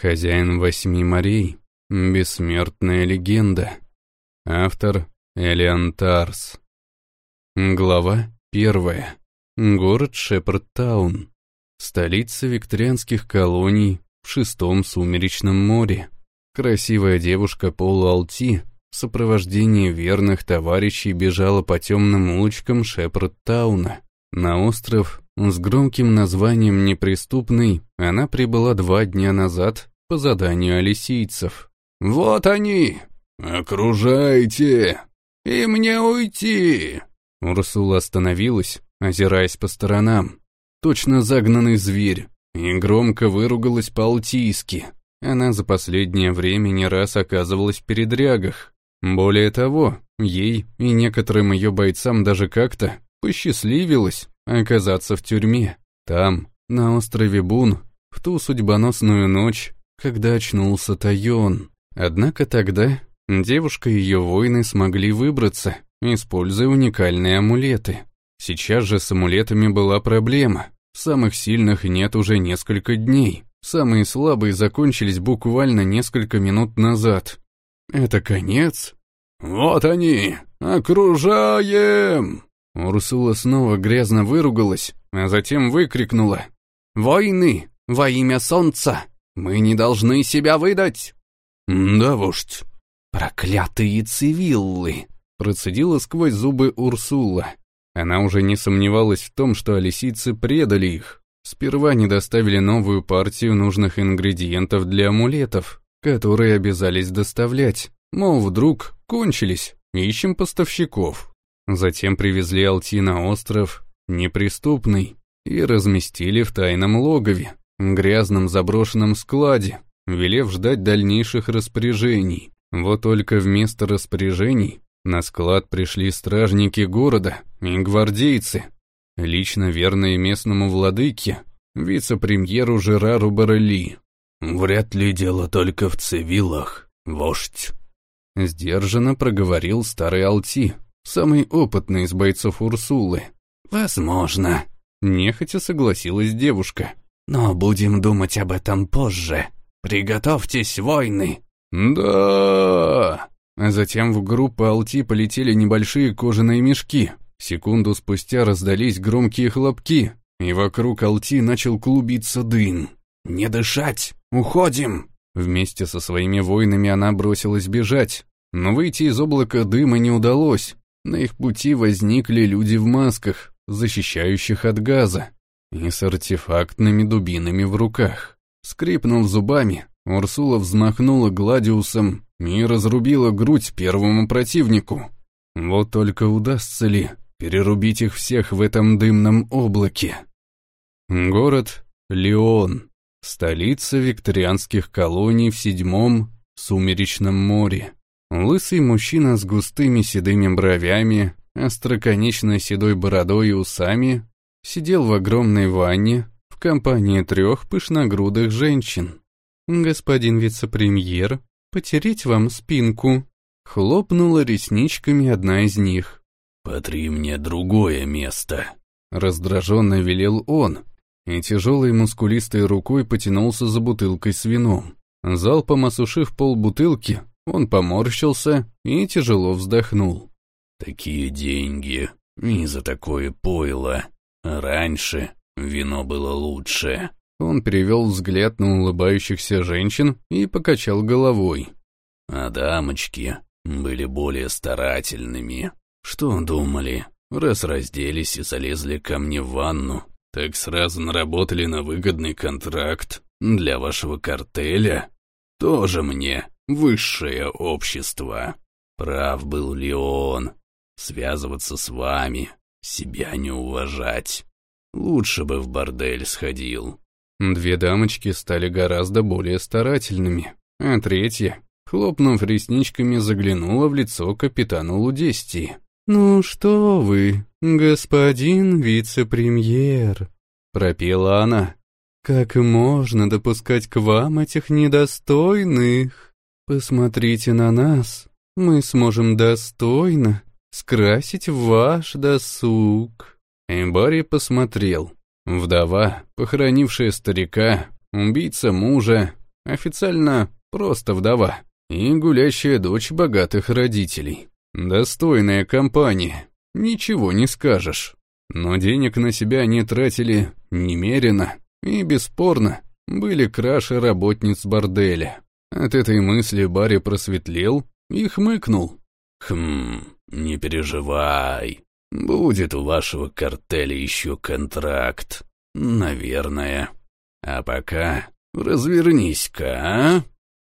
Хозяин восьми морей. Бессмертная легенда. Автор Элиан Тарс. Глава первая. Город Шепардтаун. Столица викторианских колоний в шестом сумеречном море. Красивая девушка Пола Алти в сопровождении верных товарищей бежала по темным улочкам Шепардтауна. На остров с громким названием «Неприступный» она прибыла два дня назад по заданию алисийцев. «Вот они! Окружайте! И мне уйти!» Урсула остановилась, озираясь по сторонам. Точно загнанный зверь, и громко выругалась по-алтийски. Она за последнее время не раз оказывалась в передрягах. Более того, ей и некоторым ее бойцам даже как-то посчастливилось оказаться в тюрьме. Там, на острове Бун, в ту судьбоносную ночь, когда очнулся Тайон. Однако тогда девушка и ее воины смогли выбраться, используя уникальные амулеты. Сейчас же с амулетами была проблема. Самых сильных нет уже несколько дней. Самые слабые закончились буквально несколько минут назад. Это конец? «Вот они! Окружаем!» Урсула снова грязно выругалась, а затем выкрикнула. «Войны! Во имя солнца! Мы не должны себя выдать!» «Да, вождь!» «Проклятые цивиллы!» Процедила сквозь зубы Урсула. Она уже не сомневалась в том, что алисийцы предали их. Сперва не доставили новую партию нужных ингредиентов для амулетов, которые обязались доставлять. Мол, вдруг кончились, ищем поставщиков. Затем привезли Алти на остров, неприступный, и разместили в тайном логове, грязном заброшенном складе, велев ждать дальнейших распоряжений. Вот только вместо распоряжений на склад пришли стражники города и гвардейцы, лично верные местному владыке, вице-премьеру Жерару Барели. «Вряд ли дело только в цивилах, вождь», — сдержанно проговорил старый Алти, самый опытный из бойцов Урсулы. «Возможно», — нехотя согласилась девушка. «Но будем думать об этом позже. Приготовьтесь, войны!» «Да!» Затем в группу Алти полетели небольшие кожаные мешки. Секунду спустя раздались громкие хлопки, и вокруг Алти начал клубиться дым. «Не дышать! Уходим!» Вместе со своими воинами она бросилась бежать, но выйти из облака дыма не удалось. На их пути возникли люди в масках, защищающих от газа, и с артефактными дубинами в руках. Скрипнув зубами, Урсула взмахнула гладиусом и разрубила грудь первому противнику. Вот только удастся ли перерубить их всех в этом дымном облаке? Город Леон, столица викторианских колоний в седьмом Сумеречном море. Лысый мужчина с густыми седыми бровями, остроконечной седой бородой и усами сидел в огромной ванне в компании трех пышногрудых женщин. «Господин вице-премьер, потереть вам спинку?» Хлопнула ресничками одна из них. «Потри мне другое место», — раздраженно велел он, и тяжелой мускулистой рукой потянулся за бутылкой с вином. Залпом осушив пол бутылки, он поморщился и тяжело вздохнул. «Такие деньги и за такое пойло. Раньше вино было лучше». Он перевел взгляд на улыбающихся женщин и покачал головой. «А дамочки были более старательными. Что думали, раз разделись и залезли ко мне в ванну, так сразу наработали на выгодный контракт для вашего картеля? Тоже мне высшее общество. Прав был ли он? Связываться с вами, себя не уважать. Лучше бы в бордель сходил. Две дамочки стали гораздо более старательными, а третья, хлопнув ресничками, заглянула в лицо капитану Лудестии. «Ну что вы, господин вице-премьер?» — пропела она. «Как можно допускать к вам этих недостойных?» Посмотрите на нас, мы сможем достойно скрасить ваш досуг. И Барри посмотрел. Вдова, похоронившая старика, убийца мужа, Официально просто вдова. И гулящая дочь богатых родителей. Достойная компания. Ничего не скажешь. Но денег на себя они тратили немерено и, бесспорно, были краше работниц борделя. От этой мысли Барри просветлел и хмыкнул. «Хм, не переживай. Будет у вашего картеля еще контракт. Наверное. А пока развернись-ка, а?»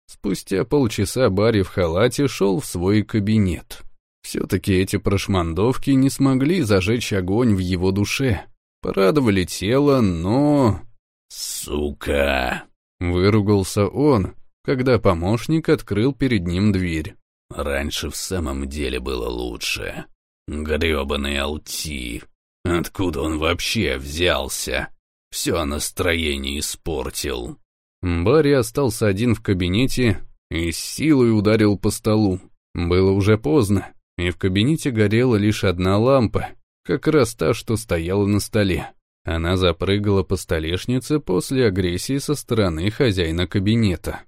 Спустя полчаса Барри в халате шел в свой кабинет. Все-таки эти прошмандовки не смогли зажечь огонь в его душе. Порадовали тело, но... «Сука!» — выругался он, когда помощник открыл перед ним дверь. «Раньше в самом деле было лучше. Гребаный Алти. Откуда он вообще взялся? Все настроение испортил». Барри остался один в кабинете и с силой ударил по столу. Было уже поздно, и в кабинете горела лишь одна лампа, как раз та, что стояла на столе. Она запрыгала по столешнице после агрессии со стороны хозяина кабинета.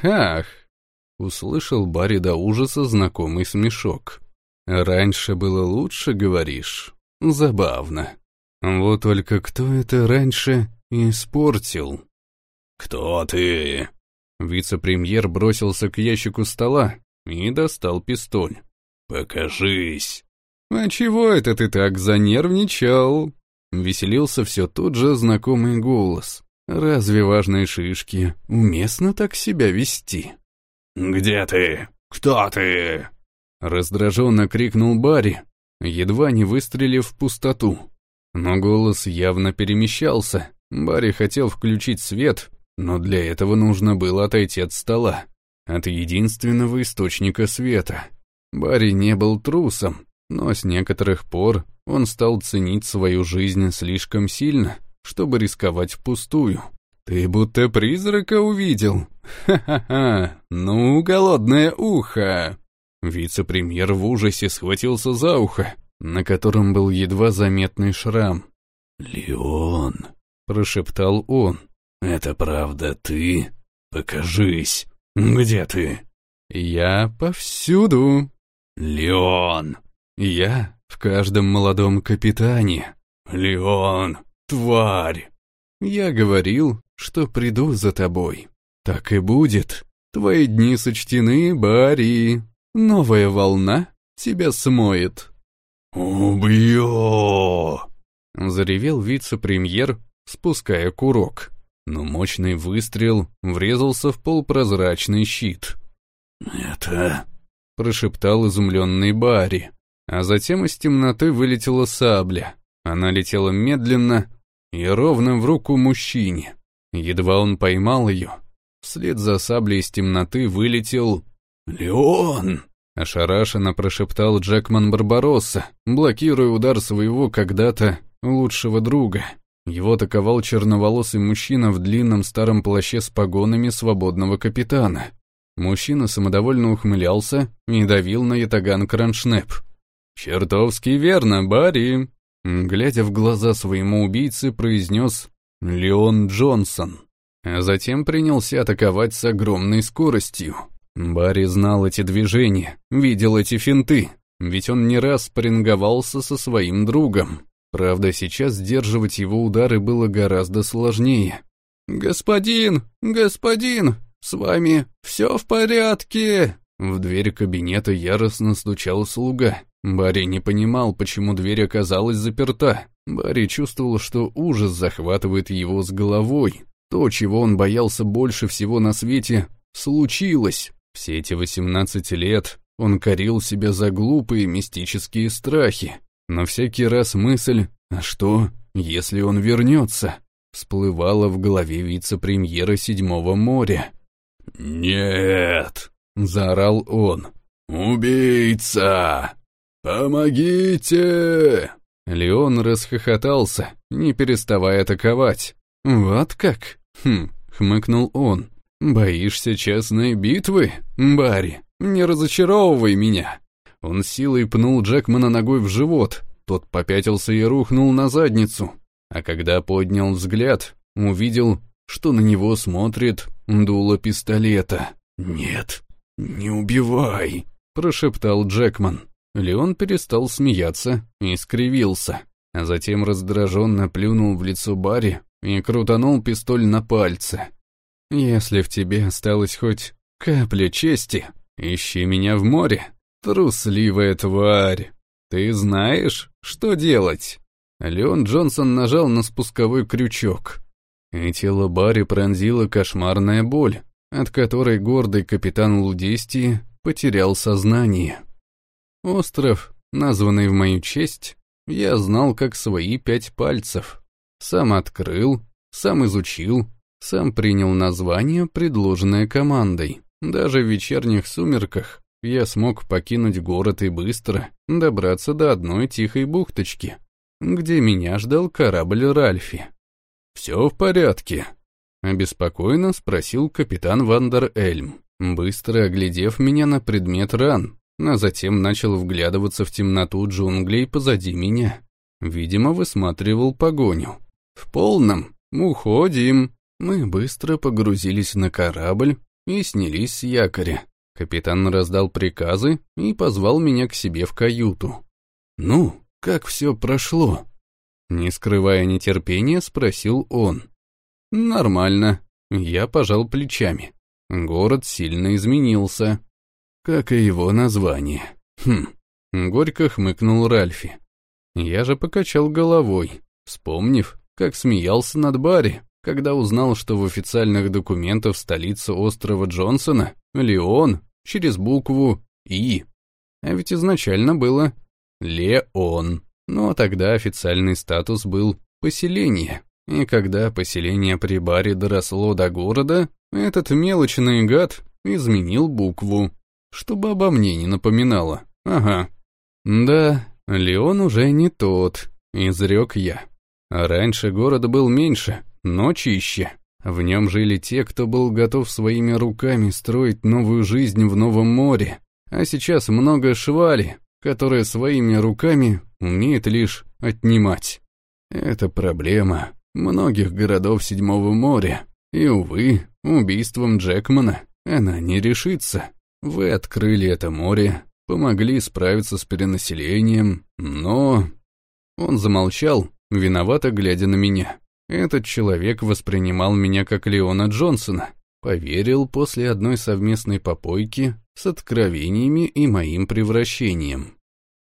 «Хах!» — услышал Барри до ужаса знакомый смешок. «Раньше было лучше, говоришь? Забавно. Вот только кто это раньше испортил?» «Кто ты?» Вице-премьер бросился к ящику стола и достал пистоль. «Покажись!» «А чего это ты так занервничал?» Веселился все тот же знакомый голос. «Разве важные шишки уместно так себя вести?» «Где ты? Кто ты?» Раздраженно крикнул Барри, едва не выстрелив в пустоту. Но голос явно перемещался. Барри хотел включить свет, но для этого нужно было отойти от стола, от единственного источника света. Барри не был трусом, но с некоторых пор он стал ценить свою жизнь слишком сильно, чтобы рисковать впустую. «Ты будто призрака увидел? Ха-ха-ха! Ну, голодное ухо!» Вице-премьер в ужасе схватился за ухо, на котором был едва заметный шрам. «Леон», — прошептал он, — «это правда ты? Покажись! Где ты?» «Я повсюду», «Леон!» «Я в каждом молодом капитане». «Леон, тварь!» «Я говорил, что приду за тобой. Так и будет. Твои дни сочтены, Барри. Новая волна тебя смоет». «Убью!» — заревел вице-премьер, спуская курок. Но мощный выстрел врезался в полпрозрачный щит. «Это — прошептал изумленный Барри. А затем из темноты вылетела сабля. Она летела медленно и ровно в руку мужчине. Едва он поймал ее, вслед за саблей из темноты вылетел... «Леон!» — ошарашенно прошептал Джекман Барбаросса, блокируя удар своего когда-то лучшего друга. Его атаковал черноволосый мужчина в длинном старом плаще с погонами свободного капитана. Мужчина самодовольно ухмылялся и давил на ятаган кроншнеп. «Чертовски верно, Барри!» Глядя в глаза своему убийце, произнес «Леон Джонсон». А затем принялся атаковать с огромной скоростью. Барри знал эти движения, видел эти финты, ведь он не раз спарринговался со своим другом. Правда, сейчас сдерживать его удары было гораздо сложнее. «Господин! Господин! «С вами все в порядке?» В дверь кабинета яростно стучал слуга. Барри не понимал, почему дверь оказалась заперта. Барри чувствовал, что ужас захватывает его с головой. То, чего он боялся больше всего на свете, случилось. Все эти 18 лет он корил себя за глупые мистические страхи. Но всякий раз мысль «А что, если он вернется?» всплывала в голове вице-премьера Седьмого моря. «Нет!» — заорал он. «Убийца! Помогите!» Леон расхохотался, не переставая атаковать. «Вот как?» «Хм», — хмыкнул он. «Боишься честной битвы, Барри? Не разочаровывай меня!» Он силой пнул Джекмана ногой в живот, тот попятился и рухнул на задницу. А когда поднял взгляд, увидел что на него смотрит дуло пистолета. «Нет, не убивай», — прошептал Джекман. Леон перестал смеяться и скривился, а затем раздраженно плюнул в лицо Барри и крутанул пистоль на пальце. «Если в тебе осталось хоть капля чести, ищи меня в море, трусливая тварь. Ты знаешь, что делать?» Леон Джонсон нажал на спусковой крючок, и тело Барри пронзила кошмарная боль, от которой гордый капитан Лудистии потерял сознание. Остров, названный в мою честь, я знал как свои пять пальцев. Сам открыл, сам изучил, сам принял название, предложенное командой. Даже в вечерних сумерках я смог покинуть город и быстро добраться до одной тихой бухточки, где меня ждал корабль Ральфи. «Все в порядке?» — обеспокоенно спросил капитан Вандер Эльм, быстро оглядев меня на предмет ран, а затем начал вглядываться в темноту джунглей позади меня. Видимо, высматривал погоню. «В полном. Уходим». Мы быстро погрузились на корабль и снялись с якоря. Капитан раздал приказы и позвал меня к себе в каюту. «Ну, как все прошло?» Не скрывая нетерпения, спросил он. «Нормально». Я пожал плечами. Город сильно изменился. Как и его название. Хм. Горько хмыкнул Ральфи. Я же покачал головой, вспомнив, как смеялся над Барри, когда узнал, что в официальных документах столицы острова Джонсона Леон через букву «И». А ведь изначально было Леон. Но тогда официальный статус был «поселение». И когда поселение при баре доросло до города, этот мелочный гад изменил букву, чтобы обо мне не напоминало. Ага. Да, Леон уже не тот, изрек я. А раньше город был меньше, но чище. В нем жили те, кто был готов своими руками строить новую жизнь в новом море. А сейчас много швали, которые своими руками умеет лишь отнимать. Это проблема многих городов Седьмого моря, и, увы, убийством Джекмана она не решится. Вы открыли это море, помогли справиться с перенаселением, но...» Он замолчал, виновато глядя на меня. Этот человек воспринимал меня как Леона Джонсона, поверил после одной совместной попойки с откровениями и моим превращением.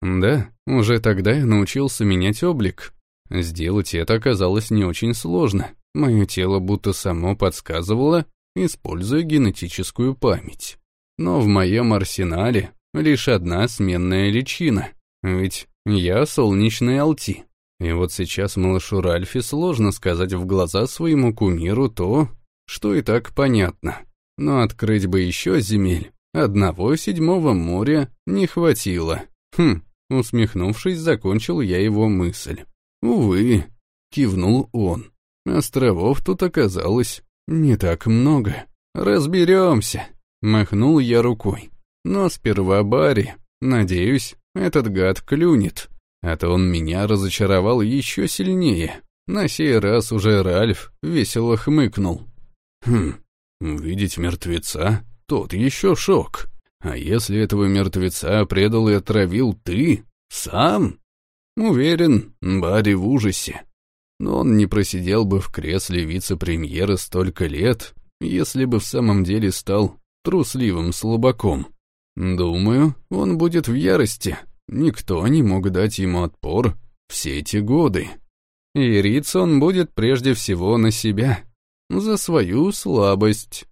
Да, уже тогда я научился менять облик. Сделать это оказалось не очень сложно. Мое тело будто само подсказывало, используя генетическую память. Но в моем арсенале лишь одна сменная личина, ведь я солнечный Алти. И вот сейчас малышу Ральфи сложно сказать в глаза своему кумиру то, что и так понятно. Но открыть бы еще земель, одного седьмого моря не хватило. Хм, Усмехнувшись, закончил я его мысль. «Увы», — кивнул он. «Островов тут оказалось не так много. Разберемся», — махнул я рукой. «Но сперва Барри. Надеюсь, этот гад клюнет. А то он меня разочаровал еще сильнее. На сей раз уже Ральф весело хмыкнул. «Хм, увидеть мертвеца? Тот еще шок. А если этого мертвеца предал и отравил ты? Сам? Уверен, Барри в ужасе. Но он не просидел бы в кресле вице-премьера столько лет, если бы в самом деле стал трусливым слабаком. Думаю, он будет в ярости. Никто не мог дать ему отпор все эти годы. И риться он будет прежде всего на себя, за свою слабость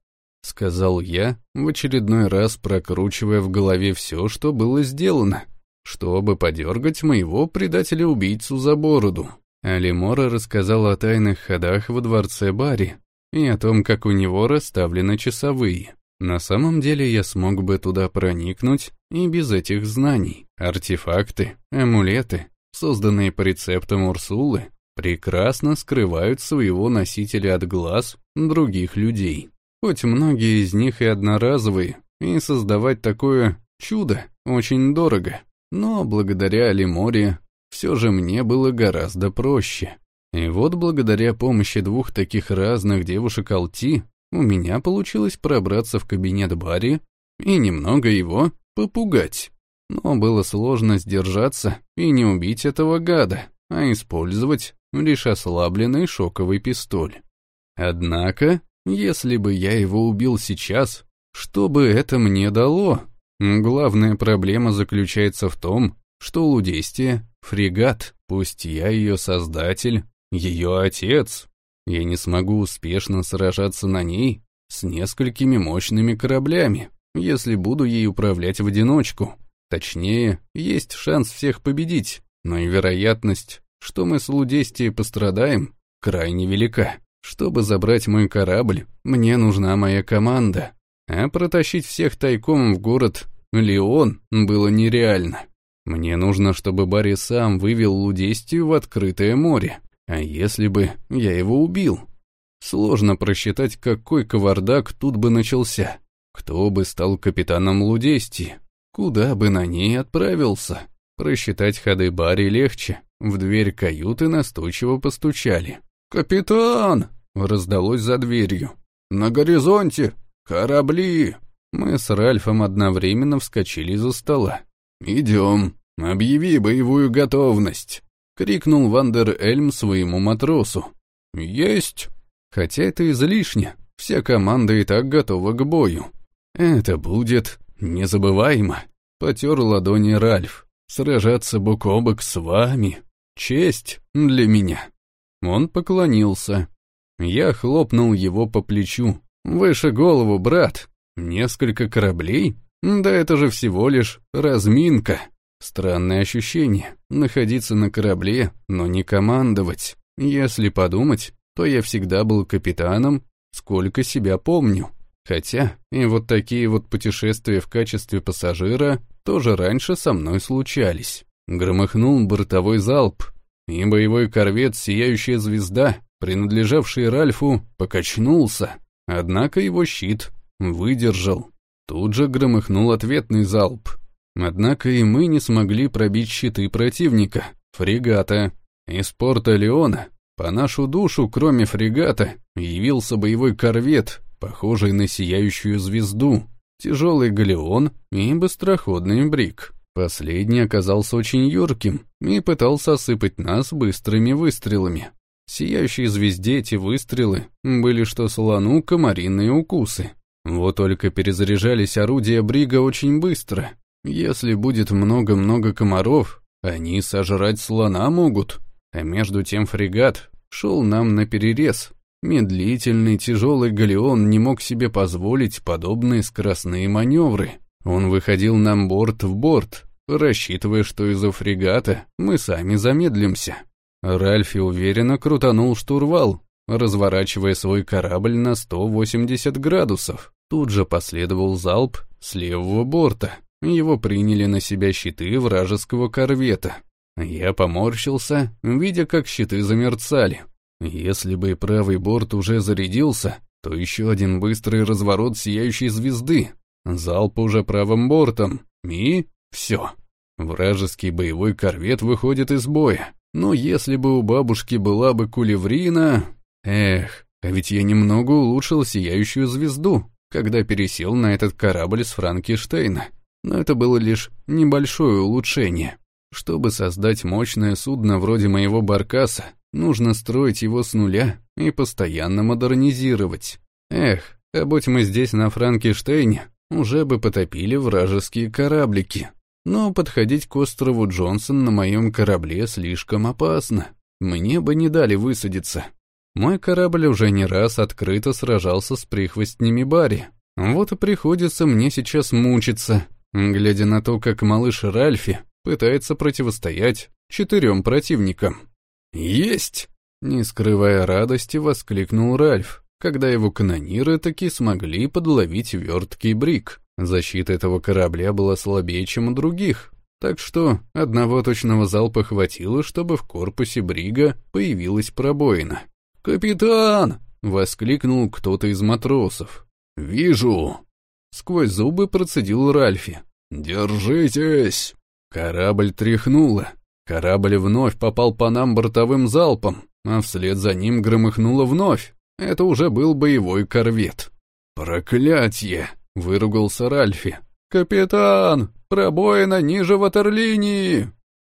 сказал я, в очередной раз прокручивая в голове все, что было сделано, чтобы подергать моего предателя-убийцу за бороду. Алимора рассказал о тайных ходах во дворце Барри и о том, как у него расставлены часовые. На самом деле я смог бы туда проникнуть и без этих знаний. Артефакты, амулеты, созданные по рецептам Урсулы, прекрасно скрывают своего носителя от глаз других людей. Хоть многие из них и одноразовые, и создавать такое чудо очень дорого. Но благодаря Лиморе все же мне было гораздо проще. И вот благодаря помощи двух таких разных девушек Алти у меня получилось пробраться в кабинет Барри и немного его попугать. Но было сложно сдержаться и не убить этого гада, а использовать лишь ослабленный шоковый пистоль. Однако, если бы я его убил сейчас, что бы это мне дало? Главная проблема заключается в том, что Лудестия — фрегат, пусть я ее создатель, ее отец. Я не смогу успешно сражаться на ней с несколькими мощными кораблями, если буду ей управлять в одиночку. Точнее, есть шанс всех победить, но и вероятность, что мы с Лудестией пострадаем, крайне велика. Чтобы забрать мой корабль, мне нужна моя команда, а протащить всех тайком в город Леон было нереально. Мне нужно, чтобы Барри сам вывел Лудестию в открытое море. А если бы я его убил? Сложно просчитать, какой кавардак тут бы начался. Кто бы стал капитаном Лудестии? Куда бы на ней отправился? Просчитать ходы Барри легче. В дверь каюты настойчиво постучали. «Капитан!» — раздалось за дверью. «На горизонте! Корабли!» Мы с Ральфом одновременно вскочили из-за стола. «Идем, объяви боевую готовность!» — крикнул Вандер Эльм своему матросу. «Есть!» Хотя это излишне, вся команда и так готова к бою. «Это будет незабываемо», — потер ладони Ральф. «Сражаться бок о бок с вами — честь для меня». Он поклонился. Я хлопнул его по плечу. «Выше голову, брат! Несколько кораблей? Да это же всего лишь разминка!» Странное ощущение — находиться на корабле, но не командовать. Если подумать, то я всегда был капитаном, сколько себя помню. Хотя и вот такие вот путешествия в качестве пассажира тоже раньше со мной случались. Громыхнул бортовой залп, и боевой корвет «Сияющая звезда», принадлежавший Ральфу, покачнулся, однако его щит выдержал. Тут же громыхнул ответный залп — Однако и мы не смогли пробить щиты противника, фрегата. Из порта Леона, по нашу душу, кроме фрегата, явился боевой корвет, похожий на сияющую звезду, тяжелый галеон и быстроходный брик. Последний оказался очень юрким и пытался осыпать нас быстрыми выстрелами. Сияющей звезде эти выстрелы были что слону комариные укусы. Вот только перезаряжались орудия Брига очень быстро, если будет много-много комаров, они сожрать слона могут. А между тем фрегат шел нам на перерез. Медлительный тяжелый галеон не мог себе позволить подобные скоростные маневры. Он выходил нам борт в борт, рассчитывая, что из-за фрегата мы сами замедлимся. Ральфи уверенно крутанул штурвал, разворачивая свой корабль на 180 градусов. Тут же последовал залп с левого борта. Его приняли на себя щиты вражеского корвета. Я поморщился, видя, как щиты замерцали. Если бы правый борт уже зарядился, то еще один быстрый разворот сияющей звезды. Залп уже правым бортом. И все. Вражеский боевой корвет выходит из боя. Но если бы у бабушки была бы кулеврина... Эх, а ведь я немного улучшил сияющую звезду, когда пересел на этот корабль с Франкенштейна но это было лишь небольшое улучшение. Чтобы создать мощное судно вроде моего баркаса, нужно строить его с нуля и постоянно модернизировать. Эх, а будь мы здесь на Франкенштейне, уже бы потопили вражеские кораблики. Но подходить к острову Джонсон на моем корабле слишком опасно. Мне бы не дали высадиться. Мой корабль уже не раз открыто сражался с прихвостнями Барри. Вот и приходится мне сейчас мучиться, глядя на то, как малыш Ральфи пытается противостоять четырем противникам. «Есть!» — не скрывая радости, воскликнул Ральф, когда его канониры таки смогли подловить верткий брик. Защита этого корабля была слабее, чем у других, так что одного точного залпа хватило, чтобы в корпусе брига появилась пробоина. «Капитан!» — воскликнул кто-то из матросов. «Вижу!» Сквозь зубы процедил Ральфи. «Держитесь!» Корабль тряхнуло. Корабль вновь попал по нам бортовым залпом. а вслед за ним громыхнуло вновь. Это уже был боевой корвет. «Проклятье!» — выругался Ральфи. «Капитан! Пробоина ниже ватерлинии!»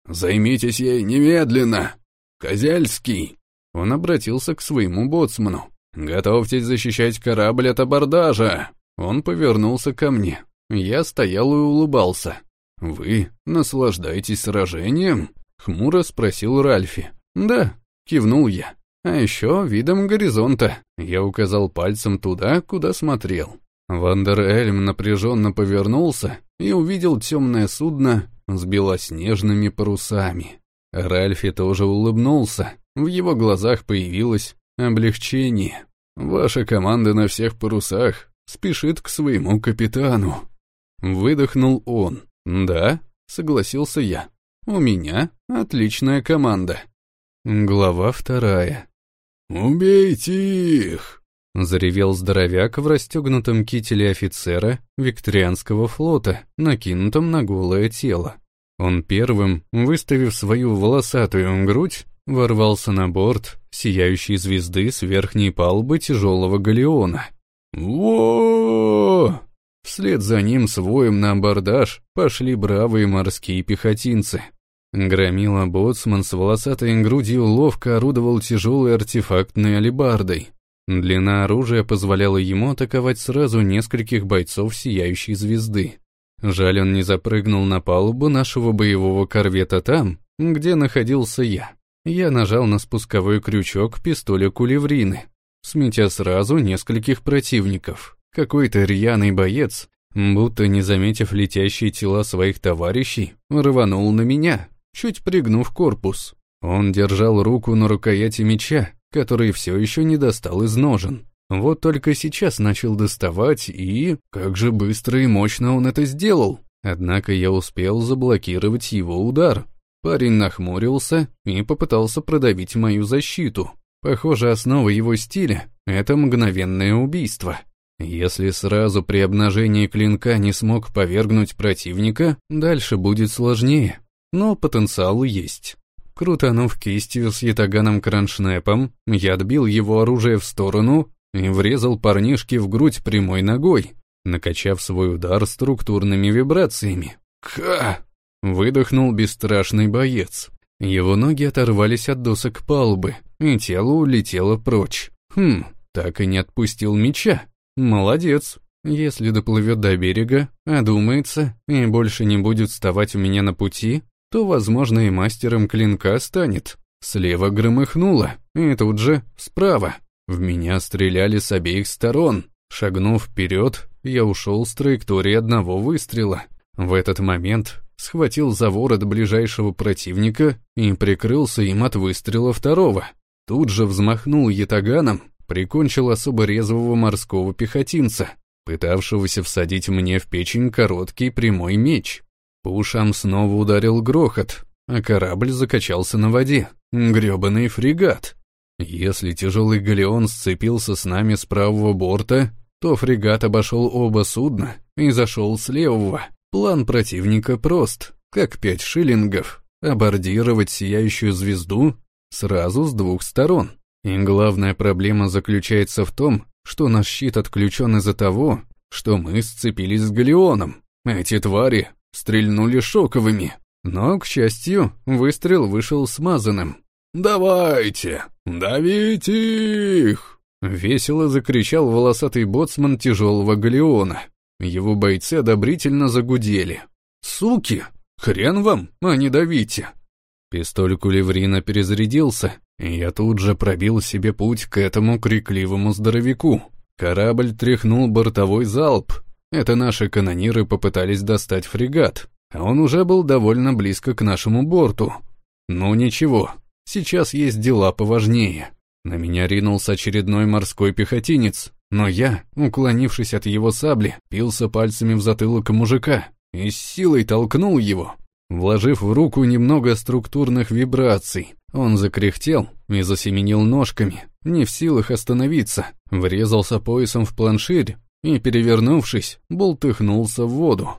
«Займитесь ей немедленно! Козельский!» Он обратился к своему боцману. «Готовьтесь защищать корабль от абордажа!» Он повернулся ко мне. Я стоял и улыбался. «Вы наслаждаетесь сражением?» — хмуро спросил Ральфи. «Да», — кивнул я. «А еще видом горизонта». Я указал пальцем туда, куда смотрел. Вандер-Эльм напряженно повернулся и увидел темное судно с белоснежными парусами. Ральфи тоже улыбнулся. В его глазах появилось облегчение. «Ваша команда на всех парусах спешит к своему капитану». Выдохнул он. «Да», — согласился я. «У меня отличная команда». Глава вторая. «Убейте их!» — заревел здоровяк в расстегнутом кителе офицера викторианского флота, накинутом на голое тело. Он первым, выставив свою волосатую грудь, ворвался на борт сияющей звезды с верхней палубы тяжелого галеона. во Вслед за ним с воем на абордаж пошли бравые морские пехотинцы. Громила боцман с волосатой грудью ловко орудовал тяжелой артефактной алебардой. Длина оружия позволяла ему атаковать сразу нескольких бойцов Сияющей Звезды. Жаль, он не запрыгнул на палубу нашего боевого корвета там, где находился я. Я нажал на спусковой крючок пистоля кулеврины, сметя сразу нескольких противников. Какой-то рьяный боец, будто не заметив летящие тела своих товарищей, рванул на меня, чуть пригнув корпус. Он держал руку на рукояти меча, который все еще не достал из ножен. Вот только сейчас начал доставать и... Как же быстро и мощно он это сделал! Однако я успел заблокировать его удар. Парень нахмурился и попытался продавить мою защиту. Похоже, основа его стиля — это мгновенное убийство. Если сразу при обнажении клинка не смог повергнуть противника, дальше будет сложнее но потенциал есть. Крутанув кистью с ятаганом-кроншнепом, я отбил его оружие в сторону и врезал парнишке в грудь прямой ногой, накачав свой удар структурными вибрациями. «Ка!» — выдохнул бесстрашный боец. Его ноги оторвались от досок палубы, и тело улетело прочь. Хм, так и не отпустил меча. Молодец. Если доплывет до берега, одумается и больше не будет вставать у меня на пути, то, возможно, и мастером клинка станет. Слева громыхнуло, и тут же справа. В меня стреляли с обеих сторон. Шагнув вперед, я ушел с траектории одного выстрела. В этот момент схватил за ворот ближайшего противника и прикрылся им от выстрела второго. Тут же взмахнул ятаганом, прикончил особо резвого морского пехотинца, пытавшегося всадить мне в печень короткий прямой меч. По ушам снова ударил грохот, а корабль закачался на воде. Грёбаный фрегат. Если тяжелый галеон сцепился с нами с правого борта, то фрегат обошел оба судна и зашел с левого. План противника прост, как пять шиллингов. Абордировать сияющую звезду сразу с двух сторон. И главная проблема заключается в том, что наш щит отключен из-за того, что мы сцепились с галеоном. Эти твари стрельнули шоковыми, но, к счастью, выстрел вышел смазанным. «Давайте, давите их!» Весело закричал волосатый боцман тяжелого галеона. Его бойцы одобрительно загудели. «Суки! Хрен вам, а не давите!» Пистоль кулеврина перезарядился, и я тут же пробил себе путь к этому крикливому здоровяку. Корабль тряхнул бортовой залп, это наши канониры попытались достать фрегат, а он уже был довольно близко к нашему борту. Ну ничего, сейчас есть дела поважнее. На меня ринулся очередной морской пехотинец, но я, уклонившись от его сабли, пился пальцами в затылок мужика и с силой толкнул его. Вложив в руку немного структурных вибраций, он закряхтел и засеменил ножками, не в силах остановиться, врезался поясом в планширь и, перевернувшись, болтыхнулся в воду.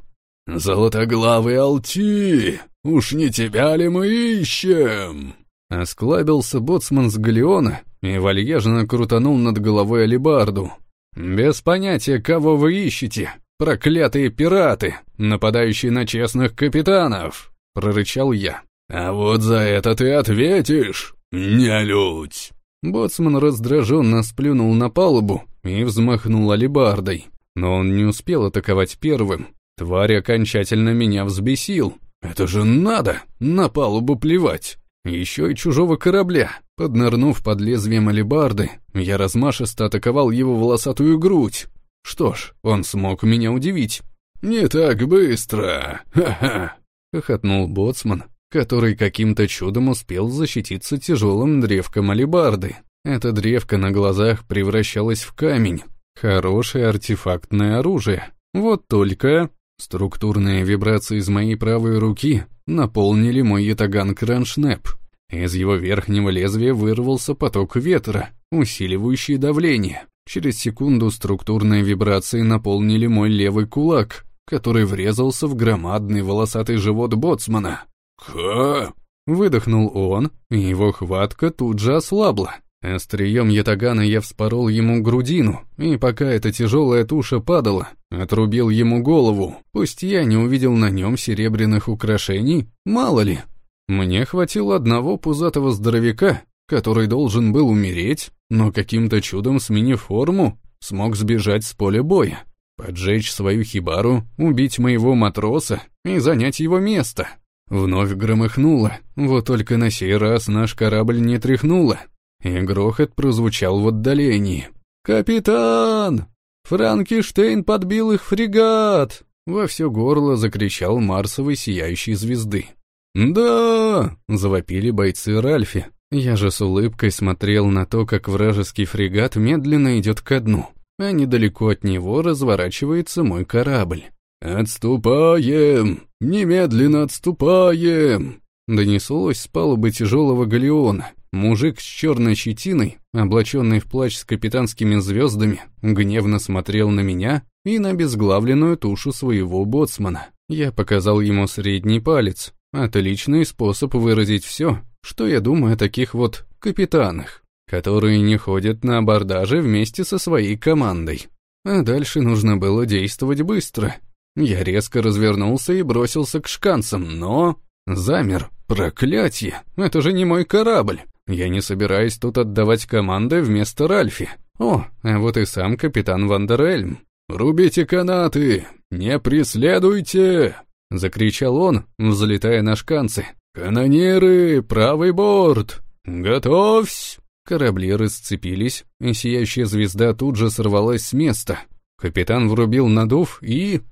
«Золотоглавый Алти! Уж не тебя ли мы ищем?» Осклабился боцман с галеона и вальяжно крутанул над головой алибарду. «Без понятия, кого вы ищете, проклятые пираты, нападающие на честных капитанов!» — прорычал я. «А вот за это ты ответишь, не людь!» Боцман раздраженно сплюнул на палубу и взмахнул алибардой. Но он не успел атаковать первым. Тварь окончательно меня взбесил. Это же надо, на палубу плевать. Еще и чужого корабля. Поднырнув под лезвием алебарды, я размашисто атаковал его волосатую грудь. Что ж, он смог меня удивить. «Не так быстро! Ха-ха!» — хохотнул боцман, который каким-то чудом успел защититься тяжелым древком алебарды. Эта древка на глазах превращалась в камень. Хорошее артефактное оружие. Вот только структурные вибрации из моей правой руки наполнили мой ятаган кроншнеп. Из его верхнего лезвия вырвался поток ветра, усиливающий давление. Через секунду структурные вибрации наполнили мой левый кулак, который врезался в громадный волосатый живот боцмана. «Ха!» — выдохнул он, и его хватка тут же ослабла. Острием ятагана я вспорол ему грудину, и пока эта тяжелая туша падала, отрубил ему голову. Пусть я не увидел на нем серебряных украшений, мало ли. Мне хватило одного пузатого здоровяка, который должен был умереть, но каким-то чудом, сменив форму, смог сбежать с поля боя, поджечь свою хибару, убить моего матроса и занять его место. Вновь громыхнуло, вот только на сей раз наш корабль не тряхнуло, и грохот прозвучал в отдалении. «Капитан! Франкенштейн подбил их фрегат!» Во все горло закричал Марсовой сияющей звезды. «Да!» — завопили бойцы Ральфи. Я же с улыбкой смотрел на то, как вражеский фрегат медленно идет ко дну, а недалеко от него разворачивается мой корабль. «Отступаем! Немедленно отступаем!» Донеслось с палубы тяжелого галеона. Мужик с черной щетиной, облаченный в плащ с капитанскими звездами, гневно смотрел на меня и на безглавленную тушу своего боцмана. Я показал ему средний палец, Отличный способ выразить все, что я думаю о таких вот капитанах, которые не ходят на абордаже вместе со своей командой. А дальше нужно было действовать быстро. Я резко развернулся и бросился к шканцам, но... Замер. Проклятье! Это же не мой корабль! Я не собираюсь тут отдавать команды вместо Ральфи. О, а вот и сам капитан Вандерельм. «Рубите канаты! Не преследуйте!» — закричал он, взлетая на шканцы. «Канонеры, правый борт! Готовься!» Корабли расцепились, и сияющая звезда тут же сорвалась с места. Капитан врубил надув и...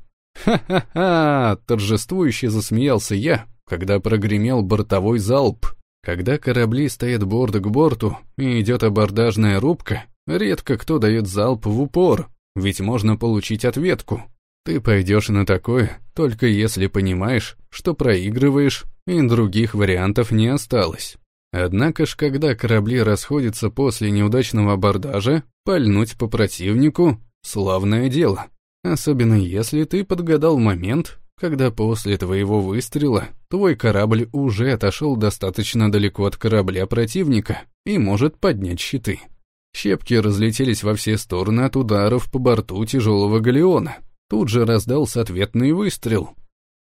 «Ха-ха-ха!» — торжествующе засмеялся я, когда прогремел бортовой залп. Когда корабли стоят борт к борту и идет абордажная рубка, редко кто дает залп в упор, ведь можно получить ответку. Ты пойдешь на такое, только если понимаешь, что проигрываешь, и других вариантов не осталось. Однако ж, когда корабли расходятся после неудачного абордажа, пальнуть по противнику — славное дело. Особенно если ты подгадал момент, когда после твоего выстрела твой корабль уже отошел достаточно далеко от корабля противника и может поднять щиты. Щепки разлетелись во все стороны от ударов по борту тяжелого галеона — Тут же раздался ответный выстрел.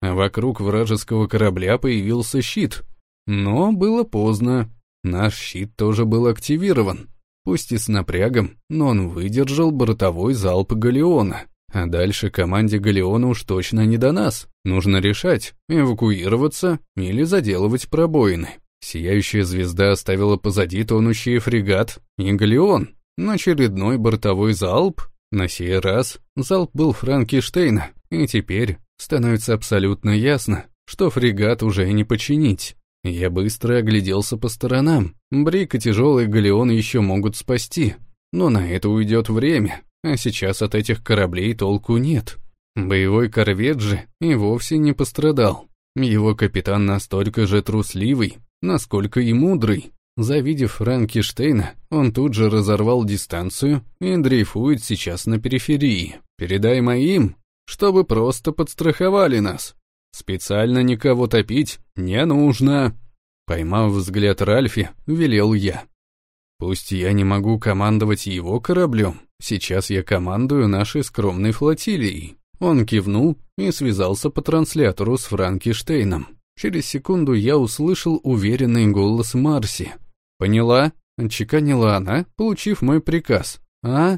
А вокруг вражеского корабля появился щит. Но было поздно. Наш щит тоже был активирован. Пусть и с напрягом, но он выдержал бортовой залп галеона. А дальше команде галеона уж точно не до нас. Нужно решать, эвакуироваться или заделывать пробоины. Сияющая звезда оставила позади тонущий фрегат и галеон. Но очередной бортовой залп на сей раз залп был Франкенштейна, и теперь становится абсолютно ясно, что фрегат уже не починить. Я быстро огляделся по сторонам. Брик и тяжелый галеон еще могут спасти, но на это уйдет время, а сейчас от этих кораблей толку нет. Боевой корвет же и вовсе не пострадал. Его капитан настолько же трусливый, насколько и мудрый. Завидев Франкенштейна, он тут же разорвал дистанцию и дрейфует сейчас на периферии. Передай моим, чтобы просто подстраховали нас. Специально никого топить не нужно. Поймав взгляд Ральфи, велел я. Пусть я не могу командовать его кораблем, сейчас я командую нашей скромной флотилией. Он кивнул и связался по транслятору с Франкиштейном. Через секунду я услышал уверенный голос Марси. «Поняла?» — отчеканила она, получив мой приказ. «А?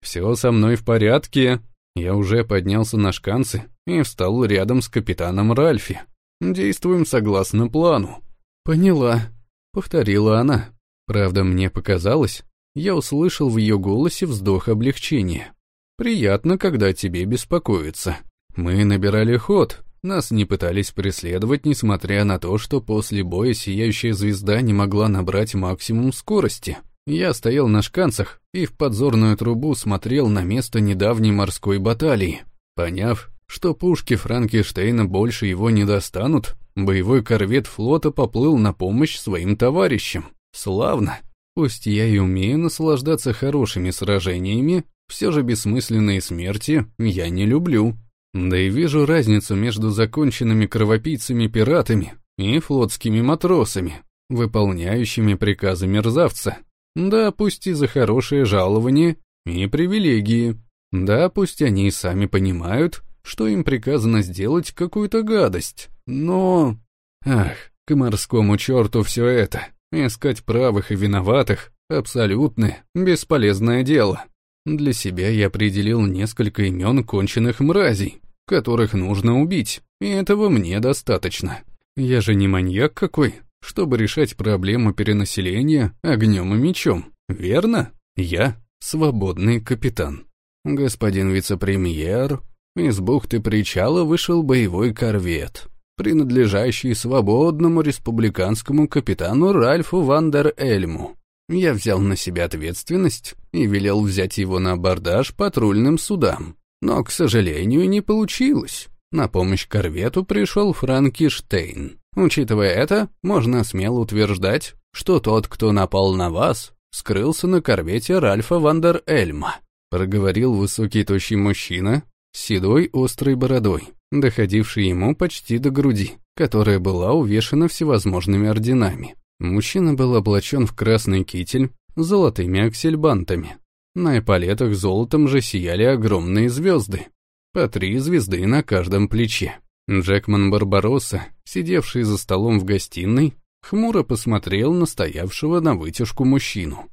Все со мной в порядке». Я уже поднялся на шканцы и встал рядом с капитаном Ральфи. «Действуем согласно плану». «Поняла», — повторила она. Правда, мне показалось, я услышал в ее голосе вздох облегчения. «Приятно, когда тебе беспокоиться. Мы набирали ход, нас не пытались преследовать, несмотря на то, что после боя сияющая звезда не могла набрать максимум скорости. Я стоял на шканцах и в подзорную трубу смотрел на место недавней морской баталии. Поняв, что пушки Франкенштейна больше его не достанут, боевой корвет флота поплыл на помощь своим товарищам. Славно. Пусть я и умею наслаждаться хорошими сражениями, все же бессмысленные смерти я не люблю. Да и вижу разницу между законченными кровопийцами-пиратами и флотскими матросами, выполняющими приказы мерзавца. Да, пусть и за хорошее жалование и привилегии. Да, пусть они и сами понимают, что им приказано сделать какую-то гадость. Но... Ах, к морскому черту все это. Искать правых и виноватых — абсолютно бесполезное дело. Для себя я определил несколько имен конченых мразей, которых нужно убить, и этого мне достаточно. Я же не маньяк какой, чтобы решать проблему перенаселения огнем и мечом, верно? Я свободный капитан. Господин вице-премьер, из бухты причала вышел боевой корвет, принадлежащий свободному республиканскому капитану Ральфу Вандер Эльму. Я взял на себя ответственность и велел взять его на абордаж патрульным судам. Но, к сожалению, не получилось. На помощь корвету пришел Франкиштейн. Учитывая это, можно смело утверждать, что тот, кто напал на вас, скрылся на корвете Ральфа Вандер Эльма, проговорил высокий тощий мужчина, седой острой бородой, доходивший ему почти до груди, которая была увешана всевозможными орденами. Мужчина был облачен в красный китель с золотыми аксельбантами. На эполетах золотом же сияли огромные звезды, по три звезды на каждом плече. Джекман Барбаросса, сидевший за столом в гостиной, хмуро посмотрел на стоявшего на вытяжку мужчину.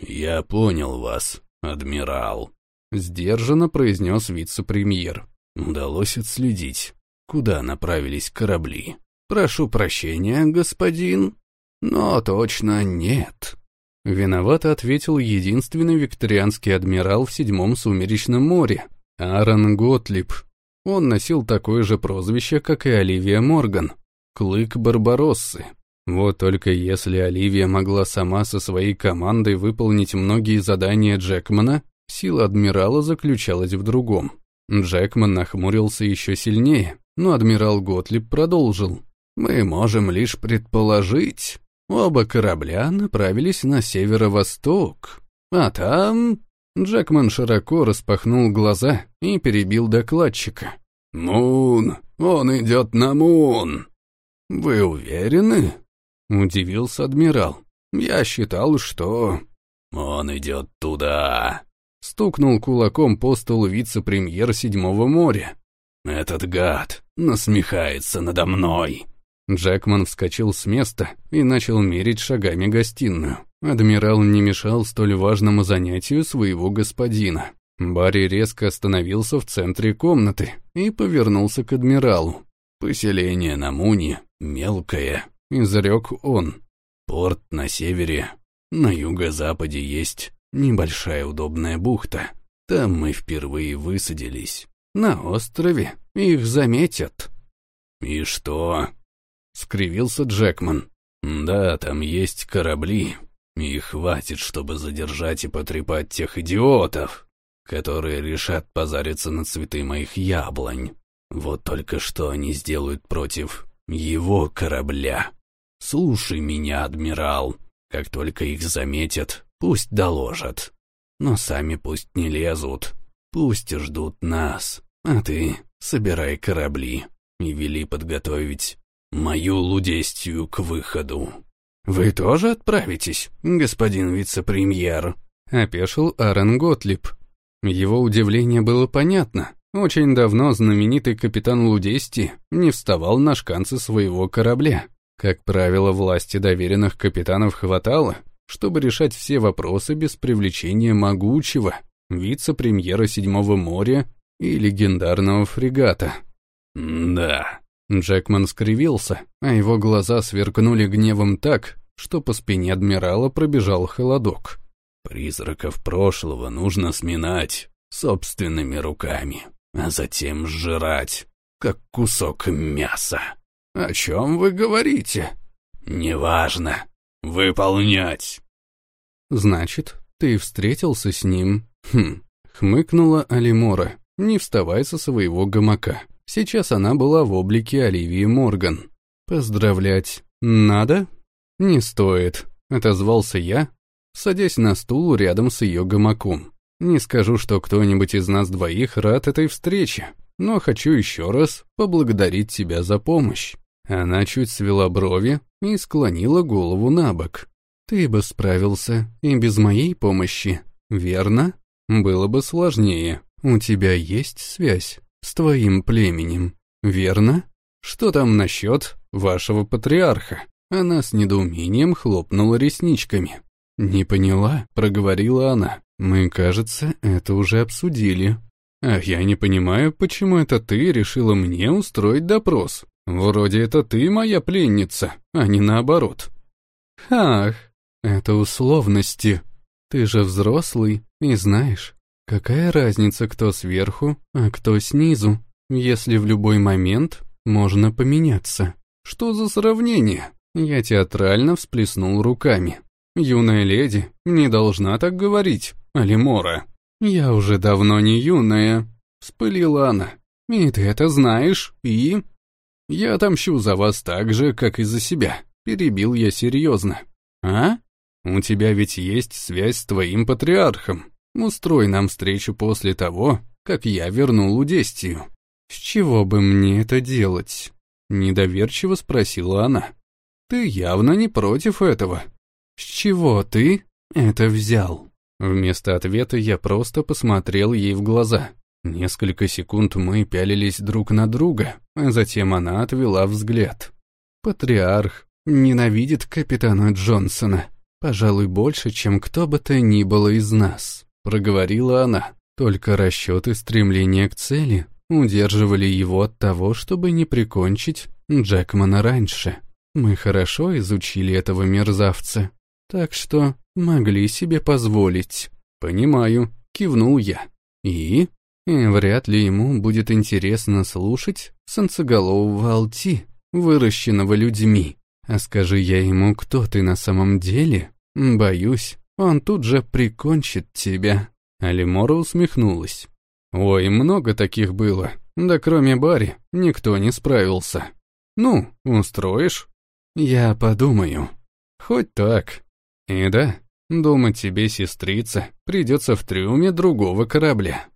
«Я понял вас, адмирал», Сдержанно произнес вице-премьер. Удалось отследить, куда направились корабли. Прошу прощения, господин, но точно нет. Виновато ответил единственный викторианский адмирал в Седьмом Сумеречном море, Аарон Готлиб. Он носил такое же прозвище, как и Оливия Морган, Клык Барбароссы. Вот только если Оливия могла сама со своей командой выполнить многие задания Джекмана, Сила адмирала заключалась в другом. Джекман нахмурился еще сильнее, но адмирал Готлиб продолжил. «Мы можем лишь предположить. Оба корабля направились на северо-восток. А там...» Джекман широко распахнул глаза и перебил докладчика. «Мун! Он идет на Мун!» «Вы уверены?» — удивился адмирал. «Я считал, что...» «Он идет туда!» Стукнул кулаком по столу вице-премьер Седьмого моря. «Этот гад насмехается надо мной!» Джекман вскочил с места и начал мерить шагами гостиную. Адмирал не мешал столь важному занятию своего господина. Барри резко остановился в центре комнаты и повернулся к адмиралу. «Поселение на Муне мелкое», — изрек он. «Порт на севере, на юго-западе есть Небольшая удобная бухта. Там мы впервые высадились. На острове. Их заметят. И что? Скривился Джекман. Да, там есть корабли. И хватит, чтобы задержать и потрепать тех идиотов, которые решат позариться на цветы моих яблонь. Вот только что они сделают против его корабля. Слушай меня, адмирал. Как только их заметят, Пусть доложат. Но сами пусть не лезут. Пусть ждут нас. А ты собирай корабли и вели подготовить мою лудестию к выходу». «Вы тоже отправитесь, господин вице-премьер?» — опешил Аарон Готлиб. Его удивление было понятно. Очень давно знаменитый капитан Лудести не вставал на шканцы своего корабля. Как правило, власти доверенных капитанов хватало, чтобы решать все вопросы без привлечения могучего вице-премьера Седьмого моря и легендарного фрегата. «Да». Джекман скривился, а его глаза сверкнули гневом так, что по спине адмирала пробежал холодок. «Призраков прошлого нужно сминать собственными руками, а затем сжирать, как кусок мяса». «О чем вы говорите?» «Неважно. Выполнять». «Значит, ты встретился с ним?» «Хм», — хмыкнула Алимора, не вставая со своего гамака. Сейчас она была в облике Оливии Морган. «Поздравлять надо?» «Не стоит», — отозвался я, садясь на стул рядом с ее гамаком. «Не скажу, что кто-нибудь из нас двоих рад этой встрече, но хочу еще раз поблагодарить тебя за помощь». Она чуть свела брови и склонила голову на бок. «Ты бы справился и без моей помощи, верно? Было бы сложнее. У тебя есть связь с твоим племенем, верно? Что там насчет вашего патриарха?» Она с недоумением хлопнула ресничками. «Не поняла», — проговорила она. «Мы, кажется, это уже обсудили. А я не понимаю, почему это ты решила мне устроить допрос. Вроде это ты моя пленница, а не наоборот». «Ах, это условности. Ты же взрослый и знаешь, какая разница, кто сверху, а кто снизу, если в любой момент можно поменяться». «Что за сравнение?» Я театрально всплеснул руками. «Юная леди не должна так говорить, Алимора». «Я уже давно не юная», — вспылила она. «И ты это знаешь, и...» «Я отомщу за вас так же, как и за себя», — перебил я серьезно. «А? У тебя ведь есть связь с твоим патриархом. Устрой нам встречу после того, как я вернул Удестию». «С чего бы мне это делать?» — недоверчиво спросила она. Ты явно не против этого. С чего ты это взял? Вместо ответа я просто посмотрел ей в глаза. Несколько секунд мы пялились друг на друга, а затем она отвела взгляд. Патриарх ненавидит капитана Джонсона, пожалуй, больше, чем кто бы то ни было из нас, проговорила она. Только расчеты стремления к цели удерживали его от того, чтобы не прикончить Джекмана раньше. Мы хорошо изучили этого мерзавца, так что могли себе позволить. Понимаю, кивнул я. И? И вряд ли ему будет интересно слушать солнцеголового Алти, выращенного людьми. А скажи я ему, кто ты на самом деле, боюсь, он тут же прикончит тебя. Алимора усмехнулась. Ой, много таких было, да кроме Барри никто не справился. Ну, устроишь? Я подумаю. Хоть так. И да, думать тебе, сестрица, придется в трюме другого корабля.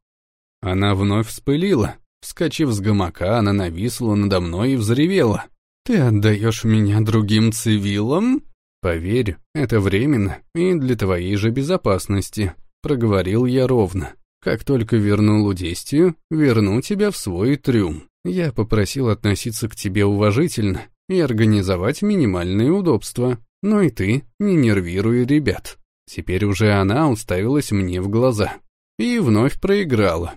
Она вновь вспылила. Вскочив с гамака, она нависла надо мной и взревела. «Ты отдаешь меня другим цивилам?» «Поверь, это временно и для твоей же безопасности», — проговорил я ровно. «Как только верну Лудестию, верну тебя в свой трюм. Я попросил относиться к тебе уважительно и организовать минимальные удобства. Ну и ты, не нервируй ребят. Теперь уже она уставилась мне в глаза. И вновь проиграла.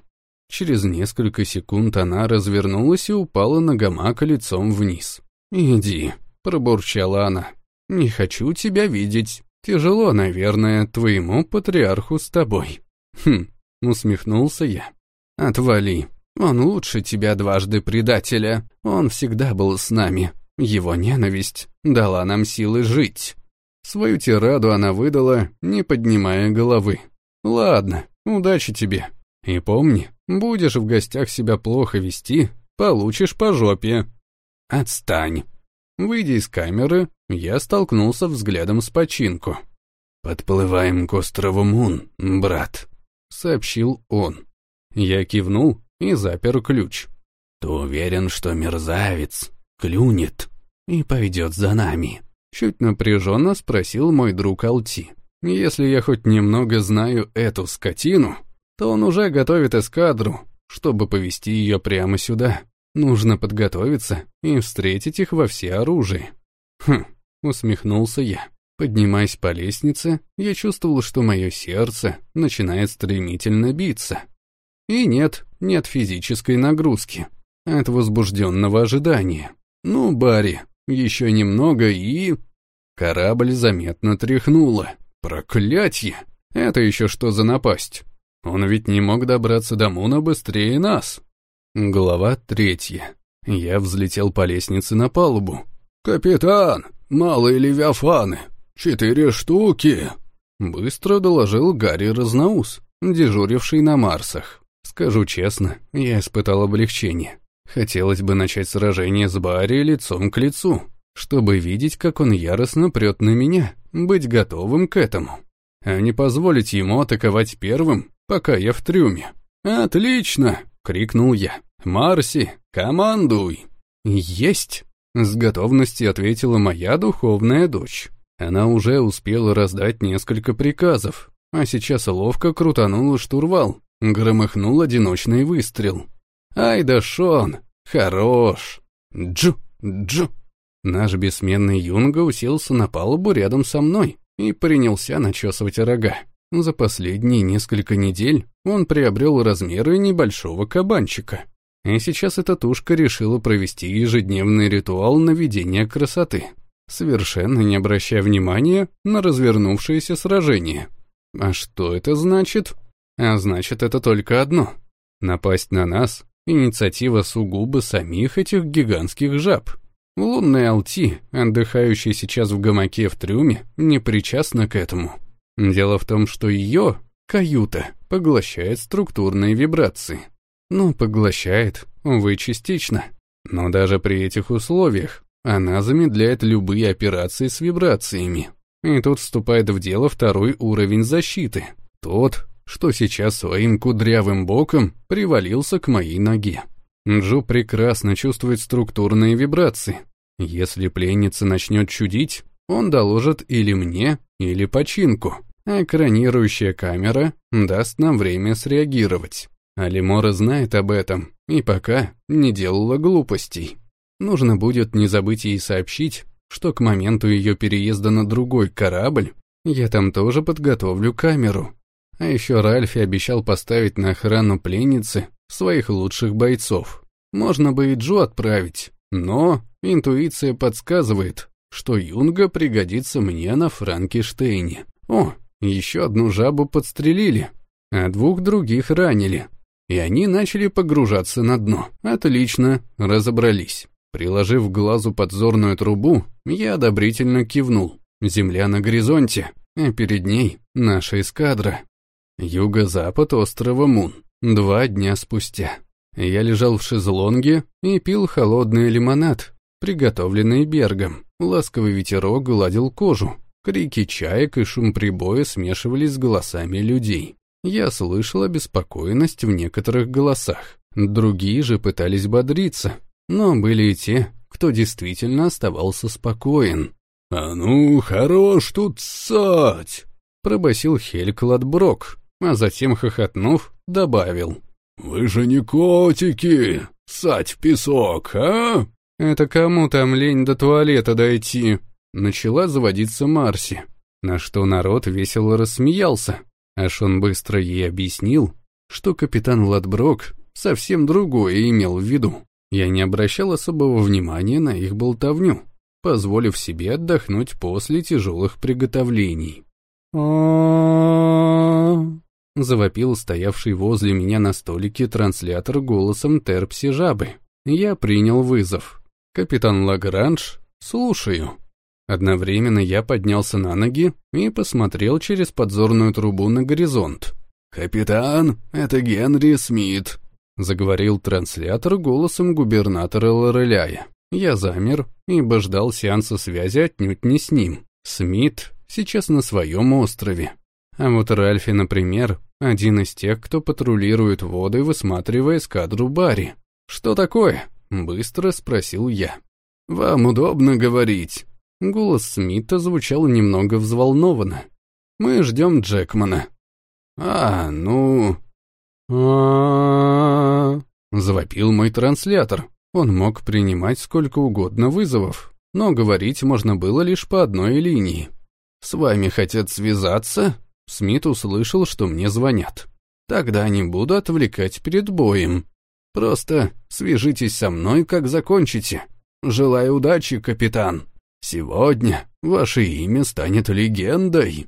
Через несколько секунд она развернулась и упала на гамак лицом вниз. «Иди», — пробурчала она. «Не хочу тебя видеть. Тяжело, наверное, твоему патриарху с тобой». «Хм», — усмехнулся я. «Отвали. Он лучше тебя дважды предателя. Он всегда был с нами. Его ненависть дала нам силы жить. Свою тираду она выдала, не поднимая головы. «Ладно, удачи тебе. И помни, будешь в гостях себя плохо вести, получишь по жопе». «Отстань». Выйдя из камеры, я столкнулся взглядом с починку. «Подплываем к острову Мун, брат», — сообщил он. Я кивнул и запер ключ. «Ты уверен, что мерзавец клюнет?» и пойдет за нами?» Чуть напряженно спросил мой друг Алти. «Если я хоть немного знаю эту скотину, то он уже готовит эскадру, чтобы повести ее прямо сюда. Нужно подготовиться и встретить их во все оружие». «Хм», — усмехнулся я. Поднимаясь по лестнице, я чувствовал, что мое сердце начинает стремительно биться. И нет, нет физической нагрузки, от возбужденного ожидания. Ну, Барри, еще немного и... Корабль заметно тряхнуло. Проклятье! Это еще что за напасть? Он ведь не мог добраться до Муна быстрее нас. Глава третья. Я взлетел по лестнице на палубу. «Капитан, малые левиафаны, четыре штуки!» Быстро доложил Гарри Разноус, дежуривший на Марсах. Скажу честно, я испытал облегчение. Хотелось бы начать сражение с Барри лицом к лицу, чтобы видеть, как он яростно прет на меня, быть готовым к этому, а не позволить ему атаковать первым, пока я в трюме. «Отлично!» — крикнул я. «Марси, командуй!» «Есть!» — с готовностью ответила моя духовная дочь. Она уже успела раздать несколько приказов, а сейчас ловко крутанула штурвал, громыхнул одиночный выстрел. «Ай да Шон! Хорош!» «Джу! Джу!» Наш бессменный юнга уселся на палубу рядом со мной и принялся начесывать рога. За последние несколько недель он приобрел размеры небольшого кабанчика. И сейчас эта тушка решила провести ежедневный ритуал наведения красоты, совершенно не обращая внимания на развернувшееся сражение. А что это значит? А значит, это только одно. Напасть на нас — инициатива сугубо самих этих гигантских жаб. Лунная Алти, отдыхающая сейчас в гамаке в трюме, не причастна к этому. Дело в том, что ее каюта поглощает структурные вибрации. Ну, поглощает, увы, частично. Но даже при этих условиях она замедляет любые операции с вибрациями. И тут вступает в дело второй уровень защиты. Тот, что сейчас своим кудрявым боком привалился к моей ноге. Джо прекрасно чувствует структурные вибрации. Если пленница начнет чудить, он доложит или мне, или починку. Экранирующая камера даст нам время среагировать. Алимора знает об этом и пока не делала глупостей. Нужно будет не забыть ей сообщить, что к моменту ее переезда на другой корабль я там тоже подготовлю камеру, а еще Ральфи обещал поставить на охрану пленницы своих лучших бойцов. Можно бы и Джо отправить, но интуиция подсказывает, что Юнга пригодится мне на Франкенштейне. О, еще одну жабу подстрелили, а двух других ранили. И они начали погружаться на дно. Отлично, разобрались. Приложив к глазу подзорную трубу, я одобрительно кивнул. Земля на горизонте, а перед ней наша эскадра. Юго-запад острова Мун. Два дня спустя. Я лежал в шезлонге и пил холодный лимонад, приготовленный Бергом. Ласковый ветерок гладил кожу. Крики чаек и шум прибоя смешивались с голосами людей. Я слышал обеспокоенность в некоторых голосах. Другие же пытались бодриться, но были и те, кто действительно оставался спокоен. «А ну, хорош тут ссать!» — пробасил Хелькл Брок, а затем, хохотнув, добавил. «Вы же не котики! Сать в песок, а?» «Это кому там лень до туалета дойти?» Начала заводиться Марси, на что народ весело рассмеялся, аж он быстро ей объяснил, что капитан Ладброк совсем другое имел в виду. Я не обращал особого внимания на их болтовню, позволив себе отдохнуть после тяжелых приготовлений. Завопил стоявший возле меня на столике транслятор голосом терпси жабы. Я принял вызов. «Капитан Лагранж, слушаю». Одновременно я поднялся на ноги и посмотрел через подзорную трубу на горизонт. «Капитан, это Генри Смит», — заговорил транслятор голосом губернатора Лореляя. Я замер, ибо ждал сеанса связи отнюдь не с ним. Смит сейчас на своем острове. А вот Ральфи, например, один из тех, кто патрулирует воды, высматривая эскадру Барри. «Что такое?» — быстро спросил я. «Вам удобно говорить». Голос Смита звучал немного взволнованно. «Мы ждем Джекмана». «А, ну...» а завопил мой транслятор. Он мог принимать сколько угодно вызовов, но говорить можно было лишь по одной линии. «С вами хотят связаться?» Смит услышал, что мне звонят. «Тогда не буду отвлекать перед боем. Просто свяжитесь со мной, как закончите. Желаю удачи, капитан. Сегодня ваше имя станет легендой».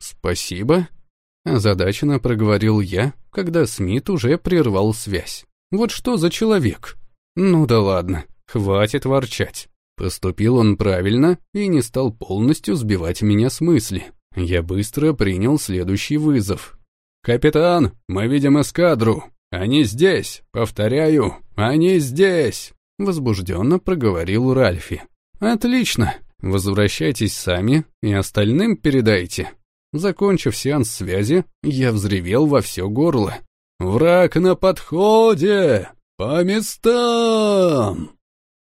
«Спасибо», — озадаченно проговорил я, когда Смит уже прервал связь. «Вот что за человек?» «Ну да ладно, хватит ворчать». Поступил он правильно и не стал полностью сбивать меня с мысли. Я быстро принял следующий вызов. «Капитан, мы видим эскадру. Они здесь. Повторяю, они здесь!» Возбужденно проговорил Ральфи. «Отлично. Возвращайтесь сами и остальным передайте». Закончив сеанс связи, я взревел во все горло. «Враг на подходе! По местам!»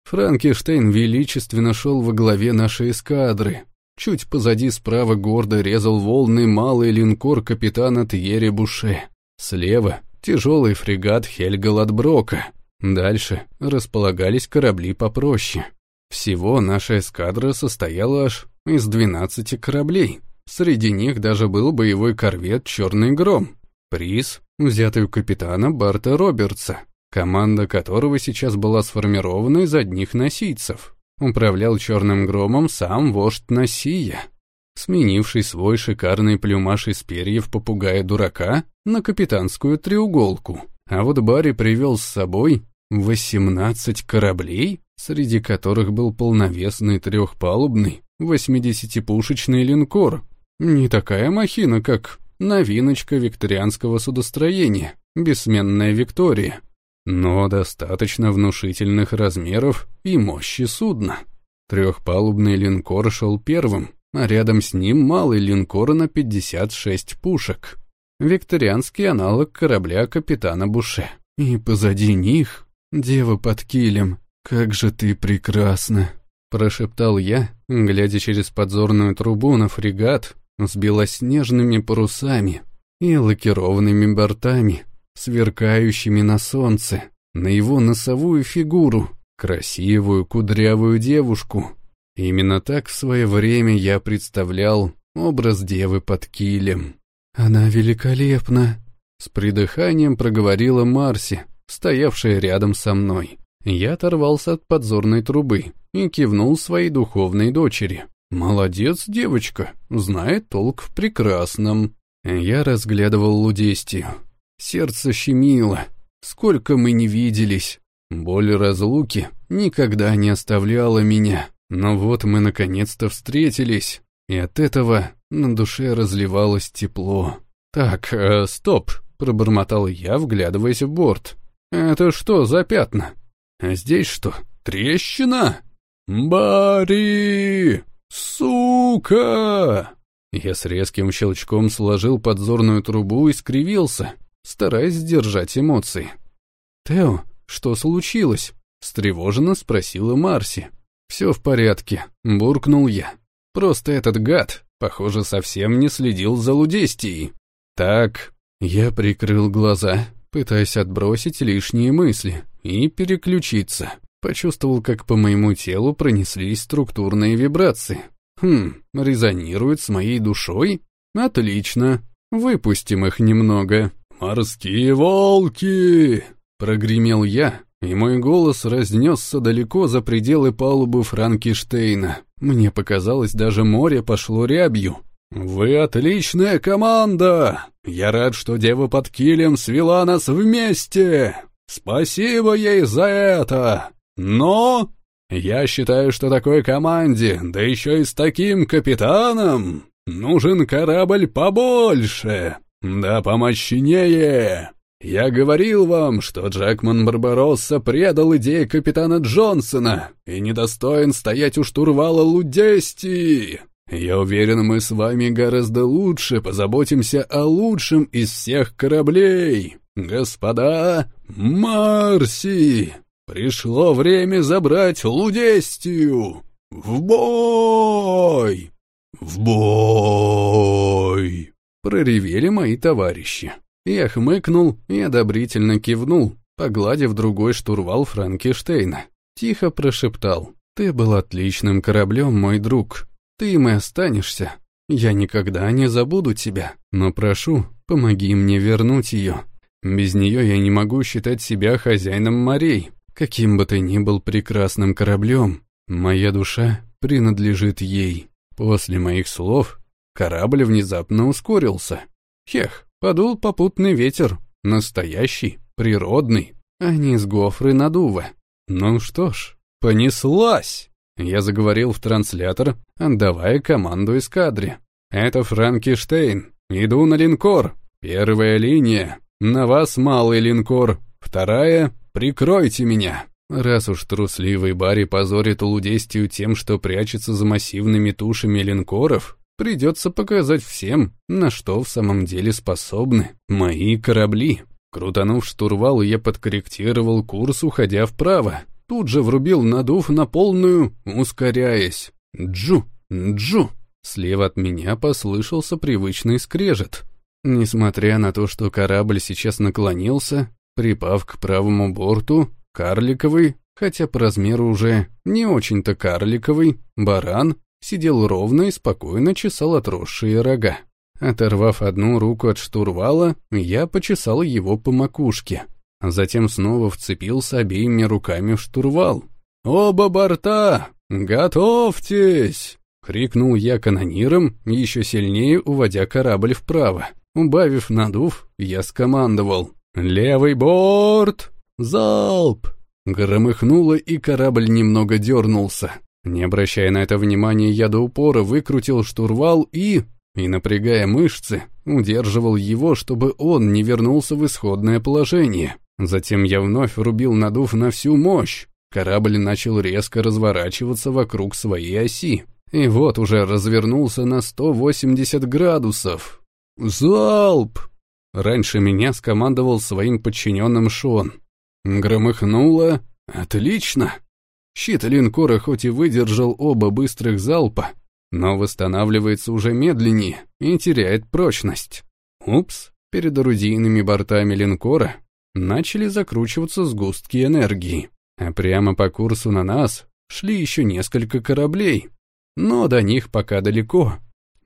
Франкенштейн величественно шел во главе нашей эскадры. Чуть позади справа гордо резал волны малый линкор капитана Тьерри Буше. Слева — тяжелый фрегат Хельга Ладброка. Дальше располагались корабли попроще. Всего наша эскадра состояла аж из 12 кораблей. Среди них даже был боевой корвет «Черный гром». Приз, взятый у капитана Барта Робертса команда которого сейчас была сформирована из одних носийцев. Управлял черным громом сам вождь Носия, сменивший свой шикарный плюмаж из перьев попугая-дурака на капитанскую треуголку. А вот Барри привел с собой 18 кораблей, среди которых был полновесный трехпалубный 80-пушечный линкор. Не такая махина, как новиночка викторианского судостроения, бессменная Виктория но достаточно внушительных размеров и мощи судна. Трехпалубный линкор шел первым, а рядом с ним малый линкор на 56 пушек. Викторианский аналог корабля капитана Буше. И позади них дева под килем. «Как же ты прекрасна!» Прошептал я, глядя через подзорную трубу на фрегат с белоснежными парусами и лакированными бортами, сверкающими на солнце, на его носовую фигуру, красивую кудрявую девушку. Именно так в свое время я представлял образ девы под килем. «Она великолепна!» С придыханием проговорила Марси, стоявшая рядом со мной. Я оторвался от подзорной трубы и кивнул своей духовной дочери. «Молодец, девочка, знает толк в прекрасном». Я разглядывал Лудестию. Сердце щемило. Сколько мы не виделись. Боль разлуки никогда не оставляла меня. Но вот мы наконец-то встретились, и от этого на душе разливалось тепло. «Так, э, стоп», — пробормотал я, вглядываясь в борт. «Это что за пятна? А здесь что, трещина?» «Барри! Сука!» Я с резким щелчком сложил подзорную трубу и скривился стараясь сдержать эмоции. «Тео, что случилось?» — встревоженно спросила Марси. «Все в порядке», — буркнул я. «Просто этот гад, похоже, совсем не следил за Лудестией». «Так...» Я прикрыл глаза, пытаясь отбросить лишние мысли и переключиться. Почувствовал, как по моему телу пронеслись структурные вибрации. Хм, резонирует с моей душой? Отлично. Выпустим их немного. «Морские волки!» — прогремел я, и мой голос разнесся далеко за пределы палубы Франкенштейна. Мне показалось, даже море пошло рябью. «Вы отличная команда! Я рад, что дева под килем свела нас вместе! Спасибо ей за это! Но я считаю, что такой команде, да еще и с таким капитаном, нужен корабль побольше!» «Да помощнее! Я говорил вам, что Джекман Барбаросса предал идеи капитана Джонсона и недостоин стоять у штурвала Лудести. Я уверен, мы с вами гораздо лучше позаботимся о лучшем из всех кораблей. Господа, Марси!» Пришло время забрать Лудестию! В бой! В бой!» Проревели мои товарищи. Я хмыкнул и одобрительно кивнул, погладив другой штурвал Франкенштейна. Тихо прошептал. «Ты был отличным кораблем, мой друг. Ты им и останешься. Я никогда не забуду тебя, но прошу, помоги мне вернуть ее. Без нее я не могу считать себя хозяином морей. Каким бы ты ни был прекрасным кораблем, моя душа принадлежит ей». После моих слов корабль внезапно ускорился. Хех, подул попутный ветер, настоящий, природный, а не из гофры надува. Ну что ж, понеслась! Я заговорил в транслятор, отдавая команду эскадре. «Это Франкенштейн. Иду на линкор. Первая линия. На вас малый линкор. Вторая — прикройте меня». Раз уж трусливый Барри позорит Лудестию тем, что прячется за массивными тушами линкоров, придется показать всем, на что в самом деле способны мои корабли. Крутанув штурвал, я подкорректировал курс, уходя вправо. Тут же врубил надув на полную, ускоряясь. Джу, джу. Слева от меня послышался привычный скрежет. Несмотря на то, что корабль сейчас наклонился, припав к правому борту, Карликовый, хотя по размеру уже не очень-то карликовый, баран сидел ровно и спокойно чесал отросшие рога. Оторвав одну руку от штурвала, я почесал его по макушке, а затем снова вцепился обеими руками в штурвал. «Оба борта! Готовьтесь!» — крикнул я канониром, еще сильнее уводя корабль вправо. Убавив надув, я скомандовал. «Левый борт! «Залп!» Громыхнуло, и корабль немного дернулся. Не обращая на это внимания, я до упора выкрутил штурвал и, и напрягая мышцы, удерживал его, чтобы он не вернулся в исходное положение. Затем я вновь врубил надув на всю мощь. Корабль начал резко разворачиваться вокруг своей оси. И вот уже развернулся на 180 градусов. «Залп!» Раньше меня скомандовал своим подчиненным Шон. Громыхнуло. Отлично. Щит линкора хоть и выдержал оба быстрых залпа, но восстанавливается уже медленнее и теряет прочность. Упс, перед орудийными бортами линкора начали закручиваться сгустки энергии, а прямо по курсу на нас шли еще несколько кораблей, но до них пока далеко.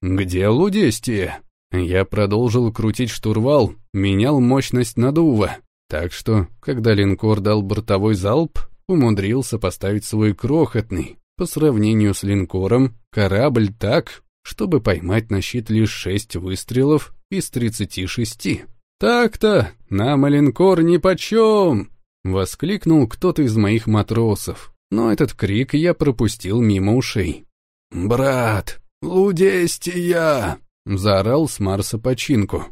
Где Лудестия? Я продолжил крутить штурвал, менял мощность надува, так что, когда линкор дал бортовой залп, умудрился поставить свой крохотный, по сравнению с линкором, корабль так, чтобы поймать на щит лишь шесть выстрелов из тридцати шести. «Так-то, нам и линкор нипочем!» — воскликнул кто-то из моих матросов, но этот крик я пропустил мимо ушей. «Брат, Лудестия!» — заорал с Марса починку.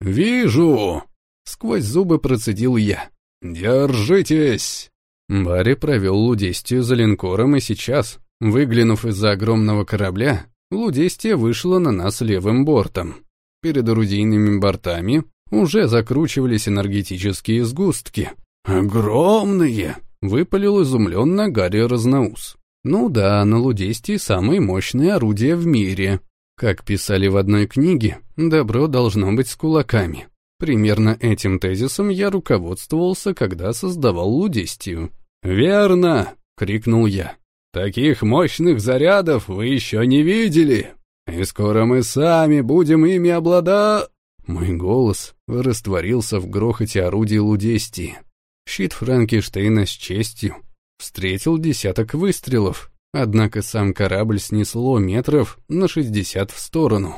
«Вижу!» Сквозь зубы процедил я. «Держитесь!» Барри провел Лудестию за линкором, и сейчас, выглянув из-за огромного корабля, Лудестия вышла на нас левым бортом. Перед орудийными бортами уже закручивались энергетические сгустки. «Огромные!» — выпалил изумленно Гарри Разноус. «Ну да, на Лудестии самые мощные орудия в мире. Как писали в одной книге, добро должно быть с кулаками. Примерно этим тезисом я руководствовался, когда создавал Лудистию. «Верно!» — крикнул я. «Таких мощных зарядов вы еще не видели! И скоро мы сами будем ими облада...» Мой голос растворился в грохоте орудий Лудестии. Щит Франкенштейна с честью встретил десяток выстрелов, однако сам корабль снесло метров на шестьдесят в сторону.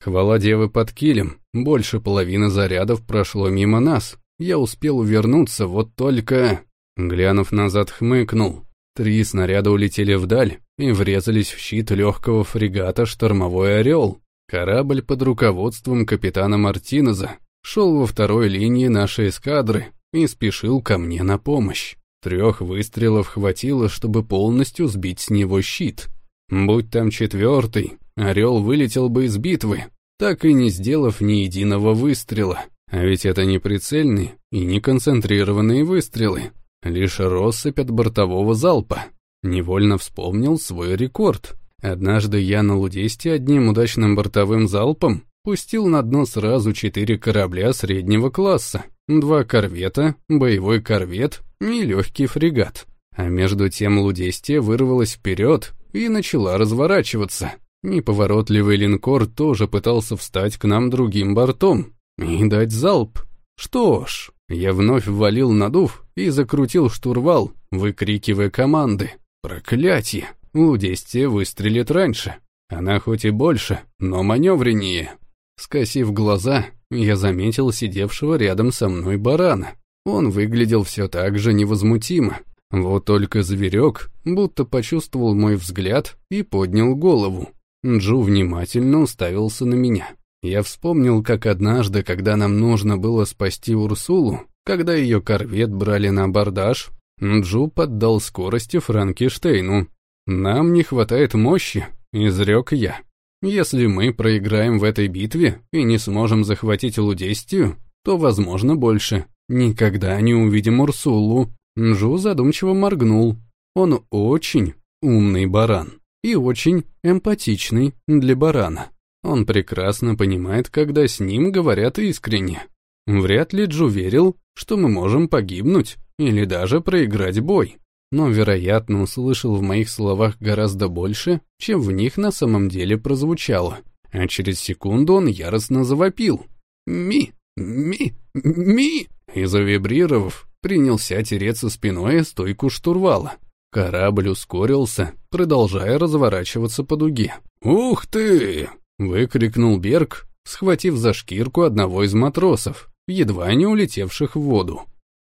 Хвала девы под килем, больше половины зарядов прошло мимо нас. Я успел увернуться, вот только... Глянув назад, хмыкнул. Три снаряда улетели вдаль и врезались в щит легкого фрегата «Штормовой орел». Корабль под руководством капитана Мартинеза шел во второй линии нашей эскадры и спешил ко мне на помощь. Трех выстрелов хватило, чтобы полностью сбить с него щит. Будь там четвертый, Орел вылетел бы из битвы, так и не сделав ни единого выстрела. А ведь это не прицельные и не концентрированные выстрелы. лишь россыпь от бортового залпа. Невольно вспомнил свой рекорд. Однажды я на Лудесте одним удачным бортовым залпом пустил на дно сразу четыре корабля среднего класса, два корвета, боевой корвет и легкий фрегат. А между тем Лудестия вырвалась вперед и начала разворачиваться. Неповоротливый линкор тоже пытался встать к нам другим бортом и дать залп. Что ж, я вновь ввалил надув и закрутил штурвал, выкрикивая команды. Проклятие! Лудестия выстрелит раньше. Она хоть и больше, но маневреннее. Скосив глаза, я заметил сидевшего рядом со мной барана. Он выглядел все так же невозмутимо. Вот только зверек будто почувствовал мой взгляд и поднял голову. Джу внимательно уставился на меня. Я вспомнил, как однажды, когда нам нужно было спасти Урсулу, когда ее корвет брали на абордаж, Джу поддал скорости Франкенштейну. «Нам не хватает мощи», — изрек я. «Если мы проиграем в этой битве и не сможем захватить Лудестию, то, возможно, больше. Никогда не увидим Урсулу». Джу задумчиво моргнул. Он очень умный баран и очень эмпатичный для барана. Он прекрасно понимает, когда с ним говорят искренне. Вряд ли Джу верил, что мы можем погибнуть или даже проиграть бой, но, вероятно, услышал в моих словах гораздо больше, чем в них на самом деле прозвучало, а через секунду он яростно завопил. «Ми! Ми! Ми!» и, завибрировав, принялся тереться спиной о стойку штурвала. Корабль ускорился, продолжая разворачиваться по дуге. «Ух ты!» — выкрикнул Берг, схватив за шкирку одного из матросов, едва не улетевших в воду.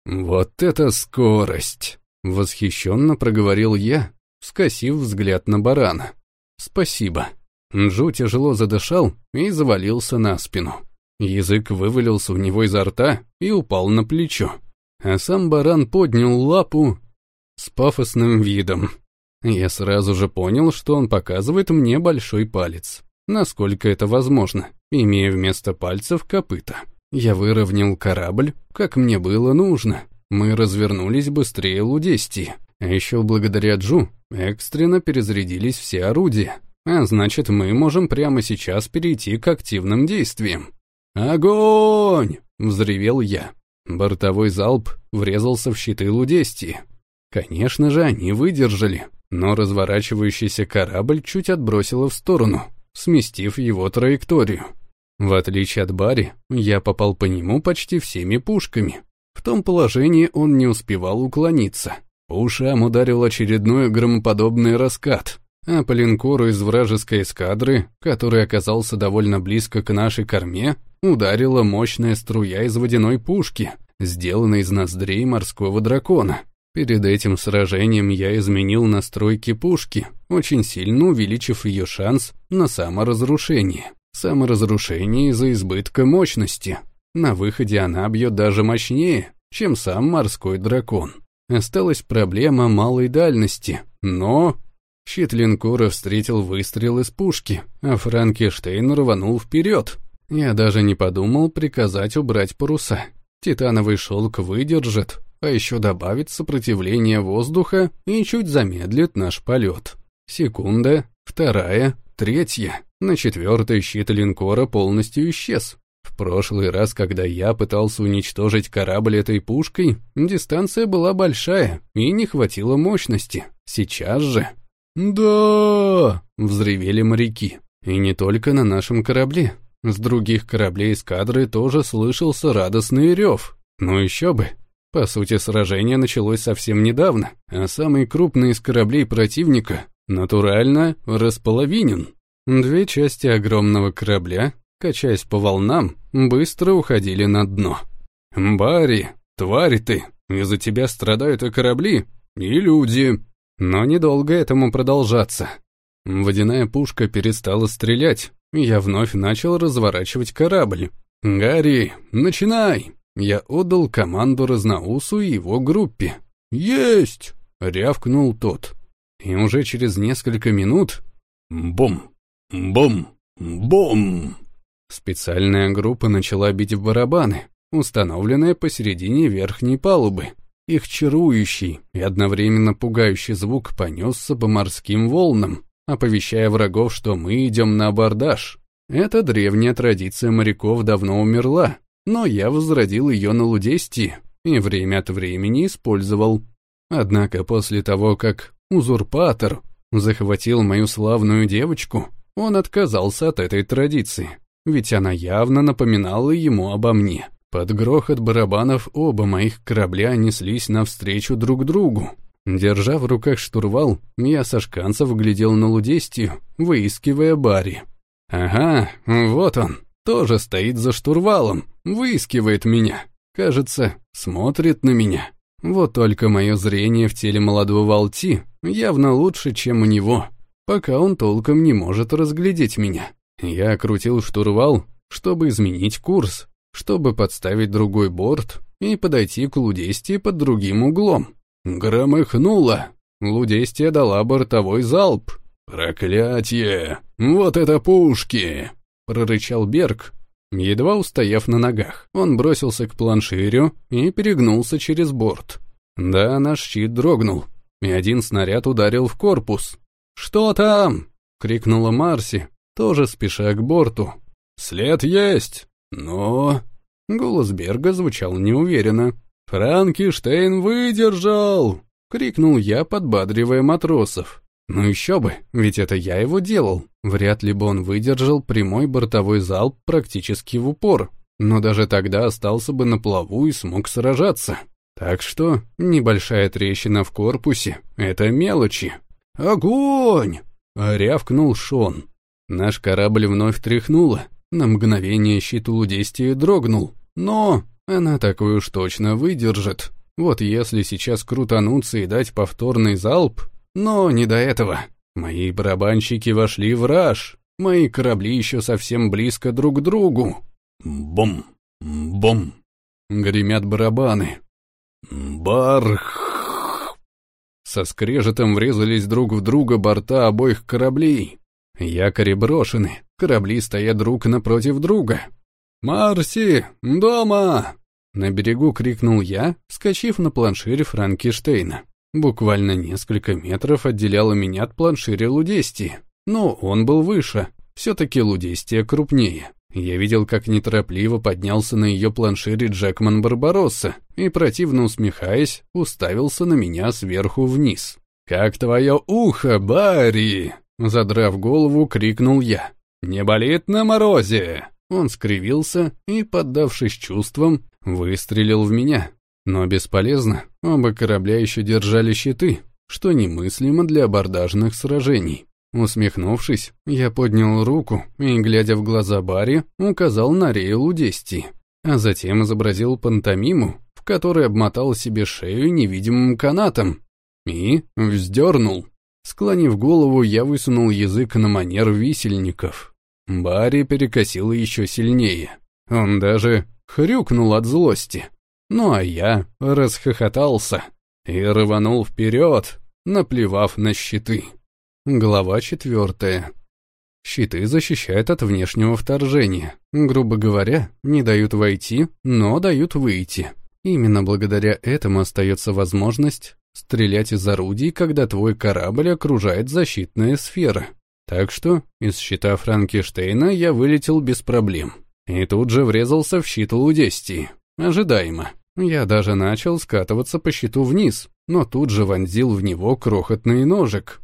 «Вот это скорость!» — восхищенно проговорил я, скосив взгляд на барана. «Спасибо». Джу тяжело задышал и завалился на спину. Язык вывалился у него изо рта и упал на плечо. А сам баран поднял лапу с пафосным видом. Я сразу же понял, что он показывает мне большой палец. Насколько это возможно, имея вместо пальцев копыта. Я выровнял корабль, как мне было нужно. Мы развернулись быстрее Лудести. А еще благодаря Джу экстренно перезарядились все орудия. А значит, мы можем прямо сейчас перейти к активным действиям. «Огонь!» — взревел я. Бортовой залп врезался в щиты Лудести. Конечно же, они выдержали, но разворачивающийся корабль чуть отбросило в сторону, сместив его траекторию. В отличие от Барри, я попал по нему почти всеми пушками. В том положении он не успевал уклониться. По ушам ударил очередной громоподобный раскат, а по линкору из вражеской эскадры, который оказался довольно близко к нашей корме, ударила мощная струя из водяной пушки, сделанной из ноздрей морского дракона. Перед этим сражением я изменил настройки пушки, очень сильно увеличив ее шанс на саморазрушение. Саморазрушение из-за избытка мощности. На выходе она бьет даже мощнее, чем сам морской дракон. Осталась проблема малой дальности, но... Щит линкора встретил выстрел из пушки, а Франкенштейн рванул вперед. Я даже не подумал приказать убрать паруса. Титановый шелк выдержит, а еще добавит сопротивление воздуха и чуть замедлит наш полет. Секунда, вторая, третья. На четвертой щит линкора полностью исчез. В прошлый раз, когда я пытался уничтожить корабль этой пушкой, дистанция была большая и не хватило мощности. Сейчас же... «Да!» — взревели моряки. И не только на нашем корабле. С других кораблей эскадры тоже слышался радостный рев. Ну еще бы. По сути, сражение началось совсем недавно, а самый крупный из кораблей противника натурально располовинен. Две части огромного корабля, качаясь по волнам, быстро уходили на дно. «Барри, тварь ты, из-за тебя страдают и корабли, и люди». Но недолго этому продолжаться. Водяная пушка перестала стрелять, и я вновь начал разворачивать корабль. «Гарри, начинай!» Я отдал команду Разноусу и его группе. «Есть!» — рявкнул тот. И уже через несколько минут... Бум! Бум! Бум! Специальная группа начала бить в барабаны, установленные посередине верхней палубы. Их чарующий и одновременно пугающий звук понесся по морским волнам, оповещая врагов, что мы идем на абордаж. Эта древняя традиция моряков давно умерла, но я возродил ее на Лудестии и время от времени использовал. Однако после того, как узурпатор захватил мою славную девочку, он отказался от этой традиции, ведь она явно напоминала ему обо мне. Под грохот барабанов оба моих корабля неслись навстречу друг другу. Держа в руках штурвал, я со шканцев глядел на Лудестию, выискивая Барри. Ага, вот он, тоже стоит за штурвалом, выискивает меня. Кажется, смотрит на меня. Вот только мое зрение в теле молодого Алти явно лучше, чем у него, пока он толком не может разглядеть меня. Я крутил штурвал, чтобы изменить курс, чтобы подставить другой борт и подойти к Лудестии под другим углом. Громыхнуло. Лудестия дала бортовой залп. «Проклятье! Вот это пушки!» — прорычал Берг, Едва устояв на ногах, он бросился к планширю и перегнулся через борт. Да, наш щит дрогнул, и один снаряд ударил в корпус. «Что там?» — крикнула Марси, тоже спеша к борту. «След есть, но...» Голос Берга звучал неуверенно. «Франкенштейн выдержал!» — крикнул я, подбадривая матросов. Ну еще бы, ведь это я его делал. Вряд ли бы он выдержал прямой бортовой залп практически в упор, но даже тогда остался бы на плаву и смог сражаться. Так что небольшая трещина в корпусе — это мелочи. «Огонь!» — рявкнул Шон. Наш корабль вновь тряхнуло. На мгновение щит Лудестии дрогнул. Но она такую уж точно выдержит. Вот если сейчас крутануться и дать повторный залп, но не до этого. Мои барабанщики вошли в раж. Мои корабли еще совсем близко друг к другу. Бом, бом. Гремят барабаны. Барх. Со скрежетом врезались друг в друга борта обоих кораблей. Якори брошены, корабли стоят друг напротив друга. «Марси! Дома!» На берегу крикнул я, скачив на планшире Франкенштейна. Буквально несколько метров отделяло меня от планширя Лудести, но он был выше, все-таки Лудестия крупнее. Я видел, как неторопливо поднялся на ее планшире Джекман Барбаросса и, противно усмехаясь, уставился на меня сверху вниз. «Как твое ухо, Барри!» Задрав голову, крикнул я. «Не болит на морозе!» Он скривился и, поддавшись чувствам, выстрелил в меня. Но бесполезно, оба корабля еще держали щиты, что немыслимо для абордажных сражений. Усмехнувшись, я поднял руку и, глядя в глаза Барри, указал на Рею Лудести, а затем изобразил пантомиму, в которой обмотал себе шею невидимым канатом, и вздернул. Склонив голову, я высунул язык на манер висельников. Барри перекосил еще сильнее. Он даже хрюкнул от злости. Ну а я расхохотался и рванул вперед, наплевав на щиты. Глава четвертая. Щиты защищают от внешнего вторжения. Грубо говоря, не дают войти, но дают выйти. Именно благодаря этому остается возможность стрелять из орудий, когда твой корабль окружает защитная сфера. Так что из щита Франкенштейна я вылетел без проблем. И тут же врезался в щит Лудестии. Ожидаемо. Я даже начал скатываться по щиту вниз, но тут же вонзил в него крохотный ножик,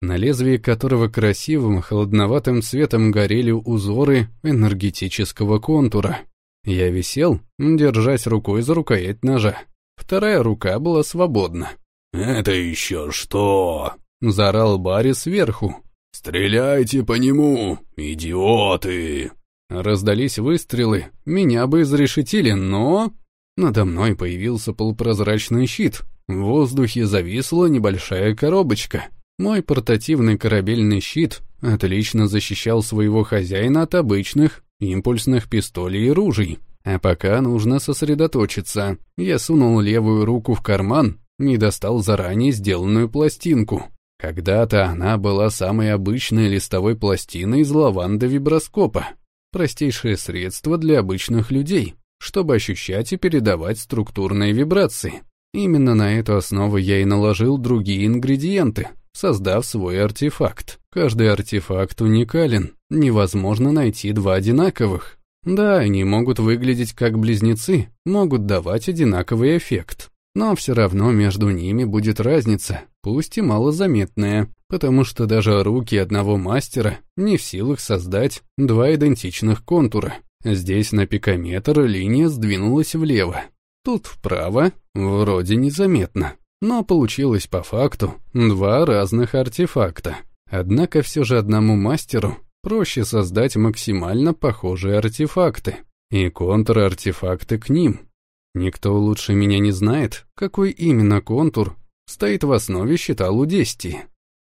на лезвии которого красивым холодноватым цветом горели узоры энергетического контура. Я висел, держась рукой за рукоять ножа. Вторая рука была свободна. «Это еще что?» — заорал Барри сверху. «Стреляйте по нему, идиоты!» Раздались выстрелы, меня бы изрешетили, но... Надо мной появился полупрозрачный щит. В воздухе зависла небольшая коробочка. Мой портативный корабельный щит отлично защищал своего хозяина от обычных импульсных пистолей и ружей. А пока нужно сосредоточиться. Я сунул левую руку в карман и достал заранее сделанную пластинку. Когда-то она была самой обычной листовой пластиной из лаванды виброскопа. Простейшее средство для обычных людей, чтобы ощущать и передавать структурные вибрации. Именно на эту основу я и наложил другие ингредиенты, создав свой артефакт. Каждый артефакт уникален, невозможно найти два одинаковых. Да, они могут выглядеть как близнецы, могут давать одинаковый эффект. Но все равно между ними будет разница, пусть и малозаметная, потому что даже руки одного мастера не в силах создать два идентичных контура. Здесь на пикометр линия сдвинулась влево, тут вправо, вроде незаметно. Но получилось по факту два разных артефакта. Однако все же одному мастеру проще создать максимально похожие артефакты и контр-артефакты к ним. Никто лучше меня не знает, какой именно контур стоит в основе щита Лудестии.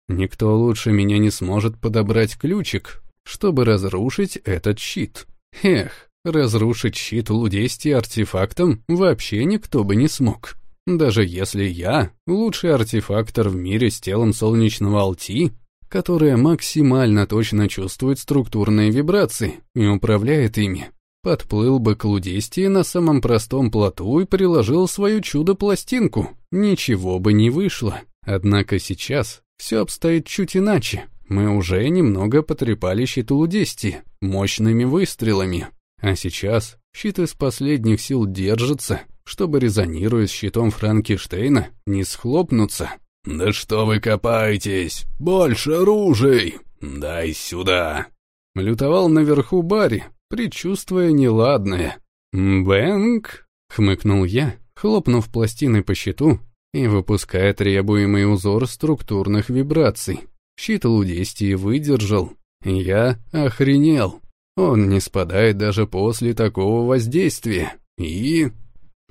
Никто лучше меня не сможет подобрать ключик, чтобы разрушить этот щит. Эх, разрушить щит Лудестии артефактом вообще никто бы не смог. Даже если я лучший артефактор в мире с телом солнечного Алти, которая максимально точно чувствует структурные вибрации и управляет ими, подплыл бы к Лудестии на самом простом плоту и приложил свою чудо-пластинку, ничего бы не вышло. Однако сейчас все обстоит чуть иначе. Мы уже немного потрепали щит Лудестии мощными выстрелами, а сейчас щит из последних сил держится, чтобы, резонируя с щитом Франкенштейна, не схлопнуться. «Да что вы копаетесь? Больше оружий! Дай сюда!» Лютовал наверху Барри, предчувствуя неладное. «Бэнк!» — хмыкнул я, хлопнув пластиной по щиту и выпуская требуемый узор структурных вибраций. Щит Лудестии выдержал. Я охренел. Он не спадает даже после такого воздействия. И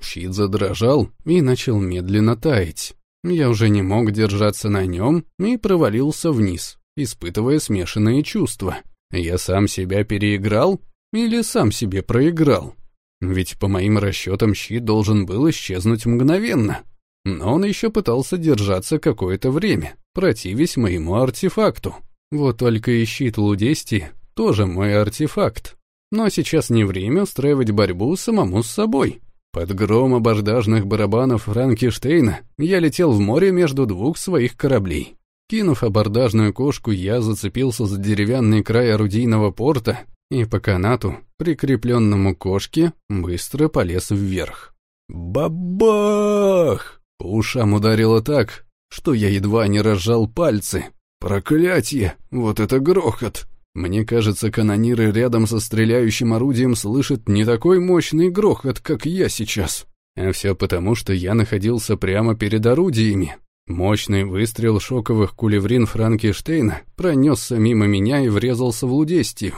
Щит задрожал и начал медленно таять. Я уже не мог держаться на нем и провалился вниз, испытывая смешанные чувства. Я сам себя переиграл или сам себе проиграл? Ведь по моим расчетам щит должен был исчезнуть мгновенно. Но он еще пытался держаться какое-то время, противясь моему артефакту. Вот только и щит Лудести тоже мой артефакт. Но сейчас не время устраивать борьбу самому с собой. Под гром абордажных барабанов Франкенштейна я летел в море между двух своих кораблей. Кинув абордажную кошку, я зацепился за деревянный край орудийного порта и по канату, прикрепленному кошке, быстро полез вверх. Бабах! По ушам ударило так, что я едва не разжал пальцы. Проклятье! Вот это грохот! Мне кажется, канониры рядом со стреляющим орудием слышат не такой мощный грохот, как я сейчас. А все потому, что я находился прямо перед орудиями. Мощный выстрел шоковых кулеврин Франкенштейна пронесся мимо меня и врезался в лудестию.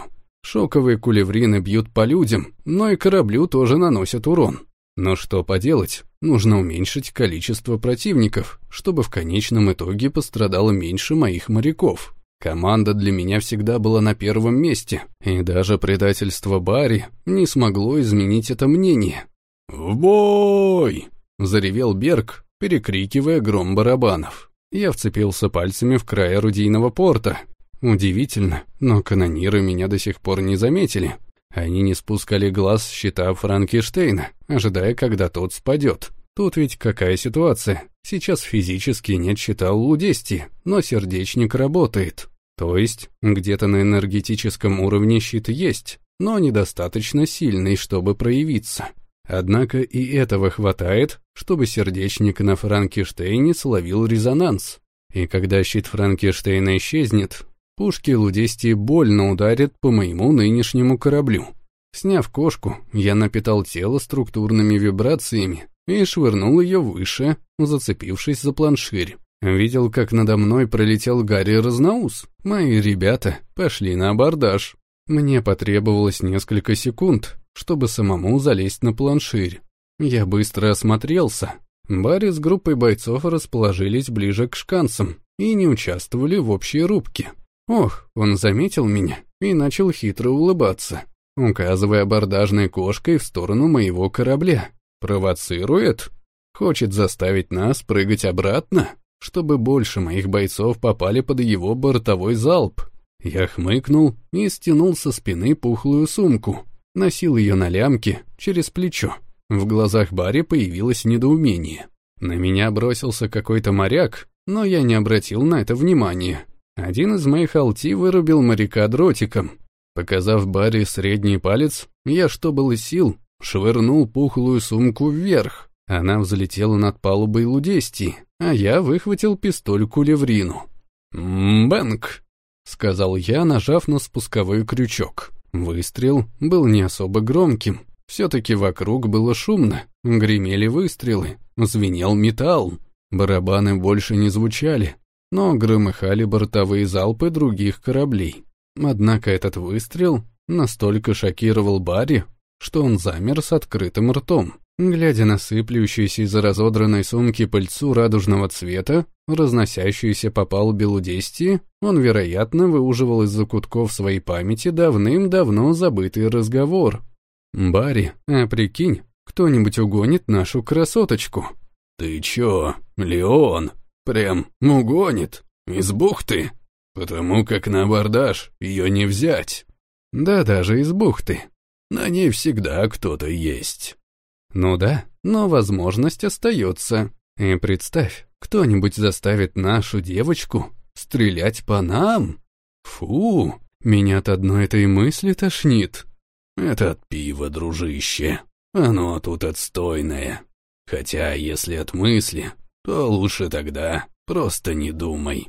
Шоковые кулеврины бьют по людям, но и кораблю тоже наносят урон. Но что поделать, нужно уменьшить количество противников, чтобы в конечном итоге пострадало меньше моих моряков. Команда для меня всегда была на первом месте, и даже предательство Барри не смогло изменить это мнение. «В бой!» — заревел Берг, перекрикивая гром барабанов. Я вцепился пальцами в край орудийного порта. Удивительно, но канониры меня до сих пор не заметили. Они не спускали глаз с щита Франкенштейна, ожидая, когда тот спадет. Тут ведь какая ситуация? Сейчас физически нет щита у Лудести, но сердечник работает. То есть, где-то на энергетическом уровне щит есть, но недостаточно сильный, чтобы проявиться. Однако и этого хватает, чтобы сердечник на Франкенштейне словил резонанс. И когда щит Франкенштейна исчезнет, пушки Лудести больно ударят по моему нынешнему кораблю. Сняв кошку, я напитал тело структурными вибрациями и швырнул ее выше, зацепившись за планширь. Видел, как надо мной пролетел Гарри Разноус. Мои ребята пошли на абордаж. Мне потребовалось несколько секунд, чтобы самому залезть на планширь. Я быстро осмотрелся. Барри с группой бойцов расположились ближе к шканцам и не участвовали в общей рубке. Ох, он заметил меня и начал хитро улыбаться, указывая абордажной кошкой в сторону моего корабля. Провоцирует? Хочет заставить нас прыгать обратно, чтобы больше моих бойцов попали под его бортовой залп. Я хмыкнул и стянул со спины пухлую сумку. Носил ее на лямке, через плечо. В глазах Барри появилось недоумение. На меня бросился какой-то моряк, но я не обратил на это внимания. Один из моих алти вырубил моряка дротиком. Показав Барри средний палец, я, что было сил, швырнул пухлую сумку вверх. Она взлетела над палубой Лудести, а я выхватил пистоль кулеврину. «Бэнк!» — сказал я, нажав на спусковой крючок. Выстрел был не особо громким. Все-таки вокруг было шумно, гремели выстрелы, звенел металл. Барабаны больше не звучали, но громыхали бортовые залпы других кораблей. Однако этот выстрел настолько шокировал Барри, что он замер с открытым ртом. Глядя на сыплющуюся из разодранной сумки пыльцу радужного цвета, разносящуюся по палубе лудести, он, вероятно, выуживал из закутков своей памяти давным-давно забытый разговор. «Барри, а прикинь, кто-нибудь угонит нашу красоточку?» «Ты чё, Леон? Прям угонит? Из бухты? Потому как на абордаж ее не взять». «Да даже из бухты. На ней всегда кто-то есть». Ну да, но возможность остается. И представь, кто-нибудь заставит нашу девочку стрелять по нам? Фу, меня от одной этой мысли тошнит. Это от пива, дружище. Оно тут отстойное. Хотя, если от мысли, то лучше тогда просто не думай.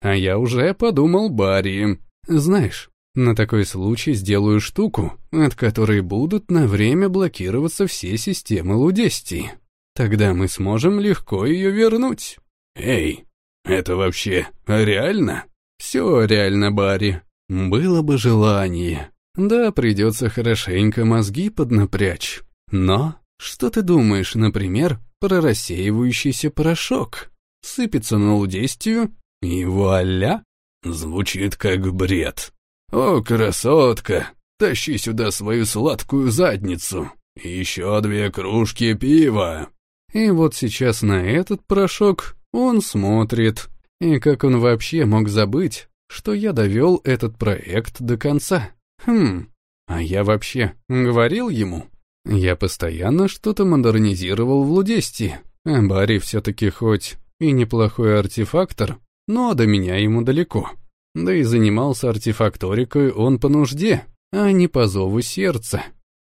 А я уже подумал Барри. Знаешь, на такой случай сделаю штуку, от которой будут на время блокироваться все системы Лудестии. Тогда мы сможем легко ее вернуть. Эй, это вообще реально? Все реально, Барри. Было бы желание. Да, придется хорошенько мозги поднапрячь. Но что ты думаешь, например, про рассеивающийся порошок? Сыпется на Лудестию, и вуаля! Звучит как бред. «О, красотка, тащи сюда свою сладкую задницу. Еще две кружки пива». И вот сейчас на этот порошок он смотрит. И как он вообще мог забыть, что я довел этот проект до конца? Хм, а я вообще говорил ему? Я постоянно что-то модернизировал в Лудести, Барри все-таки хоть и неплохой артефактор, но до меня ему далеко. Да и занимался артефакторикой он по нужде, а не по зову сердца.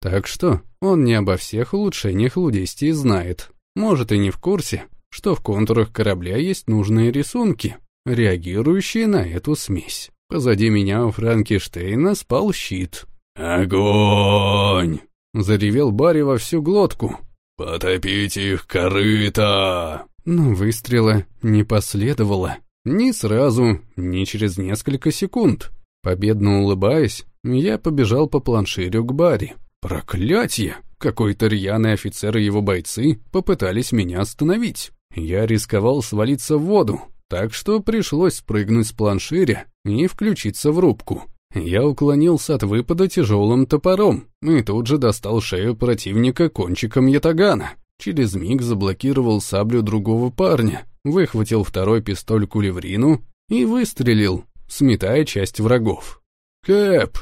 Так что он не обо всех улучшениях лудестии знает. Может и не в курсе, что в контурах корабля есть нужные рисунки, реагирующие на эту смесь. Позади меня у Франкенштейна спал щит. «Огонь!» — заревел Барри во всю глотку. «Потопите их корыто!» Но выстрела не последовало. Ни сразу, ни через несколько секунд. Победно улыбаясь, я побежал по планширю к Барри. Проклятье! Какой-то рьяный офицер и его бойцы попытались меня остановить. Я рисковал свалиться в воду, так что пришлось спрыгнуть с планширя и включиться в рубку. Я уклонился от выпада тяжелым топором и тут же достал шею противника кончиком ятагана. Через миг заблокировал саблю другого парня, выхватил второй пистоль кулеврину и выстрелил, сметая часть врагов. «Кэп,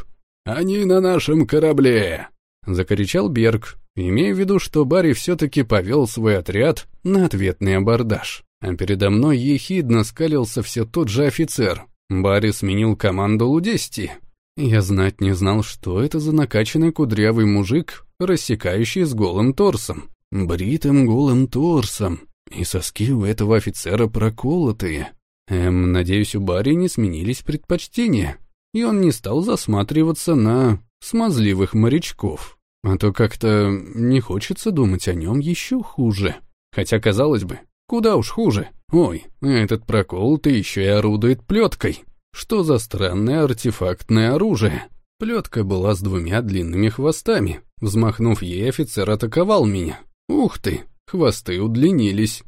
они на нашем корабле!» — закричал Берг, имея в виду, что Барри все-таки повел свой отряд на ответный абордаж. А передо мной ехидно скалился все тот же офицер. Барри сменил команду Лудести. Я знать не знал, что это за накачанный кудрявый мужик, рассекающий с голым торсом. Бритым голым торсом. И соски у этого офицера проколотые. Эм, надеюсь, у Барри не сменились предпочтения, и он не стал засматриваться на смазливых морячков. А то как-то не хочется думать о нем еще хуже. Хотя, казалось бы, куда уж хуже. Ой, этот проколотый еще и орудует плеткой. Что за странное артефактное оружие? Плетка была с двумя длинными хвостами. Взмахнув ей, офицер атаковал меня. Ух ты, Хвосты удлинились.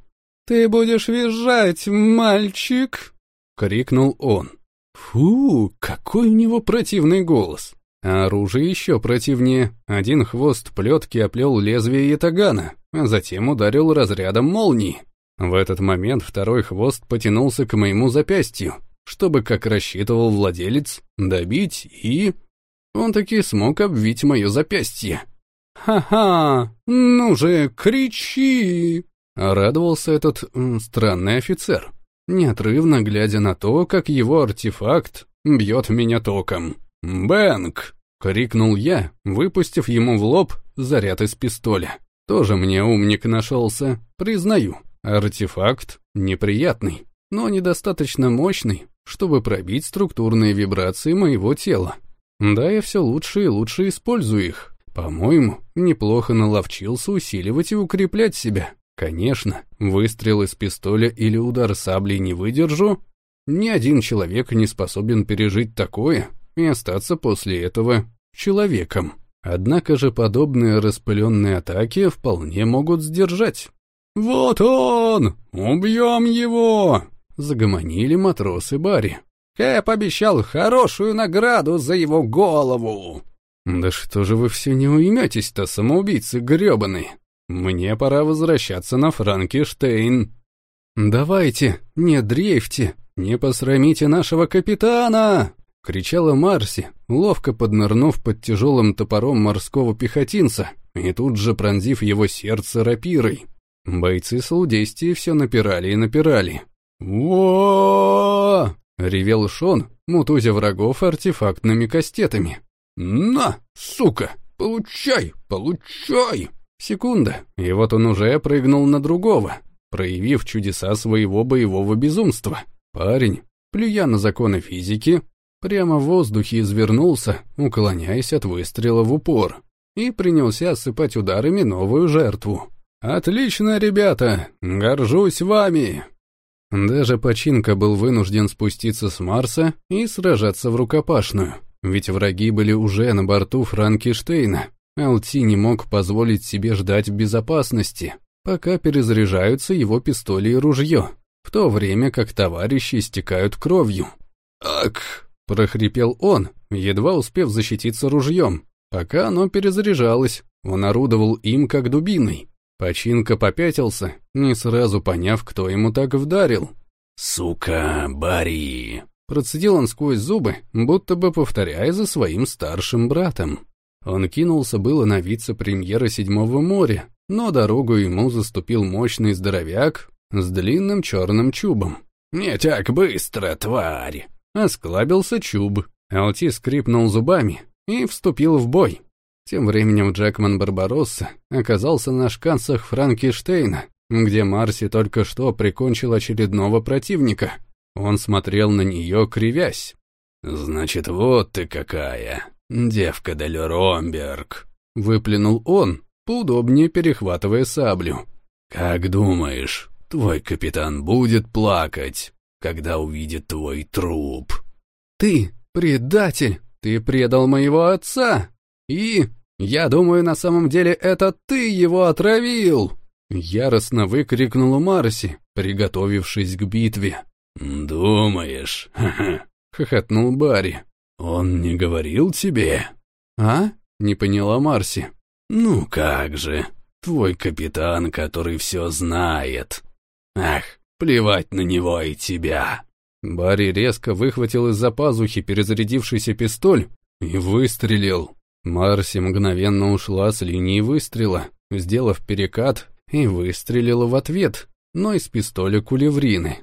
«Ты будешь визжать, мальчик!» — крикнул он. Фу, какой у него противный голос. А оружие еще противнее. Один хвост плетки оплел лезвие ятагана, а затем ударил разрядом молнии. В этот момент второй хвост потянулся к моему запястью, чтобы, как рассчитывал владелец, добить и... Он таки смог обвить мое запястье. «Ха-ха! Ну же, кричи!» Радовался этот странный офицер, неотрывно глядя на то, как его артефакт бьет меня током. «Бэнк!» — крикнул я, выпустив ему в лоб заряд из пистоля. Тоже мне умник нашелся, признаю. Артефакт неприятный, но недостаточно мощный, чтобы пробить структурные вибрации моего тела. Да, я все лучше и лучше использую их. По-моему, неплохо наловчился усиливать и укреплять себя. Конечно, выстрел из пистоля или удар саблей не выдержу. Ни один человек не способен пережить такое и остаться после этого человеком. Однако же подобные распыленные атаки вполне могут сдержать. «Вот он! Убьем его!» — загомонили матросы Барри. Кэп обещал хорошую награду за его голову. «Да что же вы все не уйметесь-то, самоубийцы гребаные? Мне пора возвращаться на Франкенштейн». «Давайте, не дрейфьте, не посрамите нашего капитана!» — кричала Марси, ловко поднырнув под тяжелым топором морского пехотинца и тут же пронзив его сердце рапирой. Бойцы Слудестии все напирали и напирали. во ревел Шон, мутузя врагов артефактными кастетами. «На, сука, получай, получай!» Секунда, и вот он уже прыгнул на другого, проявив чудеса своего боевого безумства. Парень, плюя на законы физики, прямо в воздухе извернулся, уклоняясь от выстрела в упор, и принялся осыпать ударами новую жертву. «Отлично, ребята! Горжусь вами!» Даже Починка был вынужден спуститься с Марса и сражаться в рукопашную, ведь враги были уже на борту Франкенштейна. Алти не мог позволить себе ждать в безопасности, пока перезаряжаются его пистоли и ружье, в то время как товарищи истекают кровью. «Ак!» — прохрипел он, едва успев защититься ружьем. Пока оно перезаряжалось, он орудовал им как дубиной. Починка попятился, не сразу поняв, кто ему так вдарил. «Сука, Барри!» Процедил он сквозь зубы, будто бы повторяя за своим старшим братом. Он кинулся было на вице-премьера Седьмого моря, но дорогу ему заступил мощный здоровяк с длинным черным чубом. «Не так быстро, тварь!» Осклабился чуб. Алти скрипнул зубами и вступил в бой. Тем временем Джекман Барбаросса оказался на шканцах Франкенштейна, где Марси только что прикончил очередного противника. Он смотрел на нее, кривясь. «Значит, вот ты какая, девка Дель Ромберг!» Выплюнул он, поудобнее перехватывая саблю. «Как думаешь, твой капитан будет плакать, когда увидит твой труп?» «Ты, предатель, ты предал моего отца!» И, я думаю, на самом деле это ты его отравил!» Яростно выкрикнула Марси, приготовившись к битве. «Думаешь?» — хохотнул Барри. «Он не говорил тебе?» «А?» — не поняла Марси. «Ну как же, твой капитан, который все знает. Ах, плевать на него и тебя!» Барри резко выхватил из-за пазухи перезарядившийся пистоль и выстрелил. Марси мгновенно ушла с линии выстрела, сделав перекат и выстрелила в ответ, но из пистоля кулеврины.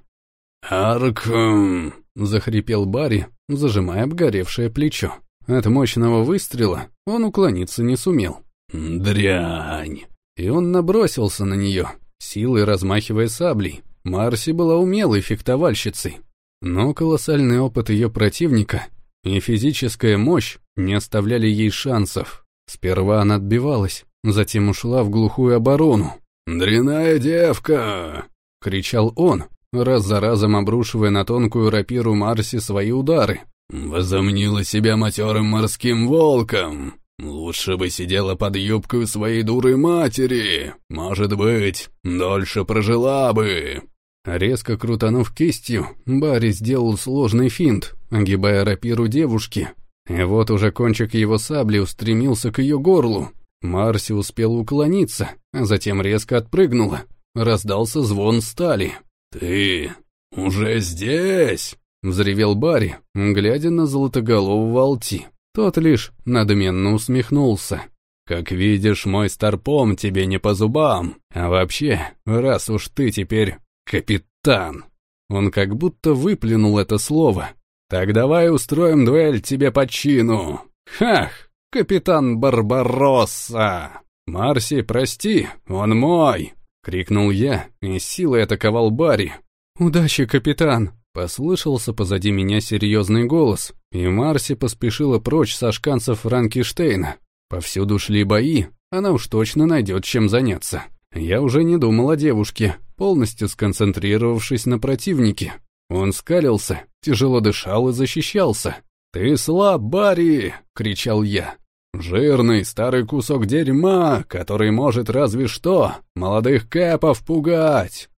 «Арком!» — захрипел Барри, зажимая обгоревшее плечо. От мощного выстрела он уклониться не сумел. «Дрянь!» И он набросился на нее, силой размахивая саблей. Марси была умелой фехтовальщицей. Но колоссальный опыт ее противника и физическая мощь не оставляли ей шансов. Сперва она отбивалась, затем ушла в глухую оборону. «Дряная девка!» — кричал он, раз за разом обрушивая на тонкую рапиру Марси свои удары. «Возомнила себя матерым морским волком! Лучше бы сидела под юбкой своей дурой матери! Может быть, дольше прожила бы!» Резко крутанув кистью, Барри сделал сложный финт, огибая рапиру девушки. И вот уже кончик его сабли устремился к ее горлу. Марси успел уклониться, а затем резко отпрыгнула. Раздался звон стали. «Ты уже здесь?» — взревел Барри, глядя на золотоголового Алти. Тот лишь надменно усмехнулся. Как видишь, мой старпом тебе не по зубам. А вообще, раз уж ты теперь капитан. Он как будто выплюнул это слово. Так давай устроим дуэль тебе по чину. Хах, капитан Барбаросса. Марси, прости, он мой. Крикнул я и силой атаковал Барри. «Удачи, капитан!» Послышался позади меня серьезный голос, и Марси поспешила прочь со шканцев Франкиштейна. Повсюду шли бои, она уж точно найдет чем заняться. Я уже не думал о девушке, полностью сконцентрировавшись на противнике. Он скалился, тяжело дышал и защищался. «Ты слаб, Барри!» — кричал я. «Жирный старый кусок дерьма, который может разве что молодых кэпов пугать!»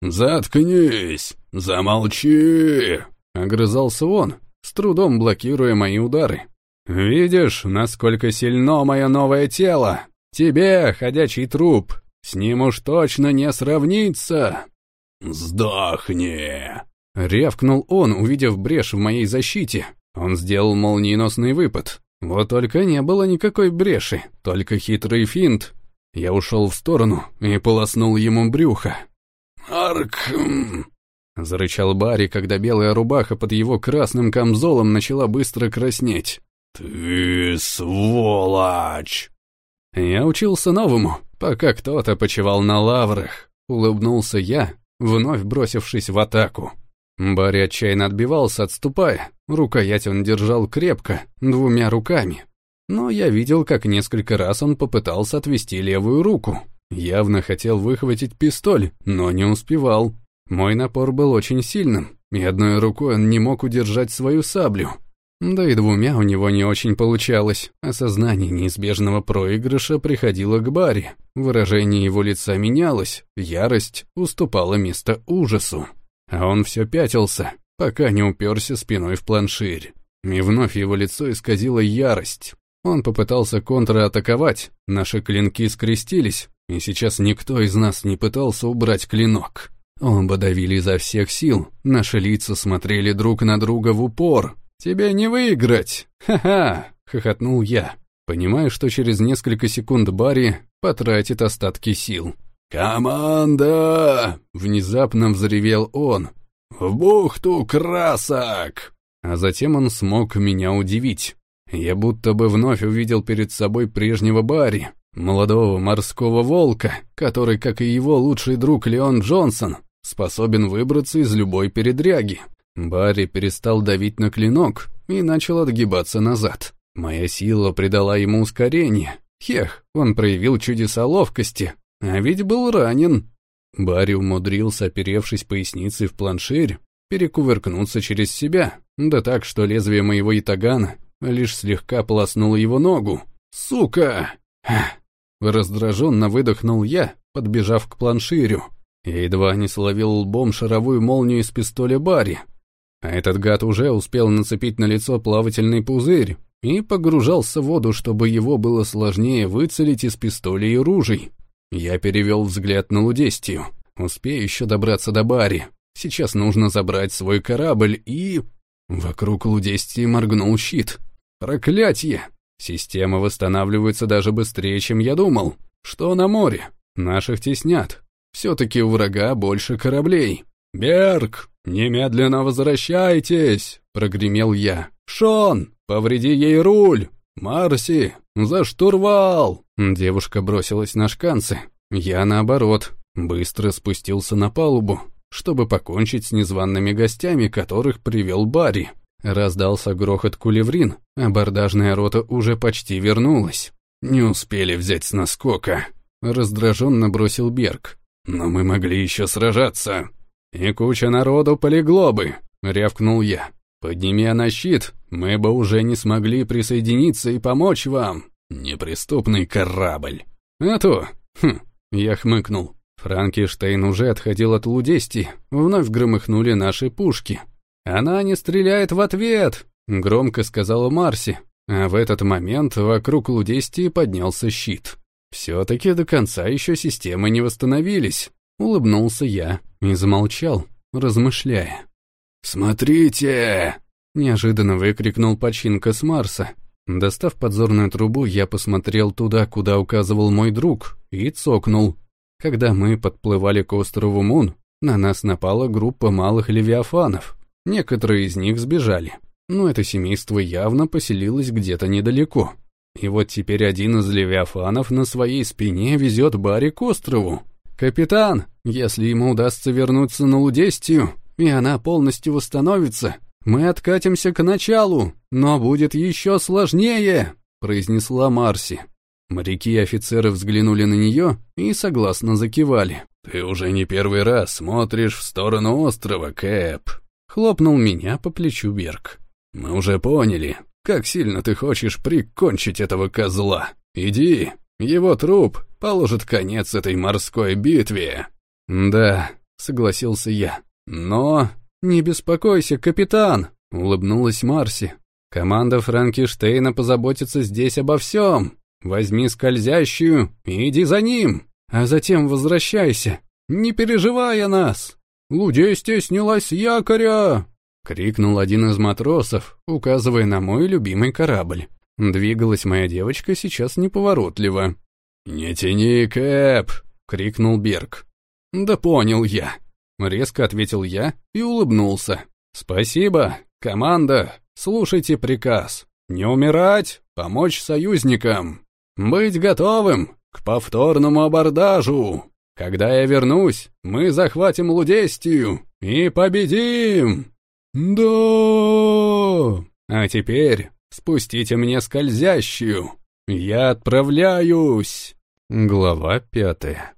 «Заткнись! Замолчи!» — огрызался он, с трудом блокируя мои удары. «Видишь, насколько сильно мое новое тело? Тебе, ходячий труп, с ним уж точно не сравнится!» «Сдохни!» — рявкнул он, увидев брешь в моей защите. Он сделал молниеносный выпад. Вот только не было никакой бреши, только хитрый финт. Я ушел в сторону и полоснул ему брюхо. «Аркм!» — зарычал Барри, когда белая рубаха под его красным камзолом начала быстро краснеть. «Ты сволочь!» Я учился новому, пока кто-то почивал на лаврах. Улыбнулся я, вновь бросившись в атаку. Барри отчаянно отбивался, отступая. Рукоять он держал крепко, двумя руками. Но я видел, как несколько раз он попытался отвести левую руку. Явно хотел выхватить пистоль, но не успевал. Мой напор был очень сильным, и одной рукой он не мог удержать свою саблю. Да и двумя у него не очень получалось. Осознание неизбежного проигрыша приходило к Барри. Выражение его лица менялось, ярость уступала место ужасу. А он все пятился, пока не уперся спиной в планширь. И вновь его лицо исказило ярость. Он попытался контратаковать, наши клинки скрестились, и сейчас никто из нас не пытался убрать клинок. Оба давили изо всех сил, наши лица смотрели друг на друга в упор. «Тебе не выиграть! Ха-ха!» — хохотнул я, понимая, что через несколько секунд Барри потратит остатки сил. «Команда!» — внезапно взревел он. «В бухту красок!» А затем он смог меня удивить. Я будто бы вновь увидел перед собой прежнего Барри, молодого морского волка, который, как и его лучший друг Леон Джонсон, способен выбраться из любой передряги. Барри перестал давить на клинок и начал отгибаться назад. Моя сила придала ему ускорение. Хех, он проявил чудеса ловкости, а ведь был ранен. Барри умудрился, оперевшись поясницей в планширь, перекувыркнуться через себя, да так, что лезвие моего ятагана лишь слегка полоснуло его ногу. «Сука!» Раздраженно выдохнул я, подбежав к планширю. Я едва не словил лбом шаровую молнию из пистоля Барри. А этот гад уже успел нацепить на лицо плавательный пузырь и погружался в воду, чтобы его было сложнее выцелить из пистолей и ружей. Я перевел взгляд на Лудестию. Успею еще добраться до Барри. Сейчас нужно забрать свой корабль и... Вокруг Лудестии моргнул щит. Проклятье! Система восстанавливается даже быстрее, чем я думал. Что на море? Наших теснят. Все-таки у врага больше кораблей. «Берг, немедленно возвращайтесь!» — прогремел я. «Шон, повреди ей руль! Марси, за штурвал!» Девушка бросилась на шканцы. Я, наоборот, быстро спустился на палубу, чтобы покончить с незваными гостями, которых привел Барри. Раздался грохот кулеврин, абордажная рота уже почти вернулась. «Не успели взять с наскока», — раздраженно бросил Берг. «Но мы могли еще сражаться». «И куча народу полегло бы», — рявкнул я. «Подними на щит, мы бы уже не смогли присоединиться и помочь вам. Неприступный корабль». «А то...» «Хм...» — я хмыкнул. Франкенштейн уже отходил от Лудести, вновь громыхнули наши пушки. «Она не стреляет в ответ!» — громко сказала Марси, а в этот момент вокруг Лудестии поднялся щит. «Все-таки до конца еще системы не восстановились», — улыбнулся я и замолчал, размышляя. «Смотрите!» — неожиданно выкрикнул починка с Марса. Достав подзорную трубу, я посмотрел туда, куда указывал мой друг, и цокнул. Когда мы подплывали к острову Мун, на нас напала группа малых левиафанов. Некоторые из них сбежали, но это семейство явно поселилось где-то недалеко. И вот теперь один из левиафанов на своей спине везет Барри к острову. «Капитан, если ему удастся вернуться на Лудестию, и она полностью восстановится, мы откатимся к началу, но будет еще сложнее», — произнесла Марси. Моряки и офицеры взглянули на нее и согласно закивали. «Ты уже не первый раз смотришь в сторону острова, Кэп», — хлопнул меня по плечу Берг. «Мы уже поняли, как сильно ты хочешь прикончить этого козла. Иди, его труп положит конец этой морской битве». «Да», — согласился я. «Но...» «Не беспокойся, капитан», — улыбнулась Марси. «Команда Франкенштейна позаботится здесь обо всем. Возьми скользящую и иди за ним, а затем возвращайся, не переживай о нас. Лудестия снялась с якоря!» — крикнул один из матросов, указывая на мой любимый корабль. Двигалась моя девочка сейчас неповоротливо. «Не тяни, Кэп!» — крикнул Берг. «Да понял я!» — резко ответил я и улыбнулся. «Спасибо, команда, слушайте приказ. Не умирать, помочь союзникам. Быть готовым к повторному абордажу. Когда я вернусь, мы захватим Лудестию и победим!» «Да!» «А теперь спустите мне скользящую. Я отправляюсь!» Глава пятая.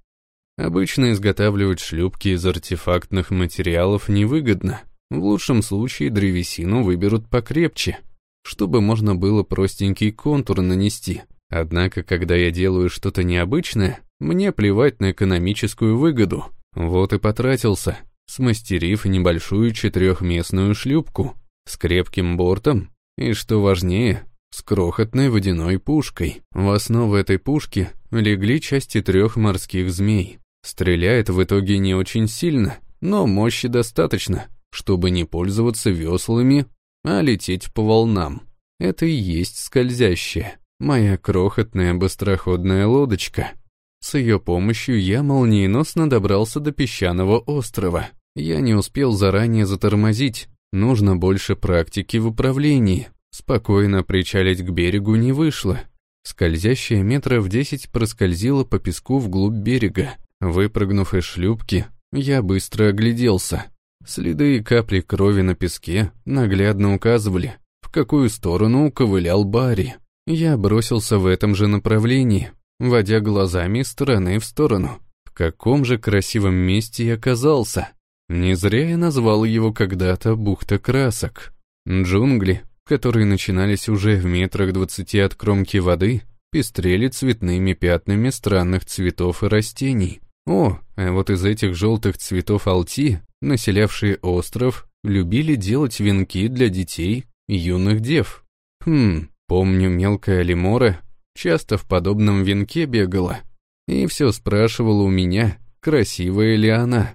Обычно изготавливать шлюпки из артефактных материалов невыгодно. В лучшем случае древесину выберут покрепче, чтобы можно было простенький контур нанести. Однако, когда я делаю что-то необычное, мне плевать на экономическую выгоду. Вот и потратился, смастерив небольшую четырехместную шлюпку с крепким бортом и, что важнее, с крохотной водяной пушкой. В основу этой пушки легли части трех морских змей. Стреляет в итоге не очень сильно, но мощи достаточно, чтобы не пользоваться веслами, а лететь по волнам. Это и есть скользящее. Моя крохотная быстроходная лодочка. С ее помощью я молниеносно добрался до песчаного острова. Я не успел заранее затормозить, нужно больше практики в управлении. Спокойно причалить к берегу не вышло. Скользящая метров десять проскользила по песку вглубь берега. Выпрыгнув из шлюпки, я быстро огляделся. Следы и капли крови на песке наглядно указывали, в какую сторону ковылял Барри. Я бросился в этом же направлении, водя глазами из стороны в сторону. В каком же красивом месте я оказался. Не зря я назвал его когда-то бухта красок. Джунгли, которые начинались уже в метрах двадцати от кромки воды, пестрели цветными пятнами странных цветов и растений. О, а вот из этих желтых цветов алти, населявшие остров, любили делать венки для детей юных дев. Хм, Помню, мелкая лемора часто в подобном венке бегала и все спрашивала у меня, красивая ли она.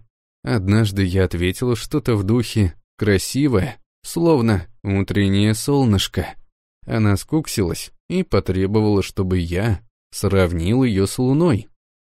Однажды я ответила что-то в духе «красивая», словно утреннее солнышко. Она скуксилась и потребовала, чтобы я сравнил ее с луной.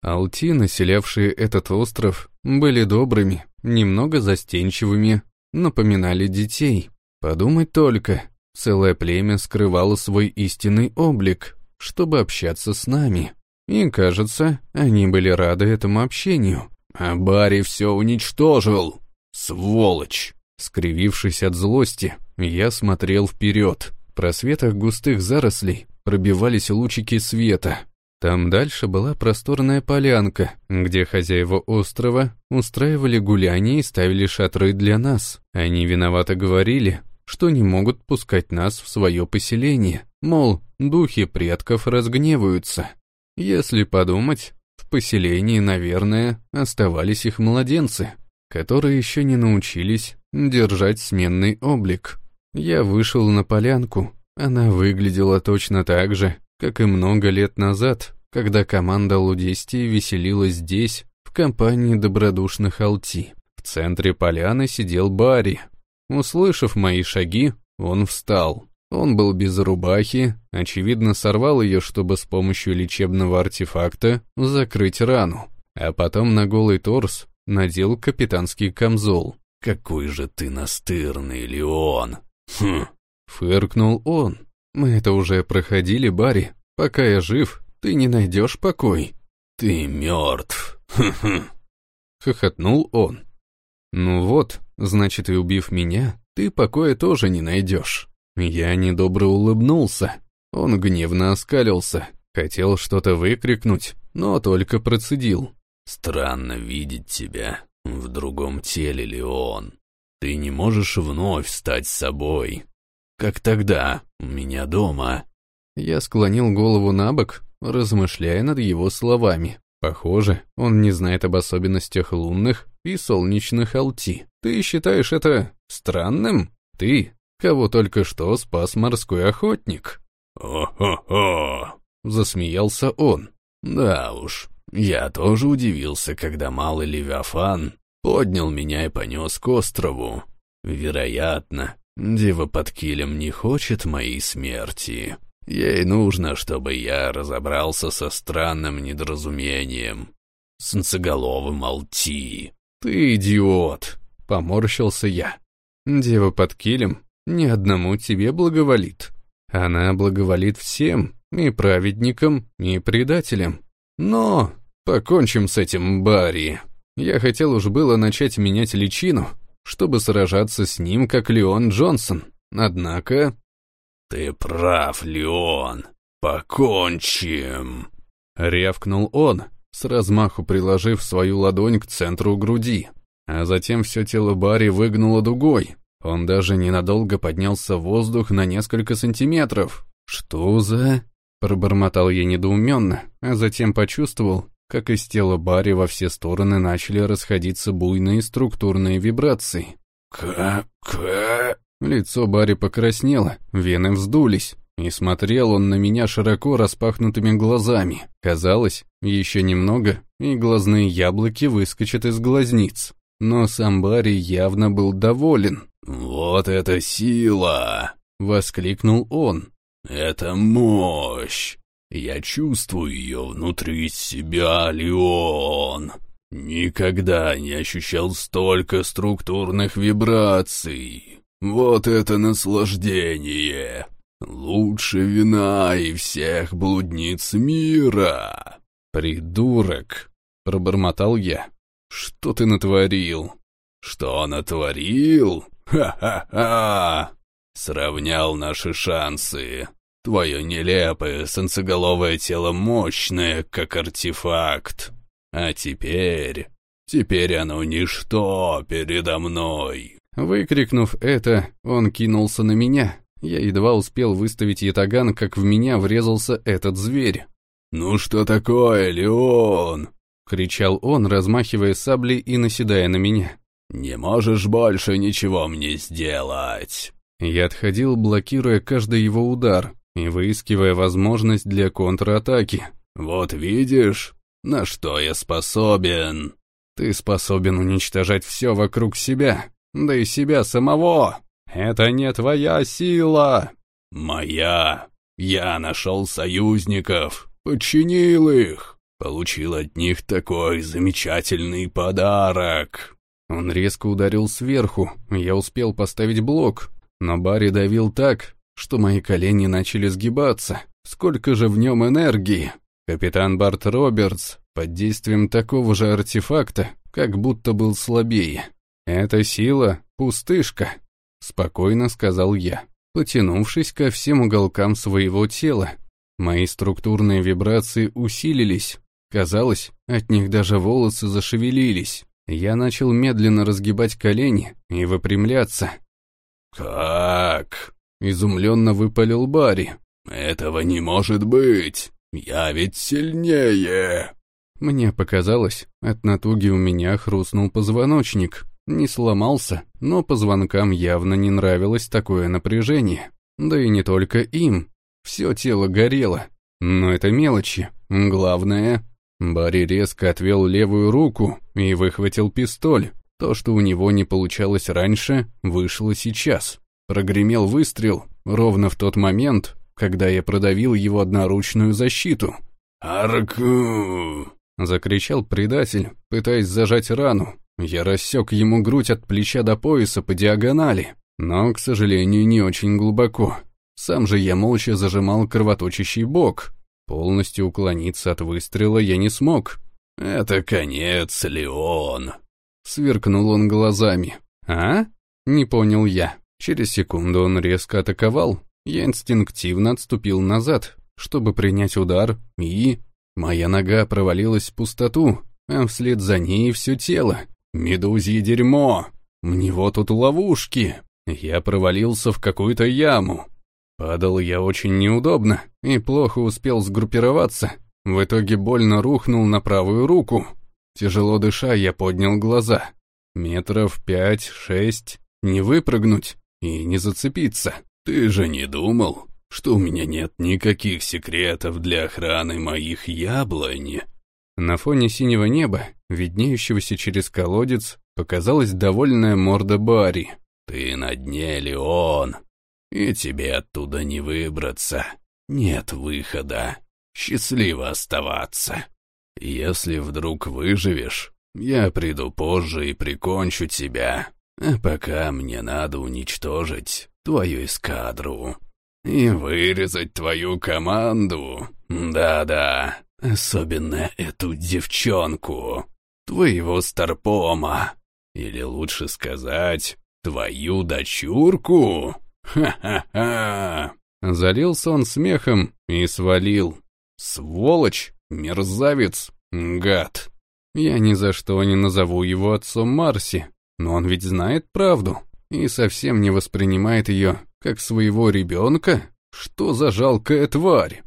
Алти, населявшие этот остров, были добрыми, немного застенчивыми, напоминали детей. Подумать только, Целое племя скрывало свой истинный облик, чтобы общаться с нами. И, кажется, они были рады этому общению. А Барри все уничтожил. Сволочь! Скривившись от злости, я смотрел вперед. В просветах густых зарослей пробивались лучики света. Там дальше была просторная полянка, где хозяева острова устраивали гуляния и ставили шатры для нас. Они виновато говорили, что не могут пускать нас в свое поселение, мол, духи предков разгневаются. Если подумать, в поселении, наверное, оставались их младенцы, которые еще не научились держать сменный облик. Я вышел на полянку, она выглядела точно так же, как и много лет назад, когда команда Лудестии веселилась здесь, в компании добродушных Алти. В центре поляны сидел Барри, Услышав мои шаги, он встал. Он был без рубахи, очевидно сорвал ее, чтобы с помощью лечебного артефакта закрыть рану, а потом на голый торс надел капитанский камзол. «Какой же ты настырный, Леон!» «Хм!» — фыркнул он. «Мы это уже проходили, Барри. Пока я жив, ты не найдешь покой». «Ты мертв!» «Хм-хм!» — хохотнул он. «Ну вот, значит, и убив меня, ты покоя тоже не найдешь». Я недобро улыбнулся. Он гневно оскалился. Хотел что-то выкрикнуть, но только процедил. «Странно видеть тебя в другом теле, Леон. Ты не можешь вновь стать собой. Как тогда, у меня дома». Я склонил голову на бок, размышляя над его словами. Похоже, он не знает об особенностях лунных и солнечных алти. Ты считаешь это странным? Ты, кого только что спас морской охотник. «О-хо-хо!» — засмеялся он. «Да уж, я тоже удивился, когда малый Левиафан поднял меня и понес к острову. Вероятно, дева под килем не хочет моей смерти. Ей нужно, чтобы я разобрался со странным недоразумением. Солнцеголовым Алти». «Ты идиот!» — поморщился я. «Дева под килем ни одному тебе благоволит. Она благоволит всем, и праведникам, и предателям. Но покончим с этим, Барри. Я хотел уж было начать менять личину, чтобы сражаться с ним, как Леон Джонсон. Однако... «Ты прав, Леон. Покончим!» Рявкнул он, с размаху приложив свою ладонь к центру груди. А затем все тело Барри выгнуло дугой, он даже ненадолго поднялся в воздух на несколько сантиметров. «Что за...» — пробормотал я недоуменно, а затем почувствовал, как из тела Барри во все стороны начали расходиться буйные структурные вибрации. «Ка-ка...» Лицо Барри покраснело, вены вздулись, и смотрел он на меня широко распахнутыми глазами. Казалось, еще немного, и глазные яблоки выскочат из глазниц. Но сам Барри явно был доволен. «Вот это сила!» — воскликнул он. «Это мощь! Я чувствую ее внутри себя, Леон! Никогда не ощущал столько структурных вибраций! Вот это наслаждение! Лучше вина и всех блудниц мира!» «Придурок!» — пробормотал я. «Что ты натворил?» «Что натворил? Ха-ха-ха! Сравнял наши шансы. Твое нелепое солнцеголовое тело мощное, как артефакт. А теперь... Теперь оно ничто передо мной. Выкрикнув это, он кинулся на меня. Я едва успел выставить ятаган, как в меня врезался этот зверь. «Ну что такое, Леон?» — кричал он, размахивая саблей и наседая на меня. «Не можешь больше ничего мне сделать!» Я отходил, блокируя каждый его удар и выискивая возможность для контратаки. «Вот видишь, на что я способен!» «Ты способен уничтожать все вокруг себя, да и себя самого! Это не твоя сила!» «Моя! Я нашел союзников, подчинил их, получил от них такой замечательный подарок!» Он резко ударил сверху, я успел поставить блок, но Барри давил так, что мои колени начали сгибаться. Сколько же в нем энергии! Капитан Барт Робертс под действием такого же артефакта, как будто был слабее. «Это сила — пустышка», — спокойно сказал я, потянувшись ко всем уголкам своего тела. Мои структурные вибрации усилились. Казалось, от них даже волосы зашевелились. Я начал медленно разгибать колени и выпрямляться. «Как?» — изумленно выпалил Барри. «Этого не может быть! Я ведь сильнее!» Мне показалось, от натуги у меня хрустнул позвоночник. Не сломался, но позвонкам явно не нравилось такое напряжение. Да и не только им. Все тело горело. Но это мелочи. Главное, Барри резко отвел левую руку и выхватил пистоль. То, что у него не получалось раньше, вышло сейчас. Прогремел выстрел, ровно в тот момент, когда я продавил его одноручную защиту. «Арку!» — закричал предатель, пытаясь зажать рану. Я рассек ему грудь от плеча до пояса по диагонали, но, к сожалению, не очень глубоко. Сам же я молча зажимал кровоточащий бок. Полностью уклониться от выстрела я не смог. «Это конец, Леон!» Сверкнул он глазами. «А?» Не понял я. Через секунду он резко атаковал. Я инстинктивно отступил назад, чтобы принять удар, и... Моя нога провалилась в пустоту, а вслед за ней все тело. Медузье дерьмо! У него тут ловушки! Я провалился в какую-то яму. Падал я очень неудобно и плохо успел сгруппироваться. В итоге больно рухнул на правую руку. Тяжело дыша, я поднял глаза. Метров пять-шесть, не выпрыгнуть и не зацепиться. Ты же не думал, что у меня нет никаких секретов для охраны моих яблонь? На фоне синего неба, виднеющегося через колодец, показалась довольная морда Барри. «Ты на дне, Леон, и тебе оттуда не выбраться. Нет выхода. Счастливо оставаться. Если вдруг выживешь, я приду позже и прикончу тебя. А пока мне надо уничтожить твою эскадру и вырезать твою команду. Да-да, особенно эту девчонку, твоего Старпома. Или лучше сказать, твою дочурку? Ха-ха-ха!» Залился он смехом и свалил. «Сволочь! Мерзавец! Гад!» Я ни за что не назову его отцом Марси, но он ведь знает правду и совсем не воспринимает ее как своего ребенка. Что за жалкая тварь?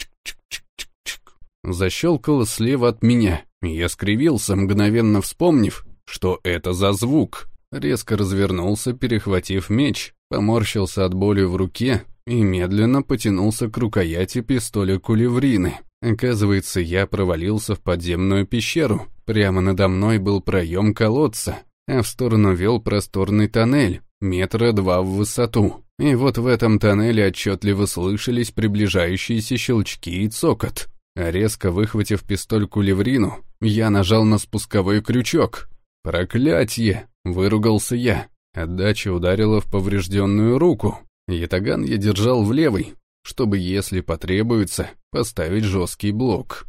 Чик-чик-чик-чик. Защелкало слева от меня, я скривился, мгновенно вспомнив, что это за звук. Резко развернулся, перехватив меч, поморщился от боли в руке и медленно потянулся к рукояти пистоля кулеврины. Оказывается, я провалился в подземную пещеру. Прямо надо мной был проем колодца, а в сторону вел просторный тоннель, метра два в высоту. И вот в этом тоннеле отчетливо слышались приближающиеся щелчки и цокот. А резко выхватив пистоль кулеврину, я нажал на спусковой крючок. «Проклятье!» — выругался я. Отдача ударила в поврежденную руку. Ятаган я держал в левой, чтобы, если потребуется, поставить жесткий блок.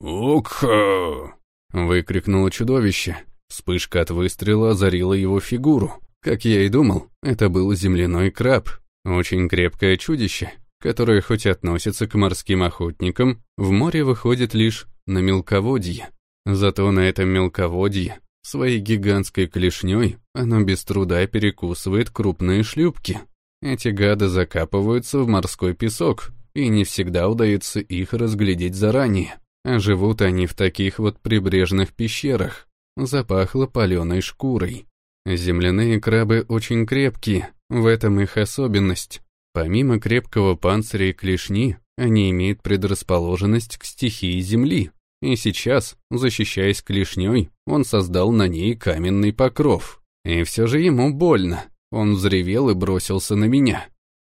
«Укха!» — выкрикнуло чудовище. Вспышка от выстрела озарила его фигуру. Как я и думал, это был земляной краб. Очень крепкое чудище, которое хоть относится к морским охотникам, в море выходит лишь на мелководье. Зато на этом мелководье своей гигантской клешней оно без труда перекусывает крупные шлюпки. Эти гады закапываются в морской песок, и не всегда удается их разглядеть заранее. А живут они в таких вот прибрежных пещерах. Запахло паленой шкурой. Земляные крабы очень крепкие, в этом их особенность. Помимо крепкого панциря и клешни, они имеют предрасположенность к стихии земли. И сейчас, защищаясь клешней, он создал на ней каменный покров. И все же ему больно. Он взревел и бросился на меня,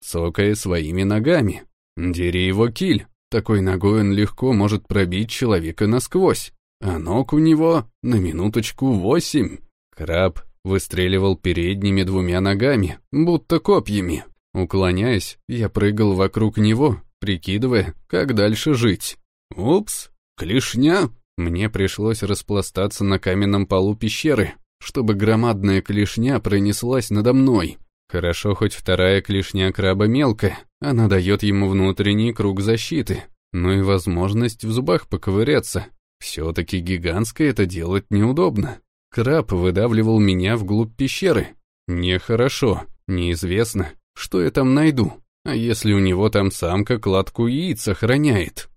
цокая своими ногами. Дери его киль. Такой ногой он легко может пробить человека насквозь. А ног у него на минуточку восемь. Краб выстреливал передними двумя ногами, будто копьями. Уклоняясь, я прыгал вокруг него, прикидывая, как дальше жить. Упс, клешня! Мне пришлось распластаться на каменном полу пещеры, чтобы громадная клешня пронеслась надо мной. Хорошо, хоть вторая клешня краба мелкая, она дает ему внутренний круг защиты, ну и возможность в зубах поковыряться. Все-таки гигантское это делать неудобно. Краб выдавливал меня вглубь пещеры. Нехорошо, неизвестно, что я там найду. А если у него там самка кладку яиц охраняет?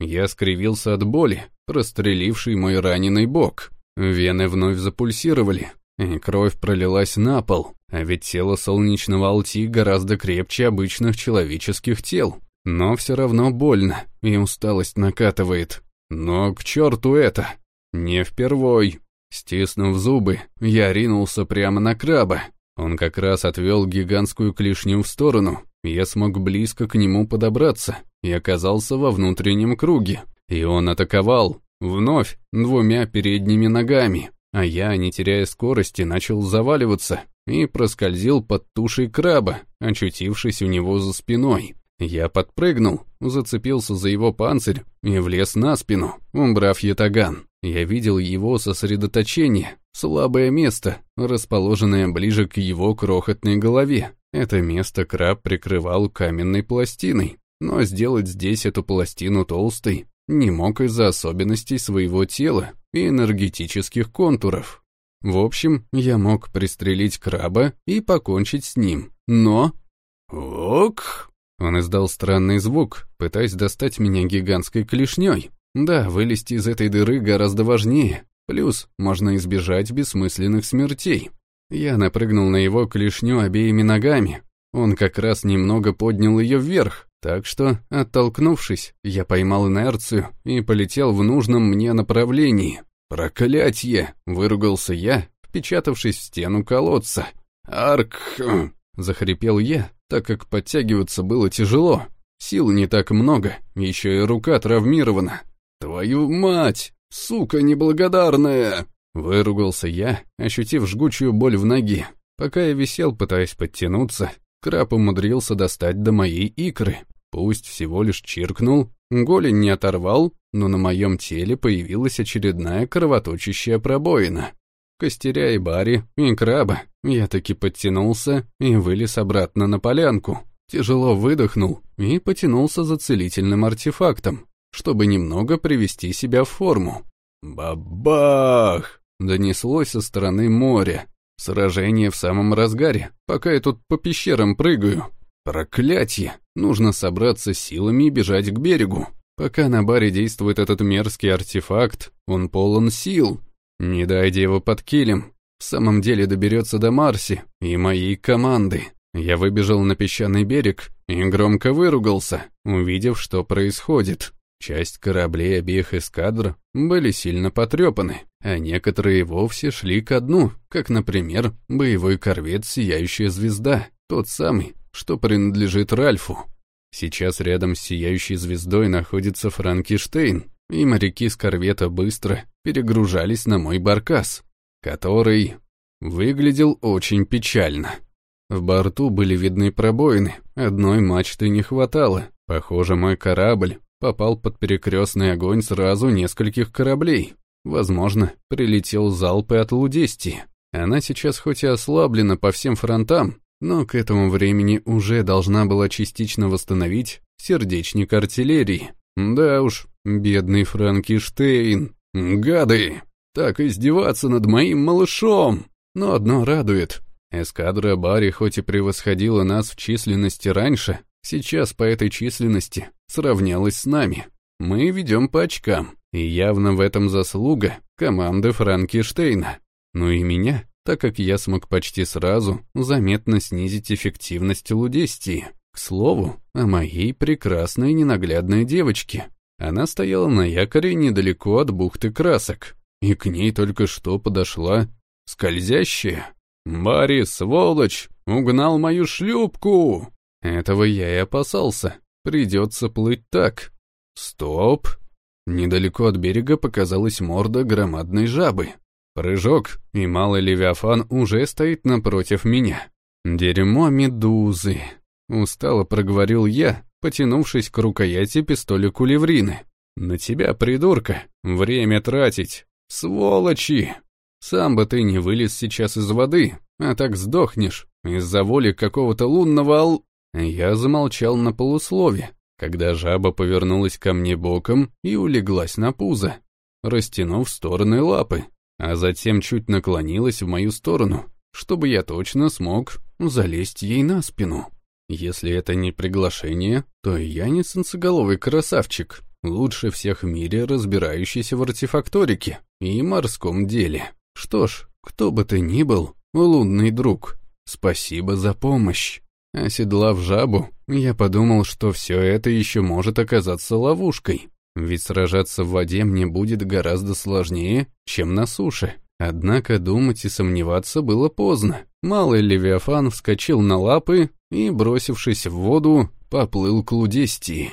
Я скривился от боли, простреливший мой раненый бок. Вены вновь запульсировали, и кровь пролилась на пол, а ведь тело солнечного Алти гораздо крепче обычных человеческих тел. Но все равно больно, и усталость накатывает. Но к черту это! Не впервой. Стиснув зубы, я ринулся прямо на краба. Он как раз отвел гигантскую клешню в сторону, я смог близко к нему подобраться и оказался во внутреннем круге. И он атаковал, вновь, двумя передними ногами, а я, не теряя скорости, начал заваливаться и проскользил под тушей краба, очутившись у него за спиной. Я подпрыгнул, зацепился за его панцирь и влез на спину, убрав ятаган. Я видел его сосредоточение, слабое место, расположенное ближе к его крохотной голове. Это место краб прикрывал каменной пластиной, но сделать здесь эту пластину толстой не мог из-за особенностей своего тела и энергетических контуров. В общем, я мог пристрелить краба и покончить с ним, но... «Ок!» Он издал странный звук, пытаясь достать меня гигантской клешней. Да, вылезти из этой дыры гораздо важнее, плюс можно избежать бессмысленных смертей. Я напрыгнул на его клешню обеими ногами. Он как раз немного поднял ее вверх, так что, оттолкнувшись, я поймал инерцию и полетел в нужном мне направлении. «Проклятье!» — выругался я, впечатавшись в стену колодца. «Арк!» — захрипел я, так как подтягиваться было тяжело. Сил не так много, еще и рука травмирована. «Твою мать! Сука неблагодарная!» Выругался я, ощутив жгучую боль в ноге. Пока я висел, пытаясь подтянуться, краб умудрился достать до моей икры. Пусть всего лишь чиркнул, голень не оторвал, но на моем теле появилась очередная кровоточащая пробоина. Костеря и Барри, и краба, я таки подтянулся и вылез обратно на полянку. Тяжело выдохнул и потянулся за целительным артефактом, чтобы немного привести себя в форму. Бабах! Донеслось со стороны моря. Сражение в самом разгаре, пока я тут по пещерам прыгаю. Проклятье! Нужно собраться силами и бежать к берегу. Пока на баре действует этот мерзкий артефакт, он полон сил. Не дойдя его под килем, в самом деле доберется до Марси и моей команды. Я выбежал на песчаный берег и громко выругался, увидев, что происходит. Часть кораблей обеих эскадр были сильно потрепаны, а некоторые вовсе шли ко дну, как, например, боевой корвет «Сияющая звезда», тот самый, что принадлежит Ральфу. Сейчас рядом с сияющей звездой находится Франкиштейн, и моряки с корвета быстро перегружались на мой баркас, который выглядел очень печально. В борту были видны пробоины, одной мачты не хватало. Похоже, мой корабль попал под перекрестный огонь сразу нескольких кораблей. Возможно, прилетел залпы от Лудести. Она сейчас хоть и ослаблена по всем фронтам, но к этому времени уже должна была частично восстановить сердечник артиллерии. Да уж, бедный Франкиштейн. Гады! Так издеваться над моим малышом! Но одно радует. Эскадра Барри хоть и превосходила нас в численности раньше, сейчас по этой численности сравнялась с нами. Мы ведем по очкам, и явно в этом заслуга команды Франкиштейна. Ну и меня так как я смог почти сразу заметно снизить эффективность лудестии. Слову, о моей прекрасной ненаглядной девочке. Она стояла на якоре недалеко от бухты красок, и к ней только что подошла скользящая. «Барри, сволочь, угнал мою шлюпку!» Этого я и опасался. Придется плыть так. Стоп! Недалеко от берега показалась морда громадной жабы. Прыжок, и малый Левиафан уже стоит напротив меня. «Дерьмо медузы!» — устало проговорил я, потянувшись к рукояти пистоля кулеврины. «На тебя, придурка, время тратить! Сволочи! Сам бы ты не вылез сейчас из воды, а так сдохнешь из-за воли какого-то лунного ал...» Я замолчал на полуслове, когда жаба повернулась ко мне боком и улеглась на пузо, растянув стороны лапы а затем чуть наклонилась в мою сторону, чтобы я точно смог залезть ей на спину. Если это не приглашение, то я не солнцеголовый красавчик, лучше всех в мире разбирающийся в артефакторике и морском деле. Что ж, кто бы ты ни был, лунный друг, спасибо за помощь. Оседлав жабу, я подумал, что все это еще может оказаться ловушкой. Ведь сражаться в воде мне будет гораздо сложнее, чем на суше. Однако думать и сомневаться было поздно. Малый Левиафан вскочил на лапы и, бросившись в воду, поплыл к Лудестии.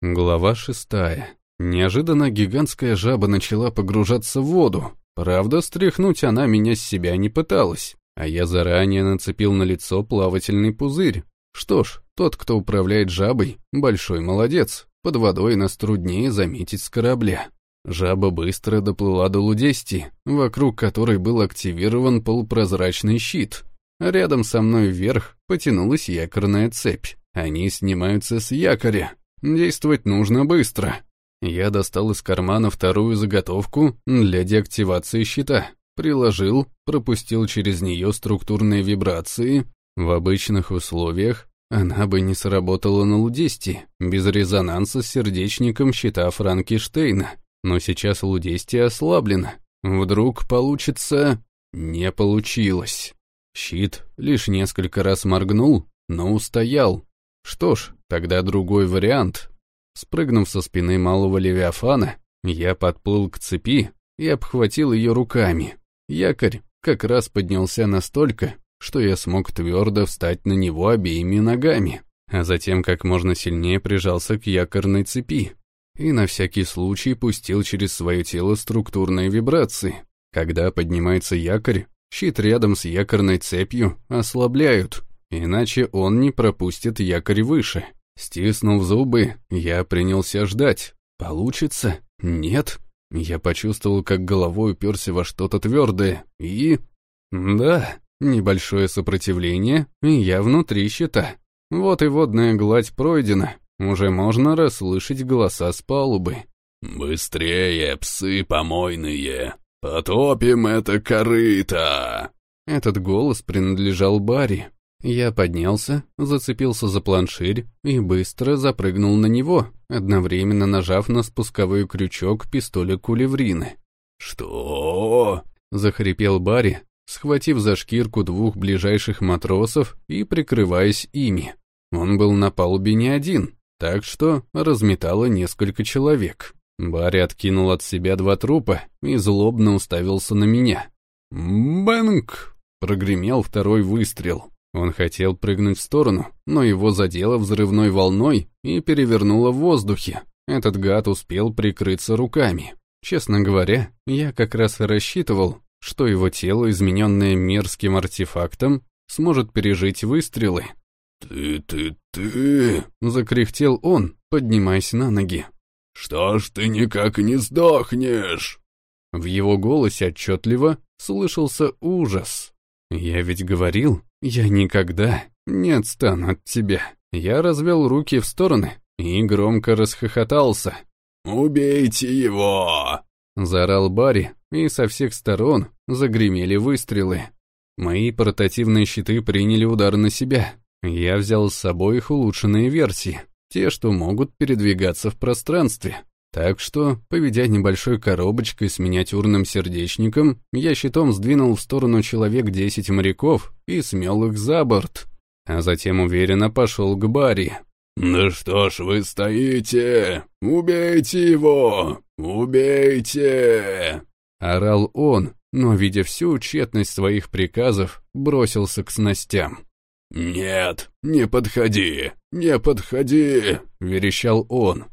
Глава шестая. Неожиданно гигантская жаба начала погружаться в воду. Правда, стряхнуть она меня с себя не пыталась, а я заранее нацепил на лицо плавательный пузырь. Что ж, тот, кто управляет жабой, большой молодец. Под водой нас труднее заметить с корабля. Жаба быстро доплыла до Лудести, вокруг которой был активирован полупрозрачный щит. Рядом со мной вверх потянулась якорная цепь. Они снимаются с якоря. Действовать нужно быстро. Я достал из кармана вторую заготовку для деактивации щита. Приложил, пропустил через нее структурные вибрации. В обычных условиях она бы не сработала на Лудесте, без резонанса с сердечником щита Франкенштейна. Но сейчас Лудестия ослаблена. Вдруг получится... Не получилось. Щит лишь несколько раз моргнул, но устоял. Что ж, тогда другой вариант. Спрыгнув со спины малого левиафана, я подплыл к цепи и обхватил ее руками. Якорь как раз поднялся настолько, что я смог твердо встать на него обеими ногами, а затем как можно сильнее прижался к якорной цепи и на всякий случай пустил через свое тело структурные вибрации. Когда поднимается якорь, щит рядом с якорной цепью ослабляют, иначе он не пропустит якорь выше. Стиснув зубы, я принялся ждать. Получится? Нет. Я почувствовал, как головой уперся во что-то твердое, и... Да, небольшое сопротивление, и я внутри щита. Вот и водная гладь пройдена, уже можно расслышать голоса с палубы. «Быстрее, псы помойные! Потопим это корыто!» Этот голос принадлежал Барри. Я поднялся, зацепился за планширь и быстро запрыгнул на него, одновременно нажав на спусковой крючок пистоля кулеврины. «Что?» — захрипел Барри, схватив за шкирку двух ближайших матросов и прикрываясь ими. Он был на палубе не один, так что разметало несколько человек. Барри откинул от себя два трупа и злобно уставился на меня. «Бэнк!» — прогремел второй выстрел. Он хотел прыгнуть в сторону, но его задело взрывной волной и перевернуло в воздухе. Этот гад успел прикрыться руками. Честно говоря, я как раз и рассчитывал, что его тело, измененное мерзким артефактом, сможет пережить выстрелы. «Ты, ты, ты...» — закряхтел он, поднимаясь на ноги. «Что ж ты никак не сдохнешь?» В его голосе отчетливо слышался ужас. «Я ведь говорил, я никогда не отстану от тебя». Я развел руки в стороны и громко расхохотался. «Убейте его!» — заорал Барри, и со всех сторон загремели выстрелы. Мои портативные щиты приняли удар на себя. Я взял с собой их улучшенные версии, те, что могут передвигаться в пространстве. Так что, поведя небольшой коробочкой с миниатюрным сердечником, я щитом сдвинул в сторону человек десять моряков и смел их за борт. А затем уверенно пошел к Барри. «Да что ж вы стоите? Убейте его! Убейте!» Орал он, но, видя всю тщетность своих приказов, бросился к снастям. «Нет, не подходи, не подходи!» — верещал он.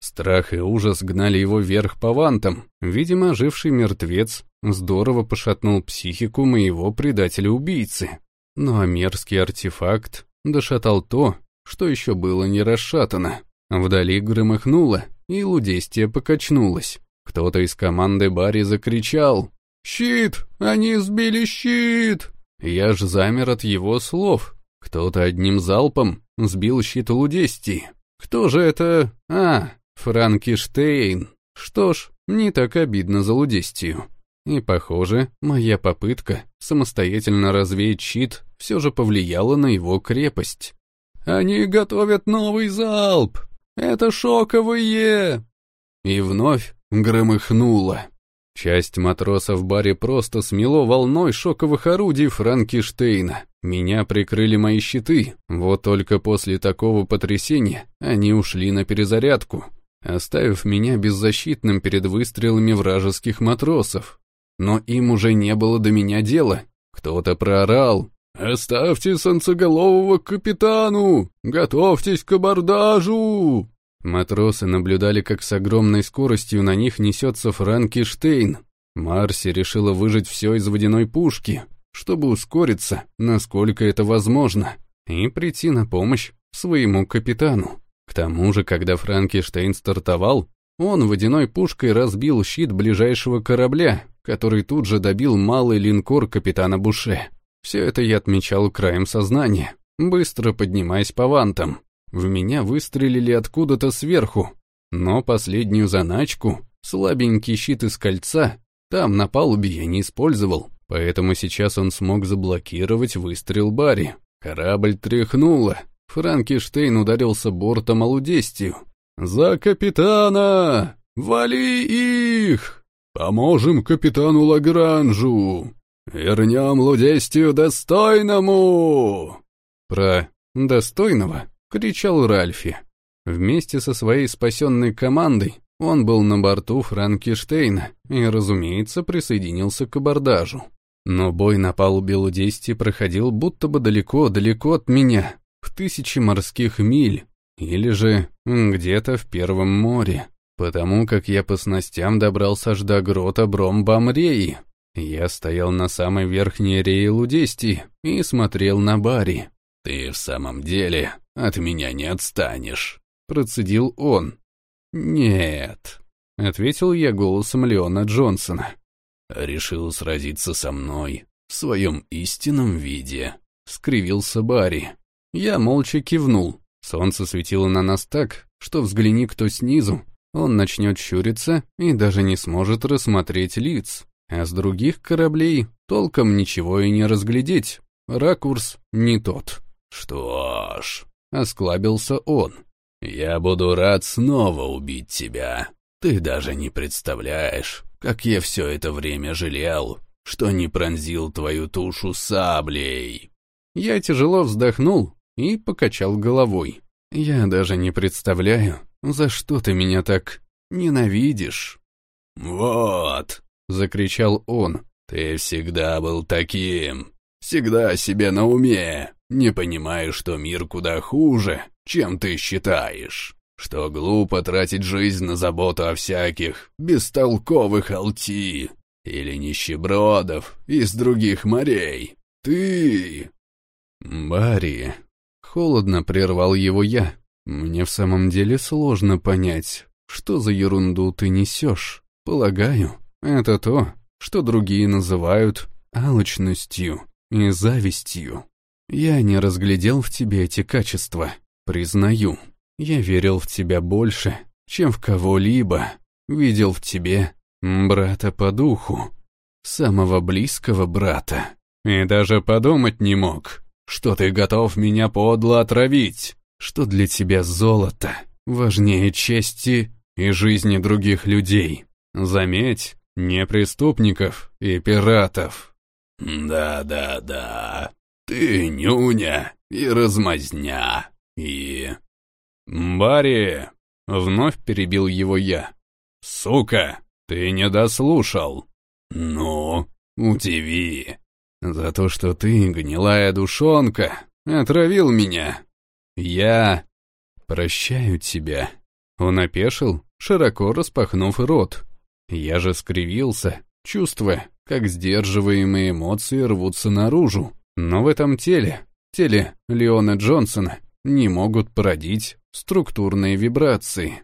Страх и ужас гнали его вверх по вантам. Видимо, оживший мертвец здорово пошатнул психику моего предателя-убийцы. Ну а мерзкий артефакт дошатал то, что еще было не расшатано. Вдали громыхнуло, и лудестия покачнулась. Кто-то из команды Барри закричал «Щит! Они сбили щит!» Я ж замер от его слов. Кто-то одним залпом сбил щит Лудестии. Кто же это? А, Франкенштейн. Что ж, не так обидно за Лудестию. И, похоже, моя попытка самостоятельно развеять щит все же повлияла на его крепость. «Они готовят новый залп! Это шоковые!» И вновь громыхнуло. Часть матросов в баре просто смело волной шоковых орудий Франкенштейна. Меня прикрыли мои щиты, вот только после такого потрясения они ушли на перезарядку, оставив меня беззащитным перед выстрелами вражеских матросов. Но им уже не было до меня дела. Кто-то проорал «Оставьте солнцеголового капитану! Готовьтесь к абордажу!» Матросы наблюдали, как с огромной скоростью на них несется Франкиштейн. Марси решила выжать все из водяной пушки, чтобы ускориться, насколько это возможно, и прийти на помощь своему капитану. К тому же, когда Франкиштейн стартовал, он водяной пушкой разбил щит ближайшего корабля, который тут же добил малый линкор капитана Буше. Все это я отмечал краем сознания, быстро поднимаясь по вантам. В меня выстрелили откуда-то сверху, но последнюю заначку, слабенький щит из кольца, там на палубе я не использовал, поэтому сейчас он смог заблокировать выстрел Барри. Корабль тряхнуло, Франкиштейн ударился бортом о лудестию. «За капитана! Вали их! Поможем капитану Лагранжу! Вернем лудестию достойному!» Про «достойного» кричал Ральфи. Вместе со своей спасенной командой он был на борту Франкиштейна и, разумеется, присоединился к абордажу. Но бой на палубе Лудести проходил будто бы далеко-далеко от меня, в тысячи морских миль, или же где-то в Первом море, потому как я по снастям добрался аж до грота Бромбамреи. Я стоял на самой верхней рее Лудести и смотрел на Барри. «Ты в самом деле от меня не отстанешь», — процедил он. «Нет», — ответил я голосом Леона Джонсона. «Решил сразиться со мной в своем истинном виде», — скривился Барри. Я молча кивнул. Солнце светило на нас так, что взгляни кто снизу, он начнет щуриться и даже не сможет рассмотреть лиц. А с других кораблей толком ничего и не разглядеть. Ракурс не тот. «Что ж», — осклабился он, — «я буду рад снова убить тебя. Ты даже не представляешь, как я все это время жалел, что не пронзил твою тушу саблей». Я тяжело вздохнул и покачал головой. «Я даже не представляю, за что ты меня так ненавидишь». «Вот!» — закричал он. «Ты всегда был таким, всегда себе на уме, не понимаешь, что мир куда хуже, чем ты считаешь, что глупо тратить жизнь на заботу о всяких бестолковых алти или нищебродов из других морей. Ты...» «Барри», Холодно прервал его я. Мне в самом деле сложно понять, что за ерунду ты несешь. Полагаю, это то, что другие называют алчностью и завистью. Я не разглядел в тебе эти качества, признаю. Я верил в тебя больше, чем в кого-либо. Видел в тебе брата по духу, самого близкого брата. И даже подумать не мог, что ты готов меня подло отравить, что для тебя золото важнее чести и жизни других людей. Заметь, не преступников и пиратов. Да-да-да, ты нюня и размазня, и... Барри, вновь перебил его я. Сука, ты не дослушал. Ну, удиви. За то, что ты, гнилая душонка, отравил меня. Я прощаю тебя. Он опешил, широко распахнув рот. Я же скривился, чувствуя, как сдерживаемые эмоции рвутся наружу. Но в этом теле, теле Леона Джонсона, не могут породить структурные вибрации.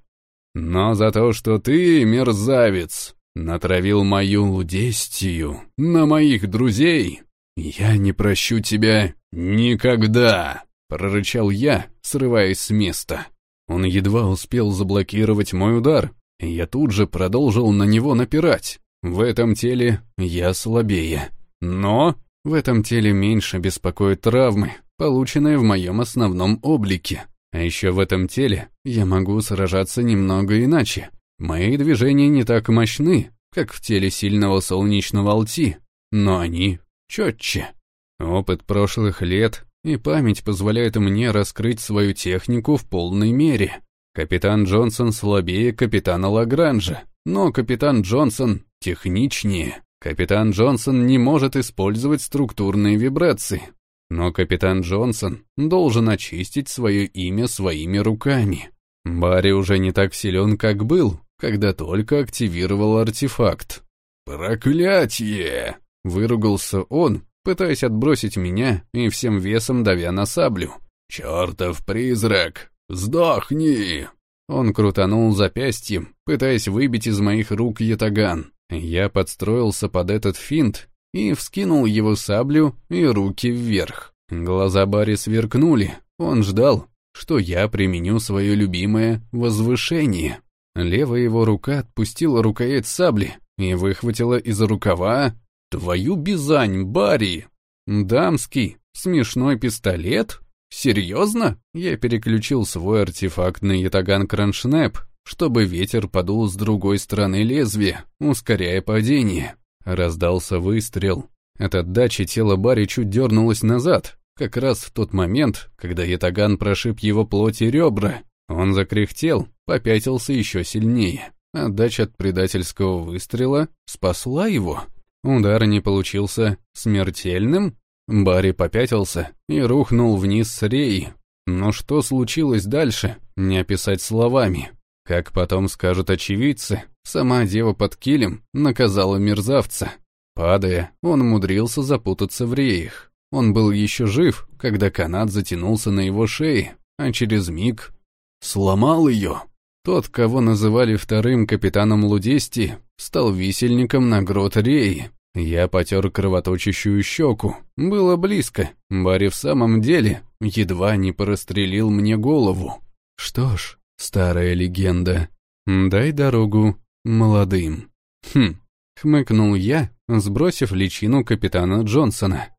Но за то, что ты, мерзавец, натравил мою лудестию на моих друзей, «Я не прощу тебя никогда!» — прорычал я, срываясь с места. Он едва успел заблокировать мой удар, и я тут же продолжил на него напирать. В этом теле я слабее. Но в этом теле меньше беспокоят травмы, полученные в моем основном облике. А еще в этом теле я могу сражаться немного иначе. Мои движения не так мощны, как в теле сильного солнечного алти, но они четче. Опыт прошлых лет и память позволяют мне раскрыть свою технику в полной мере. Капитан Джонсон слабее капитана Лагранжа, но капитан Джонсон техничнее. Капитан Джонсон не может использовать структурные вибрации. Но капитан Джонсон должен очистить свое имя своими руками. Барри уже не так силен, как был, когда только активировал артефакт. «Проклятье!» — выругался он, пытаясь отбросить меня и всем весом давя на саблю. «Чертов призрак! Сдохни!» Он крутанул запястьем, пытаясь выбить из моих рук ятаган. Я подстроился под этот финт и вскинул его саблю и руки вверх. Глаза Барри сверкнули, он ждал, что я применю свое любимое возвышение. Левая его рука отпустила рукоять сабли и выхватила из рукава твою бизань, Барри. Дамский, смешной пистолет? Серьезно? Я переключил свой артефакт на ятаган Кроншнеп, чтобы ветер подул с другой стороны лезвия, ускоряя падение. Раздался выстрел. От отдачи тело Барри чуть дернулось назад, как раз в тот момент, когда ятаган прошиб его плоть и ребра. Он закряхтел, попятился еще сильнее. Отдача от предательского выстрела спасла его. Удар не получился смертельным, Барри попятился и рухнул вниз с реи. Но что случилось дальше, не описать словами. Как потом скажут очевидцы, сама дева под килем наказала мерзавца. Падая, он умудрился запутаться в реях. Он был еще жив, когда канат затянулся на его шее, а через миг сломал ее. Тот, кого называли вторым капитаном Лудести, стал висельником на грот Реи. Я потер кровоточащую щеку. Было близко. Барри в самом деле едва не прострелил мне голову. Что ж, старая легенда. Дай дорогу молодым. Хм, хмыкнул я, сбросив личину капитана Джонсона.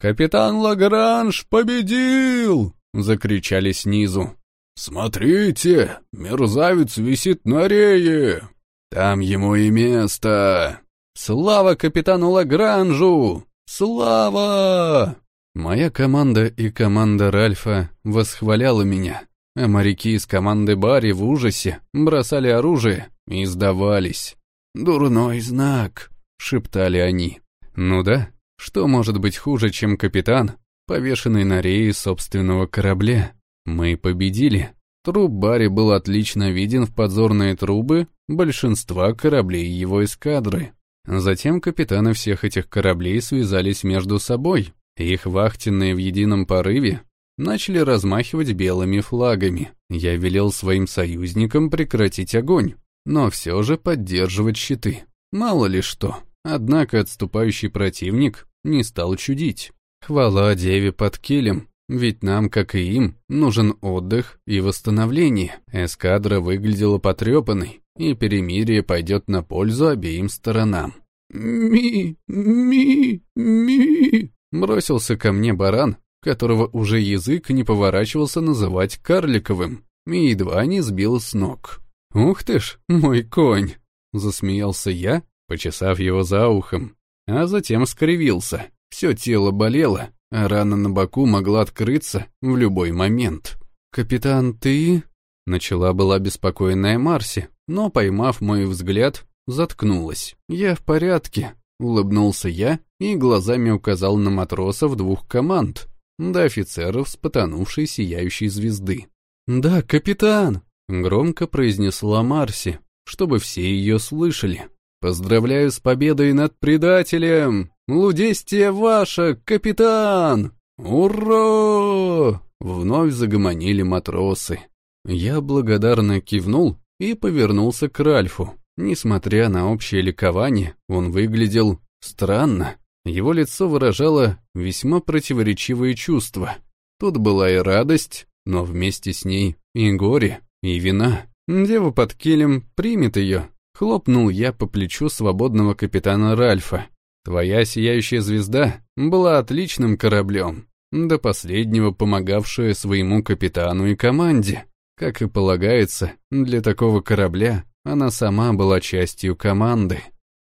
«Капитан Лагранж победил!» — закричали снизу. «Смотрите, мерзавец висит на рее! Там ему и место!» «Слава капитану Лагранжу! Слава!» Моя команда и команда Ральфа восхваляла меня, а моряки из команды Барри в ужасе бросали оружие и сдавались. «Дурной знак», — шептали они. «Ну да, что может быть хуже, чем капитан, повешенный на рее собственного корабля? Мы победили. Труп Барри был отлично виден в подзорные трубы большинства кораблей его эскадры. Затем капитаны всех этих кораблей связались между собой, их вахтенные в едином порыве начали размахивать белыми флагами. Я велел своим союзникам прекратить огонь, но все же поддерживать щиты. Мало ли что. Однако отступающий противник не стал чудить. Хвала деве под килем, ведь нам, как и им, нужен отдых и восстановление. Эскадра выглядела потрепанной, и перемирие пойдет на пользу обеим сторонам. «Ми, ми, ми!» Бросился ко мне баран, которого уже язык не поворачивался называть карликовым, и едва не сбил с ног. «Ух ты ж, мой конь!» — засмеялся я, почесав его за ухом, а затем скривился. Все тело болело, а рана на боку могла открыться в любой момент. «Капитан, ты...» — начала была беспокойная Марси, но, поймав мой взгляд, заткнулась. «Я в порядке», — улыбнулся я и глазами указал на матросов двух команд, до офицеров с потонувшей сияющей звезды. «Да, капитан», — громко произнесла Марси, чтобы все ее слышали. «Поздравляю с победой над предателем! Лудестия ваша, капитан! Ура!» Вновь загомонили матросы. Я благодарно кивнул и повернулся к Ральфу. Несмотря на общее ликование, он выглядел странно. Его лицо выражало весьма противоречивые чувства. Тут была и радость, но вместе с ней и горе, и вина. Дева под килем примет ее. Хлопнул я по плечу свободного капитана Ральфа. Твоя сияющая звезда была отличным кораблем, до последнего помогавшая своему капитану и команде. Как и полагается, для такого корабля она сама была частью команды.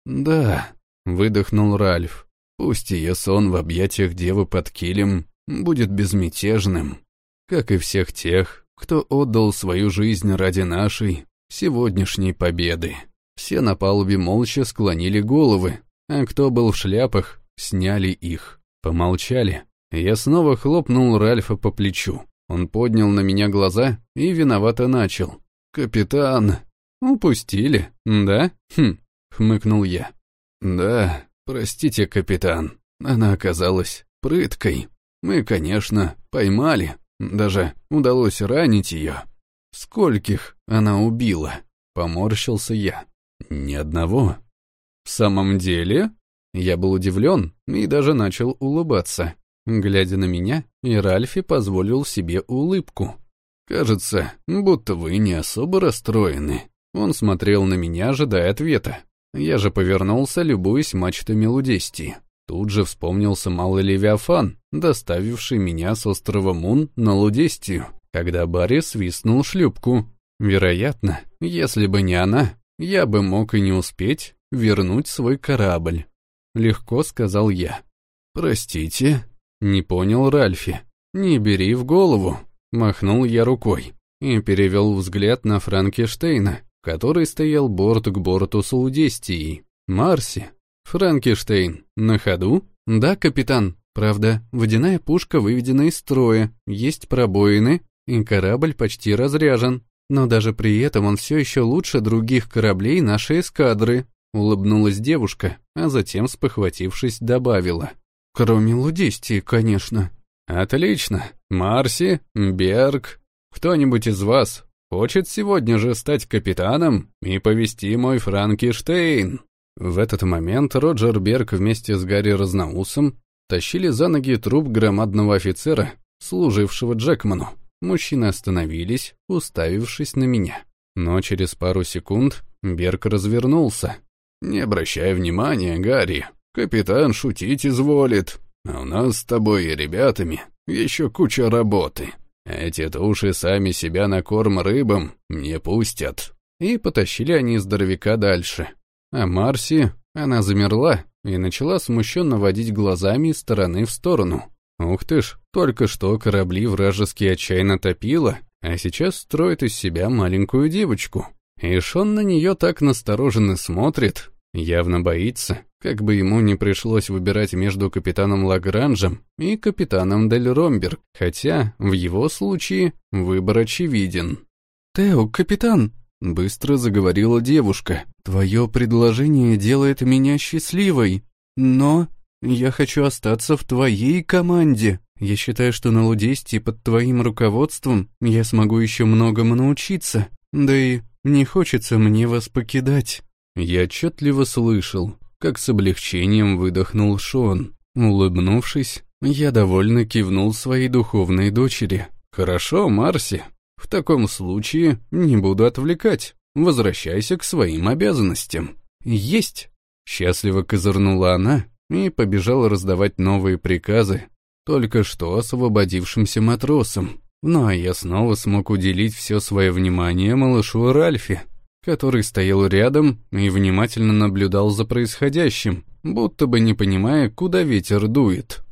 «Да», — выдохнул Ральф, — «пусть ее сон в объятиях девы под килем будет безмятежным, как и всех тех, кто отдал свою жизнь ради нашей сегодняшней победы». Все на палубе молча склонили головы, а кто был в шляпах, сняли их, помолчали, Я снова хлопнул Ральфа по плечу. Он поднял на меня глаза и виновато начал. «Капитан!» «Упустили, да?» «Хм», — хмыкнул я. «Да, простите, капитан. Она оказалась прыткой. Мы, конечно, поймали. Даже удалось ранить ее. Скольких она убила?» Поморщился я. «Ни одного». «В самом деле?» Я был удивлен и даже начал улыбаться. Глядя на меня, и Ральфи позволил себе улыбку. «Кажется, будто вы не особо расстроены». Он смотрел на меня, ожидая ответа. Я же повернулся, любуясь мачтами Лудестии. Тут же вспомнился малый Левиафан, доставивший меня с острова Мун на Лудестию, когда Барри свистнул шлюпку. Вероятно, если бы не она, я бы мог и не успеть вернуть свой корабль. Легко сказал я. «Простите?» Не понял Ральфи. «Не бери в голову», махнул я рукой и перевел взгляд на Франкенштейна, который стоял борт к борту с Лудестией. «Марси, Франкенштейн, на ходу?» «Да, капитан. Правда, водяная пушка выведена из строя, есть пробоины, и корабль почти разряжен. Но даже при этом он все еще лучше других кораблей нашей эскадры», — улыбнулась девушка, а затем, спохватившись, добавила. «Кроме Лудестии, конечно». «Отлично. Марси, Берг, кто-нибудь из вас хочет сегодня же стать капитаном и повести мой Франкенштейн?» В этот момент Роджер Берг вместе с Гарри Разноусом тащили за ноги труп громадного офицера, служившего Джекману. Мужчины остановились, уставившись на меня. Но через пару секунд Берг развернулся. «Не обращай внимания, Гарри. Капитан шутить изволит. А у нас с тобой и ребятами еще куча работы. Эти туши сами себя на корм рыбам не пустят». И потащили они здоровяка дальше. А Марси, она замерла и начала смущенно водить глазами из стороны в сторону. Ух ты ж, только что корабли вражеские отчаянно топило, а сейчас строит из себя маленькую девочку. И Шон на нее так настороженно смотрит, явно боится, как бы ему не пришлось выбирать между капитаном Лагранжем и капитаном Дель Ромберг, хотя в его случае выбор очевиден. «Тео, капитан!» — быстро заговорила девушка. «Твое предложение делает меня счастливой, но я хочу остаться в твоей команде. Я считаю, что на Лудесте под твоим руководством я смогу еще многому научиться, да и не хочется мне вас покидать». Я отчетливо слышал, как с облегчением выдохнул Шон. Улыбнувшись, я довольно кивнул своей духовной дочери. «Хорошо, Марси, в таком случае не буду отвлекать. Возвращайся к своим обязанностям». «Есть!» Счастливо козырнула она и побежала раздавать новые приказы только что освободившимся матросам. Ну а я снова смог уделить все свое внимание малышу Ральфи, который стоял рядом и внимательно наблюдал за происходящим, будто бы не понимая, куда ветер дует.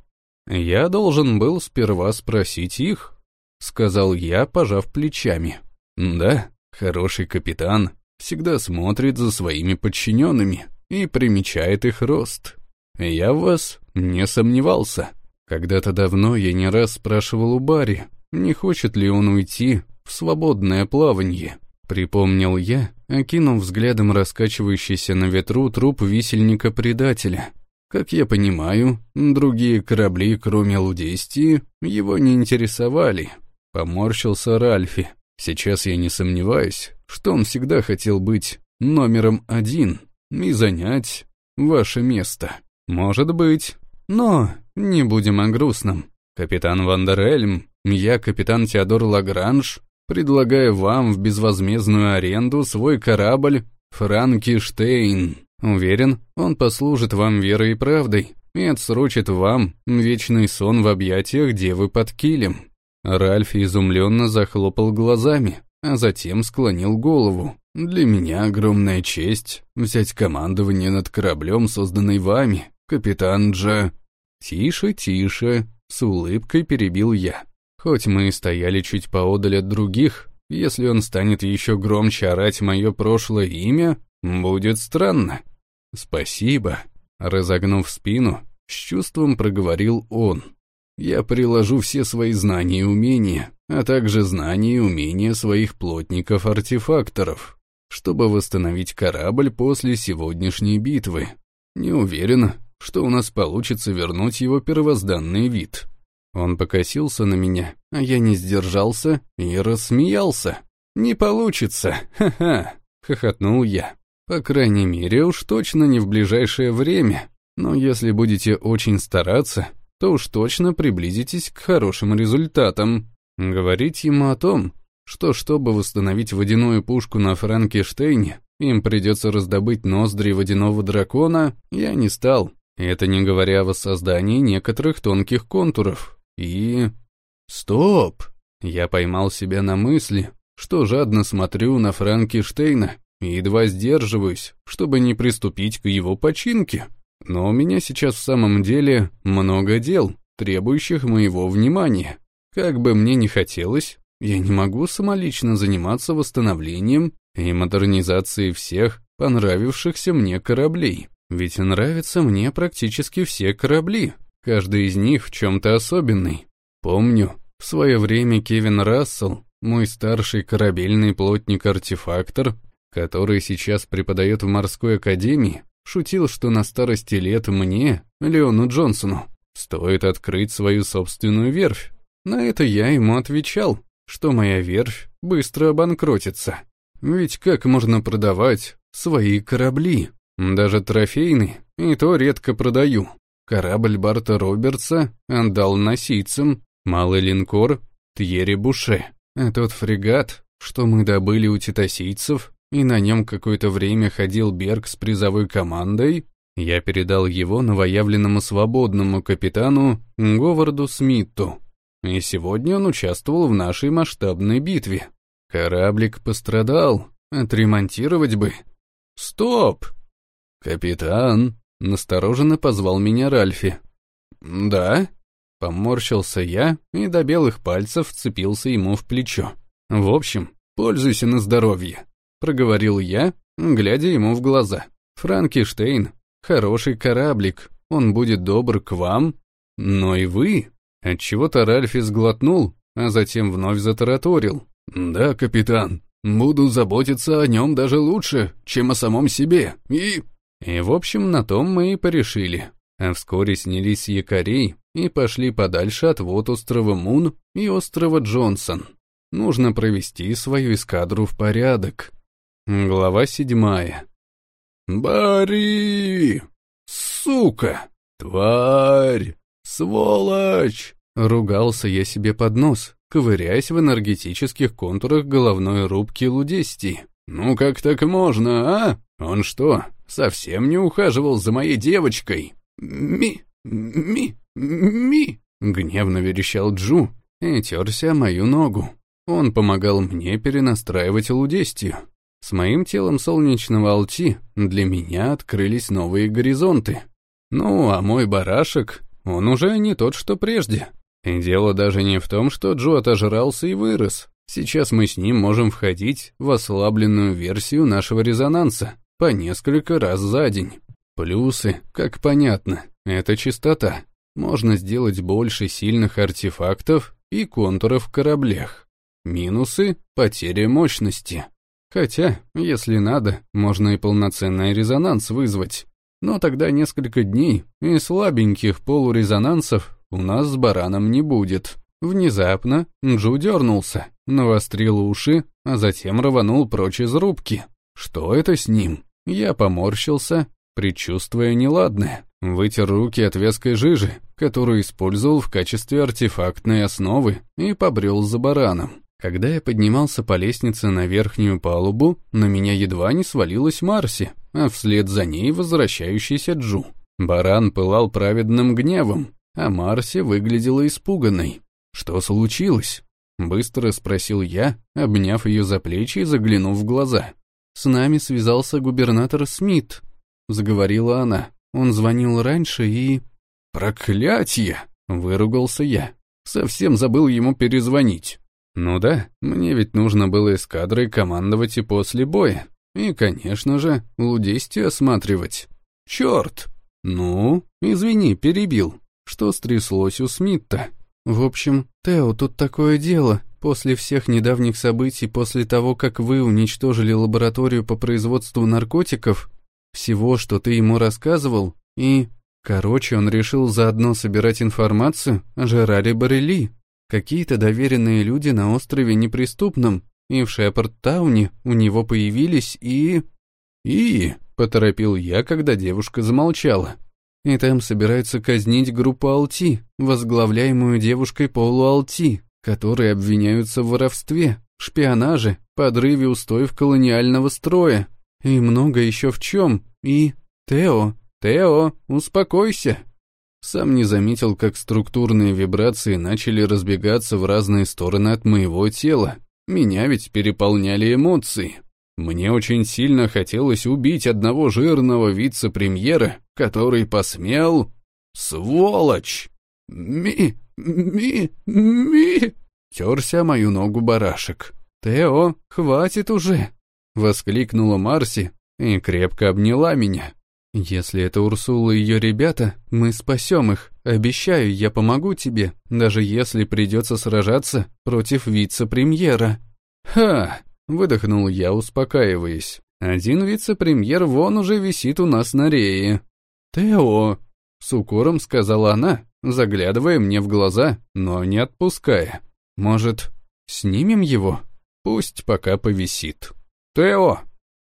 «Я должен был сперва спросить их», — сказал я, пожав плечами. «Да, хороший капитан всегда смотрит за своими подчиненными и примечает их рост. Я в вас не сомневался. Когда-то давно я не раз спрашивал у Барри, не хочет ли он уйти в свободное плавание. Припомнил я, окинув взглядом раскачивающийся на ветру труп висельника-предателя. Как я понимаю, другие корабли, кроме Лудестии, его не интересовали. Поморщился Ральфи. Сейчас я не сомневаюсь, что он всегда хотел быть номером один и занять ваше место. Может быть. Но не будем о грустном. Капитан Вандерельм, я капитан Теодор Лагранж, предлагаю вам в безвозмездную аренду свой корабль «Франкенштейн». Уверен, он послужит вам верой и правдой и отсрочит вам вечный сон в объятиях девы под килем». Ральф изумленно захлопал глазами, а затем склонил голову. «Для меня огромная честь взять командование над кораблем, созданный вами, капитан Джа...» «Тише, тише», — с улыбкой перебил я. Хоть мы и стояли чуть поодаль от других, если он станет еще громче орать мое прошлое имя, будет странно. «Спасибо», — разогнув спину, с чувством проговорил он. Я приложу все свои знания и умения, а также знания и умения своих плотников-артефакторов, чтобы восстановить корабль после сегодняшней битвы. Не уверен, что у нас получится вернуть его первозданный вид. Он покосился на меня, а я не сдержался и рассмеялся. «Не получится, ха-ха!» — хохотнул я. «По крайней мере, уж точно не в ближайшее время. Но если будете очень стараться, то уж точно приблизитесь к хорошим результатам». Говорить ему о том, что чтобы восстановить водяную пушку на Франкенштейне, им придется раздобыть ноздри водяного дракона, я не стал. Это не говоря о воссоздании некоторых тонких контуров. И... Стоп! Я поймал себя на мысли, что жадно смотрю на Франкенштейна и едва сдерживаюсь, чтобы не приступить к его починке. Но у меня сейчас в самом деле много дел, требующих моего внимания. Как бы мне ни хотелось, я не могу самолично заниматься восстановлением и модернизацией всех понравившихся мне кораблей. Ведь нравятся мне практически все корабли, каждый из них в чем-то особенный. Помню, в свое время Кевин Рассел мой старший корабельный плотник-артефактор, который сейчас преподает в морской академии, шутил, что на старости лет мне, Леону Джонсону, стоит открыть свою собственную верфь. На это я ему отвечал, что моя верфь быстро обанкротится. Ведь как можно продавать свои корабли? Даже трофейный, и то редко продаю. Корабль Барта Робертса отдал носийцам, малый линкор Тьерри Буше. А тот фрегат, что мы добыли у титосийцев, и на нем какое-то время ходил Берг с призовой командой, я передал его новоявленному свободному капитану Говарду Смитту. И сегодня он участвовал в нашей масштабной битве. Кораблик пострадал, отремонтировать бы. Стоп! Капитан, настороженно позвал меня Ральфи. Да? Поморщился я и до белых пальцев вцепился ему в плечо. «В общем, пользуйся на здоровье», — проговорил я, глядя ему в глаза. «Франкенштейн — хороший кораблик, он будет добр к вам, но и вы...» Отчего-то Ральфи сглотнул, а затем вновь затараторил. «Да, капитан, буду заботиться о нем даже лучше, чем о самом себе, и...» И в общем, на том мы и порешили. А вскоре снялись якорей, и пошли подальше от вот острова Мун и острова Джонсон. Нужно провести свою эскадру в порядок. Глава седьмая. «Барри! Сука! Тварь! Сволочь!» Ругался я себе под нос, ковыряясь в энергетических контурах головной рубки Лудести. «Ну как так можно, а? Он что, совсем не ухаживал за моей девочкой?» «Ми... ми... ми...» — гневно верещал Джу и терся мою ногу. Он помогал мне перенастраивать лудестию. С моим телом солнечного алти для меня открылись новые горизонты. Ну, а мой барашек, он уже не тот, что прежде. И дело даже не в том, что Джо отожрался и вырос. Сейчас мы с ним можем входить в ослабленную версию нашего резонанса по несколько раз за день. Плюсы, как понятно, это чистота. Можно сделать больше сильных артефактов и контуров в кораблях. Минусы — потеря мощности. Хотя, если надо, можно и полноценный резонанс вызвать. Но тогда несколько дней и слабеньких полурезонансов у нас с бараном не будет. Внезапно Джу дернулся, навострил уши, а затем рванул прочь из рубки. Что это с ним? Я поморщился предчувствуя неладное. Вытер руки от вязкой жижи, которую использовал в качестве артефактной основы, и побрел за бараном. Когда я поднимался по лестнице на верхнюю палубу, на меня едва не свалилась Марси, а вслед за ней возвращающийся Джу. Баран пылал праведным гневом, а Марси выглядела испуганной. «Что случилось?» — быстро спросил я, обняв ее за плечи и заглянув в глаза. «С нами связался губернатор Смит», — заговорила она. «Он звонил раньше и...» «Проклятье!» — выругался я. Совсем забыл ему перезвонить. Ну да, мне ведь нужно было эскадрой командовать и после боя. И, конечно же, лудести осматривать. Черт! Ну, извини, перебил. что стряслось у Смитта. В общем, Тео, тут такое дело. После всех недавних событий, после того, как вы уничтожили лабораторию по производству наркотиков, всего, что ты ему рассказывал, и... Короче, он решил заодно собирать информацию о Жераре Барели. Какие-то доверенные люди на острове Неприступном и в Шепард-тауне у него появились и... И... Поторопил я, когда девушка замолчала. И там собираются казнить группу Алти, возглавляемую девушкой Полу Алти, которые обвиняются в воровстве, шпионаже, подрыве устоев колониального строя. И много еще в чем. И... Тео, Тео, успокойся. Сам не заметил, как структурные вибрации начали разбегаться в разные стороны от моего тела. Меня ведь переполняли эмоции. Мне очень сильно хотелось убить одного жирного вице-премьера, который посмел... Сволочь! Ми... ми... ми... Терся мою ногу барашек. «Тео, хватит уже!» — воскликнула Марси и крепко обняла меня. «Если это Урсула и ее ребята, мы спасем их. Обещаю, я помогу тебе, даже если придется сражаться против вице-премьера». «Ха!» — выдохнул я, успокаиваясь. «Один вице-премьер вон уже висит у нас на рее». «Тео!» — с укором сказала она, заглядывая мне в глаза, но не отпуская. «Может, снимем его? Пусть пока повисит». «Тео!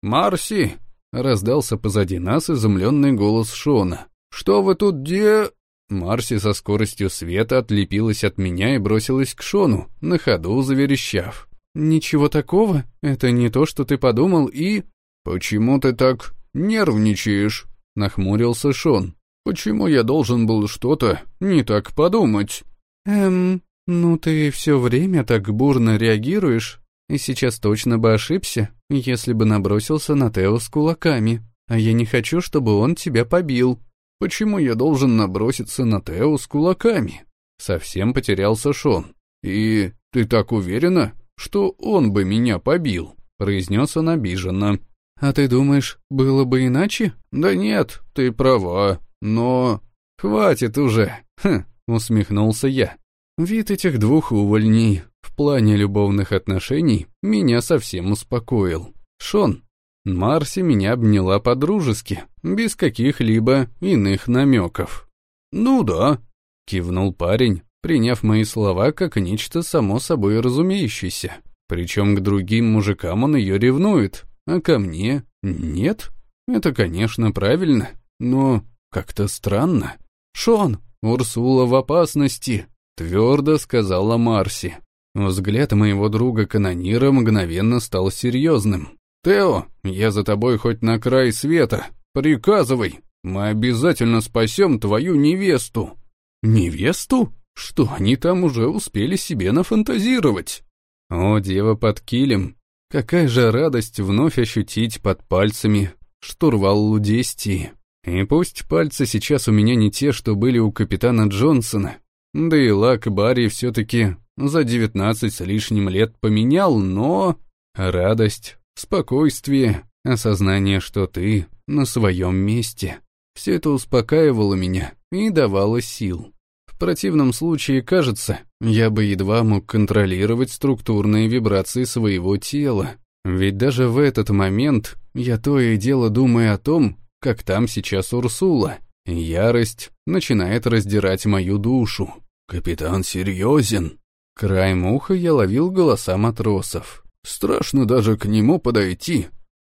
Марси!» Раздался позади нас изумленный голос Шона. «Что вы тут де...» Марси со скоростью света отлепилась от меня и бросилась к Шону, на ходу заверещав. «Ничего такого, это не то, что ты подумал, и...» «Почему ты так нервничаешь?» — нахмурился Шон. «Почему я должен был что-то не так подумать?» «Эм, ну ты все время так бурно реагируешь, и сейчас точно бы ошибся, если бы набросился на Тео с кулаками. А я не хочу, чтобы он тебя побил. Почему я должен наброситься на Тео с кулаками? Совсем потерялся Шон. И ты так уверена, что он бы меня побил? Произнес он обиженно. А ты думаешь, было бы иначе? Да нет, ты права, но... Хватит уже, хм, усмехнулся я. Вид этих двух увольней в плане любовных отношений меня совсем успокоил. Шон, Марси меня обняла по-дружески, без каких-либо иных намеков. «Ну да», — кивнул парень, приняв мои слова как нечто само собой разумеющееся. Причем к другим мужикам он ее ревнует, а ко мне нет. Это, конечно, правильно, но как-то странно. «Шон, Урсула в опасности», — твердо сказала Марси. Взгляд моего друга-канонира мгновенно стал серьезным. «Тео, я за тобой хоть на край света. Приказывай, мы обязательно спасем твою невесту». «Невесту? Что они там уже успели себе нафантазировать?» «О, дева под килем, какая же радость вновь ощутить под пальцами штурвал Лудестии. И пусть пальцы сейчас у меня не те, что были у капитана Джонсона, да и лак Барри все-таки за девятнадцать с лишним лет поменял, но... Радость, спокойствие, осознание, что ты на своем месте. Все это успокаивало меня и давало сил. В противном случае, кажется, я бы едва мог контролировать структурные вибрации своего тела. Ведь даже в этот момент я то и дело думаю о том, как там сейчас Урсула. Ярость начинает раздирать мою душу. «Капитан серьезен», Краем уха я ловил голоса матросов. Страшно даже к нему подойти.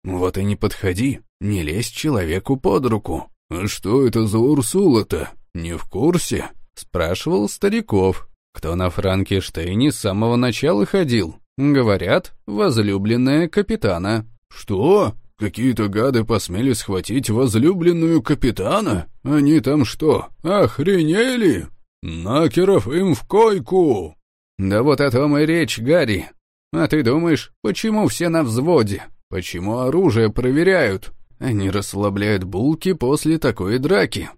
Вот и не подходи, не лезь человеку под руку. А что это за Урсула-то? Не в курсе? Спрашивал стариков, кто на Франкенштейне с самого начала ходил. Говорят, возлюбленная капитана. Что? Какие-то гады посмели схватить возлюбленную капитана? Они там что, охренели? Накеров им в койку! «Да вот о том и речь, Гарри. А ты думаешь, почему все на взводе? Почему оружие проверяют? Они расслабляют булки после такой драки.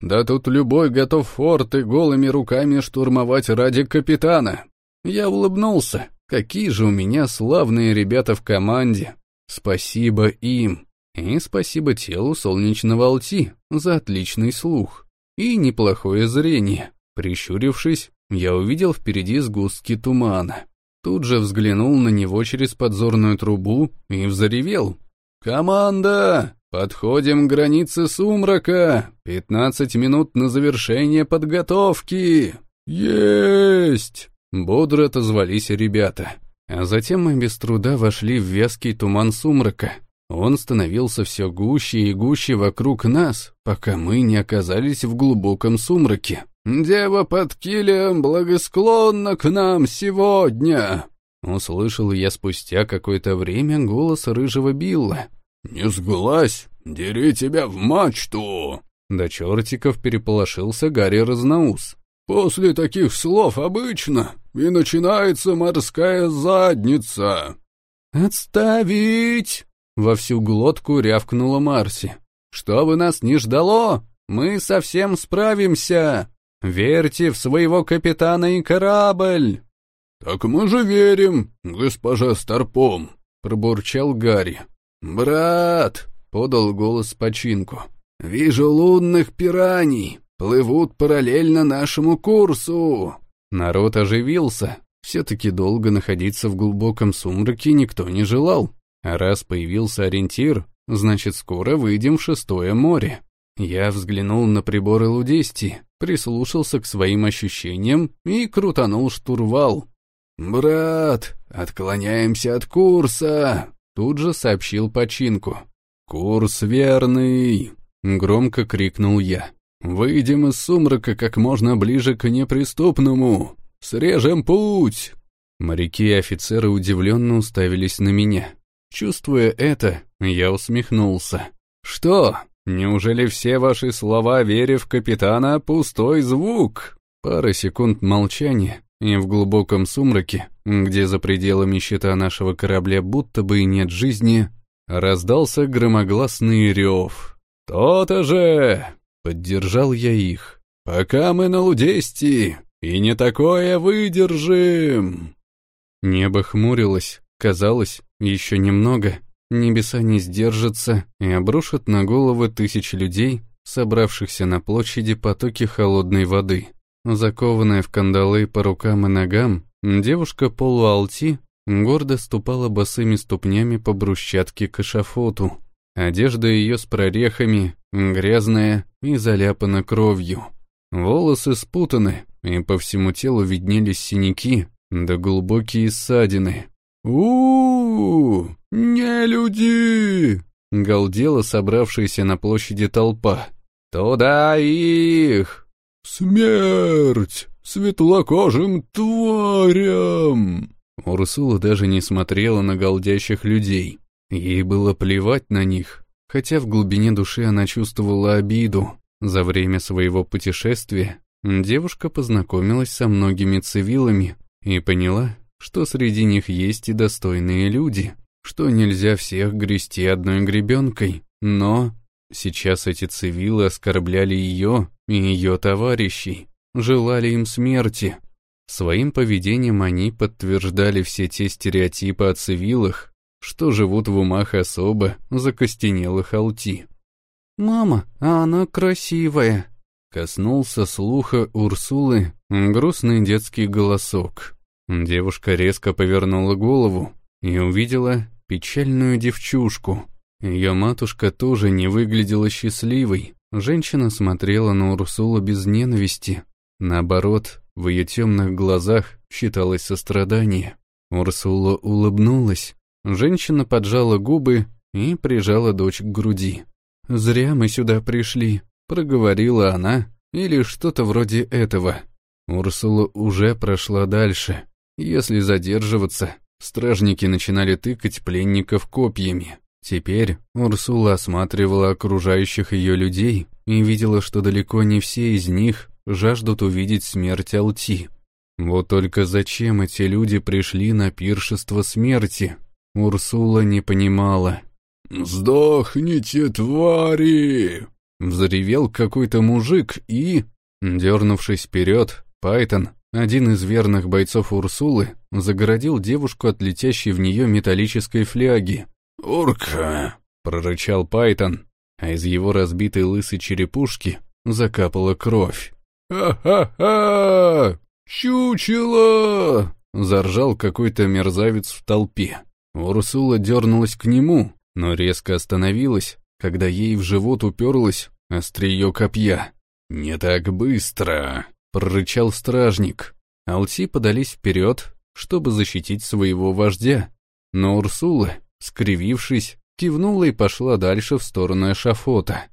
Да тут любой готов форты голыми руками штурмовать ради капитана. Я улыбнулся. Какие же у меня славные ребята в команде. Спасибо им. И спасибо телу солнечного Алти за отличный слух. и неплохое зрение. Прищурившись, я увидел впереди сгустки тумана. Тут же взглянул на него через подзорную трубу и взоревел. «Команда! Подходим к границе сумрака! Пятнадцать минут на завершение подготовки!» «Есть!» Бодро отозвались ребята. А затем мы без труда вошли в вязкий туман сумрака. Он становился все гуще и гуще вокруг нас, пока мы не оказались в глубоком сумраке. «Дева под килем благосклонна к нам сегодня!» Услышал я спустя какое-то время голос рыжего Билла. «Не сглазь, дери тебя в мачту!» До чертиков переполошился Гарри Разноус. «После таких слов обычно и начинается морская задница!» «Отставить!» — во всю глотку рявкнула Марси. «Что бы нас ни ждало, мы совсем справимся!» Верьте в своего капитана и корабль!» «Так мы же верим, госпожа Старпом!» — пробурчал Гарри. «Брат!» — подал голос починку. «Вижу лунных пираний, плывут параллельно нашему курсу!» Народ оживился. Все-таки долго находиться в глубоком сумраке никто не желал. А раз появился ориентир, значит, скоро выйдем в шестое море. Я взглянул на приборы Лудести, прислушался к своим ощущениям и крутанул штурвал. «Брат, отклоняемся от курса!» Тут же сообщил починку. «Курс верный!» — громко крикнул я. «Выйдем из сумрака как можно ближе к неприступному! Срежем путь!» Моряки и офицеры удивленно уставились на меня. Чувствуя это, я усмехнулся. «Что, Неужели все ваши слова, вере в капитана, пустой звук? Пара секунд молчания, и в глубоком сумраке, где за пределами щита нашего корабля будто бы и нет жизни, раздался громогласный рев. «То-то же!» — поддержал я их. «Пока мы на Лудести, и не такое выдержим!» Небо хмурилось, казалось, еще немного, Небеса не сдержатся и обрушат на головы тысячи людей, собравшихся на площади потоки холодной воды. Закованная в кандалы по рукам и ногам, девушка полуалти гордо ступала босыми ступнями по брусчатке к эшафоту. Одежда ее с прорехами, грязная и заляпана кровью. Волосы спутаны, и по всему телу виднелись синяки, да глубокие ссадины. у, -у, -у «Не люди!» — галдела собравшаяся на площади толпа. «Туда их!» «Смерть! Светлокожим тварям!» Урсула даже не смотрела на галдящих людей. Ей было плевать на них, хотя в глубине души она чувствовала обиду. За время своего путешествия девушка познакомилась со многими цивилами и поняла, что среди них есть и достойные люди что нельзя всех грести одной гребенкой, но сейчас эти цивилы оскорбляли ее и ее товарищей, желали им смерти. Своим поведением они подтверждали все те стереотипы о цивилах, что живут в умах особо закостенелых алти. «Мама, а она красивая!» Коснулся слуха Урсулы грустный детский голосок. Девушка резко повернула голову и увидела печальную девчушку. Ее матушка тоже не выглядела счастливой. Женщина смотрела на Урсулу без ненависти. Наоборот, в ее темных глазах считалось сострадание. Урсула улыбнулась. Женщина поджала губы и прижала дочь к груди. «Зря мы сюда пришли», — проговорила она, или что-то вроде этого. Урсула уже прошла дальше. Если задерживаться, Стражники начинали тыкать пленников копьями. Теперь Урсула осматривала окружающих ее людей и видела, что далеко не все из них жаждут увидеть смерть Алти. Вот только зачем эти люди пришли на пиршество смерти? Урсула не понимала. «Сдохните, твари!» Взревел какой-то мужик и, дернувшись вперед, Пайтон один из верных бойцов Урсулы загородил девушку от летящей в нее металлической фляги. «Урка!» — прорычал Пайтон, а из его разбитой лысой черепушки закапала кровь. «Ха-ха-ха! Чучело!» — заржал какой-то мерзавец в толпе. Урсула дернулась к нему, но резко остановилась, когда ей в живот уперлось острие копья. «Не так быстро!» — прорычал стражник. Алти подались вперед, чтобы защитить своего вождя. Но Урсула, скривившись, кивнула и пошла дальше в сторону эшафота.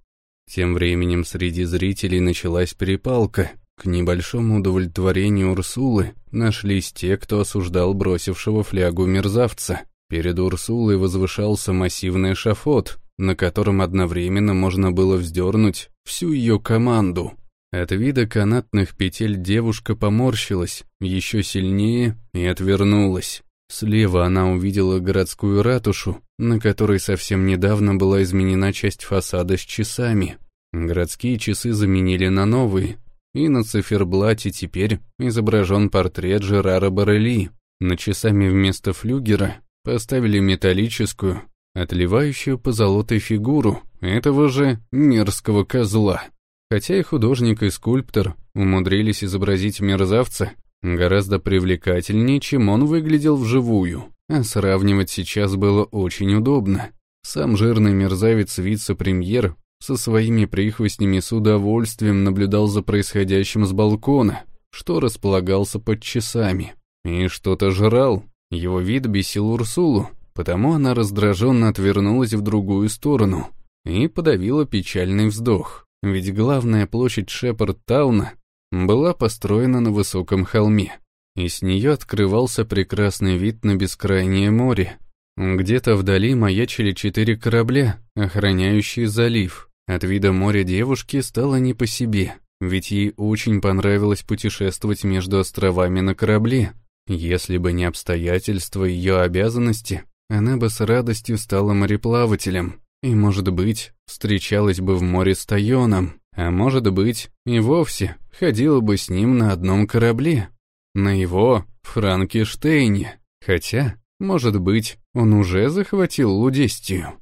Тем временем среди зрителей началась перепалка. К небольшому удовлетворению Урсулы нашлись те, кто осуждал бросившего флягу мерзавца. Перед Урсулой возвышался массивный эшафот, на котором одновременно можно было вздернуть всю ее команду. От вида канатных петель девушка поморщилась еще сильнее и отвернулась. Слева она увидела городскую ратушу, на которой совсем недавно была изменена часть фасада с часами. Городские часы заменили на новые, и на циферблате теперь изображен портрет Жерара Барели. На часами вместо флюгера поставили металлическую, отливающую по золотой фигуру этого же мерзкого козла. Хотя и художник, и скульптор умудрились изобразить мерзавца гораздо привлекательнее, чем он выглядел вживую, а сравнивать сейчас было очень удобно. Сам жирный мерзавец вице-премьер со своими прихвостнями с удовольствием наблюдал за происходящим с балкона, что располагался под часами, и что-то жрал. Его вид бесил Урсулу, потому она раздраженно отвернулась в другую сторону и подавила печальный вздох. Ведь главная площадь Шепард-тауна была построена на высоком холме, и с нее открывался прекрасный вид на бескрайнее море. Где-то вдали маячили четыре корабля, охраняющие залив. От вида моря девушки стало не по себе, ведь ей очень понравилось путешествовать между островами на корабле. Если бы не обстоятельства ее обязанности, она бы с радостью стала мореплавателем. И, может быть, встречалась бы в море с Тайоном, а может быть, и вовсе ходила бы с ним на одном корабле. На его Франкештейне. Хотя, может быть, он уже захватил Лудестию.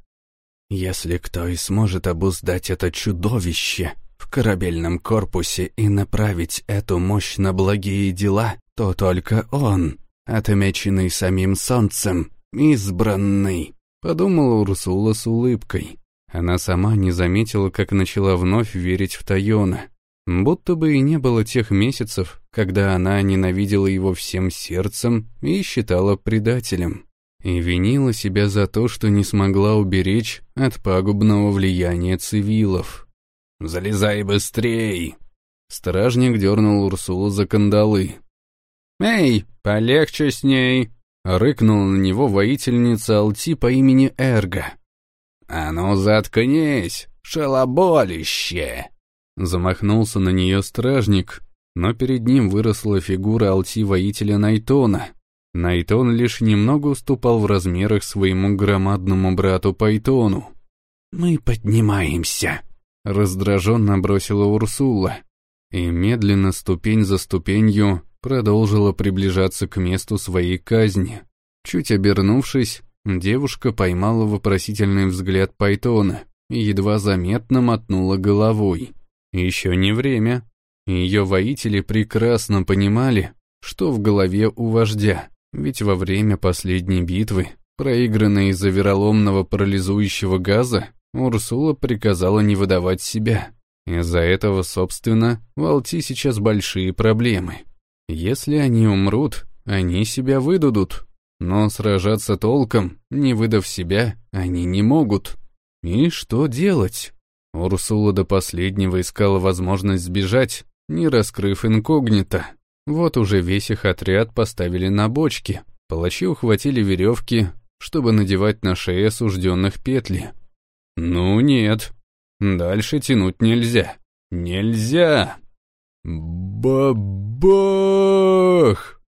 Если кто и сможет обуздать это чудовище в корабельном корпусе и направить эту мощь на благие дела, то только он, отмеченный самим солнцем, избранный. Подумала Урсула с улыбкой. Она сама не заметила, как начала вновь верить в Тайона. Будто бы и не было тех месяцев, когда она ненавидела его всем сердцем и считала предателем. И винила себя за то, что не смогла уберечь от пагубного влияния цивилов. «Залезай быстрей!» Стражник дернул Урсулу за кандалы. «Эй, полегче с ней!» Рыкнула на него воительница Алти по имени Эрга. «А ну заткнись, шалоболище!» Замахнулся на нее стражник, но перед ним выросла фигура Алти-воителя Найтона. Найтон лишь немного уступал в размерах своему громадному брату Пайтону. «Мы поднимаемся», — раздраженно бросила Урсула, и медленно, ступень за ступенью, продолжила приближаться к месту своей казни. Чуть обернувшись, девушка поймала вопросительный взгляд Пайтона и едва заметно мотнула головой. Еще не время. Ее воители прекрасно понимали, что в голове у вождя, ведь во время последней битвы, проигранной из-за вероломного парализующего газа, Урсула приказала не выдавать себя. Из-за этого, собственно, у Алти сейчас большие проблемы. Если они умрут, они себя выдадут. Но сражаться толком, не выдав себя, они не могут. И что делать? Урсула до последнего искала возможность сбежать, не раскрыв инкогнито. Вот уже весь их отряд поставили на бочки. Палачи ухватили веревки, чтобы надевать на шеи осужденных петли. Ну нет, дальше тянуть нельзя. Нельзя! «Бабах!»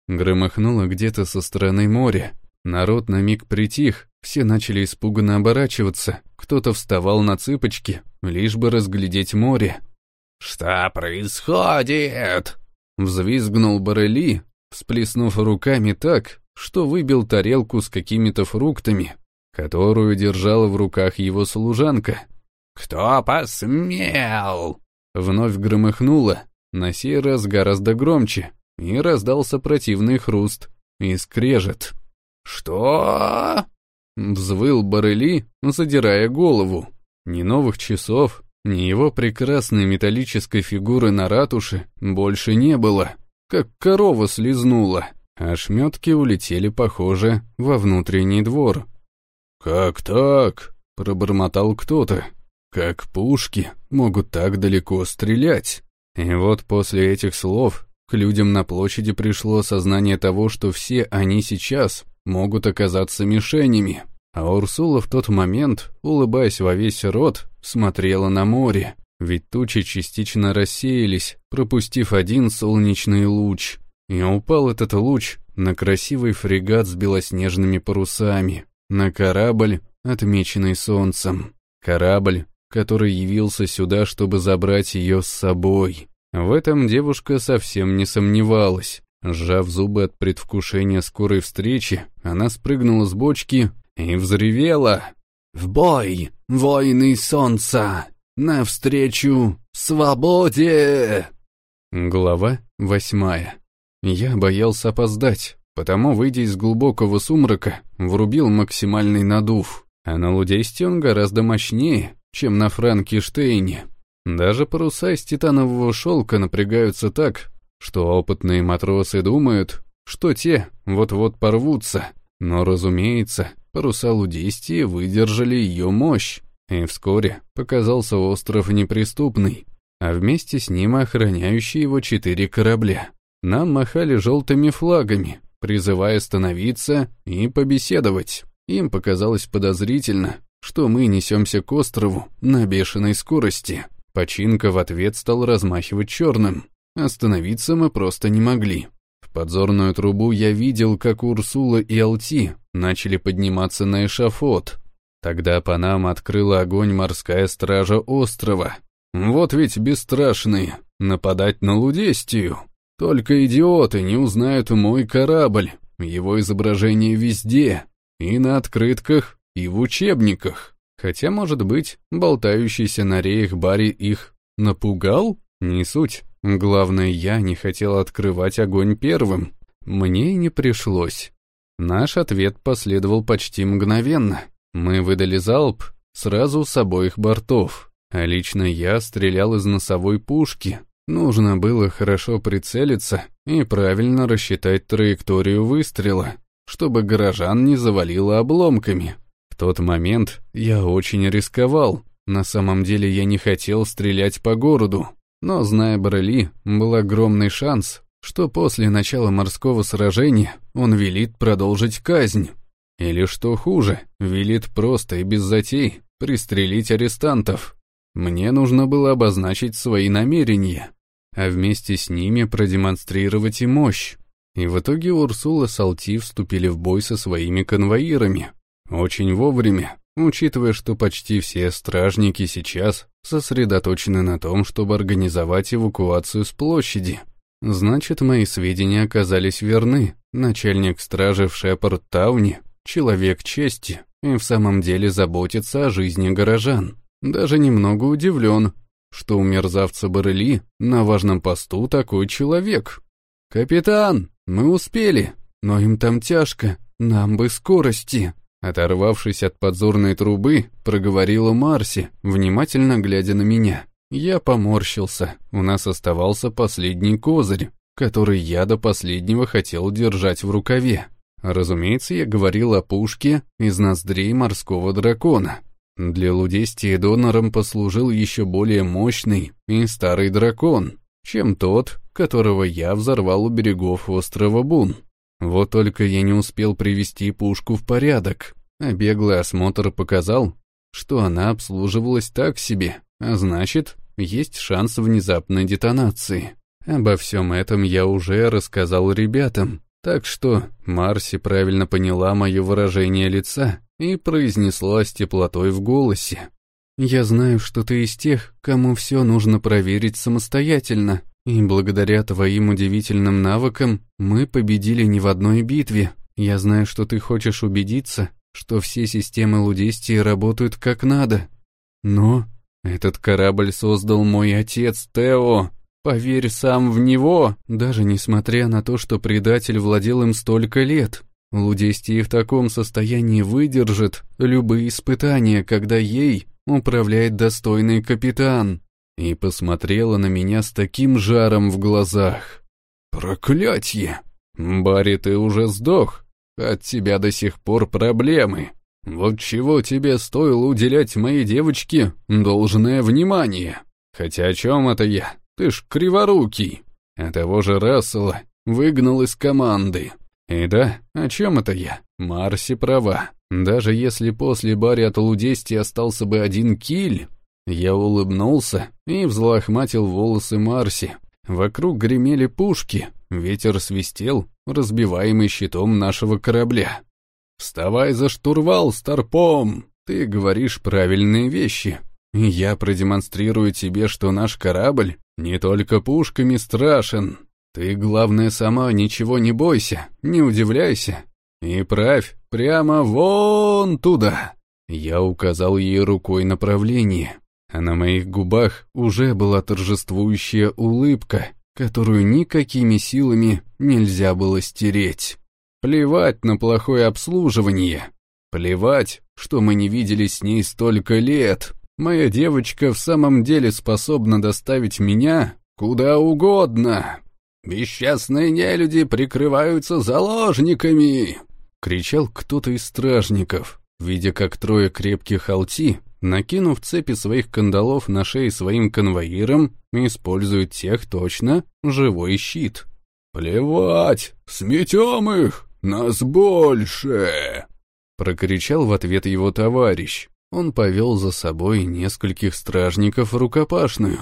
Громыхнуло где-то со стороны моря. Народ на миг притих, все начали испуганно оборачиваться. Кто-то вставал на цыпочки, лишь бы разглядеть море. «Что происходит?» Взвизгнул Барели, всплеснув руками так, что выбил тарелку с какими-то фруктами, которую держала в руках его служанка. «Кто посмел?» Вновь громыхнуло, на сей раз гораздо громче, и раздался противный хруст и скрежет. «Что?» — взвыл Барели, задирая голову. Ни новых часов, ни его прекрасной металлической фигуры на ратуше больше не было, как корова слезнула, а шметки улетели, похоже, во внутренний двор. «Как так?» — пробормотал кто-то. «Как пушки могут так далеко стрелять?» И вот после этих слов к людям на площади пришло сознание того, что все они сейчас могут оказаться мишенями. А Урсула в тот момент, улыбаясь во весь рот, смотрела на море, ведь тучи частично рассеялись, пропустив один солнечный луч. И упал этот луч на красивый фрегат с белоснежными парусами, на корабль, отмеченный солнцем. Корабль, который явился сюда, чтобы забрать ее с собой. В этом девушка совсем не сомневалась. Сжав зубы от предвкушения скорой встречи, она спрыгнула с бочки и взревела. «В бой, воины солнца! Навстречу свободе!» Глава восьмая. Я боялся опоздать, потому, выйдя из глубокого сумрака, врубил максимальный надув. А на Лудейсте он гораздо мощнее, чем на Франкиштейне. Даже паруса из титанового шелка напрягаются так, что опытные матросы думают, что те вот-вот порвутся. Но, разумеется, паруса Лудистии выдержали ее мощь, и вскоре показался остров неприступный, а вместе с ним охраняющие его четыре корабля. Нам махали желтыми флагами, призывая становиться и побеседовать. Им показалось подозрительно, что мы несемся к острову на бешеной скорости. Починка в ответ стал размахивать черным. Остановиться мы просто не могли. В подзорную трубу я видел, как Урсула и Алти начали подниматься на эшафот. Тогда по нам открыла огонь морская стража острова. Вот ведь бесстрашные, нападать на Лудестию. Только идиоты не узнают мой корабль, его изображение везде, и на открытках, и в учебниках. Хотя, может быть, болтающийся на реях Барри их напугал? Не суть. Главное, я не хотел открывать огонь первым. Мне не пришлось. Наш ответ последовал почти мгновенно. Мы выдали залп сразу с обоих бортов. А лично я стрелял из носовой пушки. Нужно было хорошо прицелиться и правильно рассчитать траекторию выстрела чтобы горожан не завалило обломками. Тот момент я очень рисковал. На самом деле я не хотел стрелять по городу, но, зная Барели, был огромный шанс, что после начала морского сражения он велит продолжить казнь. Или, что хуже, велит просто и без затей пристрелить арестантов. Мне нужно было обозначить свои намерения, а вместе с ними продемонстрировать и мощь. И в итоге Урсула с вступили в бой со своими конвоирами. Очень вовремя, учитывая, что почти все стражники сейчас сосредоточены на том, чтобы организовать эвакуацию с площади. Значит, мои сведения оказались верны. Начальник стражи в Шепард-тауне — человек чести и в самом деле заботится о жизни горожан. Даже немного удивлен, что у мерзавца Барели на важном посту такой человек. «Капитан!» «Мы успели, но им там тяжко, нам бы скорости». Оторвавшись от подзорной трубы, проговорила Марси, внимательно глядя на меня. Я поморщился, у нас оставался последний козырь, который я до последнего хотел держать в рукаве. Разумеется, я говорил о пушке из ноздрей морского дракона. Для Лудестии донором послужил еще более мощный и старый дракон, чем тот, которого я взорвал у берегов острова Бун. Вот только я не успел привести пушку в порядок, а беглый осмотр показал, что она обслуживалась так себе, а значит, есть шанс внезапной детонации. Обо всем этом я уже рассказал ребятам, так что Марси правильно поняла мое выражение лица и произнесла с теплотой в голосе. «Я знаю, что ты из тех, кому все нужно проверить самостоятельно, и благодаря твоим удивительным навыкам мы победили не в одной битве. Я знаю, что ты хочешь убедиться, что все системы Лудистии работают как надо. Но Этот корабль создал мой отец Тео. Поверь сам в него, даже несмотря на то, что предатель владел им столько лет. Лудестия в таком состоянии выдержит любые испытания, когда ей управляет достойный капитан. И посмотрела на меня с таким жаром в глазах. «Проклятье! Барри, ты уже сдох. От тебя до сих пор проблемы. Вот чего тебе стоило уделять моей девочке должное внимание? Хотя о чем это я? Ты ж криворукий. А того же Рассела выгнал из команды. И да, о чем это я? Марси права. Даже если после Барри от Лудести остался бы один киль, я улыбнулся и взлохматил волосы Марси. Вокруг гремели пушки, ветер свистел, разбиваемый щитом нашего корабля. «Вставай за штурвал, Старпом! Ты говоришь правильные вещи. Я продемонстрирую тебе, что наш корабль не только пушками страшен. Ты, главное, сама ничего не бойся, не удивляйся. И правь прямо вон туда!» Я указал ей рукой направление а на моих губах уже была торжествующая улыбка, которую никакими силами нельзя было стереть. Плевать на плохое обслуживание. Плевать, что мы не виделись с ней столько лет. Моя девочка в самом деле способна доставить меня куда угодно. «Бесчестные нелюди прикрываются заложниками!» — кричал кто-то из стражников, видя, как трое крепких алти накинув цепи своих кандалов на шеи своим конвоирам, используют тех точно живой щит. «Плевать! Сметем их! Нас больше!» Прокричал в ответ его товарищ. Он повел за собой нескольких стражников рукопашную.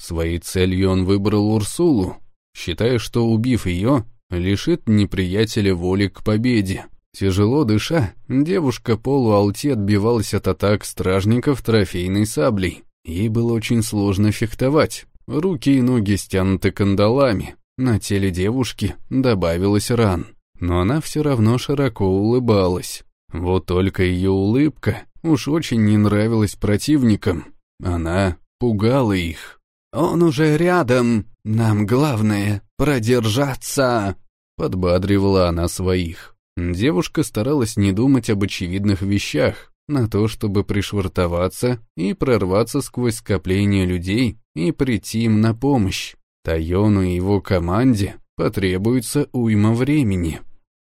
Своей целью он выбрал Урсулу, считая, что, убив ее, лишит неприятеля воли к победе. Тяжело дыша, девушка полуалти отбивалась от атак стражников трофейной саблей. Ей было очень сложно фехтовать. Руки и ноги стянуты кандалами. На теле девушки добавилось ран. Но она все равно широко улыбалась. Вот только ее улыбка уж очень не нравилась противникам. Она пугала их. «Он уже рядом, нам главное — продержаться!» Подбадривала она своих. Девушка старалась не думать об очевидных вещах, на то, чтобы пришвартоваться и прорваться сквозь скопление людей и прийти им на помощь. Тайону и его команде потребуется уйма времени,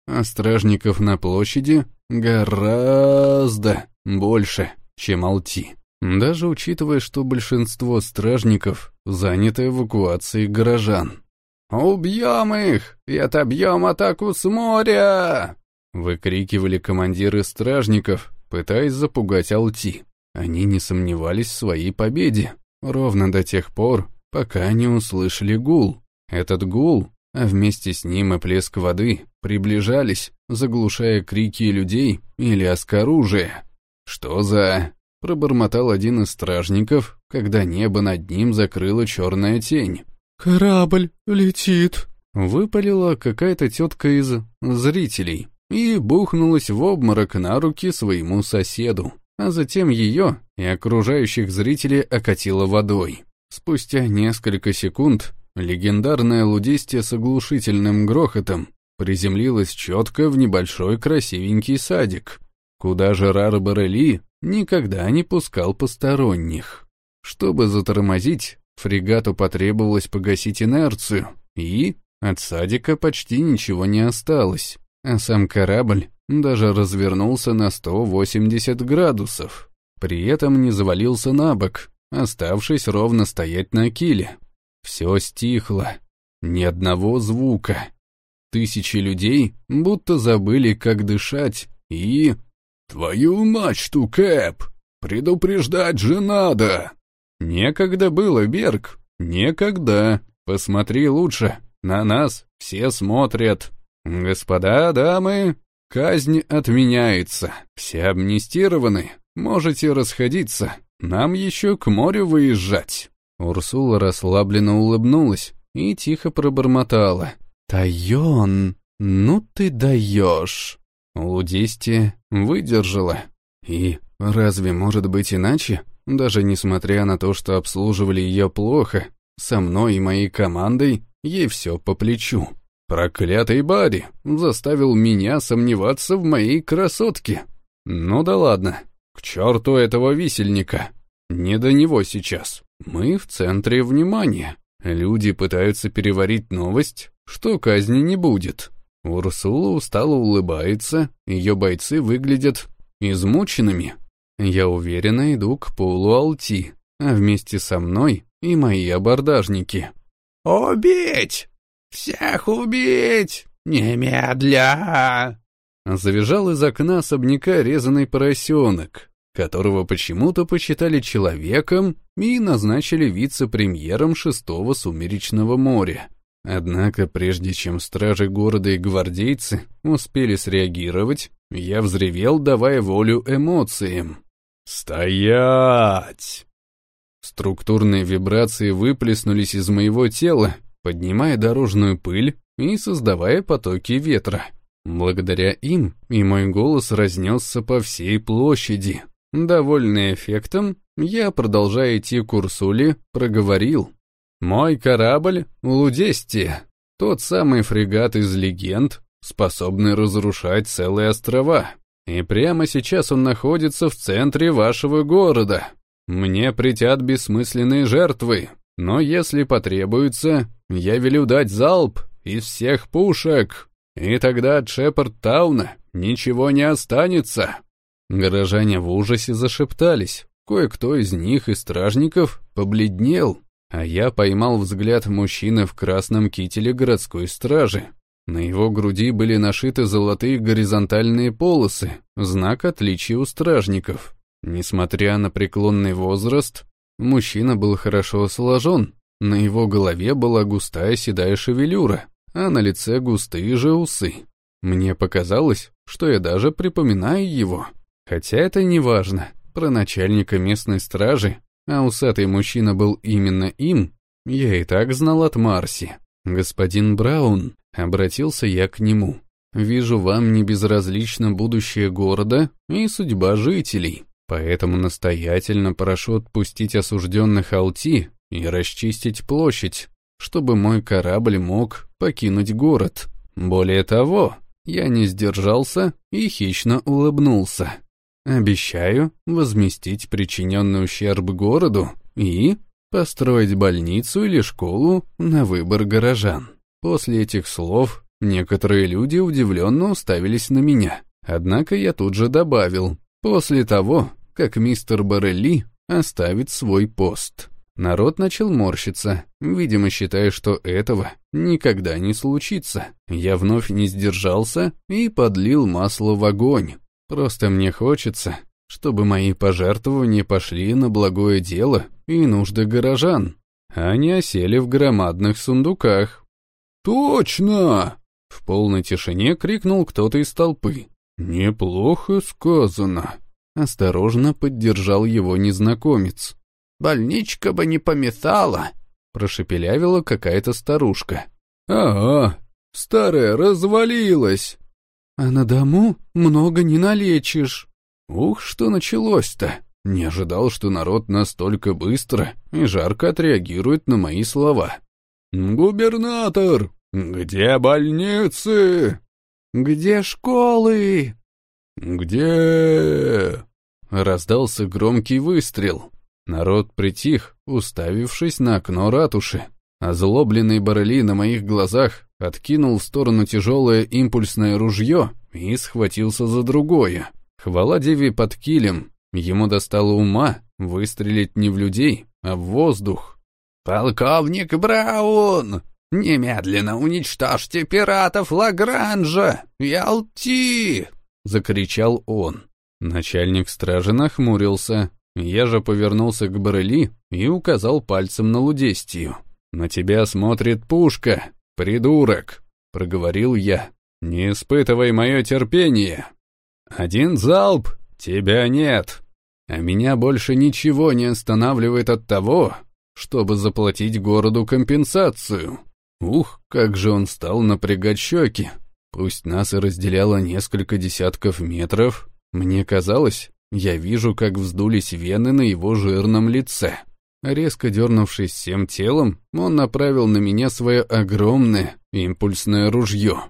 а стражников на площади гораздо больше, чем Алти. Даже учитывая, что большинство стражников занято эвакуацией горожан. «Убьем их и отобьем атаку с моря!» Выкрикивали командиры стражников, пытаясь запугать Алти. Они не сомневались в своей победе, ровно до тех пор, пока не услышали гул. Этот гул, а вместе с ним и плеск воды, приближались, заглушая крики людей и лязг оружия. «Что за...» — пробормотал один из стражников, когда небо над ним закрыла черная тень. «Корабль летит», — выпалила какая-то тетка из зрителей и бухнулась в обморок на руки своему соседу, а затем ее и окружающих зрителей окатило водой. Спустя несколько секунд легендарная лудистия с оглушительным грохотом приземлилась четко в небольшой красивенький садик, куда Жерар Барели никогда не пускал посторонних. Чтобы затормозить, фрегату потребовалось погасить инерцию, и от садика почти ничего не осталось а сам корабль даже развернулся на 180 градусов. При этом не завалился на бок, оставшись ровно стоять на киле. Все стихло, ни одного звука. Тысячи людей будто забыли, как дышать, и... «Твою мачту, Кэп! Предупреждать же надо!» «Некогда было, Берг, некогда. Посмотри лучше, на нас все смотрят». «Господа, дамы, казнь отменяется. Все амнистированы. Можете расходиться. Нам еще к морю выезжать». Урсула расслабленно улыбнулась и тихо пробормотала. «Тайон, ну ты даешь!» Лудисти выдержала. И разве может быть иначе? Даже несмотря на то, что обслуживали ее плохо, со мной и моей командой ей все по плечу. Проклятый Барри заставил меня сомневаться в моей красотке. Ну да ладно, к черту этого висельника. Не до него сейчас. Мы в центре внимания. Люди пытаются переварить новость, что казни не будет. Урсула устало улыбается, ее бойцы выглядят измученными. Я уверенно иду к полу Алти, а вместе со мной и мои абордажники. «Убить! Всех убить! Немедля!» Завизжал из окна особняка резаный поросенок, которого почему-то посчитали человеком и назначили вице-премьером шестого сумеречного моря. Однако, прежде чем стражи города и гвардейцы успели среагировать, я взревел, давая волю эмоциям. «Стоять!» Структурные вибрации выплеснулись из моего тела, поднимая дорожную пыль и создавая потоки ветра. Благодаря им и мой голос разнесся по всей площади. Довольный эффектом, я, продолжая идти к Урсуле, проговорил. Мой корабль — Лудестия, тот самый фрегат из легенд, способный разрушать целые острова. И прямо сейчас он находится в центре вашего города. Мне притят бессмысленные жертвы, но если потребуется, я велю дать залп из всех пушек, и тогда от Шепард-тауна ничего не останется». Горожане в ужасе зашептались, кое-кто из них и стражников побледнел, а я поймал взгляд мужчины в красном кителе городской стражи. На его груди были нашиты золотые горизонтальные полосы, знак отличия у стражников. Несмотря на преклонный возраст, мужчина был хорошо сложен, на его голове была густая седая шевелюра, а на лице густые же усы. Мне показалось, что я даже припоминаю его. Хотя это не важно. Про начальника местной стражи а усатый мужчина был именно им, я и так знал от Марси. «Господин Браун», — обратился я к нему, — «вижу, вам не безразлично будущее города и судьба жителей, поэтому настоятельно прошу отпустить осужденных Алти и расчистить площадь, чтобы мой корабль мог покинуть город. Более того, я не сдержался и хищно улыбнулся. Обещаю возместить причиненный ущерб городу и построить больницу или школу на выбор горожан. После этих слов некоторые люди удивленно уставились на меня. Однако я тут же добавил, после того, как мистер Барелли оставит свой пост. Народ начал морщиться, видимо, считая, что этого никогда не случится. Я вновь не сдержался и подлил масло в огонь. Просто мне хочется, чтобы мои пожертвования пошли на благое дело и нужды горожан, а не осели в громадных сундуках. «Точно!» — в полной тишине крикнул кто-то из толпы. «Неплохо сказано!» — осторожно поддержал его незнакомец. «Больничка бы не помешала!» — прошепелявила какая-то старушка. «Ага, старая развалилась!» А на дому много не налечишь. Ух, что началось-то! Не ожидал, что народ настолько быстро и жарко отреагирует на мои слова. «Губернатор, где больницы? Где школы? Где...» Раздался громкий выстрел. Народ притих, уставившись на окно ратуши. Озлобленный Барели на моих глазах откинул в сторону тяжелое импульсное ружье и схватился за другое. Хвала Деве под килем, ему достало ума выстрелить не в людей, а в воздух. «Полковник Браун, немедленно уничтожьте пиратов Лагранжа и Алти!» — закричал он. Начальник стражи нахмурился. Я же повернулся к Барели и указал пальцем на Лудестию. «На тебя смотрит пушка, придурок», — проговорил я. «Не испытывай мое терпение. Один залп, тебя нет. А меня больше ничего не останавливает от того, чтобы заплатить городу компенсацию. Ух, как же он стал напрягать щеки. Пусть нас и разделяло несколько десятков метров, мне казалось, я вижу, как вздулись вены на его жирном лице. Резко дернувшись всем телом, он направил на меня свое огромное импульсное ружье.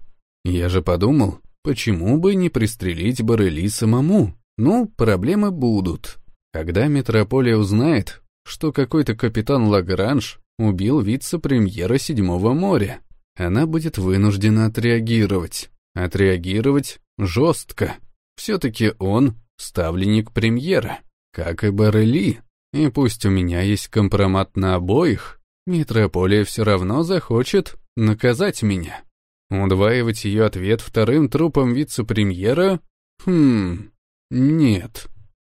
Я же подумал, почему бы не пристрелить Барели самому? Ну, проблемы будут. Когда метрополия узнает, что какой-то капитан Лагранж убил вице-премьера Седьмого моря, она будет вынуждена отреагировать. Отреагировать жестко. Все-таки он ставленник премьера, как и Барели. И пусть у меня есть компромат на обоих, Метрополия все равно захочет наказать меня. Удваивать ее ответ вторым трупом вице-премьера? Хм, нет.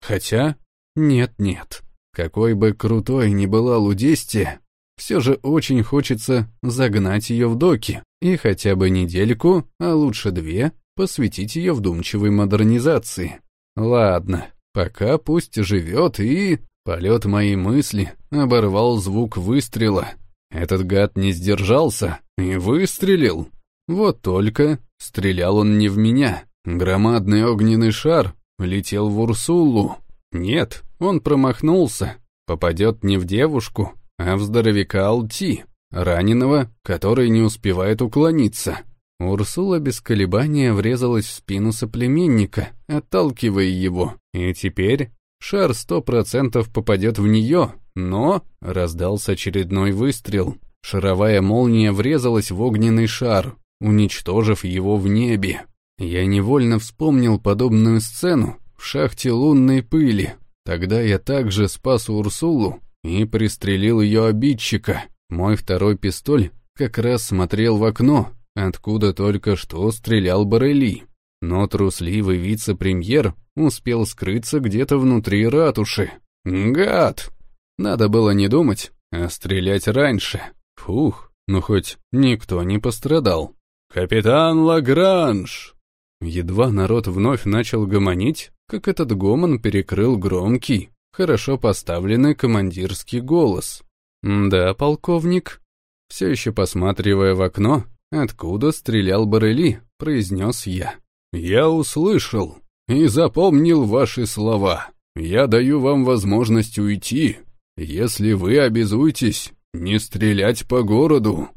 Хотя, нет-нет. Какой бы крутой ни была Лудестия, все же очень хочется загнать ее в доки и хотя бы недельку, а лучше две, посвятить ее вдумчивой модернизации. Ладно, пока пусть живет и... Полет моей мысли оборвал звук выстрела. Этот гад не сдержался и выстрелил. Вот только стрелял он не в меня. Громадный огненный шар летел в Урсулу. Нет, он промахнулся. Попадет не в девушку, а в здоровяка Алти, раненого, который не успевает уклониться. Урсула без колебания врезалась в спину соплеменника, отталкивая его, и теперь шар сто процентов попадет в нее, но раздался очередной выстрел. Шаровая молния врезалась в огненный шар, уничтожив его в небе. Я невольно вспомнил подобную сцену в шахте лунной пыли. Тогда я также спас Урсулу и пристрелил ее обидчика. Мой второй пистоль как раз смотрел в окно, откуда только что стрелял Барели. Но трусливый вице-премьер успел скрыться где-то внутри ратуши. Гад! Надо было не думать, а стрелять раньше. Фух, ну хоть никто не пострадал. «Капитан Лагранж!» Едва народ вновь начал гомонить, как этот гомон перекрыл громкий, хорошо поставленный командирский голос. «Да, полковник?» Все еще посматривая в окно, откуда стрелял Барели, произнес я. «Я услышал и запомнил ваши слова. Я даю вам возможность уйти, если вы обязуетесь не стрелять по городу».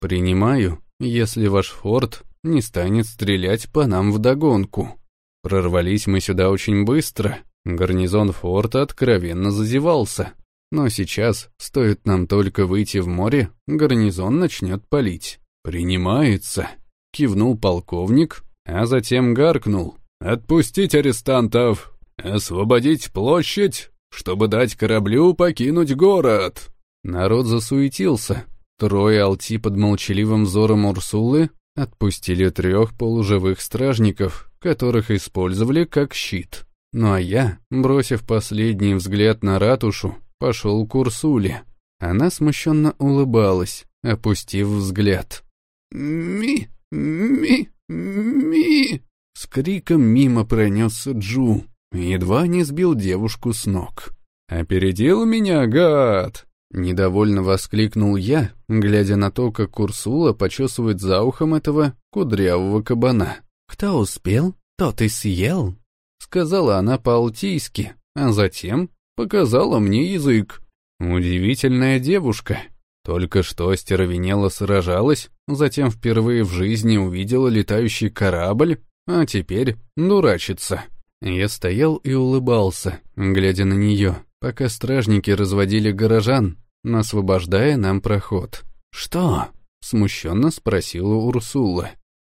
«Принимаю, если ваш форт не станет стрелять по нам вдогонку». Прорвались мы сюда очень быстро, Гарнизон форта откровенно зазевался. Но сейчас, стоит нам только выйти в море, гарнизон начнет палить. «Принимается», — кивнул полковник, а затем гаркнул. «Отпустить арестантов! Освободить площадь, чтобы дать кораблю покинуть город!» Народ засуетился. Трое алти под молчаливым взором Урсулы отпустили трех полуживых стражников, которых использовали как щит. Ну а я, бросив последний взгляд на ратушу, пошел к Урсуле. Она смущенно улыбалась, опустив взгляд. «Ми, ми, ми!» С криком мимо пронесся Джу, едва не сбил девушку с ног. «Опередил меня, гад!» Недовольно воскликнул я, глядя на то, как Урсула почесывает за ухом этого кудрявого кабана. «Кто успел, тот и съел», сказала она по-алтийски, а затем показала мне язык. Удивительная девушка. Только что стервенело сражалась, затем впервые в жизни увидела летающий корабль, а теперь дурачится. Я стоял и улыбался, глядя на нее, пока стражники разводили горожан, освобождая нам проход. «Что?» — смущенно спросила Урсула.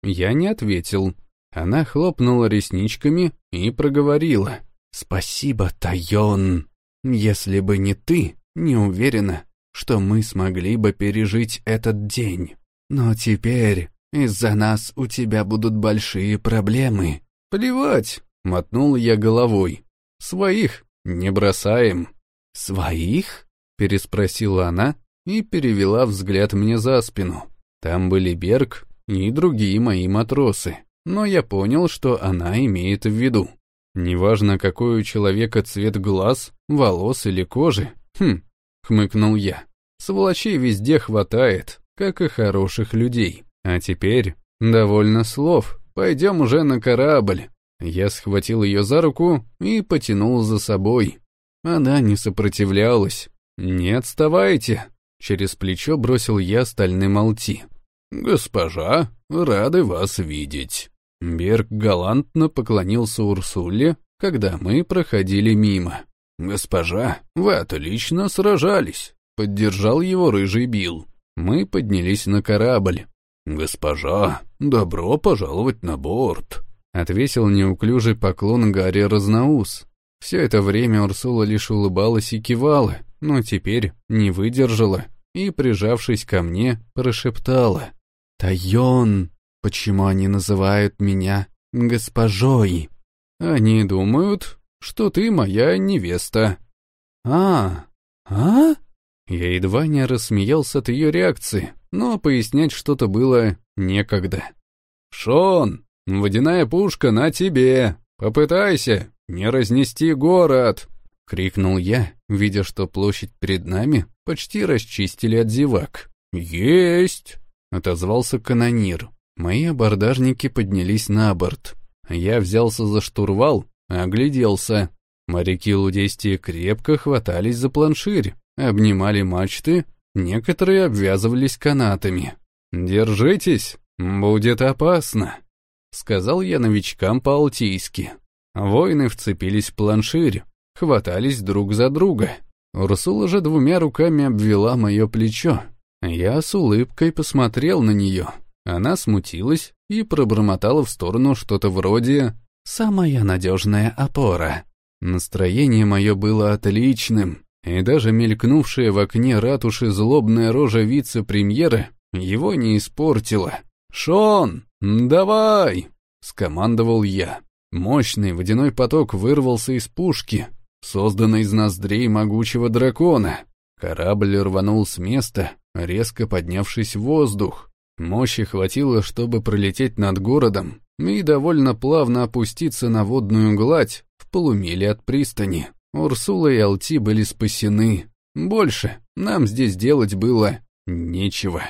Я не ответил, она хлопнула ресничками и проговорила. «Спасибо, Тайон. Если бы не ты, не уверена, что мы смогли бы пережить этот день. Но теперь из-за нас у тебя будут большие проблемы». «Плевать», — мотнул я головой. «Своих не бросаем». «Своих?» — переспросила она и перевела взгляд мне за спину. Там были Берг и другие мои матросы но я понял, что она имеет в виду. Неважно, какой у человека цвет глаз, волос или кожи. Хм, хмыкнул я. Сволочей везде хватает, как и хороших людей. А теперь довольно слов. Пойдем уже на корабль. Я схватил ее за руку и потянул за собой. Она не сопротивлялась. «Не отставайте!» Через плечо бросил я стальным алти. «Госпожа, рады вас видеть!» Берг галантно поклонился Урсуле, когда мы проходили мимо. «Госпожа, вы отлично сражались!» Поддержал его рыжий Бил. Мы поднялись на корабль. «Госпожа, добро пожаловать на борт!» Отвесил неуклюжий поклон Гарри Разноус. Все это время Урсула лишь улыбалась и кивала, но теперь не выдержала и, прижавшись ко мне, прошептала. «Тайон, почему они называют меня госпожой?» «Они думают, что ты моя невеста». «А, а?» Я едва не рассмеялся от ее реакции, но пояснять что-то было некогда. «Шон, водяная пушка на тебе! Попытайся, не разнести город!» — крикнул я, видя, что площадь перед нами почти расчистили от зевак. «Есть!» — отозвался канонир. Мои абордажники поднялись на борт. Я взялся за штурвал, огляделся. Моряки Лудестии крепко хватались за планширь, обнимали мачты, некоторые обвязывались канатами. «Держитесь, будет опасно», — сказал я новичкам по-алтийски. Воины вцепились в планширь, хватались друг за друга. Урсула же двумя руками обвела мое плечо. Я с улыбкой посмотрел на нее. Она смутилась и пробормотала в сторону что-то вроде «самая надежная опора». Настроение мое было отличным, и даже мелькнувшая в окне ратуши злобная рожа вице-премьера его не испортила. «Шон, давай!» — скомандовал я. Мощный водяной поток вырвался из пушки, созданной из ноздрей могучего дракона. Корабль рванул с места, резко поднявшись в воздух. Мощи хватило, чтобы пролететь над городом и довольно плавно опуститься на водную гладь в полумиле от пристани. Урсула и Алти были спасены. Больше нам здесь делать было нечего.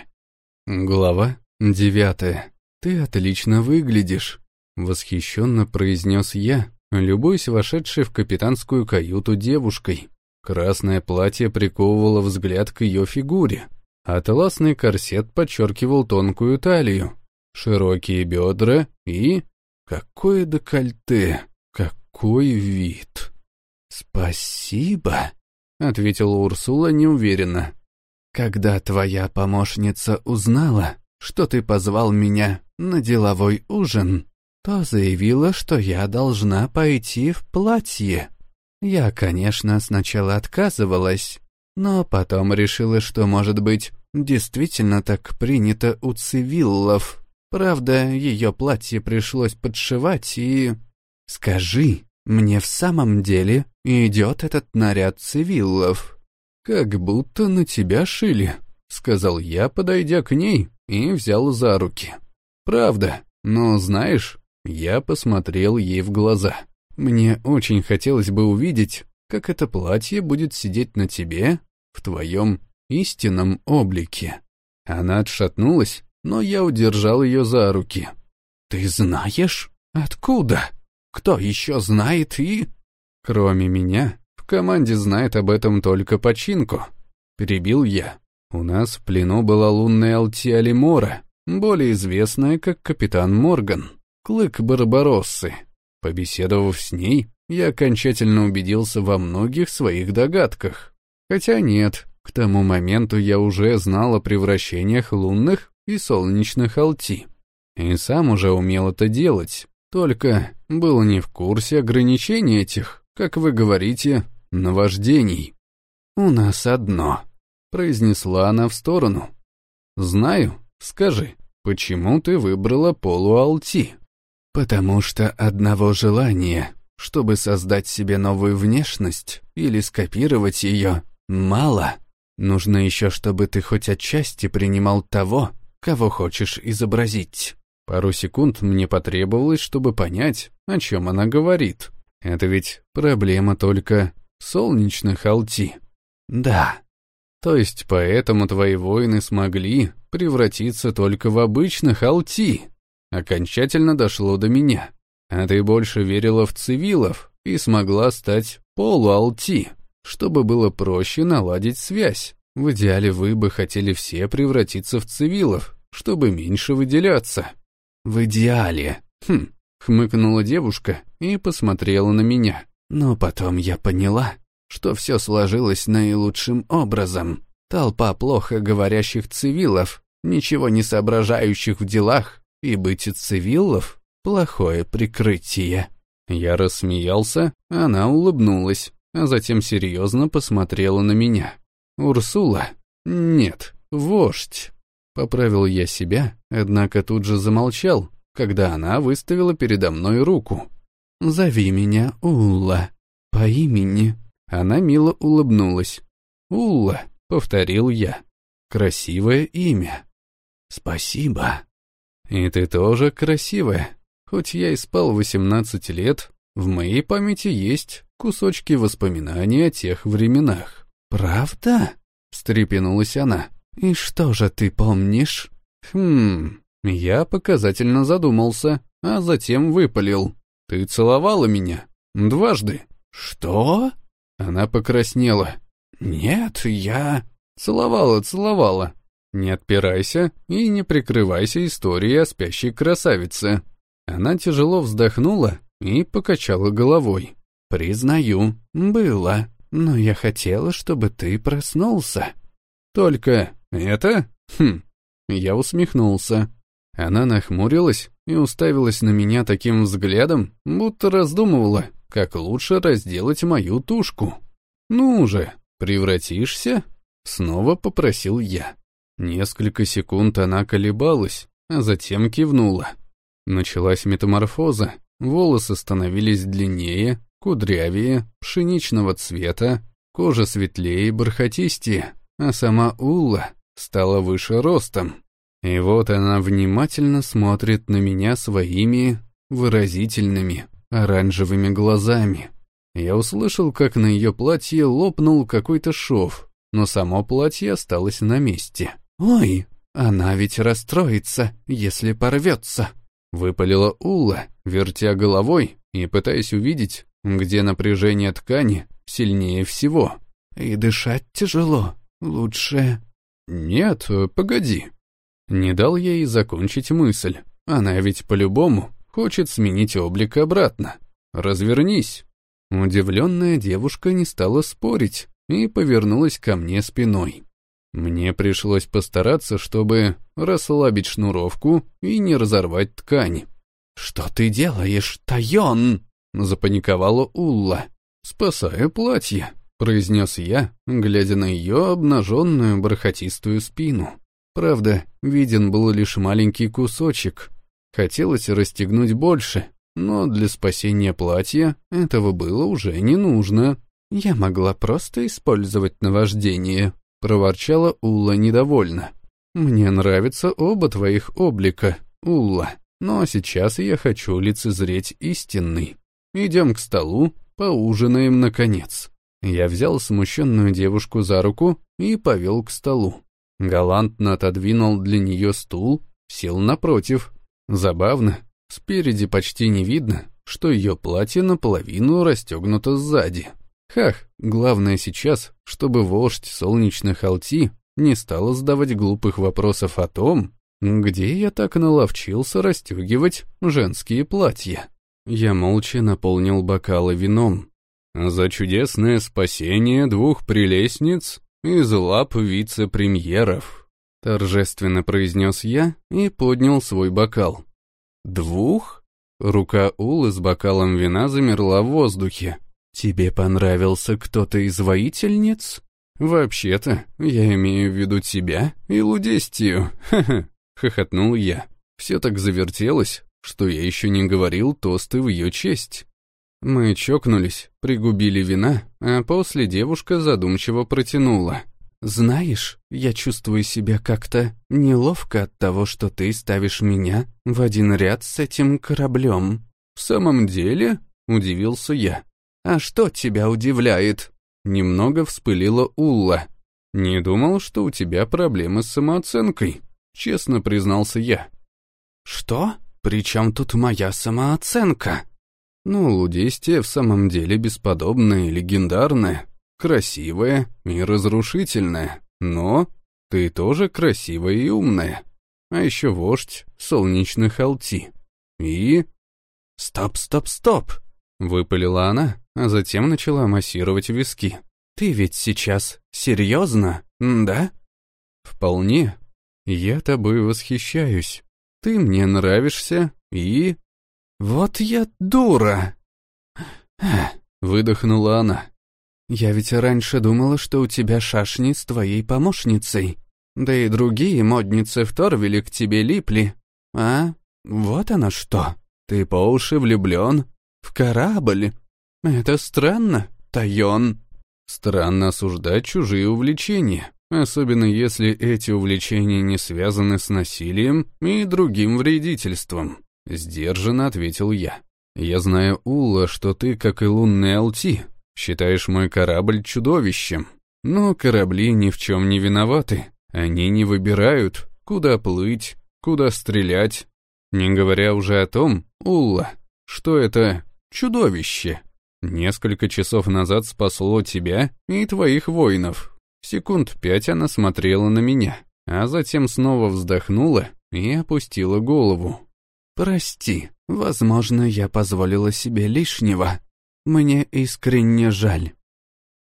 Глава девятая. «Ты отлично выглядишь», — восхищенно произнес я, любуясь вошедшей в капитанскую каюту девушкой. Красное платье приковывало взгляд к ее фигуре, Атласный корсет подчеркивал тонкую талию, широкие бедра и... Какое декольте, какой вид! «Спасибо», — ответила Урсула неуверенно. «Когда твоя помощница узнала, что ты позвал меня на деловой ужин, то заявила, что я должна пойти в платье. Я, конечно, сначала отказывалась, но потом решила, что, может быть, действительно так принято у цивиллов. Правда, ее платье пришлось подшивать и... Скажи, мне в самом деле идет этот наряд цивиллов? Как будто на тебя шили, сказал я, подойдя к ней и взял за руки. Правда, но знаешь, я посмотрел ей в глаза. Мне очень хотелось бы увидеть, как это платье будет сидеть на тебе в твоем истинном облике. Она отшатнулась, но я удержал ее за руки. «Ты знаешь? Откуда? Кто еще знает и...» «Кроме меня, в команде знает об этом только починку», — перебил я. «У нас в плену была лунная Алтия Лемора, более известная как капитан Морган, клык Барбароссы. Побеседовав с ней, я окончательно убедился во многих своих догадках. Хотя нет, к тому моменту я уже знал о превращениях лунных и солнечных алти. И сам уже умел это делать, только был не в курсе ограничений этих, как вы говорите, наваждений. «У нас одно», — произнесла она в сторону. «Знаю, скажи, почему ты выбрала полуалти?» «Потому что одного желания, чтобы создать себе новую внешность или скопировать ее, мало. Нужно еще, чтобы ты хоть отчасти принимал того, кого хочешь изобразить». Пару секунд мне потребовалось, чтобы понять, о чем она говорит. Это ведь проблема только солнечных алти. Да. То есть поэтому твои воины смогли превратиться только в обычных алти. Окончательно дошло до меня. А ты больше верила в цивилов и смогла стать полуалти, чтобы было проще наладить связь. В идеале вы бы хотели все превратиться в цивилов, чтобы меньше выделяться. В идеале. Хм, хмыкнула девушка и посмотрела на меня. Но потом я поняла, что все сложилось наилучшим образом. Толпа плохо говорящих цивилов, ничего не соображающих в делах, и быть цивилов — плохое прикрытие. Я рассмеялся, она улыбнулась, а затем серьезно посмотрела на меня. «Урсула? Нет, вождь». Поправил я себя, однако тут же замолчал, когда она выставила передо мной руку. «Зови меня Улла. По имени». Она мило улыбнулась. «Улла», — повторил я. «Красивое имя». «Спасибо». «И ты тоже красивая. Хоть я и спал 18 лет, в моей памяти есть кусочки воспоминаний о тех временах». «Правда?» — встрепенулась она. «И что же ты помнишь?» «Хм...» Я показательно задумался, а затем выпалил. «Ты целовала меня? Дважды?» «Что?» Она покраснела. «Нет, я...» «Целовала, целовала. Не отпирайся и не прикрывайся историей о спящей красавице». Она тяжело вздохнула и покачала головой. «Признаю, было, но я хотела, чтобы ты проснулся». «Только это? Хм». Я усмехнулся. Она нахмурилась и уставилась на меня таким взглядом, будто раздумывала, как лучше разделать мою тушку. «Ну же, превратишься?» — снова попросил я. Несколько секунд она колебалась, а затем кивнула. Началась метаморфоза, волосы становились длиннее, кудрявее, пшеничного цвета, кожа светлее и бархатистее, а сама Улла стала выше ростом. И вот она внимательно смотрит на меня своими выразительными оранжевыми глазами. Я услышал, как на ее платье лопнул какой-то шов, но само платье осталось на месте. «Ой, она ведь расстроится, если порвется», — выпалила Улла, вертя головой и пытаясь увидеть, где напряжение ткани сильнее всего. «И дышать тяжело. Лучше...» «Нет, погоди», не дал ей закончить мысль. Она ведь по-любому хочет сменить облик обратно. Развернись. Удивленная девушка не стала спорить и повернулась ко мне спиной. Мне пришлось постараться, чтобы расслабить шнуровку и не разорвать ткань. «Что ты делаешь, Тайон?» — запаниковала Улла. «Спасаю платье», — произнес я, глядя на ее обнаженную бархатистую спину. Правда, виден был лишь маленький кусочек. Хотелось расстегнуть больше, но для спасения платья этого было уже не нужно. «Я могла просто использовать наваждение», — проворчала Улла недовольно. «Мне нравятся оба твоих облика, Улла, но сейчас я хочу лицезреть истинный. Идем к столу, поужинаем наконец». Я взял смущенную девушку за руку и повел к столу. Галантно отодвинул для нее стул, сел напротив. Забавно, спереди почти не видно, что ее платье наполовину расстегнуто сзади. Хах, главное сейчас, чтобы вождь солнечных Алти не стала задавать глупых вопросов о том, где я так наловчился расстегивать женские платья. Я молча наполнил бокалы вином. За чудесное спасение двух прелестниц из лап вице-премьеров», — торжественно произнес я и поднял свой бокал. «Двух?» Рука Улы с бокалом вина замерла в воздухе. «Тебе понравился кто-то из воительниц?» «Вообще-то, я имею в виду тебя и Лудестию, ха-ха», — хохотнул я. Все так завертелось, что я еще не говорил тосты в ее честь. Мы чокнулись, пригубили вина, а после девушка задумчиво протянула. «Знаешь, я чувствую себя как-то неловко от того, что ты ставишь меня в один ряд с этим кораблем». «В самом деле?» — удивился я. «А что тебя удивляет?» Немного вспылила Улла. «Не думал, что у тебя проблемы с самооценкой», — честно признался я. «Что?» при чем тут моя самооценка?» «Ну, Лудестия в самом деле бесподобная, легендарная, красивая и разрушительная, но ты тоже красивая и умная. А еще вождь солнечных Алти. И...» «Стоп, стоп, стоп!» — выпалила она, а затем начала массировать виски. «Ты ведь сейчас серьезно, да?» «Вполне. Я тобой восхищаюсь. Ты мне нравишься и...» «Вот я дура!» Выдохнула она. «Я ведь раньше думала, что у тебя шашни с твоей помощницей. Да и другие модницы в к тебе липли. А? Вот оно что. Ты по уши влюблен в корабль. Это странно, Тайон». Странно осуждать чужие увлечения, особенно если эти увлечения не связаны с насилием и другим вредительством. Сдержанно ответил я. Я знаю, Улла, что ты, как и лунный Алти, считаешь мой корабль чудовищем. Но корабли ни в чем не виноваты. Они не выбирают, куда плыть, куда стрелять. Не говоря уже о том, Улла, что это чудовище. Несколько часов назад спасло тебя и твоих воинов. Секунд пять она смотрела на меня, а затем снова вздохнула и опустила голову. «Прости, возможно, я позволила себе лишнего. Мне искренне жаль».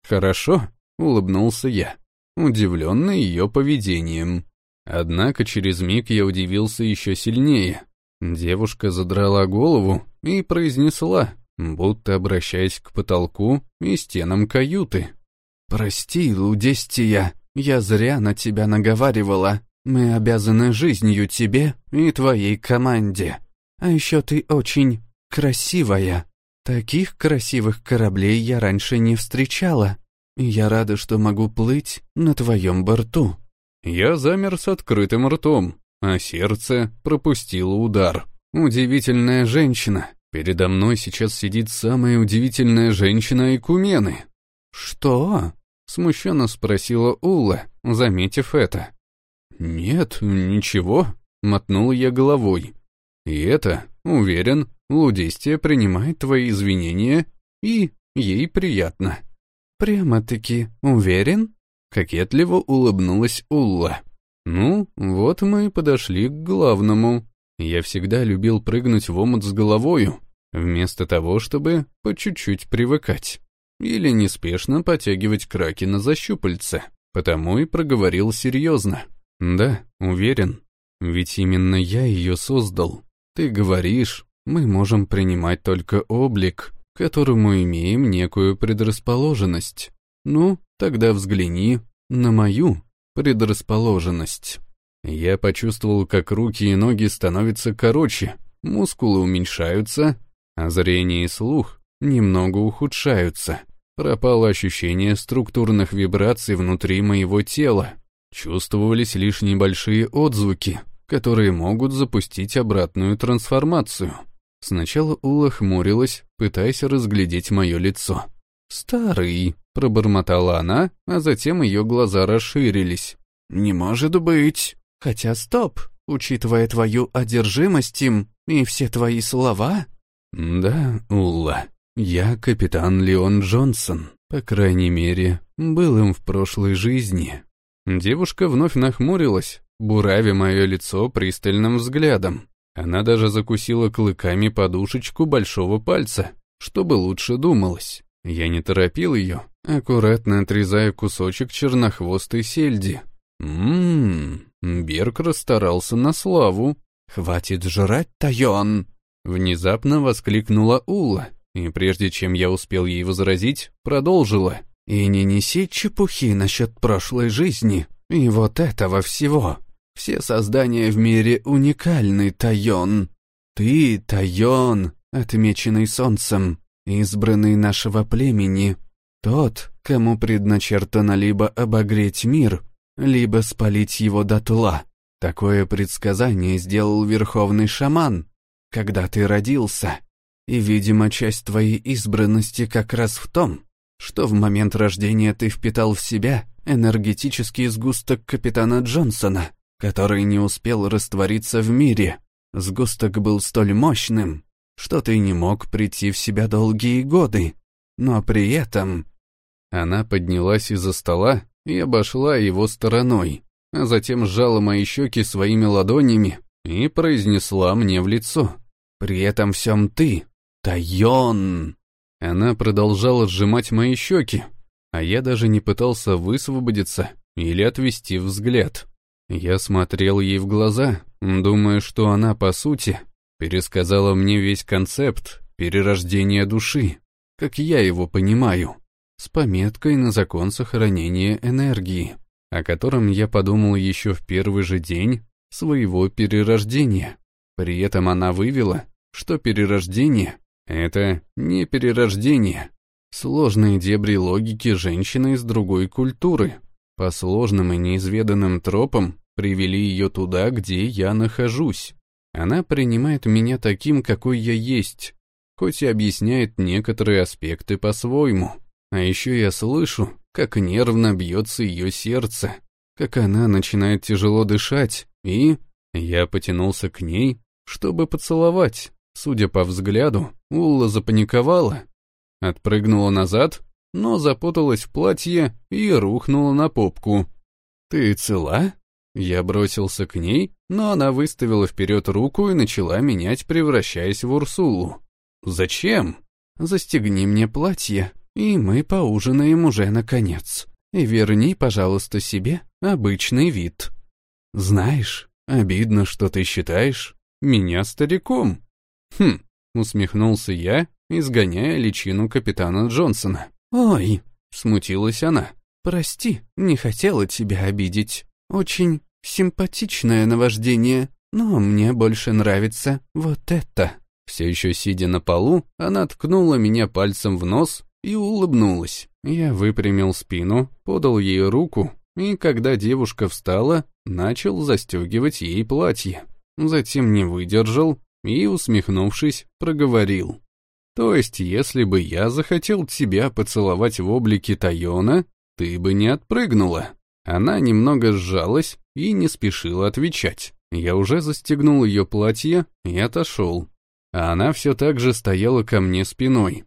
«Хорошо», — улыбнулся я, удивленный ее поведением. Однако через миг я удивился еще сильнее. Девушка задрала голову и произнесла, будто обращаясь к потолку и стенам каюты. «Прости, Лудестия, я зря на тебя наговаривала. Мы обязаны жизнью тебе и твоей команде. А еще ты очень красивая. Таких красивых кораблей я раньше не встречала. Я рада, что могу плыть на твоем борту». Я замер с открытым ртом, а сердце пропустило удар. Удивительная женщина, Передо мной сейчас сидит самая удивительная женщина Экумены. «Что?» — смущенно спросила Улла, заметив это. «Нет, ничего», — мотнул я головой. «И это, уверен, Лудистия принимает твои извинения, и ей приятно». «Прямо-таки уверен?» — кокетливо улыбнулась Улла. «Ну, вот мы и подошли к главному. Я всегда любил прыгнуть в омут с головою, вместо того, чтобы по чуть-чуть привыкать. Или неспешно потягивать кракена за щупальца. Потому и проговорил серьезно. Да, уверен. Ведь именно я ее создал. Ты говоришь, мы можем принимать только облик, которому имеем некую предрасположенность. Ну, тогда взгляни на мою предрасположенность. Я почувствовал, как руки и ноги становятся короче, мускулы уменьшаются, а зрение и слух немного ухудшаются. Пропало ощущение структурных вибраций внутри моего тела. Чувствовались лишь небольшие отзвуки, которые могут запустить обратную трансформацию. Сначала Ула хмурилась, пытаясь разглядеть мое лицо. «Старый», — пробормотала она, а затем ее глаза расширились. «Не может быть!» Хотя стоп, учитывая твою одержимость им и все твои слова...» «Да, Улла, я капитан Леон Джонсон. По крайней мере, был им в прошлой жизни». Девушка вновь нахмурилась, буравя мое лицо пристальным взглядом. Она даже закусила клыками подушечку большого пальца, чтобы лучше думалось. Я не торопил ее, аккуратно отрезая кусочек чернохвостой сельди. Ммм, Берг расстарался на славу. «Хватит жрать, Тайон!» Внезапно воскликнула Ула, и прежде чем я успел ей возразить, продолжила. «И не неси чепухи насчет прошлой жизни и вот этого всего. Все создания в мире уникальны, Тайон. Ты, Тайон, отмеченный солнцем, избранный нашего племени, тот, кому предначертано либо обогреть мир, либо спалить его дотла. Такое предсказание сделал верховный шаман, когда ты родился. И, видимо, часть твоей избранности как раз в том, что в момент рождения ты впитал в себя энергетический сгусток капитана Джонсона, который не успел раствориться в мире. Сгусток был столь мощным, что ты не мог прийти в себя долгие годы, но при этом...» Она поднялась из-за стола и обошла его стороной, а затем сжала мои щеки своими ладонями и произнесла мне в лицо. «При этом всем ты, Тайон!» Она продолжала сжимать мои щеки, а я даже не пытался высвободиться или отвести взгляд. Я смотрел ей в глаза, думая, что она, по сути, пересказала мне весь концепт перерождения души, как я его понимаю, с пометкой на закон сохранения энергии, о котором я подумал еще в первый же день своего перерождения. При этом она вывела, что перерождение — это не перерождение. Сложные дебри логики женщины из другой культуры, по сложным и неизведанным тропам привели ее туда, где я нахожусь. Она принимает меня таким, какой я есть, хоть и объясняет некоторые аспекты по-своему. А еще я слышу, как нервно бьется ее сердце, как она начинает тяжело дышать, и... Я потянулся к ней, чтобы поцеловать. Судя по взгляду, Улла запаниковала, отпрыгнула назад, но запуталась в платье и рухнула на попку. «Ты цела?» Я бросился к ней, но она выставила вперед руку и начала менять, превращаясь в Урсулу. «Зачем?» «Застегни мне платье, и мы поужинаем уже наконец. И верни, пожалуйста, себе обычный вид. Знаешь, обидно, что ты считаешь меня стариком». «Хм», — усмехнулся я, изгоняя личину капитана Джонсона. «Ой», — смутилась она, — «прости, не хотела тебя обидеть». Очень симпатичное наваждение, но мне больше нравится вот это». Все еще сидя на полу, она ткнула меня пальцем в нос и улыбнулась. Я выпрямил спину, подал ей руку, и когда девушка встала, начал застегивать ей платье. Затем не выдержал и, усмехнувшись, проговорил. «То есть, если бы я захотел тебя поцеловать в облике Тайона, ты бы не отпрыгнула?» Она немного сжалась и не спешила отвечать. Я уже застегнул ее платье и отошел. А она все так же стояла ко мне спиной.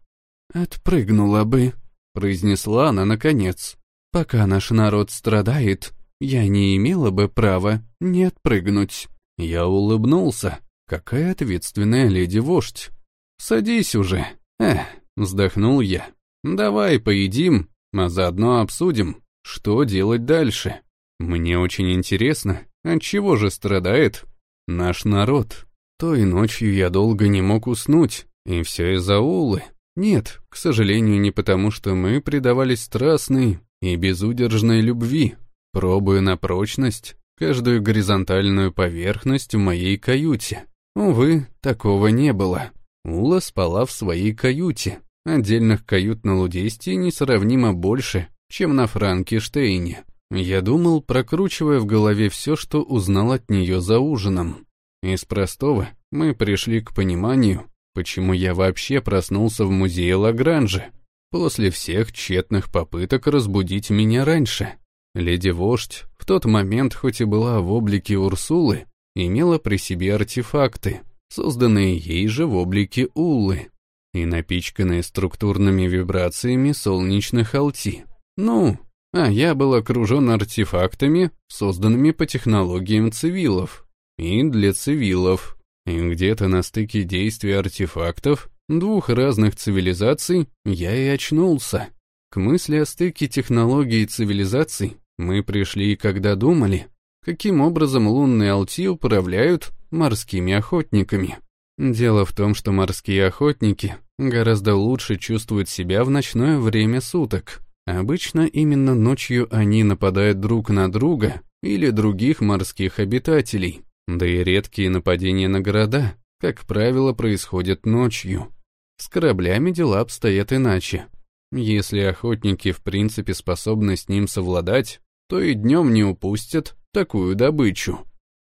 «Отпрыгнула бы», — произнесла она наконец. «Пока наш народ страдает, я не имела бы права не отпрыгнуть». Я улыбнулся. Какая ответственная леди-вождь. «Садись уже». «Эх», — вздохнул я. «Давай поедим, а заодно обсудим, что делать дальше? Мне очень интересно, от чего же страдает наш народ? Той ночью я долго не мог уснуть, и все из-за Улы. Нет, к сожалению, не потому, что мы предавались страстной и безудержной любви, пробуя на прочность каждую горизонтальную поверхность в моей каюте. Увы, такого не было. Ула спала в своей каюте. Отдельных кают на Лудейсте несравнимо больше, чем на Франкештейне. Я думал, прокручивая в голове все, что узнал от нее за ужином. Из простого мы пришли к пониманию, почему я вообще проснулся в музее Лагранжа, после всех тщетных попыток разбудить меня раньше. Леди-вождь в тот момент, хоть и была в облике Урсулы, имела при себе артефакты, созданные ей же в облике Уллы и напичканные структурными вибрациями солнечных алти. Ну, а я был окружен артефактами, созданными по технологиям цивилов. И для цивилов. И где-то на стыке действий артефактов двух разных цивилизаций я и очнулся. К мысли о стыке технологий и цивилизаций мы пришли, когда думали, каким образом лунные алти управляют морскими охотниками. Дело в том, что морские охотники гораздо лучше чувствуют себя в ночное время суток. Обычно именно ночью они нападают друг на друга или других морских обитателей, да и редкие нападения на города, как правило, происходят ночью. С кораблями дела обстоят иначе. Если охотники в принципе способны с ним совладать, то и днем не упустят такую добычу.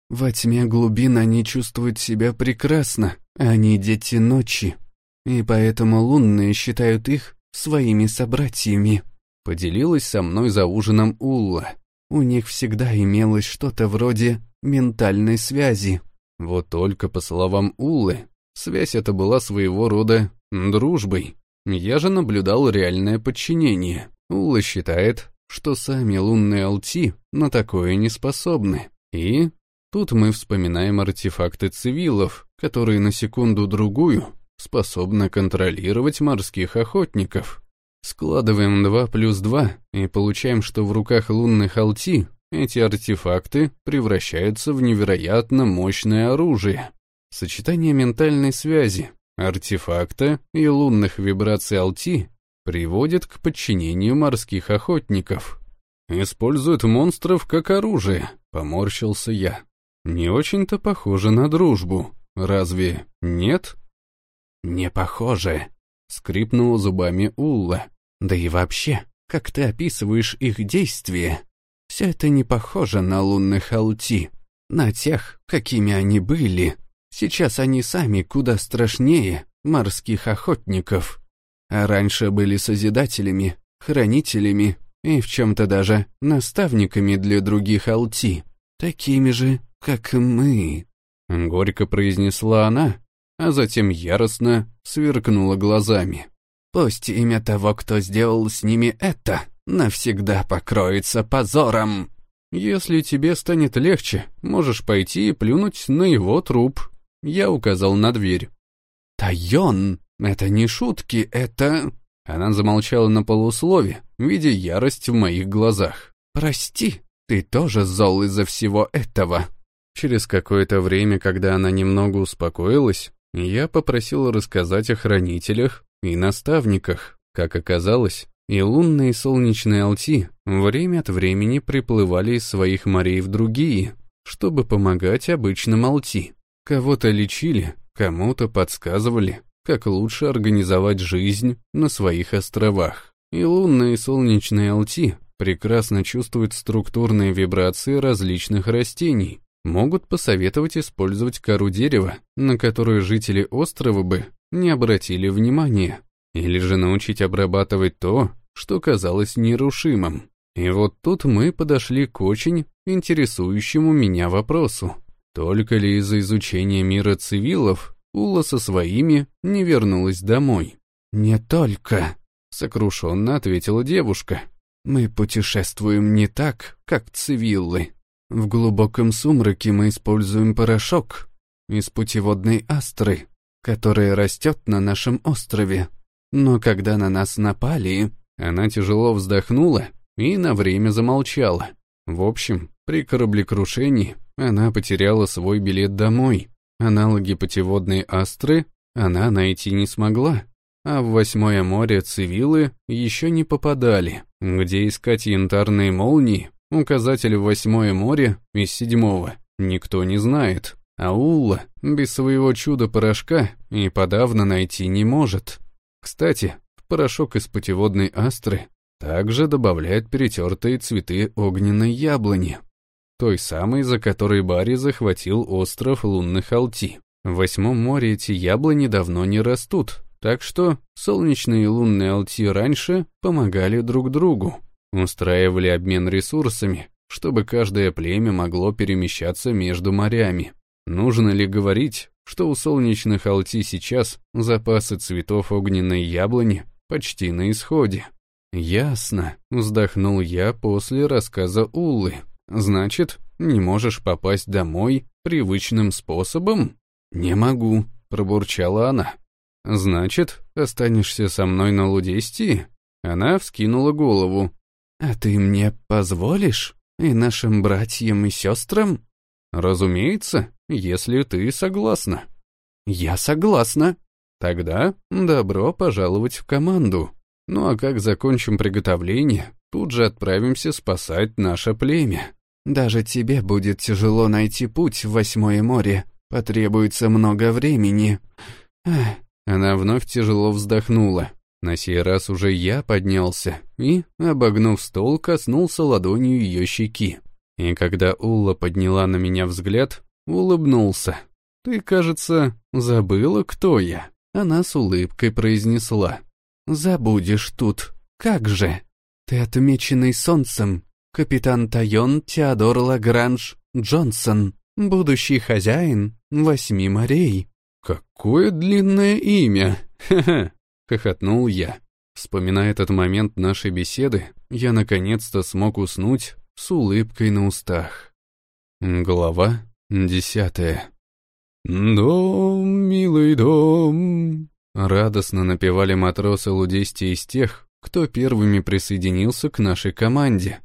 Во тьме глубин они чувствуют себя прекрасно, они дети ночи, и поэтому лунные считают их своими собратьями. Поделилась со мной за ужином Улла. У них всегда имелось что-то вроде ментальной связи. Вот только, по словам Уллы, связь эта была своего рода дружбой. Я же наблюдал реальное подчинение. Улла считает, что сами лунные алти на такое не способны. И тут мы вспоминаем артефакты цивилов, которые на секунду-другую способны контролировать морских охотников. Складываем 2 плюс 2 и получаем, что в руках лунных алти эти артефакты превращаются в невероятно мощное оружие. Сочетание ментальной связи, артефакта и лунных вибраций алти приводит к подчинению морских охотников. Используют монстров как оружие, поморщился я. Не очень-то похоже на дружбу. Разве нет? Не похоже, скрипнула зубами Улла. Да и вообще, как ты описываешь их действия, все это не похоже на лунных алти, на тех, какими они были. Сейчас они сами куда страшнее морских охотников. А раньше были созидателями, хранителями и в чем-то даже наставниками для других алти, такими же, как мы. Горько произнесла она, а затем яростно сверкнула глазами. Пусть имя того, кто сделал с ними это, навсегда покроется позором. Если тебе станет легче, можешь пойти и плюнуть на его труп. Я указал на дверь. Тайон, это не шутки, это... Она замолчала на полуслове, видя ярость в моих глазах. Прости, ты тоже зол из-за всего этого. Через какое-то время, когда она немного успокоилась, я попросил рассказать о хранителях и наставниках. Как оказалось, и лунные и солнечные алти время от времени приплывали из своих морей в другие, чтобы помогать обычным алти. Кого-то лечили, кому-то подсказывали, как лучше организовать жизнь на своих островах. И лунные и солнечные алти прекрасно чувствуют структурные вибрации различных растений, могут посоветовать использовать кору дерева, на которую жители острова бы не обратили внимания, или же научить обрабатывать то, что казалось нерушимым. И вот тут мы подошли к очень интересующему меня вопросу. Только ли из-за изучения мира цивилов Ула со своими не вернулась домой? «Не только», — сокрушенно ответила девушка. «Мы путешествуем не так, как цивиллы. В глубоком сумраке мы используем порошок из путеводной астры, которая растет на нашем острове. Но когда на нас напали...» Она тяжело вздохнула и на время замолчала. В общем, при кораблекрушении она потеряла свой билет домой. Аналоги путеводной астры она найти не смогла. А в восьмое море цивилы еще не попадали. Где искать янтарные молнии, указатель в восьмое море из седьмого, никто не знает. А Улла без своего чуда-порошка и подавно найти не может. Кстати, в порошок из путеводной астры также добавляют перетертые цветы огненной яблони, той самой, за которой Барри захватил остров лунных Алти. В Восьмом море эти яблони давно не растут, так что солнечные и лунные Алти раньше помогали друг другу, устраивали обмен ресурсами, чтобы каждое племя могло перемещаться между морями. Нужно ли говорить, что у солнечных Алти сейчас запасы цветов огненной яблони почти на исходе? «Ясно», — вздохнул я после рассказа Уллы. Значит, не можешь попасть домой привычным способом? Не могу, пробурчала она. Значит, останешься со мной на Лудестии? Она вскинула голову. А ты мне позволишь? И нашим братьям и сестрам? Разумеется, если ты согласна. Я согласна. Тогда добро пожаловать в команду. Ну а как закончим приготовление, тут же отправимся спасать наше племя. Даже тебе будет тяжело найти путь в Восьмое море. Потребуется много времени. Она вновь тяжело вздохнула. На сей раз уже я поднялся и, обогнув стол, коснулся ладонью ее щеки. И когда Улла подняла на меня взгляд, улыбнулся. «Ты, кажется, забыла, кто я?» Она с улыбкой произнесла. «Забудешь тут. Как же? Ты отмеченный солнцем, Капитан Тайон Теодор Лагранж Джонсон. будущий хозяин восьми морей». «Какое длинное имя!» «Ха-ха!» — хохотнул я. Вспоминая этот момент нашей беседы, я наконец-то смог уснуть с улыбкой на устах. Глава десятая. «Дом, милый дом!» Радостно напевали матросы Лудести из тех, кто первыми присоединился к нашей команде.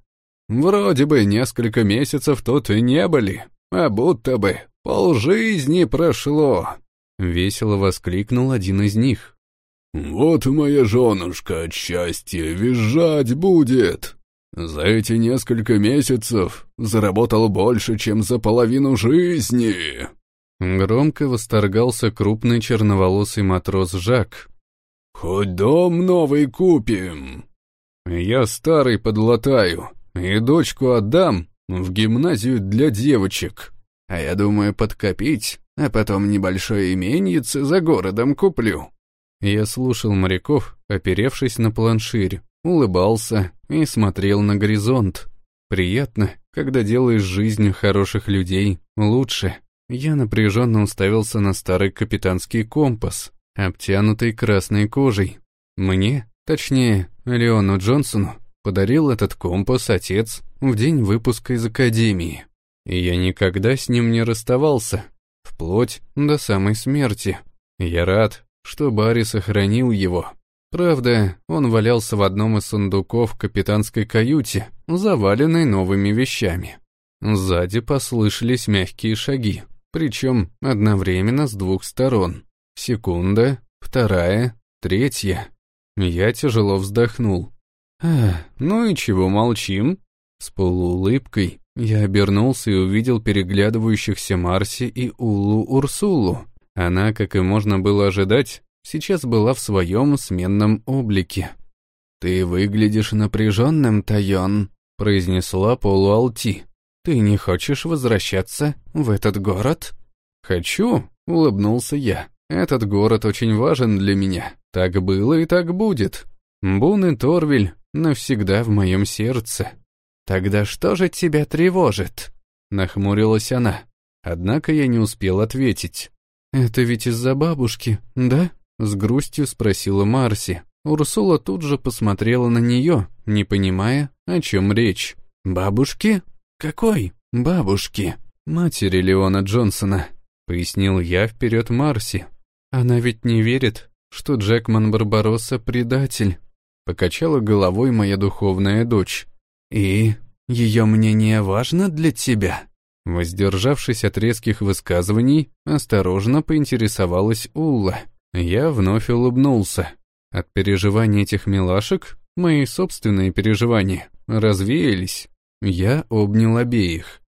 «Вроде бы несколько месяцев тут и не были, а будто бы полжизни прошло!» Весело воскликнул один из них. «Вот моя женушка от счастья визжать будет!» За эти несколько месяцев заработал больше, чем за половину жизни. Громко восторгался крупный черноволосый матрос Жак. «Хоть дом новый купим!» «Я старый подлатаю, и дочку отдам в гимназию для девочек. А я думаю подкопить, а потом небольшое именьице за городом куплю». Я слушал моряков, оперевшись на планширь, улыбался и смотрел на горизонт. Приятно, когда делаешь жизнь хороших людей лучше. Я напряженно уставился на старый капитанский компас, обтянутый красной кожей. Мне, точнее, Леону Джонсону, подарил этот компас отец в день выпуска из академии. И я никогда с ним не расставался, вплоть до самой смерти. Я рад, что Барри сохранил его. Правда, он валялся в одном из сундуков в капитанской каюте, заваленной новыми вещами. Сзади послышались мягкие шаги, причем одновременно с двух сторон. Секунда, вторая, третья. Я тяжело вздохнул. «А, ну и чего молчим?» С полуулыбкой я обернулся и увидел переглядывающихся Марси и Улу Урсулу. Она, как и можно было ожидать, сейчас была в своем сменном облике. «Ты выглядишь напряженным, Тайон», — произнесла полуалти. «Ты не хочешь возвращаться в этот город?» «Хочу», — улыбнулся я. «Этот город очень важен для меня. Так было и так будет. Бун и Торвиль навсегда в моем сердце». «Тогда что же тебя тревожит?» — нахмурилась она. Однако я не успел ответить. «Это ведь из-за бабушки, да?» — с грустью спросила Марси. Урсула тут же посмотрела на нее, не понимая, о чем речь. «Бабушки? Какой? Бабушки?» «Матери Леона Джонсона», — пояснил я вперед Марси. «Она ведь не верит, что Джекман Барбаросса предатель», — покачала головой моя духовная дочь. «И ее мнение важно для тебя?» Воздержавшись от резких высказываний, осторожно поинтересовалась Улла. Я вновь улыбнулся. От переживаний этих милашек мои собственные переживания развеялись. Я обнял обеих.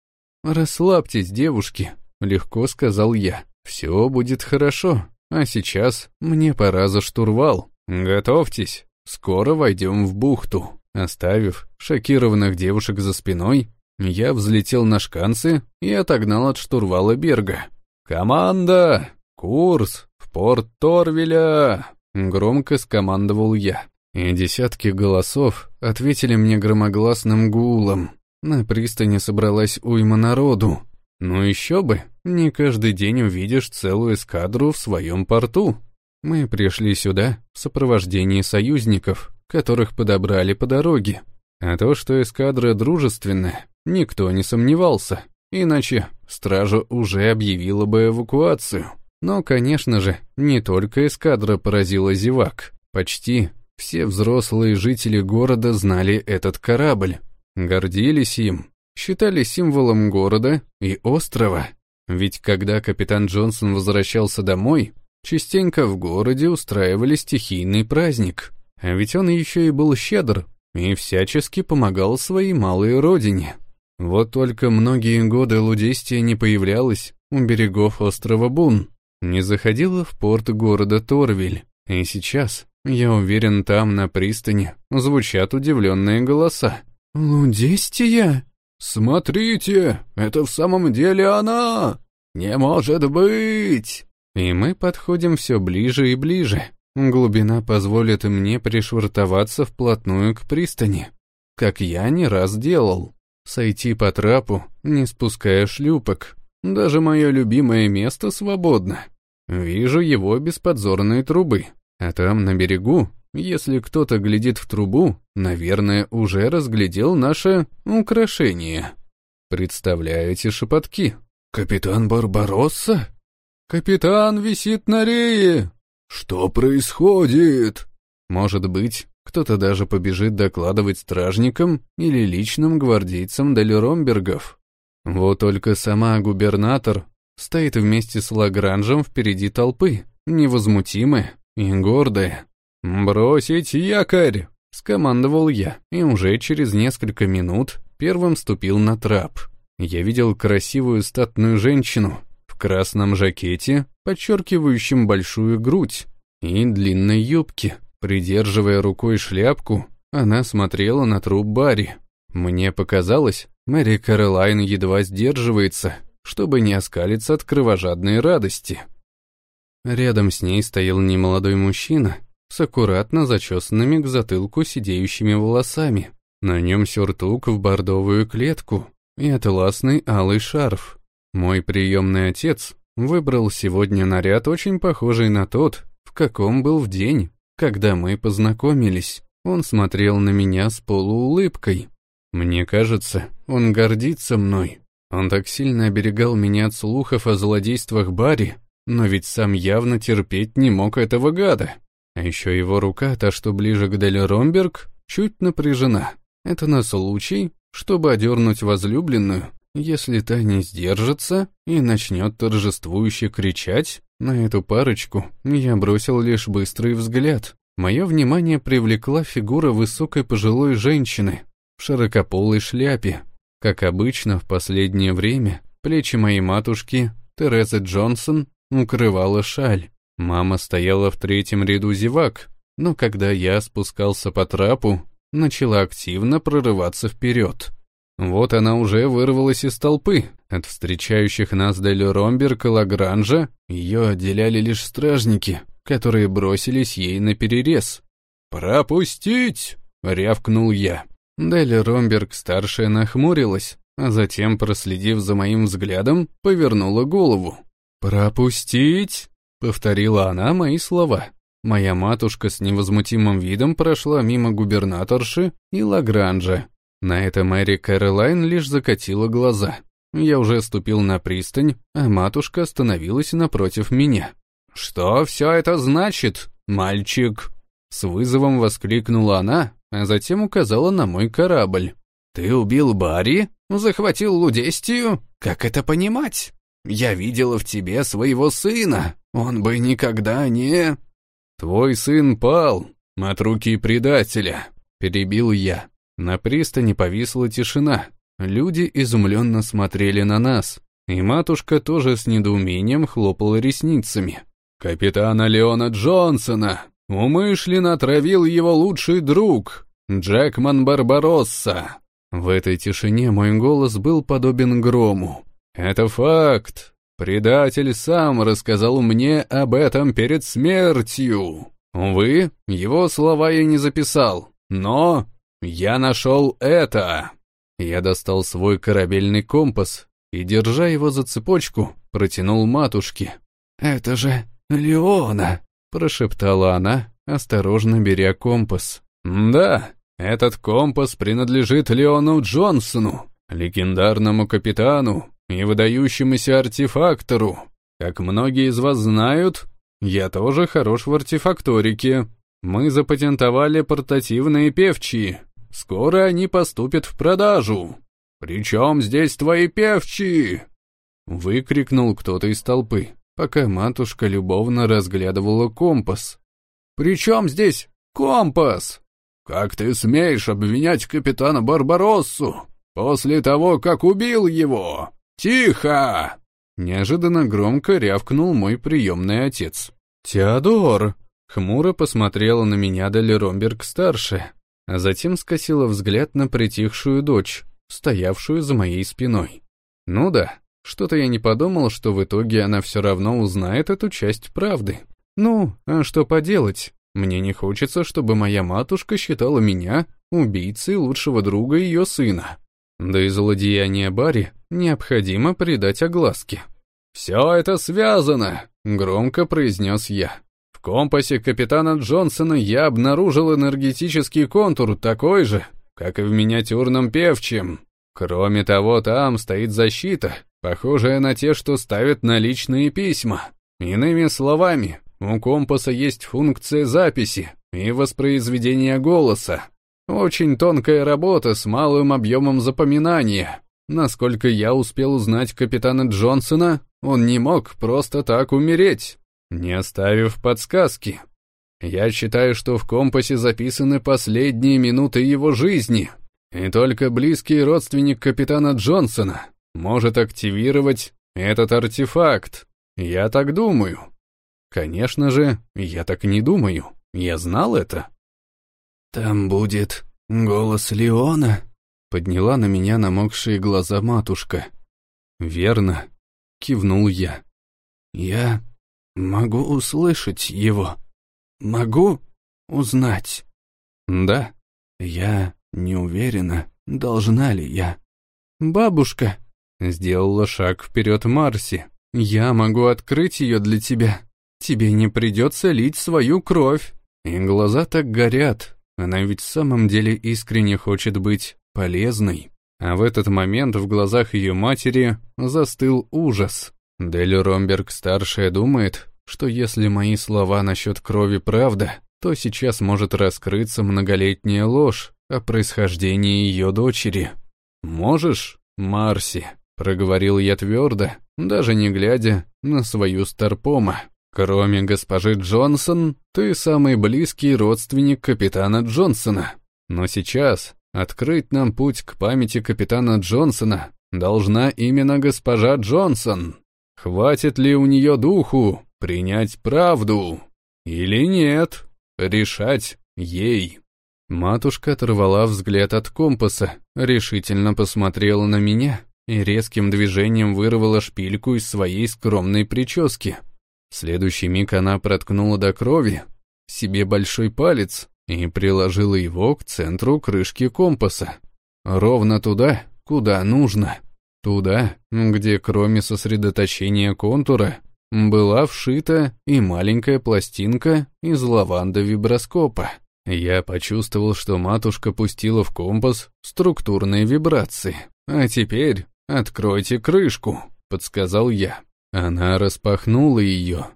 «Расслабьтесь, девушки», — легко сказал я. «Все будет хорошо, а сейчас мне пора за штурвал. Готовьтесь, скоро войдем в бухту». Оставив шокированных девушек за спиной, я взлетел на шканцы и отогнал от штурвала Берга. «Команда! Курс! В порт Торвеля!» — громко скомандовал я. И десятки голосов ответили мне громогласным гулом. На пристани собралась уйма народу. Ну еще бы, не каждый день увидишь целую эскадру в своем порту. Мы пришли сюда в сопровождении союзников, которых подобрали по дороге. А то, что эскадра дружественная, никто не сомневался. Иначе стража уже объявила бы эвакуацию. Но, конечно же, не только эскадра поразила зевак. Почти все взрослые жители города знали этот корабль, гордились им, считали символом города и острова. Ведь когда капитан Джонсон возвращался домой, частенько в городе устраивали стихийный праздник. А ведь он еще и был щедр и всячески помогал своей малой родине. Вот только многие годы Лудестия не появлялась у берегов острова Бун, не заходила в порт города Торвиль, и сейчас, я уверен, там, на пристани, звучат удивленные голоса. «Лудестия?» «Смотрите, это в самом деле она! Не может быть!» И мы подходим все ближе и ближе. Глубина позволит мне пришвартоваться вплотную к пристани, как я не раз делал. Сойти по трапу, не спуская шлюпок. Даже мое любимое место свободно. Вижу его бесподзорные трубы. А там, на берегу, если кто-то глядит в трубу, наверное, уже разглядел наше украшение. Представляете шепотки? «Капитан Барбаросса? Капитан висит на рее! Что происходит?» Может быть, кто-то даже побежит докладывать стражникам или личным гвардейцам Дель Ромбергов. Вот только сама губернатор стоит вместе с Лагранжем впереди толпы, невозмутимая и гордая. «Бросить якорь!» — скомандовал я, и уже через несколько минут первым ступил на трап. Я видел красивую статную женщину в красном жакете, подчеркивающем большую грудь, и длинной юбке. Придерживая рукой шляпку, она смотрела на труп Барри. Мне показалось, Мэри Кэролайн едва сдерживается, чтобы не оскалиться от кровожадной радости. Рядом с ней стоял немолодой мужчина с аккуратно зачесанными к затылку сидеющими волосами. На нем сюртук в бордовую клетку и атласный алый шарф. Мой приемный отец выбрал сегодня наряд, очень похожий на тот, в каком был в день, когда мы познакомились. Он смотрел на меня с полуулыбкой. Мне кажется, он гордится мной. Он так сильно оберегал меня от слухов о злодействах Барри, но ведь сам явно терпеть не мог этого гада. А еще его рука, та что ближе к Дель Ромберг, чуть напряжена. Это на случай, чтобы одернуть возлюбленную, если та не сдержится и начнет торжествующе кричать. На эту парочку я бросил лишь быстрый взгляд. Мое внимание привлекла фигура высокой пожилой женщины в широкополой шляпе. Как обычно, в последнее время плечи моей матушки, Терезы Джонсон, укрывала шаль. Мама стояла в третьем ряду зевак, но когда я спускался по трапу, начала активно прорываться вперед. Вот она уже вырвалась из толпы. От встречающих нас Дель Ромберг и Лагранжа ее отделяли лишь стражники, которые бросились ей на перерез. «Пропустить!» — рявкнул я. Дель Ромберг-старшая нахмурилась, а затем, проследив за моим взглядом, повернула голову. «Пропустить?» — повторила она мои слова. Моя матушка с невозмутимым видом прошла мимо губернаторши и Лагранжа. На это Мэри Кэролайн лишь закатила глаза. Я уже ступил на пристань, а матушка остановилась напротив меня. «Что все это значит, мальчик?» С вызовом воскликнула она, а затем указала на мой корабль. «Ты убил Барри? Захватил Лудестию? Как это понимать? Я видела в тебе своего сына. Он бы никогда не...» «Твой сын пал от руки предателя», — перебил я. На пристани повисла тишина. Люди изумленно смотрели на нас, и матушка тоже с недоумением хлопала ресницами. «Капитана Леона Джонсона умышленно отравил его лучший друг, Джекман Барбаросса». В этой тишине мой голос был подобен грому. «Это факт. Предатель сам рассказал мне об этом перед смертью. Увы, его слова я не записал, но я нашел это. Я достал свой корабельный компас и, держа его за цепочку, протянул матушке. «Это же Леона!» — прошептала она, осторожно беря компас. «Да, этот компас принадлежит Леону Джонсону, легендарному капитану, и выдающемуся артефактору. Как многие из вас знают, я тоже хорош в артефакторике. Мы запатентовали портативные певчие. Скоро они поступят в продажу. «Причем здесь твои певчие?» Выкрикнул кто-то из толпы, пока матушка любовно разглядывала компас. «Причем здесь компас?» «Как ты смеешь обвинять капитана Барбароссу после того, как убил его?» «Тихо!» Неожиданно громко рявкнул мой приемный отец. «Теодор!» Хмуро посмотрела на меня Дали Ромберг-старшая, а затем скосила взгляд на притихшую дочь, стоявшую за моей спиной. Ну да, что-то я не подумал, что в итоге она все равно узнает эту часть правды. Ну, а что поделать? Мне не хочется, чтобы моя матушка считала меня убийцей лучшего друга ее сына. Да и злодеяние Барри необходимо придать огласке. «Все это связано», — громко произнес я. Компасе капитана Джонсона я обнаружил энергетический контур такой же, как и в миниатюрном певчем. Кроме того, там стоит защита, похожая на те, что ставят на личные письма. Иными словами, у компаса есть функция записи и воспроизведения голоса. Очень тонкая работа с малым объемом запоминания. Насколько я успел узнать капитана Джонсона, он не мог просто так умереть, не оставив подсказки. Я считаю, что в компасе записаны последние минуты его жизни, и только близкий родственник капитана Джонсона может активировать этот артефакт. Я так думаю. Конечно же, я так не думаю. Я знал это. «Там будет голос Леона?» Подняла на меня намокшие глаза матушка. «Верно», — кивнул я. «Я могу услышать его. Могу узнать». «Да». «Я не уверена, должна ли я». «Бабушка», — сделала шаг вперед Марси, — «я могу открыть ее для тебя. Тебе не придется лить свою кровь». И глаза так горят, она ведь в самом деле искренне хочет быть полезной. А в этот момент в глазах ее матери застыл ужас. Дель Ромберг-старшая думает, что если мои слова насчет крови правда, то сейчас может раскрыться многолетняя ложь о происхождении ее дочери. «Можешь, Марси?» — проговорил я твердо, даже не глядя на свою старпома. «Кроме госпожи Джонсон, ты самый близкий родственник капитана Джонсона. Но сейчас открыть нам путь к памяти капитана Джонсона должна именно госпожа Джонсон. Хватит ли у нее духу принять правду? Или нет? Решать ей». Матушка оторвала взгляд от компаса, решительно посмотрела на меня и резким движением вырвала шпильку из своей скромной прически. В следующий миг она проткнула до крови себе большой палец и приложила его к центру крышки компаса. Ровно туда, куда нужно. Туда, где кроме сосредоточения контура была вшита и маленькая пластинка из лаванда-виброскопа. Я почувствовал, что матушка пустила в компас структурные вибрации. «А теперь откройте крышку», — подсказал я. Она распахнула ее.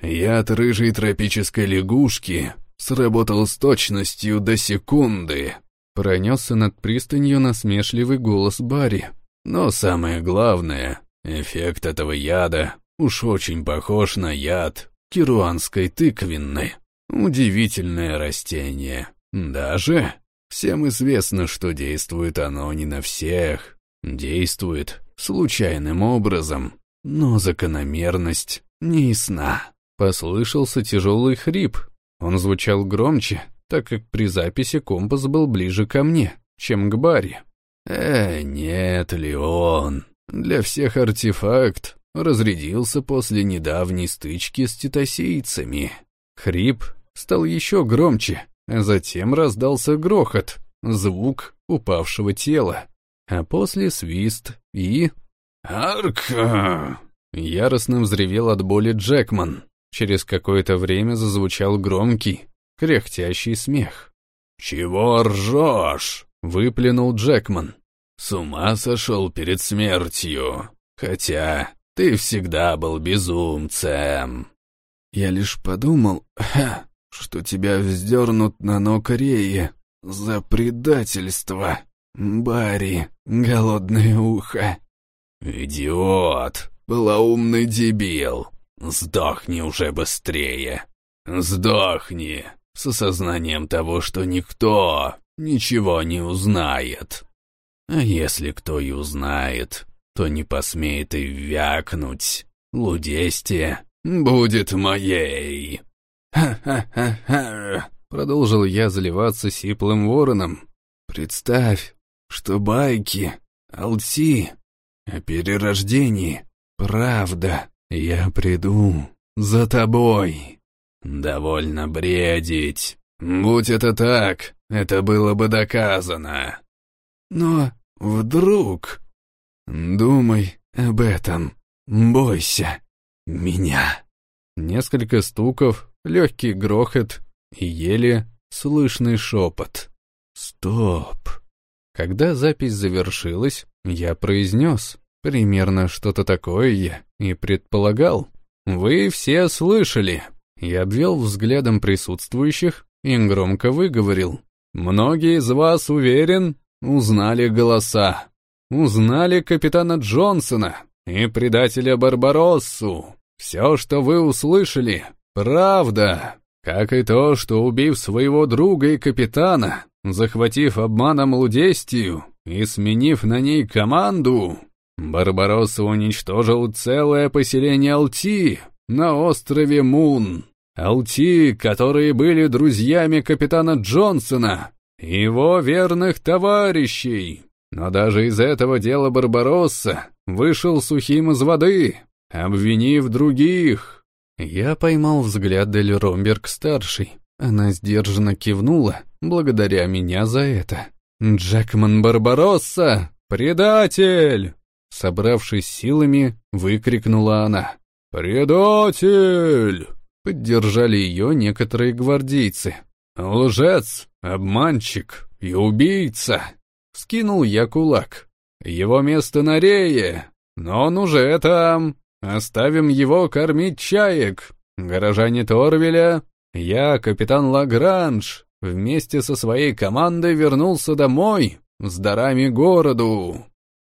Яд рыжей тропической лягушки сработал с точностью до секунды. Пронесся над пристанью насмешливый голос Барри. Но самое главное, эффект этого яда уж очень похож на яд кируанской тыквенной. Удивительное растение. Даже всем известно, что действует оно не на всех. Действует случайным образом, но закономерность не ясна. Послышался тяжелый хрип. Он звучал громче, так как при записи компас был ближе ко мне, чем к Барри. «Э, нет, Леон, для всех артефакт разрядился после недавней стычки с титосийцами». Хрип стал еще громче, а затем раздался грохот, звук упавшего тела, а после свист и... «Арка!» Яростно взревел от боли Джекман. Через какое-то время зазвучал громкий, кряхтящий смех. «Чего ржешь?» — выплюнул Джекман. «С ума сошел перед смертью. Хотя ты всегда был безумцем». «Я лишь подумал, ха, что тебя вздернут на Нокорее за предательство. Барри, голодное ухо». «Идиот! Полоумный дебил! Сдохни уже быстрее! Сдохни! С осознанием того, что никто ничего не узнает. А если кто и узнает, то не посмеет и вякнуть. Лудестия будет моей!» «Ха-ха-ха-ха!» Продолжил я заливаться сиплым вороном. «Представь, что байки, алти о перерождении, правда, я приду за тобой». «Довольно бредить. Будь это так, это было бы доказано». «Но Вдруг? Думай об этом. Бойся меня. Несколько стуков, легкий грохот и еле слышный шепот. Стоп. Когда запись завершилась, я произнес, примерно что-то такое я и предполагал. Вы все слышали. Я обвел взглядом присутствующих и громко выговорил. Многие из вас, уверен, узнали голоса. Узнали капитана Джонсона и предателя Барбароссу. Все, что вы услышали, правда. Как и то, что, убив своего друга и капитана, захватив обманом Лудестию и сменив на ней команду, Барбаросса уничтожил целое поселение Алти на острове Мун. Алти, которые были друзьями капитана Джонсона его верных товарищей. Но даже из этого дела Барбаросса вышел сухим из воды, обвинив других. Я поймал взгляд Дель Ромберг-старший. Она сдержанно кивнула, благодаря меня за это. «Джекман Барбаросса! Предатель!» Собравшись силами, выкрикнула она. «Предатель!» Поддержали ее некоторые гвардейцы. «Лжец, обманщик и убийца!» Скинул я кулак. «Его место на рее, но он уже там. Оставим его кормить чаек. Горожане Торвеля, я, капитан Лагранж, вместе со своей командой вернулся домой, с дарами городу.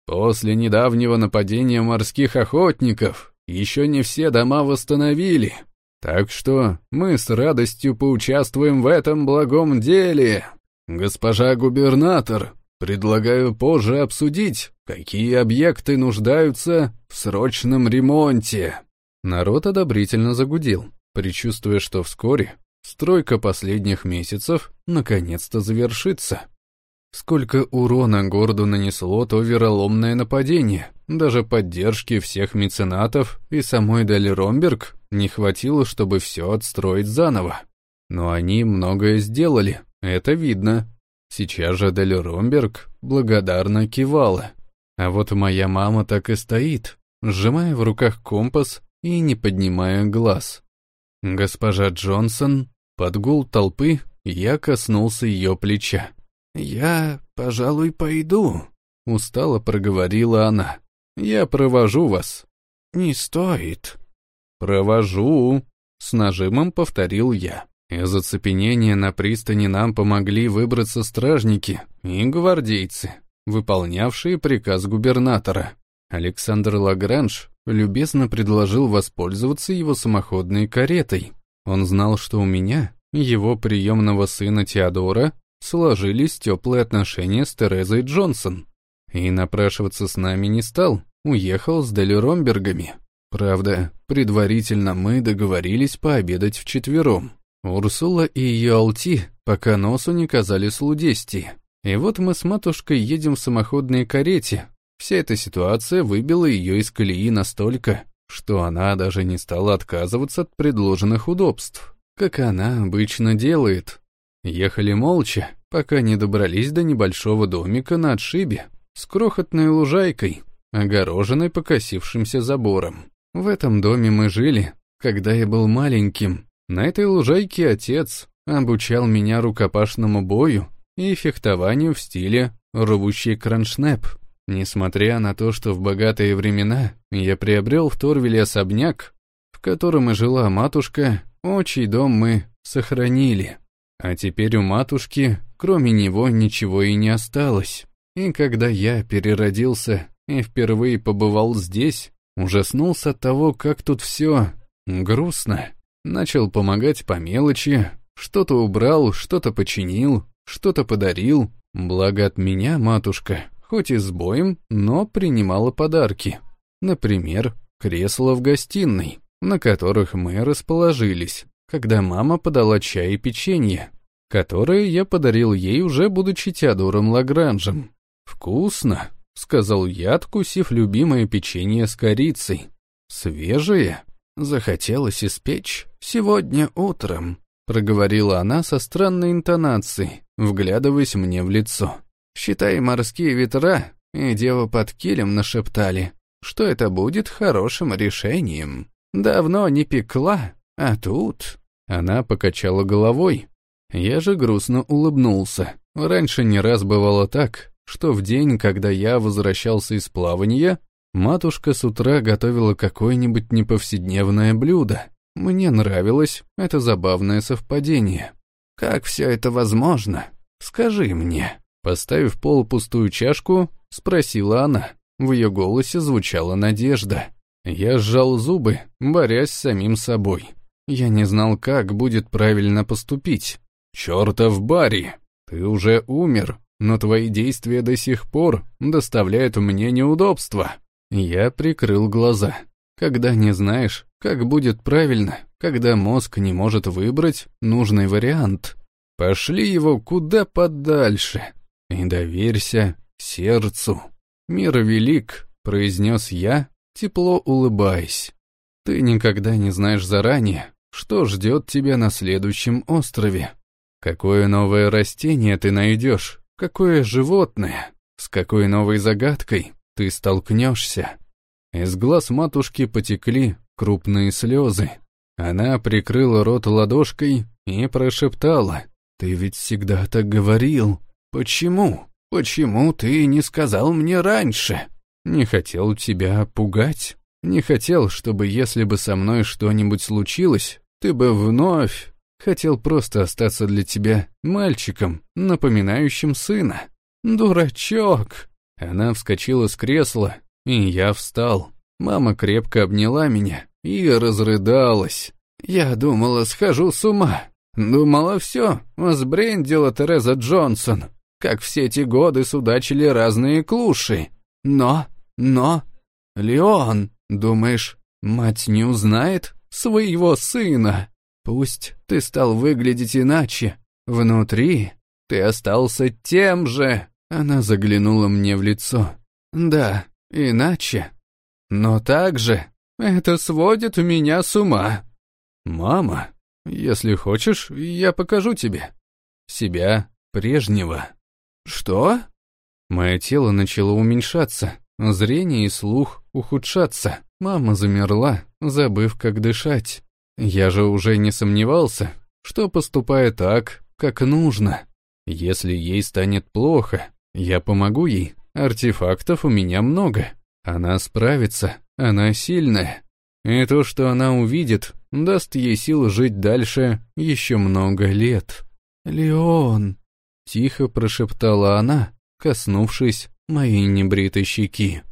После недавнего нападения морских охотников еще не все дома восстановили, так что мы с радостью поучаствуем в этом благом деле. Госпожа губернатор, предлагаю позже обсудить, какие объекты нуждаются в срочном ремонте. Народ одобрительно загудел, предчувствуя, что вскоре стройка последних месяцев наконец-то завершится. Сколько урона городу нанесло то вероломное нападение. Даже поддержки всех меценатов и самой Дали Ромберг не хватило, чтобы все отстроить заново. Но они многое сделали, это видно. Сейчас же Дали Ромберг благодарно кивала. А вот моя мама так и стоит, сжимая в руках компас и не поднимая глаз. Госпожа Джонсон, под гул толпы, я коснулся ее плеча. «Я, пожалуй, пойду», — устало проговорила она. «Я провожу вас». «Не стоит». «Провожу», — с нажимом повторил я. Из оцепенения на пристани нам помогли выбраться стражники и гвардейцы, выполнявшие приказ губернатора. Александр Лагранж любезно предложил воспользоваться его самоходной каретой. Он знал, что у меня, его приемного сына Теодора, сложились теплые отношения с Терезой Джонсон. И напрашиваться с нами не стал, уехал с Дели Ромбергами. Правда, предварительно мы договорились пообедать вчетвером. Урсула и ее Алти пока носу не казали слудести. И вот мы с матушкой едем в самоходной карете. Вся эта ситуация выбила ее из колеи настолько, что она даже не стала отказываться от предложенных удобств, как она обычно делает, Ехали молча, пока не добрались до небольшого домика на отшибе с крохотной лужайкой, огороженной покосившимся забором. В этом доме мы жили, когда я был маленьким. На этой лужайке отец обучал меня рукопашному бою и фехтованию в стиле рубущий кроншнеп. Несмотря на то, что в богатые времена я приобрел в Торвеле особняк, в котором и жила матушка, отчий дом мы сохранили. А теперь у матушки, кроме него, ничего и не осталось. И когда я переродился и впервые побывал здесь, ужаснулся от того, как тут все грустно. Начал помогать по мелочи, что-то убрал, что-то починил, что-то подарил. Благо от меня матушка, хоть и с боем, но принимала подарки. Например, кресло в гостиной, на которых мы расположились когда мама подала чай и печенье, которое я подарил ей уже будучи Теодором Лагранжем. «Вкусно», — сказал я, откусив любимое печенье с корицей. «Свежее?» «Захотелось испечь сегодня утром», — проговорила она со странной интонацией, вглядываясь мне в лицо. «Считай, морские ветра и девы под килем нашептали, что это будет хорошим решением. Давно не пекла, а тут...» Она покачала головой. Я же грустно улыбнулся. Раньше не раз бывало так, что в день, когда я возвращался из плавания, матушка с утра готовила какое-нибудь неповседневное блюдо. Мне нравилось это забавное совпадение. «Как все это возможно? Скажи мне». Поставив полупустую чашку, спросила она. В ее голосе звучала надежда. Я сжал зубы, борясь с самим собой. Я не знал, как будет правильно поступить. «Чертов Барри, ты уже умер, но твои действия до сих пор доставляют мне неудобства». Я прикрыл глаза. Когда не знаешь, как будет правильно, когда мозг не может выбрать нужный вариант. Пошли его куда подальше и доверься сердцу. Мир велик, произнес я, тепло улыбаясь. Ты никогда не знаешь заранее, что ждет тебя на следующем острове. Какое новое растение ты найдешь, какое животное, с какой новой загадкой ты столкнешься. Из глаз матушки потекли крупные слезы. Она прикрыла рот ладошкой и прошептала. «Ты ведь всегда так говорил. Почему? Почему ты не сказал мне раньше?» «Не хотел тебя пугать. Не хотел, чтобы если бы со мной что-нибудь случилось, ты бы вновь хотел просто остаться для тебя мальчиком, напоминающим сына. Дурачок!» Она вскочила с кресла, и я встал. Мама крепко обняла меня и разрыдалась. Я думала, схожу с ума. Думала, все, сбрендила Тереза Джонсон. Как все эти годы судачили разные клуши. Но, но... Леон, думаешь, мать не узнает своего сына? Пусть ты стал выглядеть иначе. Внутри ты остался тем же. Она заглянула мне в лицо. Да, иначе. Но также это сводит меня с ума. Мама, если хочешь, я покажу тебе. Себя прежнего. Что? Мое тело начало уменьшаться, зрение и слух ухудшаться. Мама замерла, забыв, как дышать. Я же уже не сомневался, что поступаю так, как нужно. Если ей станет плохо, я помогу ей. Артефактов у меня много. Она справится, она сильная. И то, что она увидит, даст ей силу жить дальше еще много лет. «Леон!» — тихо прошептала она, коснувшись моей небритой щеки.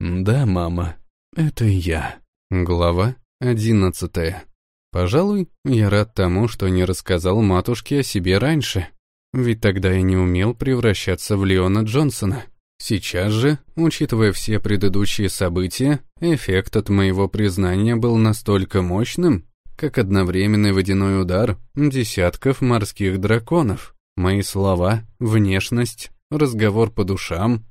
«Да, мама, это я». Глава одиннадцатая. Пожалуй, я рад тому, что не рассказал матушке о себе раньше, ведь тогда я не умел превращаться в Леона Джонсона. Сейчас же, учитывая все предыдущие события, эффект от моего признания был настолько мощным, как одновременный водяной удар десятков морских драконов. Мои слова, внешность, разговор по душам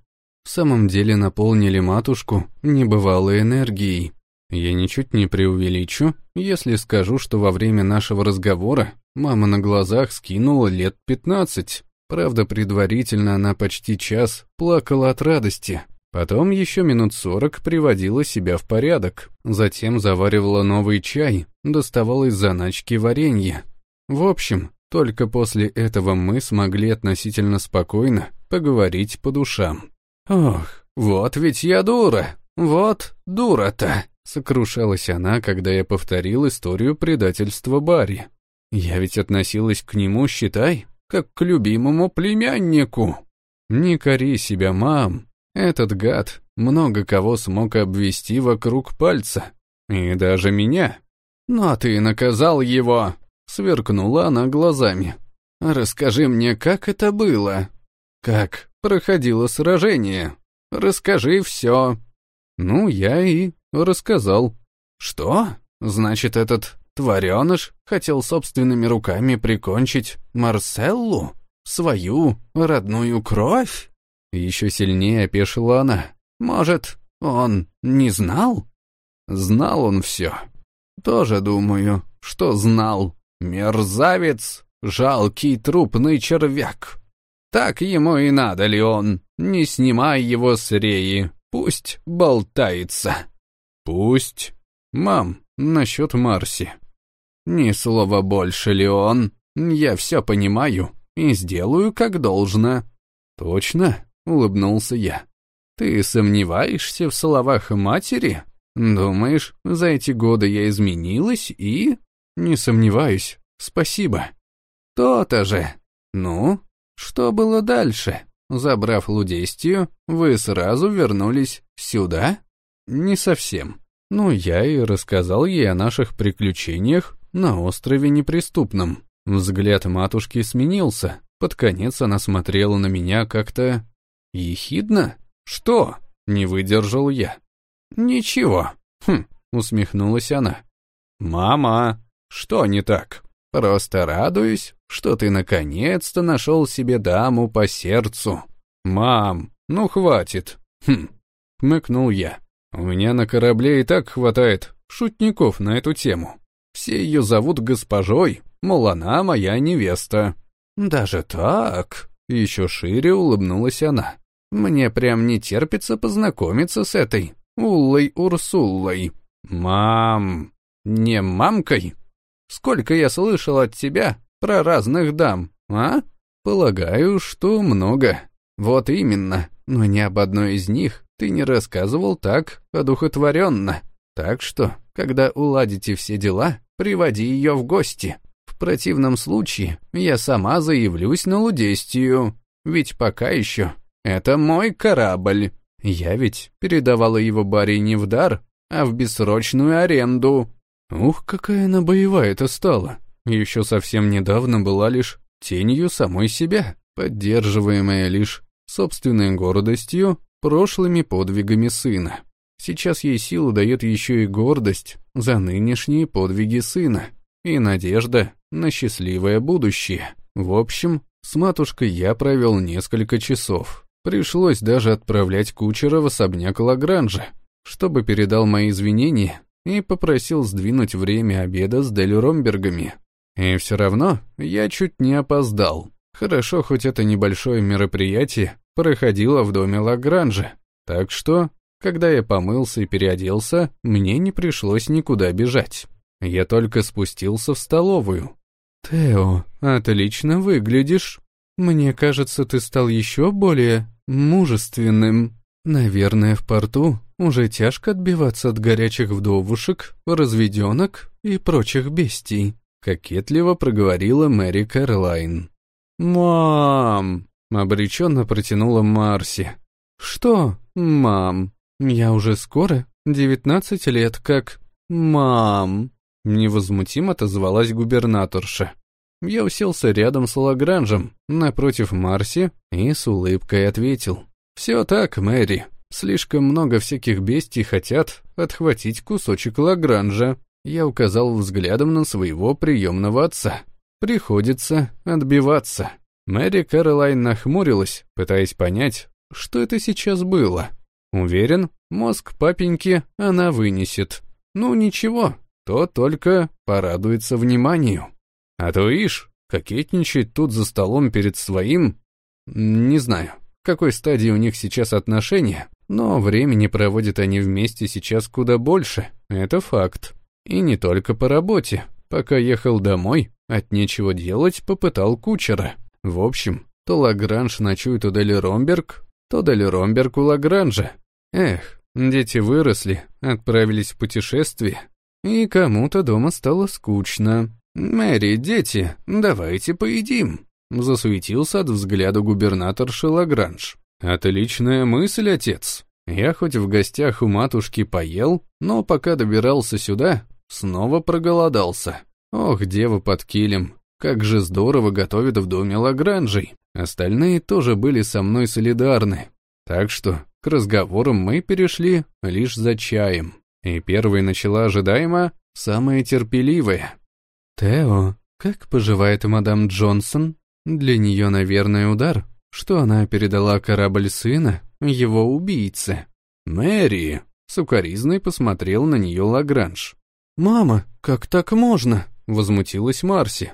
в самом деле наполнили матушку небывалой энергией. Я ничуть не преувеличу, если скажу, что во время нашего разговора мама на глазах скинула лет пятнадцать. Правда, предварительно она почти час плакала от радости. Потом еще минут сорок приводила себя в порядок. Затем заваривала новый чай, доставала из заначки варенье. В общем, только после этого мы смогли относительно спокойно поговорить по душам. «Ох, вот ведь я дура! Вот дура-то!» Сокрушалась она, когда я повторил историю предательства Барри. «Я ведь относилась к нему, считай, как к любимому племяннику. Не кори себя, мам. Этот гад много кого смог обвести вокруг пальца. И даже меня. Но ты наказал его, сверкнула она глазами. Расскажи мне, как это было? Как проходило сражение? Расскажи все. Ну, я и рассказал. Что? Значит, этот Твареныш хотел собственными руками прикончить Марселлу, свою родную кровь? Еще сильнее опешила она. Может, он не знал? Знал он все. Тоже думаю, что знал. Мерзавец, жалкий трупный червяк. Так ему и надо, Леон. Не снимай его с реи. Пусть болтается. Пусть. Мам, насчет Марси. Ни слова больше, Леон. Я все понимаю и сделаю как должно. Точно? Улыбнулся я. Ты сомневаешься в словах матери? Думаешь, за эти годы я изменилась и... Не сомневаюсь. Спасибо. То-то же. Ну, что было дальше? Забрав Лудестию, вы сразу вернулись сюда? Не совсем. Ну, я и рассказал ей о наших приключениях на острове Неприступном. Взгляд матушки сменился. Под конец она смотрела на меня как-то... ехидно? Что? Не выдержал я. Ничего. Хм, усмехнулась она. Мама, что не так? Просто радуюсь, что ты наконец-то нашел себе даму по сердцу. Мам, ну хватит. Хм, хмыкнул я. У меня на корабле и так хватает шутников на эту тему. Все ее зовут госпожой, мол, она моя невеста. Даже так? Еще шире улыбнулась она. Мне прям не терпится познакомиться с этой Уллой Урсуллой. Мам, не мамкой? Сколько я слышал от тебя про разных дам, а? Полагаю, что много. Вот именно, но ни об одной из них ты не рассказывал так одухотворенно. Так что, когда уладите все дела, приводи ее в гости. В противном случае я сама заявлюсь на Лудестию, ведь пока еще это мой корабль. Я ведь передавала его Барри не в дар, а в бессрочную аренду. Ух, какая она боевая-то стала. Еще совсем недавно была лишь тенью самой себя, поддерживаемая лишь собственной гордостью, прошлыми подвигами сына. Сейчас ей силу дает еще и гордость за нынешние подвиги сына и надежда на счастливое будущее. В общем, с матушкой я провел несколько часов. Пришлось даже отправлять кучера в особняк Лагранжа, чтобы передал мои извинения и попросил сдвинуть время обеда с Дель Ромбергами. И все равно я чуть не опоздал. Хорошо, хоть это небольшое мероприятие проходило в доме Лагранжа. Так что, когда я помылся и переоделся, мне не пришлось никуда бежать. Я только спустился в столовую. «Тео, отлично выглядишь. Мне кажется, ты стал еще более мужественным. Наверное, в порту уже тяжко отбиваться от горячих вдовушек, разведенок и прочих бестий», — кокетливо проговорила Мэри Кэролайн. «Мам!» — обреченно протянула Марси. «Что, мам? Я уже скоро девятнадцать лет как... Мам!» Невозмутимо отозвалась губернаторша. Я уселся рядом с Лагранжем, напротив Марси, и с улыбкой ответил. «Все так, Мэри. Слишком много всяких бестий хотят отхватить кусочек Лагранжа». Я указал взглядом на своего приемного отца. «Приходится отбиваться». Мэри Кэролайн нахмурилась, пытаясь понять, что это сейчас было. Уверен, мозг папеньки она вынесет. Ну ничего, то только порадуется вниманию. А то ишь, кокетничает тут за столом перед своим... Не знаю, в какой стадии у них сейчас отношения, но времени проводят они вместе сейчас куда больше, это факт. И не только по работе. Пока ехал домой, от нечего делать попытал кучера. В общем, то Лагранж ночует у Дели Ромберг, то Дели Ромберг у Лагранжа. Эх, дети выросли, отправились в путешествие, и кому-то дома стало скучно. «Мэри, дети, давайте поедим», — засуетился от взгляда губернатор Шелагранж. «Отличная мысль, отец. Я хоть в гостях у матушки поел, но пока добирался сюда, снова проголодался. Ох, дева под килем, как же здорово готовят в доме Лагранжей. Остальные тоже были со мной солидарны. Так что к разговорам мы перешли лишь за чаем. И первой начала ожидаемо самая терпеливая. «Тео, как поживает мадам Джонсон? Для нее, наверное, удар, что она передала корабль сына, его убийце». «Мэри!» — сукоризной посмотрел на нее Лагранж. «Мама, как так можно?» — возмутилась Марси.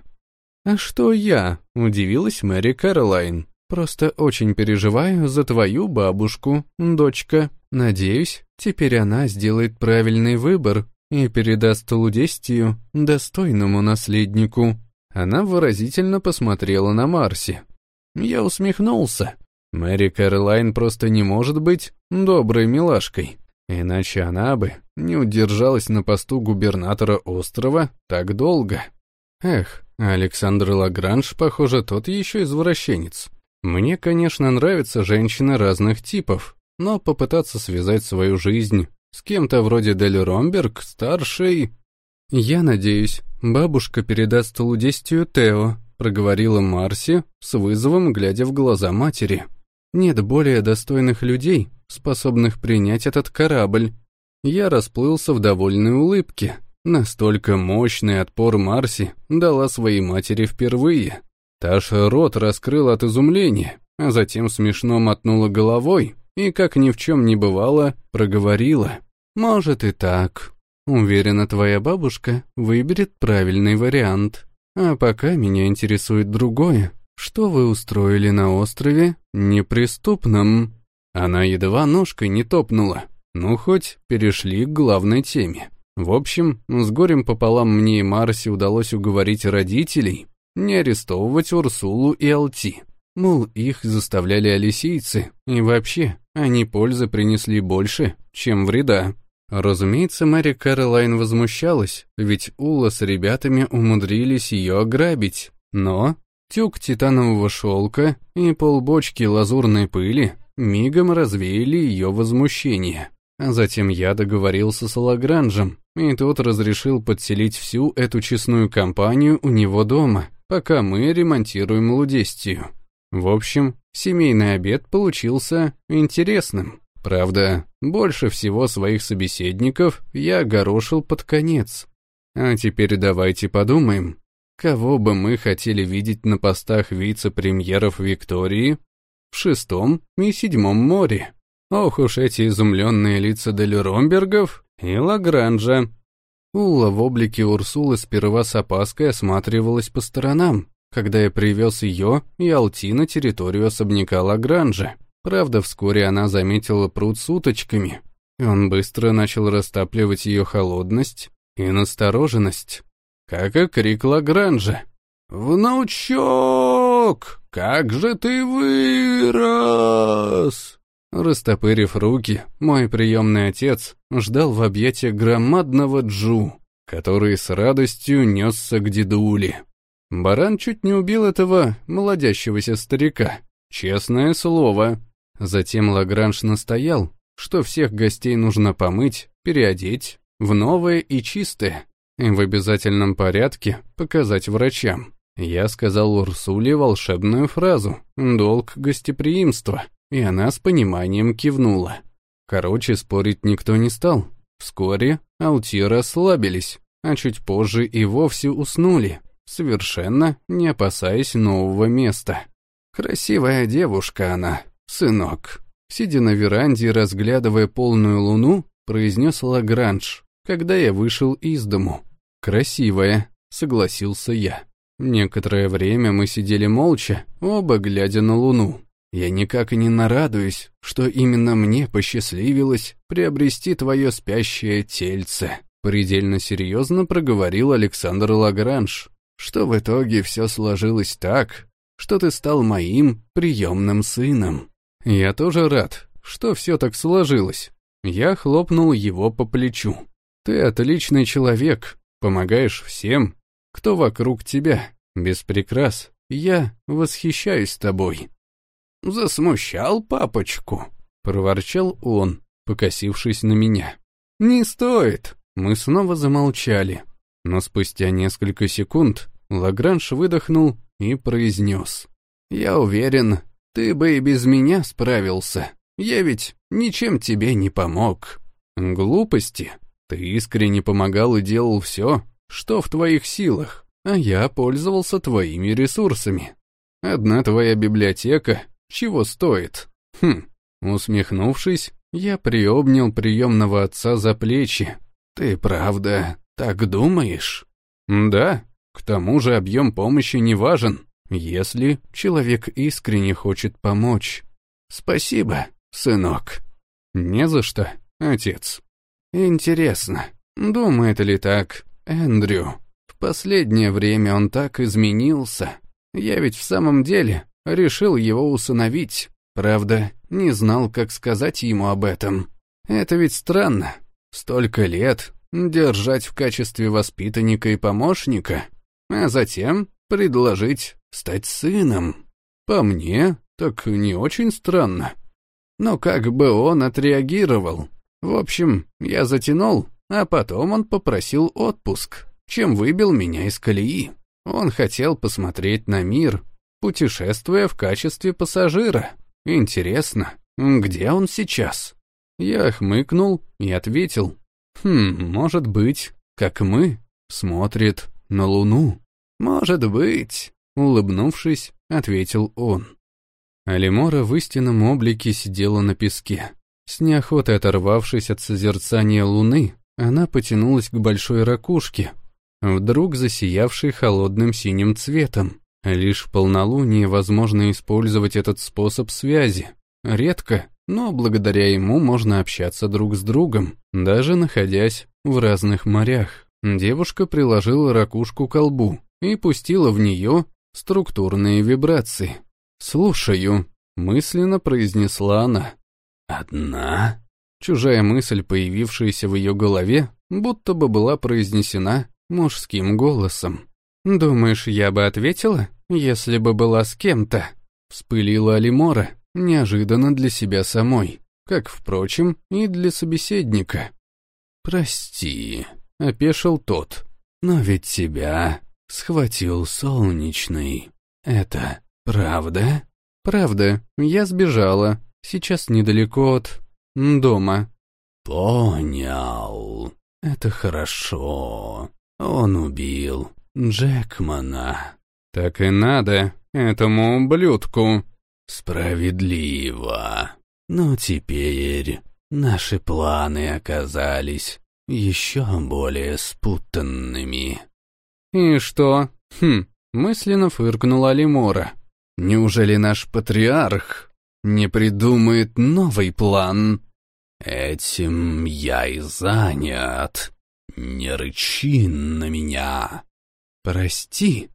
«А что я?» — удивилась Мэри Кэролайн. Просто очень переживаю за твою бабушку, дочка. Надеюсь, теперь она сделает правильный выбор и передаст Лудестию достойному наследнику». Она выразительно посмотрела на Марси. Я усмехнулся. Мэри Кэролайн просто не может быть доброй милашкой. Иначе она бы не удержалась на посту губернатора острова так долго. Эх, Александр Лагранж, похоже, тот еще извращенец. Мне, конечно, нравятся женщины разных типов, но попытаться связать свою жизнь с кем-то вроде Дель Ромберг, старшей... Я надеюсь, бабушка передаст лудестию Тео, проговорила Марси с вызовом, глядя в глаза матери. Нет более достойных людей, способных принять этот корабль. Я расплылся в довольной улыбке. Настолько мощный отпор Марси дала своей матери впервые. Таша рот раскрыл от изумления, а затем смешно мотнула головой и, как ни в чем не бывало, проговорила. «Может и так. Уверена, твоя бабушка выберет правильный вариант. А пока меня интересует другое. Что вы устроили на острове неприступном?» Она едва ножкой не топнула. Ну, хоть перешли к главной теме. В общем, с горем пополам мне и Марсе удалось уговорить родителей не арестовывать Урсулу и Алти. Мол, их заставляли алисийцы, и вообще, они пользы принесли больше, чем вреда. Разумеется, Мэри Кэролайн возмущалась, ведь Ула с ребятами умудрились ее ограбить. Но тюк титанового шелка и полбочки лазурной пыли мигом развеяли ее возмущение. А затем я договорился с Лагранжем, и тот разрешил подселить всю эту честную компанию у него дома, пока мы ремонтируем Лудестию. В общем, семейный обед получился интересным. Правда, больше всего своих собеседников я огорошил под конец. А теперь давайте подумаем, кого бы мы хотели видеть на постах вице-премьеров Виктории в шестом и седьмом море. Ох уж эти изумленные лица Дель Ромбергов и Лагранжа. Ула в облике Урсулы сперва с опаской осматривалась по сторонам, когда я привез ее и Алти на территорию особняка Лагранжа. Правда, вскоре она заметила пруд с уточками, он быстро начал растапливать ее холодность и настороженность, как и крик Лагранжа. «Внучок, как же ты вырос!» Растопырив руки, мой приемный отец ждал в объятиях громадного Джу, который с радостью несся к дедуле. Баран чуть не убил этого молодящегося старика, честное слово. Затем Лагранж настоял, что всех гостей нужно помыть, переодеть в новое и чистое, и в обязательном порядке показать врачам. Я сказал Урсуле волшебную фразу «долг гостеприимства», и она с пониманием кивнула. Короче, спорить никто не стал. Вскоре алти расслабились, а чуть позже и вовсе уснули, совершенно не опасаясь нового места. Красивая девушка она, сынок. Сидя на веранде и разглядывая полную луну, произнес Лагранж, когда я вышел из дому. «Красивая», — согласился я. Некоторое время мы сидели молча, оба глядя на луну. Я никак и не нарадуюсь, что именно мне посчастливилось приобрести твое спящее тельце. Предельно серьезно проговорил Александр Лагранж, что в итоге все сложилось так, что ты стал моим приемным сыном. Я тоже рад, что все так сложилось. Я хлопнул его по плечу. Ты отличный человек, помогаешь всем, кто вокруг тебя, без прикрас. Я восхищаюсь тобой. «Засмущал папочку», — проворчал он, покосившись на меня. «Не стоит». Мы снова замолчали, но спустя несколько секунд Лагранж выдохнул и произнес. «Я уверен, ты бы и без меня справился. Я ведь ничем тебе не помог». «Глупости. Ты искренне помогал и делал все, что в твоих силах, а я пользовался твоими ресурсами. Одна твоя библиотека чего стоит? Хм, усмехнувшись, я приобнял приемного отца за плечи. Ты правда так думаешь? Да, к тому же объем помощи не важен, если человек искренне хочет помочь. Спасибо, сынок. Не за что, отец. Интересно, думает ли так Эндрю? В последнее время он так изменился. Я ведь в самом деле решил его усыновить. Правда, не знал, как сказать ему об этом. Это ведь странно. Столько лет держать в качестве воспитанника и помощника, а затем предложить стать сыном. По мне, так не очень странно. Но как бы он отреагировал? В общем, я затянул, а потом он попросил отпуск, чем выбил меня из колеи. Он хотел посмотреть на мир, путешествуя в качестве пассажира. Интересно, где он сейчас? Я хмыкнул и ответил. Хм, может быть, как мы, смотрит на Луну. Может быть, улыбнувшись, ответил он. Алимора в истинном облике сидела на песке. С неохотой оторвавшись от созерцания Луны, она потянулась к большой ракушке, вдруг засиявшей холодным синим цветом. Лишь в полнолуние возможно использовать этот способ связи. Редко, но благодаря ему можно общаться друг с другом, даже находясь в разных морях. Девушка приложила ракушку к колбу и пустила в нее структурные вибрации. «Слушаю», — мысленно произнесла она. «Одна?» Чужая мысль, появившаяся в ее голове, будто бы была произнесена мужским голосом. «Думаешь, я бы ответила, если бы была с кем-то?» Вспылила Алимора, неожиданно для себя самой, как, впрочем, и для собеседника. «Прости», — опешил тот, — «но ведь тебя схватил солнечный. Это правда?» «Правда, я сбежала. Сейчас недалеко от... дома». «Понял. Это хорошо. Он убил Джекмана. Так и надо этому ублюдку. Справедливо. Но теперь наши планы оказались еще более спутанными. И что? Хм, мысленно фыркнула Лемора. Неужели наш патриарх не придумает новый план? Этим я и занят. Не рычи на меня. Прости.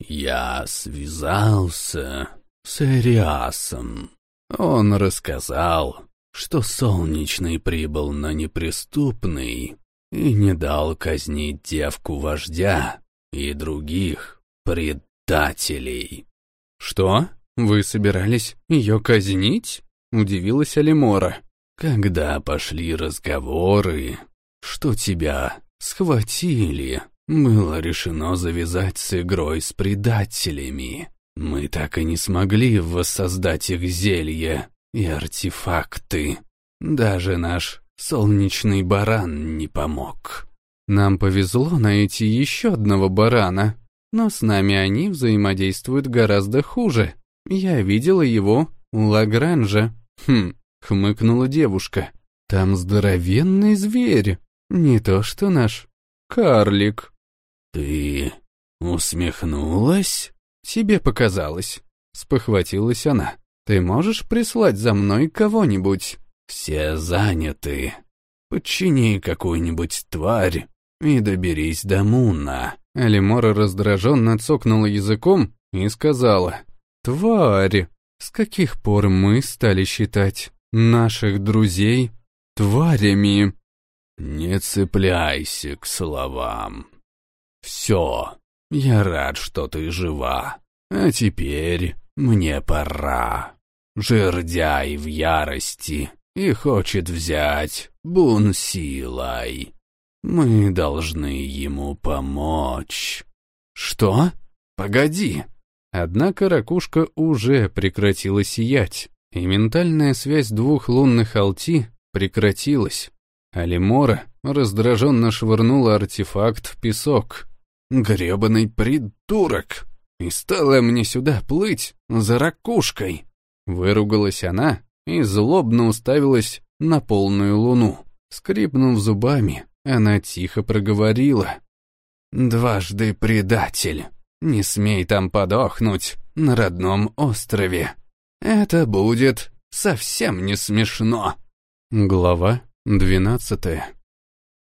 Я связался с Эриасом. Он рассказал, что Солнечный прибыл на Неприступный и не дал казнить девку вождя и других предателей. «Что? Вы собирались ее казнить?» — удивилась Алимора. «Когда пошли разговоры, что тебя схватили, было решено завязать с игрой с предателями. Мы так и не смогли воссоздать их зелья и артефакты. Даже наш солнечный баран не помог. Нам повезло найти еще одного барана, но с нами они взаимодействуют гораздо хуже. Я видела его у Лагранжа. Хм, хмыкнула девушка. Там здоровенный зверь. Не то что наш карлик. Ты усмехнулась? Тебе показалось. Спохватилась она. Ты можешь прислать за мной кого-нибудь? Все заняты. Подчини какую-нибудь тварь и доберись до Муна. Алимора раздраженно цокнула языком и сказала. Тварь. С каких пор мы стали считать наших друзей тварями? Не цепляйся к словам. Все, я рад, что ты жива. А теперь мне пора. Жердяй в ярости и хочет взять бун силой. Мы должны ему помочь. Что? Погоди. Однако ракушка уже прекратила сиять, и ментальная связь двух лунных алти прекратилась. Алимора раздраженно швырнула артефакт в песок. «Гребаный придурок! И стала мне сюда плыть за ракушкой!» Выругалась она и злобно уставилась на полную луну. Скрипнув зубами, она тихо проговорила. «Дважды предатель. Не смей там подохнуть, на родном острове. Это будет совсем не смешно. Глава двенадцатая.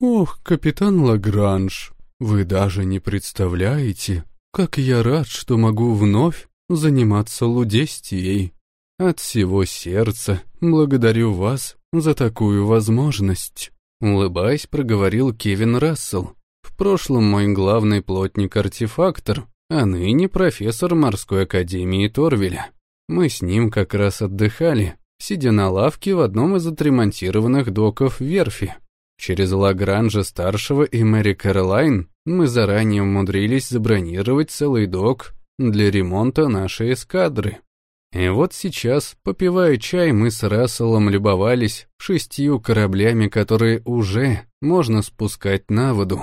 Ох, капитан Лагранж, вы даже не представляете, как я рад, что могу вновь заниматься лудестией. От всего сердца благодарю вас за такую возможность. Улыбаясь, проговорил Кевин Рассел. В прошлом мой главный плотник-артефактор, а ныне профессор морской академии Торвеля. Мы с ним как раз отдыхали, сидя на лавке в одном из отремонтированных доков верфи. Через Лагранжа-старшего и Мэри Кэролайн мы заранее умудрились забронировать целый док для ремонта нашей эскадры. И вот сейчас, попивая чай, мы с Расселом любовались шестью кораблями, которые уже можно спускать на воду.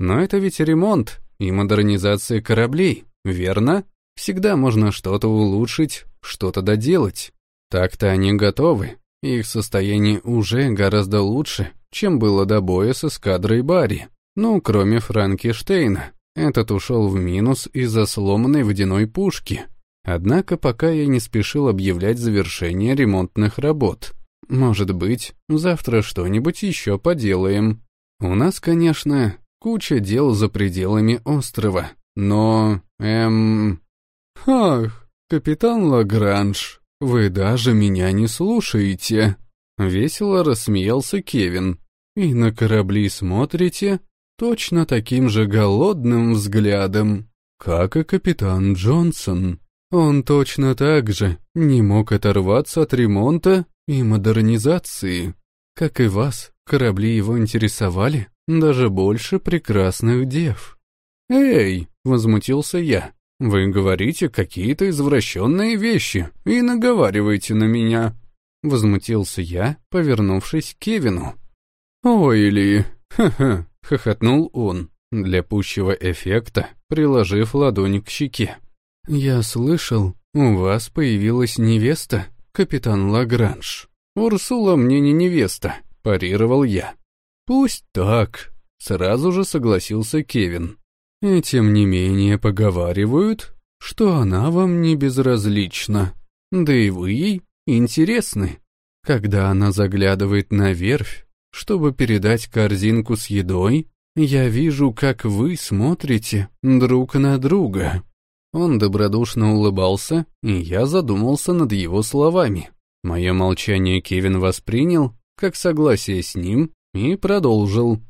Но это ведь ремонт и модернизация кораблей, верно? Всегда можно что-то улучшить, что-то доделать. Так-то они готовы, их состояние уже гораздо лучше, чем было до боя с эскадрой Барри. Ну, кроме Франкенштейна. Этот ушел в минус из-за сломанной водяной пушки. Однако пока я не спешил объявлять завершение ремонтных работ. Может быть, завтра что-нибудь еще поделаем. У нас, конечно, куча дел за пределами острова, но... эм... Ах, капитан Лагранж, вы даже меня не слушаете. Весело рассмеялся Кевин. И на корабли смотрите точно таким же голодным взглядом, как и капитан Джонсон. Он точно так же не мог оторваться от ремонта и модернизации. Как и вас, корабли его интересовали даже больше прекрасных дев. «Эй!» — возмутился я. «Вы говорите какие-то извращенные вещи и наговариваете на меня». Возмутился я, повернувшись к Кевину. «Ой, Ли, ха-ха!» — хохотнул он, для пущего эффекта, приложив ладонь к щеке. «Я слышал, у вас появилась невеста, капитан Лагранж». «Урсула мне не невеста», — парировал я. «Пусть так», — сразу же согласился Кевин. «И тем не менее поговаривают, что она вам не безразлична, да и вы ей интересны. Когда она заглядывает на верфь, чтобы передать корзинку с едой, я вижу, как вы смотрите друг на друга». Он добродушно улыбался, и я задумался над его словами. Мое молчание Кевин воспринял как согласие с ним и продолжил.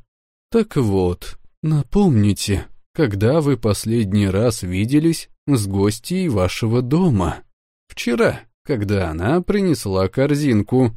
«Так вот, напомните, когда вы последний раз виделись с гостьей вашего дома?» «Вчера, когда она принесла корзинку.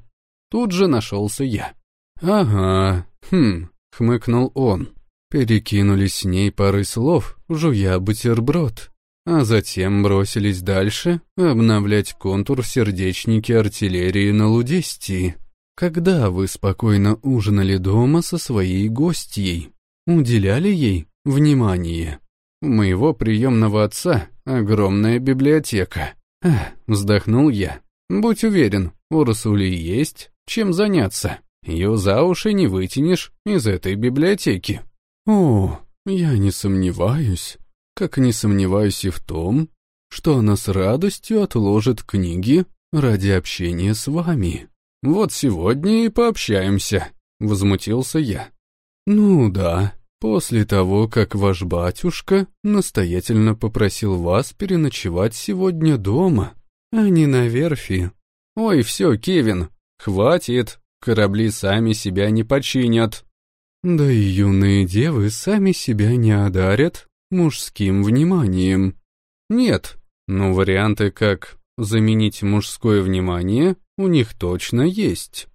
Тут же нашелся я». «Ага, хм», — хмыкнул он. Перекинулись с ней пары слов, жуя бутерброд а затем бросились дальше обновлять контур в сердечнике артиллерии на Лудестии. Когда вы спокойно ужинали дома со своей гостьей, уделяли ей внимание? У моего приемного отца огромная библиотека. Ах, вздохнул я. Будь уверен, у Расули есть чем заняться. Ее за уши не вытянешь из этой библиотеки. О, я не сомневаюсь как не сомневаюсь и в том, что она с радостью отложит книги ради общения с вами. Вот сегодня и пообщаемся, возмутился я. Ну да, после того, как ваш батюшка настоятельно попросил вас переночевать сегодня дома, а не на верфи. Ой, все, Кевин, хватит, корабли сами себя не починят. Да и юные девы сами себя не одарят, мужским вниманием. Нет, но варианты, как заменить мужское внимание, у них точно есть.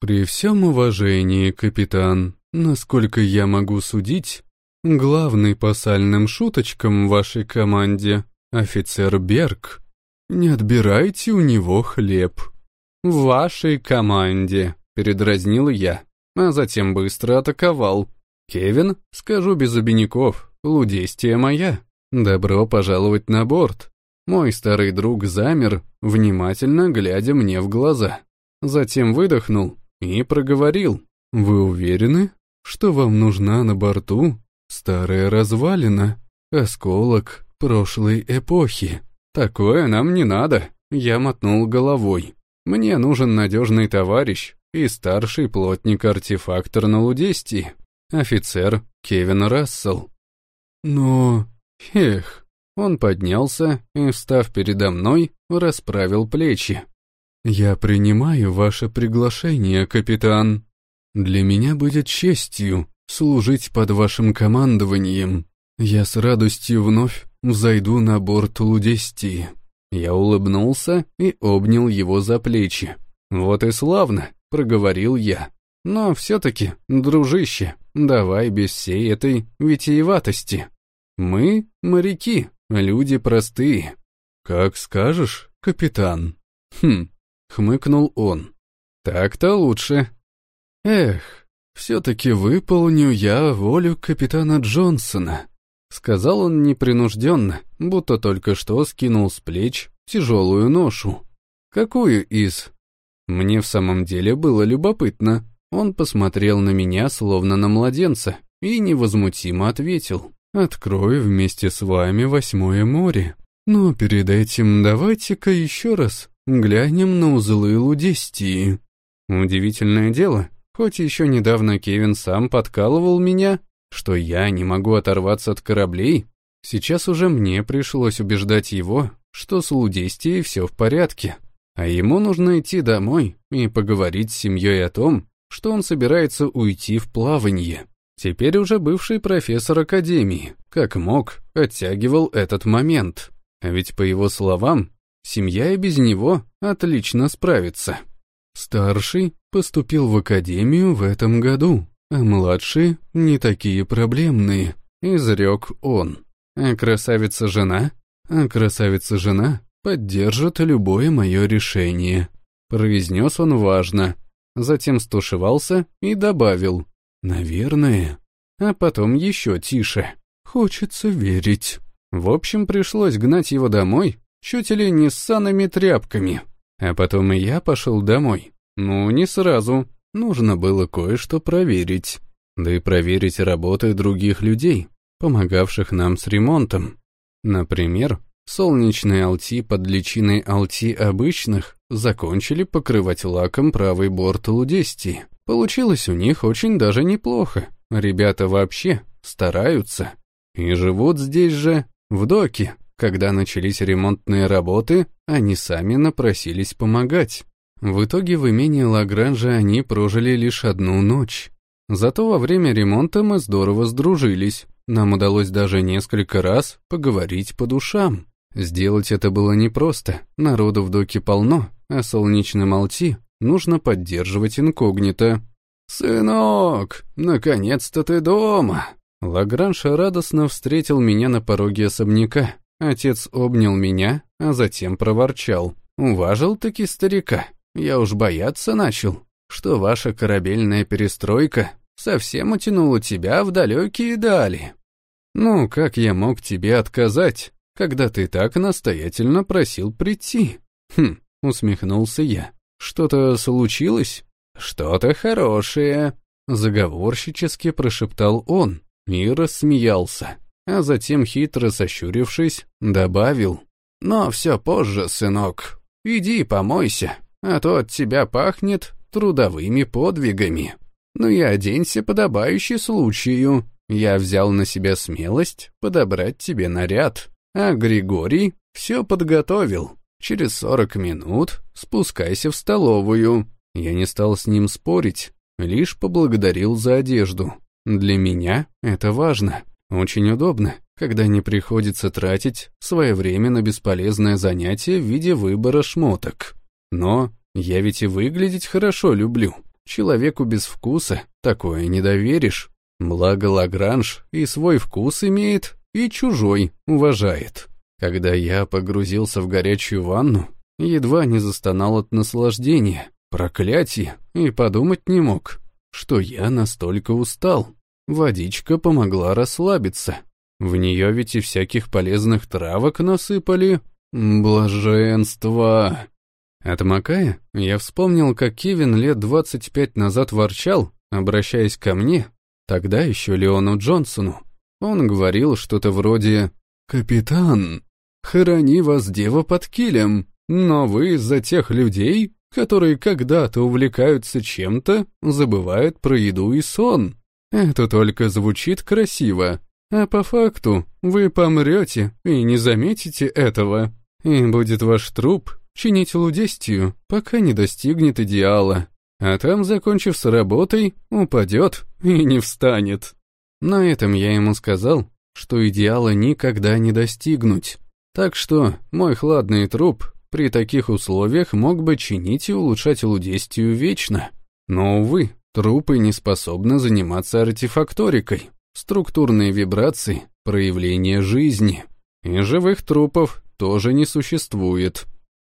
При всем уважении, капитан, насколько я могу судить, главный по сальным шуточкам в вашей команде — офицер Берг. Не отбирайте у него хлеб. В вашей команде, передразнил я, а затем быстро атаковал. Кевин, скажу без обиняков, Лудестия моя. Добро пожаловать на борт. Мой старый друг замер, внимательно глядя мне в глаза. Затем выдохнул и проговорил. «Вы уверены, что вам нужна на борту старая развалина, осколок прошлой эпохи. Такое нам не надо, я мотнул головой. Мне нужен надежный товарищ и старший плотник-артефактор на Лудестии, офицер Кевин Рассел. Но... эх... Он поднялся и, встав передо мной, расправил плечи. «Я принимаю ваше приглашение, капитан. Для меня будет честью служить под вашим командованием. Я с радостью вновь взойду на борт Лудестии». Я улыбнулся и обнял его за плечи. «Вот и славно», — проговорил я. «Но все-таки, дружище, давай без всей этой витиеватости. Мы — моряки, люди простые». «Как скажешь, капитан». «Хм», — хмыкнул он. «Так-то лучше». «Эх, все-таки выполню я волю капитана Джонсона», Сказал он непринужденно, будто только что скинул с плеч тяжелую ношу. Какую из? Мне в самом деле было любопытно. Он посмотрел на меня, словно на младенца, и невозмутимо ответил. «Открою вместе с вами восьмое море. Но перед этим давайте-ка еще раз глянем на узлы Лудестии». Удивительное дело, хоть еще недавно Кевин сам подкалывал меня, что я не могу оторваться от кораблей, сейчас уже мне пришлось убеждать его, что с Лудестией все в порядке, а ему нужно идти домой и поговорить с семьей о том, что он собирается уйти в плавание. Теперь уже бывший профессор академии, как мог, оттягивал этот момент. А ведь, по его словам, семья и без него отлично справится. Старший поступил в академию в этом году, а младшие не такие проблемные, изрек он. А красавица-жена? А красавица-жена поддержит любое мое решение. Произнес он важно. Затем стушевался и добавил. Наверное. А потом еще тише. Хочется верить. В общем, пришлось гнать его домой, чуть ли не с санными тряпками. А потом и я пошел домой. Ну, не сразу. Нужно было кое-что проверить, да и проверить работы других людей, помогавших нам с ремонтом. Например, солнечные алти под личиной алти обычных закончили покрывать лаком правый борт Лудестии. Получилось у них очень даже неплохо. Ребята вообще стараются. И живут здесь же, в доке. Когда начались ремонтные работы, они сами напросились помогать. В итоге в имении Лагранжа они прожили лишь одну ночь. Зато во время ремонта мы здорово сдружились. Нам удалось даже несколько раз поговорить по душам. Сделать это было непросто, народу в доке полно, а солнечный Алти нужно поддерживать инкогнито. «Сынок, наконец-то ты дома!» Лагранж радостно встретил меня на пороге особняка. Отец обнял меня, а затем проворчал. «Уважил-таки старика. Я уж бояться начал, что ваша корабельная перестройка совсем утянула тебя в далекие дали. Ну, как я мог тебе отказать, когда ты так настоятельно просил прийти? Хм, усмехнулся я. Что-то случилось? Что-то хорошее, заговорщически прошептал он и рассмеялся, а затем, хитро сощурившись, добавил. Но все позже, сынок, иди помойся, а то от тебя пахнет трудовыми подвигами. Ну и оденься подобающий случаю. Я взял на себя смелость подобрать тебе наряд, а Григорий все подготовил. Через сорок минут спускайся в столовую. Я не стал с ним спорить, лишь поблагодарил за одежду. Для меня это важно. Очень удобно, когда не приходится тратить свое время на бесполезное занятие в виде выбора шмоток. Но я ведь и выглядеть хорошо люблю. Человеку без вкуса такое не доверишь. Благо Лагранж и свой вкус имеет, и чужой уважает. Когда я погрузился в горячую ванну, едва не застонал от наслаждения, проклятия, и подумать не мог, что я настолько устал. Водичка помогла расслабиться. В нее ведь и всяких полезных травок насыпали. Блаженство! Отмокая, я вспомнил, как Кевин лет 25 назад ворчал, обращаясь ко мне, тогда еще Леону Джонсону. Он говорил что-то вроде «Капитан, храни вас дева под килем, но вы из-за тех людей, которые когда-то увлекаются чем-то, забывают про еду и сон. Это только звучит красиво, а по факту вы помрете и не заметите этого, и будет ваш труп чинить лудестию, пока не достигнет идеала, а там, закончив с работой, упадет и не встанет». На этом я ему сказал, что идеала никогда не достигнуть. Так что мой хладный труп при таких условиях мог бы чинить и улучшать лудестию вечно. Но, увы, трупы не способны заниматься артефакторикой, структурные вибрации, проявление жизни. И живых трупов тоже не существует.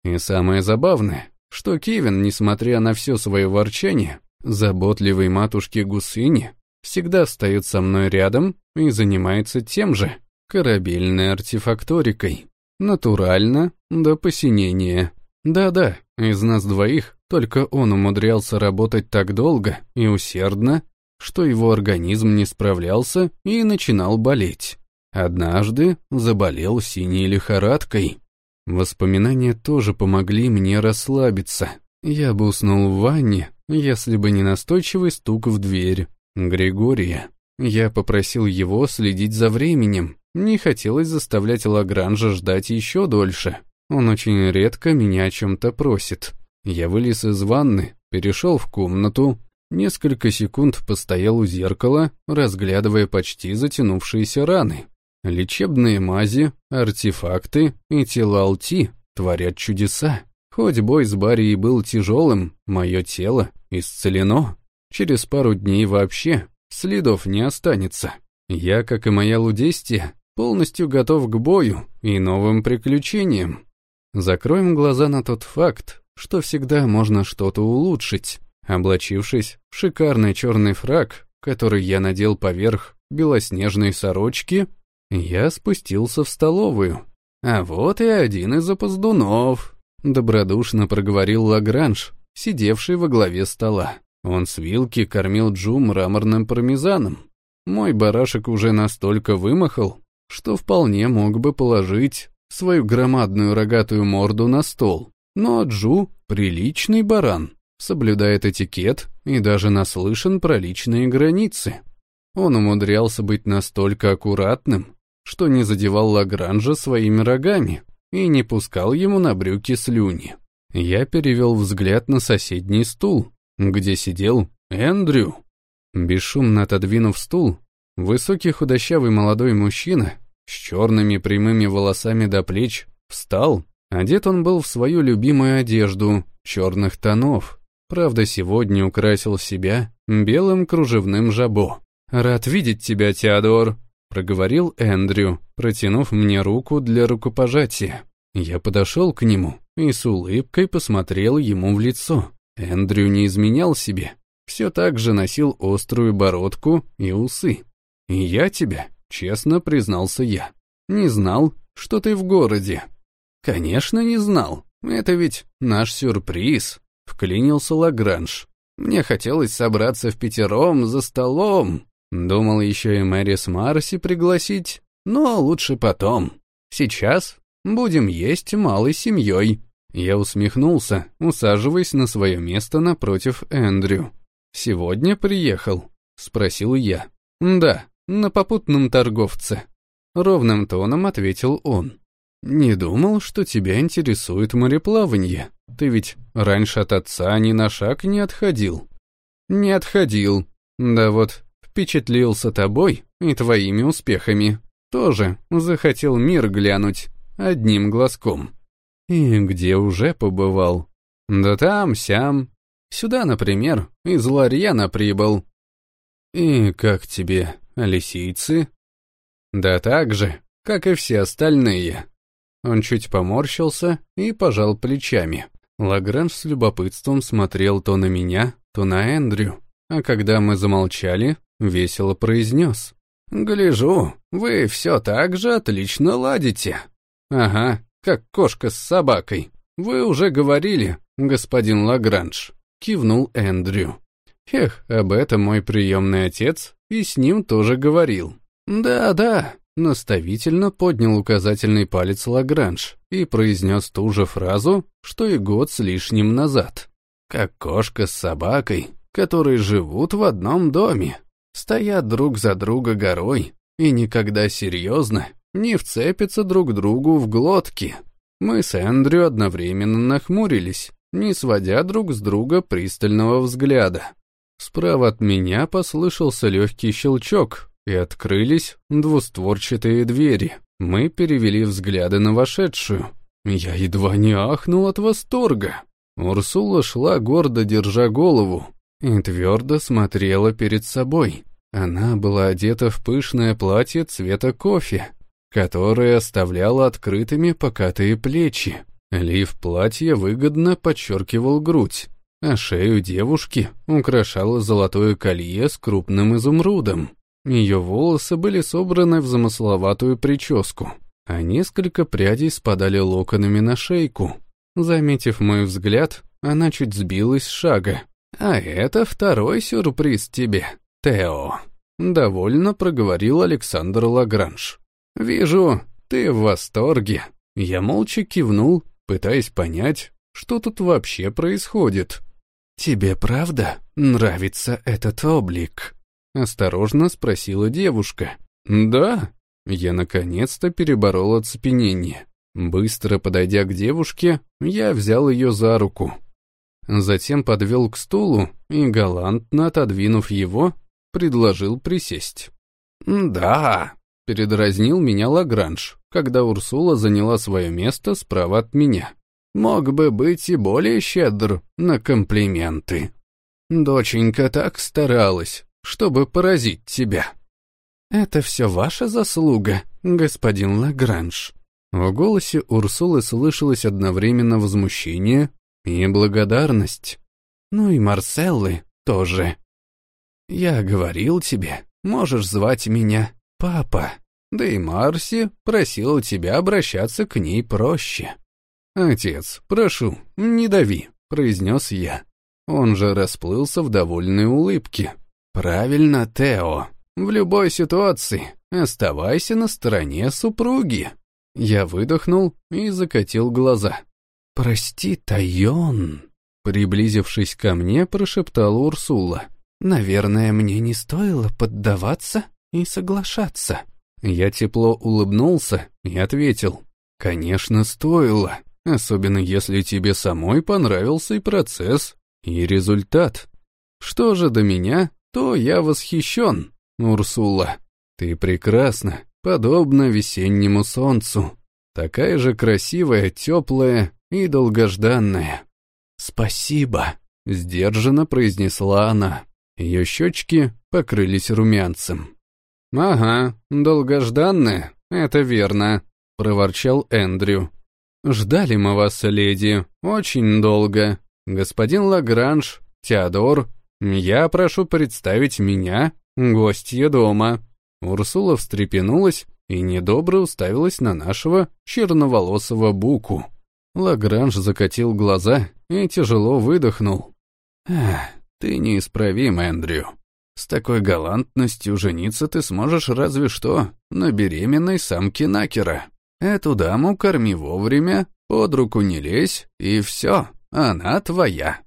И самое забавное, что Кевин, несмотря на все свое ворчание, заботливой матушке Гусыни, всегда встает со мной рядом и занимается тем же, корабельной артефакторикой. Натурально, до посинения. Да-да, из нас двоих только он умудрялся работать так долго и усердно, что его организм не справлялся и начинал болеть. Однажды заболел синей лихорадкой. Воспоминания тоже помогли мне расслабиться. Я бы уснул в ванне, если бы не настойчивый стук в дверь. Григория. Я попросил его следить за временем, не хотелось заставлять Лагранжа ждать еще дольше. Он очень редко меня о чем-то просит. Я вылез из ванны, перешел в комнату, несколько секунд постоял у зеркала, разглядывая почти затянувшиеся раны. Лечебные мази, артефакты и тела Алти творят чудеса. Хоть бой с Барри был тяжелым, мое тело исцелено. Через пару дней вообще следов не останется. Я, как и моя Лудестия, полностью готов к бою и новым приключениям. Закроем глаза на тот факт, что всегда можно что-то улучшить. Облачившись в шикарный черный фраг, который я надел поверх белоснежной сорочки, я спустился в столовую. А вот и один из опоздунов, добродушно проговорил Лагранж, сидевший во главе стола. Он с вилки кормил Джу мраморным пармезаном. Мой барашек уже настолько вымахал, что вполне мог бы положить свою громадную рогатую морду на стол. Но Джу — приличный баран, соблюдает этикет и даже наслышан про личные границы. Он умудрялся быть настолько аккуратным, что не задевал Лагранжа своими рогами и не пускал ему на брюки слюни. Я перевел взгляд на соседний стул, где сидел Эндрю. Бесшумно отодвинув стул, Высокий худощавый молодой мужчина с черными прямыми волосами до плеч встал. Одет он был в свою любимую одежду черных тонов. Правда, сегодня украсил себя белым кружевным жабо. «Рад видеть тебя, Теодор», — проговорил Эндрю, протянув мне руку для рукопожатия. Я подошел к нему и с улыбкой посмотрел ему в лицо. Эндрю не изменял себе, все так же носил острую бородку и усы. «И я тебя, честно признался я, не знал, что ты в городе». «Конечно, не знал. Это ведь наш сюрприз», — вклинился Лагранж. «Мне хотелось собраться в пятером за столом. Думал еще и Мэри с Марси пригласить, но лучше потом. Сейчас будем есть малой семьей». Я усмехнулся, усаживаясь на свое место напротив Эндрю. «Сегодня приехал?» — спросил я. «Да, на попутном торговце», — ровным тоном ответил он. «Не думал, что тебя интересует мореплавание. Ты ведь раньше от отца ни на шаг не отходил». «Не отходил. Да вот, впечатлился тобой и твоими успехами. Тоже захотел мир глянуть одним глазком. И где уже побывал? Да там, сям. Сюда, например, из Ларьяна прибыл. И как тебе лисицы. Да так же, как и все остальные. Он чуть поморщился и пожал плечами. Лагранж с любопытством смотрел то на меня, то на Эндрю, а когда мы замолчали, весело произнес. «Гляжу, вы все так же отлично ладите». «Ага, как кошка с собакой. Вы уже говорили, господин Лагранж», — кивнул Эндрю. «Эх, об этом мой приемный отец и с ним тоже говорил. Да-да, наставительно поднял указательный палец Лагранж и произнес ту же фразу, что и год с лишним назад. «Как кошка с собакой, которые живут в одном доме, стоят друг за друга горой и никогда серьезно не вцепятся друг другу в глотки». Мы с Эндрю одновременно нахмурились, не сводя друг с друга пристального взгляда. Справа от меня послышался легкий щелчок, и открылись двустворчатые двери. Мы перевели взгляды на вошедшую. Я едва не ахнул от восторга. Урсула шла гордо держа голову и твердо смотрела перед собой. Она была одета в пышное платье цвета кофе, которое оставляло открытыми покатые плечи. Лиф платья выгодно подчеркивал грудь, а шею девушки украшало золотое колье с крупным изумрудом. Ее волосы были собраны в замысловатую прическу, а несколько прядей спадали локонами на шейку. Заметив мой взгляд, она чуть сбилась с шага. «А это второй сюрприз тебе, Тео», — довольно проговорил Александр Лагранж. «Вижу, ты в восторге». Я молча кивнул, пытаясь понять, что тут вообще происходит. «Тебе правда нравится этот облик?» Осторожно спросила девушка. «Да». Я наконец-то переборол оцепенение. Быстро подойдя к девушке, я взял ее за руку. Затем подвел к стулу и, галантно отодвинув его, предложил присесть. «Да», — передразнил меня Лагранж, когда Урсула заняла свое место справа от меня. «Мог бы быть и более щедр на комплименты». Доченька так старалась, чтобы поразить тебя. Это все ваша заслуга, господин Лагранж. В голосе Урсулы слышалось одновременно возмущение и благодарность. Ну и Марселлы тоже. Я говорил тебе, можешь звать меня папа. Да и Марси просила тебя обращаться к ней проще. «Отец, прошу, не дави», — произнес я. Он же расплылся в довольной улыбке. Правильно, Тео. В любой ситуации оставайся на стороне супруги. Я выдохнул и закатил глаза. Прости, Тайон. Приблизившись ко мне, прошептала Урсула. Наверное, мне не стоило поддаваться и соглашаться. Я тепло улыбнулся и ответил. Конечно, стоило. Особенно если тебе самой понравился и процесс, и результат. Что же до меня, то я восхищен, Урсула. Ты прекрасна, подобно весеннему солнцу. Такая же красивая, теплая и долгожданная. Спасибо, сдержанно произнесла она. Ее щечки покрылись румянцем. «Ага, долгожданная, это верно», — проворчал Эндрю. «Ждали мы вас, леди, очень долго. Господин Лагранж, Теодор, «Я прошу представить меня, гостья дома». Урсула встрепенулась и недобро уставилась на нашего черноволосого буку. Лагранж закатил глаза и тяжело выдохнул. «Эх, ты неисправим, Эндрю. С такой галантностью жениться ты сможешь разве что на беременной самке Накера. Эту даму корми вовремя, под руку не лезь, и все, она твоя».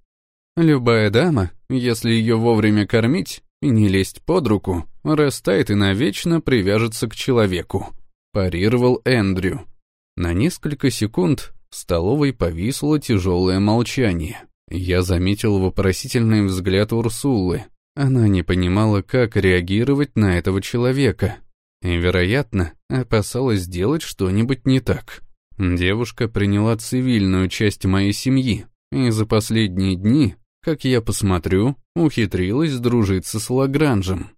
Любая дама, если ее вовремя кормить и не лезть под руку, растает и навечно привяжется к человеку», — парировал Эндрю. На несколько секунд в столовой повисло тяжелое молчание. Я заметил вопросительный взгляд Урсулы. Она не понимала, как реагировать на этого человека. И, вероятно, опасалась сделать что-нибудь не так. Девушка приняла цивильную часть моей семьи, и за последние дни как я посмотрю, ухитрилась сдружиться с Лагранжем.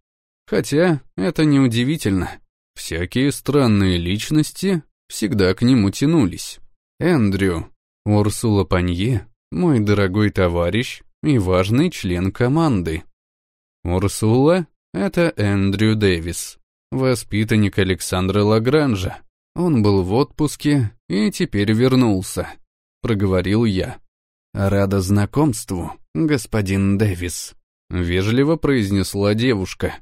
Хотя это неудивительно. Всякие странные личности всегда к нему тянулись. Эндрю, Урсула Панье, мой дорогой товарищ и важный член команды. Урсула — это Эндрю Дэвис, воспитанник Александра Лагранжа. Он был в отпуске и теперь вернулся, проговорил я. Рада знакомству господин Дэвис», — вежливо произнесла девушка.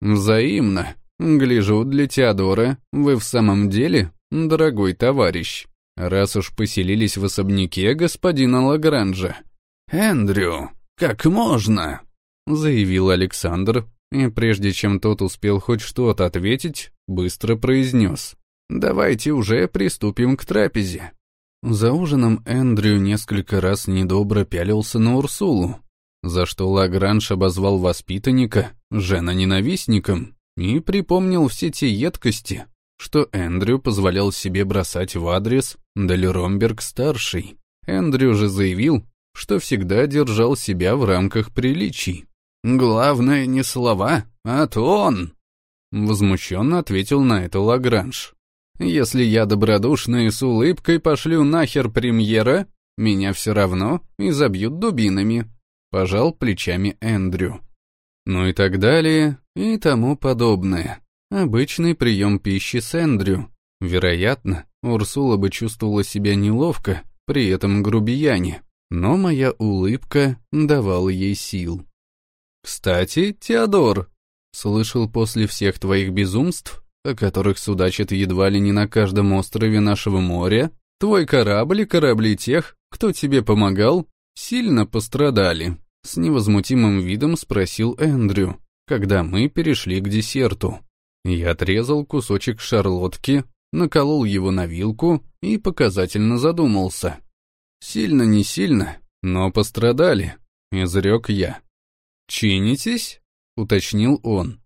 «Взаимно», Гляжу, для Теодора вы в самом деле, дорогой товарищ, раз уж поселились в особняке господина Лагранжа». «Эндрю, как можно?» — заявил Александр, и прежде чем тот успел хоть что-то ответить, быстро произнес. «Давайте уже приступим к трапезе». За ужином Эндрю несколько раз недобро пялился на Урсулу, за что Лагранж обозвал воспитанника жена-ненавистником и припомнил все те едкости, что Эндрю позволял себе бросать в адрес Делеромберг-старший. Эндрю же заявил, что всегда держал себя в рамках приличий. «Главное не слова, а тон!» Возмущенно ответил на это Лагранж. «Если я добродушно и с улыбкой пошлю нахер премьера, меня все равно изобьют дубинами», — пожал плечами Эндрю. Ну и так далее, и тому подобное. Обычный прием пищи с Эндрю. Вероятно, Урсула бы чувствовала себя неловко при этом грубияне, но моя улыбка давала ей сил. «Кстати, Теодор, слышал после всех твоих безумств, о которых судачат едва ли не на каждом острове нашего моря, твой корабль и корабли тех, кто тебе помогал, сильно пострадали». С невозмутимым видом спросил Эндрю, когда мы перешли к десерту. Я отрезал кусочек шарлотки, наколол его на вилку и показательно задумался. Сильно не сильно, но пострадали, изрек я. «Чинитесь?» — уточнил он.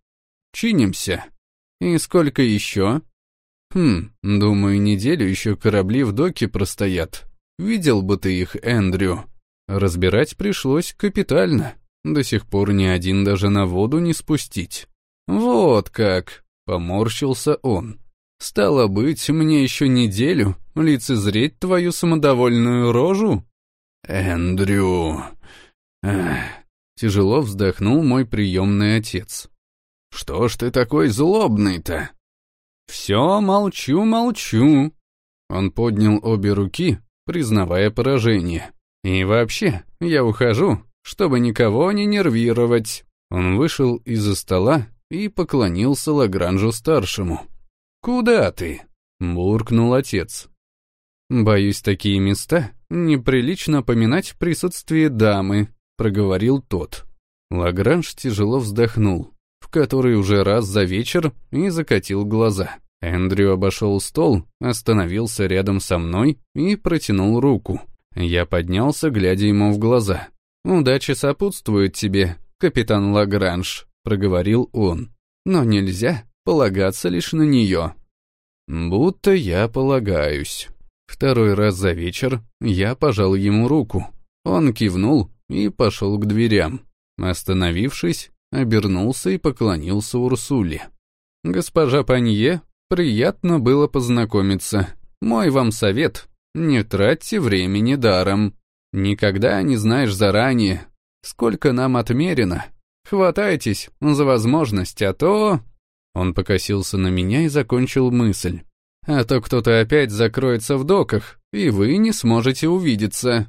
«Чинимся. И сколько еще?» «Хм, думаю, неделю еще корабли в доке простоят. Видел бы ты их, Эндрю. Разбирать пришлось капитально. До сих пор ни один даже на воду не спустить. Вот как, поморщился он. Стало быть, мне еще неделю лицезреть твою самодовольную рожу? Эндрю... Эх, тяжело вздохнул мой приемный отец. Что ж ты такой злобный-то? Все, молчу, молчу. Он поднял обе руки, признавая поражение. И вообще, я ухожу, чтобы никого не нервировать. Он вышел из-за стола и поклонился Лагранжу-старшему. «Куда ты?» — буркнул отец. «Боюсь, такие места неприлично поминать в присутствии дамы», — проговорил тот. Лагранж тяжело вздохнул, в который уже раз за вечер, и закатил глаза. Эндрю обошел стол, остановился рядом со мной и протянул руку. Я поднялся, глядя ему в глаза. «Удача сопутствует тебе, капитан Лагранж», — проговорил он. «Но нельзя полагаться лишь на нее». «Будто я полагаюсь». Второй раз за вечер я пожал ему руку. Он кивнул и пошел к дверям. Остановившись, обернулся и поклонился Урсуле. «Госпожа Панье, приятно было познакомиться. Мой вам совет не тратьте времени даром. Никогда не знаешь заранее, сколько нам отмерено. Хватайтесь за возможность, а то...» Он покосился на меня и закончил мысль. «А то кто-то опять закроется в доках, и вы не сможете увидеться.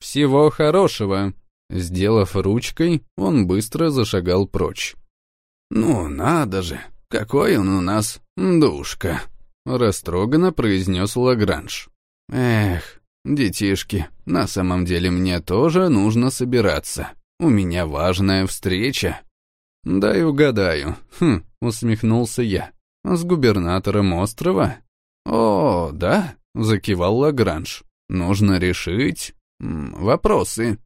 Всего хорошего!» Сделав ручкой, он быстро зашагал прочь. «Ну, надо же, какой он у нас душка!» Растроганно произнес Лагранж. Эх, детишки, на самом деле мне тоже нужно собираться. У меня важная встреча. Дай угадаю. Хм, усмехнулся я. С губернатором острова? О, да, закивал Лагранж. Нужно решить вопросы.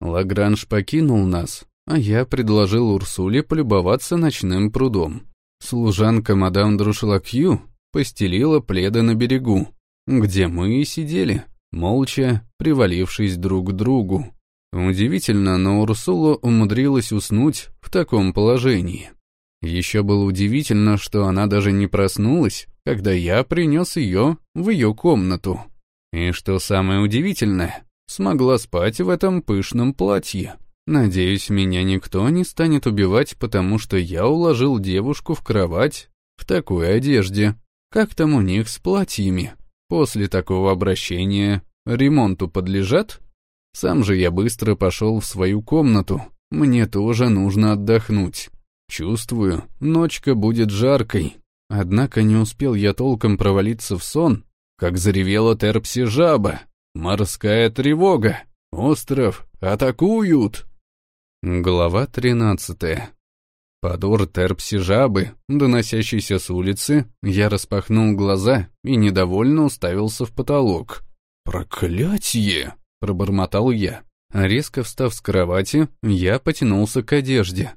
Лагранж покинул нас, а я предложил Урсуле полюбоваться ночным прудом. Служанка мадам Друшлакью постелила пледы на берегу, где мы и сидели, молча привалившись друг к другу. Удивительно, но Урсула умудрилась уснуть в таком положении. Еще было удивительно, что она даже не проснулась, когда я принес ее в ее комнату. И что самое удивительное, смогла спать в этом пышном платье. Надеюсь, меня никто не станет убивать, потому что я уложил девушку в кровать в такой одежде. Как там у них с платьями? После такого обращения ремонту подлежат? Сам же я быстро пошел в свою комнату, мне тоже нужно отдохнуть. Чувствую, ночка будет жаркой. Однако не успел я толком провалиться в сон, как заревела терпси жаба. Морская тревога. Остров атакуют. Глава тринадцатая. Подор терпси жабы, доносящийся с улицы, я распахнул глаза и недовольно уставился в потолок. «Проклятье!» — пробормотал я. Резко встав с кровати, я потянулся к одежде.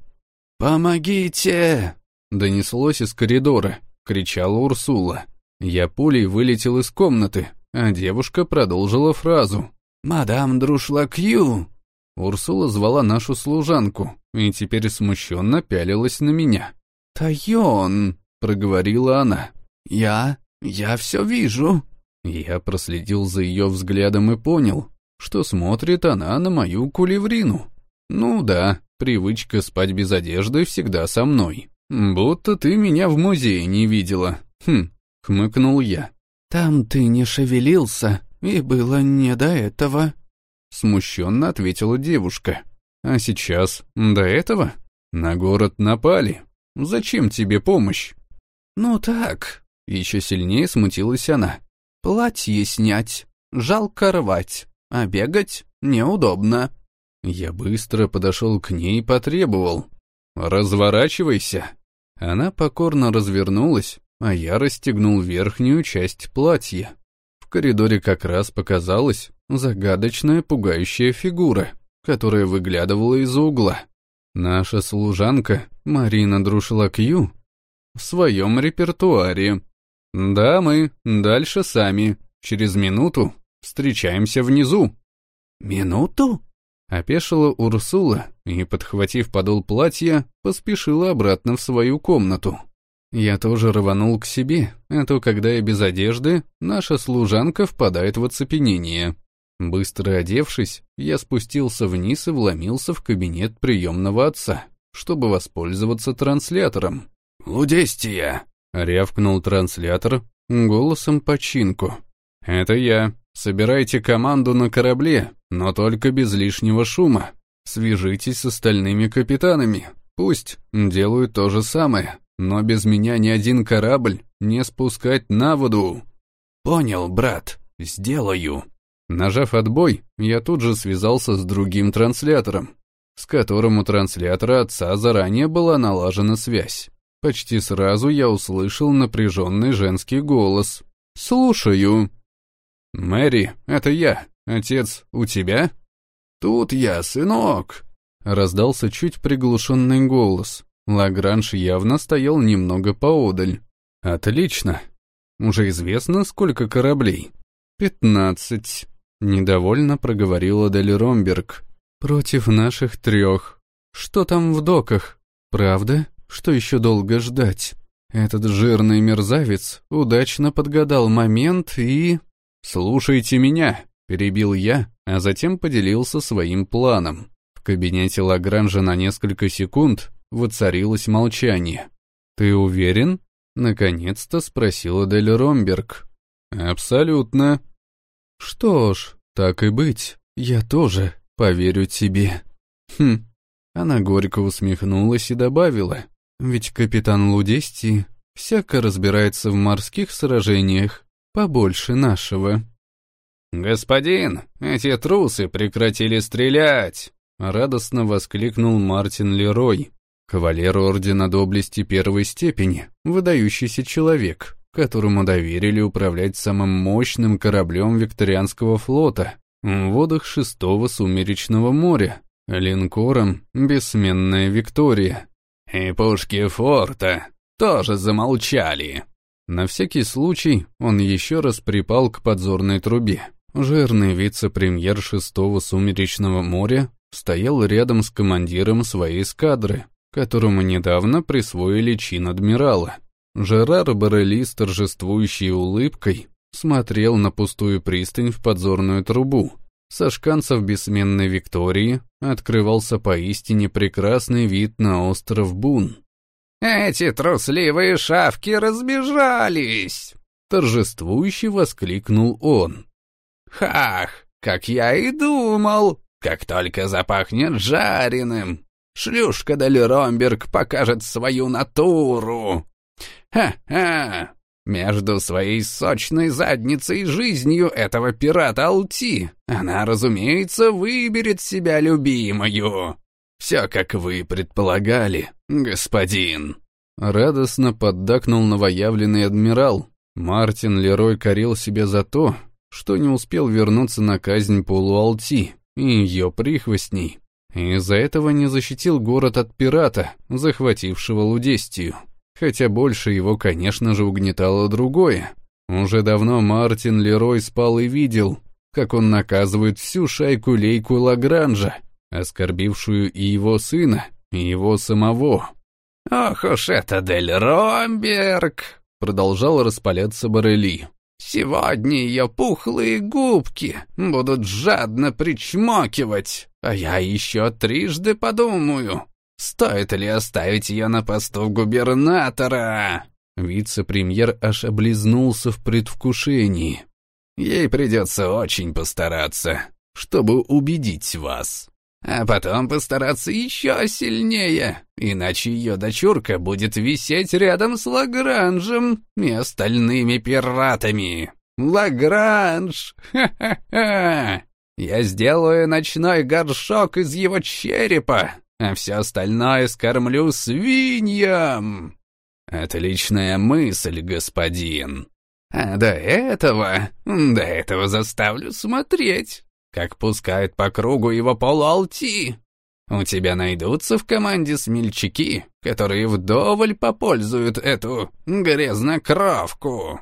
«Помогите!» — донеслось из коридора, кричала Урсула. Я пулей вылетел из комнаты, а девушка продолжила фразу. «Мадам Друшлакью!» Урсула звала нашу служанку и теперь смущенно пялилась на меня. «Тайон!» — проговорила она. «Я... я все вижу!» Я проследил за ее взглядом и понял, что смотрит она на мою кулеврину. Ну да, привычка спать без одежды всегда со мной. Будто ты меня в музее не видела. Хм, хмыкнул я. Там ты не шевелился, и было не до этого. Смущенно ответила девушка. А сейчас до этого? На город напали. Зачем тебе помощь? Ну так, еще сильнее смутилась она. Платье снять, жалко рвать а бегать неудобно». Я быстро подошел к ней и потребовал. «Разворачивайся». Она покорно развернулась, а я расстегнул верхнюю часть платья. В коридоре как раз показалась загадочная пугающая фигура, которая выглядывала из-за угла. Наша служанка Марина Друшлакью в своем репертуаре. Да, мы дальше сами. Через минуту Встречаемся внизу». «Минуту?» — опешила Урсула и, подхватив подол платья, поспешила обратно в свою комнату. Я тоже рванул к себе, а то, когда я без одежды, наша служанка впадает в оцепенение. Быстро одевшись, я спустился вниз и вломился в кабинет приемного отца, чтобы воспользоваться транслятором. «Лудестия!» — рявкнул транслятор голосом починку. «Это я», Собирайте команду на корабле, но только без лишнего шума. Свяжитесь с остальными капитанами. Пусть делают то же самое, но без меня ни один корабль не спускать на воду. Понял, брат, сделаю. Нажав отбой, я тут же связался с другим транслятором, с которым у транслятора отца заранее была налажена связь. Почти сразу я услышал напряженный женский голос. «Слушаю». «Мэри, это я. Отец у тебя?» «Тут я, сынок», — раздался чуть приглушенный голос. Лагранж явно стоял немного поодаль. «Отлично. Уже известно, сколько кораблей?» «Пятнадцать», — недовольно проговорила Дель Ромберг. «Против наших трех. Что там в доках? Правда? Что еще долго ждать?» Этот жирный мерзавец удачно подгадал момент и... «Слушайте меня», — перебил я, а затем поделился своим планом. В кабинете Лагранжа на несколько секунд воцарилось молчание. «Ты уверен?» — наконец-то спросила Дель Ромберг. «Абсолютно». «Что ж, так и быть, я тоже поверю тебе». «Хм». Она горько усмехнулась и добавила. «Ведь капитан Лудести всяко разбирается в морских сражениях побольше нашего». «Господин, эти трусы прекратили стрелять!» — радостно воскликнул Мартин Лерой, кавалер Ордена Доблести первой степени, выдающийся человек, которому доверили управлять самым мощным кораблем Викторианского флота в водах шестого Сумеречного моря, линкором «Бессменная Виктория». «И пушки форта тоже замолчали», на всякий случай он еще раз припал к подзорной трубе. Жирный вице-премьер шестого сумеречного моря стоял рядом с командиром своей эскадры, которому недавно присвоили чин адмирала. Жерар Барели с торжествующей улыбкой смотрел на пустую пристань в подзорную трубу. Со шканцев бессменной Виктории открывался поистине прекрасный вид на остров Бун. «Эти трусливые шавки разбежались!» Торжествующе воскликнул он. «Хах, как я и думал! Как только запахнет жареным! Шлюшка Дель Ромберг покажет свою натуру. Ха-ха! Между своей сочной задницей и жизнью этого пирата Алти она, разумеется, выберет себя любимую. Все, как вы предполагали, господин. Радостно поддакнул новоявленный адмирал. Мартин Лерой корил себя за то, что не успел вернуться на казнь полуалти и ее прихвостней. Из-за этого не защитил город от пирата, захватившего Лудестию. Хотя больше его, конечно же, угнетало другое. Уже давно Мартин Лерой спал и видел, как он наказывает всю шайку-лейку Лагранжа, оскорбившую и его сына, и его самого. «Ох уж это Дель Ромберг!» — продолжал распаляться Барели. «Сегодня ее пухлые губки будут жадно причмокивать, а я еще трижды подумаю, Стоит ли оставить ее на посту губернатора? Вице-премьер аж облизнулся в предвкушении. Ей придется очень постараться, чтобы убедить вас. А потом постараться еще сильнее, иначе ее дочурка будет висеть рядом с Лагранжем и остальными пиратами. Лагранж! Ха-ха-ха! Я сделаю ночной горшок из его черепа, а все остальное скормлю свиньям. Отличная мысль, господин. А до этого, до этого заставлю смотреть, как пускают по кругу его полуалти. У тебя найдутся в команде смельчаки, которые вдоволь попользуют эту грязнокровку.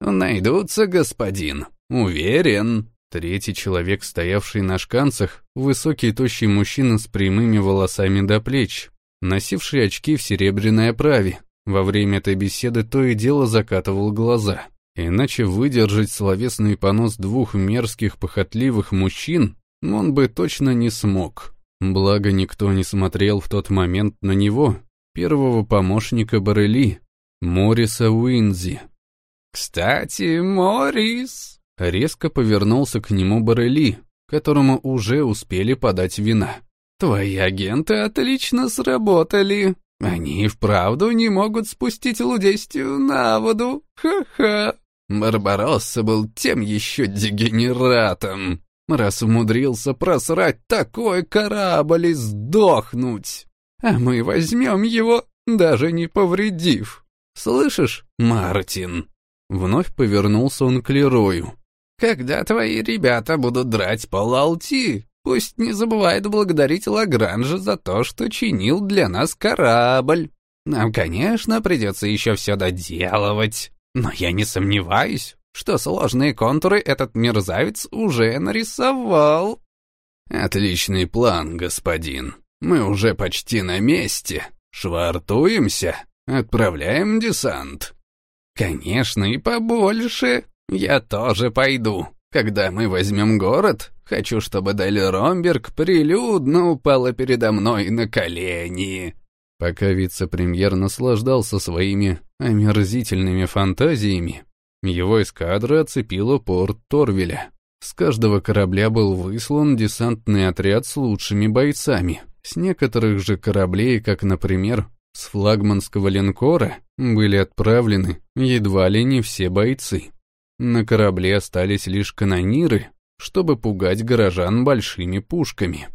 Найдутся, господин, уверен. Третий человек, стоявший на шканцах, высокий тощий мужчина с прямыми волосами до плеч, носивший очки в серебряной оправе. Во время этой беседы то и дело закатывал глаза. Иначе выдержать словесный понос двух мерзких похотливых мужчин он бы точно не смог. Благо никто не смотрел в тот момент на него, первого помощника Барели, Мориса Уинзи. «Кстати, Морис!» Резко повернулся к нему Барели, которому уже успели подать вина. «Твои агенты отлично сработали. Они вправду не могут спустить Лудестию на воду. Ха-ха. Барбаросса был тем еще дегенератом, раз умудрился просрать такой корабль и сдохнуть. А мы возьмем его, даже не повредив. Слышишь, Мартин?» Вновь повернулся он к Лерою. Когда твои ребята будут драть полалти, пусть не забывает благодарить Лагранжа за то, что чинил для нас корабль. Нам, конечно, придется еще все доделывать, но я не сомневаюсь, что сложные контуры этот мерзавец уже нарисовал. Отличный план, господин. Мы уже почти на месте. Швартуемся, отправляем десант. Конечно, и побольше. «Я тоже пойду. Когда мы возьмем город, хочу, чтобы Дель Ромберг прилюдно упала передо мной на колени». Пока вице-премьер наслаждался своими омерзительными фантазиями, его эскадра оцепила порт Торвеля. С каждого корабля был выслан десантный отряд с лучшими бойцами. С некоторых же кораблей, как, например, с флагманского линкора, были отправлены едва ли не все бойцы. На корабле остались лишь канониры, чтобы пугать горожан большими пушками.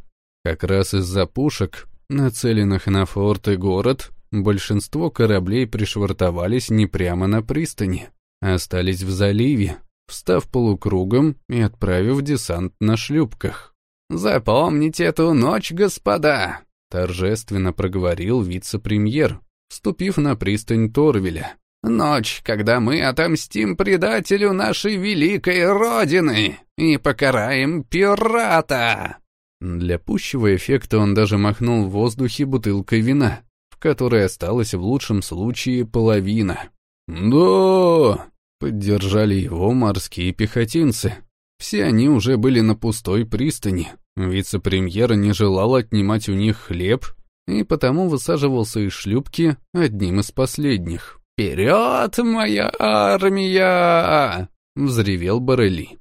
Как раз из-за пушек, нацеленных на форт и город, большинство кораблей пришвартовались не прямо на пристани, а остались в заливе, встав полукругом и отправив десант на шлюпках. «Запомните эту ночь, господа!» — торжественно проговорил вице-премьер, вступив на пристань Торвеля. Ночь, когда мы отомстим предателю нашей великой Родины и покараем пирата!» Для пущего эффекта он даже махнул в воздухе бутылкой вина, в которой осталась в лучшем случае половина. «Да!» — поддержали его морские пехотинцы. Все они уже были на пустой пристани. Вице-премьер не желал отнимать у них хлеб и потому высаживался из шлюпки одним из последних. «Вперед, моя армия!» — взревел Барели.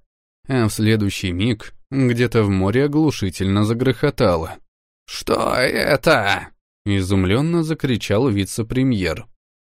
А в следующий миг где-то в море оглушительно загрохотало. «Что это?» — изумленно закричал вице-премьер.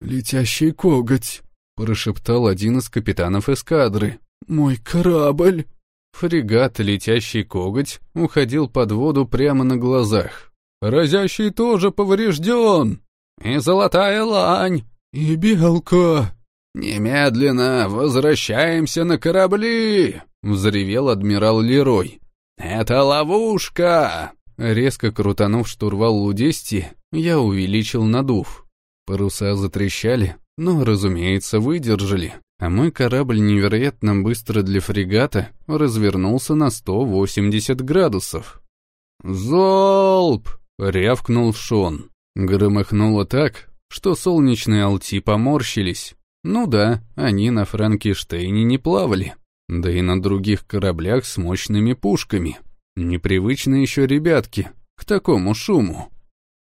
«Летящий коготь», — прошептал один из капитанов эскадры. «Мой корабль!» Фрегат «Летящий коготь» уходил под воду прямо на глазах. «Разящий тоже поврежден!» «И золотая лань!» «И белка!» «Немедленно возвращаемся на корабли!» — взревел адмирал Лерой. «Это ловушка!» Резко крутанув штурвал лудести, я увеличил надув. Паруса затрещали, но, разумеется, выдержали, а мой корабль невероятно быстро для фрегата развернулся на 180 градусов. «Золб!» — рявкнул Шон. Громыхнуло так, что солнечные алти поморщились. Ну да, они на Франкенштейне не плавали, да и на других кораблях с мощными пушками. Непривычно еще ребятки к такому шуму.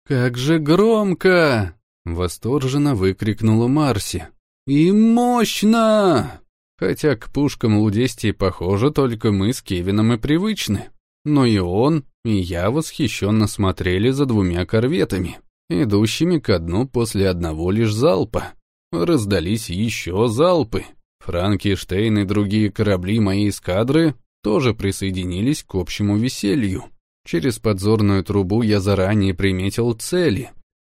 «Как же громко!» — восторженно выкрикнула Марси. «И мощно!» Хотя к пушкам Лудестии, похоже, только мы с Кевином и привычны. Но и он, и я восхищенно смотрели за двумя корветами, идущими ко дну после одного лишь залпа. Раздались еще залпы. Франкенштейн и другие корабли моей эскадры тоже присоединились к общему веселью. Через подзорную трубу я заранее приметил цели.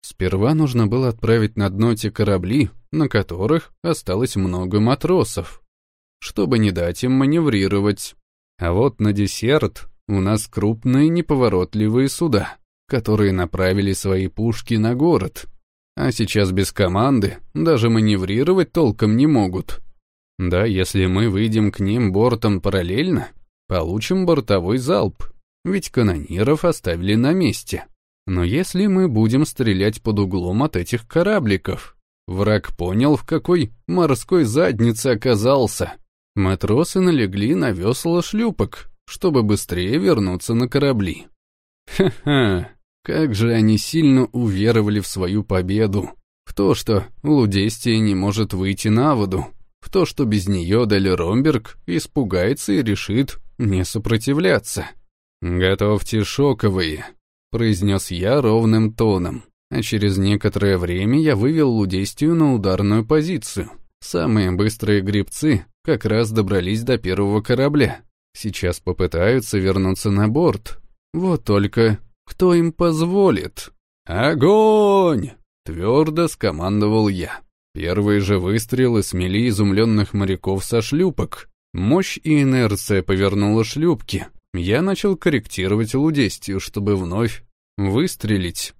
Сперва нужно было отправить на дно те корабли, на которых осталось много матросов, чтобы не дать им маневрировать. А вот на десерт у нас крупные неповоротливые суда, которые направили свои пушки на город. А сейчас без команды даже маневрировать толком не могут. Да, если мы выйдем к ним бортом параллельно, получим бортовой залп, ведь канониров оставили на месте. Но если мы будем стрелять под углом от этих корабликов, враг понял, в какой морской заднице оказался. Матросы налегли на весла шлюпок, чтобы быстрее вернуться на корабли. Ха-ха, как же они сильно уверовали в свою победу, в то, что Лудестия не может выйти на воду, в то, что без нее Дель Ромберг испугается и решит не сопротивляться. «Готовьте шоковые», — произнес я ровным тоном, а через некоторое время я вывел Лудестию на ударную позицию. Самые быстрые грибцы как раз добрались до первого корабля. Сейчас попытаются вернуться на борт. Вот только кто им позволит? «Огонь!» — твердо скомандовал я. Первые же выстрелы смели изумленных моряков со шлюпок. Мощь и инерция повернула шлюпки. Я начал корректировать лудестию, чтобы вновь выстрелить.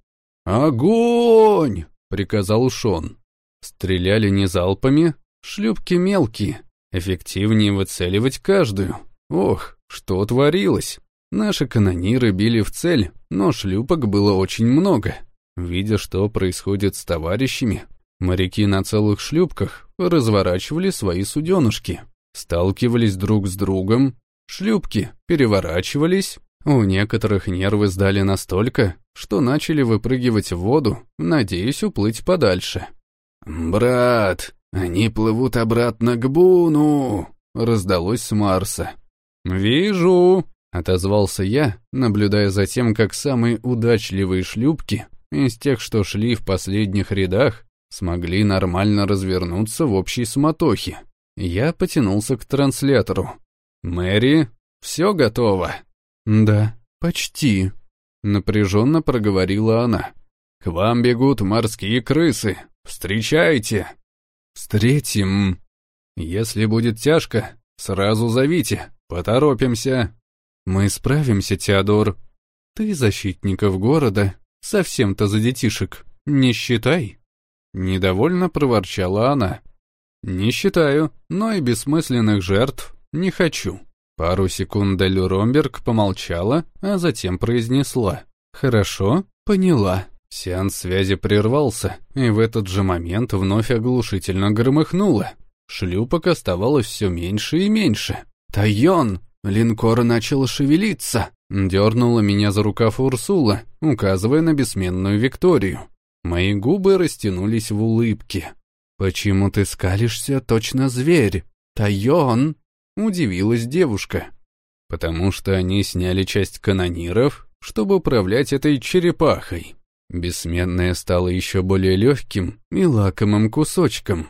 «Огонь!» — приказал Шон. Стреляли не залпами, шлюпки мелкие. Эффективнее выцеливать каждую. Ох, что творилось! Наши канониры били в цель, но шлюпок было очень много. Видя, что происходит с товарищами, Моряки на целых шлюпках разворачивали свои суденышки, сталкивались друг с другом, шлюпки переворачивались, у некоторых нервы сдали настолько, что начали выпрыгивать в воду, надеясь уплыть подальше. «Брат, они плывут обратно к Буну!» — раздалось с Марса. «Вижу!» — отозвался я, наблюдая за тем, как самые удачливые шлюпки из тех, что шли в последних рядах, смогли нормально развернуться в общей суматохе. Я потянулся к транслятору. «Мэри, все готово?» «Да, почти», — напряженно проговорила она. «К вам бегут морские крысы. Встречайте!» «Встретим!» «Если будет тяжко, сразу зовите. Поторопимся!» «Мы справимся, Теодор. Ты защитников города, совсем-то за детишек, не считай!» Недовольно проворчала она. «Не считаю, но и бессмысленных жертв не хочу». Пару секунд Дель Ромберг помолчала, а затем произнесла. «Хорошо, поняла». Сеанс связи прервался, и в этот же момент вновь оглушительно громыхнуло. Шлюпок оставалось все меньше и меньше. «Тайон!» Линкор начал шевелиться. Дернула меня за рукав Урсула, указывая на бессменную Викторию. Мои губы растянулись в улыбке. «Почему ты скалишься, точно зверь? Тайон!» — удивилась девушка. «Потому что они сняли часть канониров чтобы управлять этой черепахой. Бессменное стало еще более легким и лакомым кусочком.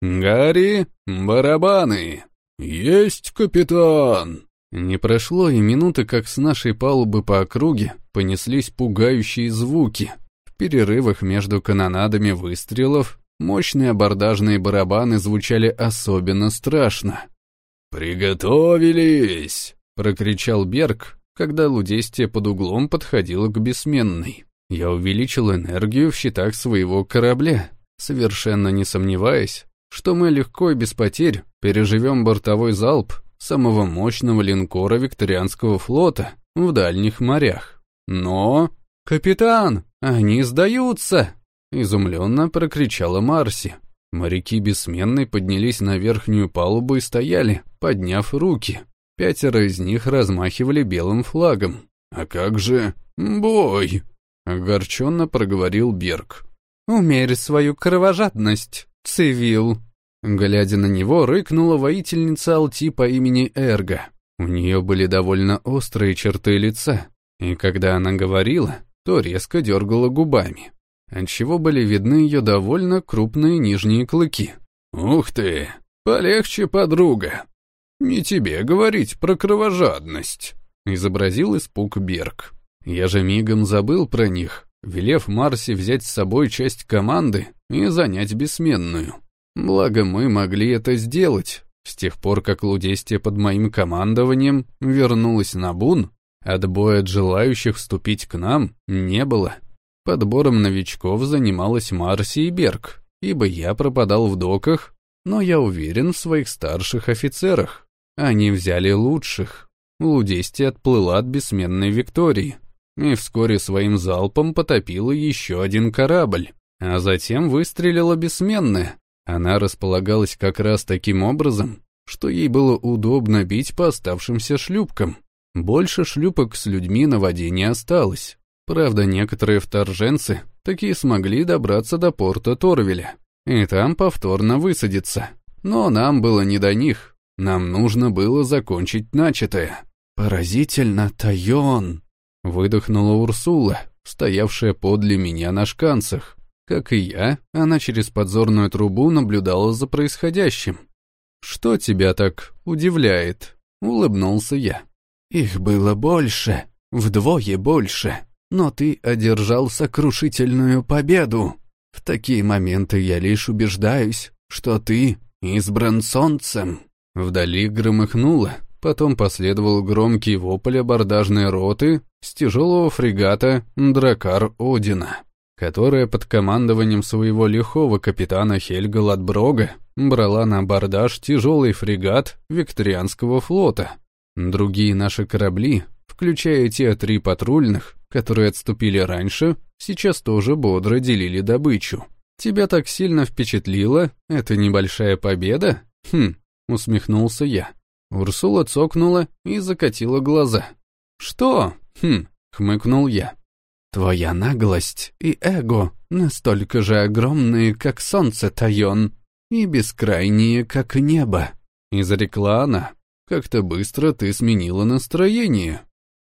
«Гарри, барабаны!» «Есть, капитан!» Не прошло и минуты, как с нашей палубы по округе понеслись пугающие звуки. В перерывах между канонадами выстрелов мощные абордажные барабаны звучали особенно страшно. «Приготовились!» — прокричал Берг, когда Лудестия под углом подходила к бессменной. Я увеличил энергию в щитах своего корабля, совершенно не сомневаясь, что мы легко и без потерь переживем бортовой залп самого мощного линкора викторианского флота в дальних морях. Но... «Капитан, они сдаются!» — изумленно прокричала Марси. Моряки бессменной поднялись на верхнюю палубу и стояли, подняв руки. Пятеро из них размахивали белым флагом. «А как же бой?» — огорченно проговорил Берг. «Умерь свою кровожадность, цивил!» Глядя на него, рыкнула воительница Алти по имени Эрга. У нее были довольно острые черты лица, и когда она говорила, то резко дергала губами, отчего были видны ее довольно крупные нижние клыки. «Ух ты! Полегче, подруга! Не тебе говорить про кровожадность!» — изобразил испуг Берг. Я же мигом забыл про них, велев Марсе взять с собой часть команды и занять бессменную. Благо мы могли это сделать. С тех пор, как Лудестия под моим командованием вернулась на бун, отбоя от желающих вступить к нам не было. Подбором новичков занималась Марси и Берг, ибо я пропадал в доках, но я уверен в своих старших офицерах. Они взяли лучших. Лудестия отплыла от бессменной Виктории и вскоре своим залпом потопила еще один корабль, а затем выстрелила бессменная, она располагалась как раз таким образом, что ей было удобно бить по оставшимся шлюпкам. Больше шлюпок с людьми на воде не осталось. Правда, некоторые вторженцы такие смогли добраться до порта Торвеля и там повторно высадиться. Но нам было не до них. Нам нужно было закончить начатое. «Поразительно, Тайон!» — выдохнула Урсула, стоявшая подле меня на шканцах. Как и я, она через подзорную трубу наблюдала за происходящим. «Что тебя так удивляет?» — улыбнулся я. «Их было больше, вдвое больше, но ты одержал сокрушительную победу. В такие моменты я лишь убеждаюсь, что ты избран солнцем». Вдали громыхнуло, потом последовал громкий вопль абордажной роты с тяжелого фрегата «Дракар Одина» которая под командованием своего лихого капитана Хельга Ладброга брала на абордаж тяжелый фрегат Викторианского флота. Другие наши корабли, включая те три патрульных, которые отступили раньше, сейчас тоже бодро делили добычу. Тебя так сильно впечатлила эта небольшая победа? Хм, усмехнулся я. Урсула цокнула и закатила глаза. Что? Хм, хмыкнул я. Твоя наглость и эго настолько же огромные, как солнце, Тайон, и бескрайние, как небо. Изрекла она. Как-то быстро ты сменила настроение.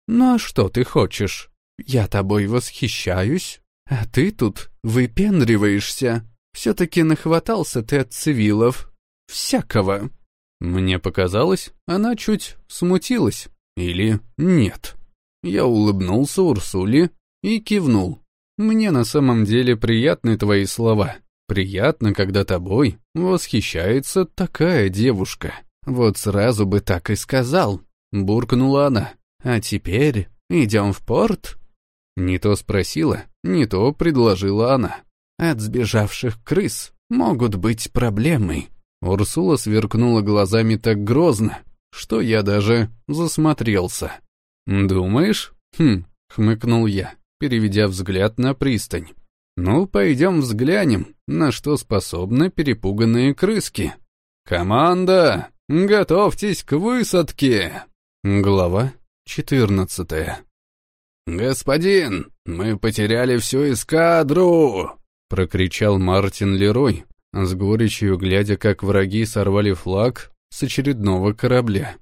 Ну а что ты хочешь? Я тобой восхищаюсь, а ты тут выпендриваешься. Все-таки нахватался ты от цивилов. Всякого. Мне показалось, она чуть смутилась. Или нет. Я улыбнулся Урсуле и кивнул. «Мне на самом деле приятны твои слова. Приятно, когда тобой восхищается такая девушка. Вот сразу бы так и сказал», — буркнула она. «А теперь идем в порт?» Не то спросила, не то предложила она. «От сбежавших крыс могут быть проблемы». Урсула сверкнула глазами так грозно, что я даже засмотрелся. «Думаешь?» «Хм», — хмыкнул я переведя взгляд на пристань. «Ну, пойдем взглянем, на что способны перепуганные крыски. Команда, готовьтесь к высадке!» Глава четырнадцатая. «Господин, мы потеряли всю эскадру!» — прокричал Мартин Лерой, с горечью глядя, как враги сорвали флаг с очередного корабля.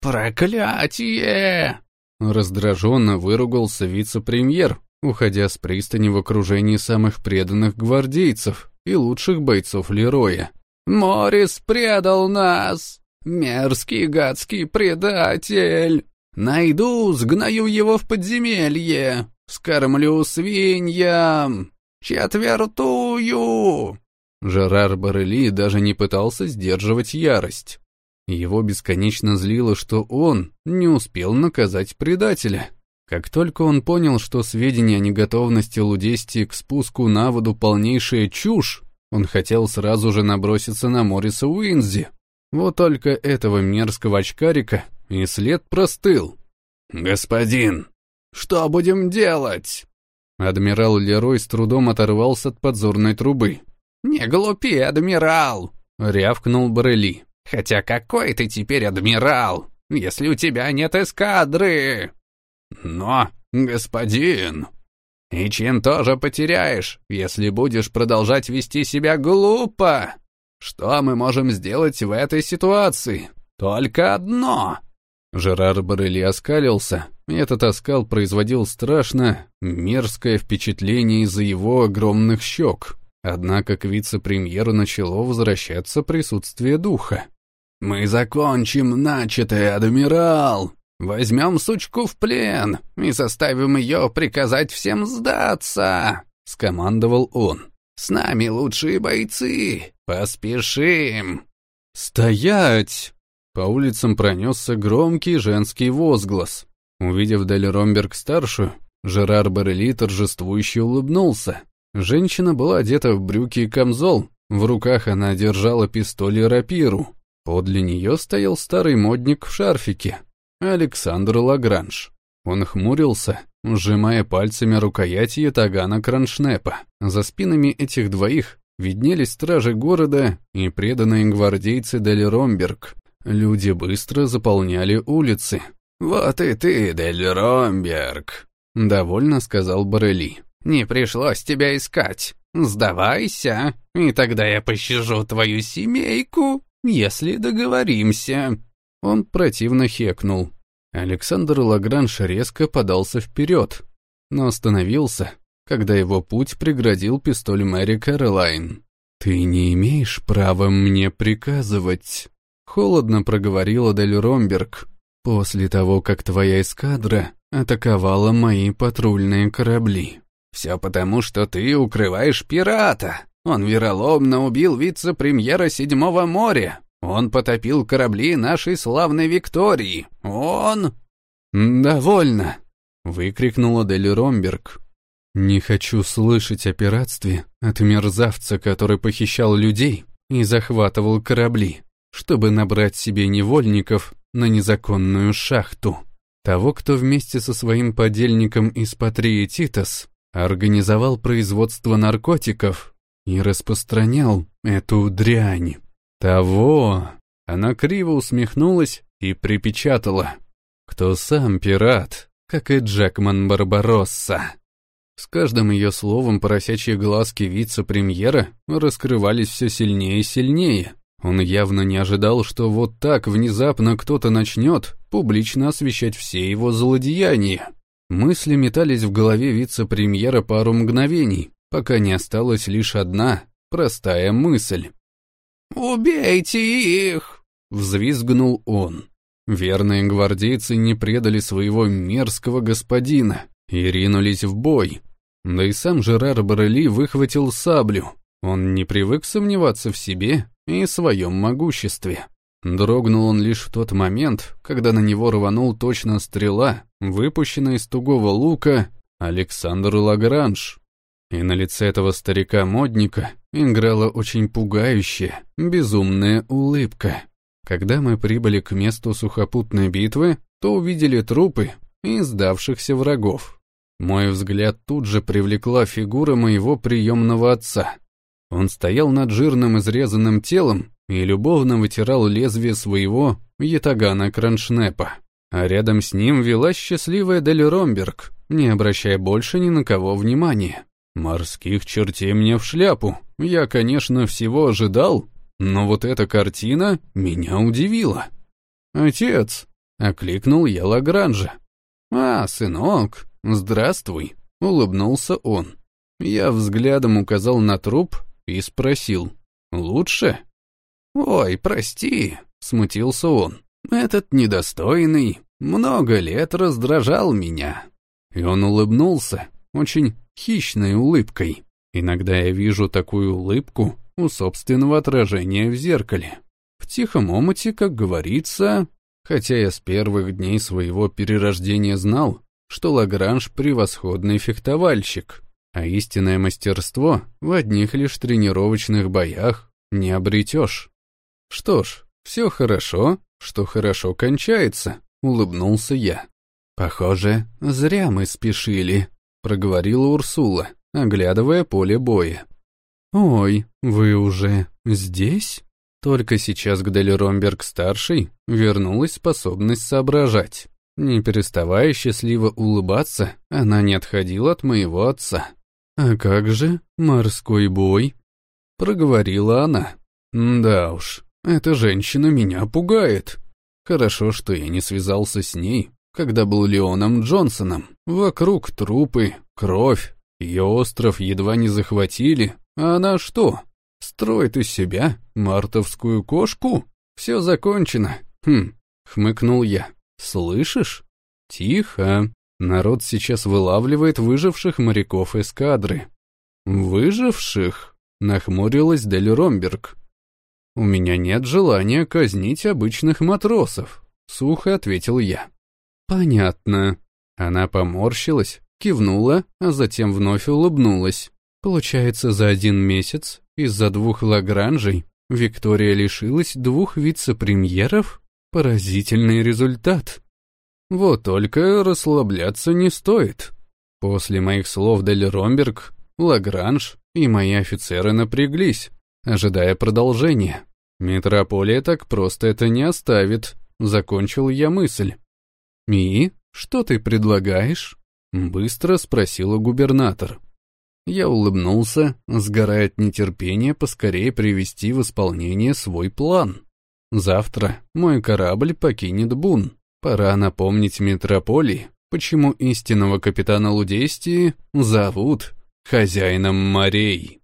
«Проклятие!» Раздраженно выругался вице-премьер, уходя с пристани в окружении самых преданных гвардейцев и лучших бойцов Лероя. «Морис предал нас! Мерзкий гадский предатель! Найду, сгною его в подземелье, скормлю свиньям, четвертую!» Жерар Барели даже не пытался сдерживать ярость. Его бесконечно злило, что он не успел наказать предателя. Как только он понял, что сведения о неготовности Лудести к спуску на воду полнейшая чушь, он хотел сразу же наброситься на Мориса Уинзи. Вот только этого мерзкого очкарика и след простыл. «Господин, что будем делать?» Адмирал Лерой с трудом оторвался от подзорной трубы. «Не глупи, адмирал!» — рявкнул Барели. «Хотя какой ты теперь адмирал, если у тебя нет эскадры?» «Но, господин...» «И чем тоже потеряешь, если будешь продолжать вести себя глупо? Что мы можем сделать в этой ситуации? Только одно!» Жерар Барели оскалился, этот оскал производил страшно мерзкое впечатление из-за его огромных щек. Однако к вице-премьеру начало возвращаться присутствие духа. «Мы закончим начатое, адмирал!» Возьмем сучку в плен и заставим ее приказать всем сдаться!» — скомандовал он. «С нами лучшие бойцы! Поспешим!» «Стоять!» По улицам пронесся громкий женский возглас. Увидев Дель Ромберг-старшую, Жерар Барели торжествующе улыбнулся. Женщина была одета в брюки и камзол, в руках она держала пистоль и рапиру. Подле нее стоял старый модник в шарфике, Александр Лагранж. Он хмурился, сжимая пальцами рукояти ятагана Кроншнепа. За спинами этих двоих виднелись стражи города и преданные гвардейцы Дель Ромберг. Люди быстро заполняли улицы. «Вот и ты, Дель Ромберг», — довольно сказал Барели. «Не пришлось тебя искать. Сдавайся, и тогда я пощажу твою семейку, если договоримся». Он противно хекнул. Александр Лагранж резко подался вперед, но остановился, когда его путь преградил пистоль Мэри Кэролайн. «Ты не имеешь права мне приказывать», — холодно проговорила Дель Ромберг, «после того, как твоя эскадра атаковала мои патрульные корабли». «Все потому, что ты укрываешь пирата. Он вероломно убил вице-премьера Седьмого моря, он потопил корабли нашей славной Виктории. Он...» «Довольно!» — выкрикнула Дели Ромберг. «Не хочу слышать о пиратстве от мерзавца, который похищал людей и захватывал корабли, чтобы набрать себе невольников на незаконную шахту. Того, кто вместе со своим подельником из Патрии Титас организовал производство наркотиков и распространял эту дрянь. «Того!» Она криво усмехнулась и припечатала. «Кто сам пират, как и Джекман Барбаросса». С каждым ее словом поросячьи глазки вице-премьера раскрывались все сильнее и сильнее. Он явно не ожидал, что вот так внезапно кто-то начнет публично освещать все его злодеяния. Мысли метались в голове вице-премьера пару мгновений, пока не осталась лишь одна простая мысль. «Убейте их!» — взвизгнул он. Верные гвардейцы не предали своего мерзкого господина и ринулись в бой. Да и сам Жерар Барели выхватил саблю. Он не привык сомневаться в себе и своем могуществе. Дрогнул он лишь в тот момент, когда на него рванул точно стрела, выпущенная из тугого лука Александр Лагранж. И на лице этого старика-модника играла очень пугающая, безумная улыбка. Когда мы прибыли к месту сухопутной битвы, то увидели трупы и сдавшихся врагов. Мой взгляд тут же привлекла фигура моего приемного отца. Он стоял над жирным изрезанным телом и любовно вытирал лезвие своего ятагана Кроншнепа. А рядом с ним вела счастливая Дель Ромберг, не обращая больше ни на кого внимания. Морских чертей мне в шляпу. Я, конечно, всего ожидал, но вот эта картина меня удивила. «Отец!» — окликнул я Лагранжа. «А, сынок, здравствуй», — улыбнулся он. Я взглядом указал на труп и спросил. «Лучше?» «Ой, прости», — смутился он. «Этот недостойный много лет раздражал меня». И он улыбнулся, очень хищной улыбкой. Иногда я вижу такую улыбку у собственного отражения в зеркале. В тихом омуте, как говорится, хотя я с первых дней своего перерождения знал, что Лагранж превосходный фехтовальщик, а истинное мастерство в одних лишь тренировочных боях не обретешь. Что ж, все хорошо, что хорошо кончается, улыбнулся я. Похоже, зря мы спешили, проговорила Урсула, оглядывая поле боя. «Ой, вы уже здесь?» Только сейчас к Дели Ромберг-старшей вернулась способность соображать. Не переставая счастливо улыбаться, она не отходила от моего отца. «А как же морской бой?» Проговорила она. «Да уж, эта женщина меня пугает. Хорошо, что я не связался с ней, когда был Леоном Джонсоном. Вокруг трупы, кровь, ее остров едва не захватили, а она что, строит из себя мартовскую кошку? Все закончено. Хм, хмыкнул я. Слышишь? Тихо. Народ сейчас вылавливает выживших моряков эскадры. Выживших? Нахмурилась Дель Ромберг. У меня нет желания казнить обычных матросов, сухо ответил я. Понятно. Она поморщилась, кивнула, а затем вновь улыбнулась. Получается, за один месяц из-за двух лагранжей Виктория лишилась двух вице-премьеров? Поразительный результат. Вот только расслабляться не стоит. После моих слов Дель Ромберг, Лагранж и мои офицеры напряглись, ожидая продолжения. Метрополия так просто это не оставит, закончил я мысль. «И что ты предлагаешь?» — быстро спросила губернатор. Я улыбнулся, сгорая от нетерпения поскорее привести в исполнение свой план. Завтра мой корабль покинет Бун. Пора напомнить метрополии, почему истинного капитана Лудестии зовут хозяином морей.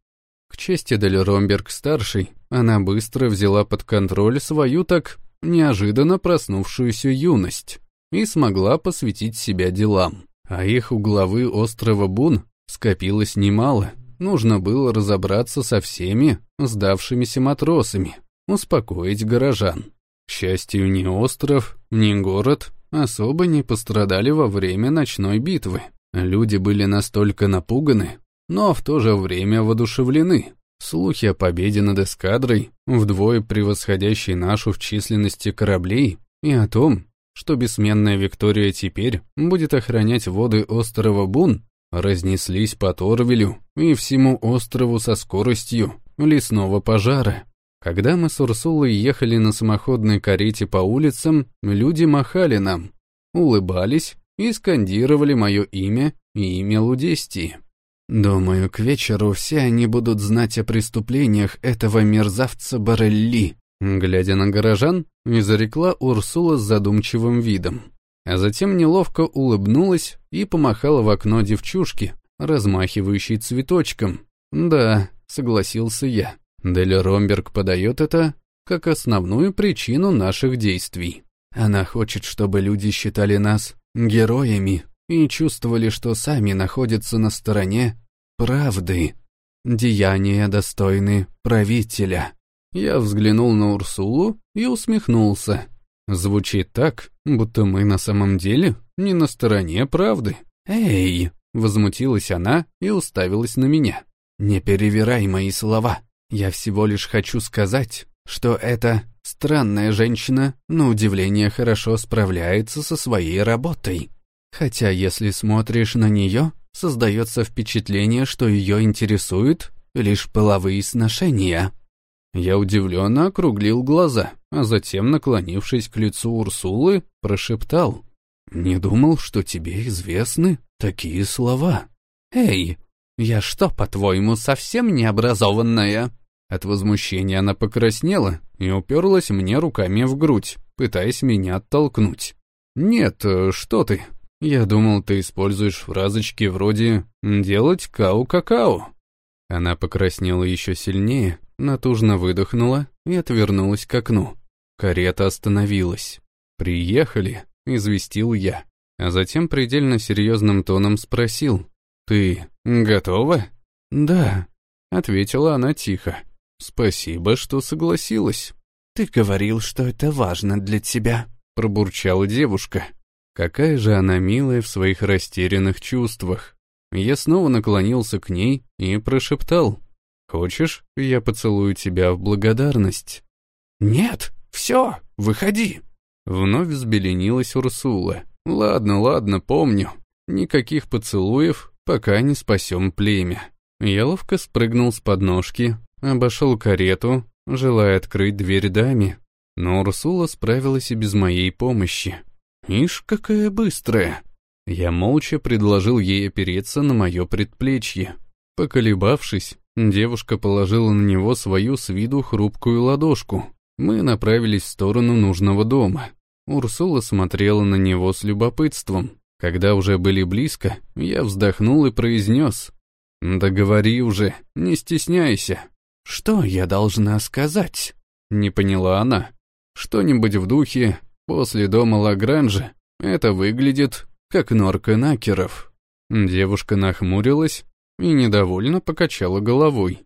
К чести Дель Ромберг-старшей, она быстро взяла под контроль свою так неожиданно проснувшуюся юность и смогла посвятить себя делам. А их у главы острова Бун Скопилось немало, нужно было разобраться со всеми сдавшимися матросами, успокоить горожан. К счастью, ни остров, ни город особо не пострадали во время ночной битвы. Люди были настолько напуганы, но в то же время воодушевлены. Слухи о победе над эскадрой, вдвое превосходящей нашу в численности кораблей, и о том, что бессменная Виктория теперь будет охранять воды острова Бун, разнеслись по Торвелю и всему острову со скоростью лесного пожара. Когда мы с Урсулой ехали на самоходной карете по улицам, люди махали нам, улыбались и скандировали мое имя и имя Лудестии. Думаю, к вечеру все они будут знать о преступлениях этого мерзавца Барелли. Глядя на горожан, изрекла Урсула с задумчивым видом а затем неловко улыбнулась и помахала в окно девчушки, размахивающей цветочком. «Да», — согласился я, — Дель Ромберг подает это как основную причину наших действий. Она хочет, чтобы люди считали нас героями и чувствовали, что сами находятся на стороне правды. Деяния достойны правителя. Я взглянул на Урсулу и усмехнулся. Звучит так, будто мы на самом деле не на стороне правды. «Эй!» — возмутилась она и уставилась на меня. «Не перевирай мои слова. Я всего лишь хочу сказать, что эта странная женщина, на удивление, хорошо справляется со своей работой. Хотя, если смотришь на нее, создается впечатление, что ее интересуют лишь половые сношения». Я удивленно округлил глаза, а затем, наклонившись к лицу Урсулы, прошептал. «Не думал, что тебе известны такие слова». «Эй, я что, по-твоему, совсем необразованная?» От возмущения она покраснела и уперлась мне руками в грудь, пытаясь меня оттолкнуть. «Нет, что ты?» Я думал, ты используешь фразочки вроде «делать кау-какао». Она покраснела еще сильнее, натужно выдохнула и отвернулась к окну. Карета остановилась. «Приехали», — известил я, а затем предельно серьезным тоном спросил. «Ты готова?» «Да», — ответила она тихо. «Спасибо, что согласилась». «Ты говорил, что это важно для тебя», — пробурчала девушка. Какая же она милая в своих растерянных чувствах. Я снова наклонился к ней и прошептал. «Хочешь, я поцелую тебя в благодарность?» «Нет, все, выходи!» Вновь взбеленилась Урсула. «Ладно, ладно, помню. Никаких поцелуев, пока не спасем племя». Я ловко спрыгнул с подножки, обошел карету, желая открыть дверь даме. Но Урсула справилась и без моей помощи. «Ишь, какая быстрая!» Я молча предложил ей опереться на мое предплечье. Поколебавшись, девушка положила на него свою с виду хрупкую ладошку. Мы направились в сторону нужного дома. Урсула смотрела на него с любопытством. Когда уже были близко, я вздохнул и произнес. «Да говори уже, не стесняйся». «Что я должна сказать?» Не поняла она. Что-нибудь в духе «после дома Лагранжа» это выглядит как норка накеров. Девушка нахмурилась и недовольно покачала головой.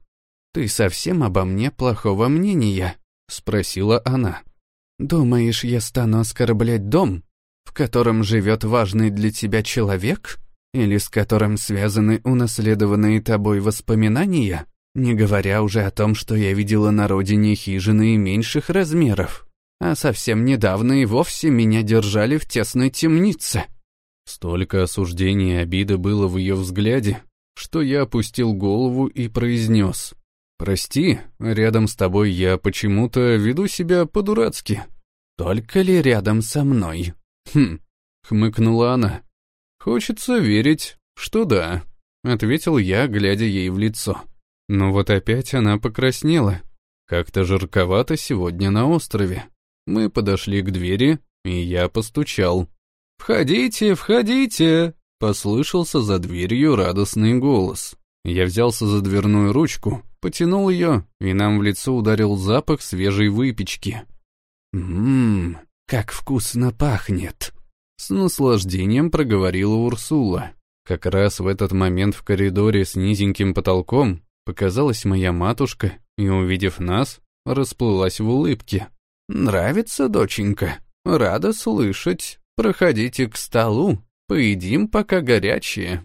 «Ты совсем обо мне плохого мнения?» — спросила она. «Думаешь, я стану оскорблять дом, в котором живет важный для тебя человек? Или с которым связаны унаследованные тобой воспоминания?» Не говоря уже о том, что я видела на родине хижины меньших размеров. А совсем недавно и вовсе меня держали в тесной темнице. Столько осуждения и обиды было в ее взгляде, что я опустил голову и произнес. «Прости, рядом с тобой я почему-то веду себя по-дурацки». «Только ли рядом со мной?» «Хм», — хмыкнула она. «Хочется верить, что да», — ответил я, глядя ей в лицо. Но вот опять она покраснела. Как-то жарковато сегодня на острове. Мы подошли к двери, и я постучал. «Входите, входите!» — послышался за дверью радостный голос. Я взялся за дверную ручку, потянул ее, и нам в лицо ударил запах свежей выпечки. «Ммм, как вкусно пахнет!» С наслаждением проговорила Урсула. Как раз в этот момент в коридоре с низеньким потолком Показалась моя матушка и, увидев нас, расплылась в улыбке. «Нравится, доченька? Рада слышать. Проходите к столу, поедим, пока горячее».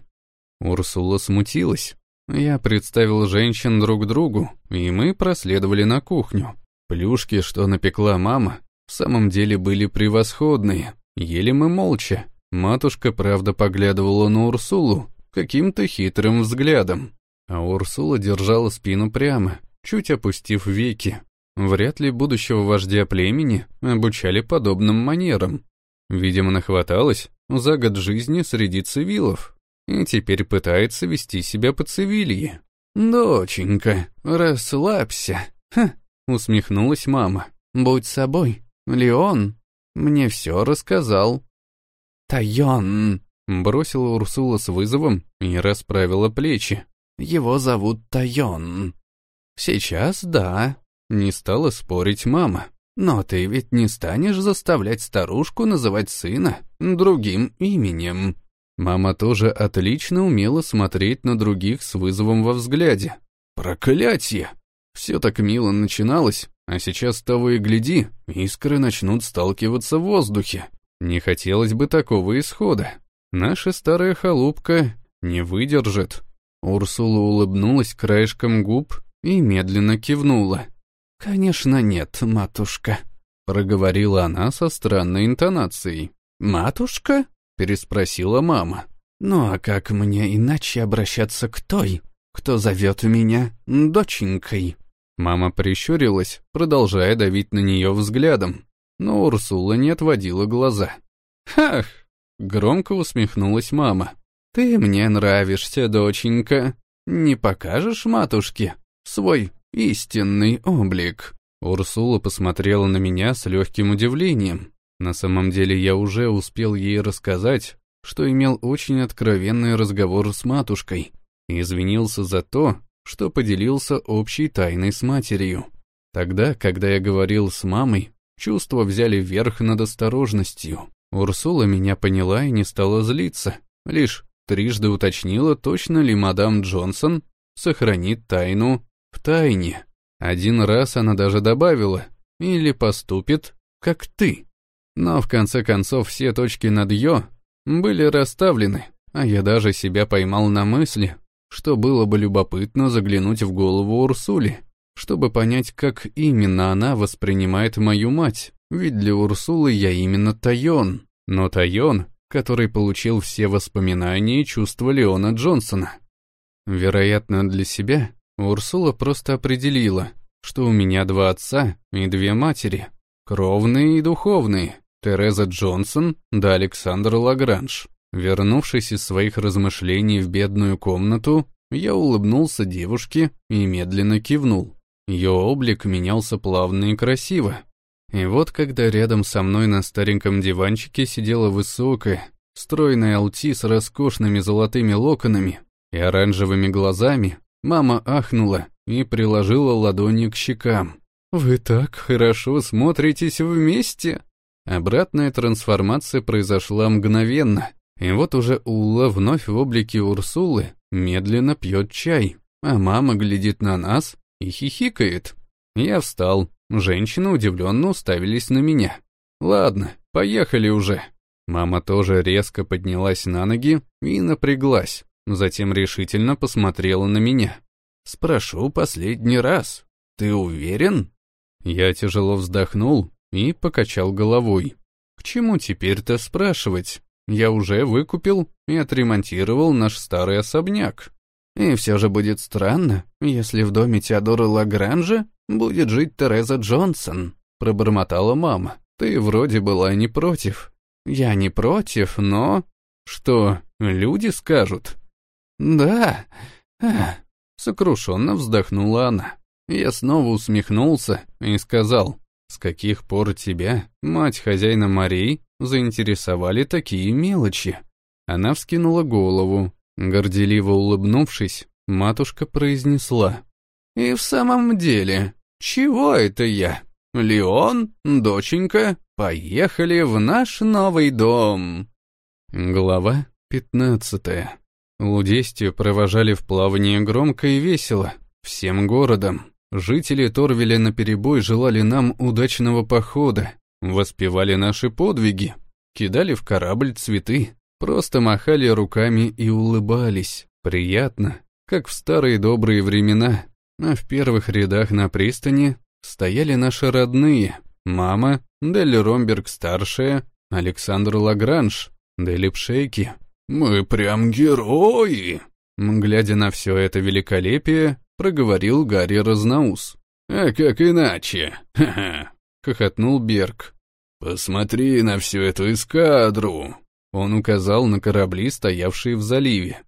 Урсула смутилась. Я представил женщин друг другу, и мы проследовали на кухню. Плюшки, что напекла мама, в самом деле были превосходные. Ели мы молча. Матушка, правда, поглядывала на Урсулу каким-то хитрым взглядом. А Урсула держала спину прямо, чуть опустив веки. Вряд ли будущего вождя племени обучали подобным манерам. Видимо, нахваталась за год жизни среди цивилов и теперь пытается вести себя по цивилье. «Доченька, расслабься!» Усмехнулась мама. «Будь собой, Леон мне все рассказал». «Тайон!» — бросила Урсула с вызовом и расправила плечи. Его зовут Тайон. Сейчас да, не стала спорить мама. Но ты ведь не станешь заставлять старушку называть сына другим именем. Мама тоже отлично умела смотреть на других с вызовом во взгляде. Проклятье! Все так мило начиналось, а сейчас того и гляди, искры начнут сталкиваться в воздухе. Не хотелось бы такого исхода. Наша старая халупка не выдержит. Урсула улыбнулась краешком губ и медленно кивнула. «Конечно нет, матушка», — проговорила она со странной интонацией. «Матушка?» — переспросила мама. «Ну а как мне иначе обращаться к той, кто зовет меня доченькой?» Мама прищурилась, продолжая давить на нее взглядом, но Урсула не отводила глаза. «Хах!» — громко усмехнулась мама. «Ты мне нравишься, доченька. Не покажешь матушке свой истинный облик?» Урсула посмотрела на меня с легким удивлением. На самом деле я уже успел ей рассказать, что имел очень откровенный разговор с матушкой и извинился за то, что поделился общей тайной с матерью. Тогда, когда я говорил с мамой, чувства взяли верх над осторожностью. Урсула меня поняла и не стала злиться, лишь трижды уточнила, точно ли мадам Джонсон сохранит тайну в тайне. Один раз она даже добавила «или поступит, как ты». Но в конце концов все точки над «ё» были расставлены, а я даже себя поймал на мысли, что было бы любопытно заглянуть в голову Урсули, чтобы понять, как именно она воспринимает мою мать, ведь для Урсулы я именно Тайон, но Тайон, который получил все воспоминания и чувства Леона Джонсона. Вероятно, для себя Урсула просто определила, что у меня два отца и две матери, кровные и духовные, Тереза Джонсон да Александр Лагранж. Вернувшись из своих размышлений в бедную комнату, я улыбнулся девушке и медленно кивнул. Ее облик менялся плавно и красиво. И вот когда рядом со мной на стареньком диванчике сидела высокая, стройная Алти с роскошными золотыми локонами и оранжевыми глазами, мама ахнула и приложила ладони к щекам. «Вы так хорошо смотритесь вместе!» Обратная трансформация произошла мгновенно, и вот уже Улла вновь в облике Урсулы медленно пьет чай, а мама глядит на нас и хихикает. Я встал, женщины удивленно уставились на меня. Ладно, поехали уже. Мама тоже резко поднялась на ноги и напряглась, затем решительно посмотрела на меня. «Спрошу последний раз. Ты уверен?» Я тяжело вздохнул и покачал головой. «К чему теперь-то спрашивать? Я уже выкупил и отремонтировал наш старый особняк. И все же будет странно, если в доме Теодора Лагранжа будет жить Тереза Джонсон, пробормотала мама. Ты вроде была не против. Я не против, но... Что, люди скажут? Да. Сокрушенно вздохнула она. Я снова усмехнулся и сказал, с каких пор тебя, мать хозяина Марии, заинтересовали такие мелочи. Она вскинула голову. Горделиво улыбнувшись, матушка произнесла. «И в самом деле, чего это я? Леон, доченька, поехали в наш новый дом!» Глава пятнадцатая. Лудестию провожали в плавание громко и весело, всем городом. Жители Торвеля наперебой желали нам удачного похода, Воспевали наши подвиги, кидали в корабль цветы, просто махали руками и улыбались. Приятно, как в старые добрые времена. А в первых рядах на пристани стояли наши родные. Мама, Делли Ромберг-старшая, Александр Лагранж, Делли Пшейки. «Мы прям герои!» Глядя на все это великолепие, проговорил Гарри Разноус. «А как иначе? Ха-ха!» — хохотнул Берг. «Посмотри на всю эту эскадру!» Он указал на корабли, стоявшие в заливе.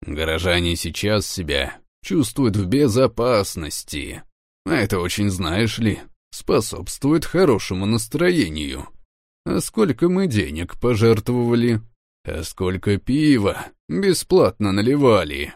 «Горожане сейчас себя чувствуют в безопасности. А это очень, знаешь ли, способствует хорошему настроению. А сколько мы денег пожертвовали? А сколько пива бесплатно наливали?»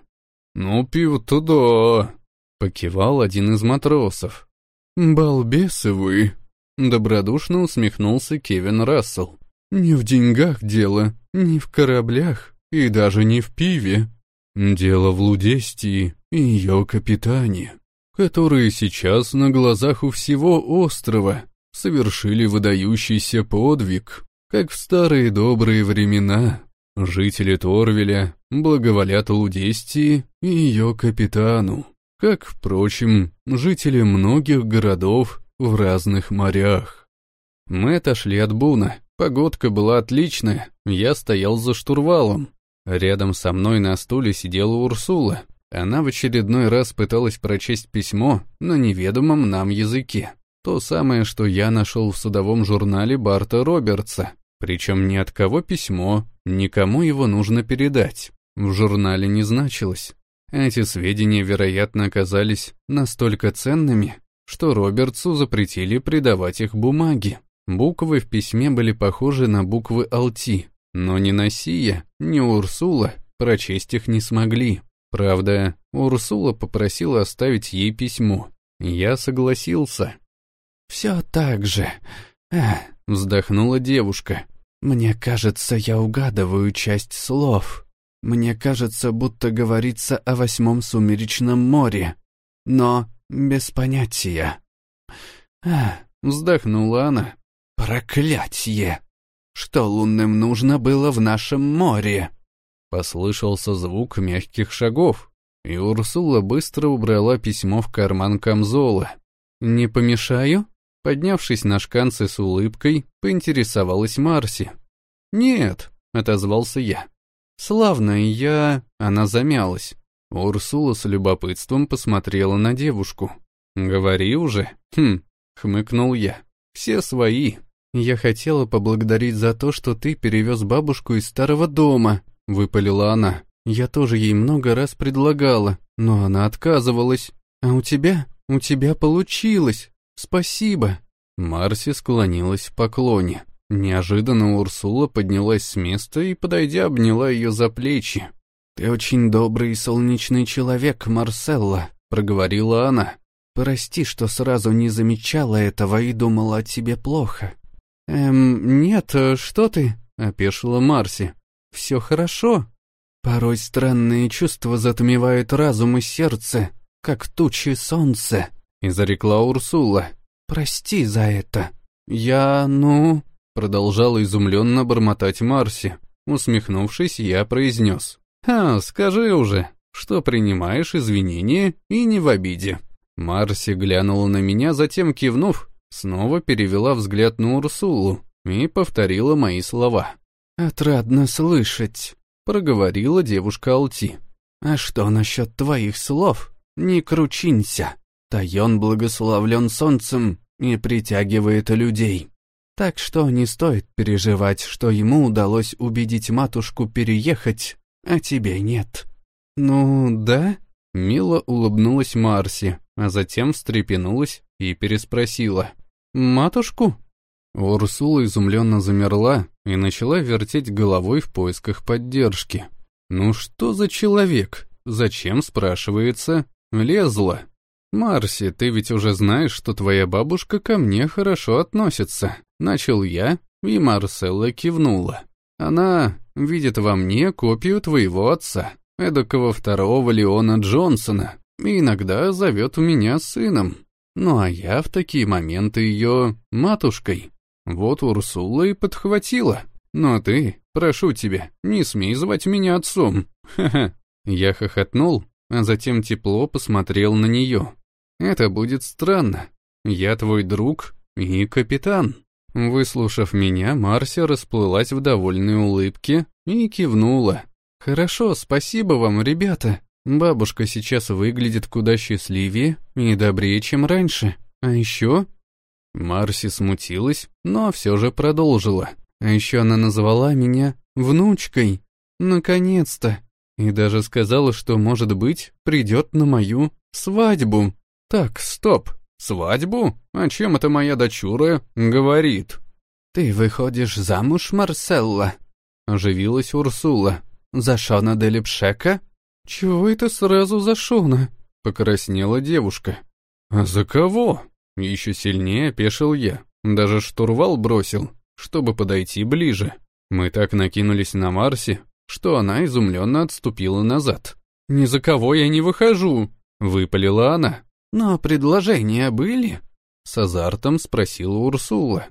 «Ну, пиво-то да», — покивал один из матросов. «Балбесы вы!» Добродушно усмехнулся Кевин Рассел. «Не в деньгах дело, не в кораблях и даже не в пиве. Дело в Лудестии и ее капитане, которые сейчас на глазах у всего острова совершили выдающийся подвиг, как в старые добрые времена. Жители Торвеля благоволят Лудестии и ее капитану, как, впрочем, жители многих городов в разных морях. Мы отошли от Буна. Погодка была отличная, я стоял за штурвалом. Рядом со мной на стуле сидела Урсула. Она в очередной раз пыталась прочесть письмо на неведомом нам языке. То самое, что я нашел в судовом журнале Барта Робертса. Причем ни от кого письмо, никому его нужно передать. В журнале не значилось. Эти сведения, вероятно, оказались настолько ценными, что Робертсу запретили придавать их бумаге. Буквы в письме были похожи на буквы Алти, но ни Насия, ни Урсула прочесть их не смогли. Правда, Урсула попросила оставить ей письмо. Я согласился. «Все так же. Вздохнула девушка. Мне кажется, я угадываю часть слов. Мне кажется, будто говорится о восьмом сумеречном море. Но без понятия. Эх, вздохнула она. Проклятье! Что лунным нужно было в нашем море? Послышался звук мягких шагов, и Урсула быстро убрала письмо в карман камзола. «Не помешаю?» Поднявшись на шканцы с улыбкой, поинтересовалась Марси. «Нет», — отозвался я. «Славно, я...» Она замялась. Урсула с любопытством посмотрела на девушку. «Говори уже». «Хм», — хмыкнул я. «Все свои». «Я хотела поблагодарить за то, что ты перевез бабушку из старого дома», — выпалила она. «Я тоже ей много раз предлагала, но она отказывалась. А у тебя? У тебя получилось. «Спасибо!» Марси склонилась в поклоне. Неожиданно Урсула поднялась с места и, подойдя, обняла ее за плечи. «Ты очень добрый и солнечный человек, Марселла», — проговорила она. «Прости, что сразу не замечала этого и думала о тебе плохо». «Эм, нет, что ты?» — опешила Марси. «Все хорошо». Порой странные чувства затмевают разум и сердце, как тучи солнца изрекла Урсула. «Прости за это». «Я, ну...» — продолжала изумленно бормотать Марси. Усмехнувшись, я произнес. «А, скажи уже, что принимаешь извинения и не в обиде». Марси глянула на меня, затем кивнув, снова перевела взгляд на Урсулу и повторила мои слова. «Отрадно слышать», — проговорила девушка Алти. «А что насчет твоих слов? Не кручинься». Тайон благословлен солнцем и притягивает людей. Так что не стоит переживать, что ему удалось убедить матушку переехать, а тебе нет. Ну, да? Мило улыбнулась Марси, а затем встрепенулась и переспросила. «Матушку?» Урсула изумленно замерла и начала вертеть головой в поисках поддержки. «Ну что за человек? Зачем, спрашивается, лезла?» «Марси, ты ведь уже знаешь, что твоя бабушка ко мне хорошо относится», — начал я, и Марселла кивнула. «Она видит во мне копию твоего отца, эдакого второго Леона Джонсона, и иногда зовет меня сыном. Ну а я в такие моменты ее матушкой. Вот Урсула и подхватила. Но ты, прошу тебя, не смей звать меня отцом. Ха-ха». Я хохотнул, а затем тепло посмотрел на нее. Это будет странно. Я твой друг и капитан». Выслушав меня, Марся расплылась в довольной улыбке и кивнула. «Хорошо, спасибо вам, ребята. Бабушка сейчас выглядит куда счастливее и добрее, чем раньше. А еще...» Марси смутилась, но все же продолжила. А еще она назвала меня внучкой. Наконец-то. И даже сказала, что, может быть, придет на мою свадьбу. Так, стоп. Свадьбу? О чем это моя дочура говорит? Ты выходишь замуж, Марселла? Оживилась Урсула. За Шона де Лепшека? Чего это сразу за Шона? Покраснела девушка. А за кого? Еще сильнее опешил я. Даже штурвал бросил, чтобы подойти ближе. Мы так накинулись на Марсе, что она изумленно отступила назад. «Ни за кого я не выхожу!» — выпалила она. «Но предложения были?» — с азартом спросила Урсула.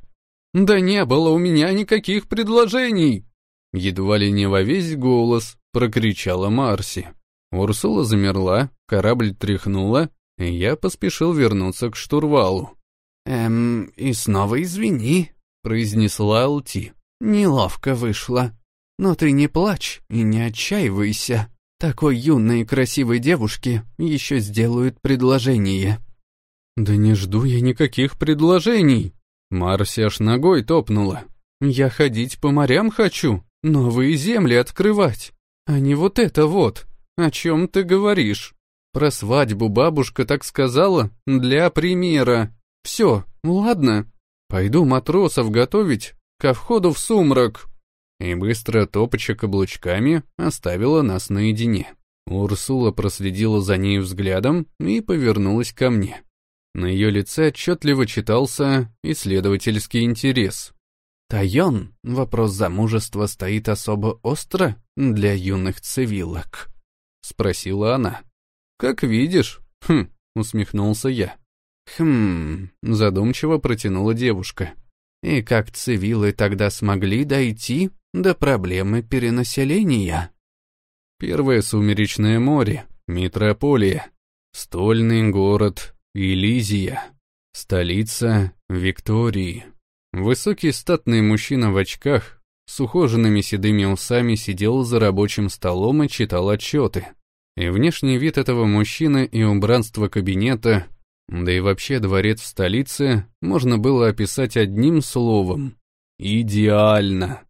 «Да не было у меня никаких предложений!» Едва ли не во весь голос прокричала Марси. Урсула замерла, корабль тряхнула, и я поспешил вернуться к штурвалу. «Эм, и снова извини», — произнесла Алти. «Неловко вышло. Но ты не плачь и не отчаивайся. Такой юной и красивой девушке еще сделают предложение. Да не жду я никаких предложений. Марси аж ногой топнула. Я ходить по морям хочу, новые земли открывать. А не вот это вот. О чем ты говоришь? Про свадьбу бабушка так сказала для примера. Все, ладно. Пойду матросов готовить ко входу в сумрак. И быстро топача каблучками оставила нас наедине. Урсула проследила за ней взглядом и повернулась ко мне. На ее лице отчетливо читался исследовательский интерес. «Тайон, вопрос замужества стоит особо остро для юных цивилок?» — спросила она. «Как видишь». «Хм», — усмехнулся я. «Хм», — задумчиво протянула девушка. «И как цивилы тогда смогли дойти до проблемы перенаселения?» Первое сумеречное море, метрополия, стольный город Элизия, столица Виктории. Высокий статный мужчина в очках с ухоженными седыми усами сидел за рабочим столом и читал отчеты. И внешний вид этого мужчины и убранство кабинета, да и вообще дворец в столице, можно было описать одним словом — идеально.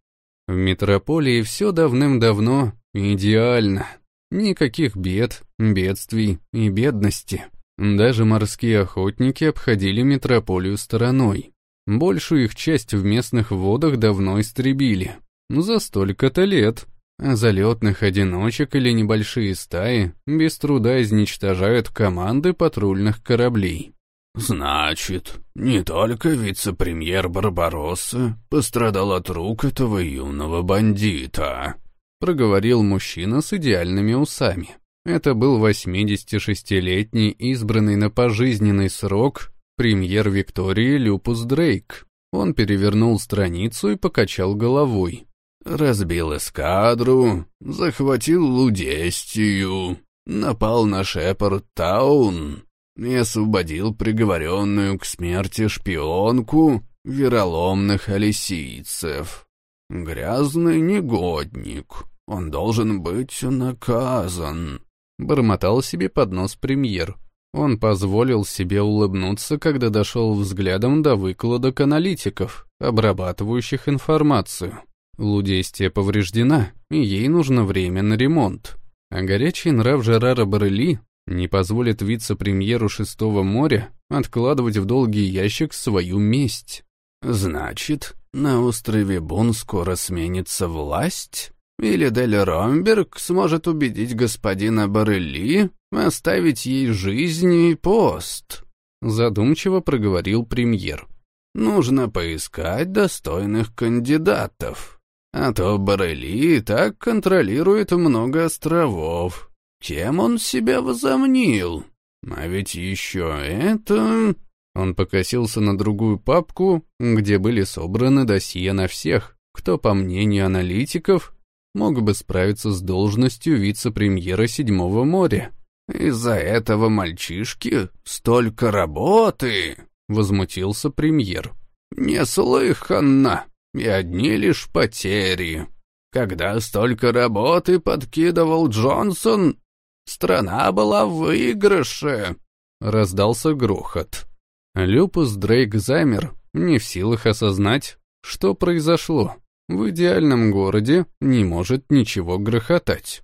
В метрополии все давным-давно идеально. Никаких бед, бедствий и бедности. Даже морские охотники обходили метрополию стороной. Большую их часть в местных водах давно истребили. За столько-то лет. Залетных одиночек или небольшие стаи без труда изничтожают команды патрульных кораблей. «Значит, не только вице-премьер Барбаросса пострадал от рук этого юного бандита», проговорил мужчина с идеальными усами. Это был 86-летний, избранный на пожизненный срок, премьер Виктории Люпус Дрейк. Он перевернул страницу и покачал головой. «Разбил эскадру, захватил Лудестию, напал на Шепард-таун и освободил приговоренную к смерти шпионку вероломных алисийцев. Грязный негодник, он должен быть наказан», — бормотал себе под нос премьер. Он позволил себе улыбнуться, когда дошел взглядом до выкладок аналитиков, обрабатывающих информацию. Лудестия повреждена, и ей нужно время на ремонт. А горячий нрав Жерара Барели не позволит вице-премьеру Шестого моря откладывать в долгий ящик свою месть. «Значит, на острове Бун скоро сменится власть?» Или Дель Ромберг сможет убедить господина Барелли оставить ей жизнь и пост», — задумчиво проговорил премьер. «Нужно поискать достойных кандидатов, а то Барелли так контролирует много островов. Кем он себя возомнил? А ведь еще это...» Он покосился на другую папку, где были собраны досье на всех, кто, по мнению аналитиков, мог бы справиться с должностью вице-премьера Седьмого моря. «Из-за этого мальчишки столько работы!» — возмутился премьер. «Неслыханно! И одни лишь потери. Когда столько работы подкидывал Джонсон, страна была в выигрыше!» Раздался грохот. Люпус Дрейк замер, не в силах осознать, что произошло. В идеальном городе не может ничего грохотать.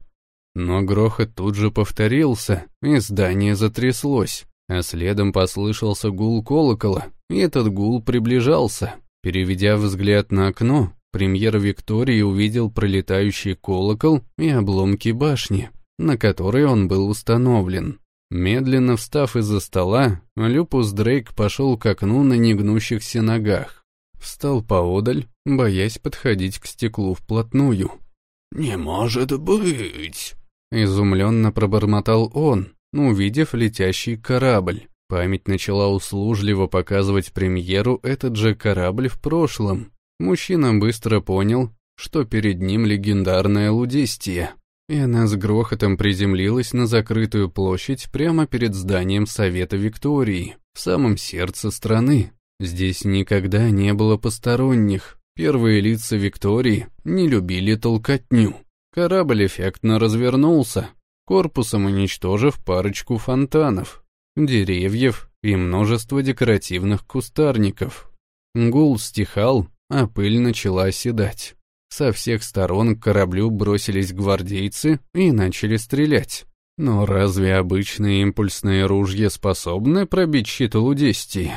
Но грохот тут же повторился, и здание затряслось, а следом послышался гул колокола, и этот гул приближался. Переведя взгляд на окно, премьер Виктории увидел пролетающий колокол и обломки башни, на которой он был установлен. Медленно встав из-за стола, Люпус Дрейк пошел к окну на негнущихся ногах. Встал поодаль, боясь подходить к стеклу вплотную. «Не может быть!» Изумленно пробормотал он, увидев летящий корабль. Память начала услужливо показывать премьеру этот же корабль в прошлом. Мужчина быстро понял, что перед ним легендарная Лудестия, и она с грохотом приземлилась на закрытую площадь прямо перед зданием Совета Виктории, в самом сердце страны. Здесь никогда не было посторонних. Первые лица Виктории не любили толкотню. Корабль эффектно развернулся, корпусом уничтожив парочку фонтанов, деревьев и множество декоративных кустарников. Гул стихал, а пыль начала оседать. Со всех сторон к кораблю бросились гвардейцы и начали стрелять. Но разве обычные импульсные ружья способны пробить щит Лудестии?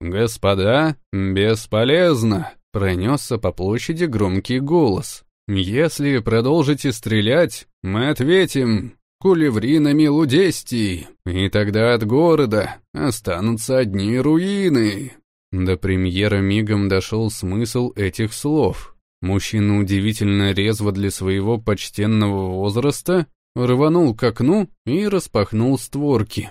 «Господа, бесполезно!» — Пронесся по площади громкий голос. «Если продолжите стрелять, мы ответим кулевринами лудестий, и тогда от города останутся одни руины». До премьера мигом дошел смысл этих слов. Мужчина удивительно резво для своего почтенного возраста рванул к окну и распахнул створки.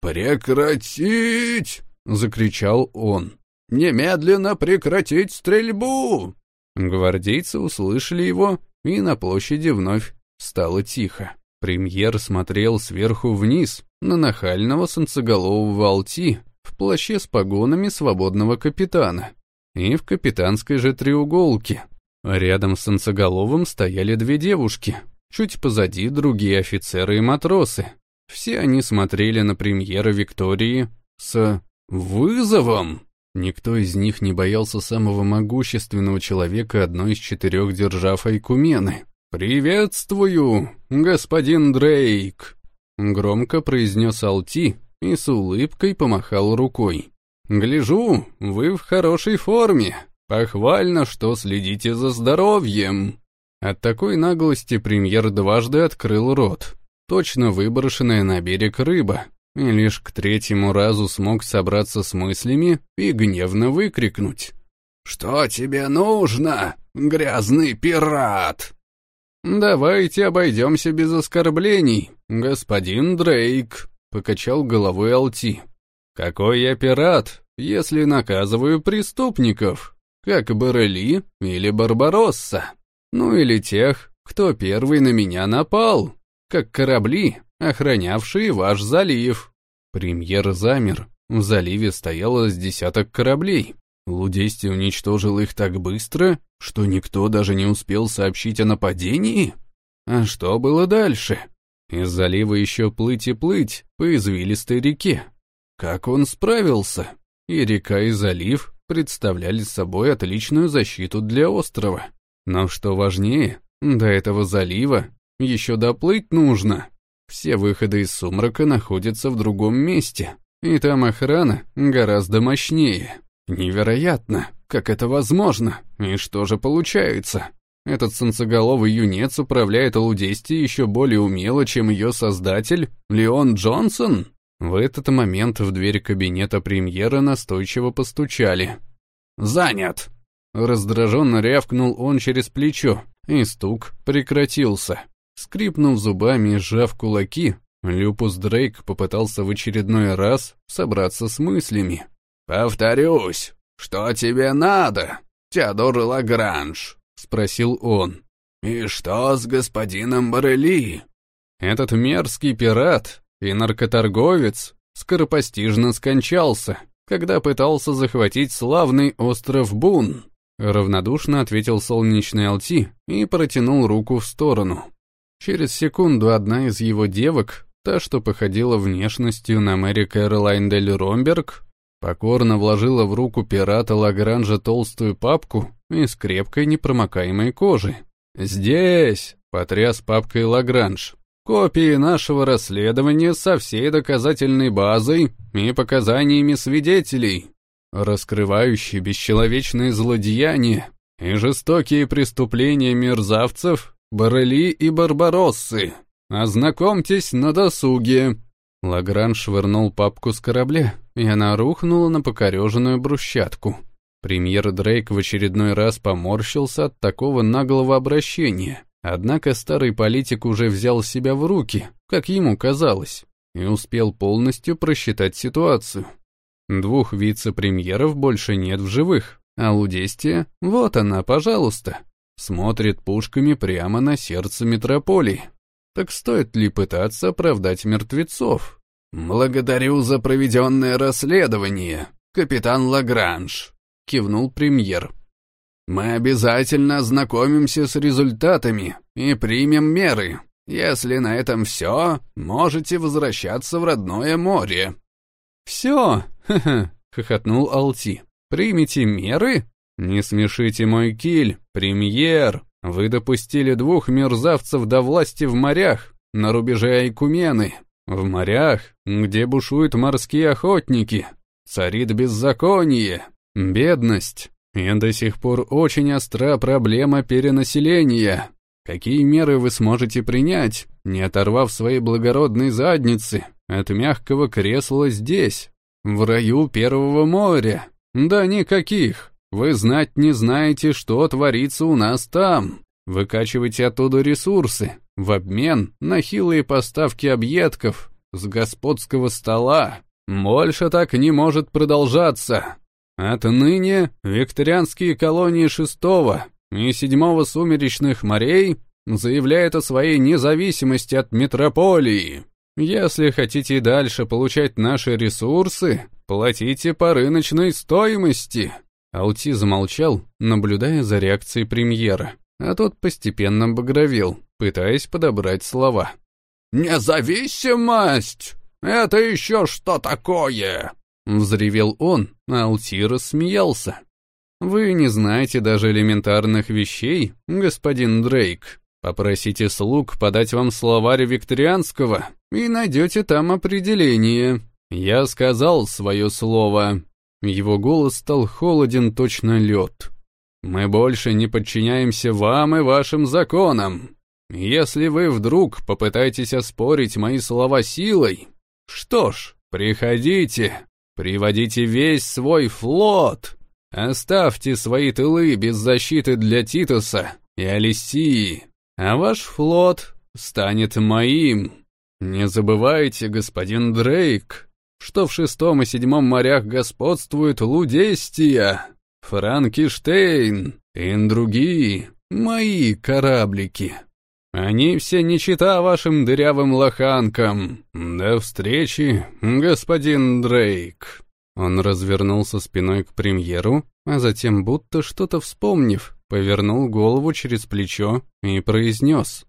«Прекратить!» — закричал он. «Немедленно прекратить стрельбу!» Гвардейцы услышали его, и на площади вновь стало тихо. Премьер смотрел сверху вниз на нахального солнцеголового Алти в плаще с погонами свободного капитана и в капитанской же треуголке. Рядом с солнцеголовым стояли две девушки, чуть позади другие офицеры и матросы. Все они смотрели на премьера Виктории с вызовом. Никто из них не боялся самого могущественного человека одной из четырех держав Айкумены. «Приветствую, господин Дрейк!» Громко произнес Алти и с улыбкой помахал рукой. «Гляжу, вы в хорошей форме. Похвально, что следите за здоровьем». От такой наглости премьер дважды открыл рот. Точно выброшенная на берег рыба. И лишь к третьему разу смог собраться с мыслями и гневно выкрикнуть. «Что тебе нужно, грязный пират?» «Давайте обойдемся без оскорблений, господин Дрейк», — покачал головой Алти. «Какой я пират, если наказываю преступников, как Барели или Барбаросса? Ну или тех, кто первый на меня напал, как корабли, охранявшие ваш залив». Премьер замер, в заливе стояло с десяток кораблей. Лудести уничтожил их так быстро, что никто даже не успел сообщить о нападении? А что было дальше? Из залива еще плыть и плыть по извилистой реке. Как он справился? И река, и залив представляли собой отличную защиту для острова. Но что важнее, до этого залива еще доплыть нужно. Все выходы из сумрака находятся в другом месте, и там охрана гораздо мощнее. Невероятно, как это возможно? И что же получается? Этот солнцеголовый юнец управляет Алудести еще более умело, чем ее создатель, Леон Джонсон? В этот момент в дверь кабинета премьера настойчиво постучали. «Занят!» Раздраженно рявкнул он через плечо, и стук прекратился. Скрипнув зубами и сжав кулаки, Люпус Дрейк попытался в очередной раз собраться с мыслями. «Повторюсь, что тебе надо, Теодор Лагранж?» — спросил он. «И что с господином Барели?» Этот мерзкий пират и наркоторговец скоропостижно скончался, когда пытался захватить славный остров Бун. Равнодушно ответил солнечный Алти и протянул руку в сторону. Через секунду одна из его девок, та, что походила внешностью на Мэри Кэролайн Дель Ромберг, Покорно вложила в руку пирата Лагранжа толстую папку из крепкой непромокаемой кожи. «Здесь!» — потряс папкой Лагранж. «Копии нашего расследования со всей доказательной базой и показаниями свидетелей, раскрывающие бесчеловечные злодеяния и жестокие преступления мерзавцев, Барели и Барбароссы. Ознакомьтесь на досуге». Лагранж швырнул папку с корабля, и она рухнула на покореженную брусчатку. Премьер Дрейк в очередной раз поморщился от такого наглого обращения. Однако старый политик уже взял себя в руки, как ему казалось, и успел полностью просчитать ситуацию. Двух вице-премьеров больше нет в живых, а Лудестия, вот она, пожалуйста, смотрит пушками прямо на сердце метрополии. Так стоит ли пытаться оправдать мертвецов? «Благодарю за проведенное расследование, капитан Лагранж», — кивнул премьер. «Мы обязательно ознакомимся с результатами и примем меры. Если на этом все, можете возвращаться в родное море». «Все!» — хохотнул Алти. «Примите меры? Не смешите мой киль, премьер!» Вы допустили двух мерзавцев до власти в морях, на рубеже Айкумены. В морях, где бушуют морские охотники, царит беззаконие, бедность, И до сих пор очень остра проблема перенаселения. Какие меры вы сможете принять, не оторвав своей благородной задницы от мягкого кресла здесь, в раю Первого моря? Да никаких. Вы знать не знаете, что творится у нас там. Выкачивайте оттуда ресурсы в обмен на хилые поставки объедков с господского стола. Больше так не может продолжаться. Отныне викторианские колонии шестого и седьмого сумеречных морей заявляют о своей независимости от метрополии. Если хотите и дальше получать наши ресурсы, платите по рыночной стоимости». Алти замолчал, наблюдая за реакцией премьера, а тот постепенно багровел, пытаясь подобрать слова. «Независимость? Это еще что такое?» Взревел он, а Алти рассмеялся. «Вы не знаете даже элементарных вещей, господин Дрейк. Попросите слуг подать вам словарь викторианского, и найдете там определение. Я сказал свое слово». Его голос стал холоден, точно лед. «Мы больше не подчиняемся вам и вашим законам. Если вы вдруг попытаетесь оспорить мои слова силой, что ж, приходите, приводите весь свой флот, оставьте свои тылы без защиты для Титуса и Алисии, а ваш флот станет моим. Не забывайте, господин Дрейк, что в шестом и седьмом морях господствует Лудестия, Франкиштейн и другие мои кораблики. Они все не чита вашим дырявым лоханкам. До встречи, господин Дрейк». Он развернулся спиной к премьеру, а затем, будто что-то вспомнив, повернул голову через плечо и произнес.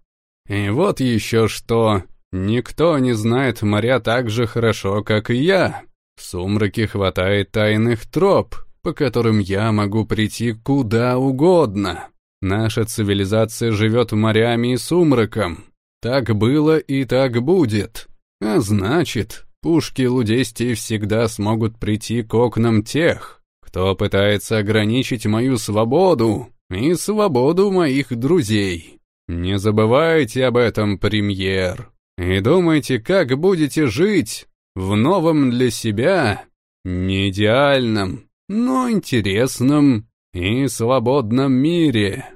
«И вот еще что. Никто не знает моря так же хорошо, как и я. В сумраке хватает тайных троп, по которым я могу прийти куда угодно. Наша цивилизация живет морями и сумраком. Так было и так будет. А значит, пушки Лудестии всегда смогут прийти к окнам тех, кто пытается ограничить мою свободу и свободу моих друзей. Не забывайте об этом, премьер, и думайте, как будете жить в новом для себя, не идеальном, но интересном и свободном мире.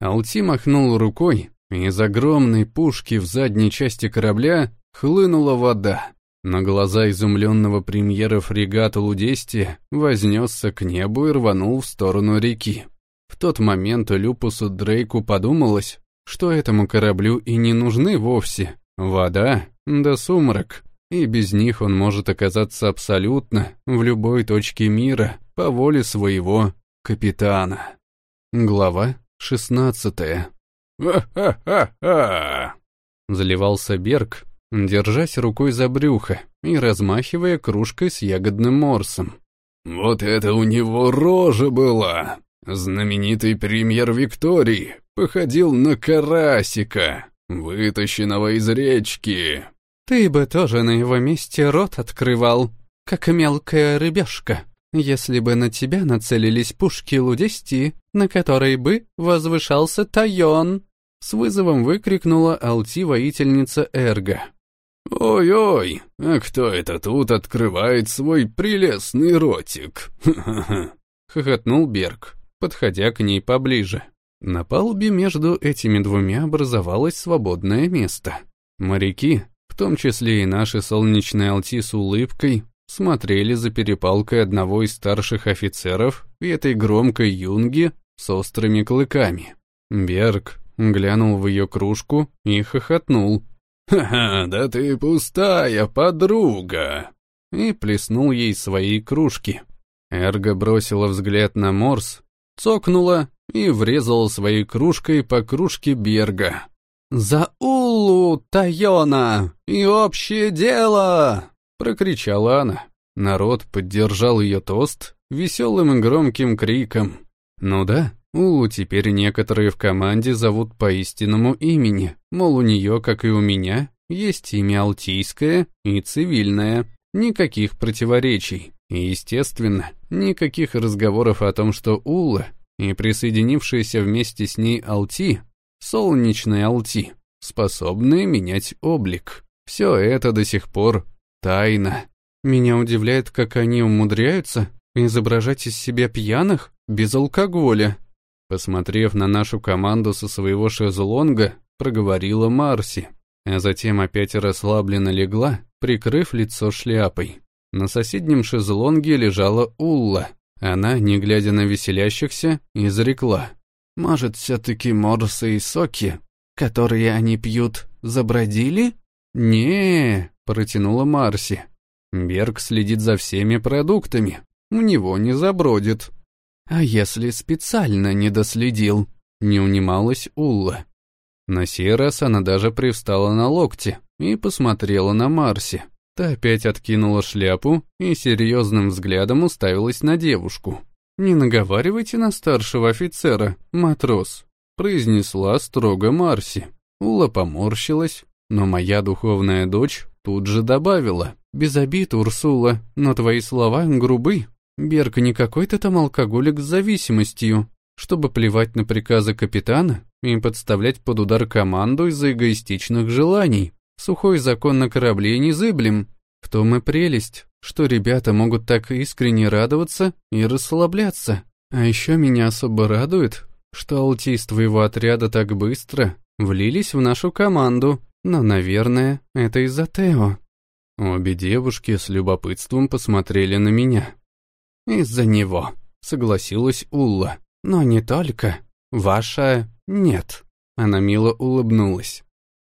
Алти махнул рукой, и из огромной пушки в задней части корабля хлынула вода. На глаза изумленного премьера фрегата Лудести вознесся к небу и рванул в сторону реки. В тот момент Люпусу Дрейку подумалось, что этому кораблю и не нужны вовсе вода да сумрак, и без них он может оказаться абсолютно в любой точке мира по воле своего капитана. Глава шестнадцатая. «Ха-ха-ха-ха!» Заливался Берг, держась рукой за брюхо и размахивая кружкой с ягодным морсом. «Вот это у него рожа была! Знаменитый премьер Виктории походил на карасика, вытащенного из речки!» «Ты бы тоже на его месте рот открывал, как мелкая рыбешка!» Если бы на тебя нацелились пушки Лудести, на которой бы возвышался Тайон!» С вызовом выкрикнула алти-воительница Эрго. «Ой-ой, а кто это тут открывает свой прелестный ротик?» хохотнул Берг, подходя к ней поближе. На палубе между этими двумя образовалось свободное место. Моряки, в том числе и наши солнечные алти с улыбкой, смотрели за перепалкой одного из старших офицеров и этой громкой юнги с острыми клыками. Берг глянул в ее кружку и хохотнул. «Ха-ха, да ты пустая подруга!» И плеснул ей свои кружки. Эрго бросила взгляд на Морс, цокнула и врезала своей кружкой по кружке Берга. «За Улу, Тайона, и общее дело!» Прокричала она. Народ поддержал ее тост веселым и громким криком. Ну да, Улу теперь некоторые в команде зовут по истинному имени, мол, у нее, как и у меня, есть имя алтийское и цивильное. Никаких противоречий. И, естественно, никаких разговоров о том, что Ула и присоединившаяся вместе с ней Алти, солнечная Алти, способны менять облик. Все это до сих пор тайна. Меня удивляет, как они умудряются изображать из себя пьяных без алкоголя. Посмотрев на нашу команду со своего шезлонга, проговорила Марси, а затем опять расслабленно легла, прикрыв лицо шляпой. На соседнем шезлонге лежала Улла. Она, не глядя на веселящихся, изрекла. «Может, все-таки морсы и соки, которые они пьют, забродили?» Не протянула Марси. «Берг следит за всеми продуктами. У него не забродит». «А если специально не доследил?» Не унималась Улла. На сей раз она даже привстала на локте и посмотрела на Марси. Та опять откинула шляпу и серьезным взглядом уставилась на девушку. «Не наговаривайте на старшего офицера, матрос», — произнесла строго Марси. Ула поморщилась, но моя духовная дочь тут же добавила. «Без обид, Урсула, но твои слова грубы. Берг не какой-то там алкоголик с зависимостью, чтобы плевать на приказы капитана и подставлять под удар команду из-за эгоистичных желаний. Сухой закон на корабле незыблем. В том и прелесть, что ребята могут так искренне радоваться и расслабляться. А еще меня особо радует, что алти из твоего отряда так быстро влились в нашу команду. Но, наверное, это из-за Тео. Обе девушки с любопытством посмотрели на меня. «Из-за него», — согласилась Улла. «Но не только. Ваша нет». Она мило улыбнулась.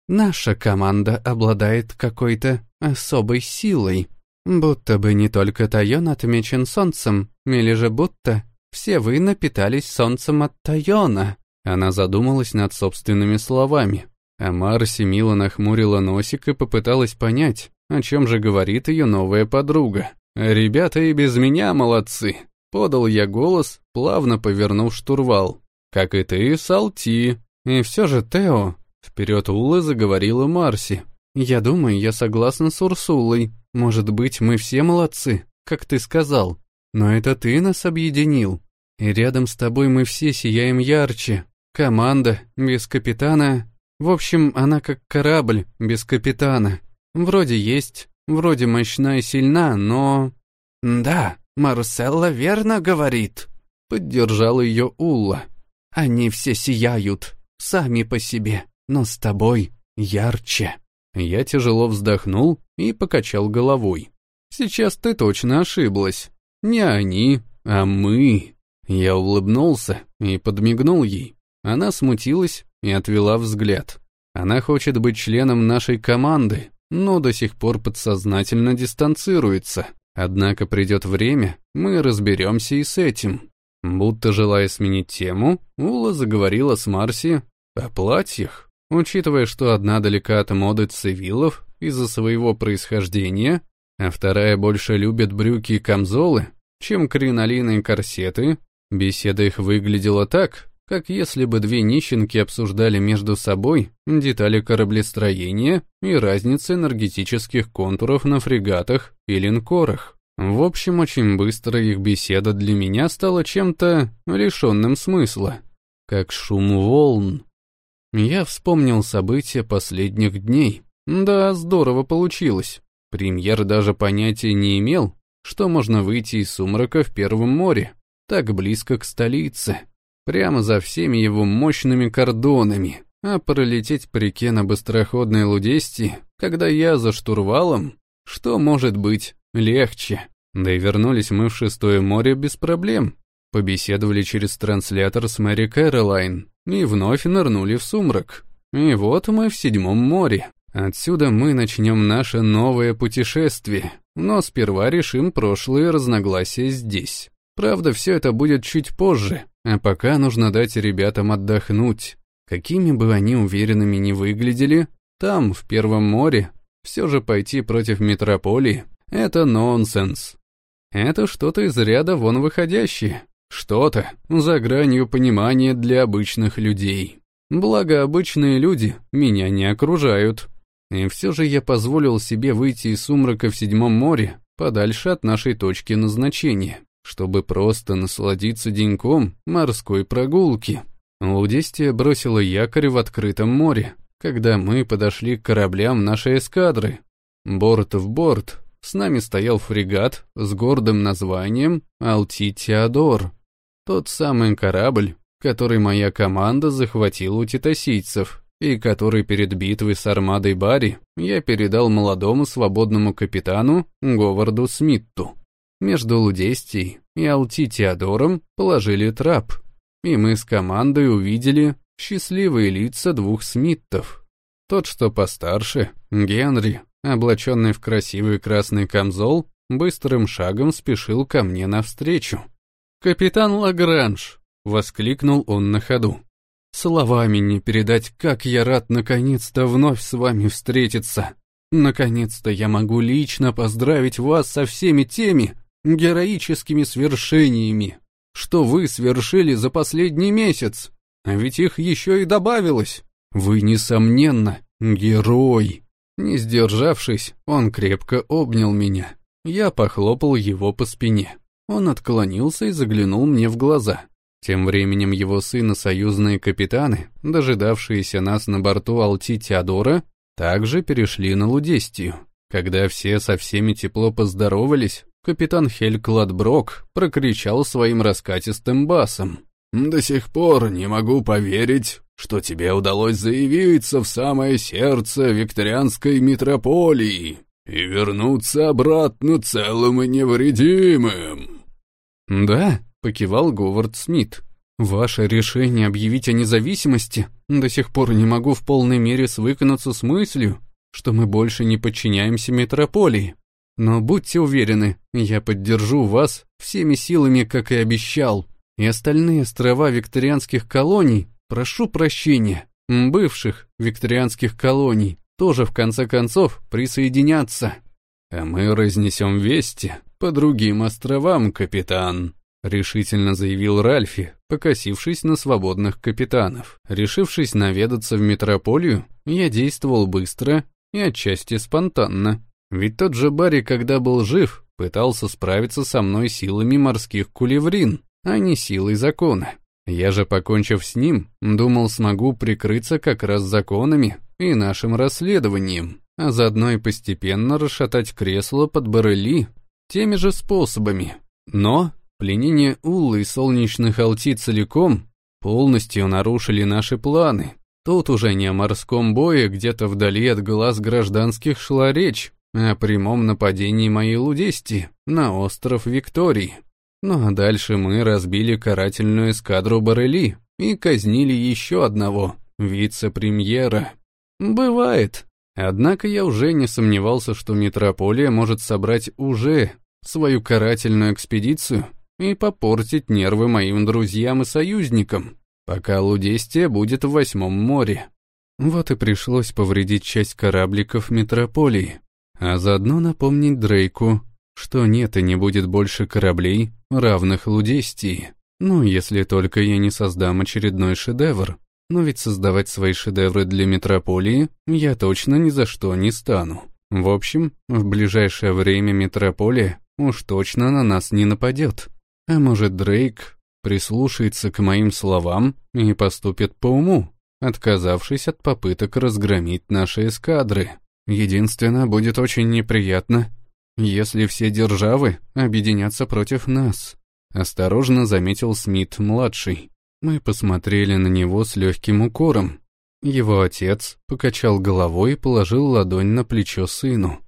Наша команда обладает какой-то особой силой. Будто бы не только Тайон отмечен солнцем, или же будто все вы напитались солнцем от Тайона. Она задумалась над собственными словами. А Марси мило нахмурила носик и попыталась понять, о чем же говорит ее новая подруга. «Ребята и без меня молодцы», — подал я голос, плавно повернув штурвал. «Как и ты, Салти. И все же, Тео, Вперед Улла заговорила Марси. «Я думаю, я согласна с Урсулой. Может быть, мы все молодцы, как ты сказал. Но это ты нас объединил. И рядом с тобой мы все сияем ярче. Команда, без капитана. В общем, она как корабль, без капитана. Вроде есть, вроде мощна и сильна, но...» «Да, Марселла верно говорит», — поддержала ее Улла. «Они все сияют, сами по себе но с тобой ярче». Я тяжело вздохнул и покачал головой. «Сейчас ты точно ошиблась. Не они, а мы». Я улыбнулся и подмигнул ей. Она смутилась и отвела взгляд. Она хочет быть членом нашей команды, но до сих пор подсознательно дистанцируется. Однако придет время, мы разберемся и с этим. Будто желая сменить тему, Ула заговорила с Марси о платьях. Учитывая, что одна далека от моды цивилов из-за своего происхождения, а вторая больше любит брюки и камзолы, чем кринолины и корсеты, беседа их выглядела так, как если бы две нищенки обсуждали между собой детали кораблестроения и разницы энергетических контуров на фрегатах и линкорах. В общем, очень быстро их беседа для меня стала чем-то лишенным смысла, как шум волн. Я вспомнил события последних дней. Да, здорово получилось. Премьер даже понятия не имел, что можно выйти из сумрака в Первом море, так близко к столице, прямо за всеми его мощными кордонами, а пролететь по реке на быстроходной лудести, когда я за штурвалом, что может быть легче? Да и вернулись мы в шестое море без проблем. Побеседовали через транслятор с Мэри Кэролайн, и вновь нырнули в сумрак. И вот мы в седьмом море. Отсюда мы начнем наше новое путешествие, но сперва решим прошлые разногласия здесь. Правда, все это будет чуть позже, а пока нужно дать ребятам отдохнуть. Какими бы они уверенными ни выглядели, там, в Первом море, все же пойти против метрополии — это нонсенс. Это что-то из ряда вон выходящее, что-то за гранью понимания для обычных людей. Благо, обычные люди меня не окружают. И все же я позволил себе выйти из сумрака в Седьмом море подальше от нашей точки назначения, чтобы просто насладиться деньком морской прогулки. Лудестия бросила якорь в открытом море, когда мы подошли к кораблям нашей эскадры. Борт в борт с нами стоял фрегат с гордым названием «Алти Теодор». Тот самый корабль, который моя команда захватила у титосийцев, и который перед битвой с армадой Барри я передал молодому свободному капитану Говарду Смитту. Между Лудестией и Алти Теодором положили трап, и мы с командой увидели счастливые лица двух Смиттов. Тот, что постарше, Генри, облаченный в красивый красный камзол, быстрым шагом спешил ко мне навстречу. «Капитан Лагранж!» — воскликнул он на ходу. Словами не передать, как я рад наконец-то вновь с вами встретиться. Наконец-то я могу лично поздравить вас со всеми теми героическими свершениями, что вы свершили за последний месяц. А ведь их еще и добавилось. Вы, несомненно, герой. Не сдержавшись, он крепко обнял меня. Я похлопал его по спине. Он отклонился и заглянул мне в глаза. Тем временем его сын союзные капитаны, дожидавшиеся нас на борту Алти Теодора, также перешли на Лудестию. Когда все со всеми тепло поздоровались, капитан Хель Кладброк прокричал своим раскатистым басом. «До сих пор не могу поверить, что тебе удалось заявиться в самое сердце викторианской метрополии и вернуться обратно целым и невредимым». «Да», покивал Говард Смит. «Ваше решение объявить о независимости до сих пор не могу в полной мере свыкнуться с мыслью, что мы больше не подчиняемся метрополии. Но будьте уверены, я поддержу вас всеми силами, как и обещал. И остальные острова викторианских колоний, прошу прощения, бывших викторианских колоний, тоже в конце концов присоединятся. А мы разнесем вести по другим островам, капитан». Решительно заявил Ральфи, покосившись на свободных капитанов. Решившись наведаться в метрополию, я действовал быстро и отчасти спонтанно. Ведь тот же Барри, когда был жив, пытался справиться со мной силами морских кулеврин, а не силой закона. Я же, покончив с ним, думал, смогу прикрыться как раз законами и нашим расследованием, а заодно и постепенно расшатать кресло под барели теми же способами. Но Пленение Уллы и солнечных Алти целиком полностью нарушили наши планы. Тут уже не о морском бое где-то вдали от глаз гражданских шла речь, о прямом нападении моей Лудести на остров Виктории. Ну а дальше мы разбили карательную эскадру Барели и казнили еще одного, вице-премьера. Бывает. Однако я уже не сомневался, что Метрополия может собрать уже свою карательную экспедицию и попортить нервы моим друзьям и союзникам, пока Лудестия будет в Восьмом море. Вот и пришлось повредить часть корабликов Метрополии, а заодно напомнить Дрейку, что нет и не будет больше кораблей, равных Лудестии. Ну, если только я не создам очередной шедевр. Но ведь создавать свои шедевры для Метрополии я точно ни за что не стану. В общем, в ближайшее время Метрополия уж точно на нас не нападет. А может, Дрейк прислушается к моим словам и поступит по уму, отказавшись от попыток разгромить наши эскадры. Единственное, будет очень неприятно, если все державы объединятся против нас. Осторожно заметил Смит-младший. Мы посмотрели на него с легким укором. Его отец покачал головой и положил ладонь на плечо сыну.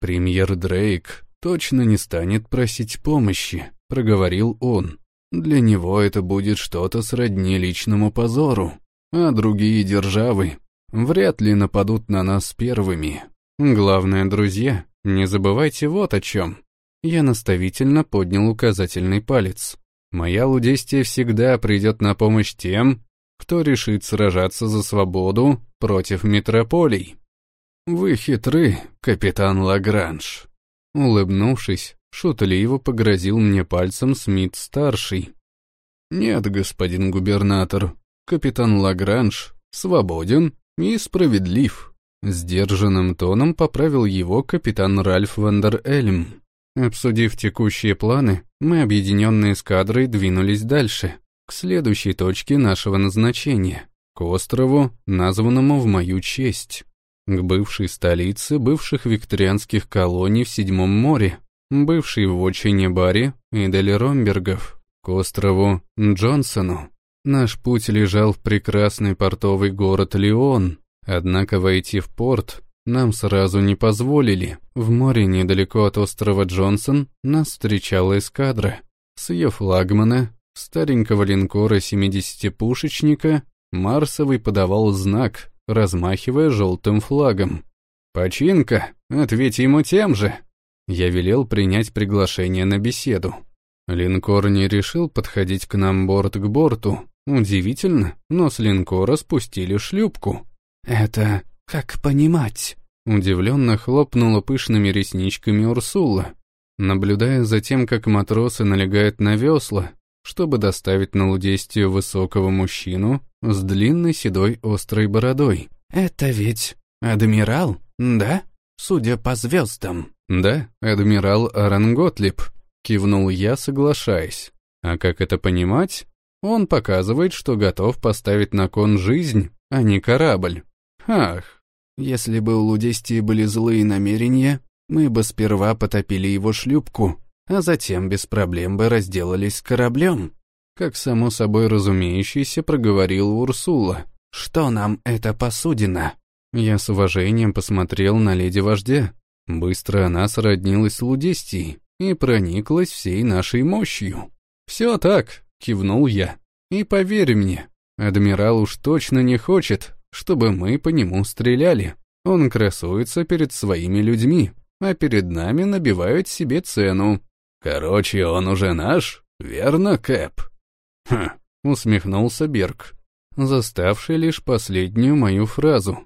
Премьер Дрейк точно не станет просить помощи. — проговорил он. «Для него это будет что-то сродни личному позору, а другие державы вряд ли нападут на нас первыми. Главное, друзья, не забывайте вот о чем». Я наставительно поднял указательный палец. «Моя Лудестия всегда придет на помощь тем, кто решит сражаться за свободу против метрополий». «Вы хитры, капитан Лагранж». Улыбнувшись, Шутливо погрозил мне пальцем Смит-старший. «Нет, господин губернатор, капитан Лагранж свободен и справедлив». Сдержанным тоном поправил его капитан Ральф Вандер Эльм. Обсудив текущие планы, мы объединенные эскадрой двинулись дальше, к следующей точке нашего назначения, к острову, названному в мою честь, к бывшей столице бывших викторианских колоний в Седьмом море, бывшей вотчине Барри и Делеромбергов, к острову Джонсону. Наш путь лежал в прекрасный портовый город Лион, однако войти в порт нам сразу не позволили. В море недалеко от острова Джонсон нас встречала эскадра. С ее флагмана, старенького линкора 70-пушечника, Марсовый подавал знак, размахивая желтым флагом. «Починка, ответь ему тем же!» Я велел принять приглашение на беседу. Линкор не решил подходить к нам борт к борту. Удивительно, но с линкора спустили шлюпку. «Это как понимать?» Удивленно хлопнула пышными ресничками Урсула, наблюдая за тем, как матросы налегают на весла, чтобы доставить на Лудестию высокого мужчину с длинной седой острой бородой. «Это ведь адмирал, да? Судя по звездам». «Да, адмирал Аранготлип», — кивнул я, соглашаясь. «А как это понимать? Он показывает, что готов поставить на кон жизнь, а не корабль. Ах, если бы у Лудестии были злые намерения, мы бы сперва потопили его шлюпку, а затем без проблем бы разделались с кораблем. Как само собой разумеющийся проговорил Урсула. Что нам эта посудина? Я с уважением посмотрел на леди-вождя. Быстро она сроднилась с Лудестией и прониклась всей нашей мощью. «Все так», — кивнул я. «И поверь мне, адмирал уж точно не хочет, чтобы мы по нему стреляли. Он красуется перед своими людьми, а перед нами набивают себе цену. Короче, он уже наш, верно, Кэп? Хм, усмехнулся Берг, заставший лишь последнюю мою фразу.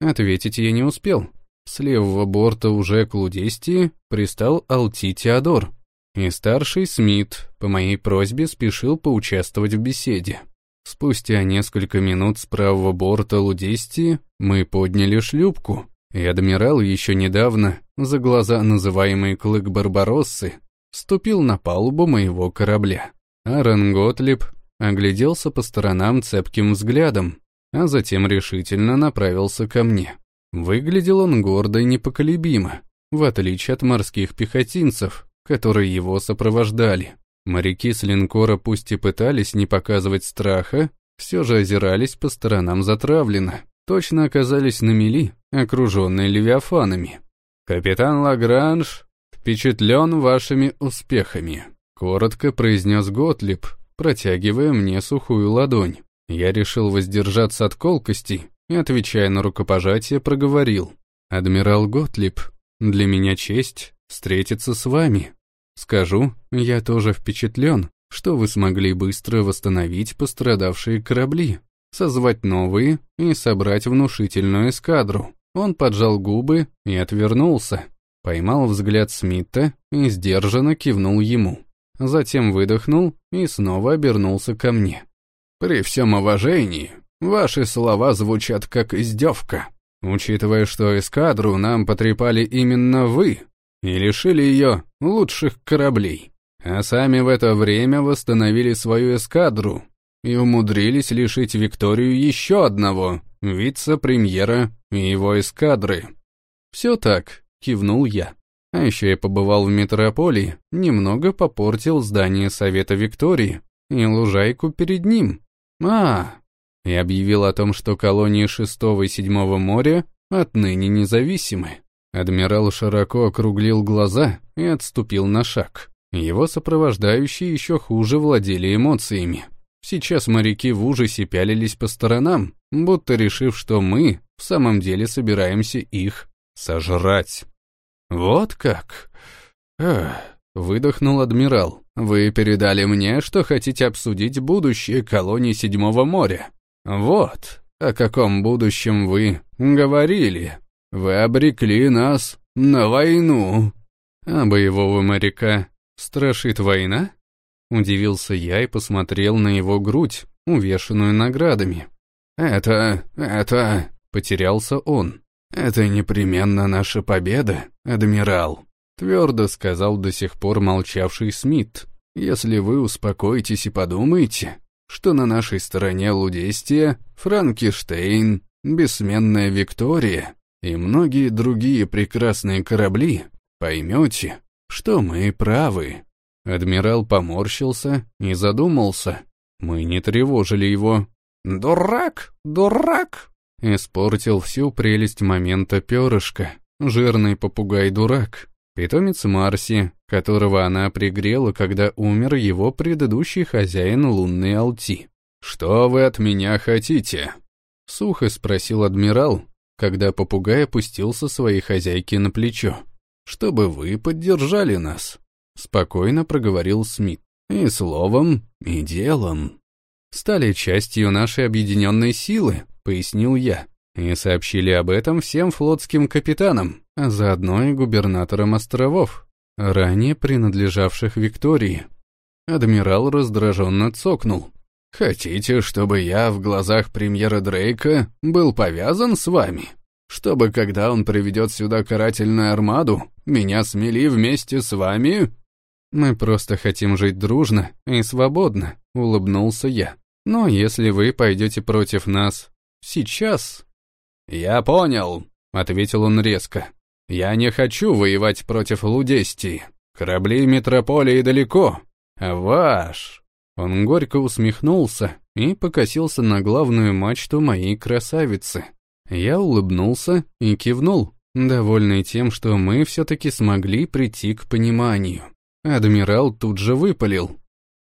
Ответить я не успел. С левого борта уже к Лудестии пристал Алти Теодор, и старший Смит по моей просьбе спешил поучаствовать в беседе. Спустя несколько минут с правого борта Лудестии мы подняли шлюпку, и адмирал еще недавно, за глаза называемый Клык Барбароссы, ступил на палубу моего корабля. Аарон Готлиб огляделся по сторонам цепким взглядом, а затем решительно направился ко мне. Выглядел он гордо и непоколебимо, в отличие от морских пехотинцев, которые его сопровождали. Моряки с линкора пусть и пытались не показывать страха, все же озирались по сторонам затравленно, точно оказались на мели, окруженные левиафанами. «Капитан Лагранж впечатлен вашими успехами», — коротко произнес Готлиб, протягивая мне сухую ладонь. Я решил воздержаться от колкостей и, отвечая на рукопожатие, проговорил. «Адмирал Готлиб, для меня честь встретиться с вами». Скажу, я тоже впечатлен, что вы смогли быстро восстановить пострадавшие корабли, созвать новые и собрать внушительную эскадру. Он поджал губы и отвернулся, поймал взгляд Смита и сдержанно кивнул ему. Затем выдохнул и снова обернулся ко мне. «При всем уважении, ваши слова звучат как издевка, учитывая, что эскадру нам потрепали именно вы, и лишили ее лучших кораблей, а сами в это время восстановили свою эскадру и умудрились лишить Викторию еще одного вице-премьера и его эскадры. «Все так», — кивнул я. А еще я побывал в метрополии, немного попортил здание Совета Виктории и лужайку перед ним. А, и объявил о том, что колонии шестого и седьмого моря отныне независимы. Адмирал широко округлил глаза и отступил на шаг. Его сопровождающие еще хуже владели эмоциями. Сейчас моряки в ужасе пялились по сторонам, будто решив, что мы в самом деле собираемся их сожрать. «Вот как?» Выдохнул адмирал. «Вы передали мне, что хотите обсудить будущее колонии Седьмого моря. Вот, о каком будущем вы говорили». Вы обрекли нас на войну. А боевого моряка страшит война? Удивился я и посмотрел на его грудь, увешанную наградами. Это, это... Потерялся он. Это непременно наша победа, адмирал. твердо сказал до сих пор молчавший Смит. Если вы успокоитесь и подумаете, что на нашей стороне Лудестия, Франкенштейн, Бессменная Виктория и многие другие прекрасные корабли, поймете, что мы правы. Адмирал поморщился и задумался. Мы не тревожили его. «Дурак! Дурак!» Испортил всю прелесть момента перышко. Жирный попугай-дурак. Питомец Марси, которого она пригрела, когда умер его предыдущий хозяин лунной Алти. «Что вы от меня хотите?» Сухо спросил адмирал, когда попугай опустился своей хозяйке на плечо. «Чтобы вы поддержали нас», — спокойно проговорил Смит. «И словом, и делом». «Стали частью нашей объединенной силы», — пояснил я, и сообщили об этом всем флотским капитанам, а заодно и губернаторам островов, ранее принадлежавших Виктории. Адмирал раздраженно цокнул. «Хотите, чтобы я в глазах премьера Дрейка был повязан с вами? Чтобы, когда он приведет сюда карательную армаду, меня смели вместе с вами?» «Мы просто хотим жить дружно и свободно», — улыбнулся я. «Но если вы пойдете против нас сейчас...» «Я понял», — ответил он резко. «Я не хочу воевать против Лудестии. Корабли Метрополии далеко, а ваш...» Он горько усмехнулся и покосился на главную мачту моей красавицы. Я улыбнулся и кивнул, довольный тем, что мы все-таки смогли прийти к пониманию. Адмирал тут же выпалил.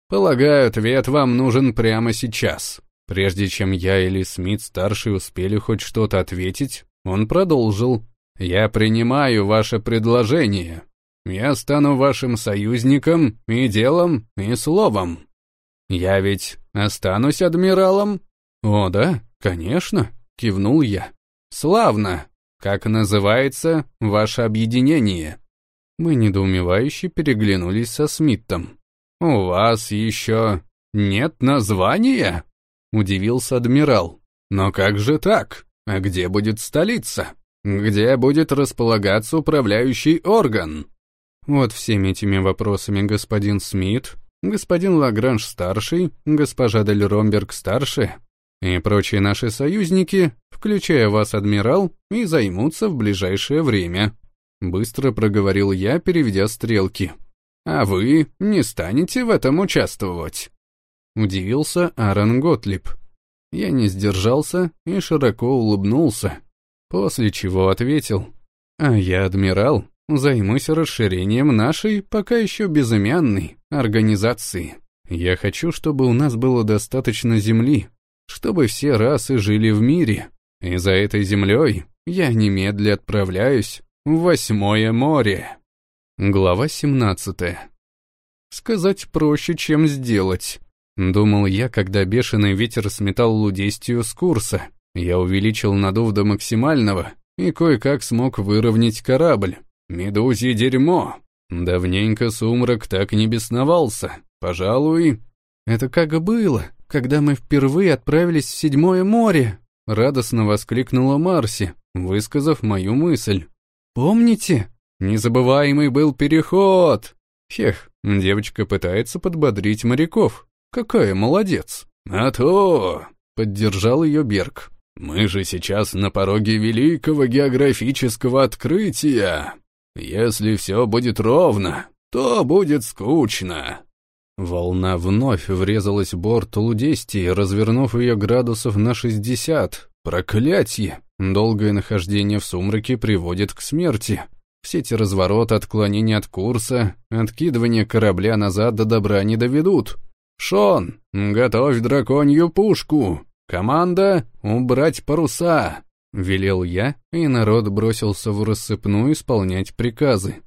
«Полагаю, ответ вам нужен прямо сейчас». Прежде чем я или Смит-старший успели хоть что-то ответить, он продолжил. «Я принимаю ваше предложение. Я стану вашим союзником и делом, и словом. Я ведь останусь адмиралом?» «О, да, конечно», — кивнул я. «Славно! Как называется ваше объединение?» Мы недоумевающе переглянулись со Смитом. «У вас еще нет названия?» — удивился адмирал. «Но как же так? А где будет столица? Где будет располагаться управляющий орган?» Вот всеми этими вопросами господин Смит, господин Лагранж-старший, госпожа Дель Ромберг-старшая и прочие наши союзники, включая вас, адмирал, и займутся в ближайшее время. Быстро проговорил я, переведя стрелки. А вы не станете в этом участвовать? Удивился Аарон Готлиб. Я не сдержался и широко улыбнулся, после чего ответил. А я, адмирал, займусь расширением нашей, пока еще безымянной, организации. Я хочу, чтобы у нас было достаточно земли, чтобы все расы жили в мире, и за этой землей я немедля отправляюсь в Восьмое море. Глава 17. Сказать проще, чем сделать. Думал я, когда бешеный ветер сметал лудестию с курса. Я увеличил надув до максимального и кое-как смог выровнять корабль. Медузи дерьмо. Давненько сумрак так не бесновался. Пожалуй, это как было, когда мы впервые отправились в Седьмое море, радостно воскликнула Марси, высказав мою мысль. Помните? Незабываемый был переход. Хех, девочка пытается подбодрить моряков. Какая молодец. А то, поддержал ее Берг. Мы же сейчас на пороге великого географического открытия. Если все будет ровно, то будет скучно. Волна вновь врезалась в борт Лудестии, развернув ее градусов на 60. Проклятье! Долгое нахождение в сумраке приводит к смерти. Все эти развороты, отклонения от курса, откидывание корабля назад до добра не доведут. «Шон, готовь драконью пушку! Команда, убрать паруса!» Велел я, и народ бросился в рассыпную исполнять приказы.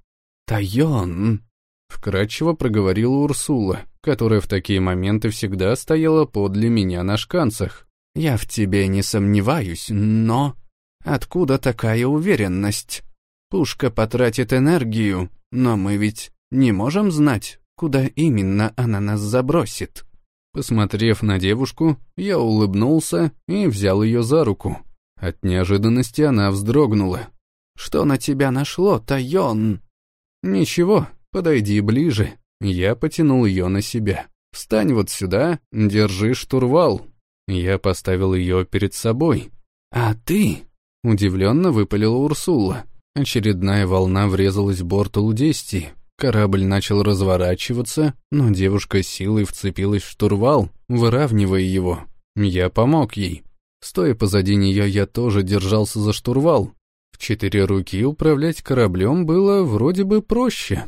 «Тайон!» — вкратчиво проговорила Урсула, которая в такие моменты всегда стояла подле меня на шканцах. «Я в тебе не сомневаюсь, но...» «Откуда такая уверенность? Пушка потратит энергию, но мы ведь не можем знать, куда именно она нас забросит». Посмотрев на девушку, я улыбнулся и взял ее за руку. От неожиданности она вздрогнула. «Что на тебя нашло, Тайон?» Ничего, подойди ближе. Я потянул ее на себя. Встань вот сюда, держи штурвал. Я поставил ее перед собой. А ты? Удивленно выпалила Урсула. Очередная волна врезалась в борт Лудестии. Корабль начал разворачиваться, но девушка силой вцепилась в штурвал, выравнивая его. Я помог ей. Стоя позади нее, я тоже держался за штурвал. В четыре руки управлять кораблем было вроде бы проще.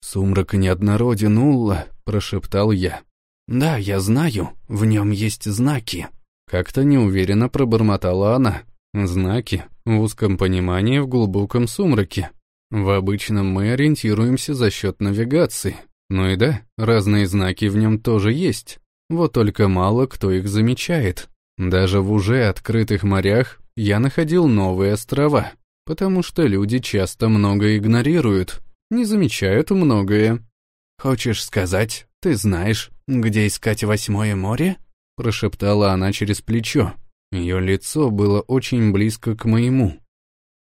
«Сумрак неоднороден, Улла», — прошептал я. «Да, я знаю, в нем есть знаки». Как-то неуверенно пробормотала она. «Знаки, в узком понимании, в глубоком сумраке. В обычном мы ориентируемся за счет навигации. Ну и да, разные знаки в нем тоже есть. Вот только мало кто их замечает. Даже в уже открытых морях я находил новые острова, потому что люди часто многое игнорируют, не замечают многое. «Хочешь сказать, ты знаешь, где искать восьмое море?» прошептала она через плечо. Ее лицо было очень близко к моему.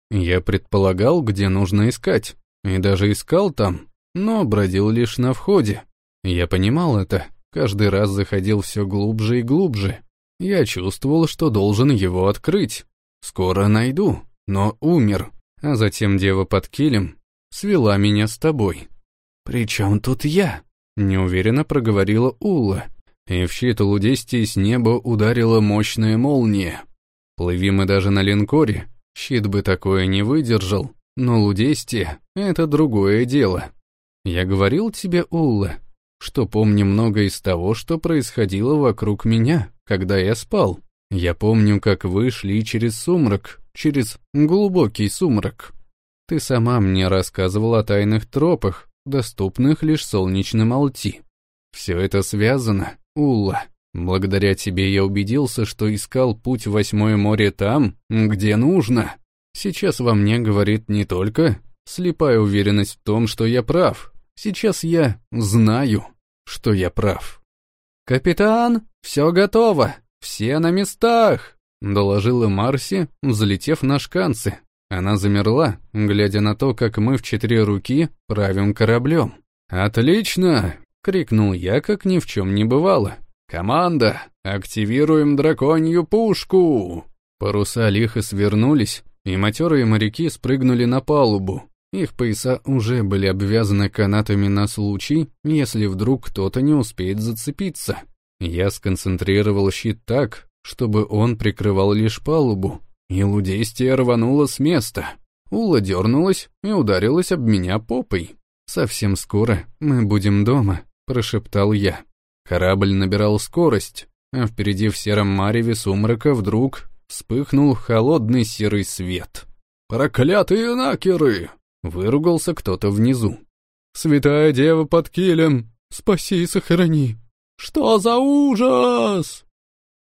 Я предполагал, где нужно искать, и даже искал там, но бродил лишь на входе. Я понимал это, каждый раз заходил все глубже и глубже. Я чувствовал, что должен его открыть. Скоро найду, но умер. А затем дева под килем свела меня с тобой. «При чем тут я?» — неуверенно проговорила Ула. И в щит Лудестии с неба ударила мощная молния. Плыви мы даже на линкоре, Щит бы такое не выдержал, но Лудестия — это другое дело. Я говорил тебе, Улла, что помню много из того, что происходило вокруг меня, когда я спал. Я помню, как вы шли через сумрак, через глубокий сумрак. Ты сама мне рассказывала о тайных тропах, доступных лишь солнечным Алти. Все это связано, Улла. Благодаря тебе я убедился, что искал путь в Восьмое море там, где нужно. Сейчас во мне говорит не только слепая уверенность в том, что я прав. Сейчас я знаю, что я прав. «Капитан, все готово, все на местах!» — доложила Марси, взлетев на шканцы. Она замерла, глядя на то, как мы в четыре руки правим кораблем. «Отлично!» — крикнул я, как ни в чем не бывало. «Команда, активируем драконью пушку!» Паруса лихо свернулись, и матерые моряки спрыгнули на палубу. Их пояса уже были обвязаны канатами на случай, если вдруг кто-то не успеет зацепиться. Я сконцентрировал щит так, чтобы он прикрывал лишь палубу, и лудейстия рванула с места. Ула дернулась и ударилась об меня попой. «Совсем скоро мы будем дома», — прошептал я. Корабль набирал скорость, а впереди в сером мареве сумрака вдруг вспыхнул холодный серый свет. «Проклятые накеры!» — выругался кто-то внизу. «Святая дева под килем! Спаси и сохрани!» «Что за ужас?»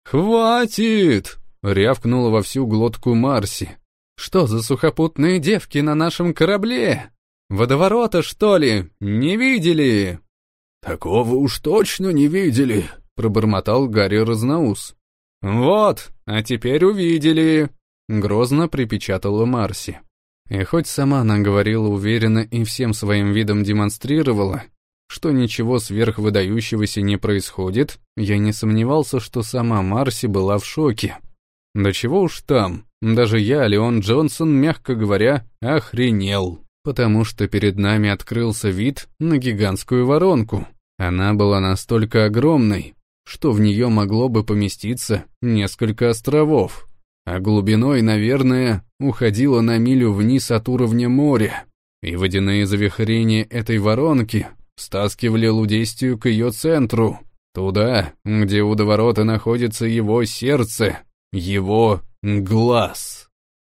«Хватит!» — рявкнула во всю глотку Марси. «Что за сухопутные девки на нашем корабле? Водоворота, что ли? Не видели?» «Такого уж точно не видели», — пробормотал Гарри Разноус. «Вот, а теперь увидели», — грозно припечатала Марси. И хоть сама она говорила уверенно и всем своим видом демонстрировала, что ничего сверхвыдающегося не происходит, я не сомневался, что сама Марси была в шоке. Да чего уж там, даже я, Леон Джонсон, мягко говоря, охренел, потому что перед нами открылся вид на гигантскую воронку, она была настолько огромной, что в нее могло бы поместиться несколько островов, а глубиной, наверное, уходила на милю вниз от уровня моря, и водяные завихрения этой воронки стаскивали Лудестию к ее центру, туда, где у доворота находится его сердце, его глаз.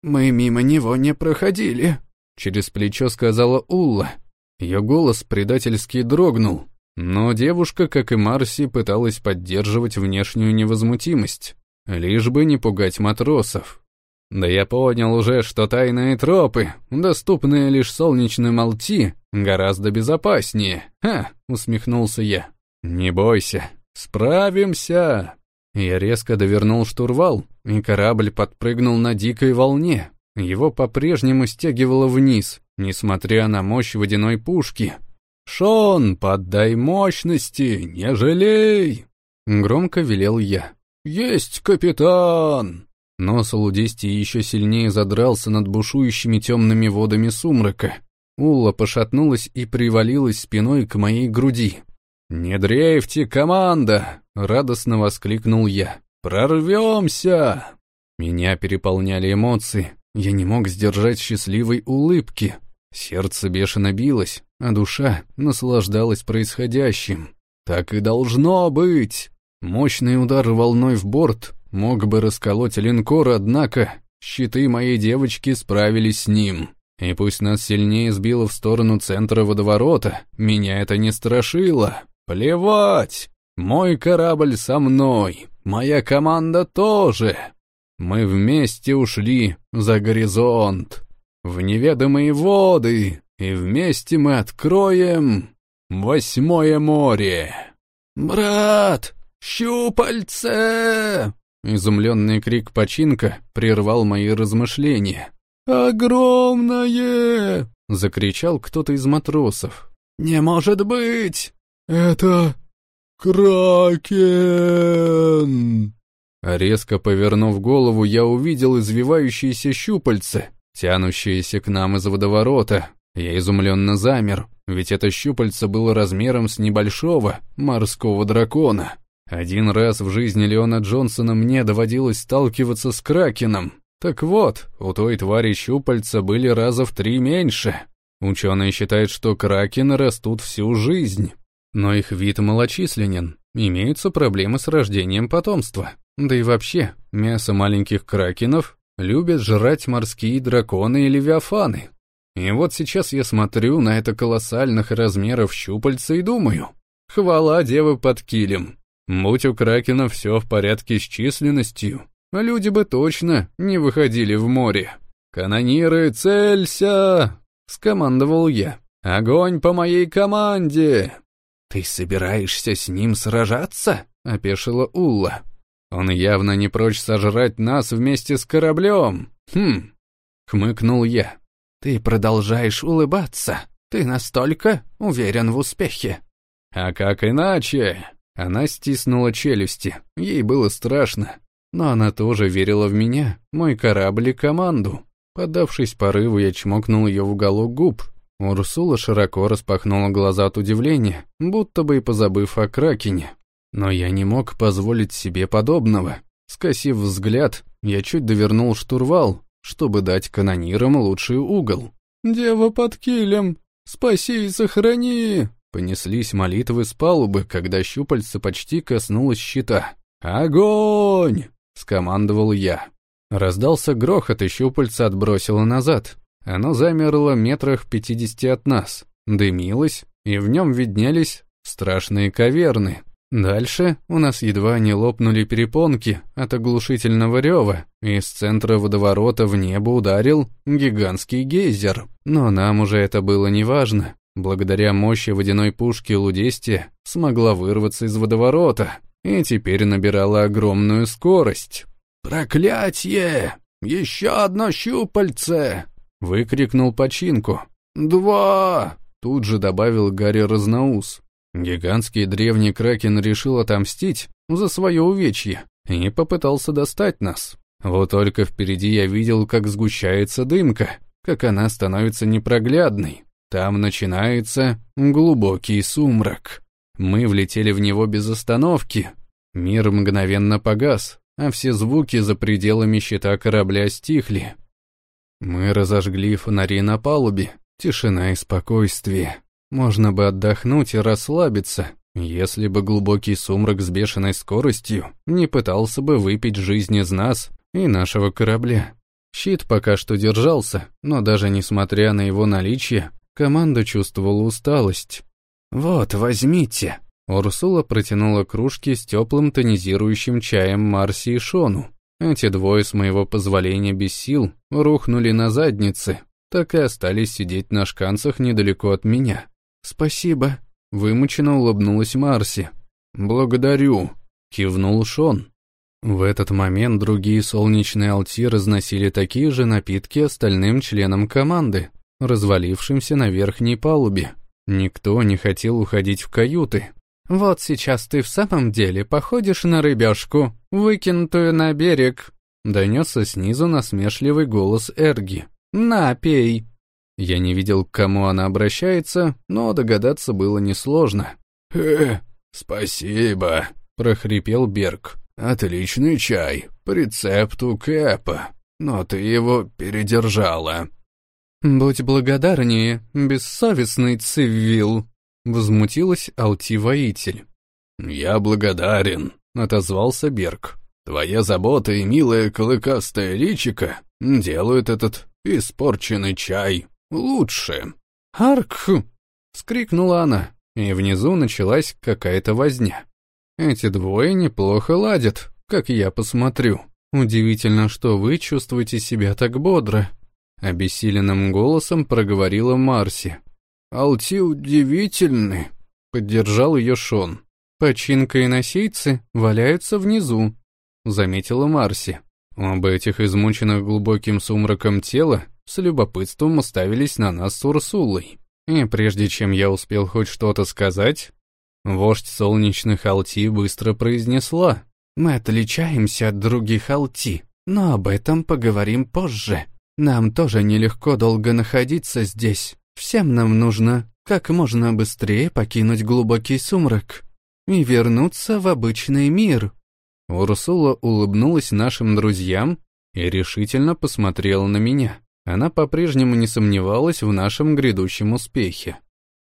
«Мы мимо него не проходили», — через плечо сказала Улла. Ее голос предательски дрогнул, но девушка, как и Марси, пыталась поддерживать внешнюю невозмутимость, лишь бы не пугать матросов. Да я понял уже, что тайные тропы, доступные лишь солнечным Алти, гораздо безопаснее. Ха, усмехнулся я. Не бойся, справимся. Я резко довернул штурвал, и корабль подпрыгнул на дикой волне. Его по-прежнему стягивало вниз, несмотря на мощь водяной пушки. «Шон, поддай мощности, не жалей!» Громко велел я. «Есть, капитан!» Но Солудести еще сильнее задрался над бушующими темными водами сумрака. Улла пошатнулась и привалилась спиной к моей груди. «Не дрейфьте, команда!» — радостно воскликнул я. «Прорвемся!» Меня переполняли эмоции. Я не мог сдержать счастливой улыбки. Сердце бешено билось, а душа наслаждалась происходящим. Так и должно быть. Мощный удар волной в борт мог бы расколоть линкор, однако щиты моей девочки справились с ним. И пусть нас сильнее сбило в сторону центра водоворота, меня это не страшило. Плевать! Мой корабль со мной, моя команда тоже. Мы вместе ушли за горизонт, в неведомые воды, и вместе мы откроем восьмое море. «Брат, щупальце!» Изумленный крик починка прервал мои размышления. «Огромное!» — закричал кто-то из матросов. «Не может быть!» «Это кракен!» Резко повернув голову, я увидел извивающиеся щупальца, тянущиеся к нам из водоворота. Я изумленно замер, ведь это щупальце было размером с небольшого морского дракона. Один раз в жизни Леона Джонсона мне доводилось сталкиваться с кракеном. Так вот, у той твари щупальца были раза в три меньше. Ученые считают, что кракены растут всю жизнь. Но их вид малочисленен, имеются проблемы с рождением потомства. Да и вообще, мясо маленьких кракенов любят жрать морские драконы и левиафаны. И вот сейчас я смотрю на это колоссальных размеров щупальца и думаю, хвала девы под килем. Будь у кракена все в порядке с численностью, люди бы точно не выходили в море. «Канониры, целься!» — скомандовал я. «Огонь по моей команде!» «Ты собираешься с ним сражаться?» — опешила Улла. «Он явно не прочь сожрать нас вместе с кораблем!» «Хм!» — хмыкнул я. «Ты продолжаешь улыбаться. Ты настолько уверен в успехе». «А как иначе?» Она стиснула челюсти. Ей было страшно. Но она тоже верила в меня, мой корабль и команду. Поддавшись порыву, я чмокнул ее в уголок губ, Урсула широко распахнула глаза от удивления, будто бы и позабыв о Кракене. Но я не мог позволить себе подобного. Скосив взгляд, я чуть довернул штурвал, чтобы дать канонирам лучший угол. «Дева под килем! Спаси и сохрани!» Понеслись молитвы с палубы, когда щупальце почти коснулось щита. «Огонь!» — скомандовал я. Раздался грохот, и щупальце отбросило назад. Оно замерло метрах пятидесяти от нас, дымилось, и в нем виднелись страшные каверны. Дальше у нас едва не лопнули перепонки от оглушительного рева, и из центра водоворота в небо ударил гигантский гейзер. Но нам уже это было неважно. Благодаря мощи водяной пушки Лудести смогла вырваться из водоворота и теперь набирала огромную скорость. «Проклятье! Еще одно щупальце!» — выкрикнул починку. «Два!» — тут же добавил Гарри Разноус. Гигантский древний кракен решил отомстить за свое увечье и попытался достать нас. Вот только впереди я видел, как сгущается дымка, как она становится непроглядной. Там начинается глубокий сумрак. Мы влетели в него без остановки. Мир мгновенно погас, а все звуки за пределами щита корабля стихли. Мы разожгли фонари на палубе. Тишина и спокойствие. Можно бы отдохнуть и расслабиться, если бы глубокий сумрак с бешеной скоростью не пытался бы выпить жизнь из нас и нашего корабля. Щит пока что держался, но даже несмотря на его наличие, команда чувствовала усталость. «Вот, возьмите!» Урсула протянула кружки с теплым тонизирующим чаем Марси и Шону. Эти двое, с моего позволения без сил, рухнули на задницы, так и остались сидеть на шканцах недалеко от меня. «Спасибо», — вымученно улыбнулась Марси. «Благодарю», — кивнул Шон. В этот момент другие солнечные алти разносили такие же напитки остальным членам команды. Развалившимся на верхней палубе. Никто не хотел уходить в каюты. «Вот сейчас ты в самом деле походишь на рыбешку, выкинутую на берег», донесся снизу насмешливый голос Эрги. «На, пей!» Я не видел, к кому она обращается, но догадаться было несложно. «Э, спасибо», — прохрипел Берг. «Отличный чай, по рецепту Кэпа, но ты его передержала». «Будь благодарнее, бессовестный цивил», — возмутилась Алти-воитель. «Я благодарен», — отозвался Берг. «Твоя забота и милая клыкастая личика делают этот испорченный чай лучше». «Арк!» — скрикнула она, и внизу началась какая-то возня. Эти двое неплохо ладят, как я посмотрю. Удивительно, что вы чувствуете себя так бодро. Обессиленным голосом проговорила Марси. «Алти удивительны», — поддержал ее Шон. «Починка и носейцы валяются внизу», — заметила Марси. Оба этих измученных глубоким сумраком тела с любопытством уставились на нас с Урсулой. И прежде чем я успел хоть что-то сказать, Вождь солнечных Алти быстро произнесла. «Мы отличаемся от других Алти, но об этом поговорим позже. Нам тоже нелегко долго находиться здесь. Всем нам нужно как можно быстрее покинуть глубокий сумрак и вернуться в обычный мир». Урсула улыбнулась нашим друзьям и решительно посмотрела на меня. Она по-прежнему не сомневалась в нашем грядущем успехе.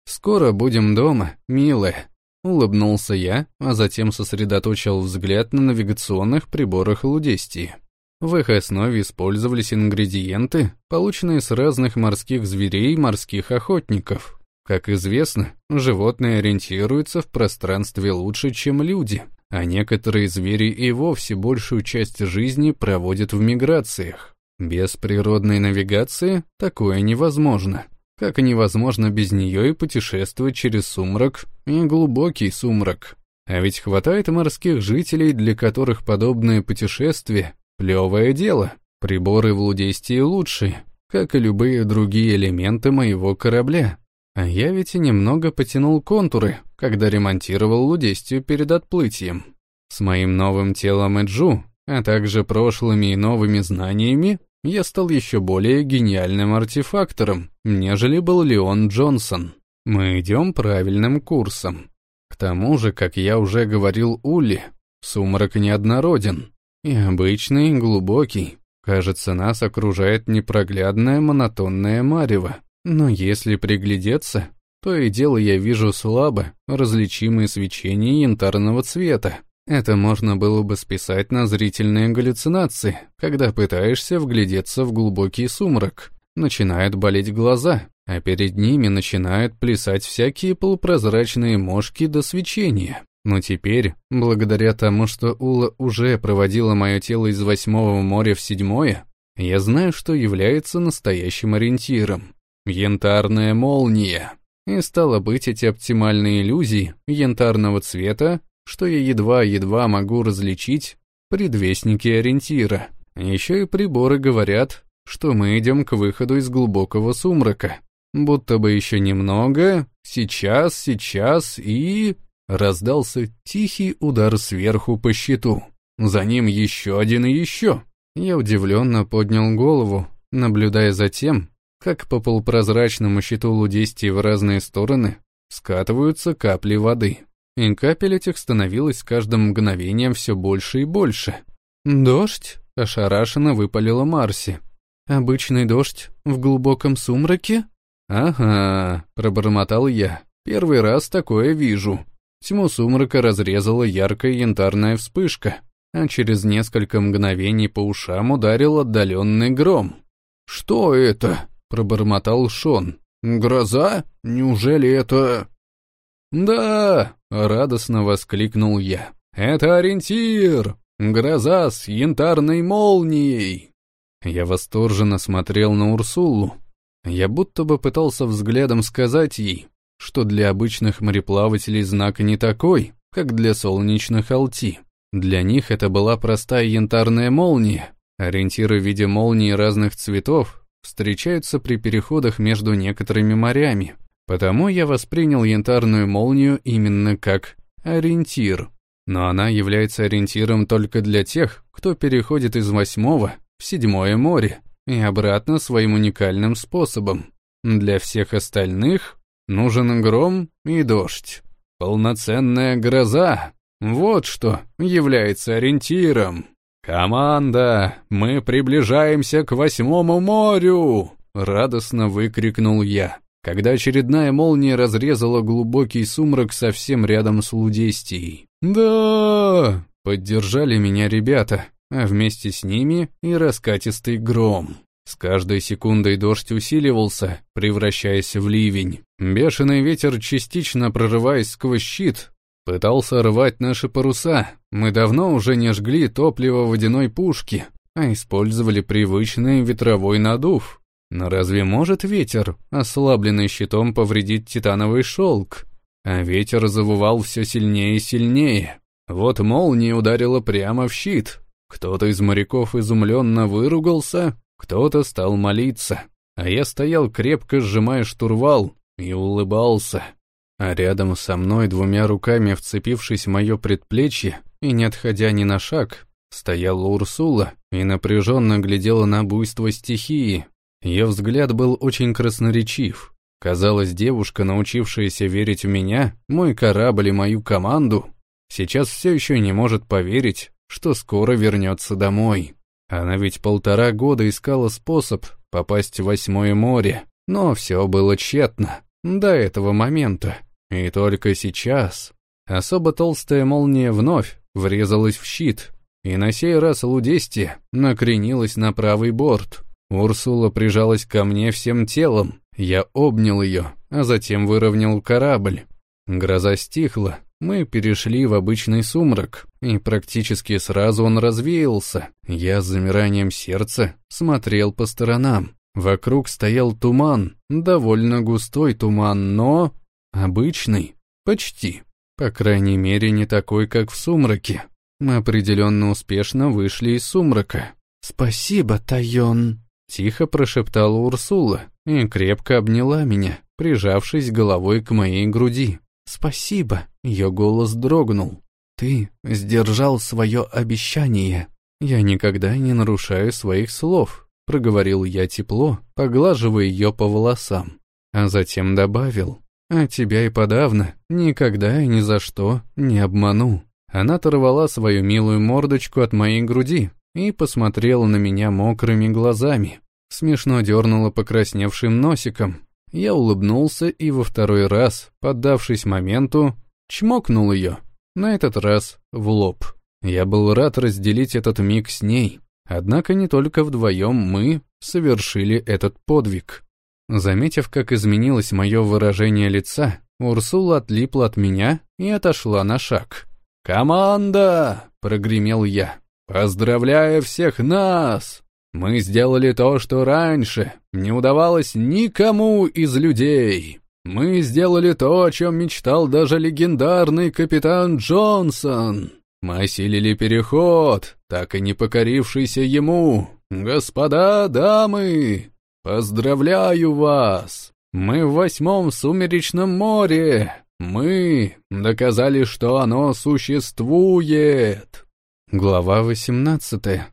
«Скоро будем дома, милая», Улыбнулся я, а затем сосредоточил взгляд на навигационных приборах Лудестии. В их основе использовались ингредиенты, полученные с разных морских зверей и морских охотников. Как известно, животные ориентируются в пространстве лучше, чем люди, а некоторые звери и вовсе большую часть жизни проводят в миграциях. Без природной навигации такое невозможно как и невозможно без нее и путешествовать через сумрак и глубокий сумрак. А ведь хватает морских жителей, для которых подобное путешествие — плевое дело. Приборы в Лудестии лучшие, как и любые другие элементы моего корабля. А я ведь и немного потянул контуры, когда ремонтировал Лудестию перед отплытием. С моим новым телом Эджу, а также прошлыми и новыми знаниями, я стал еще более гениальным артефактором, нежели был Леон Джонсон. Мы идем правильным курсом. К тому же, как я уже говорил Улли, сумрак неоднороден. И обычный, глубокий. Кажется, нас окружает непроглядное монотонное марево. Но если приглядеться, то и дело я вижу слабо различимые свечения янтарного цвета. Это можно было бы списать на зрительные галлюцинации, когда пытаешься вглядеться в глубокий сумрак. Начинают болеть глаза, а перед ними начинают плясать всякие полупрозрачные мошки до свечения. Но теперь, благодаря тому, что Ула уже проводила мое тело из восьмого моря в седьмое, я знаю, что является настоящим ориентиром. Янтарная молния. И стало быть, эти оптимальные иллюзии янтарного цвета что я едва-едва могу различить предвестники ориентира. Еще и приборы говорят, что мы идем к выходу из глубокого сумрака. Будто бы еще немного, сейчас, сейчас и... Раздался тихий удар сверху по щиту. За ним еще один и еще. Я удивленно поднял голову, наблюдая за тем, как по полупрозрачному щиту лудистии в разные стороны скатываются капли воды и капель этих становилось каждым мгновением все больше и больше. «Дождь?» — ошарашенно выпалила Марси. «Обычный дождь в глубоком сумраке?» «Ага», — пробормотал я. «Первый раз такое вижу». Тьму сумрака разрезала яркая янтарная вспышка, а через несколько мгновений по ушам ударил отдаленный гром. «Что это?» — пробормотал Шон. «Гроза? Неужели это...» «Да!» — радостно воскликнул я. «Это ориентир! Гроза с янтарной молнией!» Я восторженно смотрел на Урсулу. Я будто бы пытался взглядом сказать ей, что для обычных мореплавателей знак не такой, как для солнечных алти. Для них это была простая янтарная молния. Ориентиры в виде молнии разных цветов встречаются при переходах между некоторыми морями, потому я воспринял янтарную молнию именно как ориентир. Но она является ориентиром только для тех, кто переходит из восьмого в седьмое море и обратно своим уникальным способом. Для всех остальных нужен гром и дождь. Полноценная гроза. Вот что является ориентиром. «Команда, мы приближаемся к восьмому морю!» — радостно выкрикнул я, когда очередная молния разрезала глубокий сумрак совсем рядом с Лудестией. «Да!» — поддержали меня ребята, а вместе с ними и раскатистый гром. С каждой секундой дождь усиливался, превращаясь в ливень. Бешеный ветер, частично прорываясь сквозь щит, пытался рвать наши паруса. Мы давно уже не жгли топливо водяной пушки, а использовали привычный ветровой надув. Но разве может ветер, ослабленный щитом, повредить титановый шелк? А ветер завывал все сильнее и сильнее. Вот молния ударила прямо в щит. Кто-то из моряков изумленно выругался, кто-то стал молиться, а я стоял крепко сжимая штурвал и улыбался. А рядом со мной, двумя руками вцепившись в мое предплечье и не отходя ни на шаг, стояла Урсула и напряженно глядела на буйство стихии. Ее взгляд был очень красноречив. Казалось, девушка, научившаяся верить в меня, мой корабль и мою команду, сейчас все еще не может поверить, что скоро вернется домой. Она ведь полтора года искала способ попасть в Восьмое море, но все было тщетно до этого момента. И только сейчас особо толстая молния вновь врезалась в щит, и на сей раз Лудести накренилась на правый борт. Урсула прижалась ко мне всем телом, я обнял ее, а затем выровнял корабль. Гроза стихла, мы перешли в обычный сумрак, и практически сразу он развеялся. Я с замиранием сердца смотрел по сторонам. Вокруг стоял туман, довольно густой туман, но... обычный, почти. По крайней мере, не такой, как в сумраке. Мы определенно успешно вышли из сумрака. «Спасибо, Тайон», — тихо прошептала Урсула и крепко обняла меня, прижавшись головой к моей груди. «Спасибо», — ее голос дрогнул. «Ты сдержал свое обещание. Я никогда не нарушаю своих слов», — проговорил я тепло, поглаживая ее по волосам. А затем добавил, «А тебя и подавно, никогда и ни за что не обману». Она оторвала свою милую мордочку от моей груди и посмотрела на меня мокрыми глазами. Смешно дернула покрасневшим носиком, я улыбнулся и во второй раз, поддавшись моменту, чмокнул ее, на этот раз в лоб. Я был рад разделить этот миг с ней, однако не только вдвоем мы совершили этот подвиг. Заметив, как изменилось мое выражение лица, Урсула отлипла от меня и отошла на шаг. «Команда!» — прогремел я. «Поздравляю всех нас! Мы сделали то, что раньше не удавалось никому из людей. Мы сделали то, о чем мечтал даже легендарный капитан Джонсон. Мы осилили переход, так и не покорившийся ему. Господа, дамы, поздравляю вас! Мы в восьмом сумеречном море. Мы доказали, что оно существует. Глава восемнадцатая.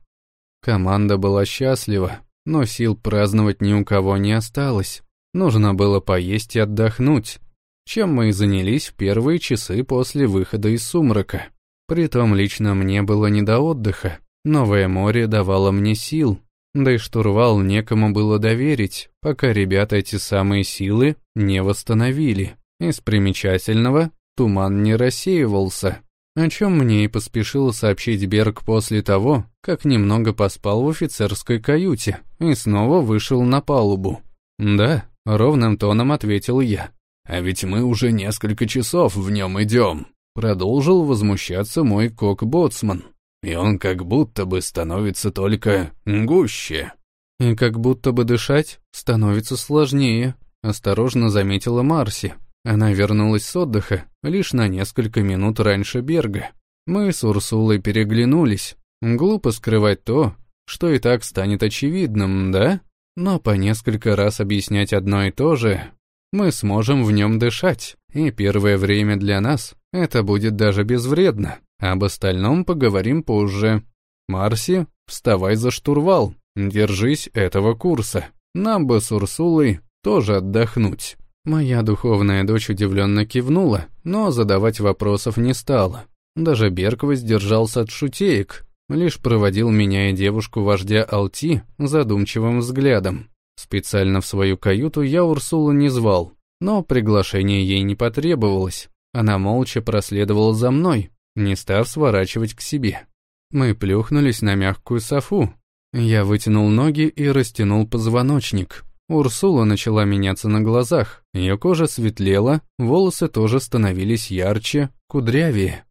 Команда была счастлива, но сил праздновать ни у кого не осталось. Нужно было поесть и отдохнуть, чем мы и занялись в первые часы после выхода из сумрака. Притом лично мне было не до отдыха. Новое море давало мне сил, да и штурвал некому было доверить, пока ребята эти самые силы не восстановили. Из примечательного туман не рассеивался, о чем мне и поспешил сообщить Берг после того, как немного поспал в офицерской каюте и снова вышел на палубу. «Да», — ровным тоном ответил я. «А ведь мы уже несколько часов в нем идем», — продолжил возмущаться мой кок-боцман. «И он как будто бы становится только гуще». «И как будто бы дышать становится сложнее», — осторожно заметила Марси. Она вернулась с отдыха лишь на несколько минут раньше Берга. Мы с Урсулой переглянулись. Глупо скрывать то, что и так станет очевидным, да? но по несколько раз объяснять одно и то же, мы сможем в нем дышать, и первое время для нас это будет даже безвредно. Об остальном поговорим позже. Марси, вставай за штурвал, держись этого курса. Нам бы с Урсулой тоже отдохнуть. Моя духовная дочь удивленно кивнула, но задавать вопросов не стала. Даже Берг воздержался от шутеек, лишь проводил меня и девушку-вождя Алти задумчивым взглядом. Специально в свою каюту я Урсулу не звал, но приглашение ей не потребовалось. Она молча проследовала за мной, не став сворачивать к себе. Мы плюхнулись на мягкую софу. Я вытянул ноги и растянул позвоночник. Урсула начала меняться на глазах. Ее кожа светлела, волосы тоже становились ярче, кудрявее.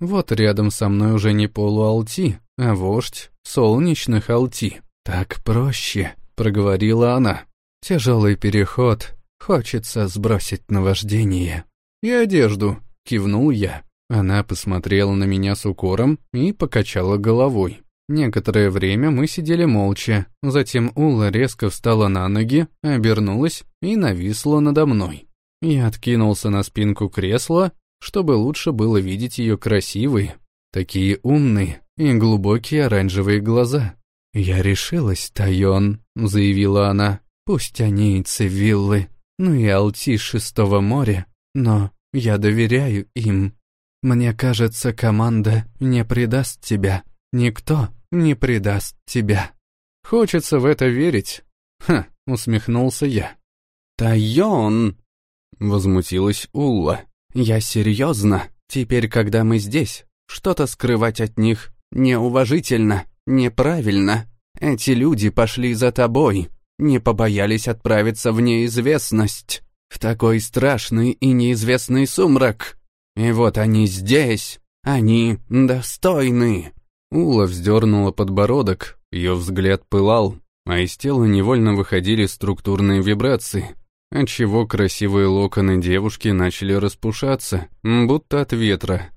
Вот рядом со мной уже не полуалти, а вождь солнечных алти. «Так проще», — проговорила она. «Тяжелый переход. Хочется сбросить наваждение». «И одежду», — кивнул я. Она посмотрела на меня с укором и покачала головой. Некоторое время мы сидели молча, затем Ула резко встала на ноги, обернулась и нависла надо мной. Я откинулся на спинку кресла, чтобы лучше было видеть ее красивые, такие умные и глубокие оранжевые глаза. «Я решилась, Тайон», — заявила она, — «пусть они и цивиллы, ну и алти шестого моря, но я доверяю им. Мне кажется, команда не предаст тебя, никто не предаст тебя. Хочется в это верить. Ха, усмехнулся я. Тайон! Возмутилась Улла. Я серьезно. Теперь, когда мы здесь, что-то скрывать от них неуважительно, неправильно. Эти люди пошли за тобой, не побоялись отправиться в неизвестность, в такой страшный и неизвестный сумрак. И вот они здесь, они достойны. Ула вздернула подбородок, ее взгляд пылал, а из тела невольно выходили структурные вибрации, отчего красивые локоны девушки начали распушаться, будто от ветра.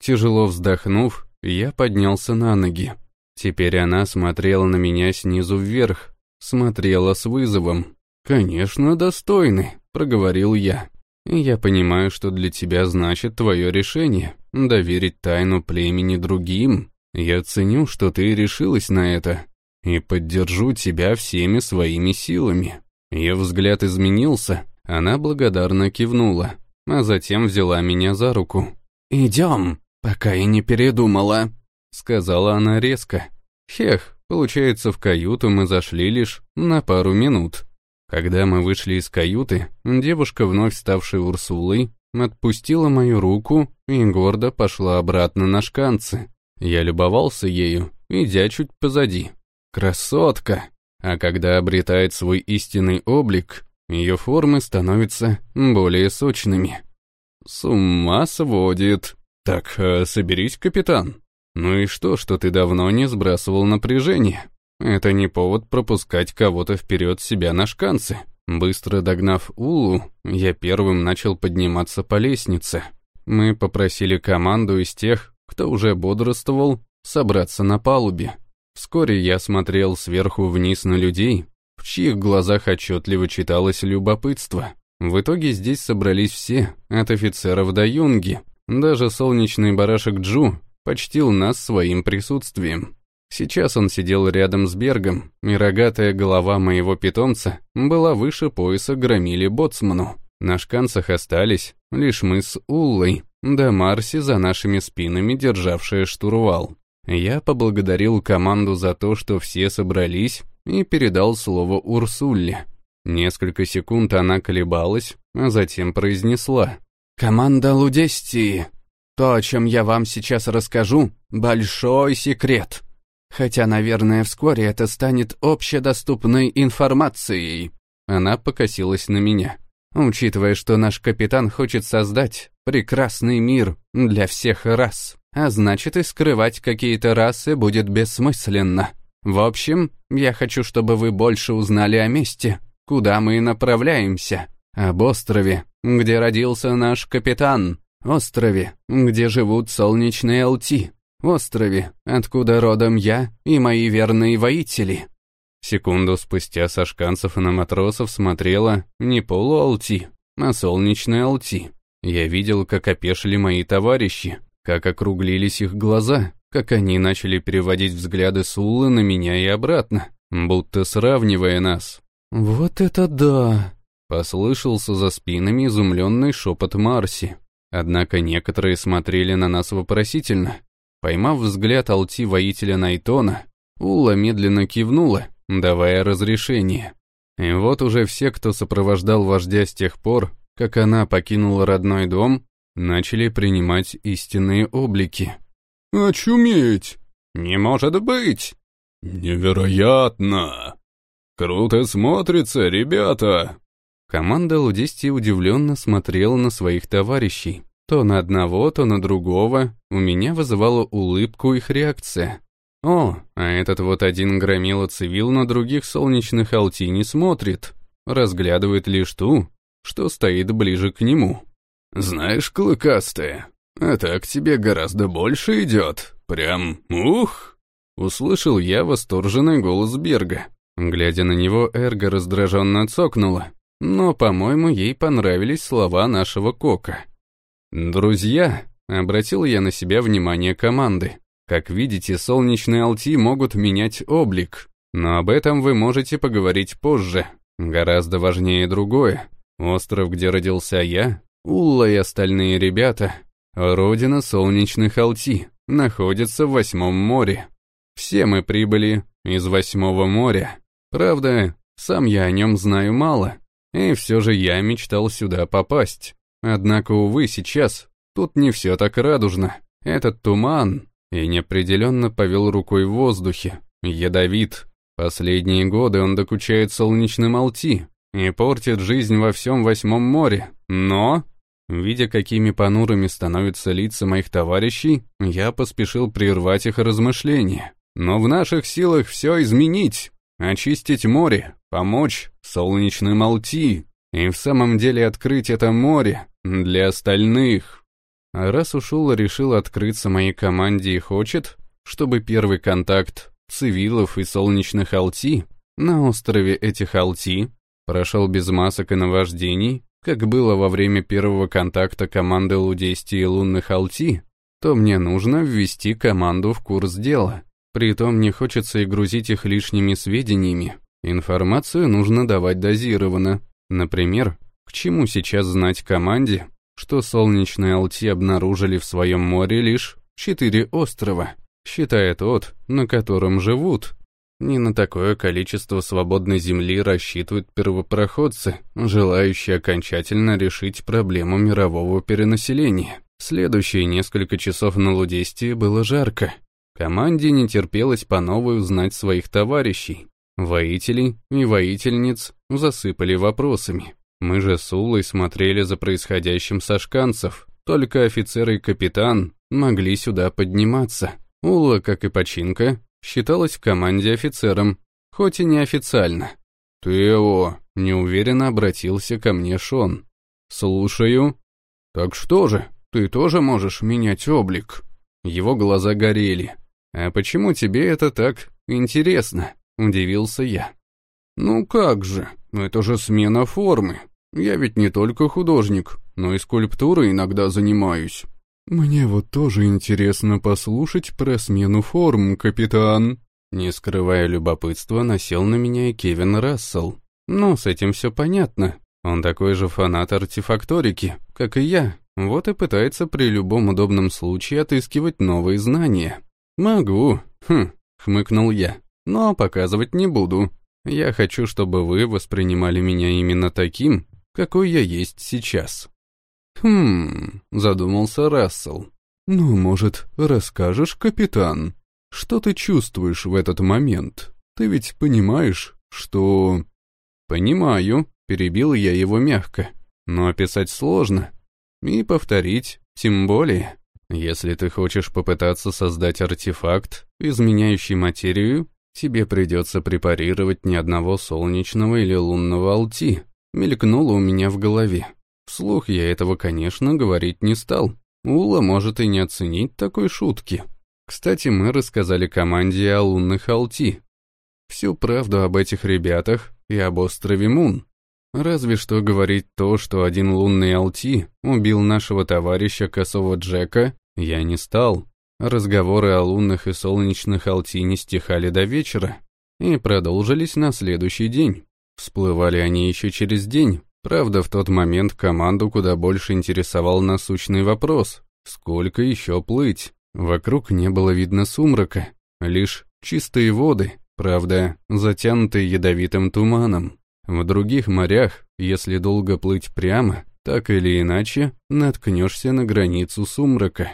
Тяжело вздохнув, я поднялся на ноги. Теперь она смотрела на меня снизу вверх, смотрела с вызовом. «Конечно, достойны», — проговорил я. «Я понимаю, что для тебя значит твое решение — доверить тайну племени другим». Я ценю, что ты решилась на это, и поддержу тебя всеми своими силами». Ее взгляд изменился, она благодарно кивнула, а затем взяла меня за руку. «Идем, пока я не передумала», — сказала она резко. «Хех, получается, в каюту мы зашли лишь на пару минут». Когда мы вышли из каюты, девушка, вновь ставшая Урсулой, отпустила мою руку и гордо пошла обратно на шканцы. Я любовался ею, идя чуть позади. Красотка! А когда обретает свой истинный облик, ее формы становятся более сочными. С ума сводит. Так, э, соберись, капитан. Ну и что, что ты давно не сбрасывал напряжение? Это не повод пропускать кого-то вперед себя на шканцы. Быстро догнав Улу, я первым начал подниматься по лестнице. Мы попросили команду из тех, кто уже бодрствовал, собраться на палубе. Вскоре я смотрел сверху вниз на людей, в чьих глазах отчетливо читалось любопытство. В итоге здесь собрались все, от офицеров до юнги. Даже солнечный барашек Джу почтил нас своим присутствием. Сейчас он сидел рядом с Бергом, и рогатая голова моего питомца была выше пояса громили боцману. На шканцах остались лишь мы с Уллой, да Марси за нашими спинами, державшая штурвал. Я поблагодарил команду за то, что все собрались, и передал слово Урсулле. Несколько секунд она колебалась, а затем произнесла. «Команда Лудестии, то, о чем я вам сейчас расскажу, большой секрет. Хотя, наверное, вскоре это станет общедоступной информацией». Она покосилась на меня. Учитывая, что наш капитан хочет создать прекрасный мир для всех рас, а значит и скрывать какие-то расы будет бессмысленно. В общем, я хочу, чтобы вы больше узнали о месте, куда мы направляемся, об острове, где родился наш капитан, острове, где живут солнечные алти, острове, откуда родом я и мои верные воители. Секунду спустя Сашканцев и на матросов смотрела не полуалти, а солнечная алти. Я видел, как опешили мои товарищи, как округлились их глаза, как они начали переводить взгляды Суллы на меня и обратно, будто сравнивая нас. «Вот это да!» — послышался за спинами изумленный шепот Марси. Однако некоторые смотрели на нас вопросительно. Поймав взгляд алти-воителя Найтона, Ула медленно кивнула, давая разрешение. И вот уже все, кто сопровождал вождя с тех пор, как она покинула родной дом, начали принимать истинные облики. «Очуметь! Не может быть!» «Невероятно! Круто смотрится, ребята!» Команда Лудистии удивленно смотрела на своих товарищей. То на одного, то на другого. У меня вызывала улыбку их реакция. О, а этот вот один громила цивил на других солнечных алти не смотрит. Разглядывает лишь ту, что стоит ближе к нему. «Знаешь, клыкастая, это к тебе гораздо больше идет. Прям ух!» Услышал я восторженный голос Берга. Глядя на него, Эрго раздраженно цокнула. Но, по-моему, ей понравились слова нашего Кока. «Друзья», — обратил я на себя внимание команды, как видите, солнечные алти могут менять облик, но об этом вы можете поговорить позже. Гораздо важнее другое. Остров, где родился я, Улла и остальные ребята, родина солнечных алти, находится в Восьмом море. Все мы прибыли из Восьмого моря. Правда, сам я о нем знаю мало, и все же я мечтал сюда попасть. Однако, увы, сейчас тут не все так радужно. Этот туман, и неопределенно повел рукой в воздухе. Ядовит. Последние годы он докучает солнечным Алти и портит жизнь во всем Восьмом море. Но, видя, какими понурыми становятся лица моих товарищей, я поспешил прервать их размышления. Но в наших силах все изменить, очистить море, помочь солнечным Алти и в самом деле открыть это море для остальных. А раз Ула решил открыться моей команде и хочет, чтобы первый контакт цивилов и солнечных Алти на острове этих Алти прошел без масок и наваждений, как было во время первого контакта команды Лудести и лунных Алти, то мне нужно ввести команду в курс дела. Притом не хочется и грузить их лишними сведениями. Информацию нужно давать дозированно. Например, к чему сейчас знать команде, что солнечные Алти обнаружили в своем море лишь четыре острова, считая тот, на котором живут. Не на такое количество свободной земли рассчитывают первопроходцы, желающие окончательно решить проблему мирового перенаселения. Следующие несколько часов на Лудестии было жарко. Команде не терпелось по новой узнать своих товарищей. Воителей и воительниц засыпали вопросами. Мы же с Улой смотрели за происходящим со шканцев. Только офицер и капитан могли сюда подниматься. Ула, как и починка, считалась в команде офицером, хоть и неофициально. «Тео», — неуверенно обратился ко мне Шон. «Слушаю». «Так что же, ты тоже можешь менять облик?» Его глаза горели. «А почему тебе это так интересно?» — удивился я. «Ну как же, это же смена формы. Я ведь не только художник, но и скульптурой иногда занимаюсь. Мне вот тоже интересно послушать про смену форм, капитан. Не скрывая любопытства, насел на меня и Кевин Рассел. Ну, с этим все понятно. Он такой же фанат артефакторики, как и я. Вот и пытается при любом удобном случае отыскивать новые знания. Могу, хм, хмыкнул я, но показывать не буду. Я хочу, чтобы вы воспринимали меня именно таким, какой я есть сейчас». «Хм...» — задумался Рассел. «Ну, может, расскажешь, капитан, что ты чувствуешь в этот момент? Ты ведь понимаешь, что...» «Понимаю», — перебил я его мягко, «но описать сложно. И повторить тем более. Если ты хочешь попытаться создать артефакт, изменяющий материю, тебе придется препарировать ни одного солнечного или лунного алти, мелькнуло у меня в голове. Вслух я этого, конечно, говорить не стал. Ула может и не оценить такой шутки. Кстати, мы рассказали команде о лунных Алти. всю правду об этих ребятах и об острове Мун. Разве что говорить то, что один лунный Алти убил нашего товарища Косого Джека, я не стал. Разговоры о лунных и солнечных Алти не стихали до вечера и продолжились на следующий день. Всплывали они еще через день. Правда, в тот момент команду куда больше интересовал насущный вопрос — сколько еще плыть? Вокруг не было видно сумрака, лишь чистые воды, правда, затянутые ядовитым туманом. В других морях, если долго плыть прямо, так или иначе, наткнешься на границу сумрака.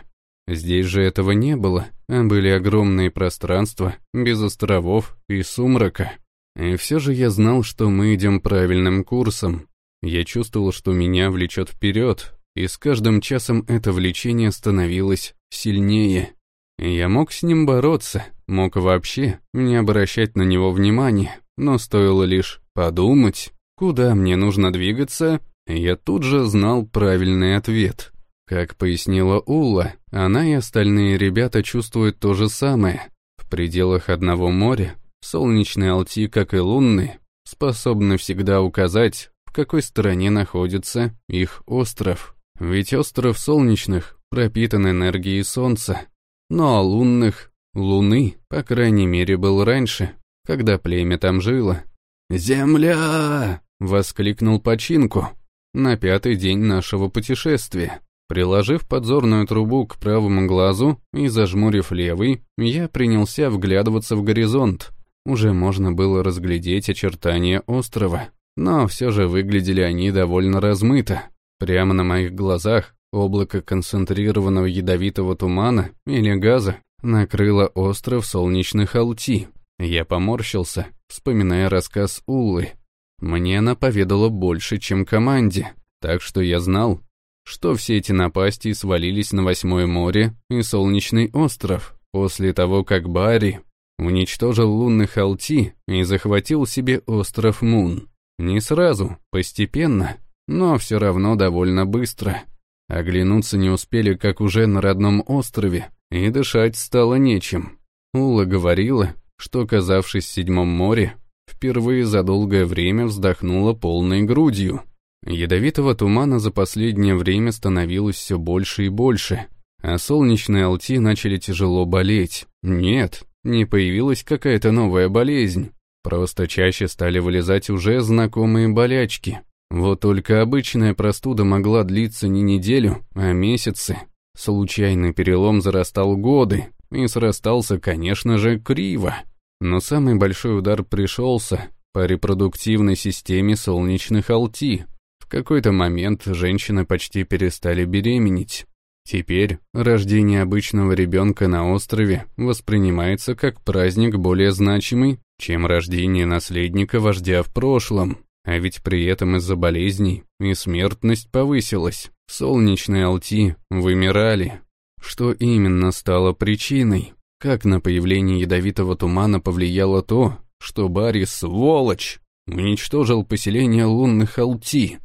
Здесь же этого не было, а были огромные пространства, без островов и сумрака. И все же я знал, что мы идем правильным курсом. Я чувствовал, что меня влечет вперед, и с каждым часом это влечение становилось сильнее. Я мог с ним бороться, мог вообще не обращать на него внимания, но стоило лишь подумать, куда мне нужно двигаться, я тут же знал правильный ответ. Как пояснила Улла, она и остальные ребята чувствуют то же самое. В пределах одного моря солнечный Алти, как и лунный, способны всегда указать, в какой стороне находится их остров. Ведь остров солнечных пропитан энергией солнца, но о лунных, луны, по крайней мере, был раньше, когда племя там жило. «Земля!» — воскликнул починку на пятый день нашего путешествия. Приложив подзорную трубу к правому глазу и зажмурив левый, я принялся вглядываться в горизонт. Уже можно было разглядеть очертания острова, но все же выглядели они довольно размыто. Прямо на моих глазах облако концентрированного ядовитого тумана или газа накрыло остров солнечных Алти. Я поморщился, вспоминая рассказ Уллы. Мне она поведала больше, чем команде, так что я знал, что все эти напасти свалились на Восьмое море и Солнечный остров после того, как Барри уничтожил лунных Алти и захватил себе остров Мун. Не сразу, постепенно, но все равно довольно быстро. Оглянуться не успели, как уже на родном острове, и дышать стало нечем. Ула говорила, что, оказавшись в Седьмом море, впервые за долгое время вздохнула полной грудью. Ядовитого тумана за последнее время становилось все больше и больше, а солнечные алти начали тяжело болеть. Нет, не появилась какая-то новая болезнь, просто чаще стали вылезать уже знакомые болячки. Вот только обычная простуда могла длиться не неделю, а месяцы. Случайный перелом зарастал годы, и срастался, конечно же, криво. Но самый большой удар пришелся по репродуктивной системе солнечных алти, какой-то момент женщины почти перестали беременеть. Теперь рождение обычного ребенка на острове воспринимается как праздник более значимый, чем рождение наследника вождя в прошлом. А ведь при этом из-за болезней и смертность повысилась. Солнечные алти вымирали. Что именно стало причиной? Как на появление ядовитого тумана повлияло то, что Барри, сволочь, уничтожил поселение лунных алти?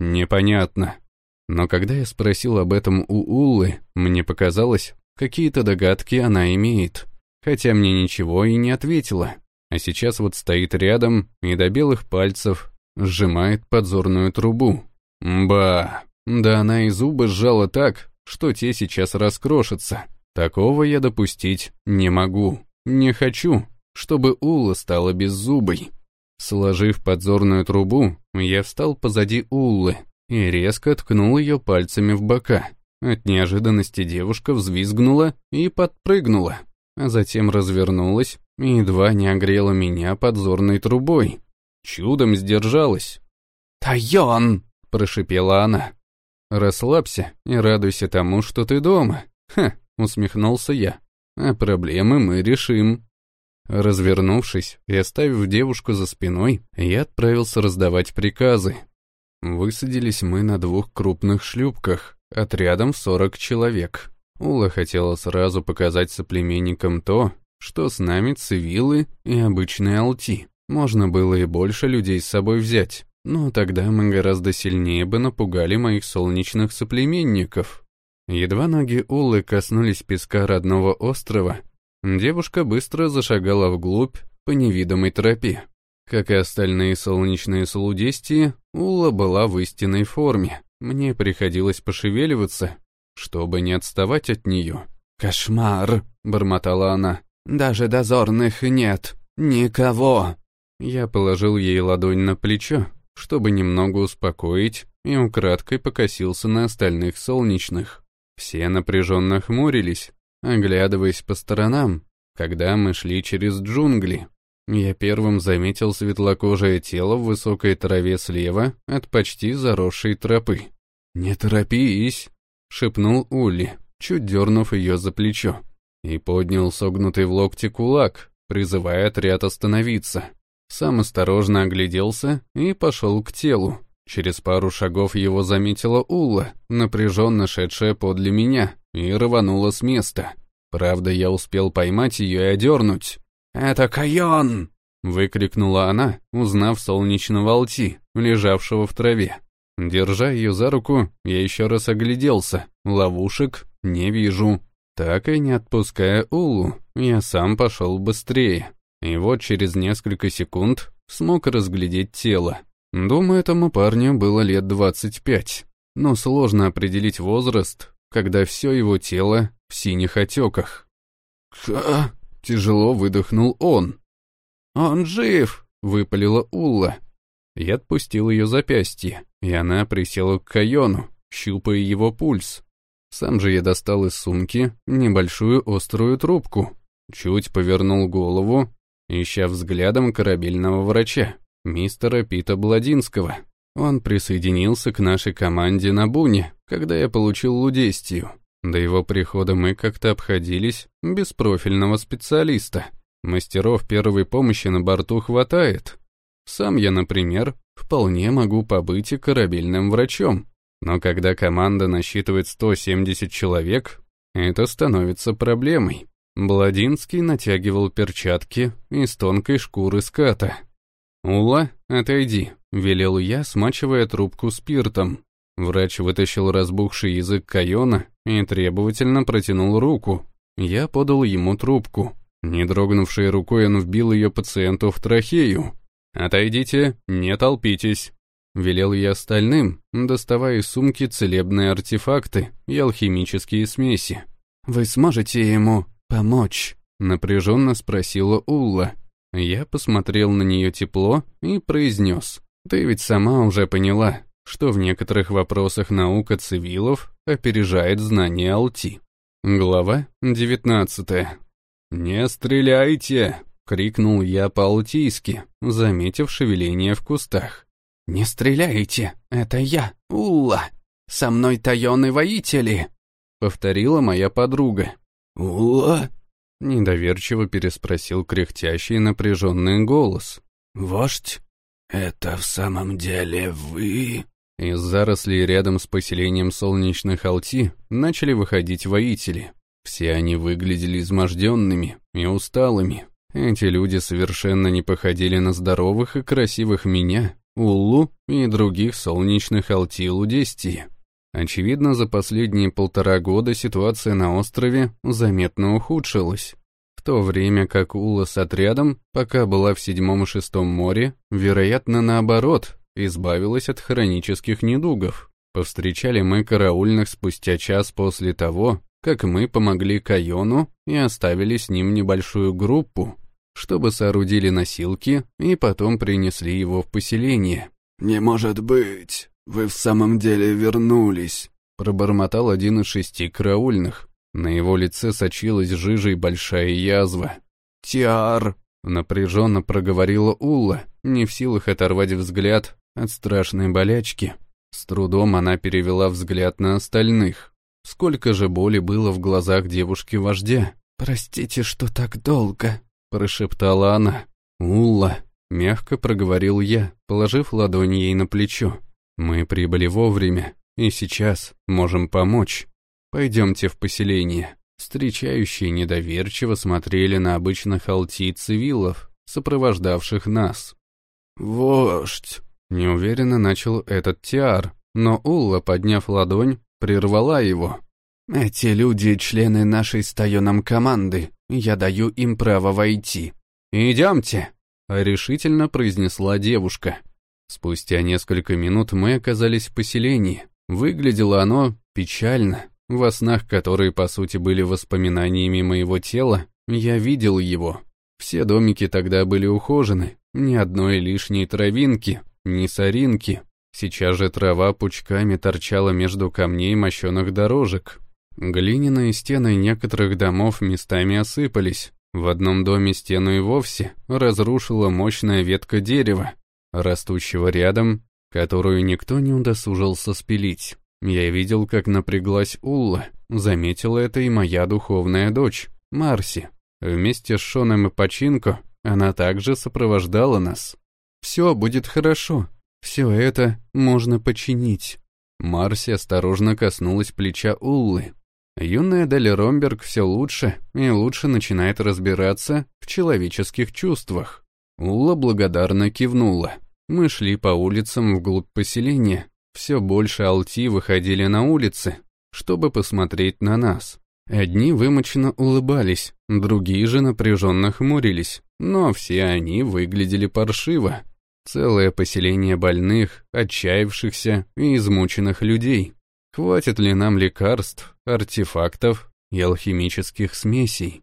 Непонятно. Но когда я спросил об этом у Уллы, мне показалось, какие-то догадки она имеет. Хотя мне ничего и не ответила. А сейчас вот стоит рядом и до белых пальцев сжимает подзорную трубу. Ба, да она и зубы сжала так, что те сейчас раскрошатся. Такого я допустить не могу. Не хочу, чтобы Ула стала беззубой. Сложив подзорную трубу, я встал позади Уллы и резко ткнул ее пальцами в бока. От неожиданности девушка взвизгнула и подпрыгнула, а затем развернулась и едва не огрела меня подзорной трубой. Чудом сдержалась. «Тайон!» — прошипела она. «Расслабься и радуйся тому, что ты дома». «Ха!» — усмехнулся я. «А проблемы мы решим». Развернувшись и оставив девушку за спиной, я отправился раздавать приказы. Высадились мы на двух крупных шлюпках, отрядом в 40 человек. Ула хотела сразу показать соплеменникам то, что с нами цивилы и обычные алти. Можно было и больше людей с собой взять, но тогда мы гораздо сильнее бы напугали моих солнечных соплеменников. Едва ноги Улы коснулись песка родного острова, Девушка быстро зашагала вглубь, по невидимой тропе. Как и остальные солнечные солудестии, Ула была в истинной форме. Мне приходилось пошевеливаться, чтобы не отставать от нее. «Кошмар!» — бормотала она. «Даже дозорных нет. Никого!» Я положил ей ладонь на плечо, чтобы немного успокоить, и украдкой покосился на остальных солнечных. Все напряженно хмурились, оглядываясь по сторонам, когда мы шли через джунгли. Я первым заметил светлокожее тело в высокой траве слева от почти заросшей тропы. «Не торопись», — шепнул Улли, чуть дернув ее за плечо, и поднял согнутый в локте кулак, призывая отряд остановиться. Сам осторожно огляделся и пошел к телу. Через пару шагов его заметила Улла, напряженно шедшая подле меня, и рванула с места. Правда, я успел поймать ее и одернуть. «Это Кайон!» — выкрикнула она, узнав солнечного Алти, лежавшего в траве. Держа ее за руку, я еще раз огляделся. Ловушек не вижу. Так и не отпуская Улу, я сам пошел быстрее. И вот через несколько секунд смог разглядеть тело. Думаю, этому парню было лет 25. Но сложно определить возраст, когда все его тело в синих отеках. «Ха!» — тяжело выдохнул он. «Он жив!» — выпалила Улла. Я отпустил ее запястье, и она присела к Кайону, щупая его пульс. Сам же я достал из сумки небольшую острую трубку, чуть повернул голову, ища взглядом корабельного врача, мистера Пита Бладинского. Он присоединился к нашей команде на Буне, когда я получил лудестию. До его прихода мы как-то обходились без профильного специалиста. Мастеров первой помощи на борту хватает. Сам я, например, вполне могу побыть и корабельным врачом. Но когда команда насчитывает 170 человек, это становится проблемой. Бладинский натягивал перчатки из тонкой шкуры ската. «Ула, отойди», — велел я, смачивая трубку спиртом. Врач вытащил разбухший язык Кайона и требовательно протянул руку. Я подал ему трубку. Не дрогнувшей рукой он вбил ее пациенту в трахею. «Отойдите, не толпитесь», — велел я остальным, доставая из сумки целебные артефакты и алхимические смеси. «Вы сможете ему помочь?» — напряженно спросила Улла. Я посмотрел на нее тепло и произнес. «Ты ведь сама уже поняла, что в некоторых вопросах наука цивилов опережает знания Алти». Глава девятнадцатая. «Не стреляйте!» — крикнул я по-алтийски, заметив шевеление в кустах. «Не стреляйте! Это я, Улла! Со мной таёны воители!» — повторила моя подруга. «Улла?» Недоверчиво переспросил кряхтящий напряженный голос. «Вождь, это в самом деле вы?» Из зарослей рядом с поселением солнечных Алти начали выходить воители. Все они выглядели изможденными и усталыми. Эти люди совершенно не походили на здоровых и красивых меня, Уллу и других солнечных Алти Лудестии. Очевидно, за последние полтора года ситуация на острове заметно ухудшилась. В то время как Ула с отрядом, пока была в седьмом и шестом море, вероятно, наоборот, избавилась от хронических недугов. Повстречали мы караульных спустя час после того, как мы помогли Кайону и оставили с ним небольшую группу, чтобы соорудили носилки и потом принесли его в поселение. «Не может быть!» «Вы в самом деле вернулись», — пробормотал один из шести караульных. На его лице сочилась жижей большая язва. «Тиар!» — напряженно проговорила Улла, не в силах оторвать взгляд от страшной болячки. С трудом она перевела взгляд на остальных. Сколько же боли было в глазах девушки-вождя. «Простите, что так долго», — прошептала она. «Улла», — мягко проговорил я, положив ладонь ей на плечо. Мы прибыли вовремя, и сейчас можем помочь. Пойдемте в поселение. Встречающие недоверчиво смотрели на обычных алти цивилов, сопровождавших нас. «Вождь!» — неуверенно начал этот тиар, но Улла, подняв ладонь, прервала его. «Эти люди — члены нашей с команды, я даю им право войти. «Идемте», — решительно произнесла девушка. Спустя несколько минут мы оказались в поселении. Выглядело оно печально. Во снах, которые по сути были воспоминаниями моего тела, я видел его. Все домики тогда были ухожены, ни одной лишней травинки, ни соринки. Сейчас же трава пучками торчала между камней мощеных дорожек. Глиняные стены некоторых домов местами осыпались. В одном доме стену и вовсе разрушила мощная ветка дерева, растущего рядом, которую никто не удосужился спилить. Я видел, как напряглась Улла, заметила это и моя духовная дочь, Марси. Вместе с Шоном и Починко она также сопровождала нас. «Все будет хорошо, все это можно починить». Марси осторожно коснулась плеча Уллы. Юная Дели Ромберг все лучше и лучше начинает разбираться в человеческих чувствах. Улла благодарно кивнула. Мы шли по улицам вглубь поселения. Все больше алти выходили на улицы, чтобы посмотреть на нас. Одни вымоченно улыбались, другие же напряженно хмурились, но все они выглядели паршиво. Целое поселение больных, отчаявшихся и измученных людей. Хватит ли нам лекарств, артефактов и алхимических смесей?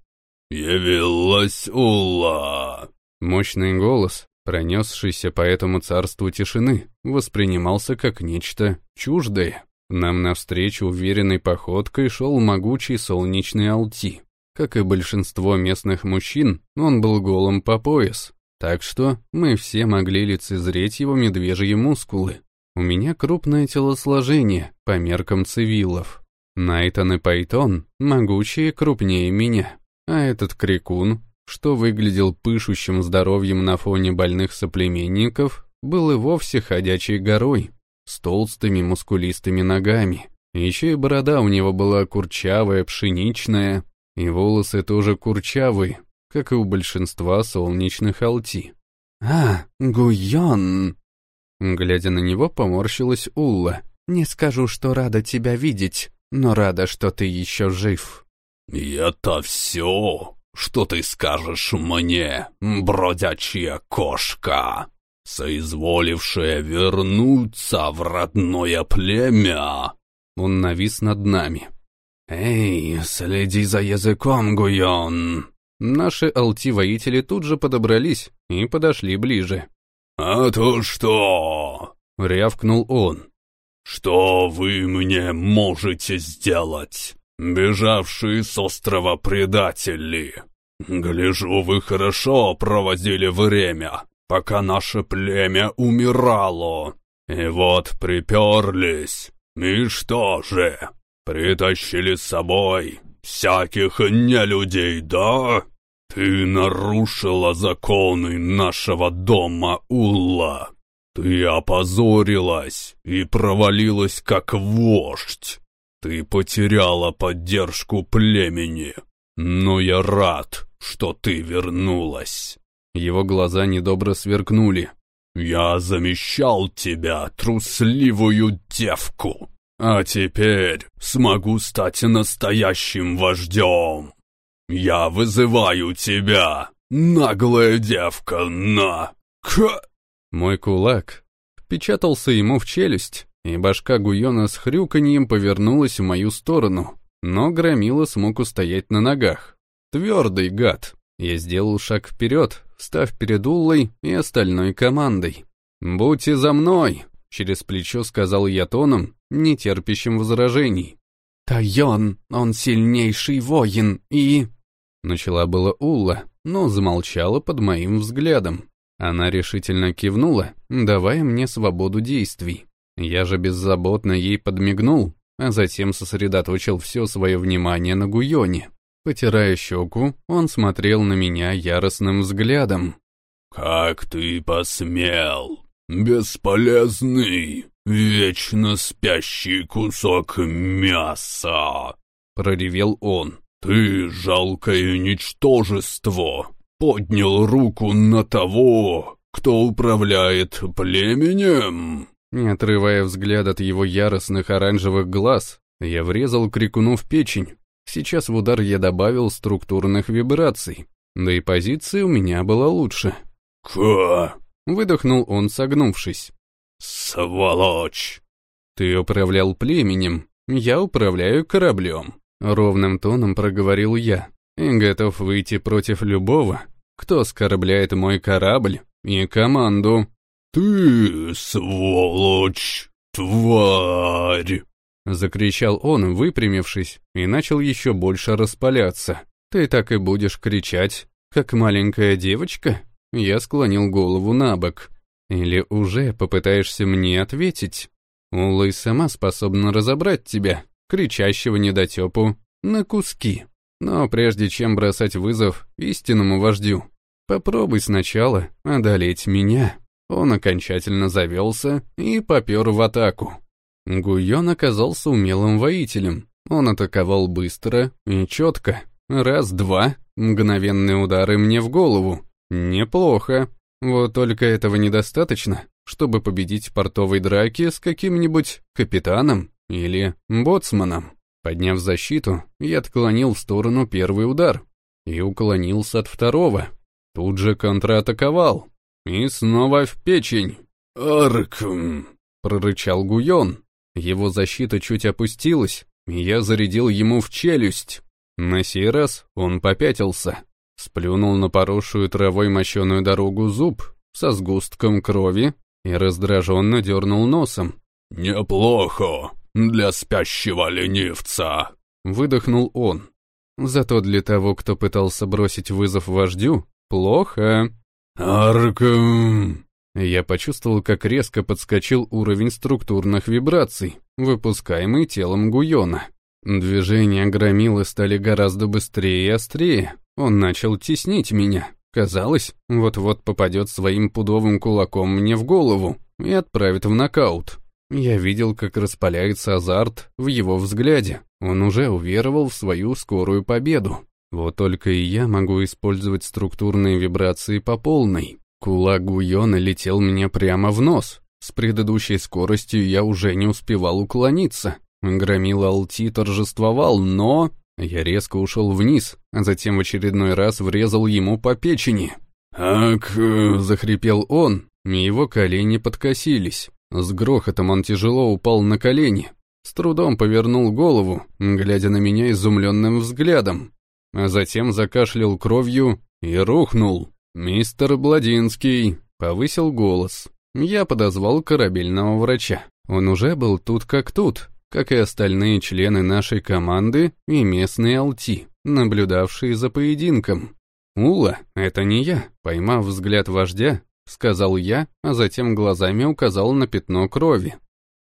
«Явилась Улла!» Мощный голос, пронесшийся по этому царству тишины, воспринимался как нечто чуждое. Нам навстречу уверенной походкой шел могучий солнечный Алти. Как и большинство местных мужчин, он был голым по пояс, так что мы все могли лицезреть его медвежьи мускулы. У меня крупное телосложение по меркам цивилов. Найтон и Пайтон могучие крупнее меня, а этот крикун, что выглядел пышущим здоровьем на фоне больных соплеменников, был и вовсе ходячей горой, с толстыми мускулистыми ногами. Еще и борода у него была курчавая, пшеничная, и волосы тоже курчавые, как и у большинства солнечных алти. «А, Гуйон!» Глядя на него, поморщилась Улла. «Не скажу, что рада тебя видеть, но рада, что ты еще жив». «Это все, что ты скажешь мне, бродячая кошка?» соизволившая вернуться в родное племя!» Он навис над нами. «Эй, следи за языком, Гуйон!» Наши алти-воители тут же подобрались и подошли ближе. «А то что?» — рявкнул он. «Что вы мне можете сделать, бежавшие с острова предатели? Гляжу, вы хорошо проводили время, пока наше племя умирало. И вот приперлись. И что же, притащили с собой всяких нелюдей, да? Ты нарушила законы нашего дома, Улла. Ты опозорилась и провалилась как вождь. Ты потеряла поддержку племени. Но я рад, что ты вернулась. Его глаза недобро сверкнули. «Я замещал тебя, трусливую девку, а теперь смогу стать настоящим вождем. Я вызываю тебя, наглая девка, на... К...» Мой кулак впечатался ему в челюсть, и башка Гуйона с хрюканьем повернулась в мою сторону, но Громила смог устоять на ногах. Твердый гад. Я сделал шаг вперед, став перед Уллой и остальной командой. «Будьте за мной!» — через плечо сказал я тоном, не терпящим возражений. «Тайон, он сильнейший воин и...» Начала была Улла, но замолчала под моим взглядом. Она решительно кивнула, давая мне свободу действий. Я же беззаботно ей подмигнул, а затем сосредоточил все свое внимание на Гуйоне. Потирая щеку, он смотрел на меня яростным взглядом. «Как ты посмел? Бесполезный, вечно спящий кусок мяса!» Проревел он. «Ты, жалкое ничтожество, поднял руку на того, кто управляет племенем?» Не отрывая взгляд от его яростных оранжевых глаз, я врезал крикуну в печень, Сейчас в удар я добавил структурных вибраций. Да и позиция у меня была лучше. «Ка!» — выдохнул он, согнувшись. «Сволочь!» «Ты управлял племенем, я управляю кораблем», — ровным тоном проговорил я. «И готов выйти против любого, кто оскорбляет мой корабль и команду». «Ты, сволочь, тварь!» Закричал он, выпрямившись, и начал еще больше распаляться. «Ты так и будешь кричать, как маленькая девочка?» Я склонил голову на бок. «Или уже попытаешься мне ответить?» Улай сама способна разобрать тебя, кричащего недотепу, на куски. Но прежде чем бросать вызов истинному вождю, попробуй сначала одолеть меня. Он окончательно завелся и попер в атаку. Гуйон оказался умелым воителем. Он атаковал быстро и четко. Раз-два, мгновенные удары мне в голову. Неплохо. Вот только этого недостаточно, чтобы победить в портовой драке с каким-нибудь капитаном или боцманом. Подняв защиту, я отклонил в сторону первый удар и уклонился от второго. Тут же контратаковал. И снова в печень. «Аркм!» — прорычал Гуйон. Его защита чуть опустилась, и я зарядил ему в челюсть. На сей раз он попятился, сплюнул на поросшую травой мощеную дорогу зуб со сгустком крови и раздраженно дернул носом. «Неплохо для спящего ленивца», — выдохнул он. Зато для того, кто пытался бросить вызов вождю, плохо. «Арком!» Я почувствовал, как резко подскочил уровень структурных вибраций, выпускаемый телом Гуйона. Движения громилы стали гораздо быстрее и острее. Он начал теснить меня. Казалось, вот-вот попадет своим пудовым кулаком мне в голову и отправит в нокаут. Я видел, как распаляется азарт в его взгляде. Он уже уверовал в свою скорую победу. Вот только и я могу использовать структурные вибрации по полной. Кулак Гуйона летел мне прямо в нос. С предыдущей скоростью я уже не успевал уклониться. Громила Алти торжествовал, но... Я резко ушел вниз, а затем в очередной раз врезал ему по печени. «Ак!» — захрипел он, и его колени подкосились. С грохотом он тяжело упал на колени, с трудом повернул голову, глядя на меня изумленным взглядом, а затем закашлял кровью и рухнул. «Мистер Бладинский!» — повысил голос. Я подозвал корабельного врача. Он уже был тут как тут, как и остальные члены нашей команды и местные алти, наблюдавшие за поединком. «Ула, это не я», поймав взгляд вождя, сказал я, а затем глазами указал на пятно крови.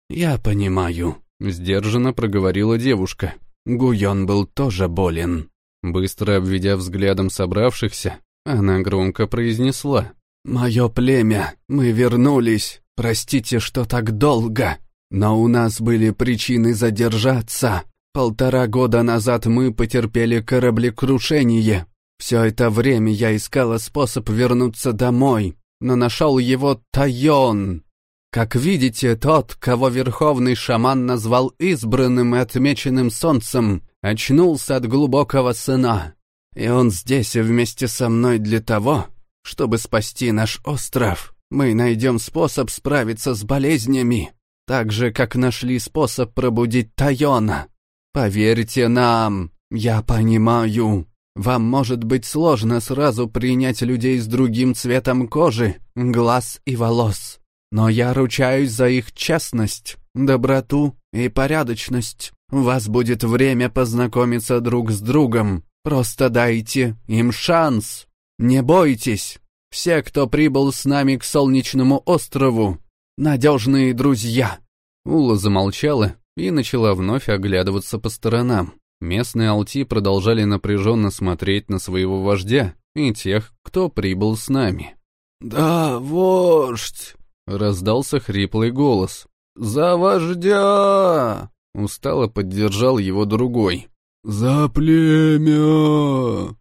«Я понимаю», — сдержанно проговорила девушка. Гуйон был тоже болен. Быстро обведя взглядом собравшихся, она громко произнесла. «Мое племя, мы вернулись. Простите, что так долго». Но у нас были причины задержаться. Полтора года назад мы потерпели кораблекрушение. Все это время я искала способ вернуться домой, но нашел его Тайон. Как видите, тот, кого верховный шаман назвал избранным и отмеченным солнцем, очнулся от глубокого сна. И он здесь вместе со мной для того, чтобы спасти наш остров. Мы найдем способ справиться с болезнями, так же, как нашли способ пробудить Тайона. Поверьте нам, я понимаю. Вам может быть сложно сразу принять людей с другим цветом кожи, глаз и волос. Но я ручаюсь за их честность, доброту и порядочность. У вас будет время познакомиться друг с другом. Просто дайте им шанс. Не бойтесь. Все, кто прибыл с нами к Солнечному острову, надежные друзья». Ула замолчала и начала вновь оглядываться по сторонам. Местные алти продолжали напряженно смотреть на своего вождя и тех, кто прибыл с нами. «Да, вождь!» — раздался хриплый голос. «За вождя!» — устало поддержал его другой. «За племя!»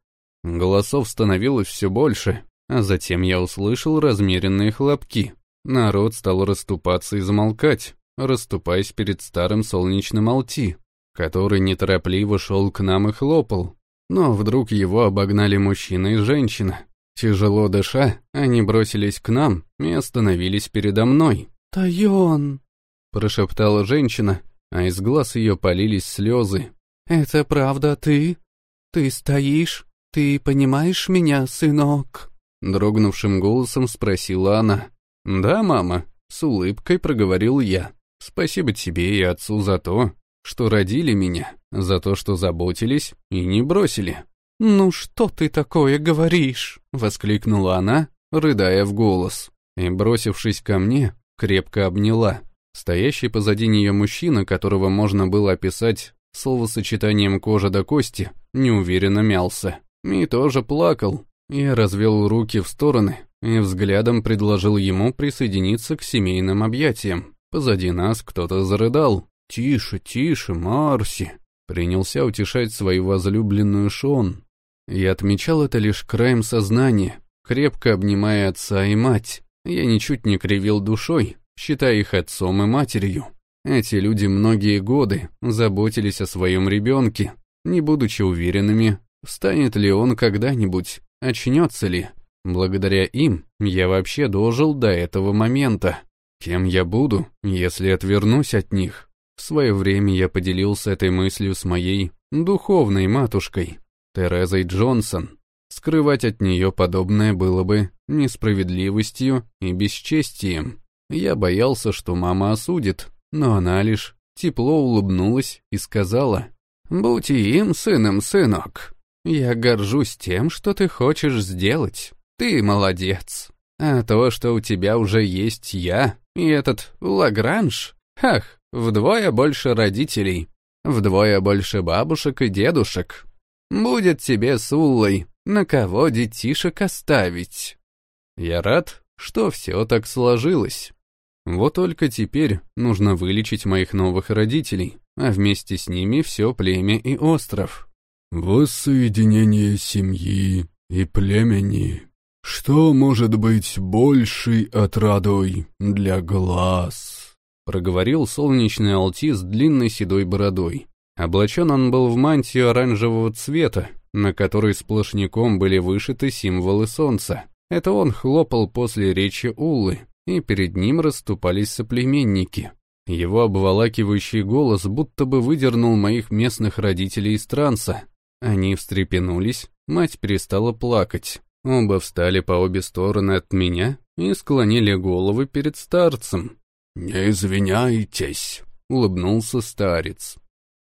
Голосов становилось все больше, а затем я услышал размеренные хлопки. Народ стал расступаться и замолкать, расступаясь перед старым солнечным Алти, который неторопливо шел к нам и хлопал. Но вдруг его обогнали мужчина и женщина. Тяжело дыша, они бросились к нам и остановились передо мной. «Тайон!» — прошептала женщина, а из глаз ее полились слезы. «Это правда ты? Ты стоишь? Ты понимаешь меня, сынок?» Дрогнувшим голосом спросила она. «Да, мама», — с улыбкой проговорил я. «Спасибо тебе и отцу за то, что родили меня, за то, что заботились и не бросили». «Ну что ты такое говоришь?» — воскликнула она, рыдая в голос, и, бросившись ко мне, крепко обняла. Стоящий позади нее мужчина, которого можно было описать словосочетанием кожа до кости, неуверенно мялся. И тоже плакал. Я развел руки в стороны и взглядом предложил ему присоединиться к семейным объятиям. Позади нас кто-то зарыдал. «Тише, тише, Марси!» Принялся утешать свою возлюбленную Шон. Я отмечал это лишь краем сознания, крепко обнимая отца и мать. Я ничуть не кривил душой, считая их отцом и матерью. Эти люди многие годы заботились о своем ребенке, не будучи уверенными, станет ли он когда-нибудь, очнется ли. Благодаря им я вообще дожил до этого момента. Кем я буду, если отвернусь от них? В свое время я поделился этой мыслью с моей духовной матушкой, Терезой Джонсон. Скрывать от нее подобное было бы несправедливостью и бесчестием. Я боялся, что мама осудит, но она лишь тепло улыбнулась и сказала, «Будь и им сыном, сынок. Я горжусь тем, что ты хочешь сделать. Ты молодец. А то, что у тебя уже есть я и этот Лагранж, ах, вдвое больше родителей, вдвое больше бабушек и дедушек. Будет тебе с Уллой, на кого детишек оставить». Я рад, что все так сложилось. Вот только теперь нужно вылечить моих новых родителей, а вместе с ними все племя и остров. Воссоединение семьи и племени. Что может быть большей отрадой для глаз? Проговорил солнечный алти с длинной седой бородой. Облачен он был в мантию оранжевого цвета, на которой сплошняком были вышиты символы солнца. Это он хлопал после речи Улы, и перед ним расступались соплеменники. Его обволакивающий голос будто бы выдернул моих местных родителей из транса. Они встрепенулись, мать перестала плакать. Оба встали по обе стороны от меня и склонили головы перед старцем. «Не извиняйтесь», — улыбнулся старец.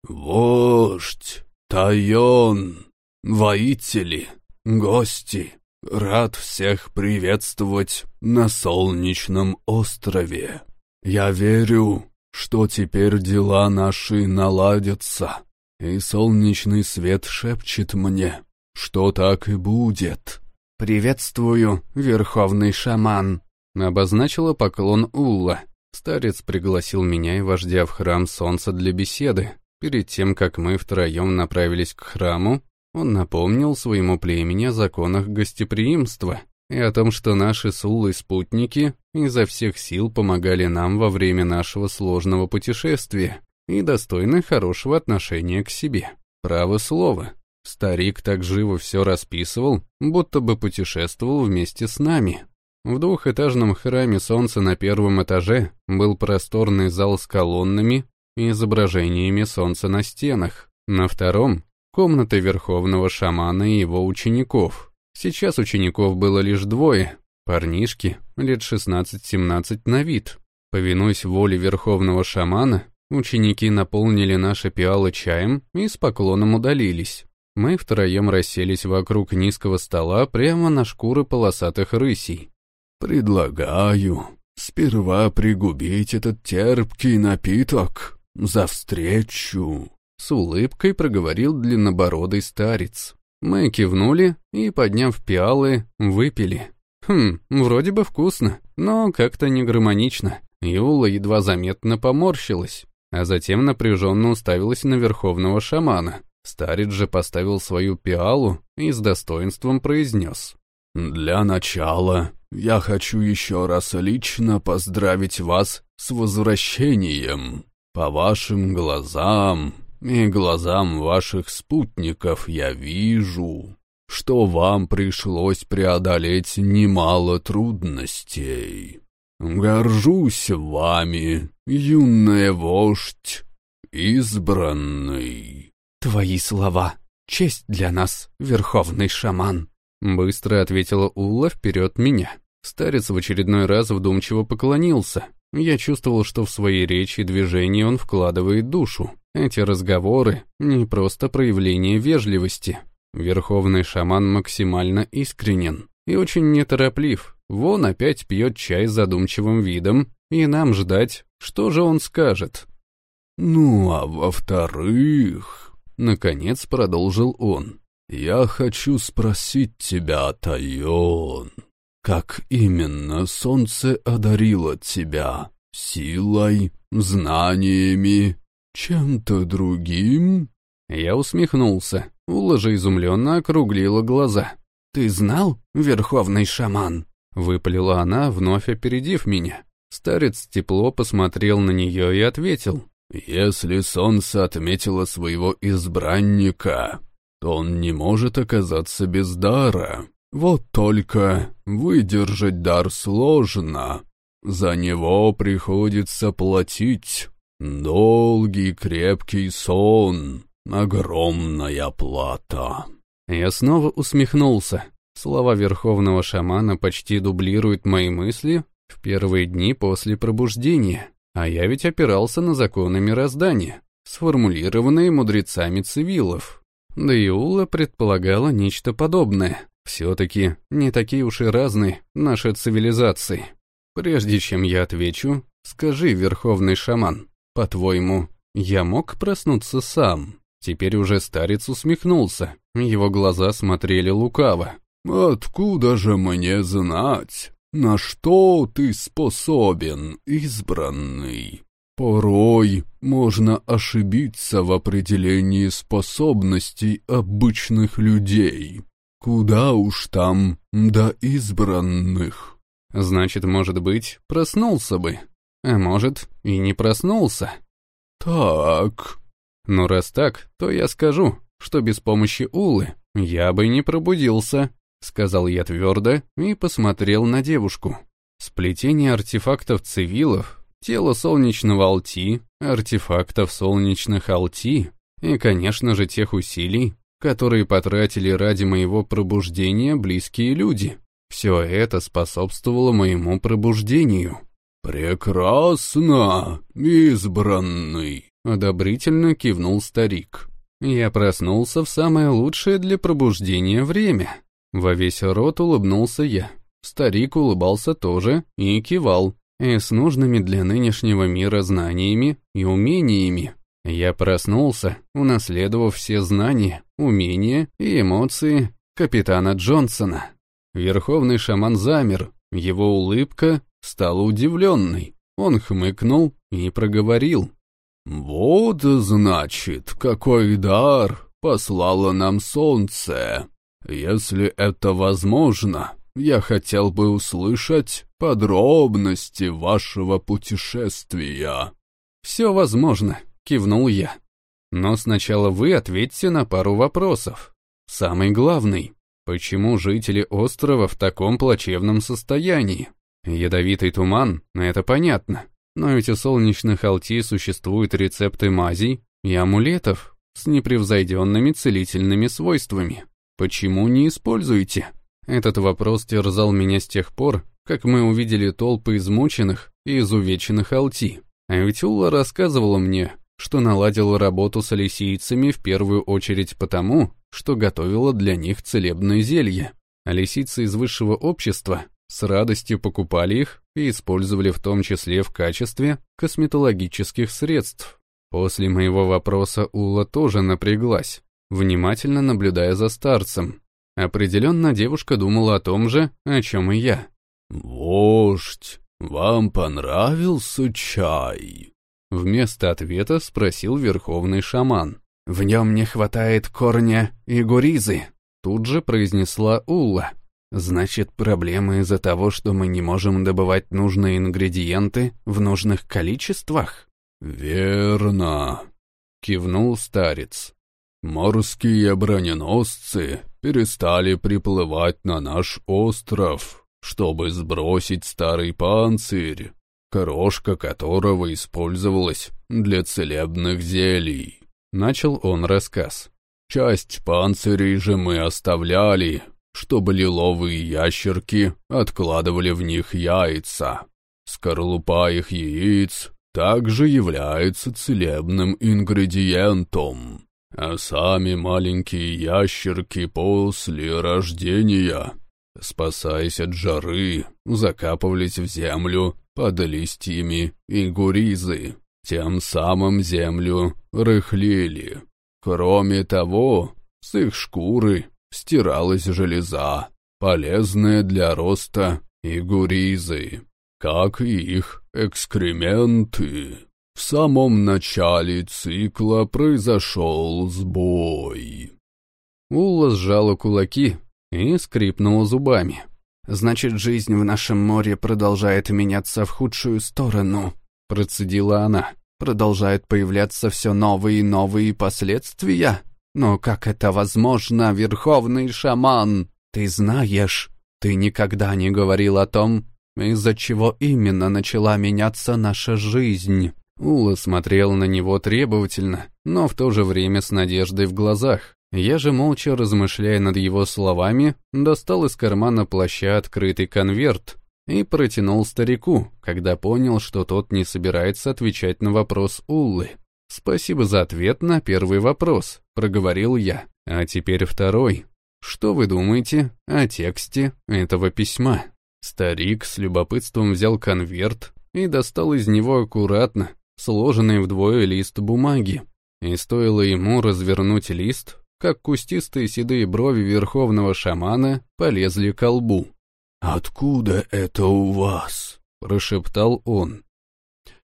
«Вождь, Тайон, воители, гости, Рад всех приветствовать на солнечном острове. Я верю, что теперь дела наши наладятся, и солнечный свет шепчет мне, что так и будет. «Приветствую, верховный шаман», — обозначила поклон Улла. Старец пригласил меня и вождя в храм солнца для беседы. Перед тем, как мы втроем направились к храму, он напомнил своему племени о законах гостеприимства и о том, что наши сулы спутники изо всех сил помогали нам во время нашего сложного путешествия и достойны хорошего отношения к себе. Право слово. Старик так живо все расписывал, будто бы путешествовал вместе с нами. В двухэтажном храме солнца на первом этаже был просторный зал с колоннами и изображениями солнца на стенах. На втором комнаты верховного шамана и его учеников. Сейчас учеников было лишь двое, парнишки, лет 16-17 на вид. Повинуясь воле верховного шамана, ученики наполнили наши пиалы чаем и с поклоном удалились. Мы втроем расселись вокруг низкого стола прямо на шкуры полосатых рысей. «Предлагаю сперва пригубить этот терпкий напиток за встречу», с улыбкой проговорил длиннобородый старец. Мы кивнули и, подняв пиалы, выпили. Хм, вроде бы вкусно, но как-то не гармонично. Юла едва заметно поморщилась, а затем напряженно уставилась на верховного шамана. Старец же поставил свою пиалу и с достоинством произнес. «Для начала я хочу еще раз лично поздравить вас с возвращением. По вашим глазам и глазам ваших спутников я вижу, что вам пришлось преодолеть немало трудностей. Горжусь вами, юная вождь, избранный. Твои слова — честь для нас, верховный шаман. Быстро ответила Улла вперед меня. Старец в очередной раз вдумчиво поклонился. Я чувствовал, что в своей речи и движении он вкладывает душу. Эти разговоры — не просто проявление вежливости. Верховный шаман максимально искренен и очень нетороплив. Вон опять пьет чай с задумчивым видом, и нам ждать, что же он скажет. «Ну, а во-вторых...» — наконец продолжил он. «Я хочу спросить тебя, Тайон, как именно солнце одарило тебя? Силой, знаниями, чем-то другим?» Я усмехнулся. Ула же изумленно округлила глаза. «Ты знал, верховный шаман?» Выпалила она, вновь опередив меня. Старец тепло посмотрел на нее и ответил. «Если солнце отметило своего избранника, он не может оказаться без дара. Вот только выдержать дар сложно. За него приходится платить. Долгий крепкий сон, огромная плата». Я снова усмехнулся. Слова верховного шамана почти дублируют мои мысли в первые дни после пробуждения, а я ведь опирался на законы мироздания, сформулированные мудрецами цивилов. Да и Ула предполагала нечто подобное. Все-таки не такие уж и разные наши цивилизации. Прежде чем я отвечу, скажи, верховный шаман, по-твоему, я мог проснуться сам? Теперь уже старец усмехнулся, его глаза смотрели лукаво. «Откуда же мне знать, на что ты способен, избранный? Порой можно ошибиться в определении способностей обычных людей. Куда уж там до избранных?» «Значит, может быть, проснулся бы, а может, и не проснулся». «Так...» «Ну, раз так, то я скажу, что без помощи Улы я бы не пробудился», — сказал я твердо и посмотрел на девушку. Сплетение артефактов цивилов, тело солнечного Алти, артефактов солнечных Алти и, конечно же, тех усилий, которые потратили ради моего пробуждения близкие люди. Все это способствовало моему пробуждению. «Прекрасно, избранный!» — одобрительно кивнул старик. Я проснулся в самое лучшее для пробуждения время. Во весь рот улыбнулся я. Старик улыбался тоже и кивал, и с нужными для нынешнего мира знаниями и умениями. Я проснулся, унаследовав все знания, умения и эмоции капитана Джонсона. Верховный шаман замер, его улыбка стала удивленной. Он хмыкнул и проговорил. «Вот, значит, какой дар послало нам солнце!» Если это возможно, я хотел бы услышать подробности вашего путешествия. Все возможно, кивнул я. Но сначала вы ответьте на пару вопросов. Самый главный. Почему жители острова в таком плачевном состоянии? Ядовитый туман, это понятно. Но ведь у солнечных алти существуют рецепты мазей и амулетов с непревзойденными целительными свойствами. Почему не используете? Этот вопрос терзал меня с тех пор, как мы увидели толпы измученных и изувеченных алти. А ведь Ула рассказывала мне, что наладила работу с алисийцами в первую очередь потому, что готовила для них целебные зелья. Алисийцы из высшего общества с радостью покупали их и использовали в том числе в качестве косметологических средств. После моего вопроса Ула тоже напряглась внимательно наблюдая за старцем. Определенно девушка думала о том же, о чем и я. «Вождь, вам понравился чай?» Вместо ответа спросил верховный шаман. «В нем не хватает корня и гуризы», тут же произнесла Улла. «Значит, проблема из-за того, что мы не можем добывать нужные ингредиенты в нужных количествах?» «Верно. кивнул старец. «Морские броненосцы перестали приплывать на наш остров, чтобы сбросить старый панцирь, крошка которого использовалась для целебных зелий». Начал он рассказ. «Часть панцирей же мы оставляли, чтобы лиловые ящерки откладывали в них яйца. Скорлупа их яиц также является целебным ингредиентом, а сами маленькие ящерки после рождения, спасаясь от жары, закапывались в землю под листьями и гуризы, тем самым землю рыхлили. Кроме того, с их шкуры стиралась железа, полезная для роста и гуризы как и их экскременты. В самом начале цикла произошел сбой. Улла сжала кулаки и скрипнула зубами. «Значит, жизнь в нашем море продолжает меняться в худшую сторону», — процедила она. «Продолжают появляться все новые и новые последствия? Но как это возможно, верховный шаман? Ты знаешь, ты никогда не говорил о том, из-за чего именно начала меняться наша жизнь? Ула смотрел на него требовательно, но в то же время с надеждой в глазах. Я же, молча размышляя над его словами, достал из кармана плаща открытый конверт и протянул старику, когда понял, что тот не собирается отвечать на вопрос Уллы. «Спасибо за ответ на первый вопрос», — проговорил я. «А теперь второй. Что вы думаете о тексте этого письма?» Старик с любопытством взял конверт и достал из него аккуратно, сложенный вдвое лист бумаги. И стоило ему развернуть лист, как кустистые седые брови верховного шамана полезли к лбу. «Откуда это у вас?» — прошептал он.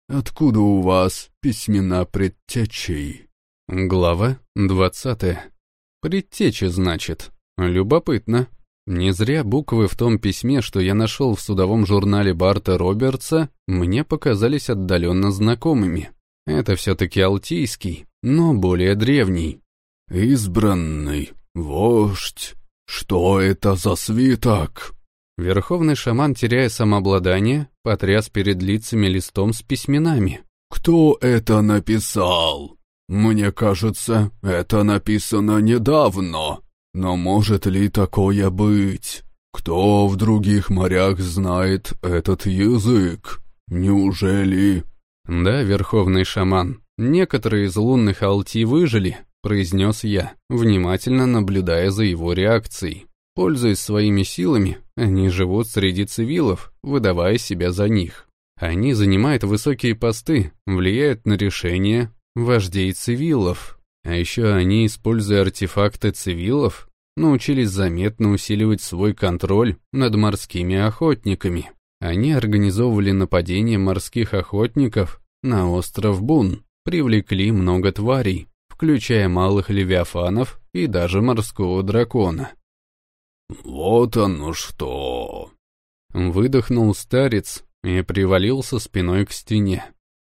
«Откуда у вас письмена предтечей?» Глава двадцатая. Предтеча, значит. Любопытно. Не зря буквы в том письме, что я нашел в судовом журнале Барта Робертса, мне показались отдаленно знакомыми. Это все-таки алтийский, но более древний. «Избранный, вождь, что это за свиток?» Верховный шаман, теряя самообладание, потряс перед лицами листом с письменами. «Кто это написал? Мне кажется, это написано недавно». Но может ли такое быть? Кто в других морях знает этот язык? Неужели... Да, верховный шаман, некоторые из лунных алти выжили, произнес я, внимательно наблюдая за его реакцией. Пользуясь своими силами, они живут среди цивилов, выдавая себя за них. Они занимают высокие посты, влияют на решения вождей цивилов, а еще они, используя артефакты цивилов, научились заметно усиливать свой контроль над морскими охотниками. Они организовывали нападение морских охотников на остров Бун, привлекли много тварей, включая малых левиафанов и даже морского дракона. «Вот оно что!» Выдохнул старец и привалился спиной к стене.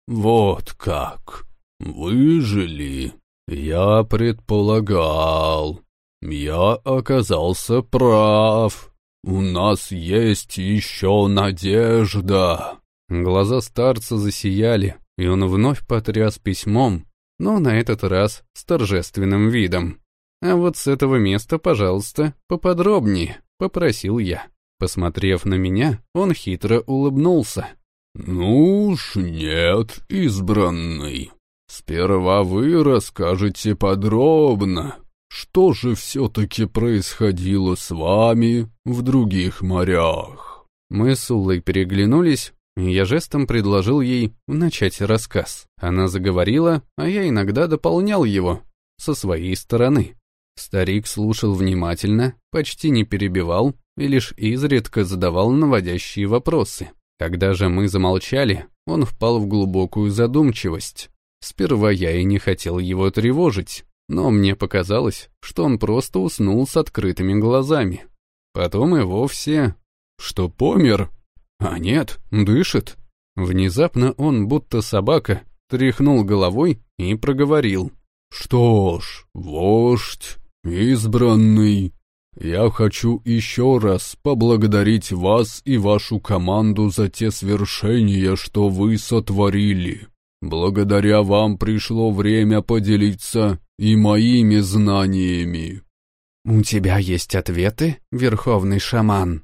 «Вот как! Выжили! Я предполагал. Я оказался прав. У нас есть еще надежда». Глаза старца засияли, и он вновь потряс письмом, но на этот раз с торжественным видом. «А вот с этого места, пожалуйста, поподробнее», — попросил я. Посмотрев на меня, он хитро улыбнулся. «Ну уж нет, избранный. Сперва вы расскажете подробно, что же все-таки происходило с вами в других морях? Мы с Уллой переглянулись, и я жестом предложил ей начать рассказ. Она заговорила, а я иногда дополнял его со своей стороны. Старик слушал внимательно, почти не перебивал и лишь изредка задавал наводящие вопросы. Когда же мы замолчали, он впал в глубокую задумчивость. Сперва я и не хотел его тревожить, но мне показалось, что он просто уснул с открытыми глазами. Потом и вовсе... Что помер? А нет, дышит. Внезапно он, будто собака, тряхнул головой и проговорил. «Что ж, вождь, избранный, я хочу еще раз поблагодарить вас и вашу команду за те свершения, что вы сотворили. Благодаря вам пришло время поделиться и моими знаниями». «У тебя есть ответы, верховный шаман?»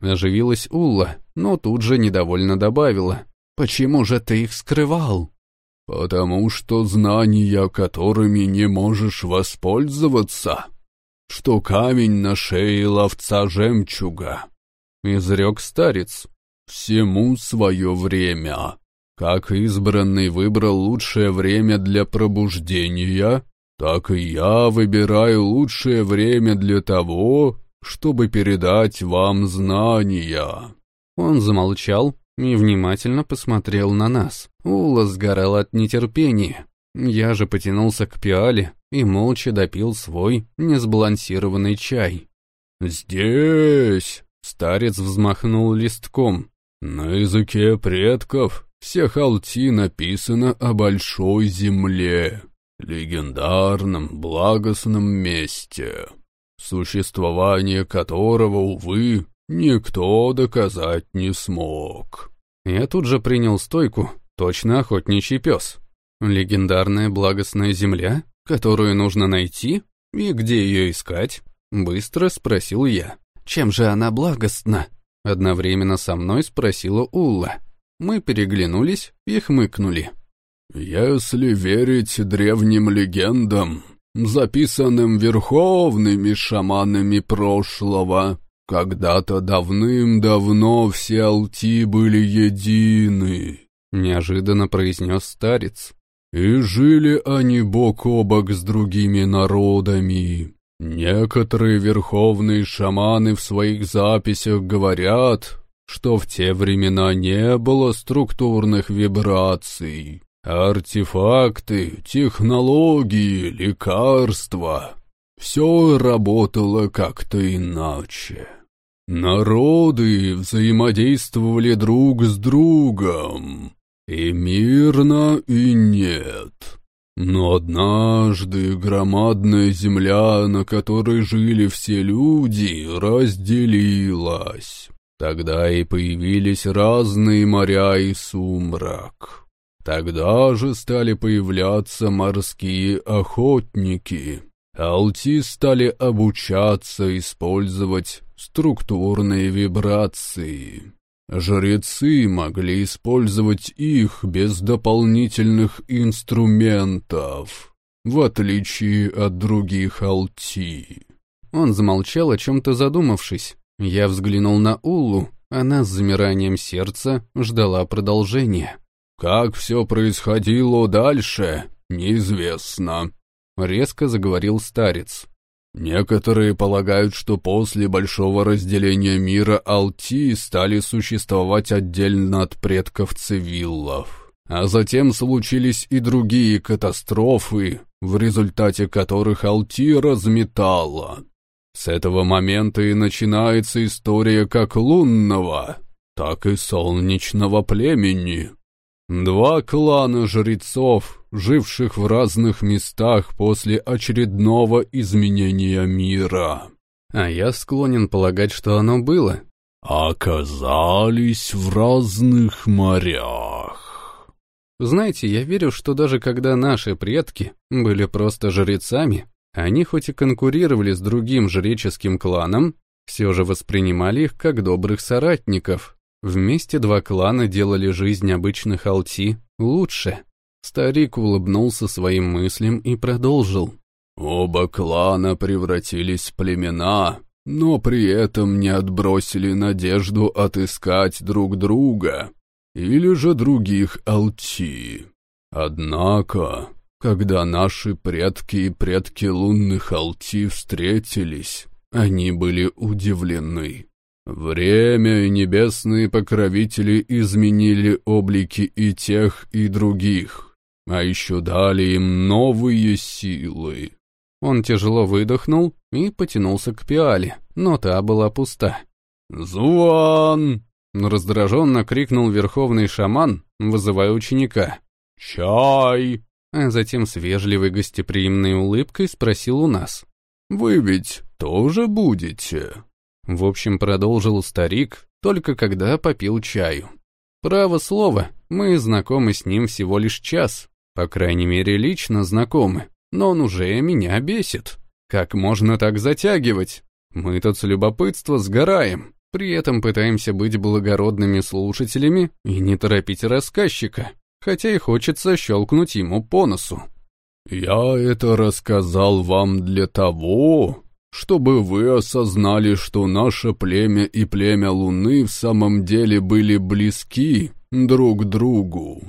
Оживилась Улла, но тут же недовольно добавила. «Почему же ты их скрывал?» «Потому что знания, которыми не можешь воспользоваться, что камень на шее ловца жемчуга», — изрек старец. «Всему свое время. Как избранный выбрал лучшее время для пробуждения, так и я выбираю лучшее время для того, чтобы передать вам знания». Он замолчал и внимательно посмотрел на нас. Ула сгорал от нетерпения. Я же потянулся к пиале и молча допил свой несбалансированный чай. «Здесь!» — старец взмахнул листком. «На языке предков всех Алти написано о большой земле, легендарном, благостном месте, существование которого, увы, никто доказать не смог». Я тут же принял стойку, точно охотничий пес. Легендарная благостная земля, которую нужно найти, и где ее искать? Быстро спросил я. Чем же она благостна? Одновременно со мной спросила Улла. Мы переглянулись и хмыкнули. «Если верить древним легендам, записанным верховными шаманами прошлого, когда-то давным-давно все алти были едины», — неожиданно произнес старец. «И жили они бок о бок с другими народами. Некоторые верховные шаманы в своих записях говорят, что в те времена не было структурных вибраций. Артефакты, технологии, лекарства — все работало как-то иначе. Народы взаимодействовали друг с другом, и мирно, и нет. Но однажды громадная земля, на которой жили все люди, разделилась. Тогда и появились разные моря и сумрак. Тогда же стали появляться морские охотники. Алти стали обучаться использовать структурные вибрации. Жрецы могли использовать их без дополнительных инструментов, в отличие от других алти. Он замолчал, о чем-то задумавшись. Я взглянул на Уллу, она с замиранием сердца ждала продолжения. «Как все происходило дальше, неизвестно», — резко заговорил старец. Некоторые полагают, что после большого разделения мира Алти стали существовать отдельно от предков цивиллов. А затем случились и другие катастрофы, в результате которых Алти разметала. С этого момента и начинается история как лунного, так и солнечного племени. Два клана жрецов, живших в разных местах после очередного изменения мира. А я склонен полагать, что оно было. Оказались в разных морях. Знаете, я верю, что даже когда наши предки были просто жрецами, они хоть и конкурировали с другим жреческим кланом, все же воспринимали их как добрых соратников, Вместе два клана делали жизнь обычных алти лучше. Старик улыбнулся своим мыслям и продолжил. Оба клана превратились в племена, но при этом не отбросили надежду отыскать друг друга или же других алти. Однако, когда наши предки и предки лунных алти встретились, они были удивлены. Время и небесные покровители изменили облики и тех, и других, а еще дали им новые силы. Он тяжело выдохнул и потянулся к пиале, но та была пуста. «Зуан!» — раздраженно крикнул верховный шаман, вызывая ученика. «Чай!» А затем с вежливой гостеприимной улыбкой спросил у нас. «Вы ведь тоже будете?» В общем, продолжил старик, только когда попил чаю. Право слово, мы знакомы с ним всего лишь час, по крайней мере, лично знакомы, но он уже меня бесит. Как можно так затягивать? Мы тут с любопытства сгораем, при этом пытаемся быть благородными слушателями и не торопить рассказчика, хотя и хочется щелкнуть ему по носу. «Я это рассказал вам для того, чтобы вы осознали, что наше племя и племя Луны в самом деле были близки друг другу.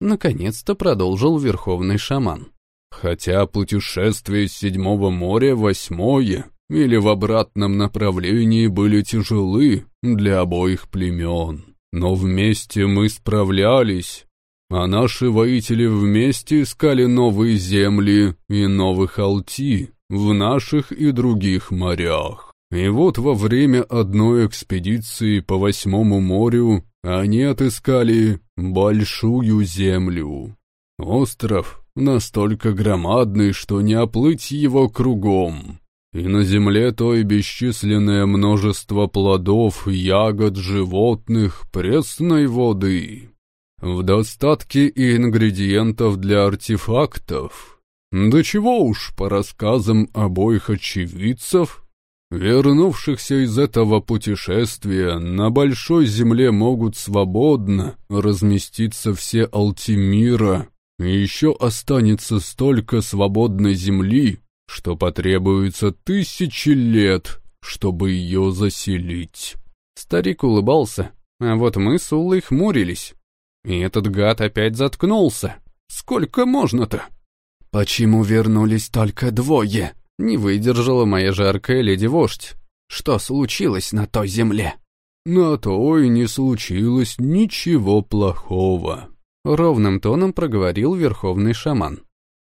Наконец-то продолжил верховный шаман. Хотя путешествие с седьмого моря восьмое или в обратном направлении были тяжелы для обоих племен. Но вместе мы справлялись, а наши воители вместе искали новые земли и новых алти в наших и других морях. И вот во время одной экспедиции по Восьмому морю они отыскали большую землю. Остров настолько громадный, что не оплыть его кругом. И на земле той бесчисленное множество плодов, ягод, животных, пресной воды. В достатке и ингредиентов для артефактов. Да чего уж, по рассказам обоих очевидцев, вернувшихся из этого путешествия, на большой земле могут свободно разместиться все Алтимира, и еще останется столько свободной земли, что потребуется тысячи лет, чтобы ее заселить. Старик улыбался, а вот мы с Улой хмурились. И этот гад опять заткнулся. Сколько можно-то? «Почему вернулись только двое?» Не выдержала моя жаркая леди-вождь. Что случилось на той земле? На той не случилось ничего плохого. Ровным тоном проговорил верховный шаман.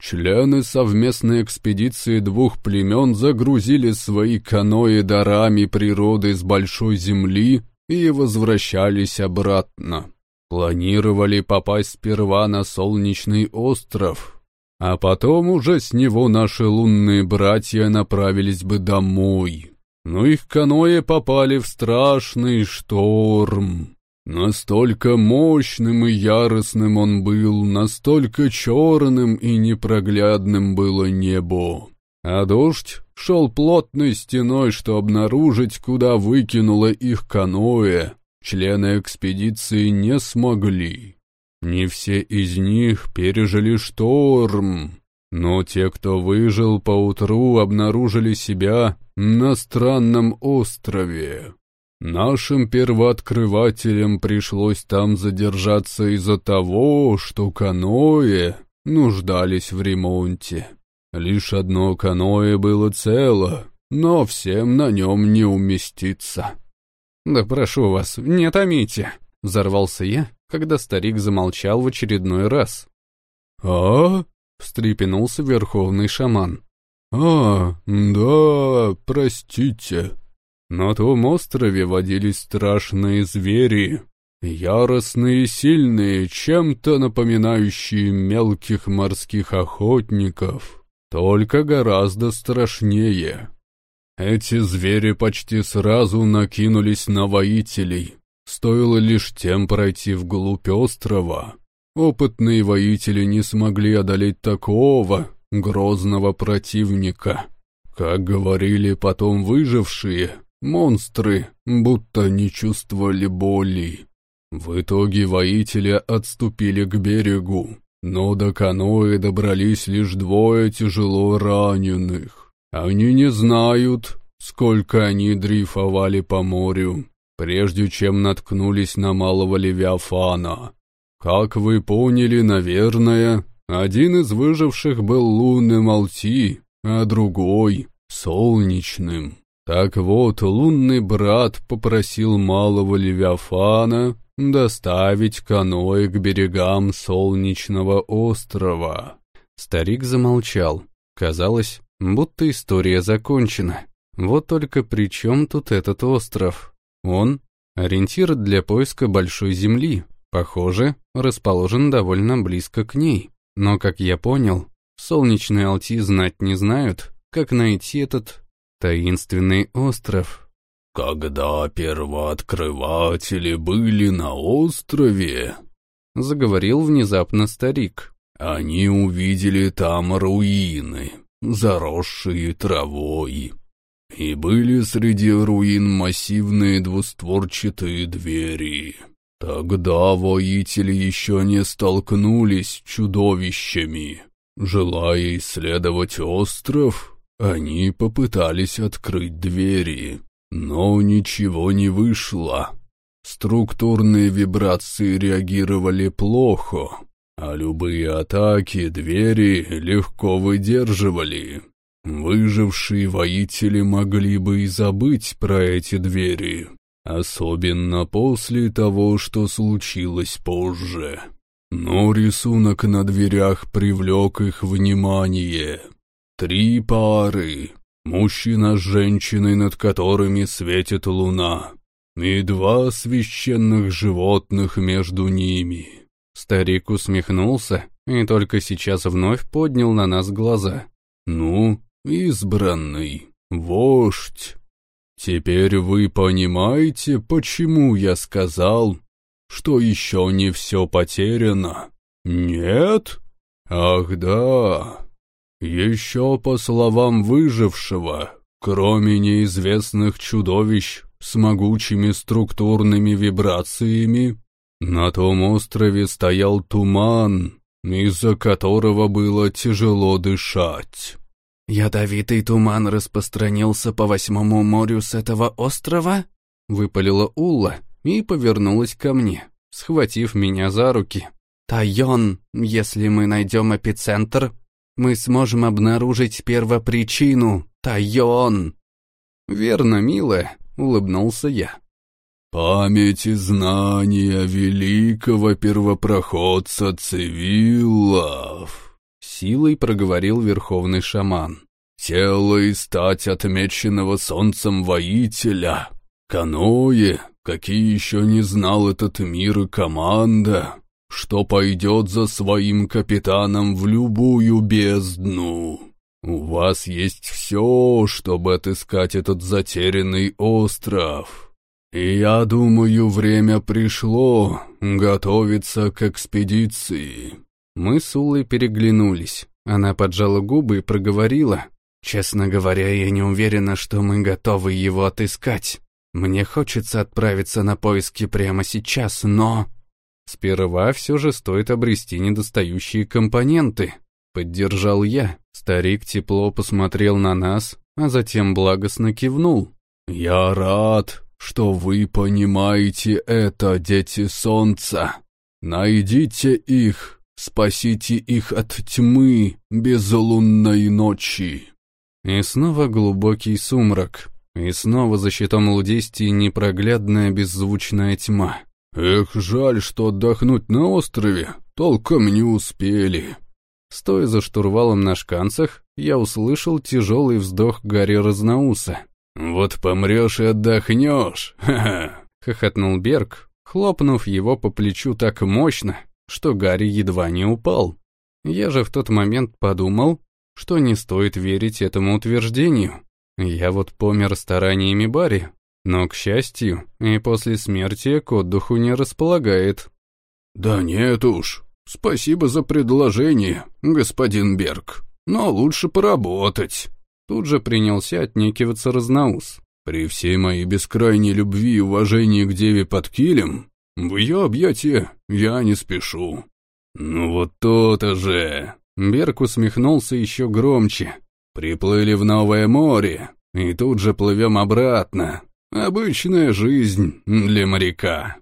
Члены совместной экспедиции двух племен загрузили свои каноэ дарами природы с большой земли и возвращались обратно. Планировали попасть сперва на солнечный остров, а потом уже с него наши лунные братья направились бы домой. Но их каноэ попали в страшный шторм. Настолько мощным и яростным он был, настолько черным и непроглядным было небо. А дождь шел плотной стеной, что обнаружить, куда выкинуло их каноэ, члены экспедиции не смогли. Не все из них пережили шторм, но те, кто выжил поутру, обнаружили себя на странном острове. Нашим первооткрывателям пришлось там задержаться из-за того, что каноэ нуждались в ремонте. Лишь одно каноэ было цело, но всем на нем не уместиться. «Да прошу вас, не томите!» — взорвался я, когда старик замолчал в очередной раз. «А?» — встрепенулся верховный шаман. «А, да, простите. На том острове водились страшные звери, яростные и сильные, чем-то напоминающие мелких морских охотников, только гораздо страшнее. Эти звери почти сразу накинулись на воителей, Стоило лишь тем пройти вглубь острова. Опытные воители не смогли одолеть такого грозного противника. Как говорили потом выжившие, монстры будто не чувствовали боли. В итоге воители отступили к берегу, но до каноэ добрались лишь двое тяжело раненых. Они не знают, сколько они дрейфовали по морю прежде чем наткнулись на малого Левиафана. Как вы поняли, наверное, один из выживших был лунным Алти, а другой — солнечным. Так вот, лунный брат попросил малого Левиафана доставить каноэ к берегам солнечного острова. Старик замолчал. Казалось, будто история закончена. Вот только при чем тут этот остров? Он — ориентир для поиска большой земли, похоже, расположен довольно близко к ней. Но, как я понял, солнечные Алти знать не знают, как найти этот таинственный остров. «Когда первооткрыватели были на острове», — заговорил внезапно старик, — «они увидели там руины, заросшие травой, и были среди руин массивные двустворчатые двери». Тогда воители еще не столкнулись с чудовищами. Желая исследовать остров, они попытались открыть двери, но ничего не вышло. Структурные вибрации реагировали плохо, а любые атаки двери легко выдерживали. Выжившие воители могли бы и забыть про эти двери, особенно после того, что случилось позже. Но рисунок на дверях привлек их внимание. Три пары, мужчина с женщиной, над которыми светит луна, и два священных животных между ними. Старик усмехнулся и только сейчас вновь поднял на нас глаза. «Ну, избранный, вождь, теперь вы понимаете, почему я сказал, что еще не все потеряно? Нет? Ах да, еще по словам выжившего, кроме неизвестных чудовищ с могучими структурными вибрациями, на том острове стоял туман, из-за которого было тяжело дышать. «Ядовитый туман распространился по восьмому морю с этого острова?» — выпалила Улла и повернулась ко мне, схватив меня за руки. «Тайон, если мы найдем эпицентр, мы сможем обнаружить первопричину, Тайон!» «Верно, милая», — улыбнулся я. «Память и знания великого первопроходца Цивиллов», — силой проговорил верховный шаман. «Тело и стать отмеченного солнцем воителя, каноэ, какие еще не знал этот мир и команда, что пойдет за своим капитаном в любую бездну. У вас есть все, чтобы отыскать этот затерянный остров. Я думаю, время пришло готовиться к экспедиции». Мы с Улой переглянулись. Она поджала губы и проговорила. «Честно говоря, я не уверена, что мы готовы его отыскать. Мне хочется отправиться на поиски прямо сейчас, но...» Сперва все же стоит обрести недостающие компоненты. Поддержал я. Старик тепло посмотрел на нас, а затем благостно кивнул. «Я рад, что вы понимаете это, дети солнца. Найдите их, спасите их от тьмы безлунной ночи». И снова глубокий сумрак, и снова за щитом лудестии непроглядная беззвучная тьма. Эх, жаль, что отдохнуть на острове толком не успели. Стоя за штурвалом на шканцах, я услышал тяжелый вздох Гарри Разноуса. «Вот помрешь и отдохнешь, ха-ха!» — хохотнул Берг, хлопнув его по плечу так мощно, что Гарри едва не упал. Я же в тот момент подумал, что не стоит верить этому утверждению. Я вот помер стараниями Барри, но, к счастью, и после смерти к отдыху не располагает. «Да нет уж, спасибо за предложение, господин Берг, но лучше поработать». Тут же принялся отнекиваться Разноус. «При всей моей бескрайней любви и уважении к деве под килем, в ее объятия я не спешу». «Ну вот то-то же!» Берг усмехнулся еще громче. «Приплыли в новое море, и тут же плывем обратно. Обычная жизнь для моряка».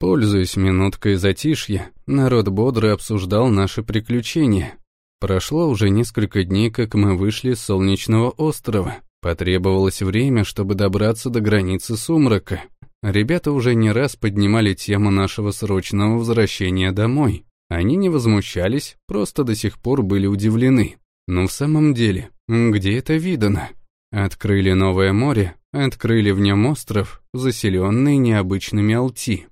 Пользуясь минуткой затишья, народ бодро обсуждал наши приключения. Прошло уже несколько дней, как мы вышли с Солнечного острова. Потребовалось время, чтобы добраться до границы сумрака. Ребята уже не раз поднимали тему нашего срочного возвращения домой. Они не возмущались, просто до сих пор были удивлены. Но в самом деле, где это видано? Открыли новое море, открыли в нем остров, заселенный необычными алти.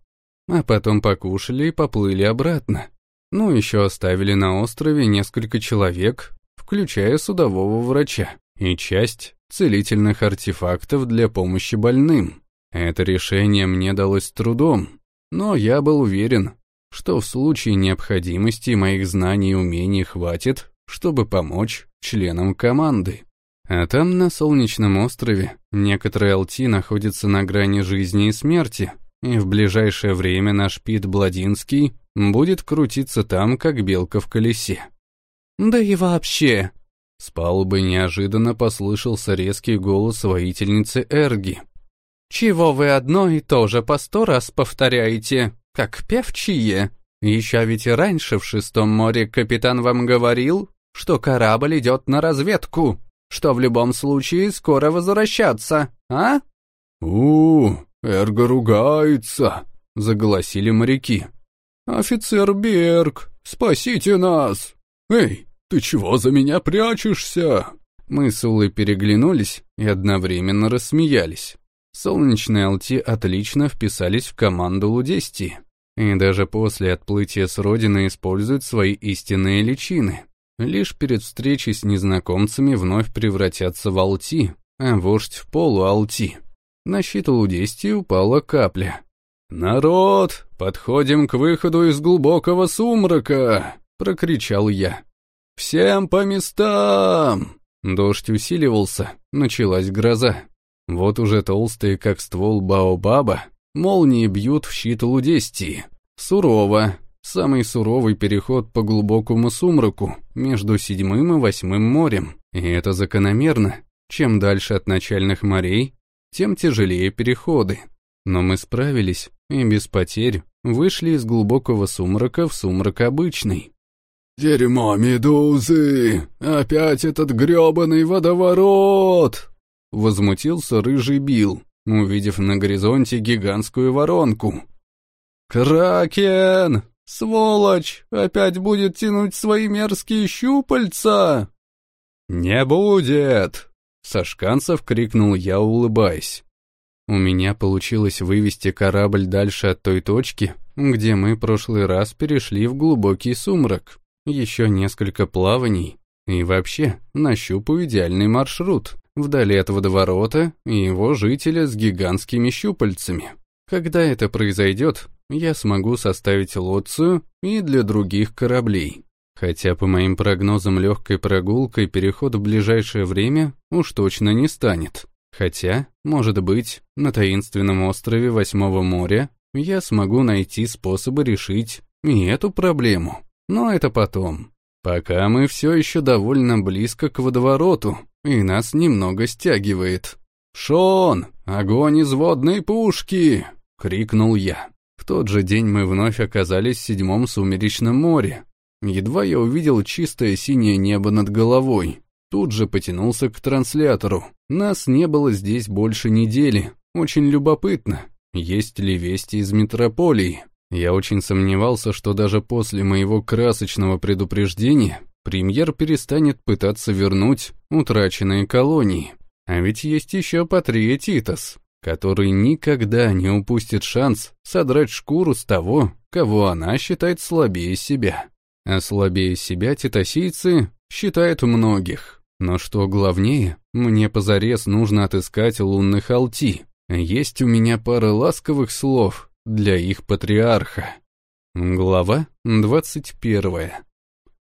А потом покушали и поплыли обратно. Ну, еще оставили на острове несколько человек, включая судового врача, и часть целительных артефактов для помощи больным. Это решение мне далось с трудом, но я был уверен, что в случае необходимости моих знаний и умений хватит, чтобы помочь членам команды. А там, на Солнечном острове, некоторые алти находятся на грани жизни и смерти, и в ближайшее время наш Пит Бладинский будет крутиться там, как белка в колесе. «Да и вообще...» С палубы неожиданно послышался резкий голос воительницы Эрги. «Чего вы одно и то же по сто раз повторяете, как певчие? Еще ведь раньше в шестом море капитан вам говорил, что корабль идет на разведку, что в любом случае скоро возвращаться, а?» «У, Эрго ругается», — заголосили моряки. «Офицер Берг, спасите нас! Эй, ты чего за меня прячешься?» Мы с Улой переглянулись и одновременно рассмеялись. Солнечные алти отлично вписались в команду Лудести, и даже после отплытия с родины используют свои истинные личины. Лишь перед встречей с незнакомцами вновь превратятся в алти, а вождь в полуалти. На щит Лудести упала капля. «Народ, подходим к выходу из глубокого сумрака!» — прокричал я. «Всем по местам!» Дождь усиливался, началась гроза. Вот уже толстые, как ствол Баобаба, молнии бьют в щит Лудестии. Сурово, Самый суровый переход по глубокому сумраку между седьмым и восьмым морем. И это закономерно. Чем дальше от начальных морей, тем тяжелее переходы. Но мы справились, и без потерь вышли из глубокого сумрака в сумрак обычный. «Дерьмо медузы! Опять этот грёбаный водоворот!» Возмутился рыжий Бил, увидев на горизонте гигантскую воронку. «Кракен! Сволочь! Опять будет тянуть свои мерзкие щупальца!» «Не будет!» — Сашканцев крикнул я, улыбаясь. У меня получилось вывести корабль дальше от той точки, где мы прошлый раз перешли в глубокий сумрак. Еще несколько плаваний, и вообще нащупаю идеальный маршрут, вдали от водоворота и его жителя с гигантскими щупальцами. Когда это произойдет, я смогу составить лоцию и для других кораблей. Хотя, по моим прогнозам, легкой прогулкой переход в ближайшее время уж точно не станет. Хотя, может быть, на таинственном острове Восьмого моря я смогу найти способы решить и эту проблему. Но это потом. Пока мы все еще довольно близко к водовороту, и нас немного стягивает. «Шон, огонь из водной пушки!» — крикнул я. В тот же день мы вновь оказались в седьмом сумеречном море. Едва я увидел чистое синее небо над головой, тут же потянулся к транслятору. Нас не было здесь больше недели. Очень любопытно, есть ли вести из метрополии. Я очень сомневался, что даже после моего красочного предупреждения премьер перестанет пытаться вернуть утраченные колонии. А ведь есть еще Патрия Титас, который никогда не упустит шанс содрать шкуру с того, кого она считает слабее себя. А слабее себя титасийцы считают многих. Но что главнее, мне позарез нужно отыскать лунных алти. Есть у меня пара ласковых слов для их патриарха. Глава двадцать первая.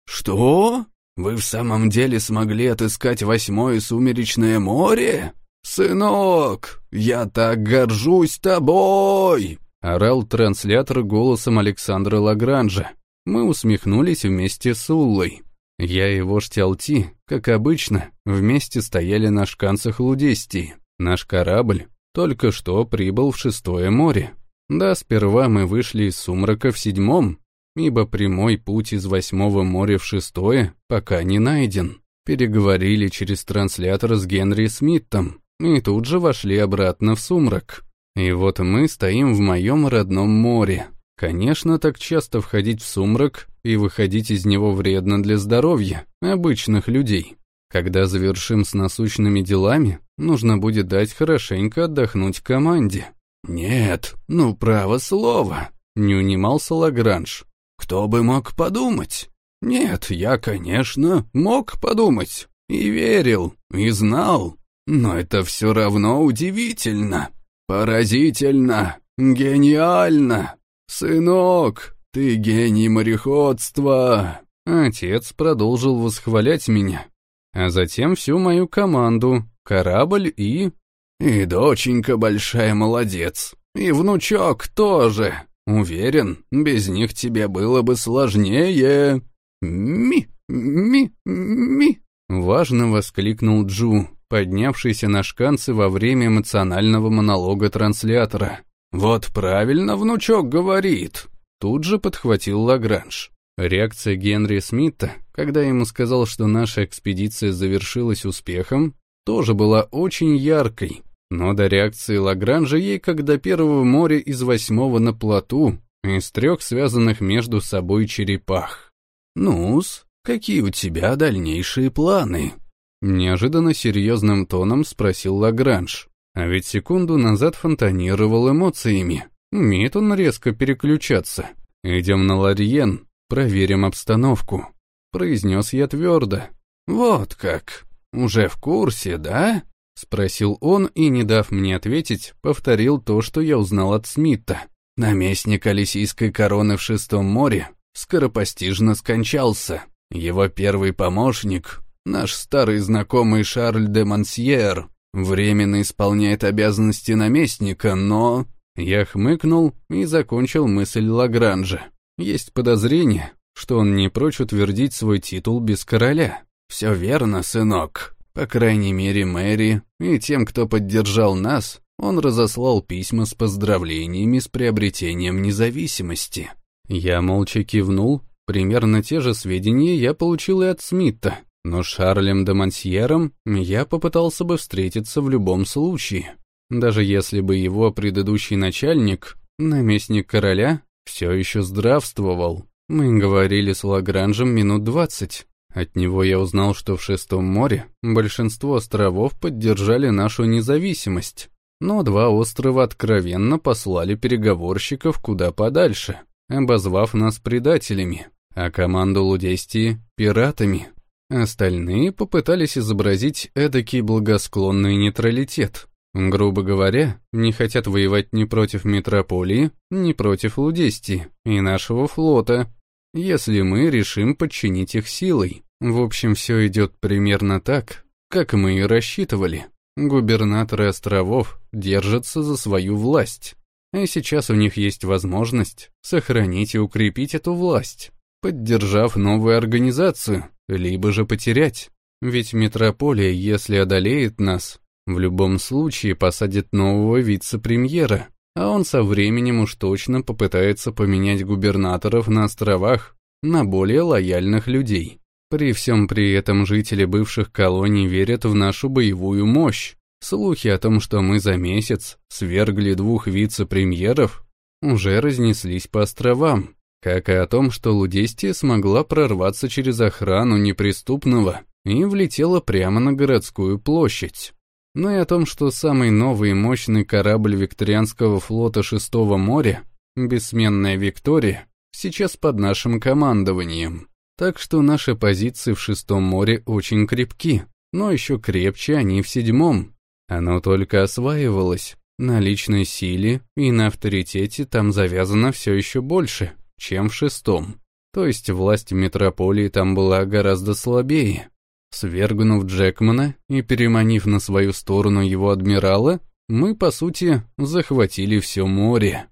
«Что? Вы в самом деле смогли отыскать восьмое сумеречное море?» «Сынок, я так горжусь тобой!» — орал транслятор голосом Александра Лагранжа. Мы усмехнулись вместе с Уллой. Я и вождь Алти, как обычно, вместе стояли на шканцах Лудестии. Наш корабль только что прибыл в шестое море. Да, сперва мы вышли из сумрака в седьмом, ибо прямой путь из восьмого моря в шестое пока не найден. Переговорили через транслятор с Генри Смиттом, и тут же вошли обратно в сумрак. И вот мы стоим в моем родном море. Конечно, так часто входить в сумрак и выходить из него вредно для здоровья обычных людей. Когда завершим с насущными делами, нужно будет дать хорошенько отдохнуть команде. «Нет, ну право слово», — не унимался Лагранж. Кто бы мог подумать? Нет, я, конечно, мог подумать. И верил, и знал. Но это все равно удивительно. Поразительно. Гениально. Сынок, ты гений мореходства. Отец продолжил восхвалять меня, а затем всю мою команду, корабль и... И доченька большая молодец. И внучок тоже. Уверен, без них тебе было бы сложнее. Ми, ми, ми. Важно воскликнул Джу, поднявшийся на шканцы во время эмоционального монолога транслятора. «Вот правильно внучок говорит!» Тут же подхватил Лагранж. Реакция Генри Смита, когда ему сказал, что наша экспедиция завершилась успехом, тоже была очень яркой. Но до реакции Лагранжа ей, как до первого моря из восьмого на плоту, из трех связанных между собой черепах. «Ну-с, какие у тебя дальнейшие планы?» Неожиданно серьезным тоном спросил Лагранж. А ведь секунду назад фонтанировал эмоциями. Умеет он резко переключаться. «Идем на Лариен, проверим обстановку», — произнес я твердо. «Вот как. Уже в курсе, да?» — спросил он и, не дав мне ответить, повторил то, что я узнал от Смита. Наместник Алисийской короны в Шестом море скоропостижно скончался. Его первый помощник, наш старый знакомый Шарль де Мансьер, временно исполняет обязанности наместника, но... Я хмыкнул и закончил мысль Лагранжа. Есть подозрение, что он не прочь утвердить свой титул без короля. Все верно, сынок. По крайней мере, Мэри и тем, кто поддержал нас, он разослал письма с поздравлениями с приобретением независимости. Я молча кивнул. Примерно те же сведения я получил и от Смита, но с Шарлем де Мансьером я попытался бы встретиться в любом случае. Даже если бы его предыдущий начальник, наместник короля, все еще здравствовал. Мы говорили с Лагранжем минут двадцать. От него я узнал, что в Шестом море большинство островов поддержали нашу независимость, но два острова откровенно послали переговорщиков куда подальше, обозвав нас предателями, а команду Лудестии — пиратами. Остальные попытались изобразить эдакий благосклонный нейтралитет, Грубо говоря, не хотят воевать ни против метрополии, ни против Лудести и нашего флота, если мы решим подчинить их силой. В общем, все идет примерно так, как мы и рассчитывали. Губернаторы островов держатся за свою власть. И сейчас у них есть возможность сохранить и укрепить эту власть, поддержав новую организацию, либо же потерять. Ведь метрополия, если одолеет нас, в любом случае посадит нового вице-премьера, а он со временем уж точно попытается поменять губернаторов на островах на более лояльных людей. При всем при этом жители бывших колоний верят в нашу боевую мощь. Слухи о том, что мы за месяц свергли двух вице-премьеров, уже разнеслись по островам, как и о том, что Лудестия смогла прорваться через охрану неприступного и влетела прямо на городскую площадь но и о том, что самый новый и мощный корабль Викторианского флота Шестого моря, бессменная Виктория, сейчас под нашим командованием. Так что наши позиции в Шестом море очень крепки, но еще крепче они в Седьмом. Оно только осваивалось. На личной силе и на авторитете там завязано все еще больше, чем в Шестом. То есть власть метрополии там была гораздо слабее. Свергнув Джекмана и переманив на свою сторону его адмирала, мы, по сути, захватили все море.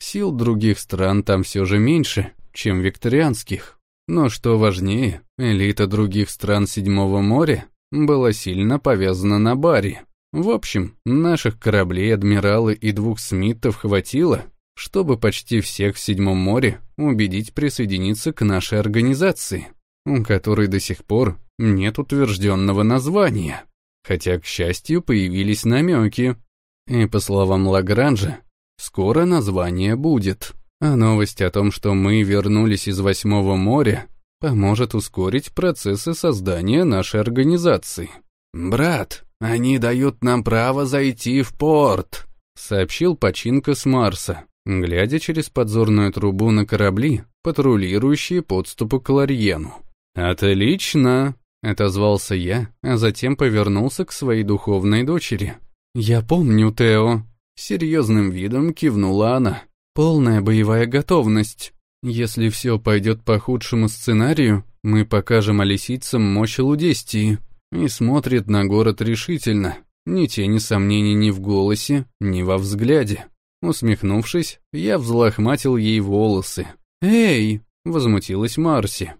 Сил других стран там все же меньше, чем викторианских. Но что важнее, элита других стран Седьмого моря была сильно повязана на баре. В общем, наших кораблей адмиралы и двух Смитов хватило, чтобы почти всех в Седьмом море убедить присоединиться к нашей организации, у которой до сих пор нет утвержденного названия, хотя, к счастью, появились намеки. И, по словам Лагранжа, скоро название будет. А новость о том, что мы вернулись из Восьмого моря, поможет ускорить процессы создания нашей организации. «Брат, они дают нам право зайти в порт», — сообщил Починка с Марса, глядя через подзорную трубу на корабли, патрулирующие подступы к Ларьену. «Отлично!» — отозвался я, а затем повернулся к своей духовной дочери. «Я помню, Тео!» — серьезным видом кивнула она. «Полная боевая готовность. Если все пойдет по худшему сценарию, мы покажем алисийцам мощь Лудестии». И смотрит на город решительно, ни тени сомнений ни в голосе, ни во взгляде. Усмехнувшись, я взлохматил ей волосы. «Эй!» — возмутилась Марси.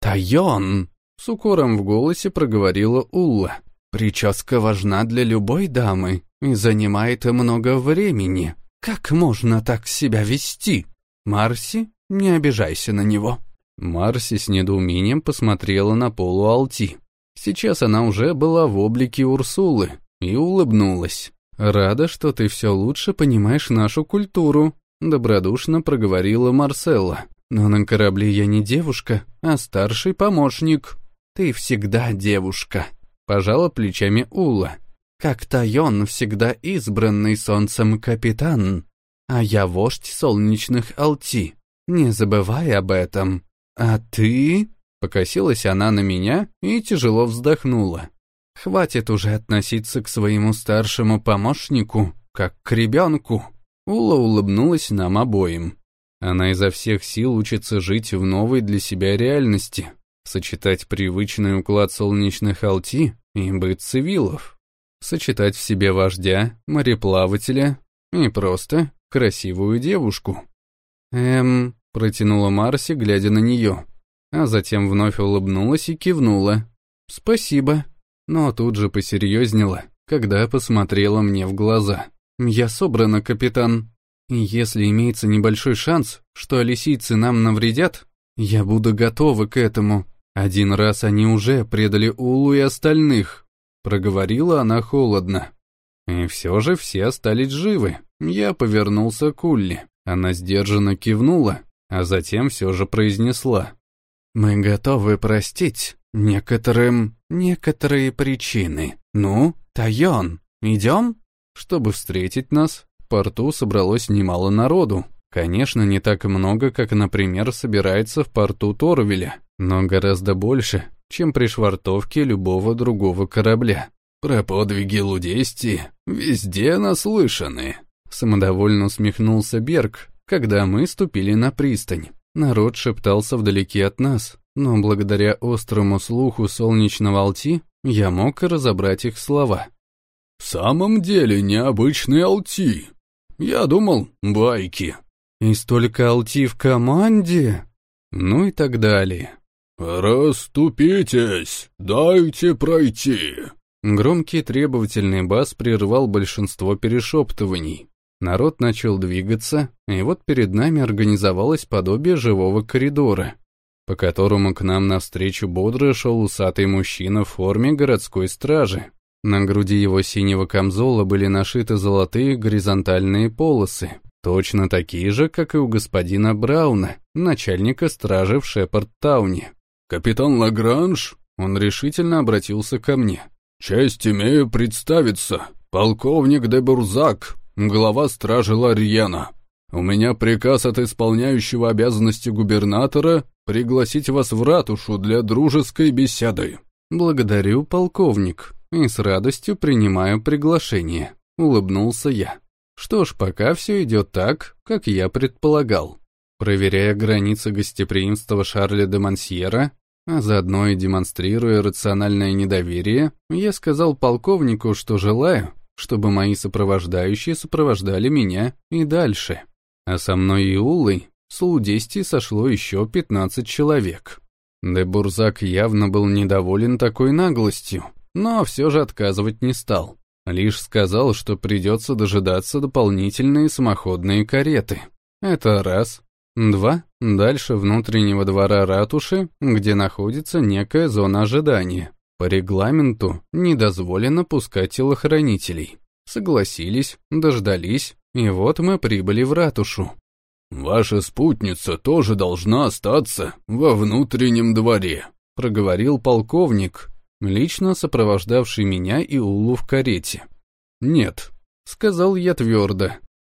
«Тайон!» — с укором в голосе проговорила Улла. «Прическа важна для любой дамы и занимает много времени. Как можно так себя вести? Марси, не обижайся на него». Марси с недоумением посмотрела на полу Алти. Сейчас она уже была в облике Урсулы и улыбнулась. «Рада, что ты все лучше понимаешь нашу культуру», — добродушно проговорила Марселла. «Но на корабле я не девушка, а старший помощник». «Ты всегда девушка», — пожала плечами Ула. «Как Тайон всегда избранный солнцем капитан, а я вождь солнечных Алти. Не забывай об этом. А ты...» Покосилась она на меня и тяжело вздохнула. Хватит уже относиться к своему старшему помощнику, как к ребенку. Ула улыбнулась нам обоим. Она изо всех сил учится жить в новой для себя реальности, сочетать привычный уклад солнечных алти и быт цивилов, сочетать в себе вождя, мореплавателя и просто красивую девушку. «Эм...» — протянула Марси, глядя на нее, а затем вновь улыбнулась и кивнула. «Спасибо» но тут же посерьезнела, когда посмотрела мне в глаза. «Я собрана, капитан. Если имеется небольшой шанс, что алисийцы нам навредят, я буду готова к этому. Один раз они уже предали Улу и остальных», — проговорила она холодно. И все же все остались живы. Я повернулся к Улли. Она сдержанно кивнула, а затем все же произнесла. «Мы готовы простить некоторым... некоторые причины. Ну, Тайон, идем?» Чтобы встретить нас, в порту собралось немало народу. Конечно, не так много, как, например, собирается в порту Торвеля, но гораздо больше, чем при швартовке любого другого корабля. «Про подвиги Лудести везде наслышаны», — самодовольно усмехнулся Берг, когда мы ступили на пристань. Народ шептался вдалеке от нас, но благодаря острому слуху солнечного алти я мог разобрать их слова. «В самом деле необычный алти. Я думал, байки». «И столько алти в команде?» Ну и так далее. «Раступитесь, дайте пройти». Громкий требовательный бас прервал большинство перешептываний. Народ начал двигаться, и вот перед нами организовалось подобие живого коридора, по которому к нам навстречу бодро шел усатый мужчина в форме городской стражи. На груди его синего камзола были нашиты золотые горизонтальные полосы, точно такие же, как и у господина Брауна, начальника стражи в Шепард-тауне. «Капитан Лагранж?» Он решительно обратился ко мне. «Честь имею представиться, полковник де Бурзак, глава стражи Ларьена. У меня приказ от исполняющего обязанности губернатора пригласить вас в ратушу для дружеской беседы». «Благодарю, полковник, и с радостью принимаю приглашение», — улыбнулся я. «Что ж, пока все идет так, как я предполагал». Проверяя границы гостеприимства Шарля де Мансьера, а заодно и демонстрируя рациональное недоверие, я сказал полковнику, что желаю, чтобы мои сопровождающие сопровождали меня и дальше. А со мной и Улой с Лудести сошло еще 15 человек. Де Бурзак явно был недоволен такой наглостью, но все же отказывать не стал. Лишь сказал, что придется дожидаться дополнительные самоходные кареты. Это раз. Два. Дальше внутреннего двора ратуши, где находится некая зона ожидания. По регламенту не дозволено пускать телохранителей. Согласились, дождались, и вот мы прибыли в ратушу. «Ваша спутница тоже должна остаться во внутреннем дворе», — проговорил полковник, лично сопровождавший меня и Улу в карете. «Нет», — сказал я твердо.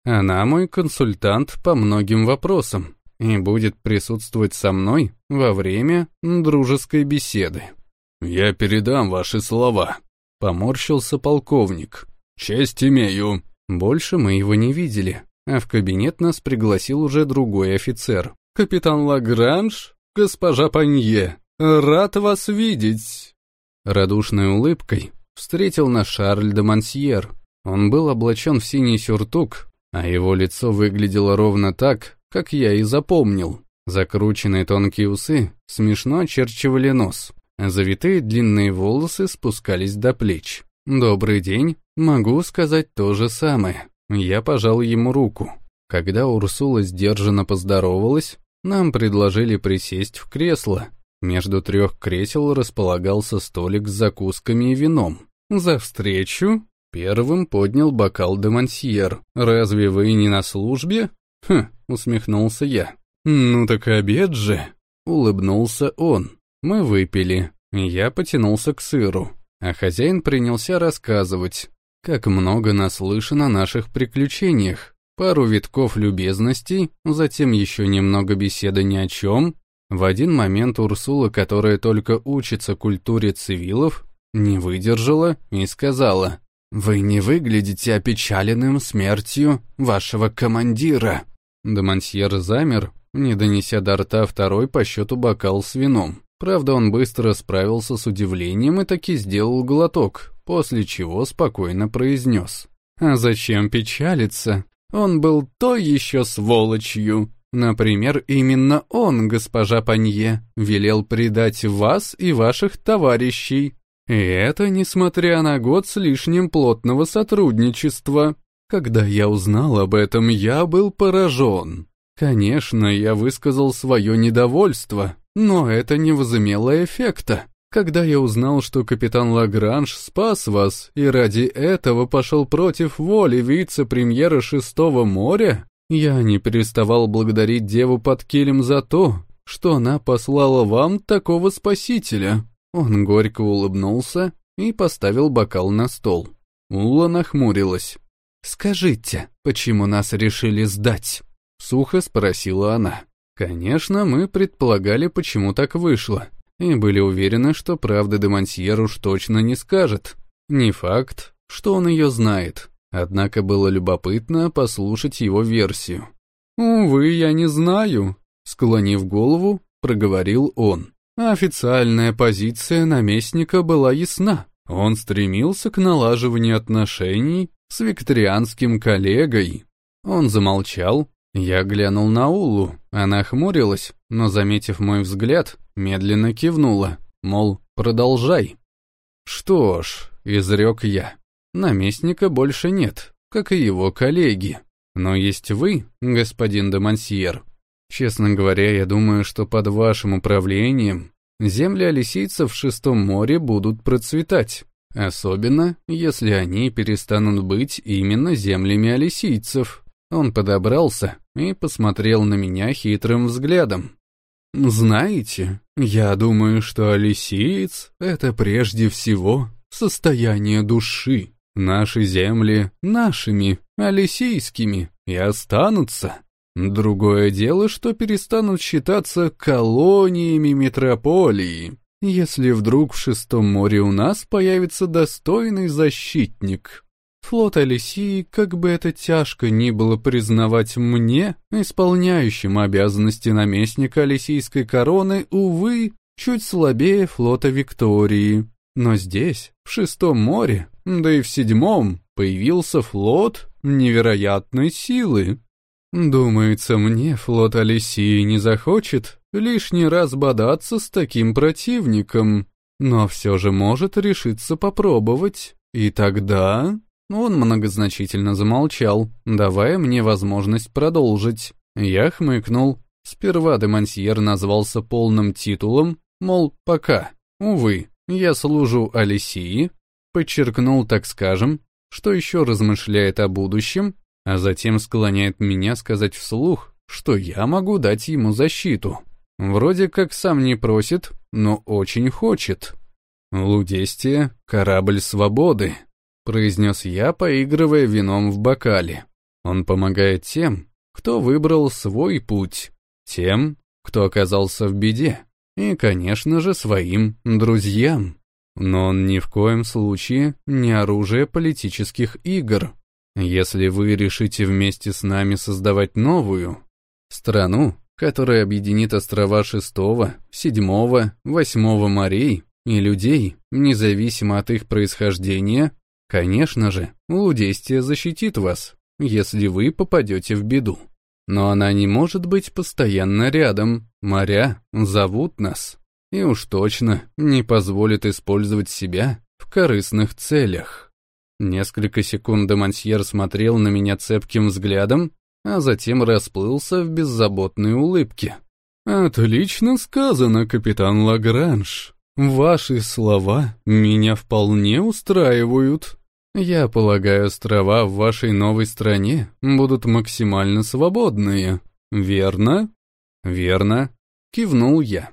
«Она мой консультант по многим вопросам, и будет присутствовать со мной во время дружеской беседы. «Я передам ваши слова», — поморщился полковник. «Честь имею». Больше мы его не видели, а в кабинет нас пригласил уже другой офицер. «Капитан Лагранж, госпожа Панье, рад вас видеть!» Радушной улыбкой встретил нас Шарль де Мансьер. Он был облачен в синий сюртук, а его лицо выглядело ровно так, как я и запомнил. Закрученные тонкие усы смешно очерчивали нос, а завитые длинные волосы спускались до плеч. «Добрый день, могу сказать то же самое». Я пожал ему руку. Когда Урсула сдержанно поздоровалась, нам предложили присесть в кресло. Между трех кресел располагался столик с закусками и вином. «За встречу?» Первым поднял бокал де Мансьер. «Разве вы не на службе?» «Хм», — усмехнулся я. «Ну так обед же!» — улыбнулся он. Мы выпили. Я потянулся к сыру, а хозяин принялся рассказывать, как много наслышан о наших приключениях. Пару витков любезностей, затем еще немного беседы ни о чем. В один момент Урсула, которая только учится культуре цивилов, не выдержала и сказала — «Вы не выглядите опечаленным смертью вашего командира». Домансьер замер, не донеся до рта второй по счету бокал с вином. Правда, он быстро справился с удивлением и таки сделал глоток, после чего спокойно произнес. «А зачем печалиться? Он был то еще сволочью. Например, именно он, госпожа Панье, велел предать вас и ваших товарищей. И это несмотря на год с лишним плотного сотрудничества. Когда я узнал об этом, я был поражен. Конечно, я высказал свое недовольство, но это не возымело эффекта. Когда я узнал, что капитан Лагранж спас вас и ради этого пошел против воли вице-премьера Шестого моря, я не переставал благодарить деву под килем за то, что она послала вам такого спасителя. Он горько улыбнулся и поставил бокал на стол. Ула нахмурилась. «Скажите, почему нас решили сдать?» Сухо спросила она. Конечно, мы предполагали, почему так вышло, и были уверены, что правды Демонсьер уж точно не скажет. Не факт, что он ее знает, однако было любопытно послушать его версию. «Увы, я не знаю», — склонив голову, проговорил он. Официальная позиция наместника была ясна. Он стремился к налаживанию отношений с викторианским коллегой. Он замолчал. Я глянул на Улу. Она хмурилась, но, заметив мой взгляд, медленно кивнула, мол, продолжай. Что ж, изрек я, наместника больше нет, как и его коллеги. Но есть вы, господин де Мансьер, Честно говоря, я думаю, что под вашим управлением земли алисийцев в Шестом море будут процветать, особенно если они перестанут быть именно землями алисийцев. Он подобрался и посмотрел на меня хитрым взглядом. «Знаете, я думаю, что алисиец — это прежде всего состояние души. Наши земли — нашими, алисийскими, и останутся. Другое дело, что перестанут считаться колониями метрополии, если вдруг в Шестом море у нас появится достойный защитник. Флот Алисии, как бы это тяжко ни было признавать мне, исполняющим обязанности наместника Алисийской короны, увы, чуть слабее флота Виктории. Но здесь, в Шестом море, да и в Седьмом, появился флот невероятной силы. Думается мне, флот Алисии не захочет лишний раз бодаться с таким противником, но все же может решиться попробовать. И тогда... Он многозначительно замолчал, давая мне возможность продолжить. Я хмыкнул. Сперва Демонсьер назвался полным титулом, мол, пока. Увы, я служу Алисии, подчеркнул, так скажем, что еще размышляет о будущем, а затем склоняет меня сказать вслух, что я могу дать ему защиту. Вроде как сам не просит, но очень хочет. «Лудестия — корабль свободы», — произнес я, поигрывая вином в бокале. Он помогает тем, кто выбрал свой путь. Тем, кто оказался в беде. И, конечно же, своим друзьям. Но он ни в коем случае не оружие политических игр. Если вы решите вместе с нами создавать новую страну, которая объединит острова шестого, седьмого, восьмого морей и людей, независимо от их происхождения, конечно же, Лудестия защитит вас, если вы попадете в беду. Но она не может быть постоянно рядом, моря зовут нас, и уж точно не позволит использовать себя в корыстных целях. Несколько секунд Демонсьер смотрел на меня цепким взглядом, а затем расплылся в беззаботной улыбке. «Отлично сказано, капитан Лагранж. Ваши слова меня вполне устраивают. Я полагаю, острова в вашей новой стране будут максимально свободные, верно?» «Верно», — кивнул я.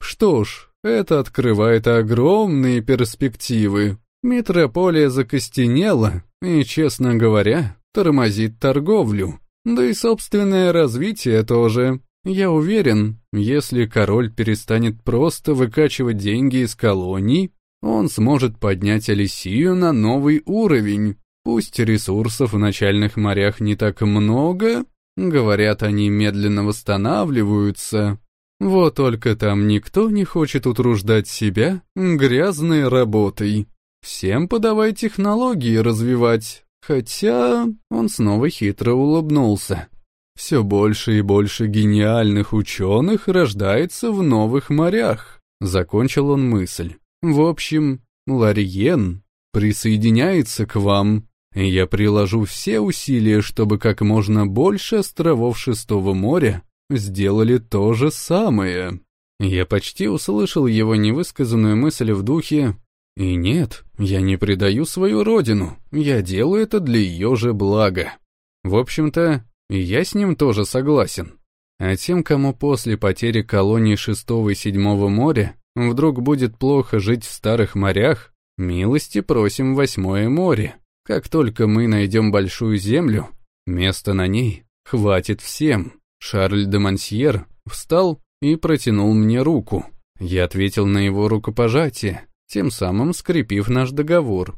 «Что ж, это открывает огромные перспективы. Метрополия закостенела и, честно говоря, тормозит торговлю. Да и собственное развитие тоже. Я уверен, если король перестанет просто выкачивать деньги из колоний, он сможет поднять Алисию на новый уровень. Пусть ресурсов в начальных морях не так много, говорят, они медленно восстанавливаются. Вот только там никто не хочет утруждать себя грязной работой. Всем подавай технологии развивать, Хотя он снова хитро улыбнулся. Все больше и больше гениальных ученых рождается в новых морях. Закончил он мысль. В общем, Лариен присоединяется к вам, я приложу все усилия, чтобы как можно больше островов Шестого моря сделали то же самое. Я почти услышал его невысказанную мысль в духе и нет, я не предаю свою родину, я делаю это для ее же блага. В общем-то, я с ним тоже согласен. А тем, кому после потери колоний шестого и седьмого моря вдруг будет плохо жить в старых морях, милости просим восьмое море. Как только мы найдем большую землю, места на ней хватит всем. Шарль де Мансьер встал и протянул мне руку. Я ответил на его рукопожатие, тем самым скрепив наш договор.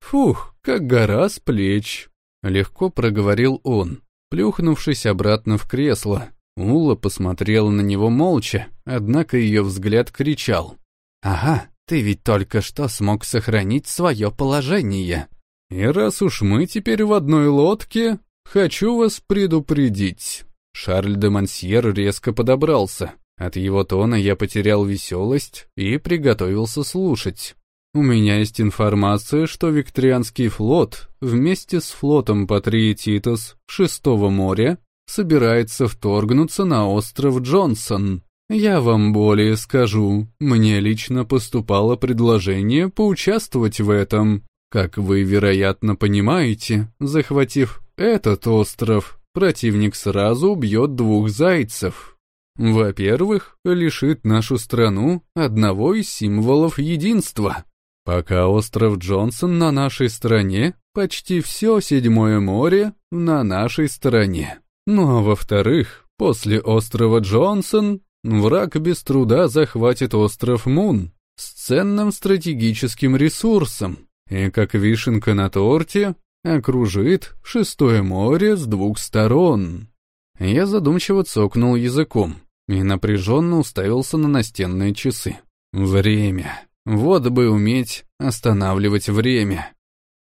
«Фух, как гора с плеч!» — легко проговорил он, плюхнувшись обратно в кресло. Ула посмотрела на него молча, однако ее взгляд кричал. «Ага, ты ведь только что смог сохранить свое положение. И раз уж мы теперь в одной лодке, хочу вас предупредить». Шарль де Мансьер резко подобрался. От его тона я потерял веселость и приготовился слушать. У меня есть информация, что Викторианский флот вместе с флотом Патрии Титус Шестого моря собирается вторгнуться на остров Джонсон. Я вам более скажу, мне лично поступало предложение поучаствовать в этом. Как вы, вероятно, понимаете, захватив этот остров, противник сразу убьет двух зайцев. Во-первых, лишит нашу страну одного из символов единства. Пока остров Джонсон на нашей стороне, почти все Седьмое море на нашей стороне. Ну а во-вторых, после острова Джонсон враг без труда захватит остров Мун с ценным стратегическим ресурсом и, как вишенка на торте, окружит Шестое море с двух сторон. Я задумчиво цокнул языком и напряженно уставился на настенные часы. Время. Вот бы уметь останавливать время.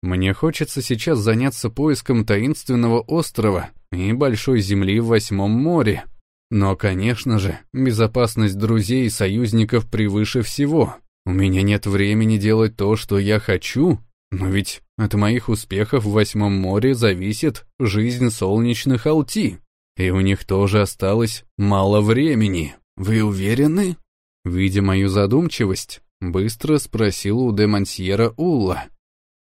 Мне хочется сейчас заняться поиском таинственного острова и большой земли в Восьмом море. Но, конечно же, безопасность друзей и союзников превыше всего. У меня нет времени делать то, что я хочу, но ведь от моих успехов в Восьмом море зависит жизнь солнечных Алти. И у них тоже осталось мало времени. Вы уверены? Видя мою задумчивость, быстро спросил у Демонсьера Улла.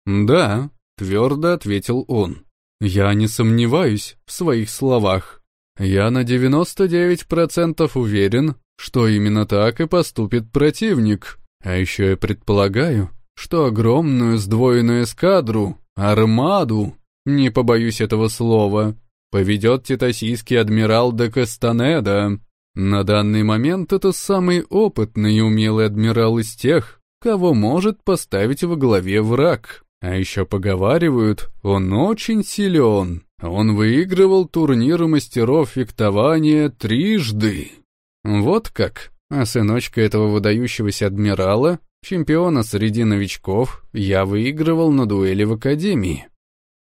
«Да», — твердо ответил он. «Я не сомневаюсь в своих словах. Я на 99% уверен, что именно так и поступит противник. А еще я предполагаю, что огромную сдвоенную эскадру, армаду, не побоюсь этого слова, поведет титасийский адмирал де Кастанеда, На данный момент это самый опытный и умелый адмирал из тех, кого может поставить во главе враг. А еще поговаривают, он очень силен. Он выигрывал турниры мастеров фехтования трижды. Вот как. А сыночка этого выдающегося адмирала, чемпиона среди новичков, я выигрывал на дуэли в академии.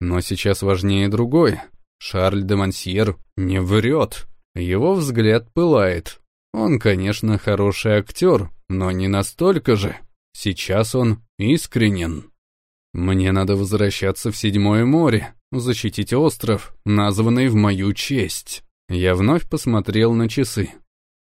Но сейчас важнее другое. Шарль де Мансьер не врет. Его взгляд пылает. Он, конечно, хороший актер, но не настолько же. Сейчас он искренен. Мне надо возвращаться в Седьмое море, защитить остров, названный в мою честь. Я вновь посмотрел на часы.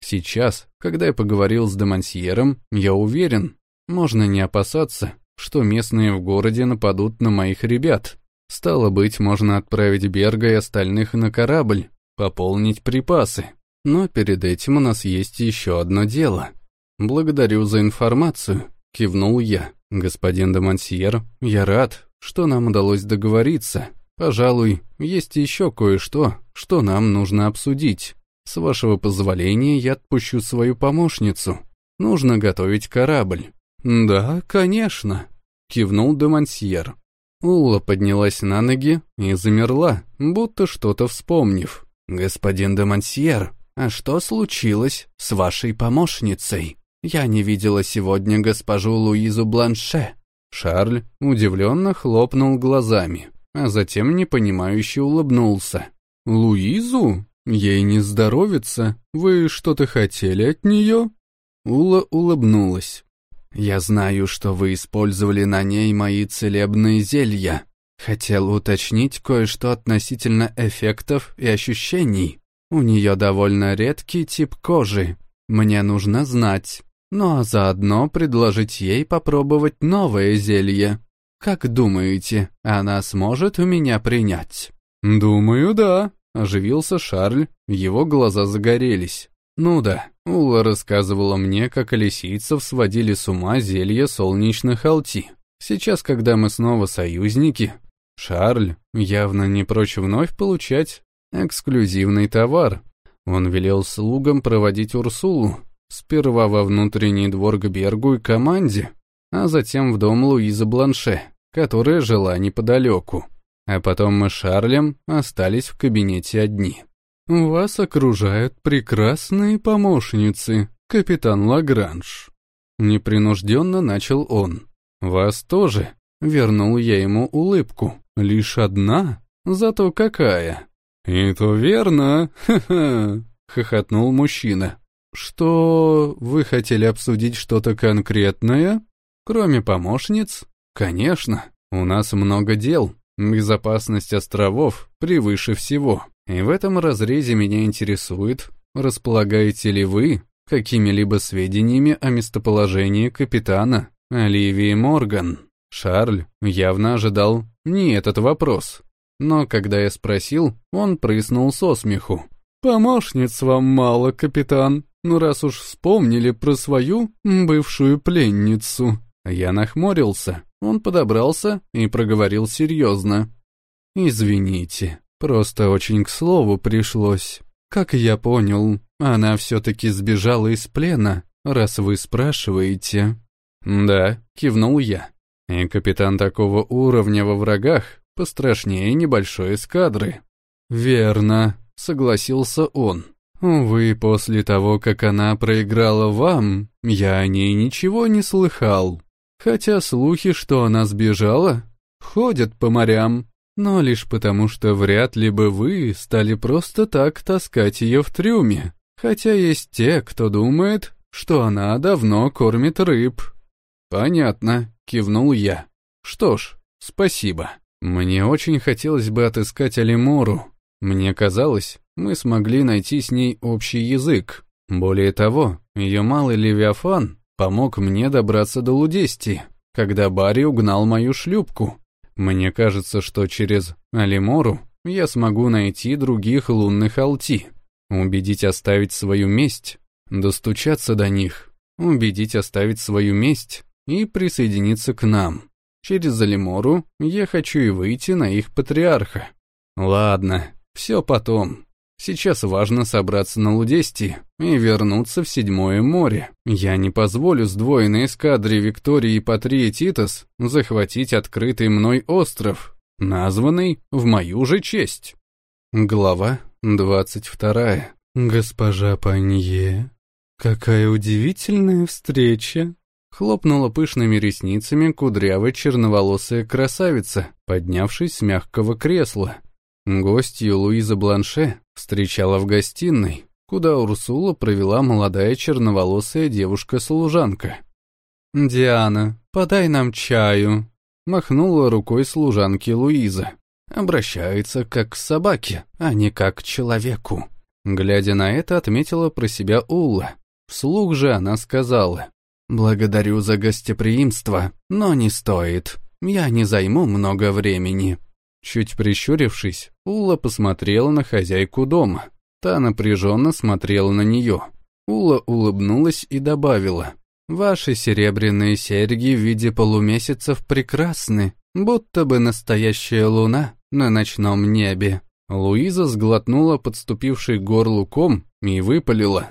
Сейчас, когда я поговорил с Демансьером, я уверен, можно не опасаться, что местные в городе нападут на моих ребят. Стало быть, можно отправить Берга и остальных на корабль, пополнить припасы. Но перед этим у нас есть еще одно дело. Благодарю за информацию, кивнул я. Господин Демансьер, я рад, что нам удалось договориться. Пожалуй, есть еще кое-что, что нам нужно обсудить. С вашего позволения я отпущу свою помощницу. Нужно готовить корабль. Да, конечно, кивнул Демансьер. Ула поднялась на ноги и замерла, будто что-то вспомнив. «Господин де а что случилось с вашей помощницей? Я не видела сегодня госпожу Луизу Бланше». Шарль удивленно хлопнул глазами, а затем непонимающе улыбнулся. «Луизу? Ей не здоровится. Вы что-то хотели от нее?» Ула улыбнулась. «Я знаю, что вы использовали на ней мои целебные зелья. Хотел уточнить кое-что относительно эффектов и ощущений. У нее довольно редкий тип кожи. Мне нужно знать. Ну а заодно предложить ей попробовать новое зелье. Как думаете, она сможет у меня принять?» «Думаю, да», — оживился Шарль, его глаза загорелись. Ну да, Ула рассказывала мне, как лисийцев сводили с ума зелья солнечных алти. Сейчас, когда мы снова союзники, Шарль явно не прочь вновь получать эксклюзивный товар. Он велел слугам проводить Урсулу, сперва во внутренний двор к Бергу и команде, а затем в дом Луизы Бланше, которая жила неподалеку. А потом мы с Шарлем остались в кабинете одни. «Вас окружают прекрасные помощницы, капитан Лагранж». Непринужденно начал он. «Вас тоже?» Вернул я ему улыбку. «Лишь одна? Зато какая?» «И то верно, ха-ха», — хохотнул мужчина. «Что, вы хотели обсудить что-то конкретное? Кроме помощниц? Конечно, у нас много дел. Безопасность островов превыше всего. И в этом разрезе меня интересует, располагаете ли вы какими-либо сведениями о местоположении капитана Оливии Морган? Шарль явно ожидал не этот вопрос. Но когда я спросил, он прыснул со смеху. «Помощниц вам мало, капитан, ну раз уж вспомнили про свою бывшую пленницу». Я нахмурился, он подобрался и проговорил серьезно. «Извините, Просто очень к слову пришлось. Как я понял, она все-таки сбежала из плена, раз вы спрашиваете. Да, кивнул я. И капитан такого уровня во врагах пострашнее небольшой эскадры. Верно, согласился он. Увы, после того, как она проиграла вам, я о ней ничего не слыхал. Хотя слухи, что она сбежала, ходят по морям но лишь потому, что вряд ли бы вы стали просто так таскать ее в трюме, хотя есть те, кто думает, что она давно кормит рыб». «Понятно», — кивнул я. «Что ж, спасибо. Мне очень хотелось бы отыскать Алимору. Мне казалось, мы смогли найти с ней общий язык. Более того, ее малый Левиафан помог мне добраться до Лудести, когда Барри угнал мою шлюпку. Мне кажется, что через Алимору я смогу найти других лунных Алти, убедить оставить свою месть, достучаться до них, убедить оставить свою месть и присоединиться к нам. Через Алимору я хочу и выйти на их патриарха. Ладно, все потом. Сейчас важно собраться на Лудести и вернуться в Седьмое море. Я не позволю сдвоенной эскадре Виктории и Патрии Титас захватить открытый мной остров, названный в мою же честь. Глава двадцать вторая. «Госпожа Панье, какая удивительная встреча!» Хлопнула пышными ресницами кудрявая черноволосая красавица, поднявшись с мягкого кресла. Гостью Луиза Бланше встречала в гостиной, куда Урсула провела молодая черноволосая девушка-служанка. «Диана, подай нам чаю», — махнула рукой служанки Луиза. Обращается как к собаке, а не как к человеку. Глядя на это, отметила про себя Улла. Вслух же она сказала. «Благодарю за гостеприимство, но не стоит. Я не займу много времени». Чуть прищурившись, Улла посмотрела на хозяйку дома. Та напряженно смотрела на нее. Ула улыбнулась и добавила. «Ваши серебряные серьги в виде полумесяцев прекрасны, будто бы настоящая луна на ночном небе». Луиза сглотнула подступивший горлу ком и выпалила.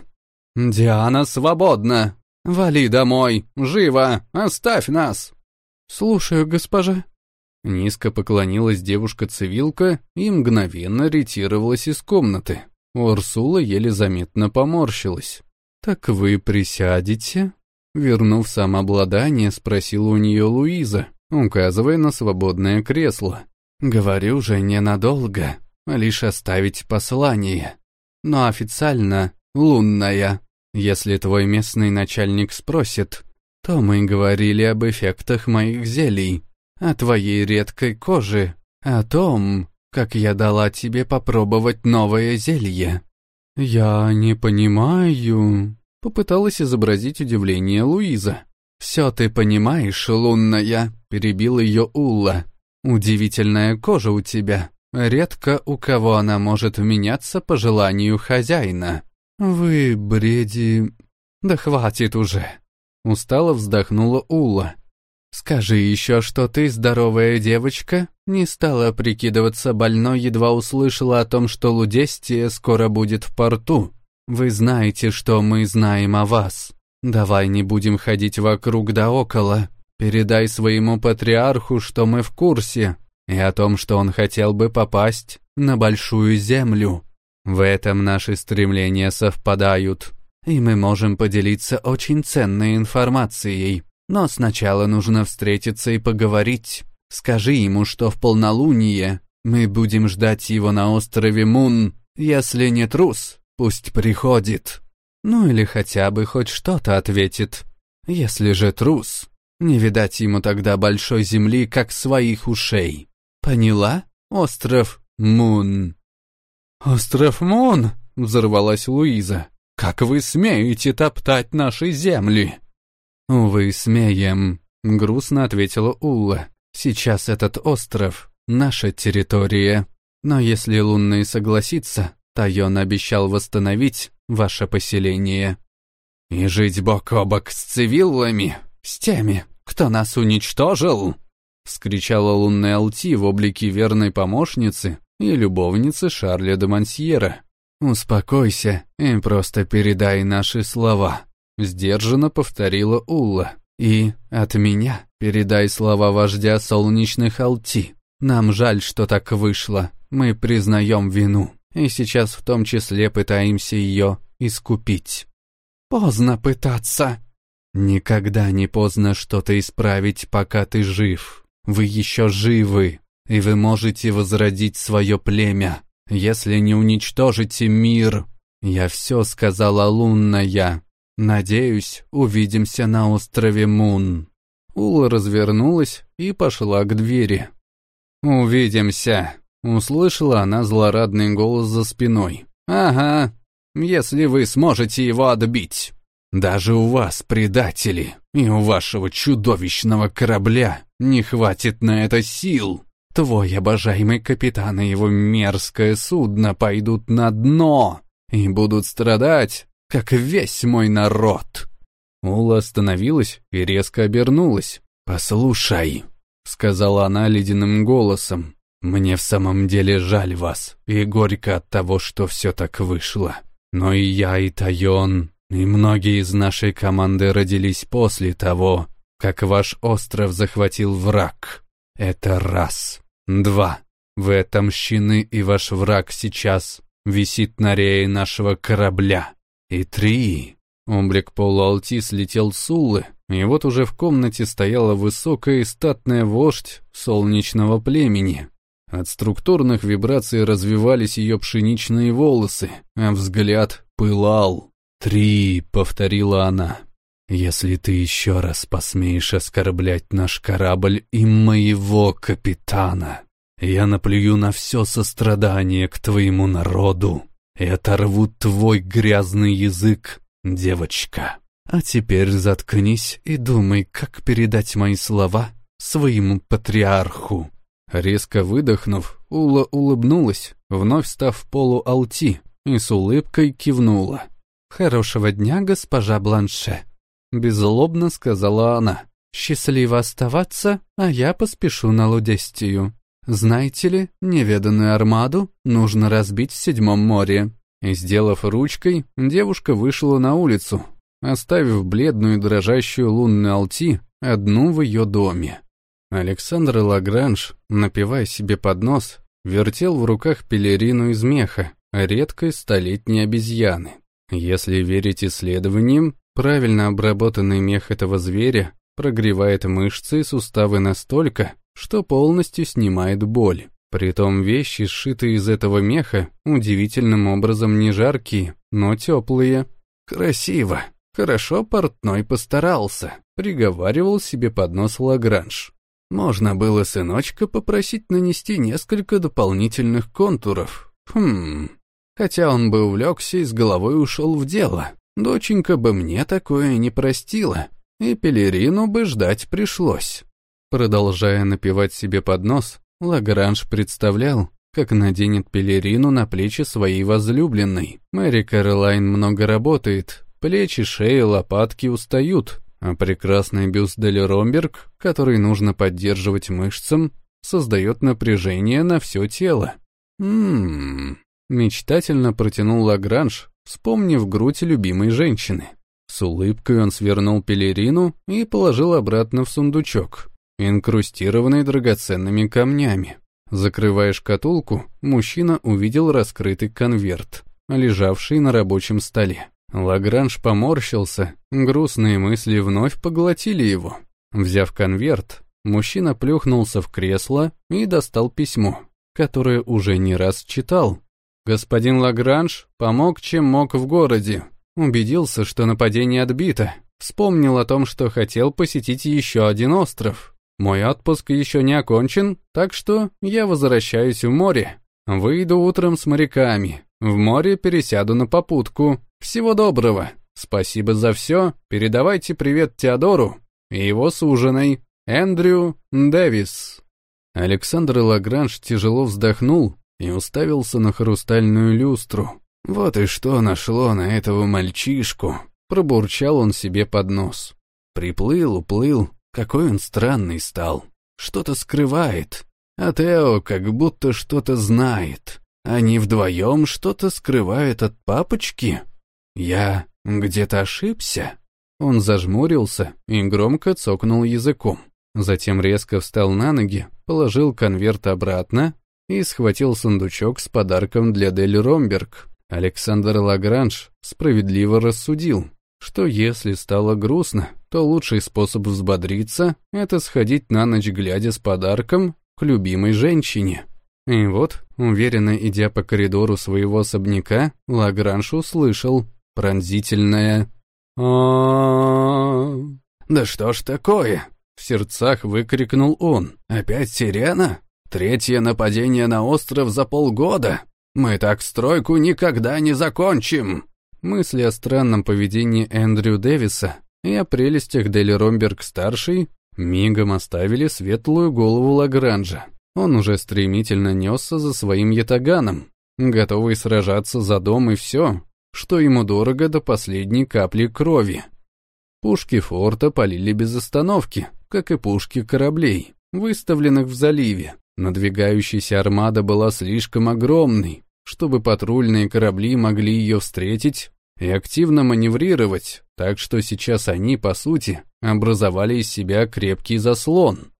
«Диана свободна! Вали домой! Живо! Оставь нас!» «Слушаю, госпожа». Низко поклонилась девушка-цивилка и мгновенно ретировалась из комнаты. Урсула еле заметно поморщилась. «Так вы присядете?» Вернув самообладание, спросила у нее Луиза, указывая на свободное кресло. «Говорю же, ненадолго, лишь оставить послание. Но официально лунная. Если твой местный начальник спросит, то мы говорили об эффектах моих зелий, о твоей редкой коже, о том, как я дала тебе попробовать новое зелье». «Я не понимаю», — попыталась изобразить удивление Луиза. «Все ты понимаешь, лунная», — перебил ее Улла. «Удивительная кожа у тебя. Редко у кого она может меняться по желанию хозяина». «Вы бреди...» «Да хватит уже!» Устало вздохнула Ула. «Скажи еще, что ты, здоровая девочка, не стала прикидываться больной, едва услышала о том, что Лудестия скоро будет в порту. Вы знаете, что мы знаем о вас. Давай не будем ходить вокруг да около. Передай своему патриарху, что мы в курсе, и о том, что он хотел бы попасть на Большую Землю. В этом наши стремления совпадают, и мы можем поделиться очень ценной информацией». Но сначала нужно встретиться и поговорить. Скажи ему, что в полнолуние мы будем ждать его на острове Мун. Если не трус, пусть приходит. Ну или хотя бы хоть что-то ответит. Если же трус, не видать ему тогда большой земли, как своих ушей. Поняла? Остров Мун. «Остров Мун!» — взорвалась Луиза. «Как вы смеете топтать наши земли?» «Увы, смеем», — грустно ответила Улла. «Сейчас этот остров — наша территория. Но если лунный согласится, Тайон обещал восстановить ваше поселение. И жить бок о бок с цивиллами, с теми, кто нас уничтожил!» — вскричала лунная Алти в облике верной помощницы и любовницы Шарля де Мансьера. «Успокойся и просто передай наши слова», Сдержанно повторила Улла. «И от меня передай слова вождя солнечных Алти. Нам жаль, что так вышло. Мы признаем вину. И сейчас в том числе пытаемся ее искупить». «Поздно пытаться». «Никогда не поздно что-то исправить, пока ты жив. Вы еще живы, и вы можете возродить свое племя, если не уничтожите мир. Я все сказала лунная, «Надеюсь, увидимся на острове Мун». Ула развернулась и пошла к двери. «Увидимся», — услышала она злорадный голос за спиной. «Ага, если вы сможете его отбить. Даже у вас, предатели, и у вашего чудовищного корабля не хватит на это сил. Твой обожаемый капитан и его мерзкое судно пойдут на дно и будут страдать как весь мой народ!» Ула остановилась и резко обернулась. «Послушай», — сказала она ледяным голосом, Мне в самом деле жаль вас, и горько от того, что все так вышло. Но и я, и Тайон, и многие из нашей команды родились после того, как ваш остров захватил враг. Это раз. Два. Вы отомщены, и ваш враг сейчас висит на рее нашего корабля. И три. Облик полуалти слетел с Уллы, и вот уже в комнате стояла высокая и статная вождь солнечного племени. От структурных вибраций развивались ее пшеничные волосы, а взгляд пылал. «Три», — повторила она, — «если ты еще раз посмеешь оскорблять наш корабль и моего капитана, я наплюю на все сострадание к твоему народу и оторву твой грязный язык, девочка. А теперь заткнись и думай, как передать мои слова своему патриарху». Резко выдохнув, Ула улыбнулась, вновь став полуалти, и с улыбкой кивнула. «Хорошего дня, госпожа Бланше», — беззлобно сказала она. «Счастливо оставаться, а я поспешу на Лудестию. Знаете ли, неведанную армаду нужно разбить в Седьмом море». И, сделав ручкой, девушка вышла на улицу, оставив бледную дрожащую лунную Алти одну в ее доме. Александр Лагранж, напивая себе под нос, вертел в руках пелерину из меха, редкой столетней обезьяны. Если верить исследованиям, правильно обработанный мех этого зверя прогревает мышцы и суставы настолько, что полностью снимает боль. Притом вещи, сшитые из этого меха, удивительным образом не жаркие, но теплые. Красиво. Хорошо портной постарался, приговаривал себе под нос Лагранж. Можно было сыночка попросить нанести несколько дополнительных контуров. Хм... Хотя он бы увлекся и с головой ушел в дело. Доченька бы мне такое не простила, и пелерину бы ждать пришлось. Продолжая напевать себе под нос, Лагранж представлял, как наденет пелерину на плечи своей возлюбленной. Мэри Кэролайн много работает, плечи, шея, лопатки устают, а прекрасный бюст Ромберг, который нужно поддерживать мышцам, создает напряжение на все тело. Ммм... Мечтательно протянул Лагранж, вспомнив грудь любимой женщины. С улыбкой он свернул пелерину и положил обратно в сундучок, инкрустированный драгоценными камнями. Закрывая шкатулку, мужчина увидел раскрытый конверт, лежавший на рабочем столе. Лагранж поморщился, грустные мысли вновь поглотили его. Взяв конверт, мужчина плюхнулся в кресло и достал письмо, которое уже не раз читал. Господин Лагранж помог, чем мог в городе, убедился, что нападение отбито, вспомнил о том, что хотел посетить еще один остров. Мой отпуск еще не окончен, так что я возвращаюсь в море. Выйду утром с моряками, в море пересяду на попутку. Всего доброго. Спасибо за все. Передавайте привет Теодору и его суженой, Эндрю Дэвис. Александр Лагранж тяжело вздохнул и уставился на хрустальную люстру. Вот и что нашло на этого мальчишку. Пробурчал он себе под нос. Приплыл, уплыл, какой он странный стал. Что-то скрывает. А Тео как будто что-то знает. Они вдвоем что-то скрывают от папочки? Я где-то ошибся? Он зажмурился и громко цокнул языком. Затем резко встал на ноги, положил конверт обратно и схватил сундучок с подарком для Дель Ромберг. Александр Лагранж справедливо рассудил, что если стало грустно, то лучший способ взбодриться — это сходить на ночь глядя с подарком к любимой женщине. И вот, уверенно идя по коридору своего особняка, Лагранж услышал пронзительное «Да что ж такое?» — в сердцах выкрикнул он. «Опять сирена? Третье нападение на остров за полгода? Мы так стройку никогда не закончим!» Мысли о странном поведении Эндрю Дэвиса и о прелестях Дели Ромберг-старший мигом оставили светлую голову Лагранжа. Он уже стремительно несся за своим ятаганом, готовый сражаться за дом и все, что ему дорого до последней капли крови. Пушки форта полили без остановки, как и пушки кораблей, выставленных в заливе. Надвигающаяся армада была слишком огромной, чтобы патрульные корабли могли ее встретить и активно маневрировать, так что сейчас они, по сути, образовали из себя крепкий заслон.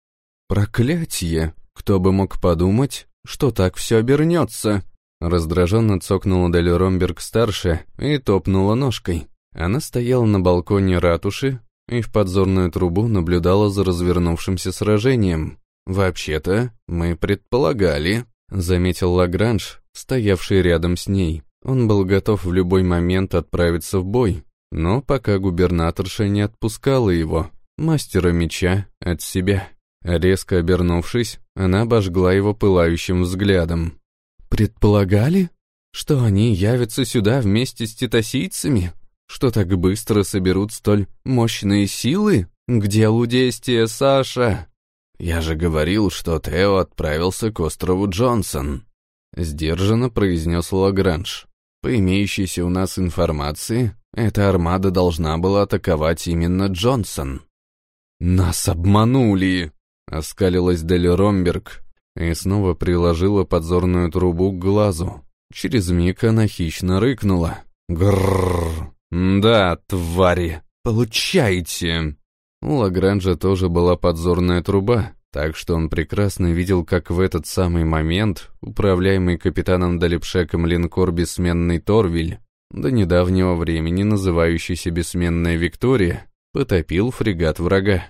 Проклятье! Кто бы мог подумать, что так все обернется? Раздраженно цокнула Дель Ромберг-старшая и топнула ножкой. Она стояла на балконе ратуши и в подзорную трубу наблюдала за развернувшимся сражением. «Вообще-то, мы предполагали», — заметил Лагранж, стоявший рядом с ней. Он был готов в любой момент отправиться в бой, но пока губернаторша не отпускала его, мастера меча, от себя. Резко обернувшись, она обожгла его пылающим взглядом. «Предполагали, что они явятся сюда вместе с титосийцами? Что так быстро соберут столь мощные силы? Где лудестие, Саша?» «Я же говорил, что Тео отправился к острову Джонсон», — сдержанно произнес Лагранж. «По имеющейся у нас информации, эта армада должна была атаковать именно Джонсон». «Нас обманули!» — оскалилась Дель Ромберг и снова приложила подзорную трубу к глазу. Через миг она хищно рыкнула. «Грррр! Да, твари! Получайте!» У Лагранжа тоже была подзорная труба, так что он прекрасно видел, как в этот самый момент управляемый капитаном Далипшеком линкор «Бессменный Торвиль», до недавнего времени называющийся «Бессменная Виктория», потопил фрегат врага.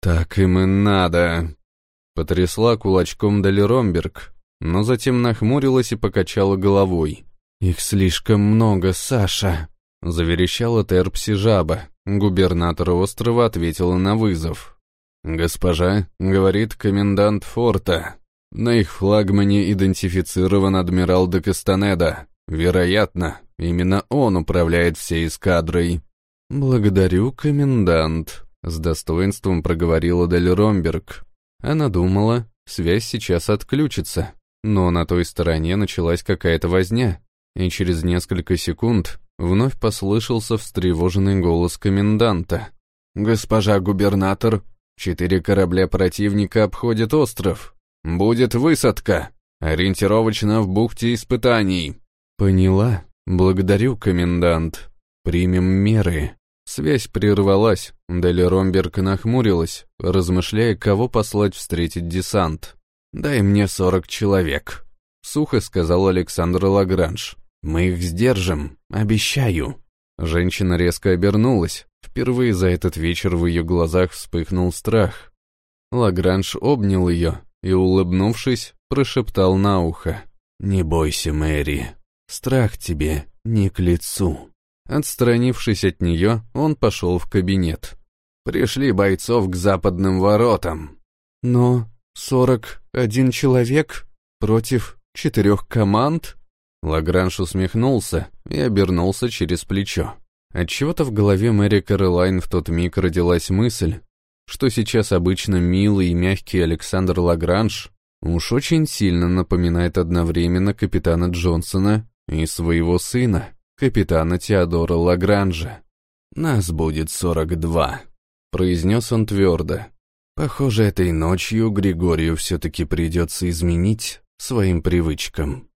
«Так им и надо!» Потрясла кулачком Дали Ромберг, но затем нахмурилась и покачала головой. «Их слишком много, Саша!» Заверещала Терпси жаба. Губернатор острова ответила на вызов. «Госпожа», — говорит комендант форта, — «на их флагмане идентифицирован адмирал де Кастанеда. Вероятно, именно он управляет всей эскадрой». «Благодарю, комендант», — с достоинством проговорила Дель Ромберг. Она думала, связь сейчас отключится, но на той стороне началась какая-то возня, и через несколько секунд Вновь послышался встревоженный голос коменданта. «Госпожа губернатор, четыре корабля противника обходят остров. Будет высадка. Ориентировочно в бухте испытаний». «Поняла. Благодарю, комендант. Примем меры». Связь прервалась. Дели Ромберг нахмурилась, размышляя, кого послать встретить десант. «Дай мне сорок человек», — сухо сказал Александр Лагранж. «Мы их сдержим, обещаю». Женщина резко обернулась. Впервые за этот вечер в ее глазах вспыхнул страх. Лагранж обнял ее и, улыбнувшись, прошептал на ухо. «Не бойся, Мэри, страх тебе не к лицу». Отстранившись от нее, он пошел в кабинет. «Пришли бойцов к западным воротам». «Но сорок один человек против четырех команд?» Лагранж усмехнулся и обернулся через плечо. Отчего-то в голове Мэри Каролайн в тот миг родилась мысль, что сейчас обычно милый и мягкий Александр Лагранж уж очень сильно напоминает одновременно капитана Джонсона и своего сына, капитана Теодора Лагранжа. «Нас будет сорок два», — произнес он твердо. «Похоже, этой ночью Григорию все-таки придется изменить своим привычкам».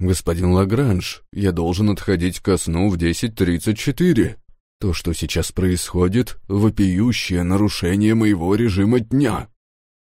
«Господин Лагранж, я должен отходить ко сну в 10.34. То, что сейчас происходит, вопиющее нарушение моего режима дня».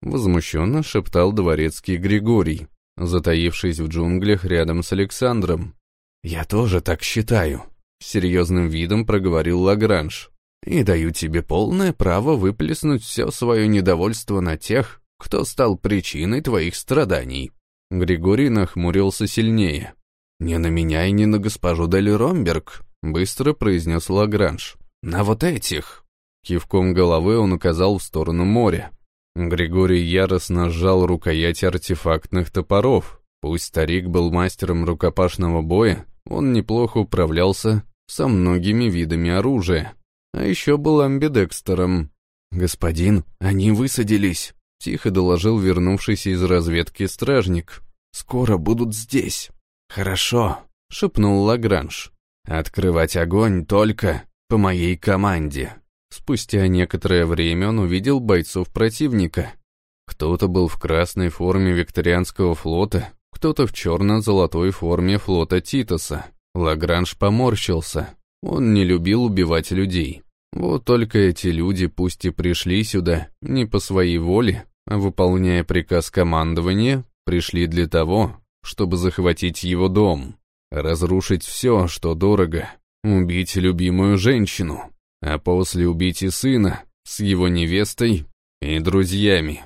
Возмущенно шептал дворецкий Григорий, затаившись в джунглях рядом с Александром. «Я тоже так считаю», — серьезным видом проговорил Лагранж. «И даю тебе полное право выплеснуть все свое недовольство на тех, кто стал причиной твоих страданий». Григорий нахмурился сильнее. «Не на меня и не на госпожу Дели Ромберг», — быстро произнес Лагранж. «На вот этих!» Кивком головы он указал в сторону моря. Григорий яростно сжал рукояти артефактных топоров. Пусть старик был мастером рукопашного боя, он неплохо управлялся со многими видами оружия. А еще был амбидекстером. «Господин, они высадились!» — тихо доложил вернувшийся из разведки стражник. «Скоро будут здесь». «Хорошо», — шепнул Лагранж. «Открывать огонь только по моей команде». Спустя некоторое время он увидел бойцов противника. Кто-то был в красной форме викторианского флота, кто-то в черно-золотой форме флота Титоса. Лагранж поморщился. Он не любил убивать людей. Вот только эти люди пусть и пришли сюда не по своей воле, выполняя приказ командования, пришли для того, чтобы захватить его дом, разрушить все, что дорого, убить любимую женщину, а после убить и сына с его невестой и друзьями.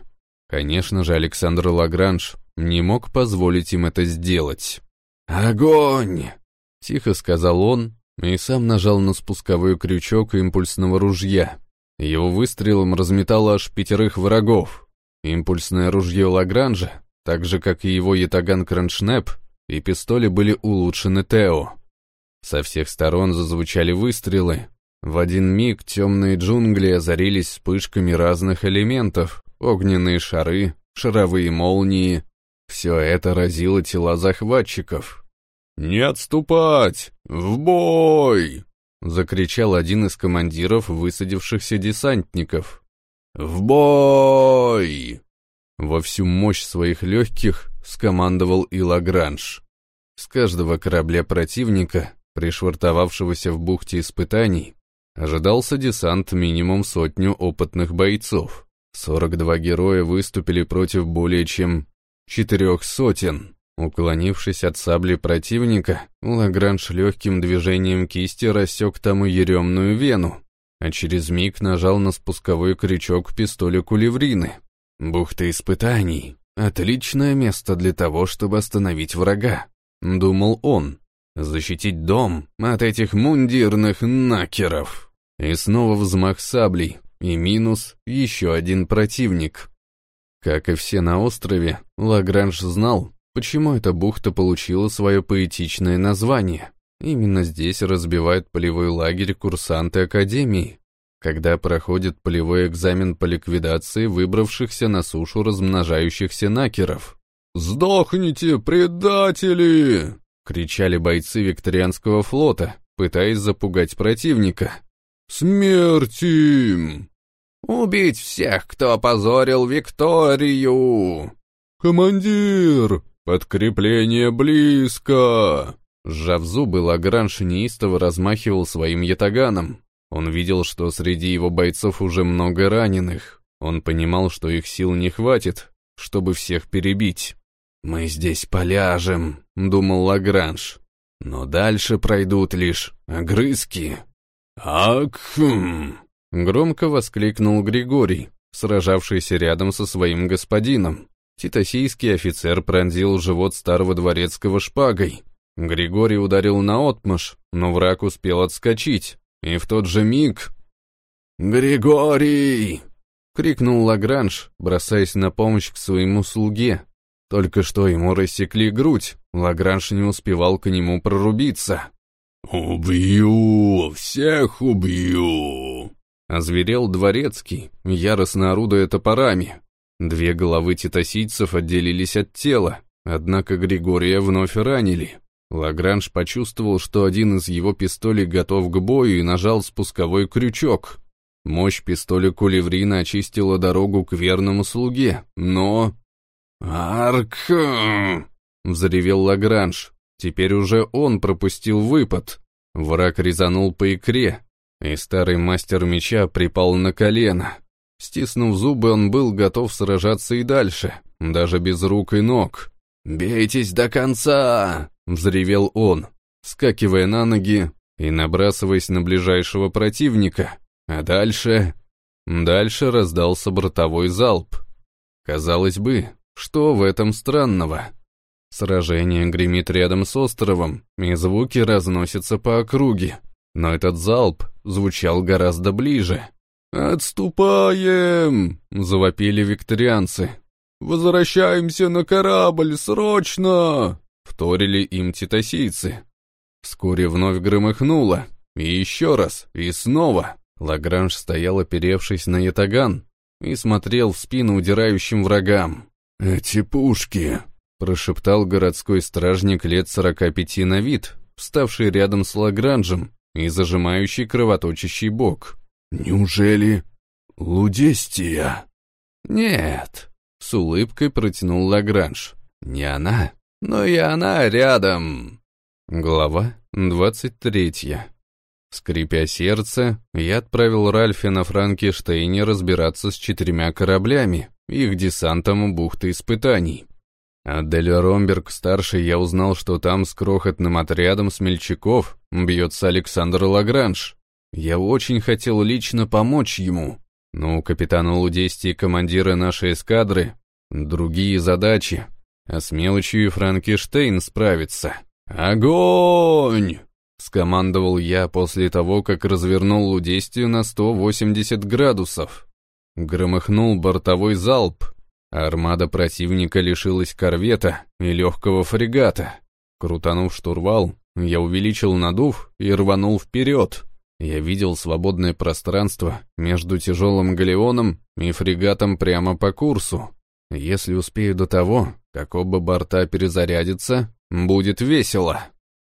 Конечно же, Александр Лагранж не мог позволить им это сделать. «Огонь!» — тихо сказал он и сам нажал на спусковой крючок импульсного ружья. Его выстрелом разметало аж пятерых врагов. Импульсное ружье Лагранжа, так же как и его ятаган Кроншнеп, и пистоли были улучшены Тео. Со всех сторон зазвучали выстрелы. В один миг темные джунгли озарились вспышками разных элементов, огненные шары, шаровые молнии. Все это разило тела захватчиков. «Не отступать! В бой!» — закричал один из командиров высадившихся десантников. «В бой!» Во всю мощь своих легких скомандовал и Лагранж. С каждого корабля противника, пришвартовавшегося в бухте испытаний, ожидался десант минимум сотню опытных бойцов. 42 героя выступили против более чем четырех сотен. Уклонившись от сабли противника, Лагранж легким движением кисти рассек тому еремную вену, а через миг нажал на спусковой крючок пистоля кулеврины. Бухта испытаний — отличное место для того, чтобы остановить врага, думал он. Защитить дом от этих мундирных накеров. И снова взмах саблей, и минус еще один противник. Как и все на острове, Лагранж знал, почему эта бухта получила свое поэтичное название. Именно здесь разбивают полевой лагерь курсанты Академии, когда проходит полевой экзамен по ликвидации выбравшихся на сушу размножающихся накеров. «Сдохните, предатели!» — кричали бойцы Викторианского флота, пытаясь запугать противника. «Смерть им!» «Убить всех, кто опозорил Викторию!» «Командир! Подкрепление близко!» Сжав зубы, Лагранж неистово размахивал своим ятаганом, он видел, что среди его бойцов уже много раненых. Он понимал, что их сил не хватит, чтобы всех перебить. «Мы здесь поляжем», — думал Лагранж. «Но дальше пройдут лишь огрызки». «Акхм!» — громко воскликнул Григорий, сражавшийся рядом со своим господином. Титосийский офицер пронзил живот старого дворецкого шпагой. Григорий ударил наотмашь, но враг успел отскочить. И в тот же миг... «Григорий!» — крикнул Лагранж, бросаясь на помощь к своему слуге. Только что ему рассекли грудь, Лагранж не успевал к нему прорубиться. «Убью! Всех убью!» Озверел дворецкий, яростно орудуя топорами. Две головы титосийцев отделились от тела, однако Григория вновь ранили. Лагранж почувствовал, что один из его пистолей готов к бою и нажал спусковой крючок. Мощь пистоля Кулеврина очистила дорогу к верному слуге, но... «Арк!» — взревел Лагранж. Теперь уже он пропустил выпад. Враг резанул по икре, и старый мастер меча припал на колено. Стиснув зубы, он был готов сражаться и дальше, даже без рук и ног. «Бейтесь до конца!» — взревел он, скакивая на ноги и набрасываясь на ближайшего противника. А дальше... Дальше раздался бортовой залп. Казалось бы, что в этом странного? Сражение гремит рядом с островом, и звуки разносятся по округе. Но этот залп звучал гораздо ближе. «Отступаем!» — завопили викторианцы. «Возвращаемся на корабль, срочно!» Вторили им титосийцы. Вскоре вновь громыхнуло. И еще раз, и снова. Лагранж стоял, оперевшись на ятаган, и смотрел в спину удирающим врагам. «Эти пушки!» — прошептал городской стражник лет сорока пяти на вид, вставший рядом с Лагранжем и зажимающий кровоточащий бок. «Неужели Лудестия?» «Нет», С улыбкой протянул Лагранж. «Не она, но и она рядом!» Глава двадцать третья. Скрипя сердце, я отправил Ральфи на Франкенштейне разбираться с четырьмя кораблями, их десантом у бухты испытаний. От Дель Ромберг-старший я узнал, что там с крохотным отрядом смельчаков бьется Александр Лагранж. Я очень хотел лично помочь ему, но у капитана Лудести и командира нашей эскадры другие задачи, а с мелочью Франкенштейн справится. «Огонь!» — скомандовал я после того, как развернул Лудестию на 180 градусов. Громыхнул бортовой залп, армада противника лишилась корвета и легкого фрегата. Крутанув штурвал, я увеличил надув и рванул вперед. Я видел свободное пространство между тяжелым галеоном и фрегатом прямо по курсу. Если успею до того, как оба борта перезарядятся, будет весело.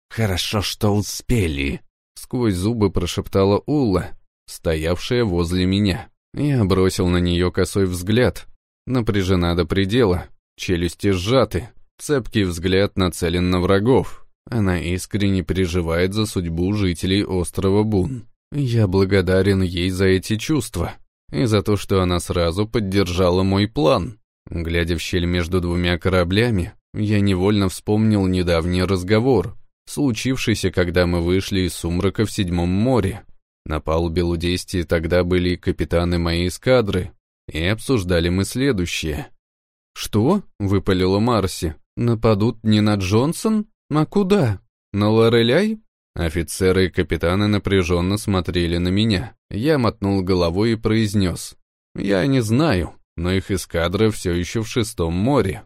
«Хорошо, что успели», — сквозь зубы прошептала Улла, стоявшая возле меня. Я бросил на нее косой взгляд. Напряжена до предела, челюсти сжаты, цепкий взгляд нацелен на врагов. Она искренне переживает за судьбу жителей острова Бун. Я благодарен ей за эти чувства и за то, что она сразу поддержала мой план. Глядя в щель между двумя кораблями, я невольно вспомнил недавний разговор, случившийся, когда мы вышли из сумрака в Седьмом море. На палубе Лудейстии тогда были капитаны моей эскадры, и обсуждали мы следующее. «Что?» — выпалила Марси. «Нападут не на Джонсон? А куда? На Лореляй?» Офицеры и капитаны напряженно смотрели на меня. Я мотнул головой и произнес. «Я не знаю, но их эскадра все еще в шестом море».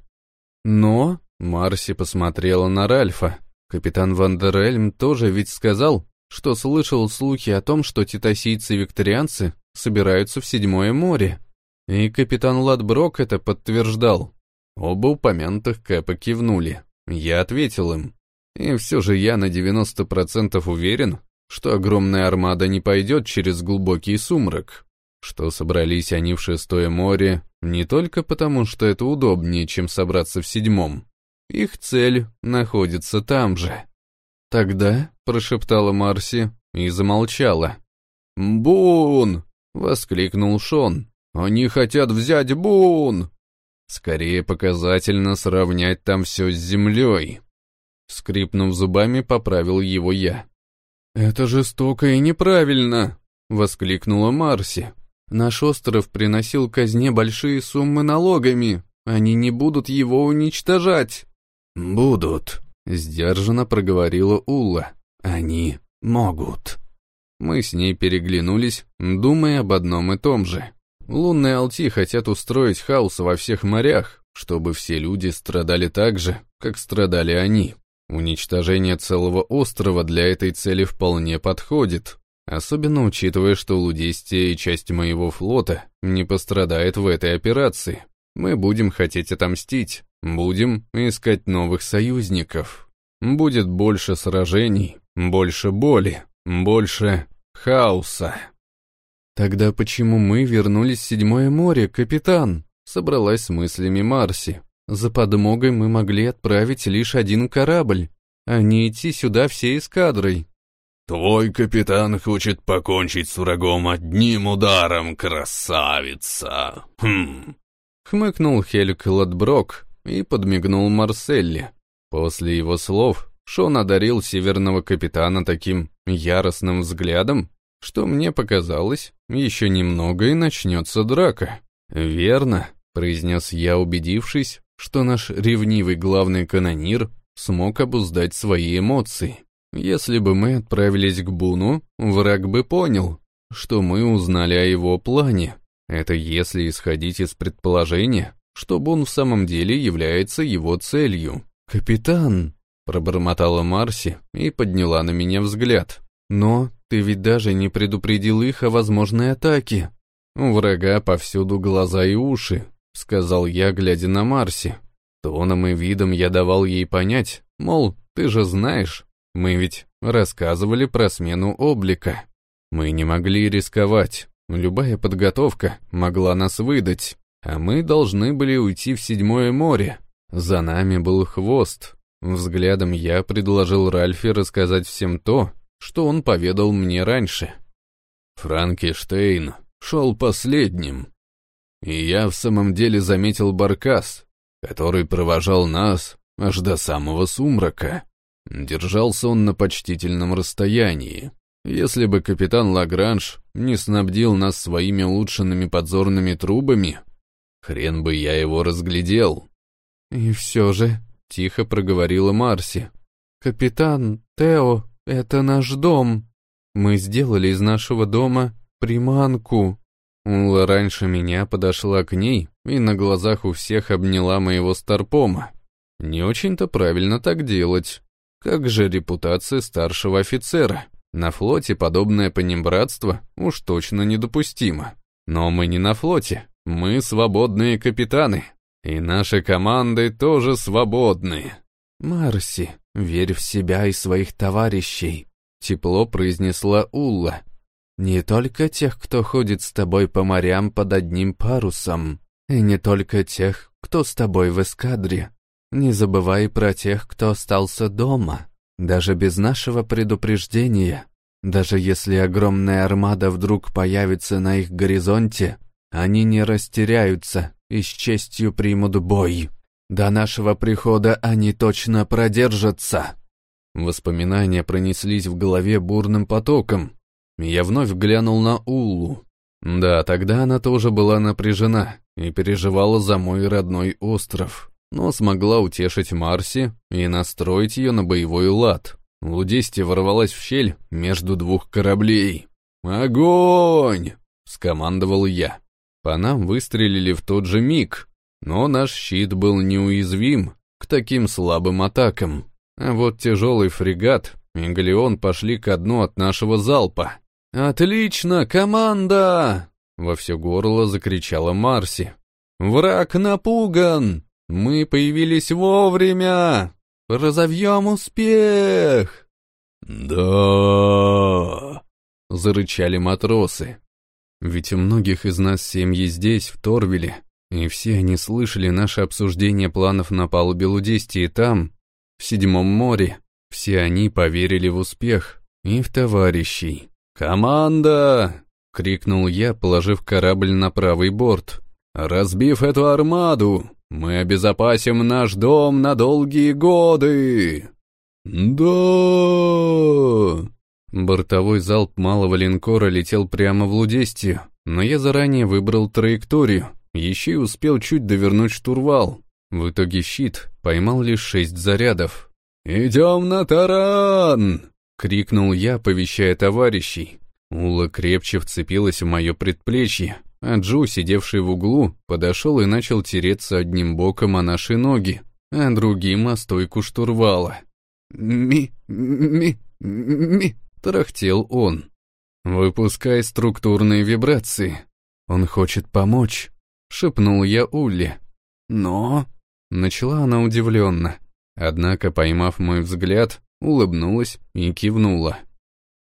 «Но...» — Марси посмотрела на Ральфа. «Капитан Вандерельм тоже ведь сказал, что слышал слухи о том, что титасийцы-викторианцы собираются в Седьмое море. И капитан Ладброк это подтверждал. Оба упомянутых Кэпа кивнули. Я ответил им. И все же я на 90% уверен, что огромная армада не пойдет через глубокий сумрак. Что собрались они в Шестое море не только потому, что это удобнее, чем собраться в Седьмом. Их цель находится там же. «Тогда», — прошептала Марси и замолчала. «Бун!» — воскликнул Шон. «Они хотят взять Бун!» Скорее показательно сравнять там все с землей. Скрипнув зубами, поправил его я. «Это жестоко и неправильно!» — воскликнула Марси. «Наш остров приносил казне большие суммы налогами. Они не будут его уничтожать». «Будут», Сдержанно проговорила Улла. «Они могут». Мы с ней переглянулись, думая об одном и том же. Лунные Алти хотят устроить хаос во всех морях, чтобы все люди страдали так же, как страдали они. Уничтожение целого острова для этой цели вполне подходит, особенно учитывая, что Лудестия и часть моего флота не пострадает в этой операции. Мы будем хотеть отомстить, будем искать новых союзников. Будет больше сражений, больше боли, больше хаоса. Тогда почему мы вернулись в Седьмое море, капитан? Собралась с мыслями Марси. За подмогой мы могли отправить лишь один корабль, а не идти сюда всей эскадрой. «Твой капитан хочет покончить с врагом одним ударом, красавица!» «Хм, Хмыкнул Хельк Ладброк и подмигнул Марселли. После его слов Шон одарил северного капитана таким яростным взглядом, что мне показалось, еще немного и начнется драка. «Верно», — произнес я, убедившись, что наш ревнивый главный канонир смог обуздать свои эмоции. Если бы мы отправились к Буну, враг бы понял, что мы узнали о его плане. Это если исходить из предположения, что Бун в самом деле является его целью. «Капитан!» — пробормотала Марси и подняла на меня взгляд. «Но ты ведь даже не предупредил их о возможной атаке». «У врага повсюду глаза и уши», — сказал я, глядя на Марси. Тоном и видом я давал ей понять, мол, ты же знаешь, мы ведь рассказывали про смену облика. Мы не могли рисковать, Любая подготовка могла нас выдать. а мы должны были уйти в Седьмое море. За нами был хвост. Взглядом я предложил Ральфе рассказать всем то, что он поведал мне раньше. Франкенштейн шел последним. И я в самом деле заметил баркас, который провожал нас аж до самого сумрака. Держался он на почтительном расстоянии. Если бы капитан Лагранж не снабдил нас своими улучшенными подзорными трубами, хрен бы я его разглядел. И все же, — тихо проговорила Марси, — капитан, Тео, это наш дом. Мы сделали из нашего дома приманку. Ула раньше меня подошла к ней и на глазах у всех обняла моего старпома. Не очень-то правильно так делать. Как же репутация старшего офицера? На флоте подобное понебратство уж точно недопустимо. Но мы не на флоте, мы свободные капитаны. И наши команды тоже свободны. Марси, верь в себя и своих товарищей, тепло произнесла Улла. Не только тех, кто ходит с тобой по морям под одним парусом, и не только тех, кто с тобой в эскадре. Не забывай про тех, кто остался дома, даже без нашего предупреждения. Даже если огромная армада вдруг появится на их горизонте, они не растеряются и с честью примут бой. До нашего прихода они точно продержатся. Воспоминания пронеслись в голове бурным потоком. Я вновь глянул на Уллу. Да, тогда она тоже была напряжена и переживала за мой родной остров но смогла утешить Марси и настроить ее на боевой лад. Лудисти ворвалась в щель между двух кораблей. «Огонь!» — скомандовал я. По нам выстрелили в тот же миг, но наш щит был неуязвим к таким слабым атакам. А вот тяжелый фрегат и галеон пошли ко дну от нашего залпа. «Отлично, команда!» — во все горло закричала Марси. «Враг напуган!» Мы появились вовремя! Разовьем успех!» «Да!» — зарычали матросы. Ведь у многих из нас семьи здесь, в Торвиле, и все они слышали наше обсуждение планов на палубе Лудести и там, в Седьмом море. Все они поверили в успех и в товарищей. «Команда!» — крикнул я, положив корабль на правый борт. «Разбив эту армаду, мы обезопасим наш дом на долгие годы!» «Да!» Бортовой залп малого линкора летел прямо в Лудестию, но я заранее выбрал траекторию, еще и успел чуть довернуть штурвал. В итоге щит поймал лишь шесть зарядов. «Идем на таран!» — крикнул я, оповещая товарищей. Ула крепче вцепилась в мое предплечье, а Джо, сидевший в углу, подошел и начал тереться одним боком о наши ноги, а другим о стойку штурвала. «Ми, ми, ми», — тарахтел он. «Выпускай структурные вибрации. Он хочет помочь», — шепнул я Улли. «Но...» — начала она удивленно. Однако, поймав мой взгляд, улыбнулась и кивнула.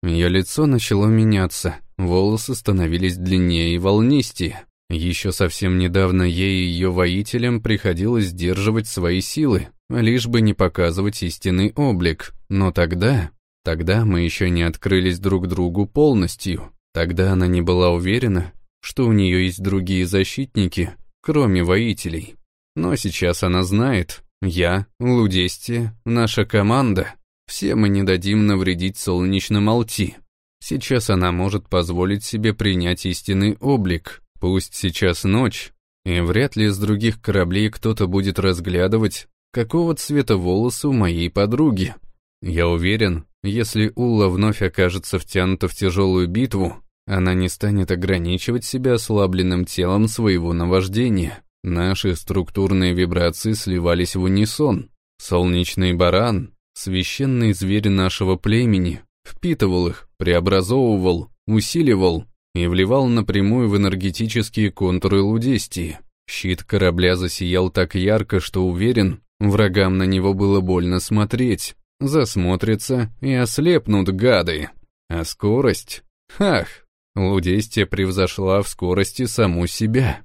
Ее лицо начало меняться, волосы становились длиннее и волнистее. Еще совсем недавно ей и ее воителям приходилось сдерживать свои силы, лишь бы не показывать истинный облик. Но тогда, тогда мы еще не открылись друг другу полностью. Тогда она не была уверена, что у нее есть другие защитники, кроме воителей. Но сейчас она знает, я, Лудестия, наша команда — все мы не дадим навредить солнечным Алти. Сейчас она может позволить себе принять истинный облик. Пусть сейчас ночь, и вряд ли с других кораблей кто-то будет разглядывать, какого цвета волосы у моей подруги. Я уверен, если Улла вновь окажется втянута в тяжелую битву, она не станет ограничивать себя ослабленным телом своего наваждения. Наши структурные вибрации сливались в унисон. Солнечный баран, Священный зверь нашего племени впитывал их, преобразовывал, усиливал и вливал напрямую в энергетические контуры Лудестии. Щит корабля засиял так ярко, что уверен, врагам на него было больно смотреть. Засмотрятся и ослепнут гады. А скорость? Ах, Лудестия превзошла в скорости саму себя.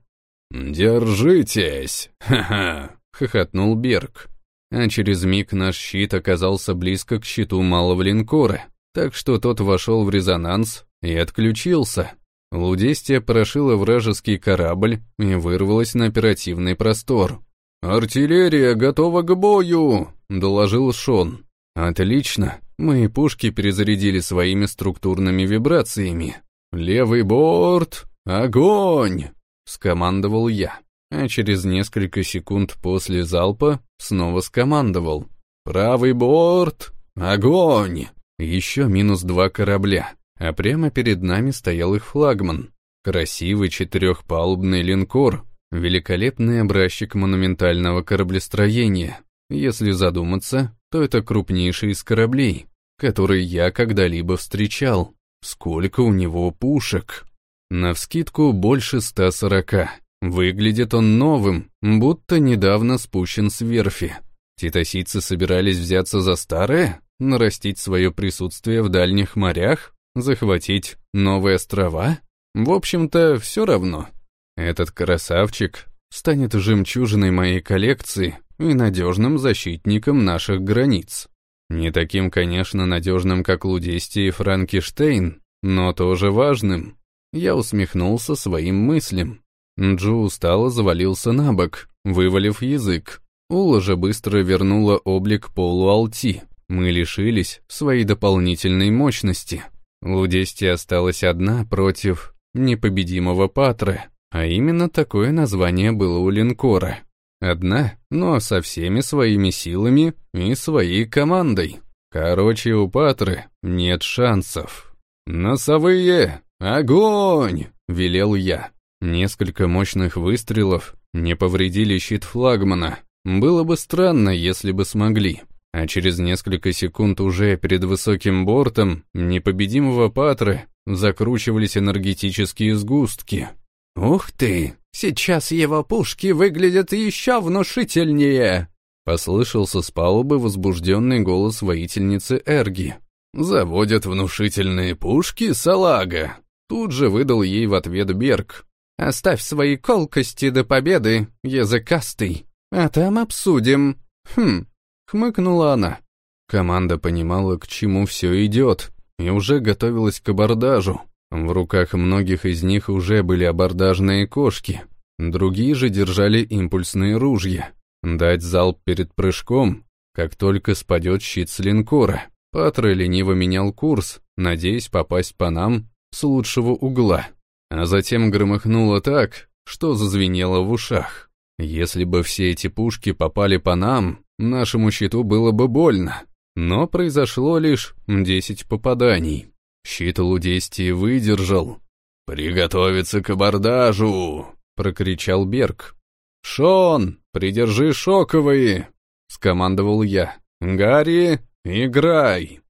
«Держитесь! Ха-ха!» — хохотнул Берг. А через миг наш щит оказался близко к щиту малого линкора, так что тот вошел в резонанс и отключился. Лудестия прошила вражеский корабль и вырвалась на оперативный простор. «Артиллерия готова к бою!» — доложил Шон. «Отлично, мои пушки перезарядили своими структурными вибрациями. Левый борт! Огонь!» — скомандовал я, а через несколько секунд после залпа снова скомандовал. «Правый борт! Огонь!» Еще минус два корабля, а прямо перед нами стоял их флагман. Красивый четырехпалубный линкор, великолепный образчик монументального кораблестроения. Если задуматься, то это крупнейший из кораблей, который я когда-либо встречал. Сколько у него пушек? Навскидку больше 140. Выглядит он новым, будто недавно спущен с верфи. Титосийцы собирались взяться за старое, нарастить свое присутствие в дальних морях, захватить новые острова? В общем-то, все равно. Этот красавчик станет жемчужиной моей коллекции и надежным защитником наших границ. Не таким, конечно, надежным, как Лудести и Франкенштейн, но тоже важным. Я усмехнулся своим мыслям. Джу устало завалился на бок, вывалив язык. Ула же быстро вернула облик полуалти. Мы лишились своей дополнительной мощности. Лудести осталась одна против непобедимого Патры, а именно такое название было у линкора. Одна, но со всеми своими силами и своей командой. Короче, у Патры нет шансов. «Носовые! Огонь!» — велел я. Несколько мощных выстрелов не повредили щит флагмана. Было бы странно, если бы смогли. А через несколько секунд уже перед высоким бортом непобедимого Патры закручивались энергетические сгустки. «Ух ты! Сейчас его пушки выглядят еще внушительнее!» Послышался с палубы возбужденный голос воительницы Эрги. «Заводят внушительные пушки, салага!» Тут же выдал ей в ответ Берг. «Оставь свои колкости до победы, языкастый, а там обсудим». «Хм», — хмыкнула она. Команда понимала, к чему все идет, и уже готовилась к абордажу. В руках многих из них уже были абордажные кошки, другие же держали импульсные ружья. Дать залп перед прыжком, как только спадет щит с линкора. Патра лениво менял курс, надеясь попасть по нам с лучшего угла. А затем громыхнуло так, что зазвенело в ушах. Если бы все эти пушки попали по нам, нашему щиту было бы больно. Но произошло лишь десять попаданий. Щит Лудестии выдержал. «Приготовиться к абордажу!» — прокричал Берг. «Шон, придержи шоковые!» — скомандовал я. «Гарри, играй!»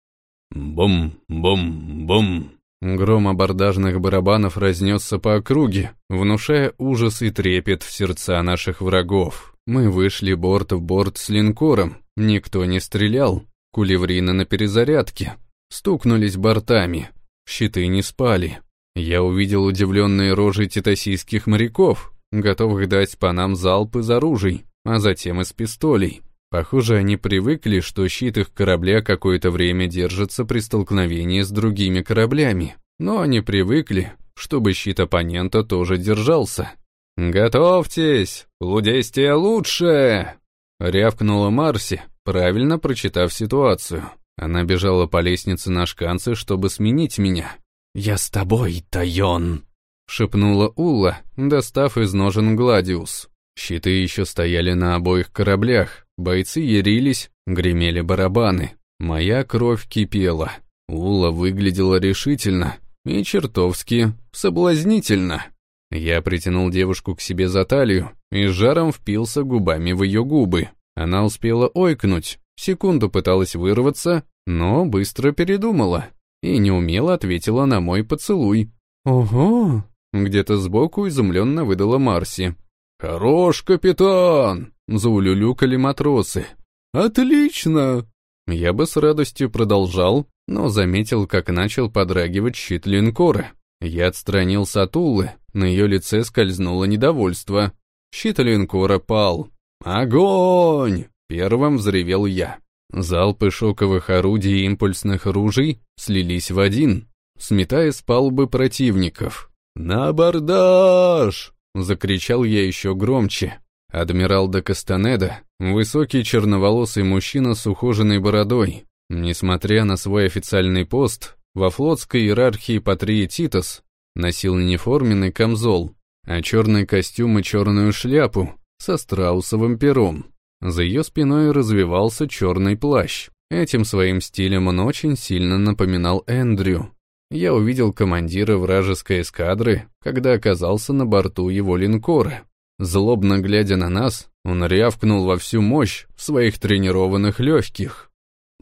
Бум-бум-бум. Гром абордажных барабанов разнесся по округе, внушая ужас и трепет в сердца наших врагов. Мы вышли борт в борт с линкором, никто не стрелял, кулеврины на перезарядке. Стукнулись бортами, щиты не спали. Я увидел удивленные рожи титасийских моряков, готовых дать по нам залп из оружий, а затем из пистолей. Похоже, они привыкли, что щит их корабля какое-то время держится при столкновении с другими кораблями, но они привыкли, чтобы щит оппонента тоже держался. «Готовьтесь! Лудестия лучше!» — рявкнула Марси, правильно прочитав ситуацию. Она бежала по лестнице на шканцы, чтобы сменить меня. «Я с тобой, Тайон!» — шепнула Ула, достав из ножен Гладиус. Щиты еще стояли на обоих кораблях, бойцы ярились, гремели барабаны. Моя кровь кипела. Ула выглядела решительно и чертовски соблазнительно. Я притянул девушку к себе за талию и жаром впился губами в ее губы. Она успела ойкнуть, секунду пыталась вырваться, но быстро передумала и неумело ответила на мой поцелуй. «Ого!» — где-то сбоку изумленно выдала Марси. «Хорош, капитан!» — заулюлюкали матросы. «Отлично!» Я бы с радостью продолжал, но заметил, как начал подрагивать щит линкора. Я отстранился от Улы, На ее лице скользнуло недовольство. Щит линкора пал. «Огонь!» — первым взревел я. Залпы шоковых орудий и импульсных ружей слились в один, сметая с палубы противников. «На абордаж!» — закричал я еще громче. Адмирал де Кастанеда, высокий черноволосый мужчина с ухоженной бородой, несмотря на свой официальный пост, во флотской иерархии Патрии Титас носил не форменный камзол, а черный костюм и черную шляпу со страусовым пером. За ее спиной развивался черный плащ. Этим своим стилем он очень сильно напоминал Эндрю. Я увидел командира вражеской эскадры, когда оказался на борту его линкора. Злобно глядя на нас, он рявкнул во всю мощь своих тренированных легких.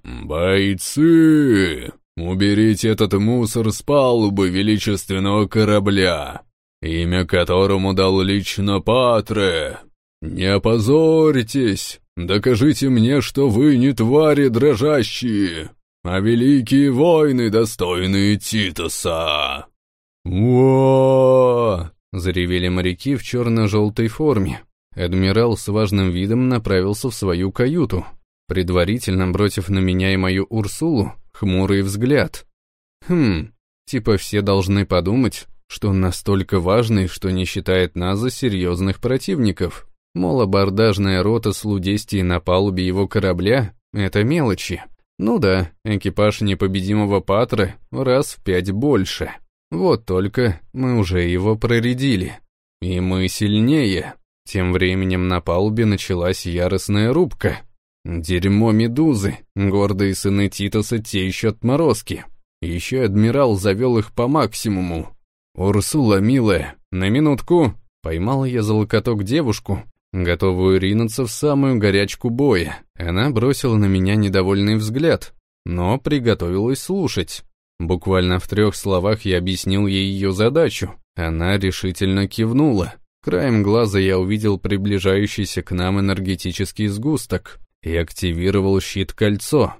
«Бойцы, уберите этот мусор с палубы величественного корабля, имя которому дал лично Патре. «Не опозорьтесь! Докажите мне, что вы не твари дрожащие, а великие воины, достойные Титуса!» «Во!» — заревели моряки в черно-желтой форме. Адмирал с важным видом направился в свою каюту, предварительно бросив на меня и мою Урсулу хмурый взгляд. «Хм, типа все должны подумать, что он настолько важный, что не считает нас за серьезных противников». Мол, абордажная рота слудестей на палубе его корабля — это мелочи. Ну да, экипаж непобедимого Патра раз в пять больше. Вот только мы уже его проредили. И мы сильнее. Тем временем на палубе началась яростная рубка. Дерьмо медузы, гордые сыны Титоса те еще отморозки. Еще адмирал завел их по максимуму. «Урсула, милая, на минутку!» Поймал я за локоток девушку, готовую ринуться в самую горячку боя. Она бросила на меня недовольный взгляд, но приготовилась слушать. Буквально в трех словах я объяснил ей ее задачу. Она решительно кивнула. Краем глаза я увидел приближающийся к нам энергетический сгусток и активировал щит-кольцо.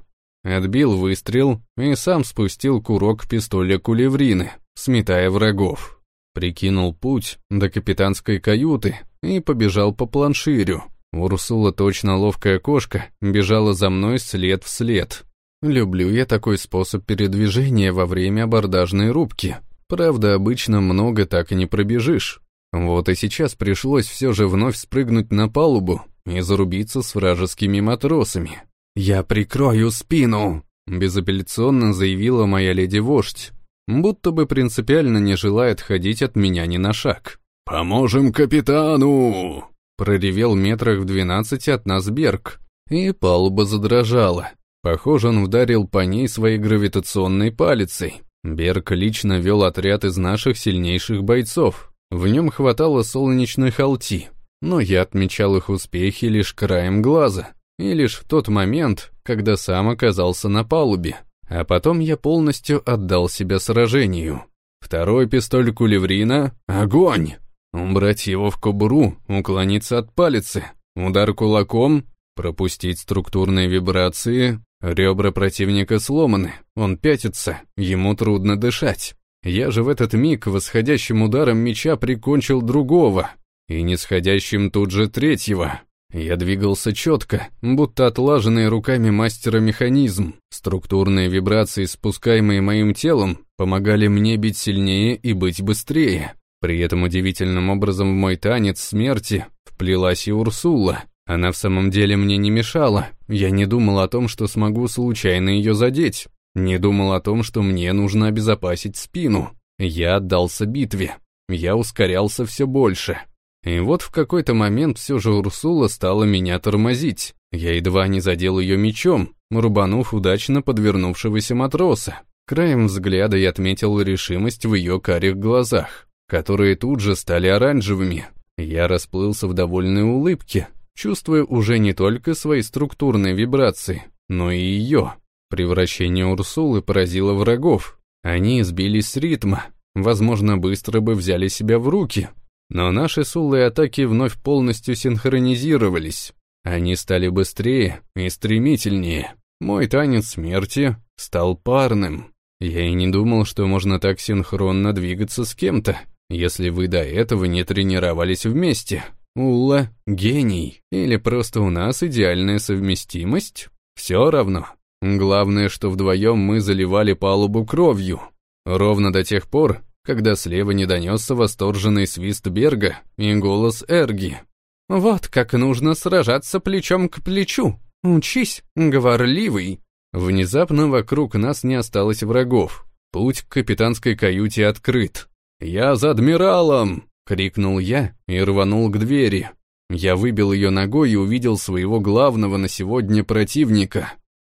Отбил выстрел и сам спустил курок пистоля кулеврины, сметая врагов. Прикинул путь до капитанской каюты, и побежал по планширю. Урсула, точно ловкая кошка, бежала за мной след в след. Люблю я такой способ передвижения во время абордажной рубки. Правда, обычно много так и не пробежишь. Вот и сейчас пришлось все же вновь спрыгнуть на палубу и зарубиться с вражескими матросами. «Я прикрою спину!» — безапелляционно заявила моя леди-вождь, будто бы принципиально не желает ходить от меня ни на шаг. «Поможем капитану!» Проревел метрах в двенадцати от нас Берг, и палуба задрожала. Похоже, он ударил по ней своей гравитационной палицей. Берг лично вел отряд из наших сильнейших бойцов. В нем хватало солнечных алти, но я отмечал их успехи лишь краем глаза, и лишь в тот момент, когда сам оказался на палубе. А потом я полностью отдал себя сражению. Второй пистоль кулеврина — огонь! Убрать его в кобуру, уклониться от палицы, удар кулаком, пропустить структурные вибрации, ребра противника сломаны, он пятится, ему трудно дышать. Я же в этот миг восходящим ударом меча прикончил другого, и нисходящим тут же третьего. Я двигался четко, будто отлаженный руками мастера механизм. Структурные вибрации, спускаемые моим телом, помогали мне бить сильнее и быть быстрее. При этом удивительным образом в мой танец смерти вплелась и Урсула. Она в самом деле мне не мешала. Я не думал о том, что смогу случайно ее задеть. Не думал о том, что мне нужно обезопасить спину. Я отдался битве. Я ускорялся все больше. И вот в какой-то момент все же Урсула стала меня тормозить. Я едва не задел ее мечом, рубанув удачно подвернувшегося матроса. Краем взгляда я отметил решимость в ее карих глазах которые тут же стали оранжевыми. Я расплылся в довольной улыбке, чувствуя уже не только свои структурные вибрации, но и ее. Превращение Урсулы поразило врагов. Они сбились с ритма, возможно, быстро бы взяли себя в руки. Но наши сулы атаки вновь полностью синхронизировались. Они стали быстрее и стремительнее. Мой танец смерти стал парным. Я и не думал, что можно так синхронно двигаться с кем-то. если вы до этого не тренировались вместе. Улла — гений, или просто у нас идеальная совместимость? Все равно. Главное, что вдвоем мы заливали палубу кровью. Ровно до тех пор, когда слева не донесся восторженный свист Берга и голос Эрги. «Вот как нужно сражаться плечом к плечу. Учись, говорливый». Внезапно вокруг нас не осталось врагов. Путь к капитанской каюте открыт. «Я за адмиралом!» — крикнул я и рванул к двери. Я выбил ее ногой и увидел своего главного на сегодня противника.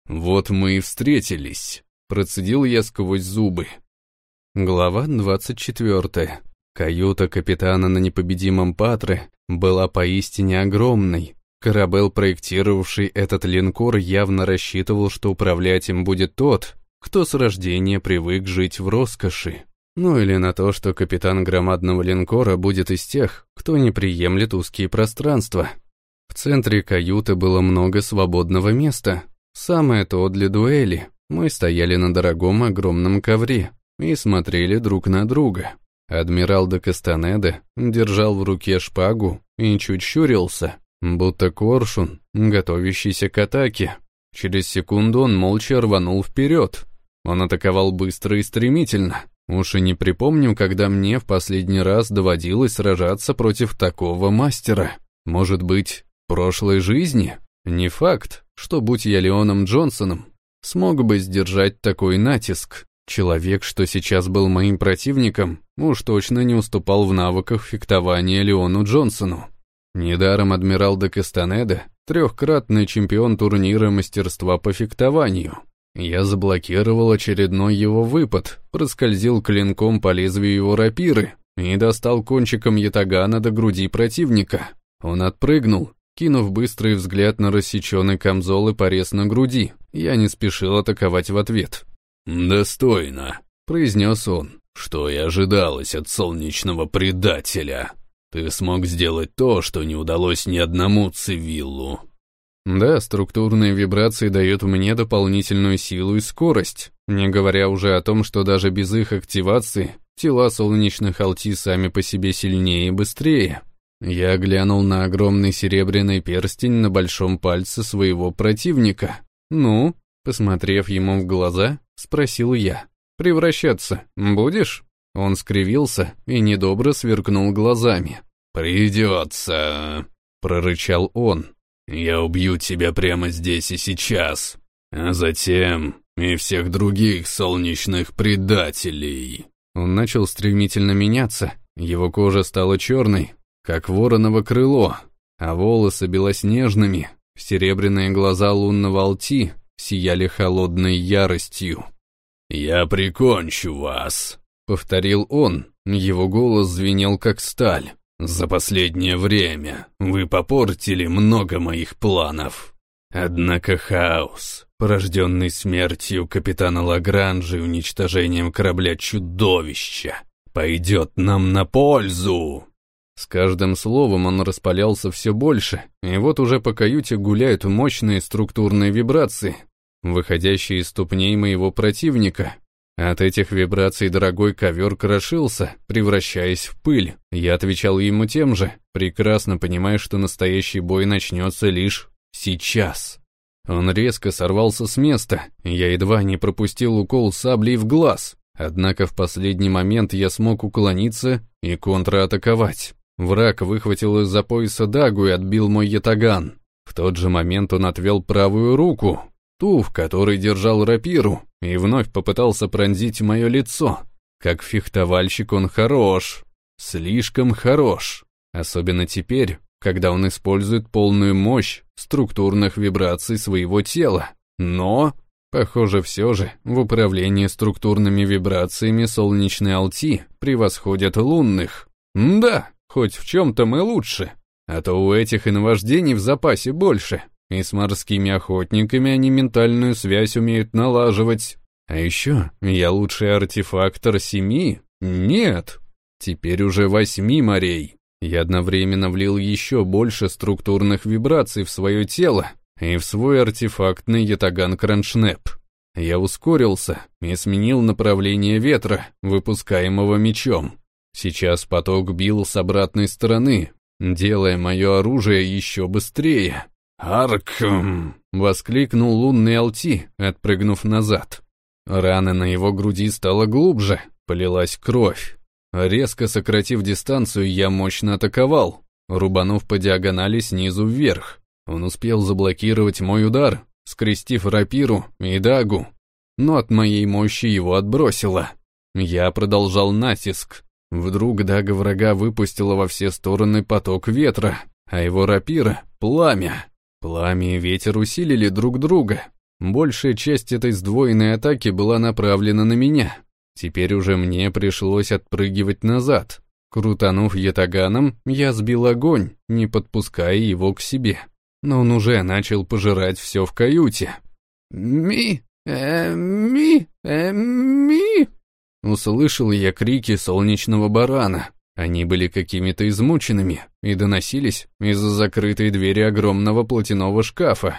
Вот мы и встретились. Процедил я сквозь зубы. Глава 24. Каюта капитана на непобедимом Патре была поистине огромной. Корабел, проектировавший этот линкор, явно рассчитывал, что управлять им будет тот, кто с рождения привык жить в роскоши. Ну или на то, что капитан громадного линкора будет из тех, кто не приемлет узкие пространства. В центре каюты было много свободного места. Самое то для дуэли. Мы стояли на дорогом огромном ковре, и смотрели друг на друга. Адмирал де Кастанеде держал в руке шпагу и чуть щурился, будто коршун, готовящийся к атаке. Через секунду он молча рванул вперед. Он атаковал быстро и стремительно. Уж и не припомню, когда мне в последний раз доводилось сражаться против такого мастера. Может быть, в прошлой жизни? Не факт, что, будь я Леоном Джонсоном, смог бы сдержать такой натиск. Человек, что сейчас был моим противником, уж точно не уступал в навыках фехтования Леону Джонсону. Недаром адмирал де Кастанеда — трехкратный чемпион турнира мастерства по фехтованию. Я заблокировал очередной его выпад, проскользил клинком по лезвию его рапиры и достал кончиком ятагана до груди противника. Он отпрыгнул, кинув быстрый взгляд на рассеченный камзол и порез на груди. Я не спешил атаковать в ответ. «Достойно», — произнес он. «Что и ожидалось от солнечного предателя. Ты смог сделать то, что не удалось ни одному цивиллу». Да, структурные вибрации дают мне дополнительную силу и скорость, не говоря уже о том, что даже без их активации тела солнечных алти сами по себе сильнее и быстрее. Я глянул на огромный серебряный перстень на большом пальце своего противника. Ну, посмотрев ему в глаза, спросил я. «Превращаться будешь?» Он скривился и недобро сверкнул глазами. «Придется», — прорычал он. «Я убью тебя прямо здесь и сейчас, а затем и всех других солнечных предателей». Он начал стремительно меняться, его кожа стала черной, как вороново крыло, а волосы белоснежными, серебряные глаза лунного алти сияли холодной яростью. «Я прикончу вас», — повторил он. Его голос звенел как сталь. «За последнее время вы попортили много моих планов. Однако хаос, порожденный смертью капитана Лагранжа и уничтожением корабля-чудовища, пойдет нам на пользу!» С каждым словом он распалялся все больше, и вот уже по каюте гуляют мощные структурные вибрации, выходящие из ступней моего противника. От этих вибраций дорогой ковер крошился, превращаясь в пыль. Я отвечал ему тем же, прекрасно понимая, что настоящий бой начнется лишь сейчас. Он резко сорвался с места, я едва не пропустил укол саблей в глаз, однако в последний момент я смог уклониться и контратаковать. Враг выхватил из-за пояса дагу и отбил мой ятаган. В тот же момент он отвел правую руку, ту, в которой держал рапиру, и вновь попытался пронзить мое лицо. Как фехтовальщик он хорош, слишком хорош, особенно теперь, когда он использует полную мощь структурных вибраций своего тела. Но, похоже, все же в управлении структурными вибрациями солнечные алти превосходят лунных. да, хоть в чем-то мы лучше, а то у этих и в запасе больше. И с морскими охотниками они ментальную связь умеют налаживать. А еще я лучший артефактор семи? Нет, теперь уже восьми морей. Я одновременно влил еще больше структурных вибраций в свое тело и в свой артефактный ятаган Кроншнеп. Я ускорился и сменил направление ветра, выпускаемого мечом. Сейчас поток бил с обратной стороны, делая мое оружие еще быстрее. «Арком!» — воскликнул лунный Алти, отпрыгнув назад. Рана на его груди стала глубже, полилась кровь. Резко сократив дистанцию, я мощно атаковал, рубанув по диагонали снизу вверх. Он успел заблокировать мой удар, скрестив рапиру и дагу, но от моей мощи его отбросило. Я продолжал натиск. Вдруг дага врага выпустила во все стороны поток ветра, а его рапира — пламя. Пламя и ветер усилили друг друга. Большая часть этой сдвоенной атаки была направлена на меня. Теперь уже мне пришлось отпрыгивать назад. Крутанув ятаганом, я сбил огонь, не подпуская его к себе. Но он уже начал пожирать все в каюте. «Ми, э, ми, э, ми!» Услышал я крики солнечного барана. Они были какими-то измученными и доносились из-за закрытой двери огромного платяного шкафа.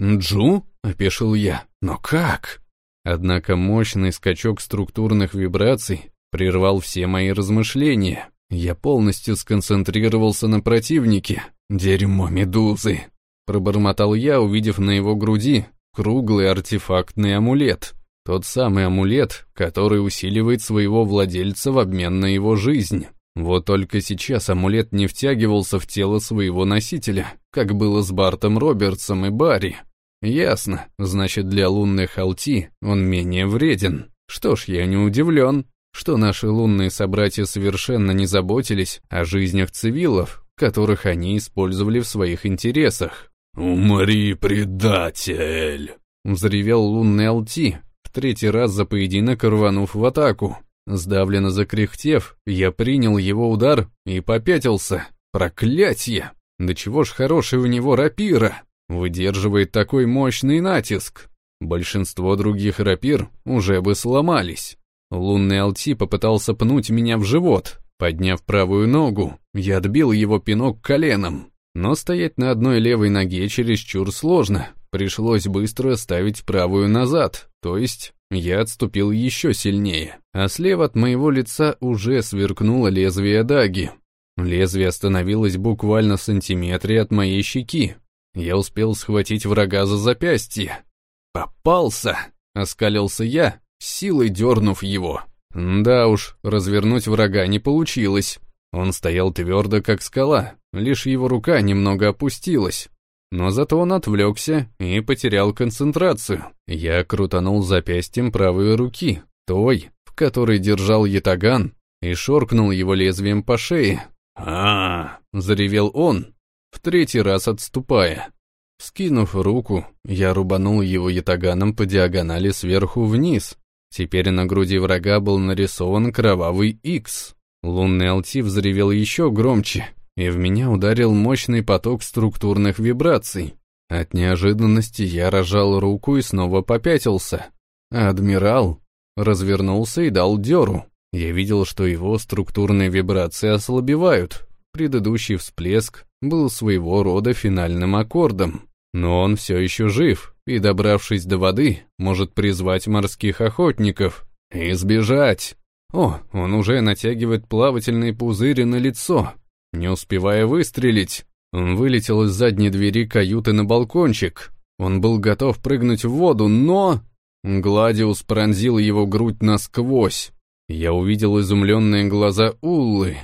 «Джу?» — опешил я. «Но как?» Однако мощный скачок структурных вибраций прервал все мои размышления. Я полностью сконцентрировался на противнике. «Дерьмо медузы!» Пробормотал я, увидев на его груди круглый артефактный амулет. Тот самый амулет, который усиливает своего владельца в обмен на его жизнь. Вот только сейчас амулет не втягивался в тело своего носителя, как было с Бартом Робертсом и Барри. Ясно, значит для лунных Алти он менее вреден. Что ж, я не удивлен, что наши лунные собратья совершенно не заботились о жизнях цивилов, которых они использовали в своих интересах. «Умри, предатель!» — взревел лунный Алти, третий раз за поединок рванув в атаку. Сдавленно закряхтев, я принял его удар и попятился. Проклятье! Да чего ж хороший у него рапира! Выдерживает такой мощный натиск. Большинство других рапир уже бы сломались. Лунный Алти попытался пнуть меня в живот. Подняв правую ногу, я отбил его пинок коленом. Но стоять на одной левой ноге чересчур сложно. Пришлось быстро ставить правую назад, то есть я отступил еще сильнее, а слева от моего лица уже сверкнуло лезвие даги. Лезвие остановилось буквально в сантиметре от моей щеки. Я успел схватить врага за запястье. «Попался!» — оскалился я, силой дернув его. Да уж, развернуть врага не получилось. Он стоял твердо, как скала, лишь его рука немного опустилась. Но зато он отвлекся и потерял концентрацию. Я крутанул запястьем правой руки, той, в которой держал ятаган, и шоркнул его лезвием по шее. а, -а, -а заревел он, в третий раз отступая. Скинув руку, я рубанул его ятаганом по диагонали сверху вниз. Теперь на груди врага был нарисован кровавый Икс. Лунный Алти взревел еще громче, и в меня ударил мощный поток структурных вибраций. От неожиданности я рожал руку и снова попятился. адмирал развернулся и дал дёру. Я видел, что его структурные вибрации ослабевают. Предыдущий всплеск был своего рода финальным аккордом. Но он все еще жив, и, добравшись до воды, может призвать морских охотников и сбежать. О, он уже натягивает плавательные пузыри на лицо, не успевая выстрелить, он вылетел из задней двери каюты на балкончик. Он был готов прыгнуть в воду, но... Гладиус пронзил его грудь насквозь. Я увидел изумленные глаза Уллы.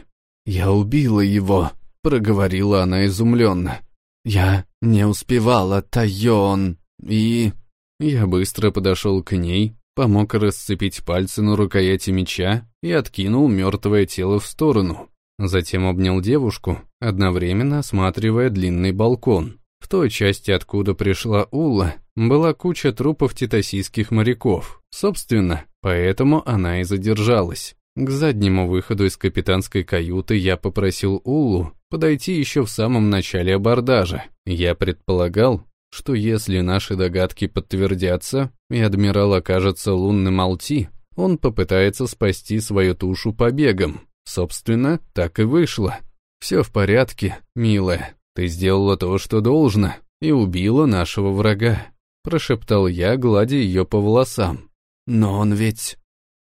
«Я убила его», — проговорила она изумленно. «Я не успевала, Тайон, и...» Я быстро подошел к ней, помог расцепить пальцы на рукояти меча и откинул мертвое тело в сторону. Затем обнял девушку, одновременно осматривая длинный балкон. В той части, откуда пришла Ула, была куча трупов титасийских моряков. Собственно, поэтому она и задержалась. К заднему выходу из капитанской каюты я попросил Улу подойти еще в самом начале абордажа. Я предполагал, что если наши догадки подтвердятся, и адмирал окажется лунным Алти, он попытается спасти свою тушу побегом. Собственно, так и вышло. Все в порядке, милая. Ты сделала то, что должно, и убила нашего врага. Прошептал я, гладя ее по волосам. Но он ведь...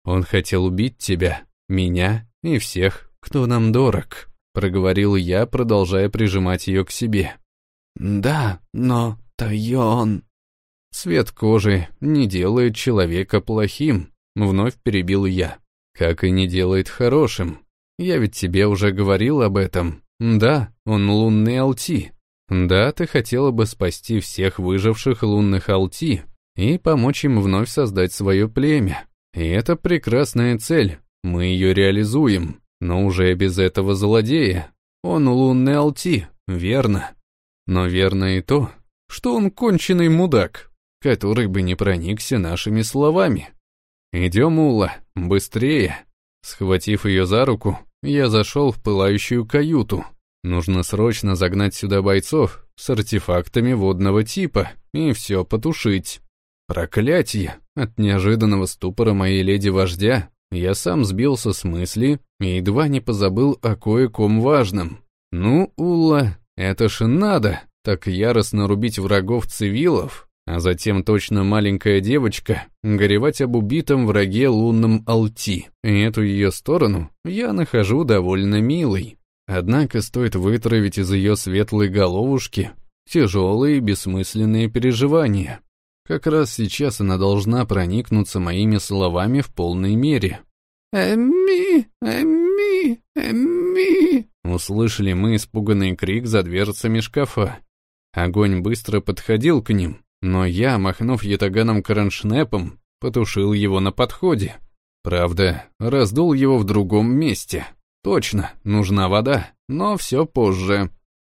Он хотел убить тебя, меня и всех, кто нам дорог», — проговорил я, продолжая прижимать ее к себе. «Да, но Тайон...» «Цвет кожи не делает человека плохим», — вновь перебил я. «Как и не делает хорошим. Я ведь тебе уже говорил об этом. Да, он лунный Алти. Да, ты хотела бы спасти всех выживших лунных Алти и помочь им вновь создать свое племя. И это прекрасная цель, мы ее реализуем, но уже без этого злодея. Он лунный Алти, верно. Но верно и то, что он конченый мудак, который бы не проникся нашими словами. Идем, Ула, быстрее. Схватив ее за руку, я зашел в пылающую каюту. Нужно срочно загнать сюда бойцов с артефактами водного типа и все потушить. Проклятье! От неожиданного ступора моей леди-вождя я сам сбился с мысли и едва не позабыл о кое-ком важном. Ну, Улла, это ж надо, так яростно рубить врагов цивилов, а затем точно маленькая девочка горевать об убитом враге лунном Алти. И эту ее сторону я нахожу довольно милой. Однако стоит вытравить из ее светлой головушки тяжелые бессмысленные переживания. Как раз сейчас она должна проникнуться моими словами в полной мере. «Эмми! Эмми! Эмми!» Услышали мы испуганный крик за дверцами шкафа. Огонь быстро подходил к ним, но я, махнув ятаганом кроншнепом, потушил его на подходе. Правда, раздул его в другом месте. Точно, нужна вода, но все позже.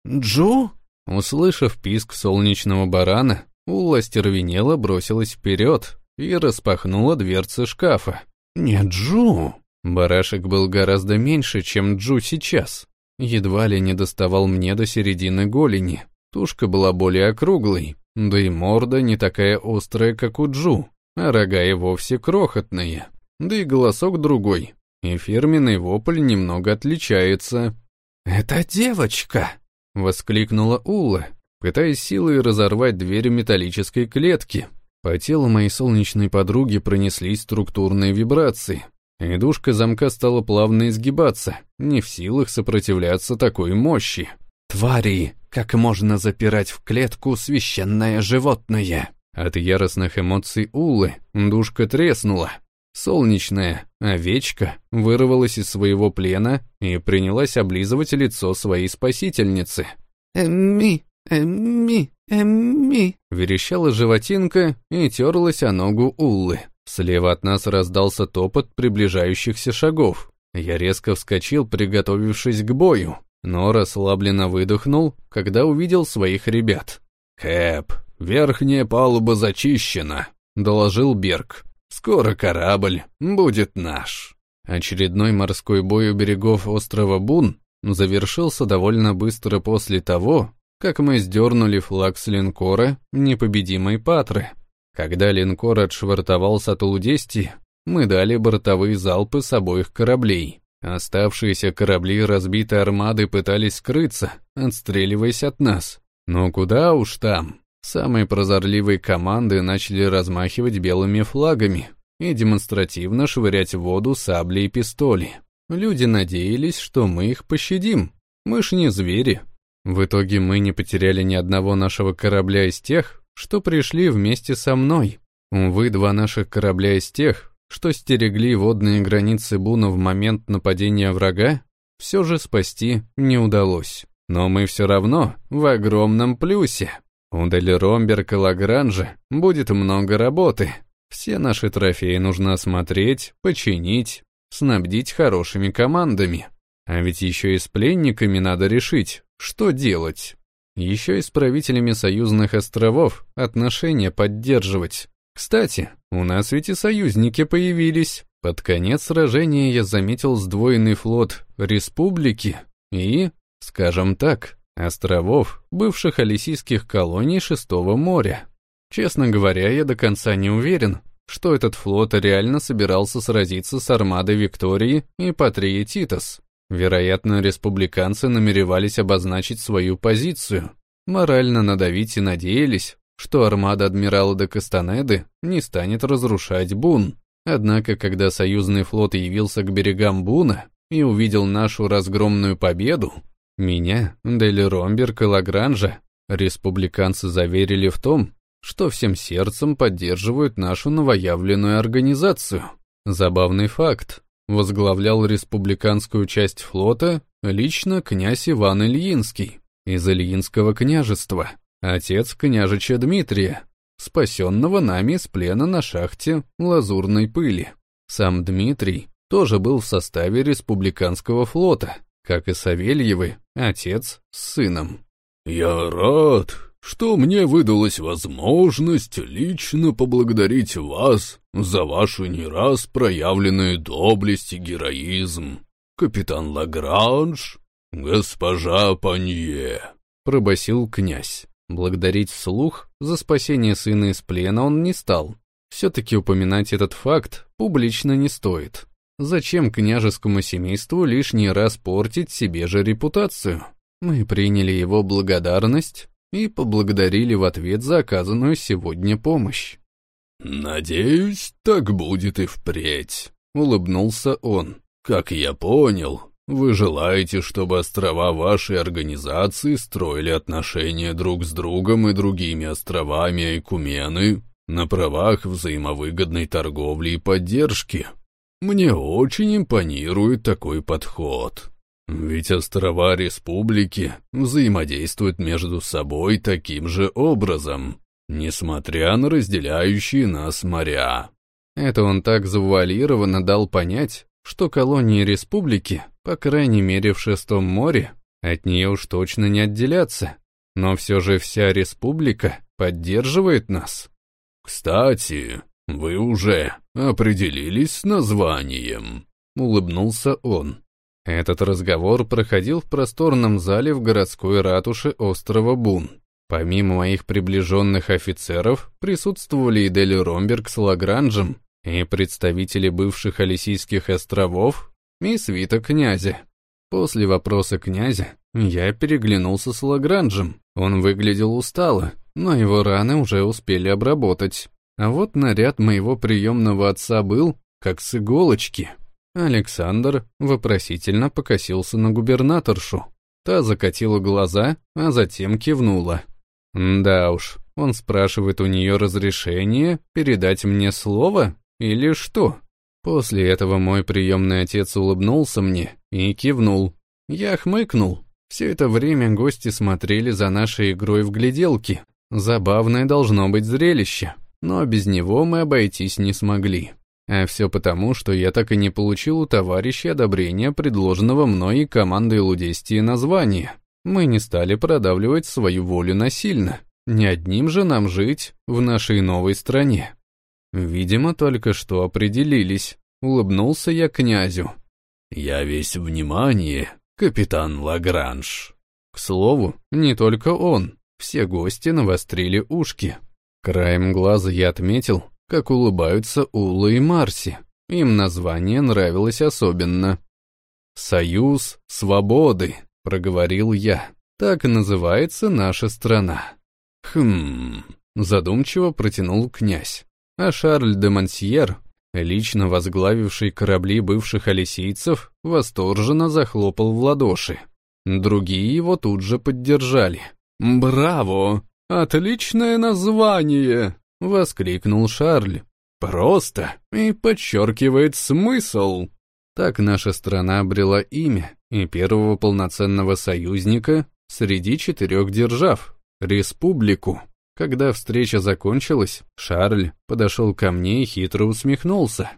«Джу?» Услышав писк солнечного барана, Улла стервенела бросилась вперед и распахнула дверцы шкафа. «Нет, Джу!» Барашек был гораздо меньше, чем Джу сейчас. Едва ли не доставал мне до середины голени. Тушка была более округлой, да и морда не такая острая, как у Джу, а рога и вовсе крохотные. Да и голосок другой, и фирменный вопль немного отличается. «Это девочка!» — воскликнула Улла, пытаясь силой разорвать дверь металлической клетки. По телу моей солнечной подруги пронеслись структурные вибрации, и душка замка стала плавно изгибаться, не в силах сопротивляться такой мощи. «Твари! Как можно запирать в клетку священное животное?» От яростных эмоций Улы душка треснула. Солнечная овечка вырвалась из своего плена и принялась облизывать лицо своей спасительницы. «Эмми, «Эмми, Эмми!» Верещала животинка и терлась о ногу Уллы. Слева от нас раздался топот приближающихся шагов. Я резко вскочил, приготовившись к бою, но расслабленно выдохнул, когда увидел своих ребят. «Кэп, верхняя палуба зачищена», — доложил Берг. «Скоро корабль будет наш». Очередной морской бой у берегов острова Бун завершился довольно быстро после того, как мы сдернули флаг с линкора непобедимой Патры. Когда линкор отшвартовался от Лудести, мы дали бортовые залпы с обоих кораблей. Оставшиеся корабли разбитой армады пытались скрыться, отстреливаясь от нас. Но куда уж там. Самые прозорливые команды начали размахивать белыми флагами и демонстративно швырять в воду сабли и пистоли. Люди надеялись, что мы их пощадим. Мы ж не звери. В итоге мы не потеряли ни одного нашего корабля из тех, что пришли вместе со мной. Увы, два наших корабля из тех, что стерегли водные границы Буна в момент нападения врага, все же спасти не удалось. Но мы все равно в огромном плюсе. У Делеромберг и Лагранжа будет много работы. Все наши трофеи нужно осмотреть, починить, снабдить хорошими командами. А ведь еще и с пленниками надо решить, что делать. Еще и с правителями союзных островов отношения поддерживать. Кстати, у нас ведь и союзники появились. Под конец сражения я заметил сдвоенный флот Республики и, скажем так, островов, бывших алисийских колоний Шестого моря. Честно говоря, я до конца не уверен, что этот флот реально собирался сразиться с армадой Виктории и Патрии Титас. Вероятно, республиканцы намеревались обозначить свою позицию, морально надавить и надеялись, что армада адмирала де Кастанеды не станет разрушать Бун. Однако, когда союзный флот явился к берегам Буна, и увидел нашу разгромную победу, меня, Дели Ромберг и Лагранжа, республиканцы заверили в том, что всем сердцем поддерживают нашу новоявленную организацию. Забавный факт. Возглавлял республиканскую часть флота лично князь Иван Ильинский из Ильинского княжества, отец княжича Дмитрия, спасенного нами с плена на шахте лазурной пыли. Сам Дмитрий тоже был в составе республиканского флота, как и Савельевы, отец с сыном. «Я рад, что мне выдалась возможность лично поблагодарить вас за вашу не раз проявленную доблесть и героизм, капитан Лагранж, госпожа Панье», — пробасил князь. Благодарить вслух за спасение сына из плена он не стал. Все-таки упоминать этот факт публично не стоит. Зачем княжескому семейству лишний раз портить себе же репутацию? Мы приняли его благодарность и поблагодарили в ответ за оказанную сегодня помощь. «Надеюсь, так будет и впредь», — улыбнулся он. «Как я понял, вы желаете, чтобы острова вашей организации строили отношения друг с другом и другими островами Айкумены на правах взаимовыгодной торговли и поддержки. Мне очень импонирует такой подход. Ведь острова республики взаимодействуют между собой таким же образом, несмотря на разделяющие нас моря. Это он так завуалированно дал понять, что колонии республики, по крайней мере в шестом море, от нее уж точно не отделятся. Но все же вся республика поддерживает нас. «Кстати, вы уже определились с названием», — улыбнулся он. Этот разговор проходил в просторном зале в городской ратуше острова Бун. Помимо моих приближенных офицеров присутствовали и Дели Ромберг с Лагранжем, и представители бывших Алисийских островов, и свита князя. После вопроса князя я переглянулся с Лагранжем. Он выглядел устало, но его раны уже успели обработать. А вот наряд моего приемного отца был, как с иголочки. Александр вопросительно покосился на губернаторшу. Та закатила глаза, а затем кивнула. Да уж, он спрашивает у нее разрешение передать мне слово или что? После этого мой приемный отец улыбнулся мне и кивнул. Я хмыкнул. Все это время гости смотрели за нашей игрой в гляделки. Забавное должно быть зрелище, но без него мы обойтись не смогли. А все потому, что я так и не получил у товарища одобрения предложенного мной и командой Лудестии названия. Мы не стали продавливать свою волю насильно. Не одним же нам жить в нашей новой стране. Видимо, только что определились. Улыбнулся я князю. «Я весь внимание, капитан Лагранж». К слову, не только он. Все гости навострили ушки. Краем глаза я отметил, как улыбаются Ула и Марси. Им название нравилось особенно. «Союз свободы», — проговорил я. «Так называется наша страна». «Хм...» — задумчиво протянул князь. А Шарль де Мансьер, лично возглавивший корабли бывших алисийцев, восторженно захлопал в ладоши. Другие его тут же поддержали. «Браво! Отличное название!» — воскликнул Шарль. «Просто и подчеркивает смысл». Так наша страна обрела имя и первого полноценного союзника среди четырех держав — республику. Когда встреча закончилась, Шарль подошел ко мне и хитро усмехнулся.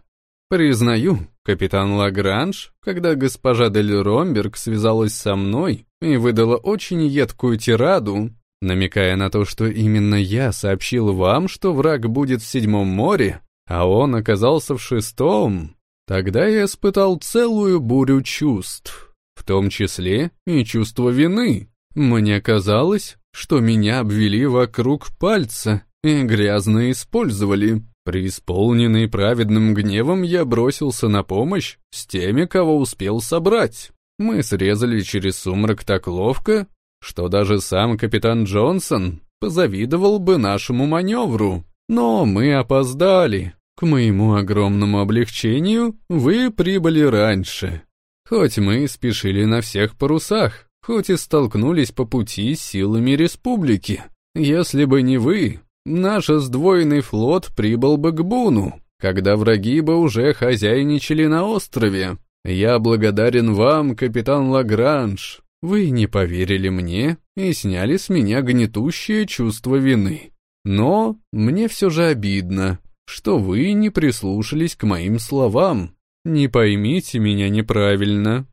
«Признаю, капитан Лагранж, когда госпожа Дель Ромберг связалась со мной и выдала очень едкую тираду, намекая на то, что именно я сообщил вам, что враг будет в седьмом море, а он оказался в шестом. Тогда я испытал целую бурю чувств, в том числе и чувство вины. Мне казалось, что меня обвели вокруг пальца и грязно использовали. Преисполненный праведным гневом я бросился на помощь с теми, кого успел собрать. Мы срезали через сумрак так ловко, что даже сам капитан Джонсон позавидовал бы нашему маневру. Но мы опоздали. К моему огромному облегчению вы прибыли раньше. Хоть мы спешили на всех парусах, хоть и столкнулись по пути с силами республики. Если бы не вы, наш сдвоенный флот прибыл бы к Буну, когда враги бы уже хозяйничали на острове. Я благодарен вам, капитан Лагранж. Вы не поверили мне и сняли с меня гнетущее чувство вины. Но мне все же обидно, что вы не прислушались к моим словам. Не поймите меня неправильно.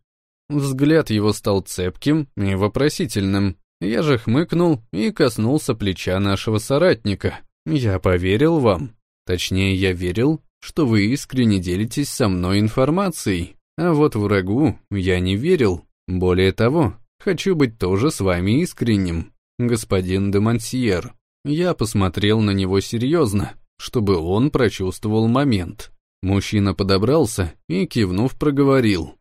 Взгляд его стал цепким и вопросительным. Я же хмыкнул и коснулся плеча нашего соратника. Я поверил вам. Точнее, я верил, что вы искренне делитесь со мной информацией. А вот врагу я не верил. Более того, хочу быть тоже с вами искренним, господин де Мансьер. Я посмотрел на него серьезно, чтобы он прочувствовал момент. Мужчина подобрался и, кивнув, проговорил.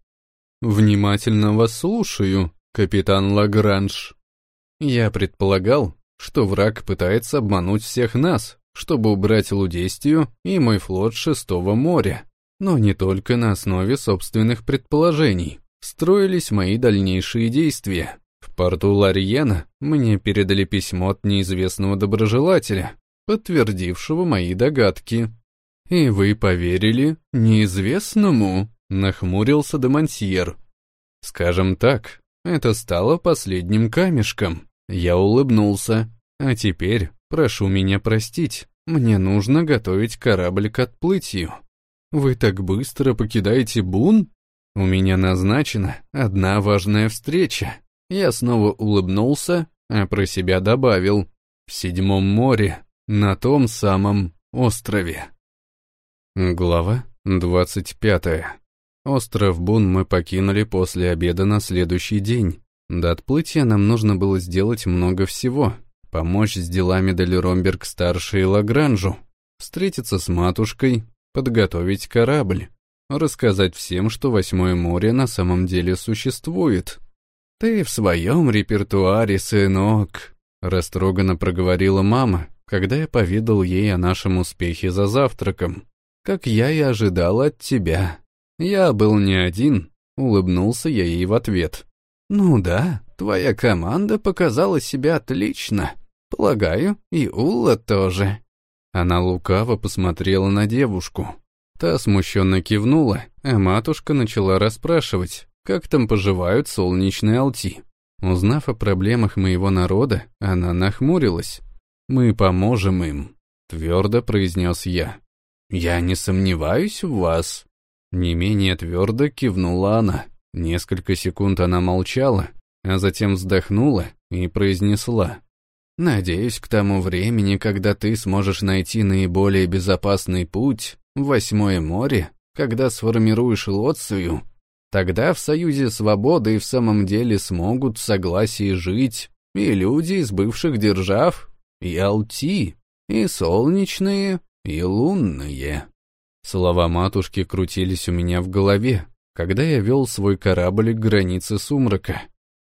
«Внимательно вас слушаю, капитан Лагранж». Я предполагал, что враг пытается обмануть всех нас, чтобы убрать Лудестию и мой флот Шестого моря. Но не только на основе собственных предположений строились мои дальнейшие действия. В порту Ларьена мне передали письмо от неизвестного доброжелателя, подтвердившего мои догадки. «И вы поверили неизвестному?» — нахмурился Демонсьер. «Скажем так, это стало последним камешком». Я улыбнулся. «А теперь прошу меня простить, мне нужно готовить корабль к отплытию». «Вы так быстро покидаете Бун?» «У меня назначена одна важная встреча». Я снова улыбнулся, а про себя добавил «В Седьмом море, на том самом острове». Глава 25. Остров Бун мы покинули после обеда на следующий день. До отплытия нам нужно было сделать много всего. Помочь с делами Делеромберг-старшей и Лагранжу, встретиться с матушкой, подготовить корабль, рассказать всем, что Восьмое море на самом деле существует. «Ты в своем репертуаре, сынок», — растроганно проговорила мама, когда я поведал ей о нашем успехе за завтраком как я и ожидал от тебя. Я был не один, улыбнулся я ей в ответ. Ну да, твоя команда показала себя отлично. Полагаю, и Улла тоже. Она лукаво посмотрела на девушку. Та смущенно кивнула, а матушка начала расспрашивать, как там поживают солнечные алти. Узнав о проблемах моего народа, она нахмурилась. «Мы поможем им», — твердо произнес я. «Я не сомневаюсь в вас». Не менее твердо кивнула она. Несколько секунд она молчала, а затем вздохнула и произнесла. «Надеюсь, к тому времени, когда ты сможешь найти наиболее безопасный путь в Восьмое море, когда сформируешь Лоцию, тогда в Союзе Свободы в самом деле смогут в согласии жить и люди из бывших держав, и Алти, и солнечные, и лунные. Слова матушки крутились у меня в голове, когда я вел свой корабль к границе сумрака.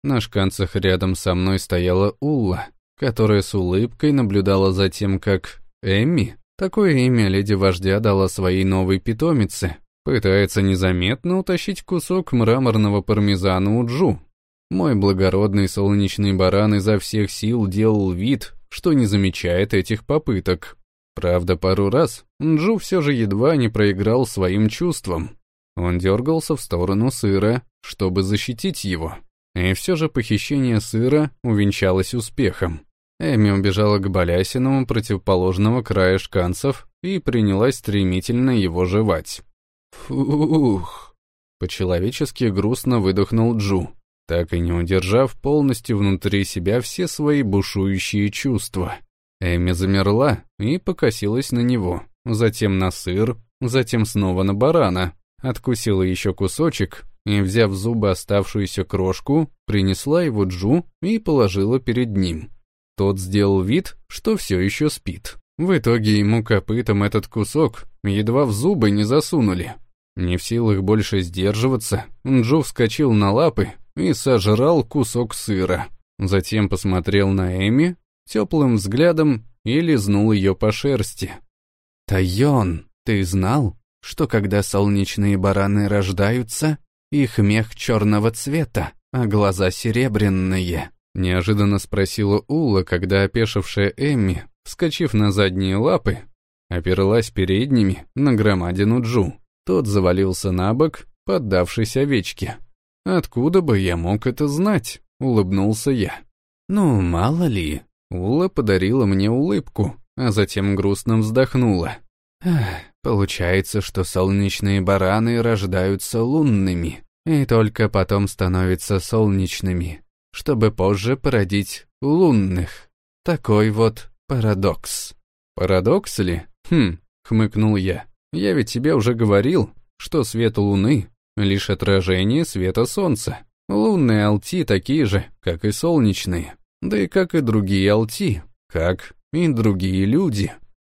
На шканцах рядом со мной стояла Улла, которая с улыбкой наблюдала за тем, как Эмми, такое имя леди-вождя дала своей новой питомице, пытается незаметно утащить кусок мраморного пармезана у Джу. Мой благородный солнечный баран изо всех сил делал вид, что не замечает этих попыток. Правда, пару раз Джу все же едва не проиграл своим чувствам. Он дергался в сторону сыра, чтобы защитить его. И все же похищение сыра увенчалось успехом. Эми убежала к балясиному противоположного края шканцев и принялась стремительно его жевать. «Фух!» По-человечески грустно выдохнул Джу, так и не удержав полностью внутри себя все свои бушующие чувства. Эми замерла и покосилась на него, затем на сыр, затем снова на барана, откусила еще кусочек и, взяв в зубы оставшуюся крошку, принесла его Джу и положила перед ним. Тот сделал вид, что все еще спит. В итоге ему копытом этот кусок едва в зубы не засунули. Не в силах больше сдерживаться, Джу вскочил на лапы и сожрал кусок сыра. Затем посмотрел на Эми теплым взглядом и лизнул ее по шерсти. «Тайон, ты знал, что когда солнечные бараны рождаются, Их мех черного цвета, а глаза серебряные. Неожиданно спросила Ула, когда опешившая Эмми, вскочив на задние лапы, оперлась передними на громадину Джу. Тот завалился на бок, поддавшись овечке. «Откуда бы я мог это знать?» — улыбнулся я. «Ну, мало ли». Ула подарила мне улыбку, а затем грустно вздохнула. получается, что солнечные бараны рождаются лунными, и только потом становятся солнечными, чтобы позже породить лунных. Такой вот парадокс. Парадокс ли? Хм, хмыкнул я. Я ведь тебе уже говорил, что свет луны — лишь отражение света солнца. Лунные алти такие же, как и солнечные, да и как и другие алти, как и другие люди.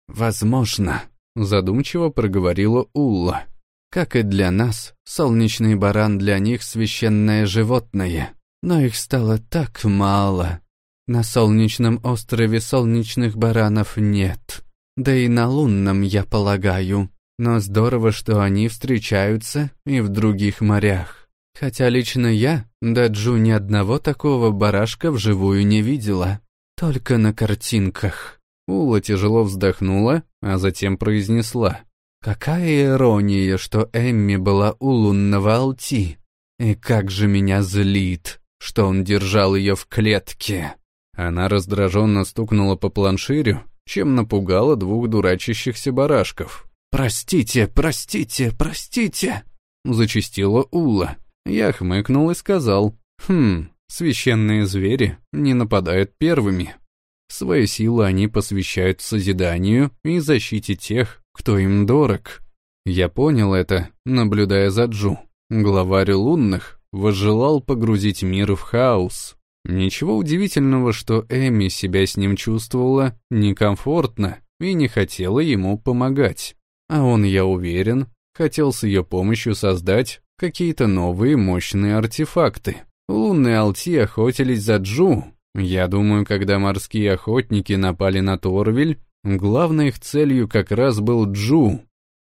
Возможно, задумчиво проговорила Улла. Как и для нас, солнечный баран для них священное животное, но их стало так мало. На солнечном острове солнечных баранов нет, да и на лунном, я полагаю. Но здорово, что они встречаются и в других морях. Хотя лично я, Даджу, ни одного такого барашка вживую не видела. Только на картинках. Ула тяжело вздохнула, а затем произнесла. Какая ирония, что Эмми была у лунного Алти. И как же меня злит, что он держал ее в клетке. Она раздраженно стукнула по планширю, чем напугала двух дурачащихся барашков. «Простите, простите, простите!» — зачастила Ула. Я хмыкнул и сказал, «Хм, священные звери не нападают первыми. Свои силы они посвящают созиданию и защите тех, кто им дорог. Я понял это, наблюдая за Джу. Главарь лунных возжелал погрузить мир в хаос. Ничего удивительного, что Эми себя с ним чувствовала некомфортно и не хотела ему помогать. А он, я уверен, хотел с ее помощью создать какие-то новые мощные артефакты. Лунные алти охотились за Джу, я думаю, когда морские охотники напали на Торвель, главной их целью как раз был Джу.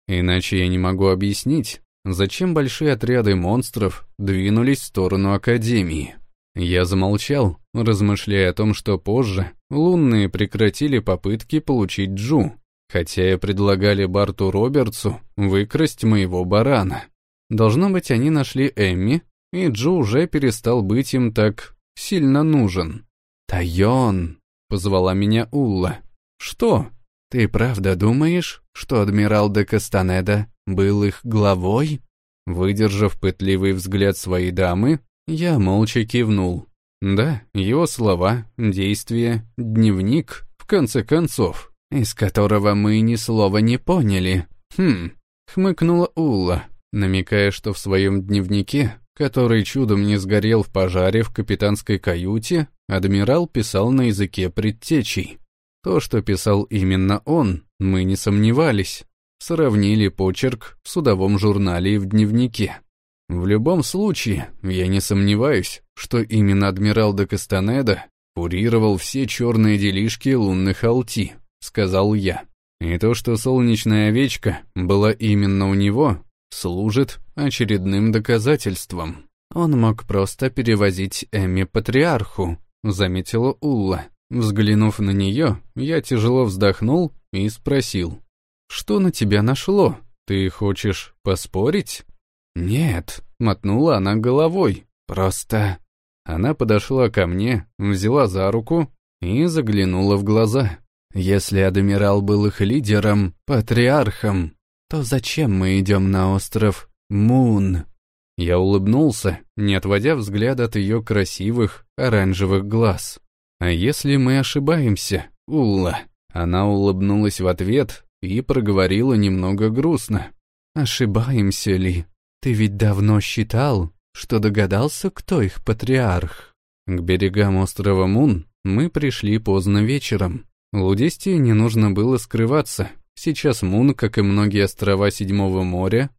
Иначе я не могу объяснить, зачем большие отряды монстров двинулись в сторону Академии. Я замолчал, размышляя о том, что позже лунные прекратили попытки получить Джу, хотя и предлагали Барту Робертсу выкрасть моего барана. Должно быть, они нашли Эмми, и Джу уже перестал быть им так сильно нужен. «Тайон!» — позвала меня Улла. «Что? Ты правда думаешь, что адмирал де Кастанеда был их главой?» Выдержав пытливый взгляд своей дамы, я молча кивнул. Да, его слова, действия, дневник, в конце концов, из которого мы ни слова не поняли. Хм, хмыкнула Улла, намекая, что в своем дневнике, который чудом не сгорел в пожаре в капитанской каюте, Адмирал писал на языке предтечей. То, что писал именно он, мы не сомневались. Сравнили почерк в судовом журнале и в дневнике. В любом случае, я не сомневаюсь, что именно адмирал де Кастанеда курировал все черные делишки лунных алти, сказал я. И то, что солнечная овечка была именно у него, служит очередным доказательством. Он мог просто перевозить Эми патриарху, заметила Улла. Взглянув на нее, я тяжело вздохнул и спросил. «Что на тебя нашло? Ты хочешь поспорить?» «Нет», — мотнула она головой. «Просто...» Она подошла ко мне, взяла за руку и заглянула в глаза. «Если адмирал был их лидером, патриархом, то зачем мы идем на остров Мун?» Я улыбнулся, не отводя взгляд от ее красивых оранжевых глаз. «А если мы ошибаемся, Улла?» Она улыбнулась в ответ и проговорила немного грустно. «Ошибаемся ли? Ты ведь давно считал, что догадался, кто их патриарх?» К берегам острова Мун мы пришли поздно вечером. Лудестии не нужно было скрываться. Сейчас Мун, как и многие острова Седьмого моря,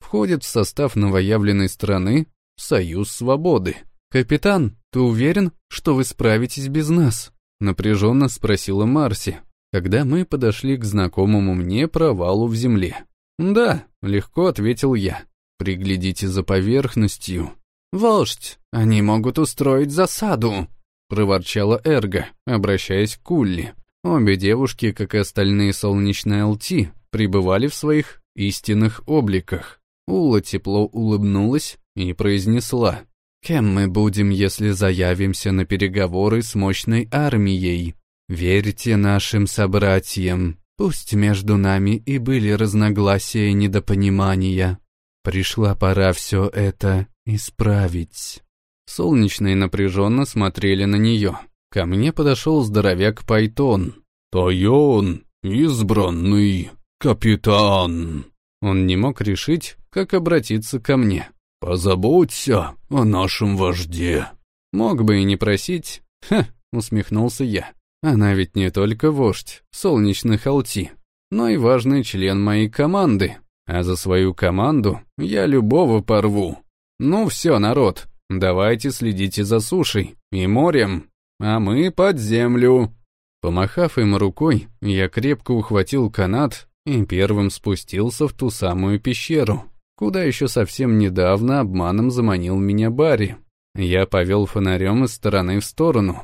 входит в состав новоявленной страны Союз Свободы. «Капитан, ты уверен, что вы справитесь без нас?» Напряженно спросила Марси, когда мы подошли к знакомому мне провалу в земле. «Да», — легко ответил я. приглядите за поверхностью». «Вождь, они могут устроить засаду», — проворчала Эрго, обращаясь к Улли. Обе девушки, как и остальные солнечные Алти, пребывали в своих истинных обликах. Ула тепло улыбнулась и произнесла, «Кем мы будем, если заявимся на переговоры с мощной армией? Верьте нашим собратьям, пусть между нами и были разногласия и недопонимания. Пришла пора все это исправить». Солнечные напряженно смотрели на нее. Ко мне подошел здоровяк Пайтон. «Тайон, избранный капитан!» Он не мог решить, как обратиться ко мне. «Позаботься о нашем вожде». Мог бы и не просить. Ха, усмехнулся я. Она ведь не только вождь солнечных Алти, но и важный член моей команды. А за свою команду я любого порву. Ну все, народ, давайте следите за сушей и морем а мы под землю». Помахав им рукой, я крепко ухватил канат и первым спустился в ту самую пещеру, куда еще совсем недавно обманом заманил меня Барри. Я повел фонарем из стороны в сторону.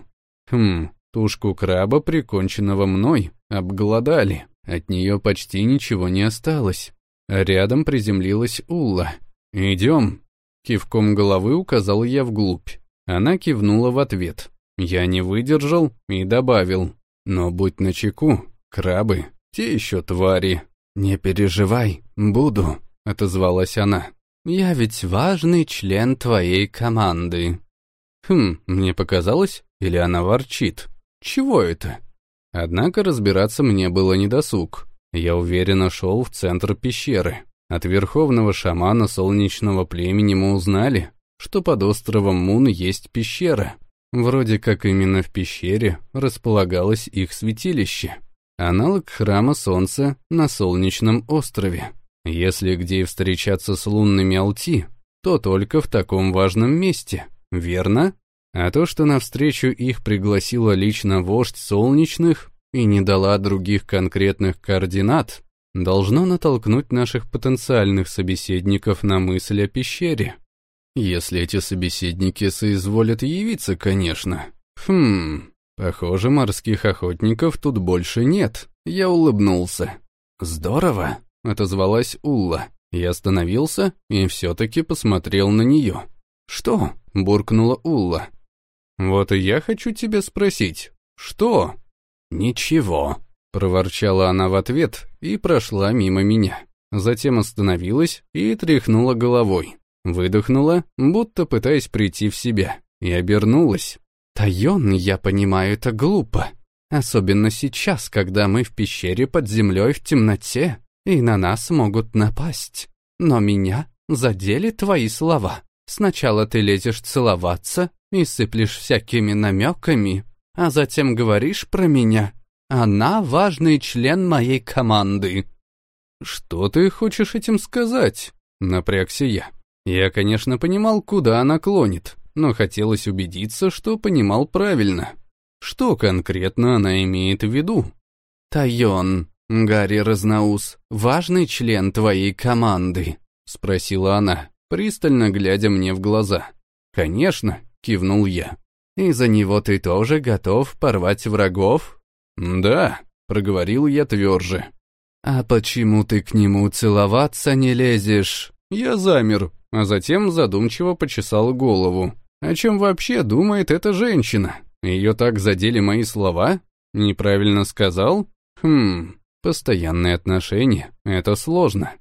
Хм, тушку краба, приконченного мной, обглодали. От нее почти ничего не осталось. Рядом приземлилась Улла. «Идем». Кивком головы указал я вглубь. Она кивнула в ответ. Я не выдержал и добавил. Но будь начеку, крабы, те еще твари. «Не переживай, буду», — отозвалась она. «Я ведь важный член твоей команды». Хм, мне показалось, или она ворчит. Чего это? Однако разбираться мне было недосуг. Я уверенно шел в центр пещеры. От верховного шамана солнечного племени мы узнали, что под островом Мун есть пещера, Вроде как именно в пещере располагалось их святилище, аналог храма Солнца на Солнечном острове. Если где и встречаться с лунными Алти, то только в таком важном месте, верно? А то, что навстречу их пригласила лично вождь Солнечных и не дала других конкретных координат, должно натолкнуть наших потенциальных собеседников на мысль о пещере. Если эти собеседники соизволят явиться, конечно. Хм, похоже, морских охотников тут больше нет. Я улыбнулся. Здорово, отозвалась Улла. Я остановился и все-таки посмотрел на нее. «Что?» — буркнула Улла. «Вот и я хочу тебя спросить. Что?» «Ничего», — проворчала она в ответ и прошла мимо меня. Затем остановилась и тряхнула головой. Выдохнула, будто пытаясь прийти в себя, и обернулась. «Тайон, я понимаю, это глупо. Особенно сейчас, когда мы в пещере под землей в темноте, и на нас могут напасть. Но меня задели твои слова. Сначала ты лезешь целоваться и сыплешь всякими намеками, а затем говоришь про меня. Она важный член моей команды». «Что ты хочешь этим сказать?» — напрягся я. Я, конечно, понимал, куда она клонит, но хотелось убедиться, что понимал правильно. Что конкретно она имеет в виду? «Тайон, Гарри Разноус, важный член твоей команды?» — спросила она, пристально глядя мне в глаза. «Конечно», — кивнул я. «И за него ты тоже готов порвать врагов?» «Да», — проговорил я тверже. «А почему ты к нему целоваться не лезешь?» Я замер, а затем задумчиво почесал голову. О чем вообще думает эта женщина? Ее так задели мои слова? Неправильно сказал? Хм, постоянные отношения — это сложно.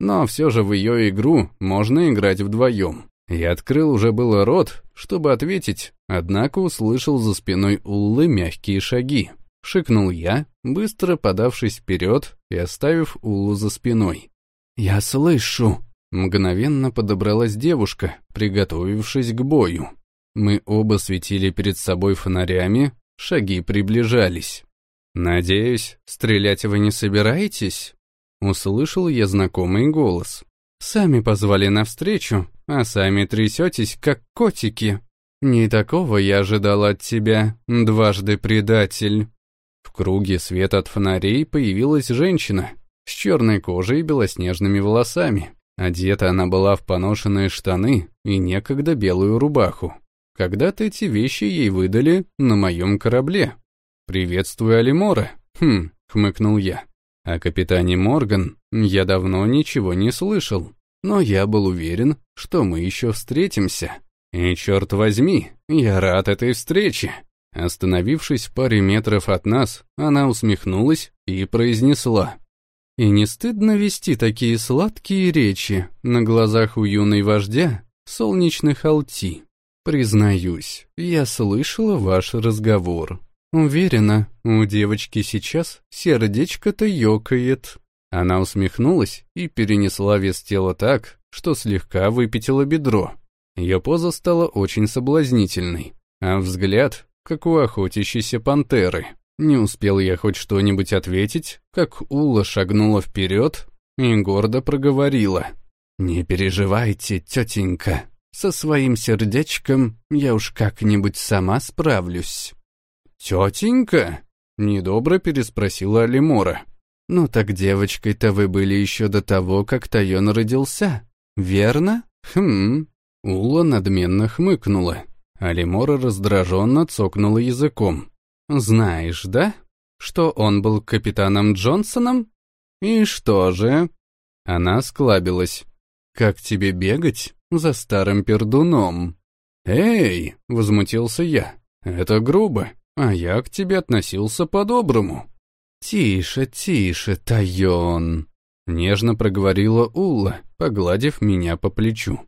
Но все же в ее игру можно играть вдвоем. Я открыл уже было рот, чтобы ответить, однако услышал за спиной Уллы мягкие шаги. Шикнул я, быстро подавшись вперед и оставив Уллу за спиной. «Я слышу!» Мгновенно подобралась девушка, приготовившись к бою. Мы оба светили перед собой фонарями, шаги приближались. «Надеюсь, стрелять вы не собираетесь?» Услышал я знакомый голос. «Сами позвали навстречу, а сами трясетесь, как котики. Не такого я ожидал от тебя, дважды предатель». В круге света от фонарей появилась женщина с черной кожей и белоснежными волосами. Одета она была в поношенные штаны и некогда белую рубаху. Когда-то эти вещи ей выдали на моем корабле. «Приветствую, Алимора!» «Хм», — хмыкнул я. О капитане Морган я давно ничего не слышал, но я был уверен, что мы еще встретимся. И черт возьми, я рад этой встрече. Остановившись в паре метров от нас, она усмехнулась и произнесла. И не стыдно вести такие сладкие речи на глазах у юной вождя солнечных алти. Признаюсь, я слышала ваш разговор. Уверена, у девочки сейчас сердечко-то ёкает. Она усмехнулась и перенесла вес тела так, что слегка выпятила бедро. Ее поза стала очень соблазнительной, а взгляд, как у охотящейся пантеры. Не успел я хоть что-нибудь ответить, как Ула шагнула вперед и гордо проговорила. «Не переживайте, тетенька, со своим сердечком я уж как-нибудь сама справлюсь». «Тетенька?» — недобро переспросила Алимора. «Ну так девочкой-то вы были еще до того, как Тайон родился, верно?» «Хм...» Ула надменно хмыкнула. Алимора раздраженно цокнула языком. «Знаешь, да, что он был капитаном Джонсоном? И что же?» Она склабилась. «Как тебе бегать за старым пердуном?» «Эй!» — возмутился я. «Это грубо а я к тебе относился по-доброму». «Тише, тише, Тайон», — нежно проговорила Улла, погладив меня по плечу.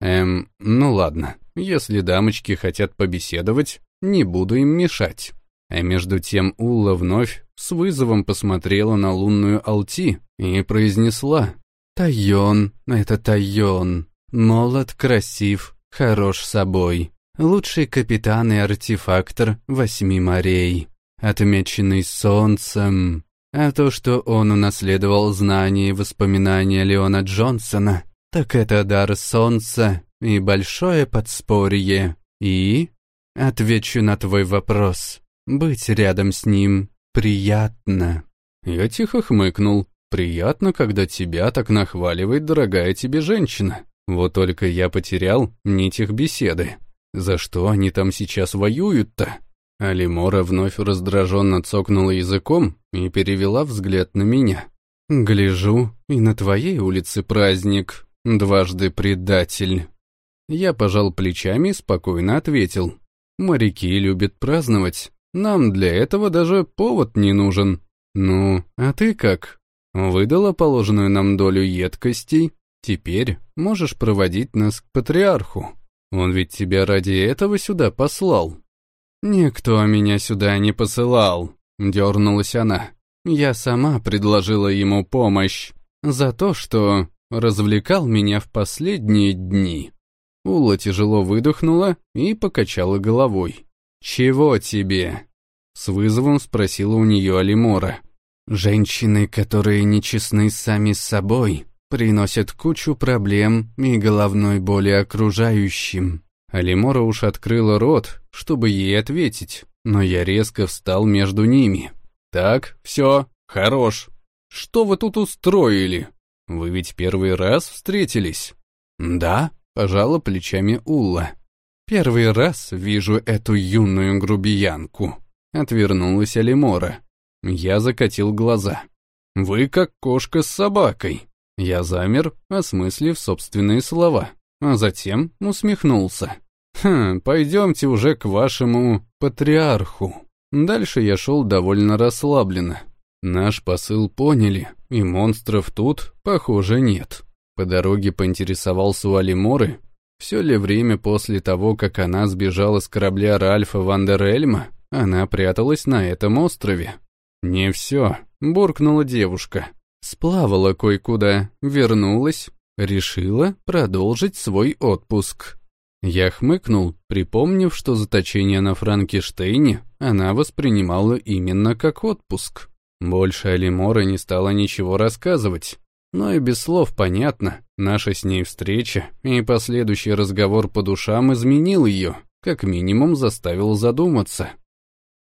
«Эм, ну ладно, если дамочки хотят побеседовать, не буду им мешать». А между тем Улла вновь с вызовом посмотрела на лунную Алти и произнесла «Тайон, это Тайон, молод, красив, хорош собой» лучший капитан и артефактор восьми морей, отмеченный солнцем. А то, что он унаследовал знания и воспоминания Леона Джонсона, так это дар солнца и большое подспорье. И, отвечу на твой вопрос, быть рядом с ним приятно. Я тихо хмыкнул. Приятно, когда тебя так нахваливает дорогая тебе женщина. Вот только я потерял нить их беседы. За что они там сейчас воюют-то? Алимора вновь раздраженно цокнула языком и перевела взгляд на меня. «Гляжу, и на твоей улице праздник, дважды предатель». Я пожал плечами и спокойно ответил. «Моряки любят праздновать, нам для этого даже повод не нужен. Ну, а ты как? Выдала положенную нам долю едкостей, теперь можешь проводить нас к патриарху». Он ведь тебя ради этого сюда послал». «Никто меня сюда не посылал», — дернулась она. «Я сама предложила ему помощь за то, что развлекал меня в последние дни». Ула тяжело выдохнула и покачала головой. «Чего тебе?» — с вызовом спросила у нее Алимора. «Женщины, которые нечестны сами с собой, приносят кучу проблем и головной боли окружающим. Алимора уж открыла рот, чтобы ей ответить, но я резко встал между ними. «Так, все, хорош. Что вы тут устроили? Вы ведь первый раз встретились?» «Да», — пожала плечами Улла. «Первый раз вижу эту юную грубиянку», — отвернулась Алимора. Я закатил глаза. «Вы как кошка с собакой. Я замер, осмыслив собственные слова, а затем усмехнулся. «Хм, пойдемте уже к вашему патриарху». Дальше я шел довольно расслабленно. Наш посыл поняли, и монстров тут, похоже, нет. По дороге поинтересовался у Алиморы, все ли время после того, как она сбежала с корабля Ральфа Вандерельма, она пряталась на этом острове. «Не все», — буркнула девушка. Сплавала кое-куда, вернулась, решила продолжить свой отпуск. Я хмыкнул, припомнив, что заточение на Франкенштейне она воспринимала именно как отпуск. Больше Алимора не стала ничего рассказывать. Но и без слов понятно, наша с ней встреча и последующий разговор по душам изменил ее, как минимум заставил задуматься.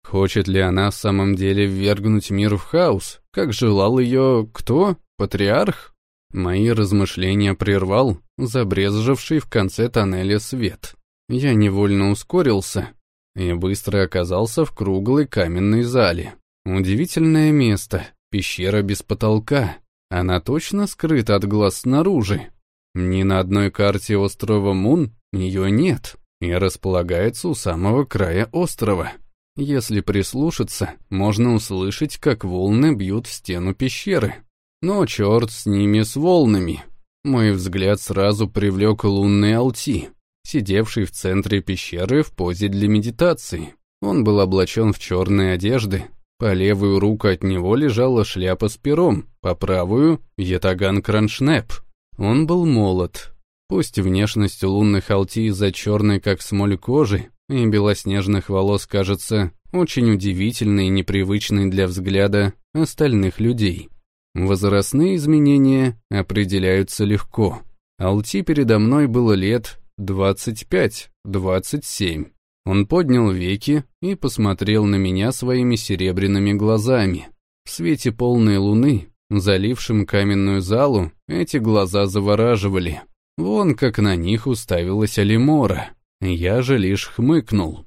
Хочет ли она в самом деле ввергнуть мир в хаос, как желал ее кто? Патриарх? Мои размышления прервал забрезживший в конце тоннеля свет. Я невольно ускорился и быстро оказался в круглой каменной зале. Удивительное место, пещера без потолка. Она точно скрыта от глаз снаружи. Ни на одной карте острова Мун ее нет и располагается у самого края острова. Если прислушаться, можно услышать, как волны бьют в стену пещеры. Но черт с ними, с волнами. Мой взгляд сразу привлек лунный Алти, сидевший в центре пещеры в позе для медитации. Он был облачен в черные одежды. По левую руку от него лежала шляпа с пером, по правую — ятаган Кроншнеп. Он был молод. Пусть внешность лунных Алти из-за черной, как смоль кожи, и белоснежных волос кажется очень удивительной и непривычной для взгляда остальных людей. Возрастные изменения определяются легко. Алти передо мной было лет 25-27. Он поднял веки и посмотрел на меня своими серебряными глазами. В свете полной луны, залившем каменную залу, эти глаза завораживали. Вон как на них уставилась Алимора. Я же лишь хмыкнул.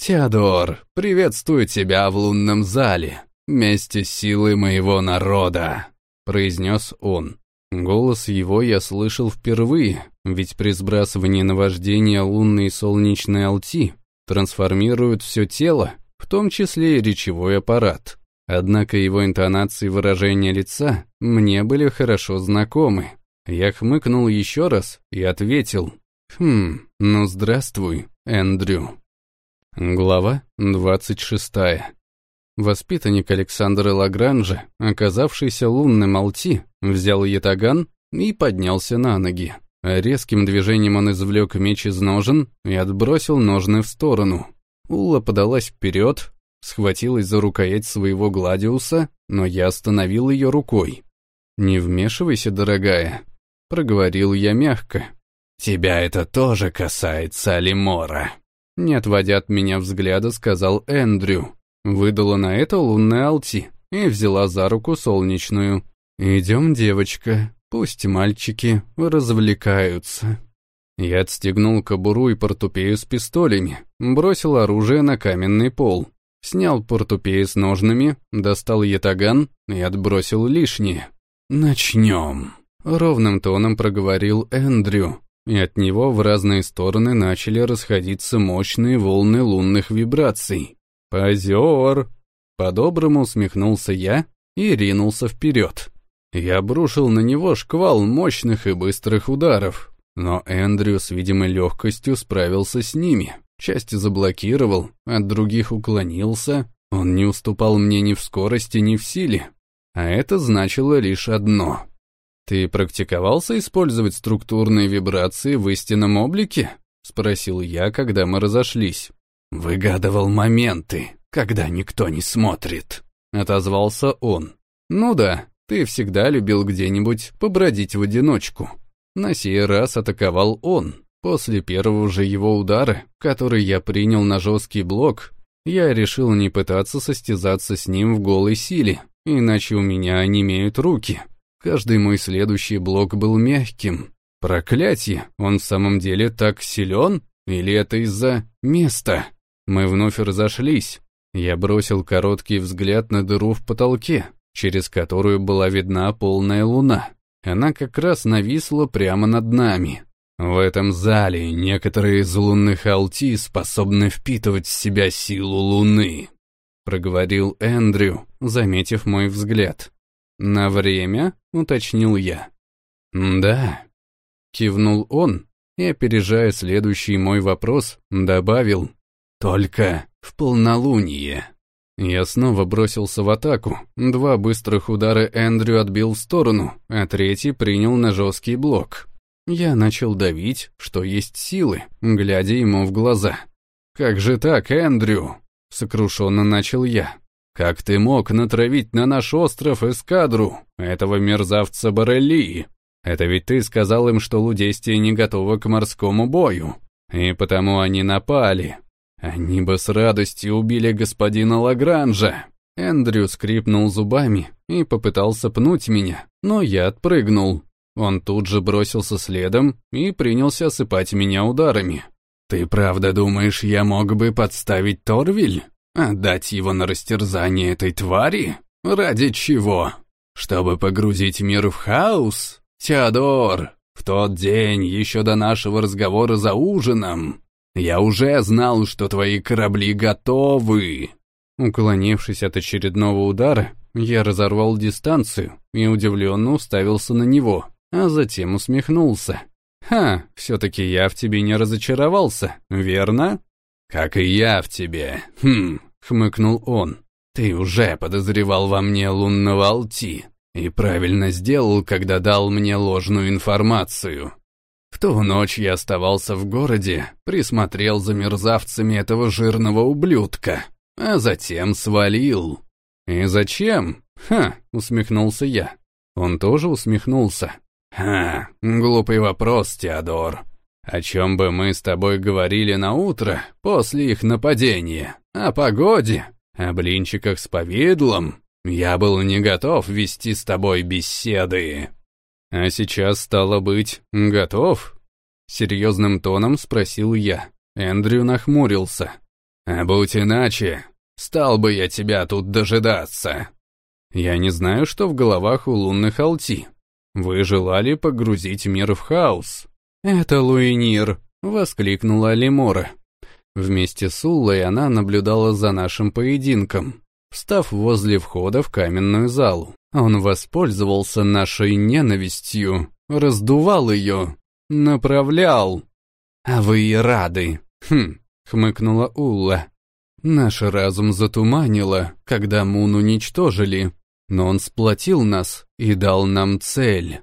«Теодор, приветствую тебя в лунном зале, вместе с силой моего народа», — произнес он. Голос его я слышал впервые, ведь при сбрасывании наваждения лунной и солнечной алти трансформируют все тело, в том числе и речевой аппарат. Однако его интонации и выражения лица мне были хорошо знакомы. Я хмыкнул еще раз и ответил — Хм, ну здравствуй, Эндрю. Глава 26. Воспитанник Александра Лагранжа, оказавшийся лунным Алти, взял ятаган и поднялся на ноги. Резким движением он извлек меч из ножен и отбросил ножны в сторону. Улла подалась вперед, схватилась за рукоять своего гладиуса, но я остановил ее рукой. «Не вмешивайся, дорогая», — проговорил я мягко, «Тебя это тоже касается, Алимора», — не отводя от меня взгляда, сказал Эндрю. Выдала на это лунная Алти и взяла за руку солнечную. «Идем, девочка, пусть мальчики развлекаются». Я отстегнул кобуру и портупею с пистолями, бросил оружие на каменный пол, снял портупею с ножными, достал ятаган и отбросил лишнее. «Начнем», — ровным тоном проговорил Эндрю, и от него в разные стороны начали расходиться мощные волны лунных вибраций. «Позер!» По-доброму усмехнулся я и ринулся вперед. Я обрушил на него шквал мощных и быстрых ударов, но Эндрю с видимой легкостью справился с ними. Часть заблокировал, от других уклонился, он не уступал мне ни в скорости, ни в силе. А это значило лишь одно «Ты практиковался использовать структурные вибрации в истинном облике?» — спросил я, когда мы разошлись. «Выгадывал моменты, когда никто не смотрит», — отозвался он. «Ну да, ты всегда любил где-нибудь побродить в одиночку». На сей раз атаковал он. После первого же его удара, который я принял на жесткий блок, я решил не пытаться состязаться с ним в голой силе, иначе у меня онемеют руки. Каждый мой следующий блок был мягким. Проклятье, он в самом деле так силен? Или это из-за места? Мы вновь разошлись. Я бросил короткий взгляд на дыру в потолке, через которую была видна полная луна. Она как раз нависла прямо над нами. В этом зале некоторые из лунных алти способны впитывать в себя силу луны, проговорил Эндрю, заметив мой взгляд. «На время?» — уточнил я. «Да», — кивнул он и, опережая следующий мой вопрос, добавил «Только в полнолуние». Я снова бросился в атаку. Два быстрых удара Эндрю отбил в сторону, а третий принял на жесткий блок. Я начал давить, что есть силы, глядя ему в глаза. «Как же так, Эндрю?» — сокрушенно начал я. Как ты мог натравить на наш остров эскадру, этого мерзавца Барелли? Это ведь ты сказал им, что Лудестия не готова к морскому бою, и потому они напали. Они бы с радостью убили господина Лагранжа. Эндрю скрипнул зубами и попытался пнуть меня, но я отпрыгнул. Он тут же бросился следом и принялся осыпать меня ударами. «Ты правда думаешь, я мог бы подставить Торвиль? Отдать его на растерзание этой твари? Ради чего? Чтобы погрузить мир в хаос? Теодор, в тот день, еще до нашего разговора за ужином, я уже знал, что твои корабли готовы». Уклонившись от очередного удара, я разорвал дистанцию и удивленно уставился на него, а затем усмехнулся. «Ха, все-таки я в тебе не разочаровался, верно?» «Как и я в тебе, хм», — хмыкнул он. «Ты уже подозревал во мне лунного Алти и правильно сделал, когда дал мне ложную информацию. В ночь я оставался в городе, присмотрел за мерзавцами этого жирного ублюдка, а затем свалил». «И зачем?» «Ха», — усмехнулся я. Он тоже усмехнулся. «Ха, глупый вопрос, Теодор. О чем бы мы с тобой говорили на утро после их нападения? О погоде? О блинчиках с повидлом? Я был не готов вести с тобой беседы». «А сейчас, стало быть, готов?» Серьезным тоном спросил я. Эндрю нахмурился. «А будь иначе, стал бы я тебя тут дожидаться». «Я не знаю, что в головах у лунных алти», вы желали погрузить мир в хаос. Это Луинир, воскликнула Лемора. Вместе с Уллой она наблюдала за нашим поединком, встав возле входа в каменную залу. Он воспользовался нашей ненавистью, раздувал ее, направлял. А вы и рады. Хм, хмыкнула Улла. Наш разум затуманило, когда Мун уничтожили, но он сплотил нас и дал нам цель.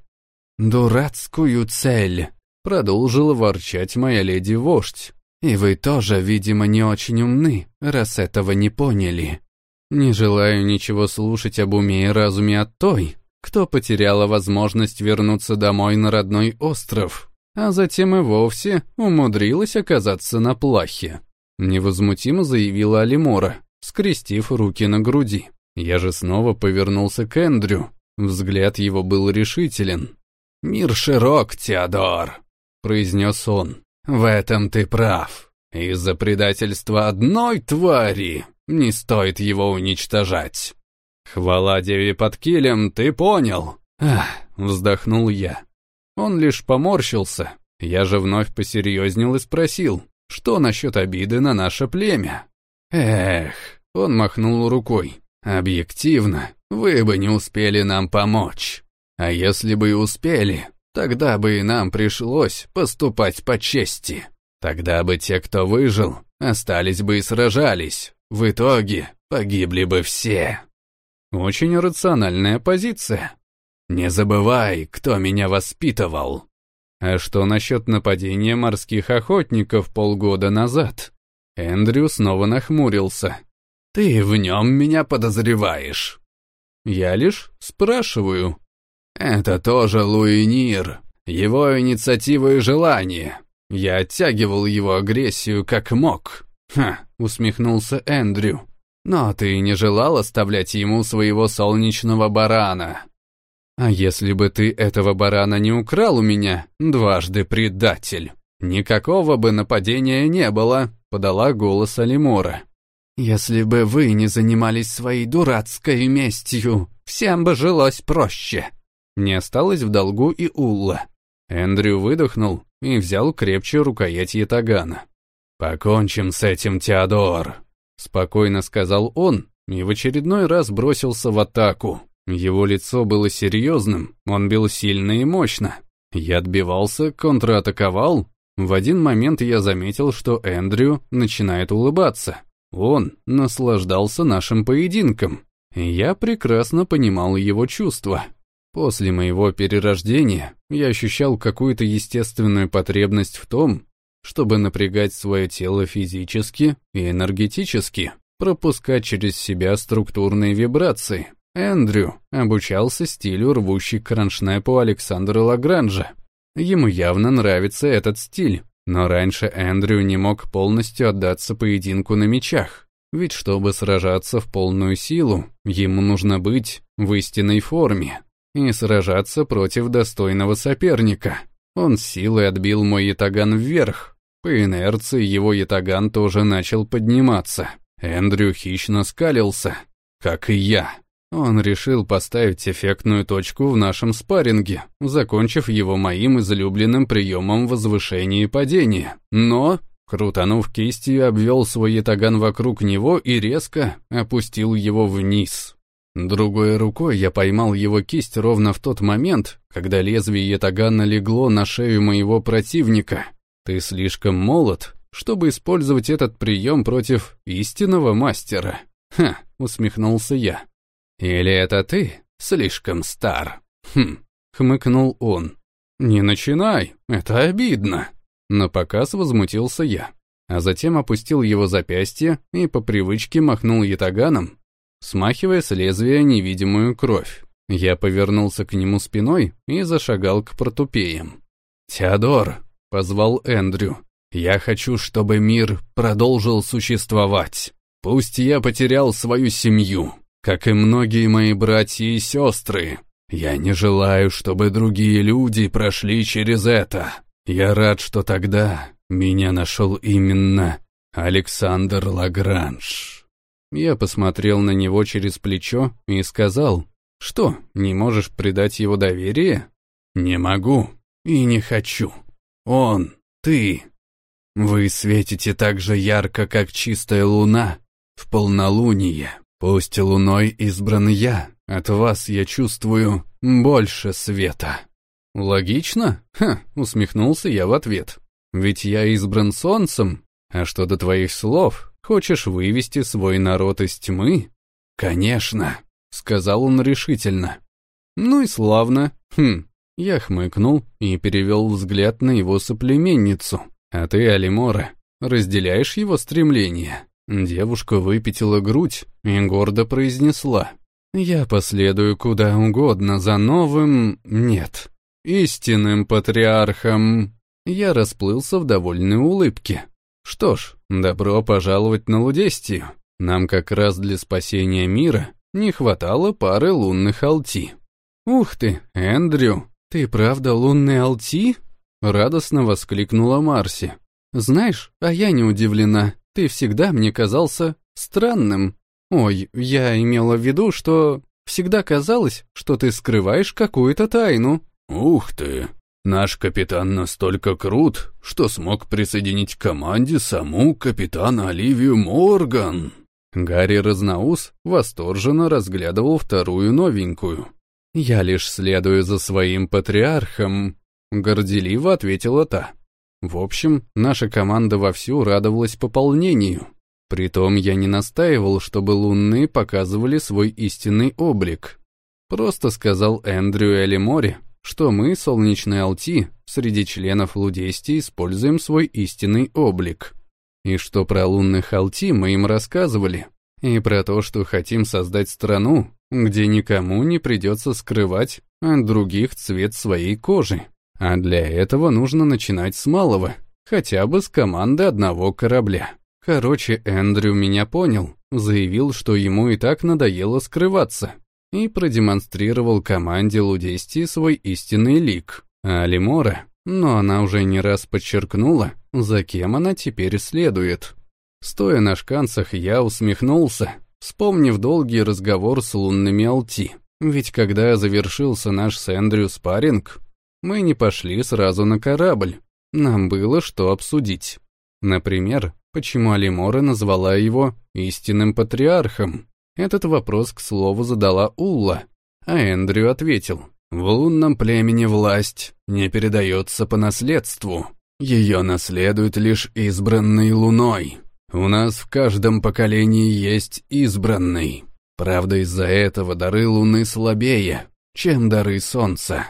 «Дурацкую цель», — продолжила ворчать моя леди-вождь. «И вы тоже, видимо, не очень умны, раз этого не поняли. Не желаю ничего слушать об уме и разуме от той, кто потеряла возможность вернуться домой на родной остров, а затем и вовсе умудрилась оказаться на плахе», — невозмутимо заявила Алимора, скрестив руки на груди. Я же снова повернулся к Эндрю. Взгляд его был решителен. «Мир широк, Теодор», — произнес он. «В этом ты прав. Из-за предательства одной твари не стоит его уничтожать». «Хвала деве под килем, ты понял?» «Ах», — вздохнул я. Он лишь поморщился. Я же вновь посерьезнел и спросил, что насчет обиды на наше племя? «Эх», — он махнул рукой. Объективно, вы бы не успели нам помочь. А если бы и успели, тогда бы и нам пришлось поступать по чести. Тогда бы те, кто выжил, остались бы и сражались. В итоге погибли бы все. Очень рациональная позиция. Не забывай, кто меня воспитывал. А что насчет нападения морских охотников полгода назад? Эндрю снова нахмурился. Ты в нем меня подозреваешь. Я лишь спрашиваю. Это тоже Луинир, его инициатива и желание. Я оттягивал его агрессию как мог. Ха, усмехнулся Эндрю. Но ты не желал оставлять ему своего солнечного барана. А если бы ты этого барана не украл у меня, дважды предатель, никакого бы нападения не было, подала голос Алимора. Если бы вы не занимались своей дурацкой местью, всем бы жилось проще. Не осталось в долгу и Улла. Эндрю выдохнул и взял крепче рукоять ятагана. «Покончим с этим, Теодор», — спокойно сказал он и в очередной раз бросился в атаку. Его лицо было серьезным, он бил сильно и мощно. Я отбивался, контратаковал. В один момент я заметил, что Эндрю начинает улыбаться. Он наслаждался нашим поединком, я прекрасно понимал его чувства. После моего перерождения я ощущал какую-то естественную потребность в том, чтобы напрягать свое тело физически и энергетически, пропускать через себя структурные вибрации. Эндрю обучался стилю рвущий кроншнепу Александра Лагранжа. Ему явно нравится этот стиль, но раньше Эндрю не мог полностью отдаться поединку на мечах, ведь чтобы сражаться в полную силу, ему нужно быть в истинной форме. и сражаться против достойного соперника. Он силой отбил мой ятаган вверх. По инерции его ятаган тоже начал подниматься. Эндрю хищно скалился, как и я. Он решил поставить эффектную точку в нашем спарринге, закончив его моим излюбленным приемом возвышения и падения. Но, крутанув кистью, обвел свой ятаган вокруг него и резко опустил его вниз. Другой рукой я поймал его кисть ровно в тот момент, когда лезвие ятагана легло на шею моего противника. Ты слишком молод, чтобы использовать этот прием против истинного мастера. Ха, усмехнулся я. Или это ты слишком стар? Хм, хмыкнул он. Не начинай, это обидно. На показ возмутился я, а затем опустил его запястье и по привычке махнул ятаганом, смахивая с лезвия невидимую кровь. Я повернулся к нему спиной и зашагал к протупеям. «Теодор», — позвал Эндрю, — «я хочу, чтобы мир продолжил существовать. Пусть я потерял свою семью, как и многие мои братья и сестры. Я не желаю, чтобы другие люди прошли через это. Я рад, что тогда меня нашел именно Александр Лагранж. Я посмотрел на него через плечо и сказал, что, не можешь предать его доверие? Не могу и не хочу. Он, ты. Вы светите так же ярко, как чистая луна в полнолуние. Пусть луной избран я, от вас я чувствую больше света. Логично? Ха, усмехнулся я в ответ. Ведь я избран солнцем, а что до твоих слов, хочешь вывести свой народ из тьмы? Конечно, сказал он решительно. Ну и славно. Хм, я хмыкнул и перевел взгляд на его соплеменницу. А ты, Алимора, разделяешь его стремление? Девушка выпятила грудь и гордо произнесла. «Я последую куда угодно за новым... нет, истинным патриархом». Я расплылся в довольной улыбке. «Что ж, добро пожаловать на Лудестию. Нам как раз для спасения мира не хватало пары лунных алти». «Ух ты, Эндрю, ты правда лунный алти?» Радостно воскликнула Марси. «Знаешь, а я не удивлена. Ты всегда мне казался странным. Ой, я имела в виду, что всегда казалось, что ты скрываешь какую-то тайну. Ух ты! Наш капитан настолько крут, что смог присоединить к команде саму капитана Оливию Морган. Гарри Разноус восторженно разглядывал вторую новенькую. «Я лишь следую за своим патриархом», — горделиво ответила та. В общем, наша команда вовсю радовалась пополнению. Притом я не настаивал, чтобы лунные показывали свой истинный облик. Просто сказал Эндрю Элимори, что мы, солнечные Алти, среди членов Лудести используем свой истинный облик. И что про лунных Алти мы им рассказывали. И про то, что хотим создать страну, где никому не придется скрывать от других цвет своей кожи. А для этого нужно начинать с малого, хотя бы с команды одного корабля. Короче, Эндрю меня понял, заявил, что ему и так надоело скрываться, и продемонстрировал команде Лудести свой истинный лик. А Лемора, но она уже не раз подчеркнула, за кем она теперь следует. Стоя на шканцах, я усмехнулся, вспомнив долгий разговор с лунными Алти. Ведь когда завершился наш с Эндрю спарринг, мы не пошли сразу на корабль. Нам было что обсудить. Например, почему Алимора назвала его истинным патриархом. Этот вопрос, к слову, задала Улла, а Эндрю ответил. В лунном племени власть не передается по наследству. Ее наследует лишь избранный луной. У нас в каждом поколении есть избранный. Правда, из-за этого дары луны слабее, чем дары солнца.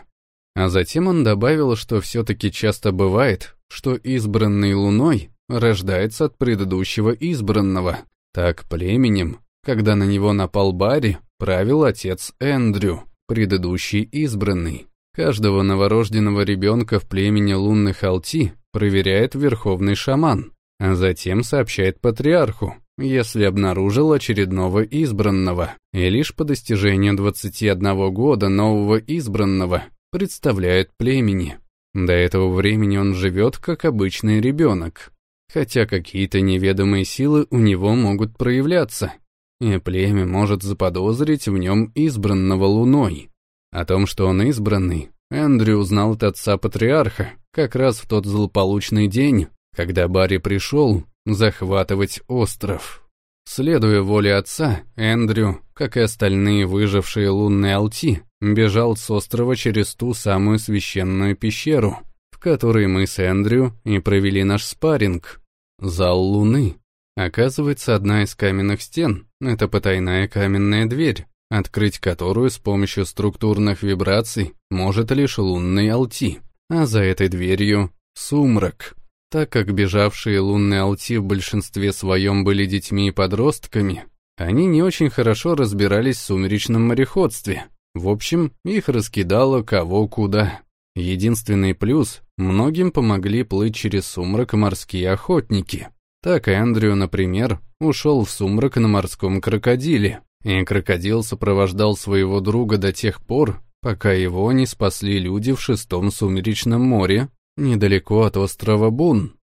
А затем он добавил, что все-таки часто бывает, что избранный луной рождается от предыдущего избранного. Так племенем, когда на него напал Барри, правил отец Эндрю, предыдущий избранный. Каждого новорожденного ребенка в племени лунных Алти проверяет верховный шаман, а затем сообщает патриарху, если обнаружил очередного избранного, и лишь по достижению 21 года нового избранного представляет племени. До этого времени он живет как обычный ребенок, хотя какие-то неведомые силы у него могут проявляться, и племя может заподозрить в нем избранного луной. О том, что он избранный, Эндрю узнал от отца-патриарха как раз в тот злополучный день, когда Барри пришел захватывать остров. Следуя воле отца, Эндрю, как и остальные выжившие лунные алти, бежал с острова через ту самую священную пещеру, в которой мы с Эндрю и провели наш спарринг. Зал Луны. Оказывается, одна из каменных стен — это потайная каменная дверь, открыть которую с помощью структурных вибраций может лишь лунный Алти, а за этой дверью — сумрак. Так как бежавшие лунные Алти в большинстве своем были детьми и подростками, они не очень хорошо разбирались в сумеречном мореходстве. В общем, их раскидало кого куда. Единственный плюс — многим помогли плыть через сумрак морские охотники. Так Эндрю, например, ушел в сумрак на морском крокодиле, и крокодил сопровождал своего друга до тех пор, пока его не спасли люди в шестом сумеречном море, недалеко от острова Бун.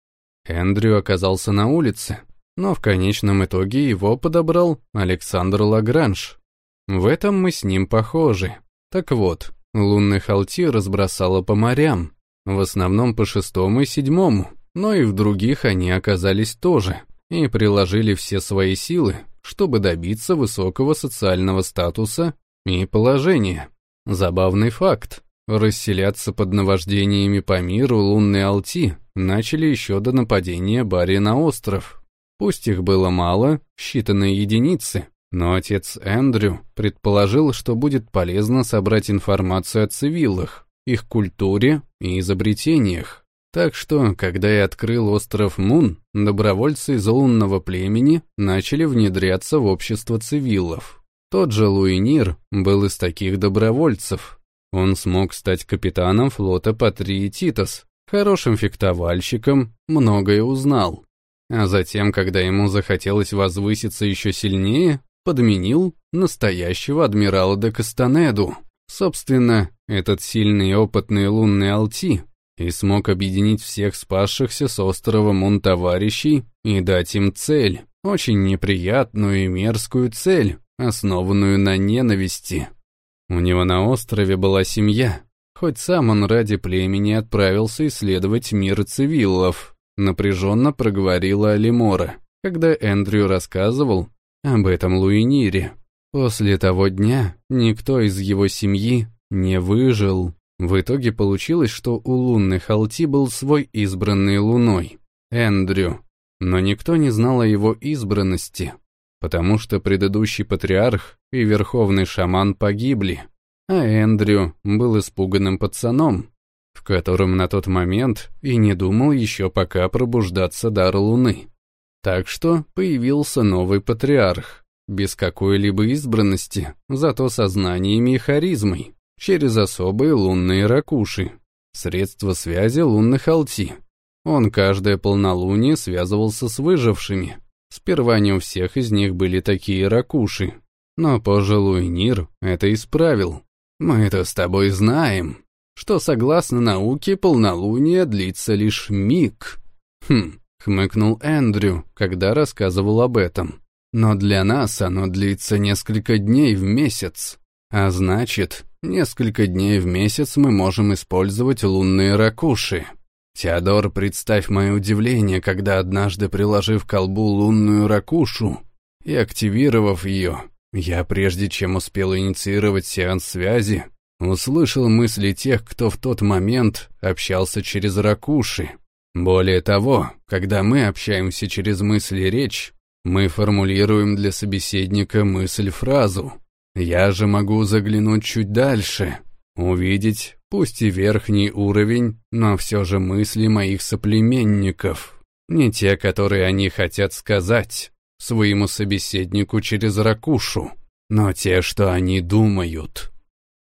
Эндрю оказался на улице, но в конечном итоге его подобрал Александр Лагранж. В этом мы с ним похожи. Так вот, лунных алти разбросало по морям, в основном по шестому и седьмому, но и в других они оказались тоже, и приложили все свои силы, чтобы добиться высокого социального статуса и положения. Забавный факт. Расселяться под наваждениями по миру лунные алти начали еще до нападения Барри на остров. Пусть их было мало, считанные единицы, но отец Эндрю предположил, что будет полезно собрать информацию о цивилах, их культуре и изобретениях. Так что, когда я открыл остров Мун, добровольцы из лунного племени начали внедряться в общество цивилов. Тот же Луинир был из таких добровольцев. Он смог стать капитаном флота Патрии Титас, хорошим фехтовальщиком, многое узнал. А затем, когда ему захотелось возвыситься еще сильнее, подменил настоящего адмирала де Кастанеду. Собственно, этот сильный и опытный лунный Алти и смог объединить всех спасшихся с острова Мун товарищей и дать им цель, очень неприятную и мерзкую цель, основанную на ненависти. У него на острове была семья, хоть сам он ради племени отправился исследовать мир цивилов, напряженно проговорила Алимора, когда Эндрю рассказывал об этом Луинире. После того дня никто из его семьи не выжил. В итоге получилось, что у лунных Алти был свой избранный луной, Эндрю, но никто не знал о его избранности, потому что предыдущий патриарх и верховный шаман погибли, а Эндрю был испуганным пацаном, в котором на тот момент и не думал еще пока пробуждаться дар луны. Так что появился новый патриарх, без какой-либо избранности, зато со знаниями и харизмой через особые лунные ракуши, средства связи лунных алти. Он каждое полнолуние связывался с выжившими. Сперва не у всех из них были такие ракуши, но позже Луинир это исправил. Мы это с тобой знаем, что согласно науке полнолуние длится лишь миг. Хм, хмыкнул Эндрю, когда рассказывал об этом. Но для нас оно длится несколько дней в месяц. А значит, Несколько дней в месяц мы можем использовать лунные ракуши. Теодор, представь мое удивление, когда однажды, приложив к колбу лунную ракушу и активировав ее, я, прежде чем успел инициировать сеанс связи, услышал мысли тех, кто в тот момент общался через ракуши. Более того, когда мы общаемся через мысли речь, мы формулируем для собеседника мысль-фразу. Я же могу заглянуть чуть дальше, увидеть, пусть и верхний уровень, но все же мысли моих соплеменников. Не те, которые они хотят сказать своему собеседнику через ракушу, но те, что они думают.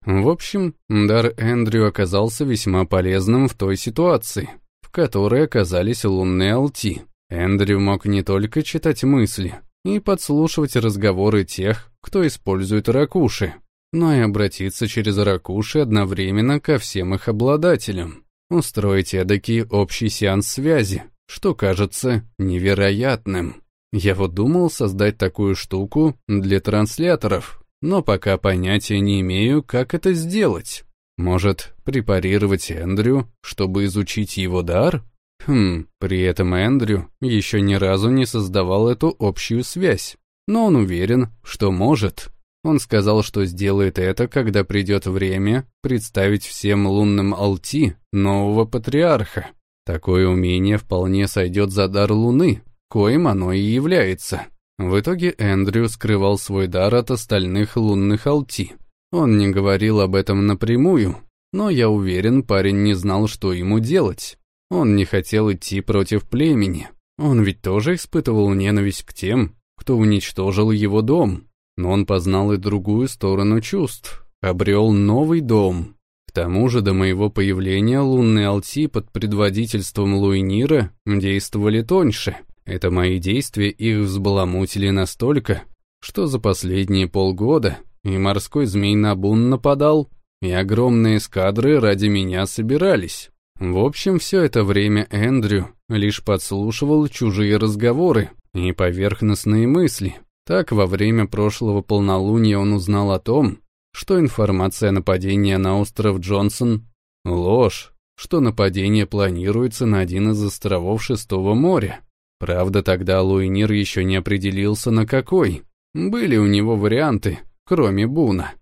В общем, дар Эндрю оказался весьма полезным в той ситуации, в которой оказались лунные алти. Эндрю мог не только читать мысли, и подслушивать разговоры тех, кто использует ракуши, но и обратиться через ракуши одновременно ко всем их обладателям. Устроить эдакий общий сеанс связи, что кажется невероятным. Я вот думал создать такую штуку для трансляторов, но пока понятия не имею, как это сделать. Может, препарировать Эндрю, чтобы изучить его дар? Хм, при этом Эндрю еще ни разу не создавал эту общую связь. Но он уверен, что может. Он сказал, что сделает это, когда придет время представить всем лунным Алти нового патриарха. Такое умение вполне сойдет за дар Луны, коим оно и является. В итоге Эндрю скрывал свой дар от остальных лунных Алти. Он не говорил об этом напрямую, но я уверен, парень не знал, что ему делать. Он не хотел идти против племени. Он ведь тоже испытывал ненависть к тем, кто уничтожил его дом. Но он познал и другую сторону чувств, обрел новый дом. К тому же до моего появления лунные алти под предводительством Луинира действовали тоньше. Это мои действия их взбаламутили настолько, что за последние полгода и морской змей Набун нападал, и огромные эскадры ради меня собирались. В общем, все это время Эндрю лишь подслушивал чужие разговоры и поверхностные мысли. Так, во время прошлого полнолуния он узнал о том, что информация о нападении на остров Джонсон — ложь, что нападение планируется на один из островов Шестого моря. Правда, тогда Луинир еще не определился на какой. Были у него варианты, кроме Буна.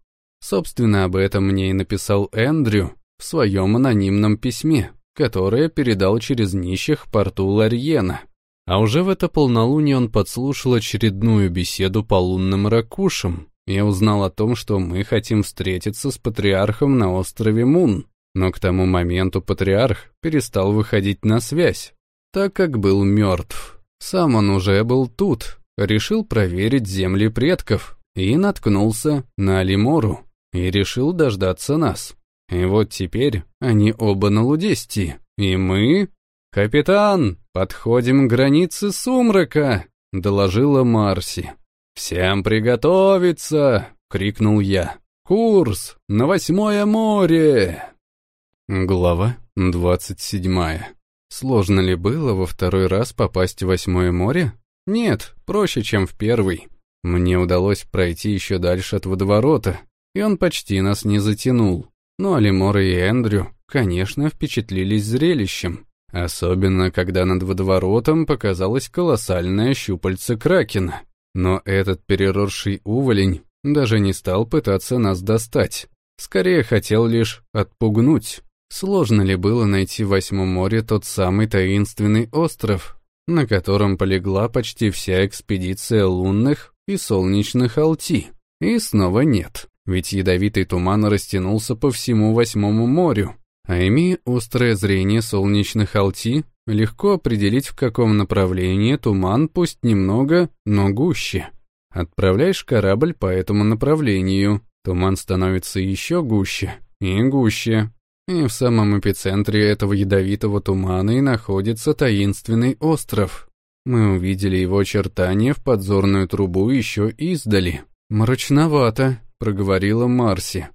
Собственно, об этом мне и написал Эндрю в своем анонимном письме, которое передал через нищих порту Ларьена. А уже в это полнолуние он подслушал очередную беседу по лунным ракушам и узнал о том, что мы хотим встретиться с патриархом на острове Мун. Но к тому моменту патриарх перестал выходить на связь, так как был мертв. Сам он уже был тут, решил проверить земли предков и наткнулся на Алимору и решил дождаться нас. И вот теперь они оба на Лудести, и мы... «Капитан, подходим к границе сумрака!» — доложила Марси. «Всем приготовиться!» — крикнул я. «Курс на восьмое море!» Глава двадцать седьмая. Сложно ли было во второй раз попасть в восьмое море? Нет, проще, чем в первый. Мне удалось пройти еще дальше от водоворота, и он почти нас не затянул. Но Алимора и Эндрю, конечно, впечатлились зрелищем. Особенно, когда над водоворотом показалось колоссальное щупальце Кракена. Но этот переросший уволень даже не стал пытаться нас достать. Скорее хотел лишь отпугнуть. Сложно ли было найти в Восьмом море тот самый таинственный остров, на котором полегла почти вся экспедиция лунных и солнечных Алти? И снова нет ведь ядовитый туман растянулся по всему Восьмому морю, а имея острое зрение солнечных алти, легко определить, в каком направлении туман пусть немного, но гуще. Отправляешь корабль по этому направлению, туман становится еще гуще и гуще. И в самом эпицентре этого ядовитого тумана и находится таинственный остров. Мы увидели его очертания в подзорную трубу еще издали. Мрачновато, проговорила Марси.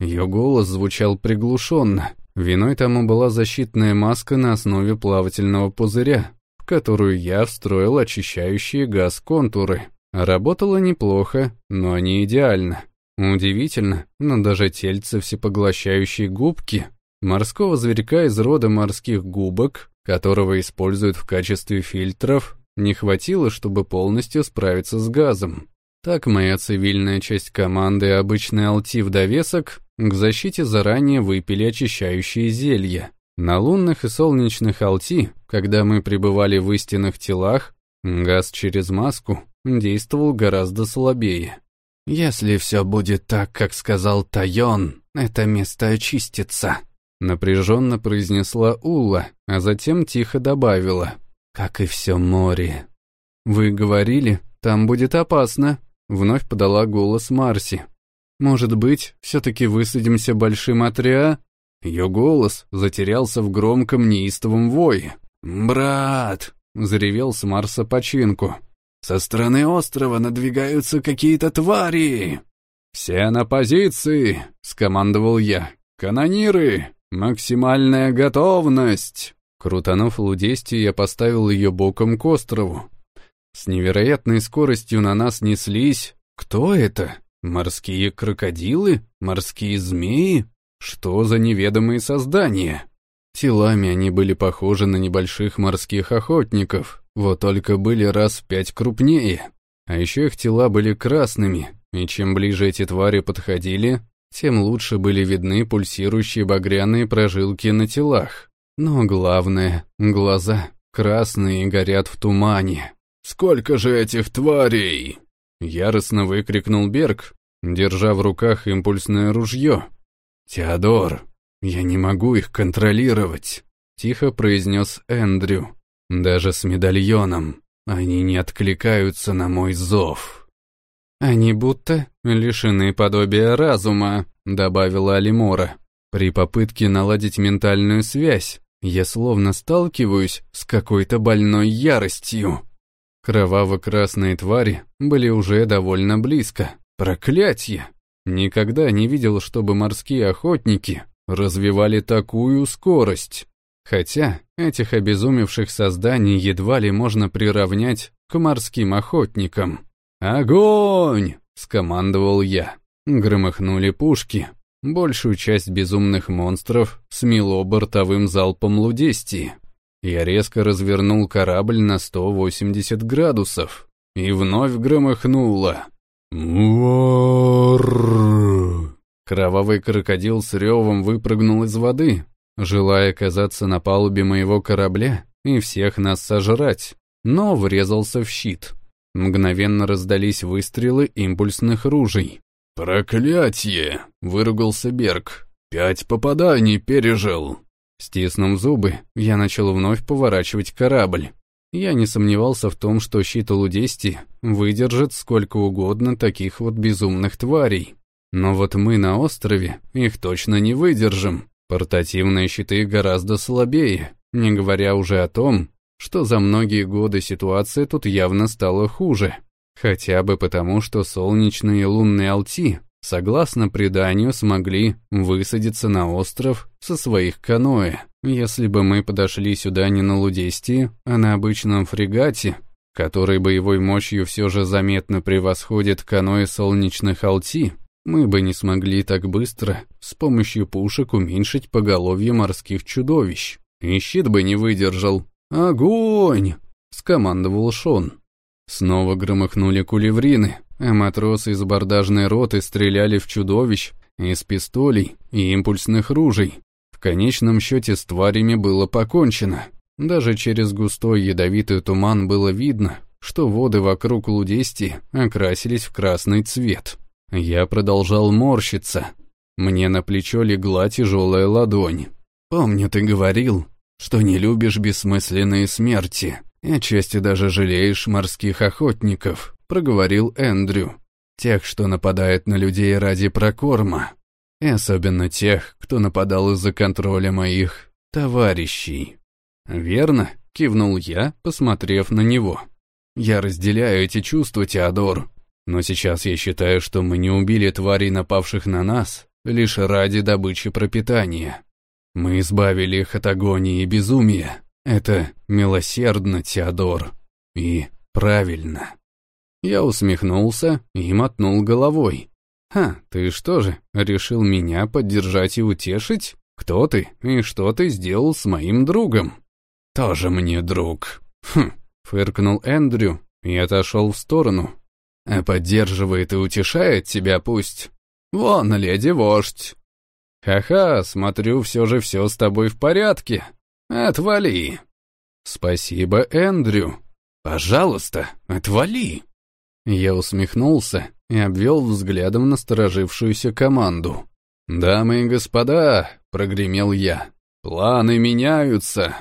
Ее голос звучал приглушенно. Виной тому была защитная маска на основе плавательного пузыря, в которую я встроил очищающие газ-контуры. Работала неплохо, но не идеально. Удивительно, но даже тельце всепоглощающей губки, морского зверька из рода морских губок, которого используют в качестве фильтров, не хватило, чтобы полностью справиться с газом. Так моя цивильная часть команды обычный алти в довесок к защите заранее выпили очищающие зелья. На лунных и солнечных алти, когда мы пребывали в истинных телах, газ через маску действовал гораздо слабее. «Если все будет так, как сказал Тайон, это место очистится», напряженно произнесла Ула, а затем тихо добавила, «как и все море». «Вы говорили, там будет опасно», Вновь подала голос Марси. «Может быть, все-таки высадимся большим отря?» Ее голос затерялся в громком неистовом вое. «Брат!» — заревел с Марса починку. Со стороны острова надвигаются какие-то твари!» «Все на позиции!» — скомандовал я. «Канониры! Максимальная готовность!» Крутанув лудестью, я поставил ее боком к острову. С невероятной скоростью на нас неслись... Кто это? Морские крокодилы? Морские змеи? Что за неведомые создания? Телами они были похожи на небольших морских охотников, вот только были раз в пять крупнее. А еще их тела были красными, и чем ближе эти твари подходили, тем лучше были видны пульсирующие багряные прожилки на телах. Но главное — глаза, красные горят в тумане. «Сколько же этих тварей?» Яростно выкрикнул Берг, держа в руках импульсное ружье. «Теодор, я не могу их контролировать», — тихо произнес Эндрю. «Даже с медальоном они не откликаются на мой зов». «Они будто лишены подобия разума», — добавила Алимора. «При попытке наладить ментальную связь я словно сталкиваюсь с какой-то больной яростью». Кроваво-красные твари были уже довольно близко. Проклятье! Никогда не видел, чтобы морские охотники развивали такую скорость. Хотя этих обезумевших созданий едва ли можно приравнять к морским охотникам. «Огонь!» — скомандовал я. Громыхнули пушки. Большую часть безумных монстров смело бортовым залпом лудестии. Я резко развернул корабль на 180 градусов и вновь громыхнуло. Кровавый крокодил с ревом выпрыгнул из воды, желая оказаться на палубе моего корабля и всех нас сожрать, но врезался в щит. Мгновенно раздались выстрелы импульсных ружей. «Проклятье!» — выругался Берг. «Пять попаданий пережил!» Стиснув зубы, я начал вновь поворачивать корабль. Я не сомневался в том, что щит Лудести выдержит сколько угодно таких вот безумных тварей. Но вот мы на острове их точно не выдержим. Портативные щиты гораздо слабее, не говоря уже о том, что за многие годы ситуация тут явно стала хуже. Хотя бы потому, что солнечные и лунные алти согласно преданию, смогли высадиться на остров со своих каноэ. Если бы мы подошли сюда не на Лудестии, а на обычном фрегате, который боевой мощью все же заметно превосходит каноэ солнечных Алти, мы бы не смогли так быстро с помощью пушек уменьшить поголовье морских чудовищ. И щит бы не выдержал. «Огонь!» — скомандовал Шон. Снова громыхнули кулеврины, а матросы из бордажной роты стреляли в чудовищ из пистолей и импульсных ружей. В конечном счете с тварями было покончено. Даже через густой ядовитый туман было видно, что воды вокруг Лудести окрасились в красный цвет. Я продолжал морщиться. Мне на плечо легла тяжелая ладонь. «Помню, ты говорил, что не любишь бессмысленные смерти, и отчасти даже жалеешь морских охотников проговорил Эндрю. «Тех, что нападают на людей ради прокорма. И особенно тех, кто нападал из-за контроля моих товарищей». «Верно», — кивнул я, посмотрев на него. «Я разделяю эти чувства, Теодор, но сейчас я считаю, что мы не убили тварей, напавших на нас, лишь ради добычи пропитания. Мы избавили их от агонии и безумия. Это милосердно, Теодор, и правильно». Я усмехнулся и мотнул головой. «Ха, ты что же, решил меня поддержать и утешить? Кто ты и что ты сделал с моим другом?» «Тоже мне друг». «Хм», — фыркнул Эндрю и отошел в сторону. «А поддерживает и утешает тебя пусть. Вон, леди-вождь». «Ха-ха, смотрю, все же все с тобой в порядке. Отвали». «Спасибо, Эндрю. Пожалуйста, отвали». Я усмехнулся и обвел взглядом насторожившуюся команду. «Дамы и господа», — прогремел я, — «планы меняются.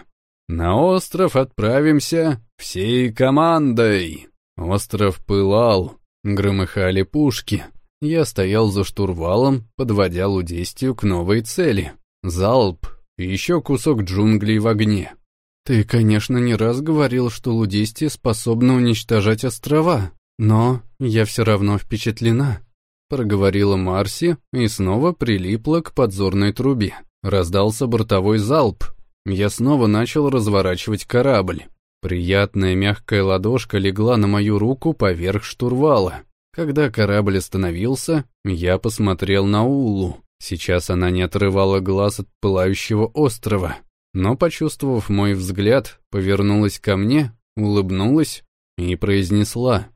На остров отправимся всей командой». Остров пылал, громыхали пушки. Я стоял за штурвалом, подводя лудестию к новой цели. Залп и еще кусок джунглей в огне. Ты, конечно, не раз говорил, что лудистия способна уничтожать острова, но я все равно впечатлена. Проговорила Марси и снова прилипла к подзорной трубе. Раздался бортовой залп. Я снова начал разворачивать корабль. Приятная мягкая ладошка легла на мою руку поверх штурвала. Когда корабль остановился, я посмотрел на Улу. Сейчас она не отрывала глаз от пылающего острова, но, почувствовав мой взгляд, повернулась ко мне, улыбнулась и произнесла.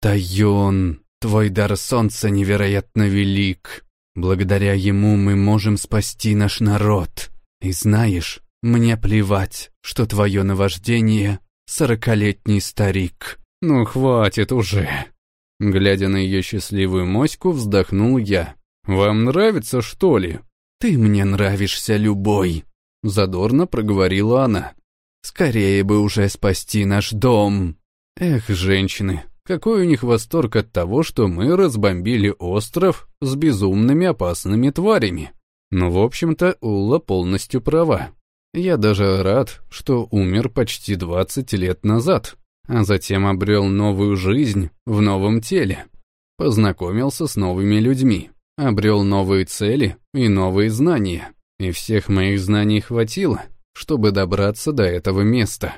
«Тайон, твой дар солнца невероятно велик. Благодаря ему мы можем спасти наш народ. И знаешь, мне плевать, что твое наваждение — сорокалетний старик». «Ну, хватит уже!» Глядя на ее счастливую моську, вздохнул я. «Вам нравится, что ли?» «Ты мне нравишься любой», — задорно проговорила она. «Скорее бы уже спасти наш дом». Эх, женщины, какой у них восторг от того, что мы разбомбили остров с безумными опасными тварями. Но, в общем-то, Улла полностью права. Я даже рад, что умер почти 20 лет назад, а затем обрел новую жизнь в новом теле. Познакомился с новыми людьми обрел новые цели и новые знания, и всех моих знаний хватило, чтобы добраться до этого места.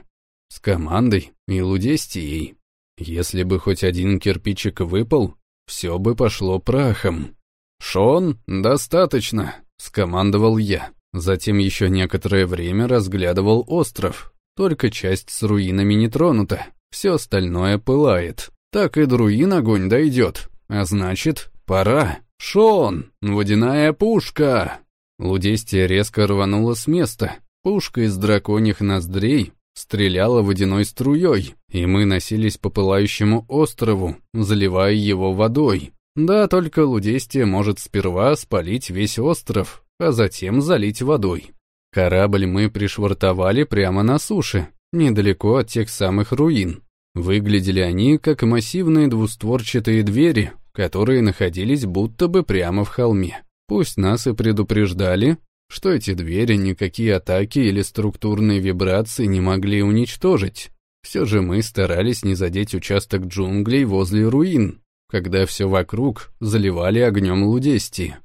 С командой и лудестией. Если бы хоть один кирпичик выпал, все бы пошло прахом. «Шон, достаточно», — скомандовал я. Затем еще некоторое время разглядывал остров. Только часть с руинами не тронута, все остальное пылает. Так и друин огонь дойдет, а значит, пора. «Шон! Водяная пушка!» Лудестия резко рванула с места. Пушка из драконьих ноздрей стреляла водяной струей, и мы носились по пылающему острову, заливая его водой. Да, только Лудестия может сперва спалить весь остров, а затем залить водой. Корабль мы пришвартовали прямо на суше, недалеко от тех самых руин. Выглядели они как массивные двустворчатые двери, которые находились будто бы прямо в холме. Пусть нас и предупреждали, что эти двери никакие атаки или структурные вибрации не могли уничтожить. Все же мы старались не задеть участок джунглей возле руин, когда все вокруг заливали огнем лудести.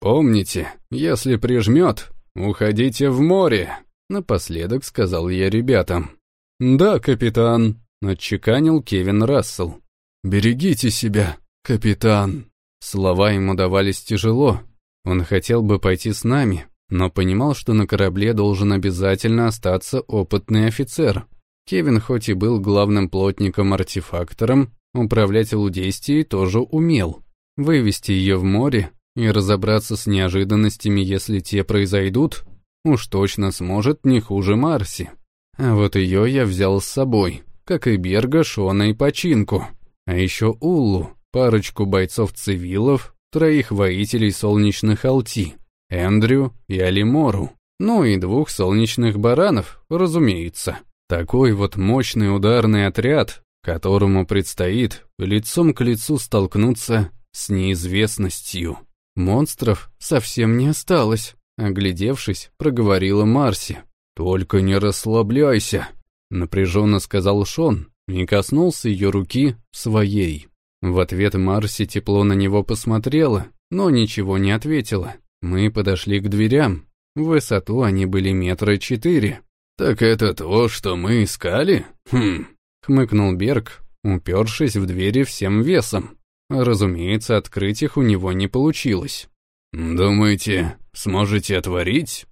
«Помните, если прижмет, уходите в море», — напоследок сказал я ребятам. «Да, капитан», — отчеканил Кевин Рассел. «Берегите себя», «Капитан!» Слова ему давались тяжело. Он хотел бы пойти с нами, но понимал, что на корабле должен обязательно остаться опытный офицер. Кевин хоть и был главным плотником-артефактором, управлять Лудестией тоже умел. Вывести ее в море и разобраться с неожиданностями, если те произойдут, уж точно сможет не хуже Марси. А вот ее я взял с собой, как и Берга, Шона и Починку. А еще Уллу, парочку бойцов-цивилов, троих воителей солнечных Алти, Эндрю и Алимору, ну и двух солнечных баранов, разумеется. Такой вот мощный ударный отряд, которому предстоит лицом к лицу столкнуться с неизвестностью. Монстров совсем не осталось, оглядевшись, проговорила Марси. «Только не расслабляйся», — напряженно сказал Шон и коснулся ее руки своей. В ответ Марси тепло на него посмотрела, но ничего не ответила. Мы подошли к дверям. В высоту они были метра четыре. «Так это то, что мы искали? Хм...» — хмыкнул Берг, упершись в двери всем весом. Разумеется, открыть их у него не получилось. «Думаете, сможете отворить?»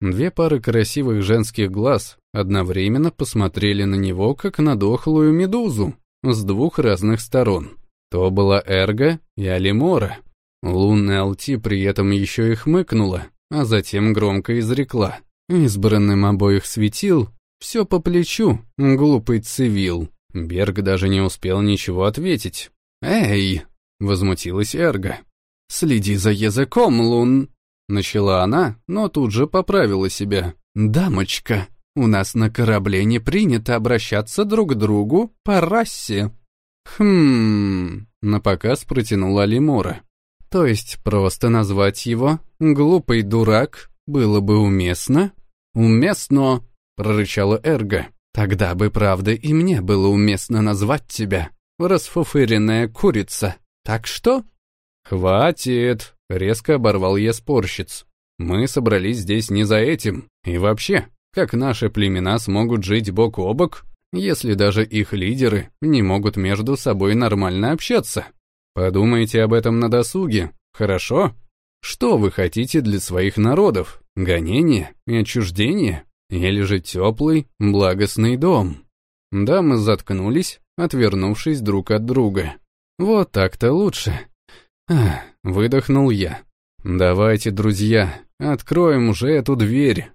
Две пары красивых женских глаз одновременно посмотрели на него, как на дохлую медузу с двух разных сторон. То была Эрга и Алимора. Лунная Алти при этом еще и хмыкнула, а затем громко изрекла. Избранным обоих светил, все по плечу, глупый цивил. Берг даже не успел ничего ответить. «Эй!» — возмутилась Эрга. «Следи за языком, Лун!» Начала она, но тут же поправила себя. «Дамочка, у нас на корабле не принято обращаться друг к другу по расе». «Хм...» — напоказ протянула Лимора. «То есть просто назвать его «глупый дурак» было бы уместно?» «Уместно!» — прорычала Эрго. «Тогда бы, правда, и мне было уместно назвать тебя расфуфыренная курица. Так что?» «Хватит!» — резко оборвал я спорщиц. «Мы собрались здесь не за этим. И вообще, как наши племена смогут жить бок о бок, если даже их лидеры не могут между собой нормально общаться? Подумайте об этом на досуге, хорошо? Что вы хотите для своих народов? Гонение и отчуждение? Или же теплый, благостный дом? Дамы заткнулись, отвернувшись друг от друга. Вот так-то лучше. Ах, выдохнул я. Давайте, друзья, откроем уже эту дверь.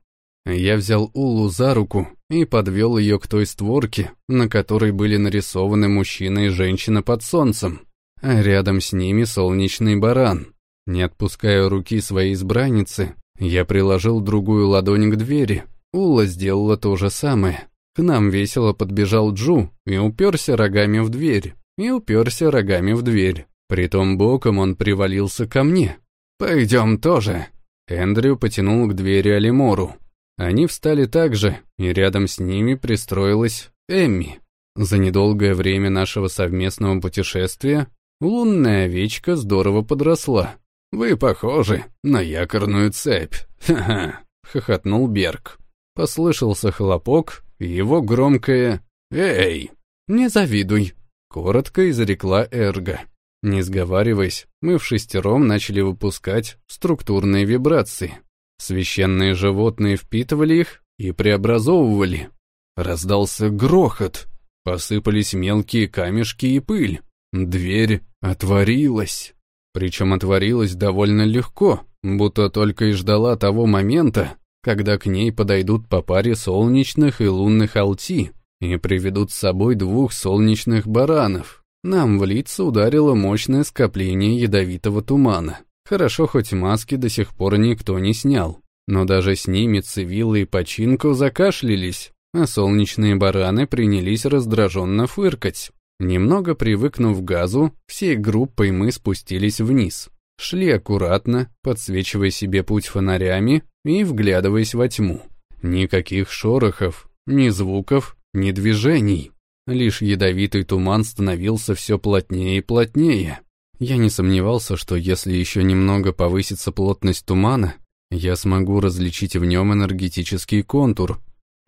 Я взял Улу за руку и подвел ее к той створке, на которой были нарисованы мужчина и женщина под солнцем, а рядом с ними солнечный баран. Не отпуская руки своей избранницы, я приложил другую ладонь к двери. Ула сделала то же самое. К нам весело подбежал Джу и уперся рогами в дверь. И уперся рогами в дверь. Притом боком он привалился ко мне. «Пойдем тоже». Эндрю потянул к двери Алимору. Они встали так же, и рядом с ними пристроилась Эмми. За недолгое время нашего совместного путешествия лунная овечка здорово подросла. «Вы похожи на якорную цепь, ха-ха», — хохотнул Берг. Послышался хлопок, и его громкое «Эй!» «Не завидуй», — коротко изрекла Эрга. Не сговариваясь, мы в шестером начали выпускать структурные вибрации. Священные животные впитывали их и преобразовывали. Раздался грохот. Посыпались мелкие камешки и пыль. Дверь отворилась. Причем отворилась довольно легко, будто только и ждала того момента, когда к ней подойдут по паре солнечных и лунных алти и приведут с собой двух солнечных баранов. Нам в лицо ударило мощное скопление ядовитого тумана. Хорошо, хоть маски до сих пор никто не снял. Но даже с ними Цивилла и Починко закашлялись, а солнечные бараны принялись раздраженно фыркать. Немного привыкнув к газу, всей группой мы спустились вниз. Шли аккуратно, подсвечивая себе путь фонарями и вглядываясь во тьму. Никаких шорохов, ни звуков, ни движений. Лишь ядовитый туман становился все плотнее и плотнее. Я не сомневался, что если еще немного повысится плотность тумана, я смогу различить в нем энергетический контур.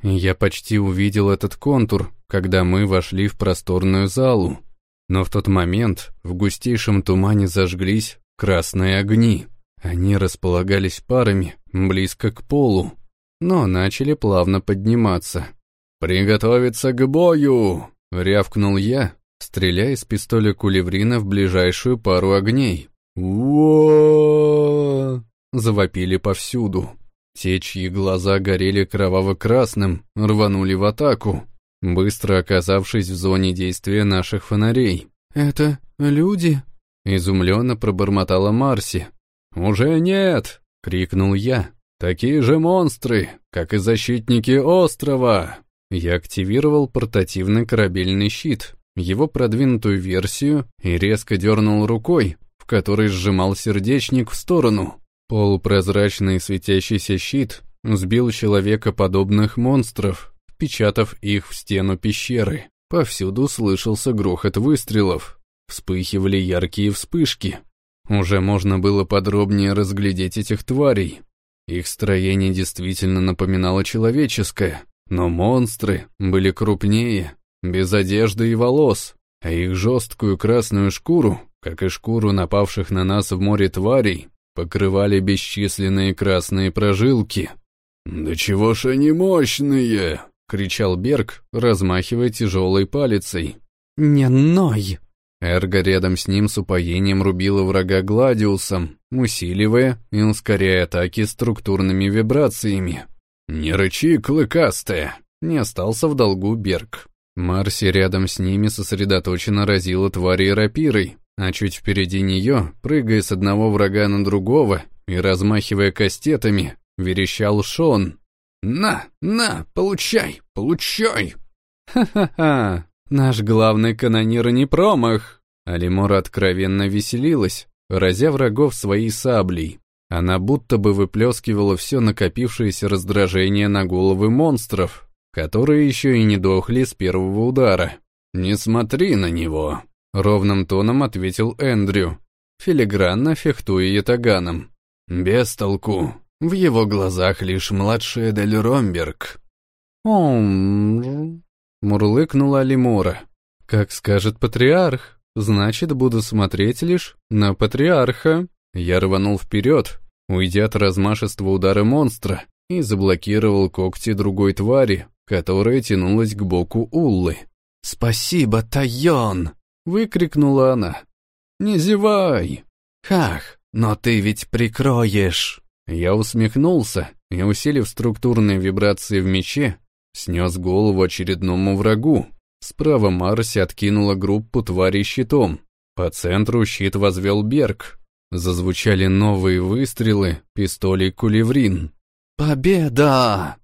Я почти увидел этот контур, когда мы вошли в просторную залу. Но в тот момент в густейшем тумане зажглись красные огни. Они располагались парами, близко к полу, но начали плавно подниматься. «Приготовиться к бою!» — рявкнул я, стреляя из пистоля кулеврина в ближайшую пару огней. во завопили повсюду. Те, чьи глаза горели кроваво-красным, рванули в атаку, быстро оказавшись в зоне действия наших фонарей. «Это люди?» — изумленно пробормотала Марси. «Уже нет!» — крикнул я. «Такие же монстры, как и защитники острова!» Я активировал портативный корабельный щит, его продвинутую версию, и резко дернул рукой, в которой сжимал сердечник в сторону. Полупрозрачный светящийся щит сбил человекоподобных монстров, впечатав их в стену пещеры. Повсюду слышался грохот выстрелов. Вспыхивали яркие вспышки. Уже можно было подробнее разглядеть этих тварей. Их строение действительно напоминало человеческое, но монстры были крупнее, без одежды и волос, а их жесткую красную шкуру, как и шкуру напавших на нас в море тварей, покрывали бесчисленные красные прожилки. «Да чего ж они мощные!» — кричал Берг, размахивая тяжелой палицей. «Не ной!» Эрго рядом с ним с упоением рубила врага Гладиусом, усиливая и ускоряя атаки структурными вибрациями. «Не рычи, клыкастая!» Не остался в долгу Берг. Марси рядом с ними сосредоточенно разила твари рапирой, а чуть впереди нее, прыгая с одного врага на другого и размахивая кастетами, верещал Шон. «На, на, получай, получай!» «Ха-ха-ха, наш главный канонир не промах!» Алимора откровенно веселилась, разя врагов своей саблей. Она будто бы выплескивала все накопившееся раздражение на головы монстров, которые еще и не дохли с первого удара. «Не смотри на него», — ровным тоном ответил Эндрю, филигранно фехтуя ятаганом. «Без толку. В его глазах лишь младшая Дель Ромберг». «Ом...» — мурлыкнула Лимора. «Как скажет патриарх, значит, буду смотреть лишь на патриарха». Я рванул вперед, уйдя от размашистого удара монстра, и заблокировал когти другой твари, которая тянулась к боку Уллы. «Спасибо, Тайон!» — выкрикнула она. «Не зевай!» «Хах, но ты ведь прикроешь!» Я усмехнулся и, усилив структурные вибрации в мече, снес голову очередному врагу. Справа Марси откинула группу тварей щитом. По центру щит возвел Берг. Зазвучали новые выстрелы, пистолей кулеврин. «Победа!»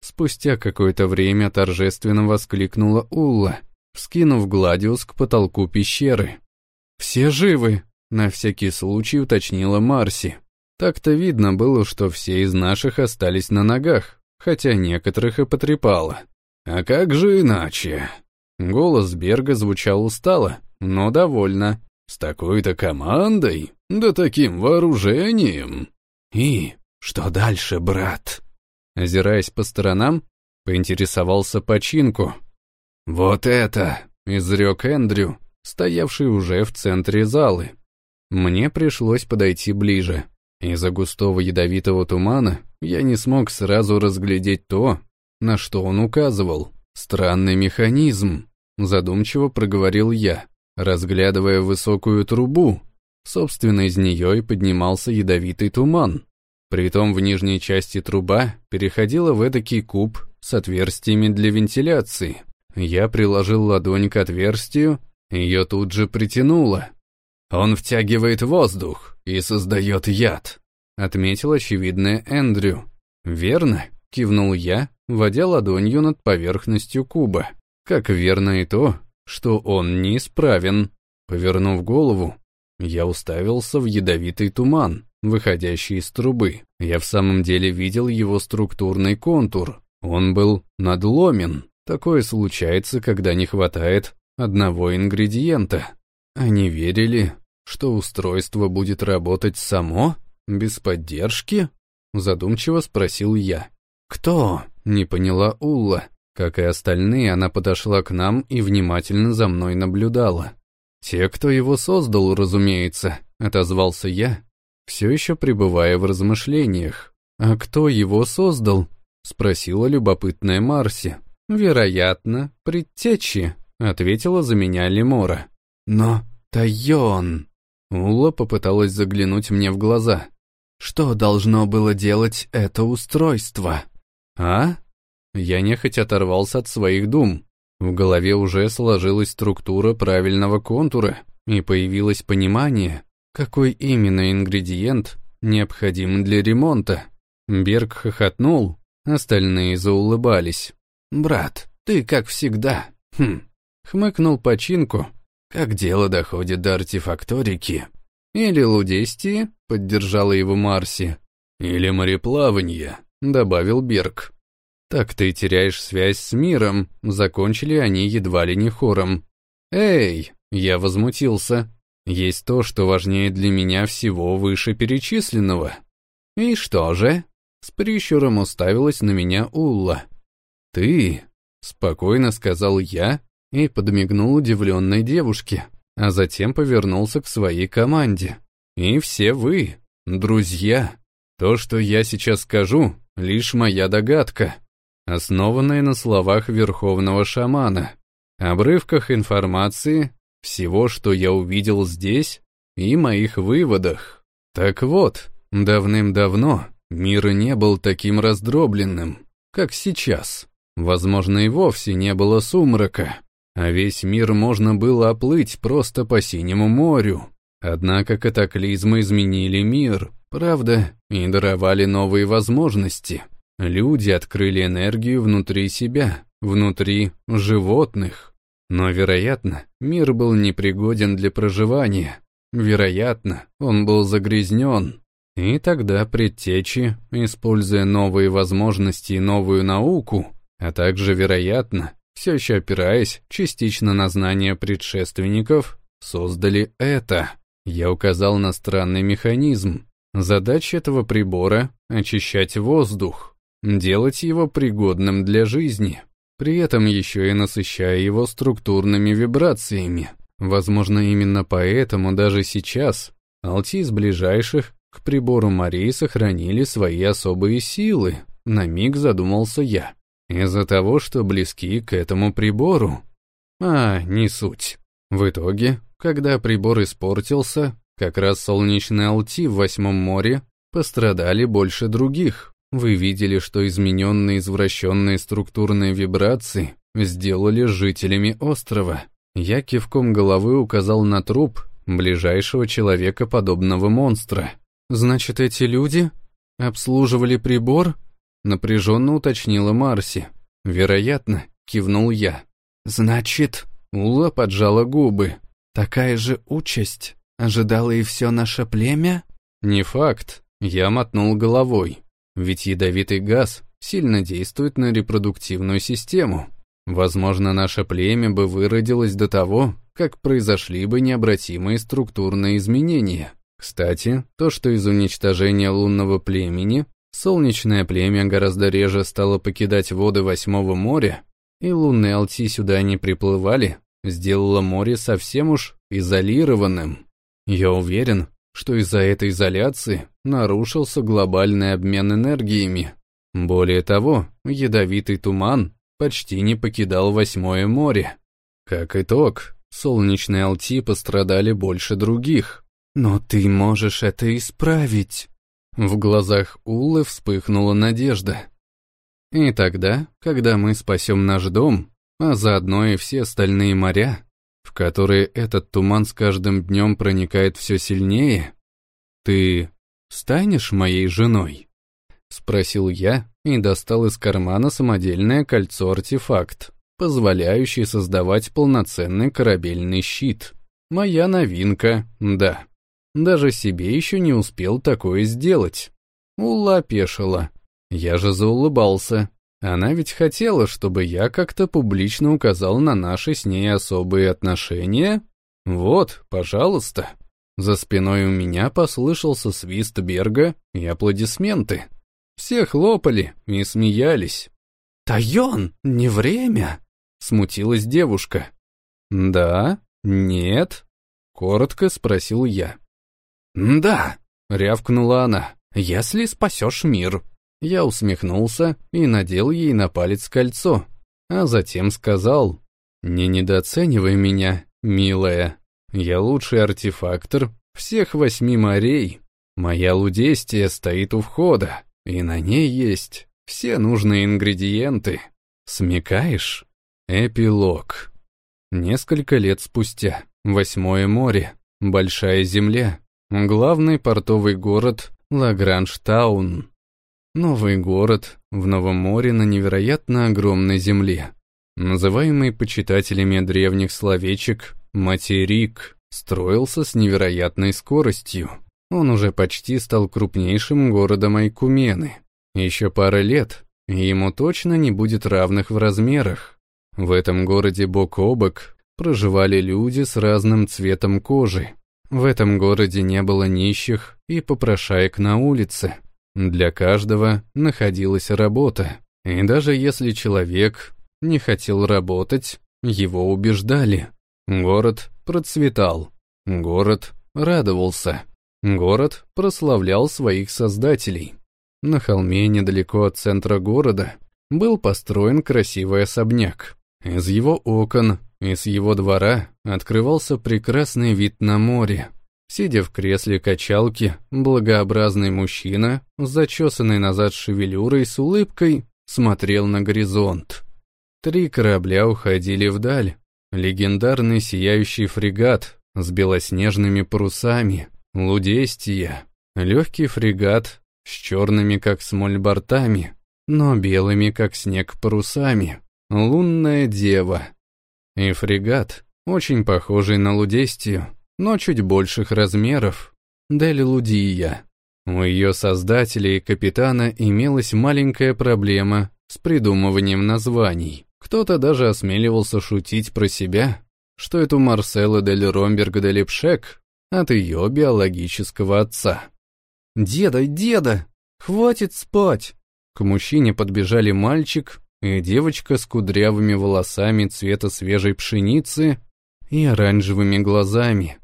Спустя какое-то время торжественно воскликнула Улла, вскинув Гладиус к потолку пещеры. «Все живы?» — на всякий случай уточнила Марси. Так-то видно было, что все из наших остались на ногах, хотя некоторых и потрепало. «А как же иначе?» Голос Берга звучал устало, но довольно. «С такой-то командой? Да таким вооружением!» «И что дальше, брат?» Озираясь по сторонам, поинтересовался починку. «Вот это!» — изрек Эндрю, стоявший уже в центре залы. Мне пришлось подойти ближе. Из-за густого ядовитого тумана я не смог сразу разглядеть то, на что он указывал. Странный механизм, задумчиво проговорил я, разглядывая высокую трубу. Собственно, из нее и поднимался ядовитый туман. Притом в нижней части труба переходила в эдакий куб с отверстиями для вентиляции. Я приложил ладонь к отверстию, ее тут же притянуло. «Он втягивает воздух и создает яд», — отметил очевидное Эндрю. «Верно», — кивнул я, водя ладонью над поверхностью куба. «Как верно и то, что он неисправен». Повернув голову, я уставился в ядовитый туман выходящий из трубы. Я в самом деле видел его структурный контур. Он был надломен. Такое случается, когда не хватает одного ингредиента. Они верили, что устройство будет работать само, без поддержки? Задумчиво спросил я. «Кто?» — не поняла Улла. Как и остальные, она подошла к нам и внимательно за мной наблюдала. «Те, кто его создал, разумеется», — отозвался я, все еще пребывая в размышлениях. «А кто его создал?» — спросила любопытная Марси. «Вероятно, предтечи», — ответила за меня Лемора. «Но Тайон...» Ула попыталась заглянуть мне в глаза. «Что должно было делать это устройство?» «А?» Я нехотя оторвался от своих дум. В голове уже сложилась структура правильного контура, и появилось понимание, какой именно ингредиент необходим для ремонта? Берг хохотнул, остальные заулыбались. «Брат, ты как всегда». «Хм», — хмыкнул починку. «Как дело доходит до артефакторики?» «Или лудестии», — поддержала его Марси. «Или мореплавание», — добавил Берг. «Так ты теряешь связь с миром», — закончили они едва ли не хором. «Эй!» — я возмутился. Есть то, что важнее для меня всего вышеперечисленного. И что же? С прищуром уставилась на меня Улла. Ты, спокойно сказал я и подмигнул удивленной девушке, а затем повернулся к своей команде. И все вы, друзья. То, что я сейчас скажу, лишь моя догадка, основанная на словах верховного шамана, обрывках информации, всего, что я увидел здесь, и моих выводах. Так вот, давным-давно мир не был таким раздробленным, как сейчас. Возможно, и вовсе не было сумрака, а весь мир можно было оплыть просто по синему морю. Однако катаклизмы изменили мир, правда, и даровали новые возможности. Люди открыли энергию внутри себя, внутри животных. Но, вероятно, мир был непригоден для проживания. Вероятно, он был загрязнен. И тогда предтечи, используя новые возможности и новую науку, а также, вероятно, все еще опираясь частично на знания предшественников, создали это. Я указал на странный механизм. Задача этого прибора — очищать воздух, делать его пригодным для жизни, при этом еще и насыщая его структурными вибрациями. Возможно, именно поэтому даже сейчас алти из ближайших к прибору Марии сохранили свои особые силы, на миг задумался я. Из-за того, что близки к этому прибору. А, не суть. В итоге, когда прибор испортился, как раз солнечные алти в Восьмом море пострадали больше других. Вы видели, что измененные извращенные структурные вибрации сделали жителями острова. Я кивком головы указал на труп ближайшего человека подобного монстра. «Значит, эти люди обслуживали прибор?» Напряженно уточнила Марси. «Вероятно», — кивнул я. «Значит...» — Ула поджала губы. «Такая же участь ожидала и все наше племя?» «Не факт», — я мотнул головой. «Ведь ядовитый газ сильно действует на репродуктивную систему. Возможно, наше племя бы выродилось до того, как произошли бы необратимые структурные изменения. Кстати, то, что из уничтожения лунного племени солнечное племя гораздо реже стало покидать воды Восьмого моря, и лунные алти сюда не приплывали, сделало море совсем уж изолированным. Я уверен, что из-за этой изоляции нарушился глобальный обмен энергиями. Более того, ядовитый туман почти не покидал Восьмое море. Как итог, солнечные алти пострадали больше других. «Но ты можешь это исправить!» В глазах Уллы вспыхнула надежда. «И тогда, когда мы спасем наш дом, а заодно и все остальные моря, в которые этот туман с каждым днем проникает все сильнее, ты станешь моей женой?» Спросил я и достал из кармана самодельное кольцо-артефакт, позволяющий создавать полноценный корабельный щит. Моя новинка, да. Даже себе еще не успел такое сделать. Ула опешила. Я же заулыбался. Она ведь хотела, чтобы я как-то публично указал на наши с ней особые отношения. Вот, пожалуйста. За спиной у меня послышался свист Берга и аплодисменты. Все хлопали и смеялись. «Тайон, не время!» — смутилась девушка. «Да? Нет?» — коротко спросил я. «Да», — рявкнула она, — «если спасешь мир». Я усмехнулся и надел ей на палец кольцо, а затем сказал, «Не недооценивай меня, милая. Я лучший артефактор всех восьми морей. Моя лудестия стоит у входа, и на ней есть все нужные ингредиенты. Смекаешь?» Эпилог. Несколько лет спустя. Восьмое море. Большая земля. Главный портовый город Лагранж-таун. Новый город в Новом море на невероятно огромной земле. Называемый почитателями древних словечек «материк», строился с невероятной скоростью. Он уже почти стал крупнейшим городом Айкумены. Еще пара лет, и ему точно не будет равных в размерах. В этом городе бок о бок проживали люди с разным цветом кожи, в этом городе не было нищих и попрошаек на улице. Для каждого находилась работа. И даже если человек не хотел работать, его убеждали. Город процветал. Город радовался. Город прославлял своих создателей. На холме недалеко от центра города был построен красивый особняк. Из его окон из его двора открывался прекрасный вид на море. Сидя в кресле качалки, благообразный мужчина, зачесанный назад шевелюрой с улыбкой, смотрел на горизонт. Три корабля уходили вдаль. Легендарный сияющий фрегат с белоснежными парусами, Лудестия, легкий фрегат с черными как смоль бортами, но белыми как снег парусами, лунная дева — и фрегат, очень похожий на Лудестию, но чуть больших размеров, Дель Лудия. У ее создателя и капитана имелась маленькая проблема с придумыванием названий. Кто-то даже осмеливался шутить про себя, что эту Марселла дель Ромберг де Лепшек от ее биологического отца. «Деда, деда, хватит спать!» К мужчине подбежали мальчик девочка с кудрявыми волосами цвета свежей пшеницы и оранжевыми глазами.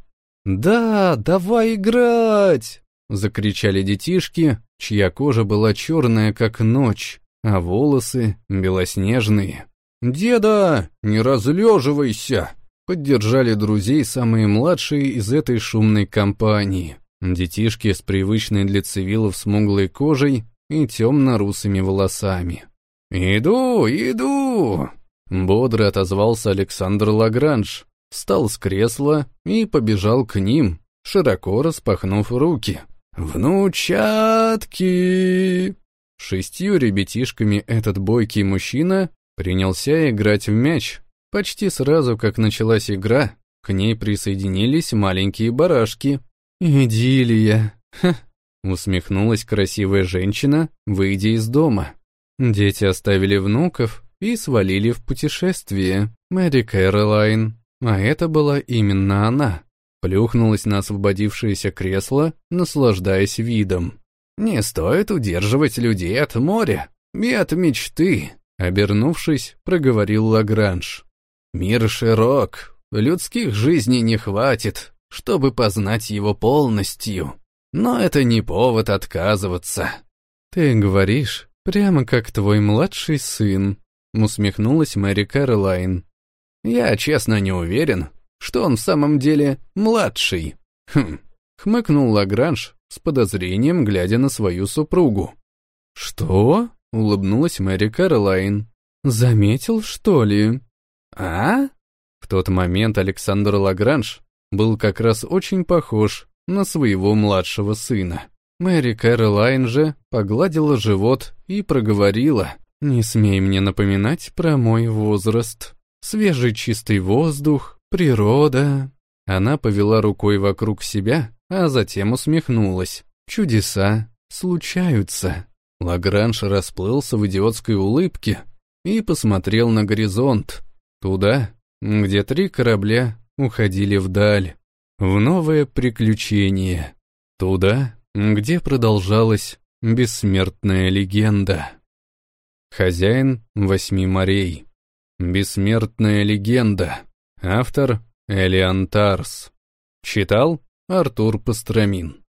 «Да, давай играть!» — закричали детишки, чья кожа была черная, как ночь, а волосы белоснежные. «Деда, не разлеживайся!» — поддержали друзей самые младшие из этой шумной компании. Детишки с привычной для цивилов смуглой кожей и темно-русыми волосами. «Иду, иду!» Бодро отозвался Александр Лагранж, встал с кресла и побежал к ним, широко распахнув руки. «Внучатки!» Шестью ребятишками этот бойкий мужчина принялся играть в мяч. Почти сразу, как началась игра, к ней присоединились маленькие барашки. «Идиллия!» Усмехнулась красивая женщина, выйдя из дома. Дети оставили внуков и свалили в путешествие. Мэри Кэролайн. А это была именно она. Плюхнулась на освободившееся кресло, наслаждаясь видом. «Не стоит удерживать людей от моря и от мечты», — обернувшись, проговорил Лагранж. «Мир широк, людских жизней не хватит, чтобы познать его полностью. Но это не повод отказываться». «Ты говоришь, прямо как твой младший сын», — усмехнулась Мэри Кэролайн. «Я честно не уверен, что он в самом деле младший». «Хм», — хмыкнул Лагранж, с подозрением глядя на свою супругу. «Что?» — улыбнулась Мэри Кэролайн. «Заметил, что ли?» «А?» В тот момент Александр Лагранж был как раз очень похож на своего младшего сына. Мэри Кэролайн же погладила живот и проговорила, «Не смей мне напоминать про мой возраст. Свежий чистый воздух, природа». Она повела рукой вокруг себя, а затем усмехнулась. «Чудеса случаются». Лагранж расплылся в идиотской улыбке и посмотрел на горизонт, туда, где три корабля уходили вдаль, в новое приключение, туда, где продолжалась бессмертная легенда. Хозяин восьми морей. Бессмертная легенда. Автор Элиан Тарс. Читал Артур Пастрамин.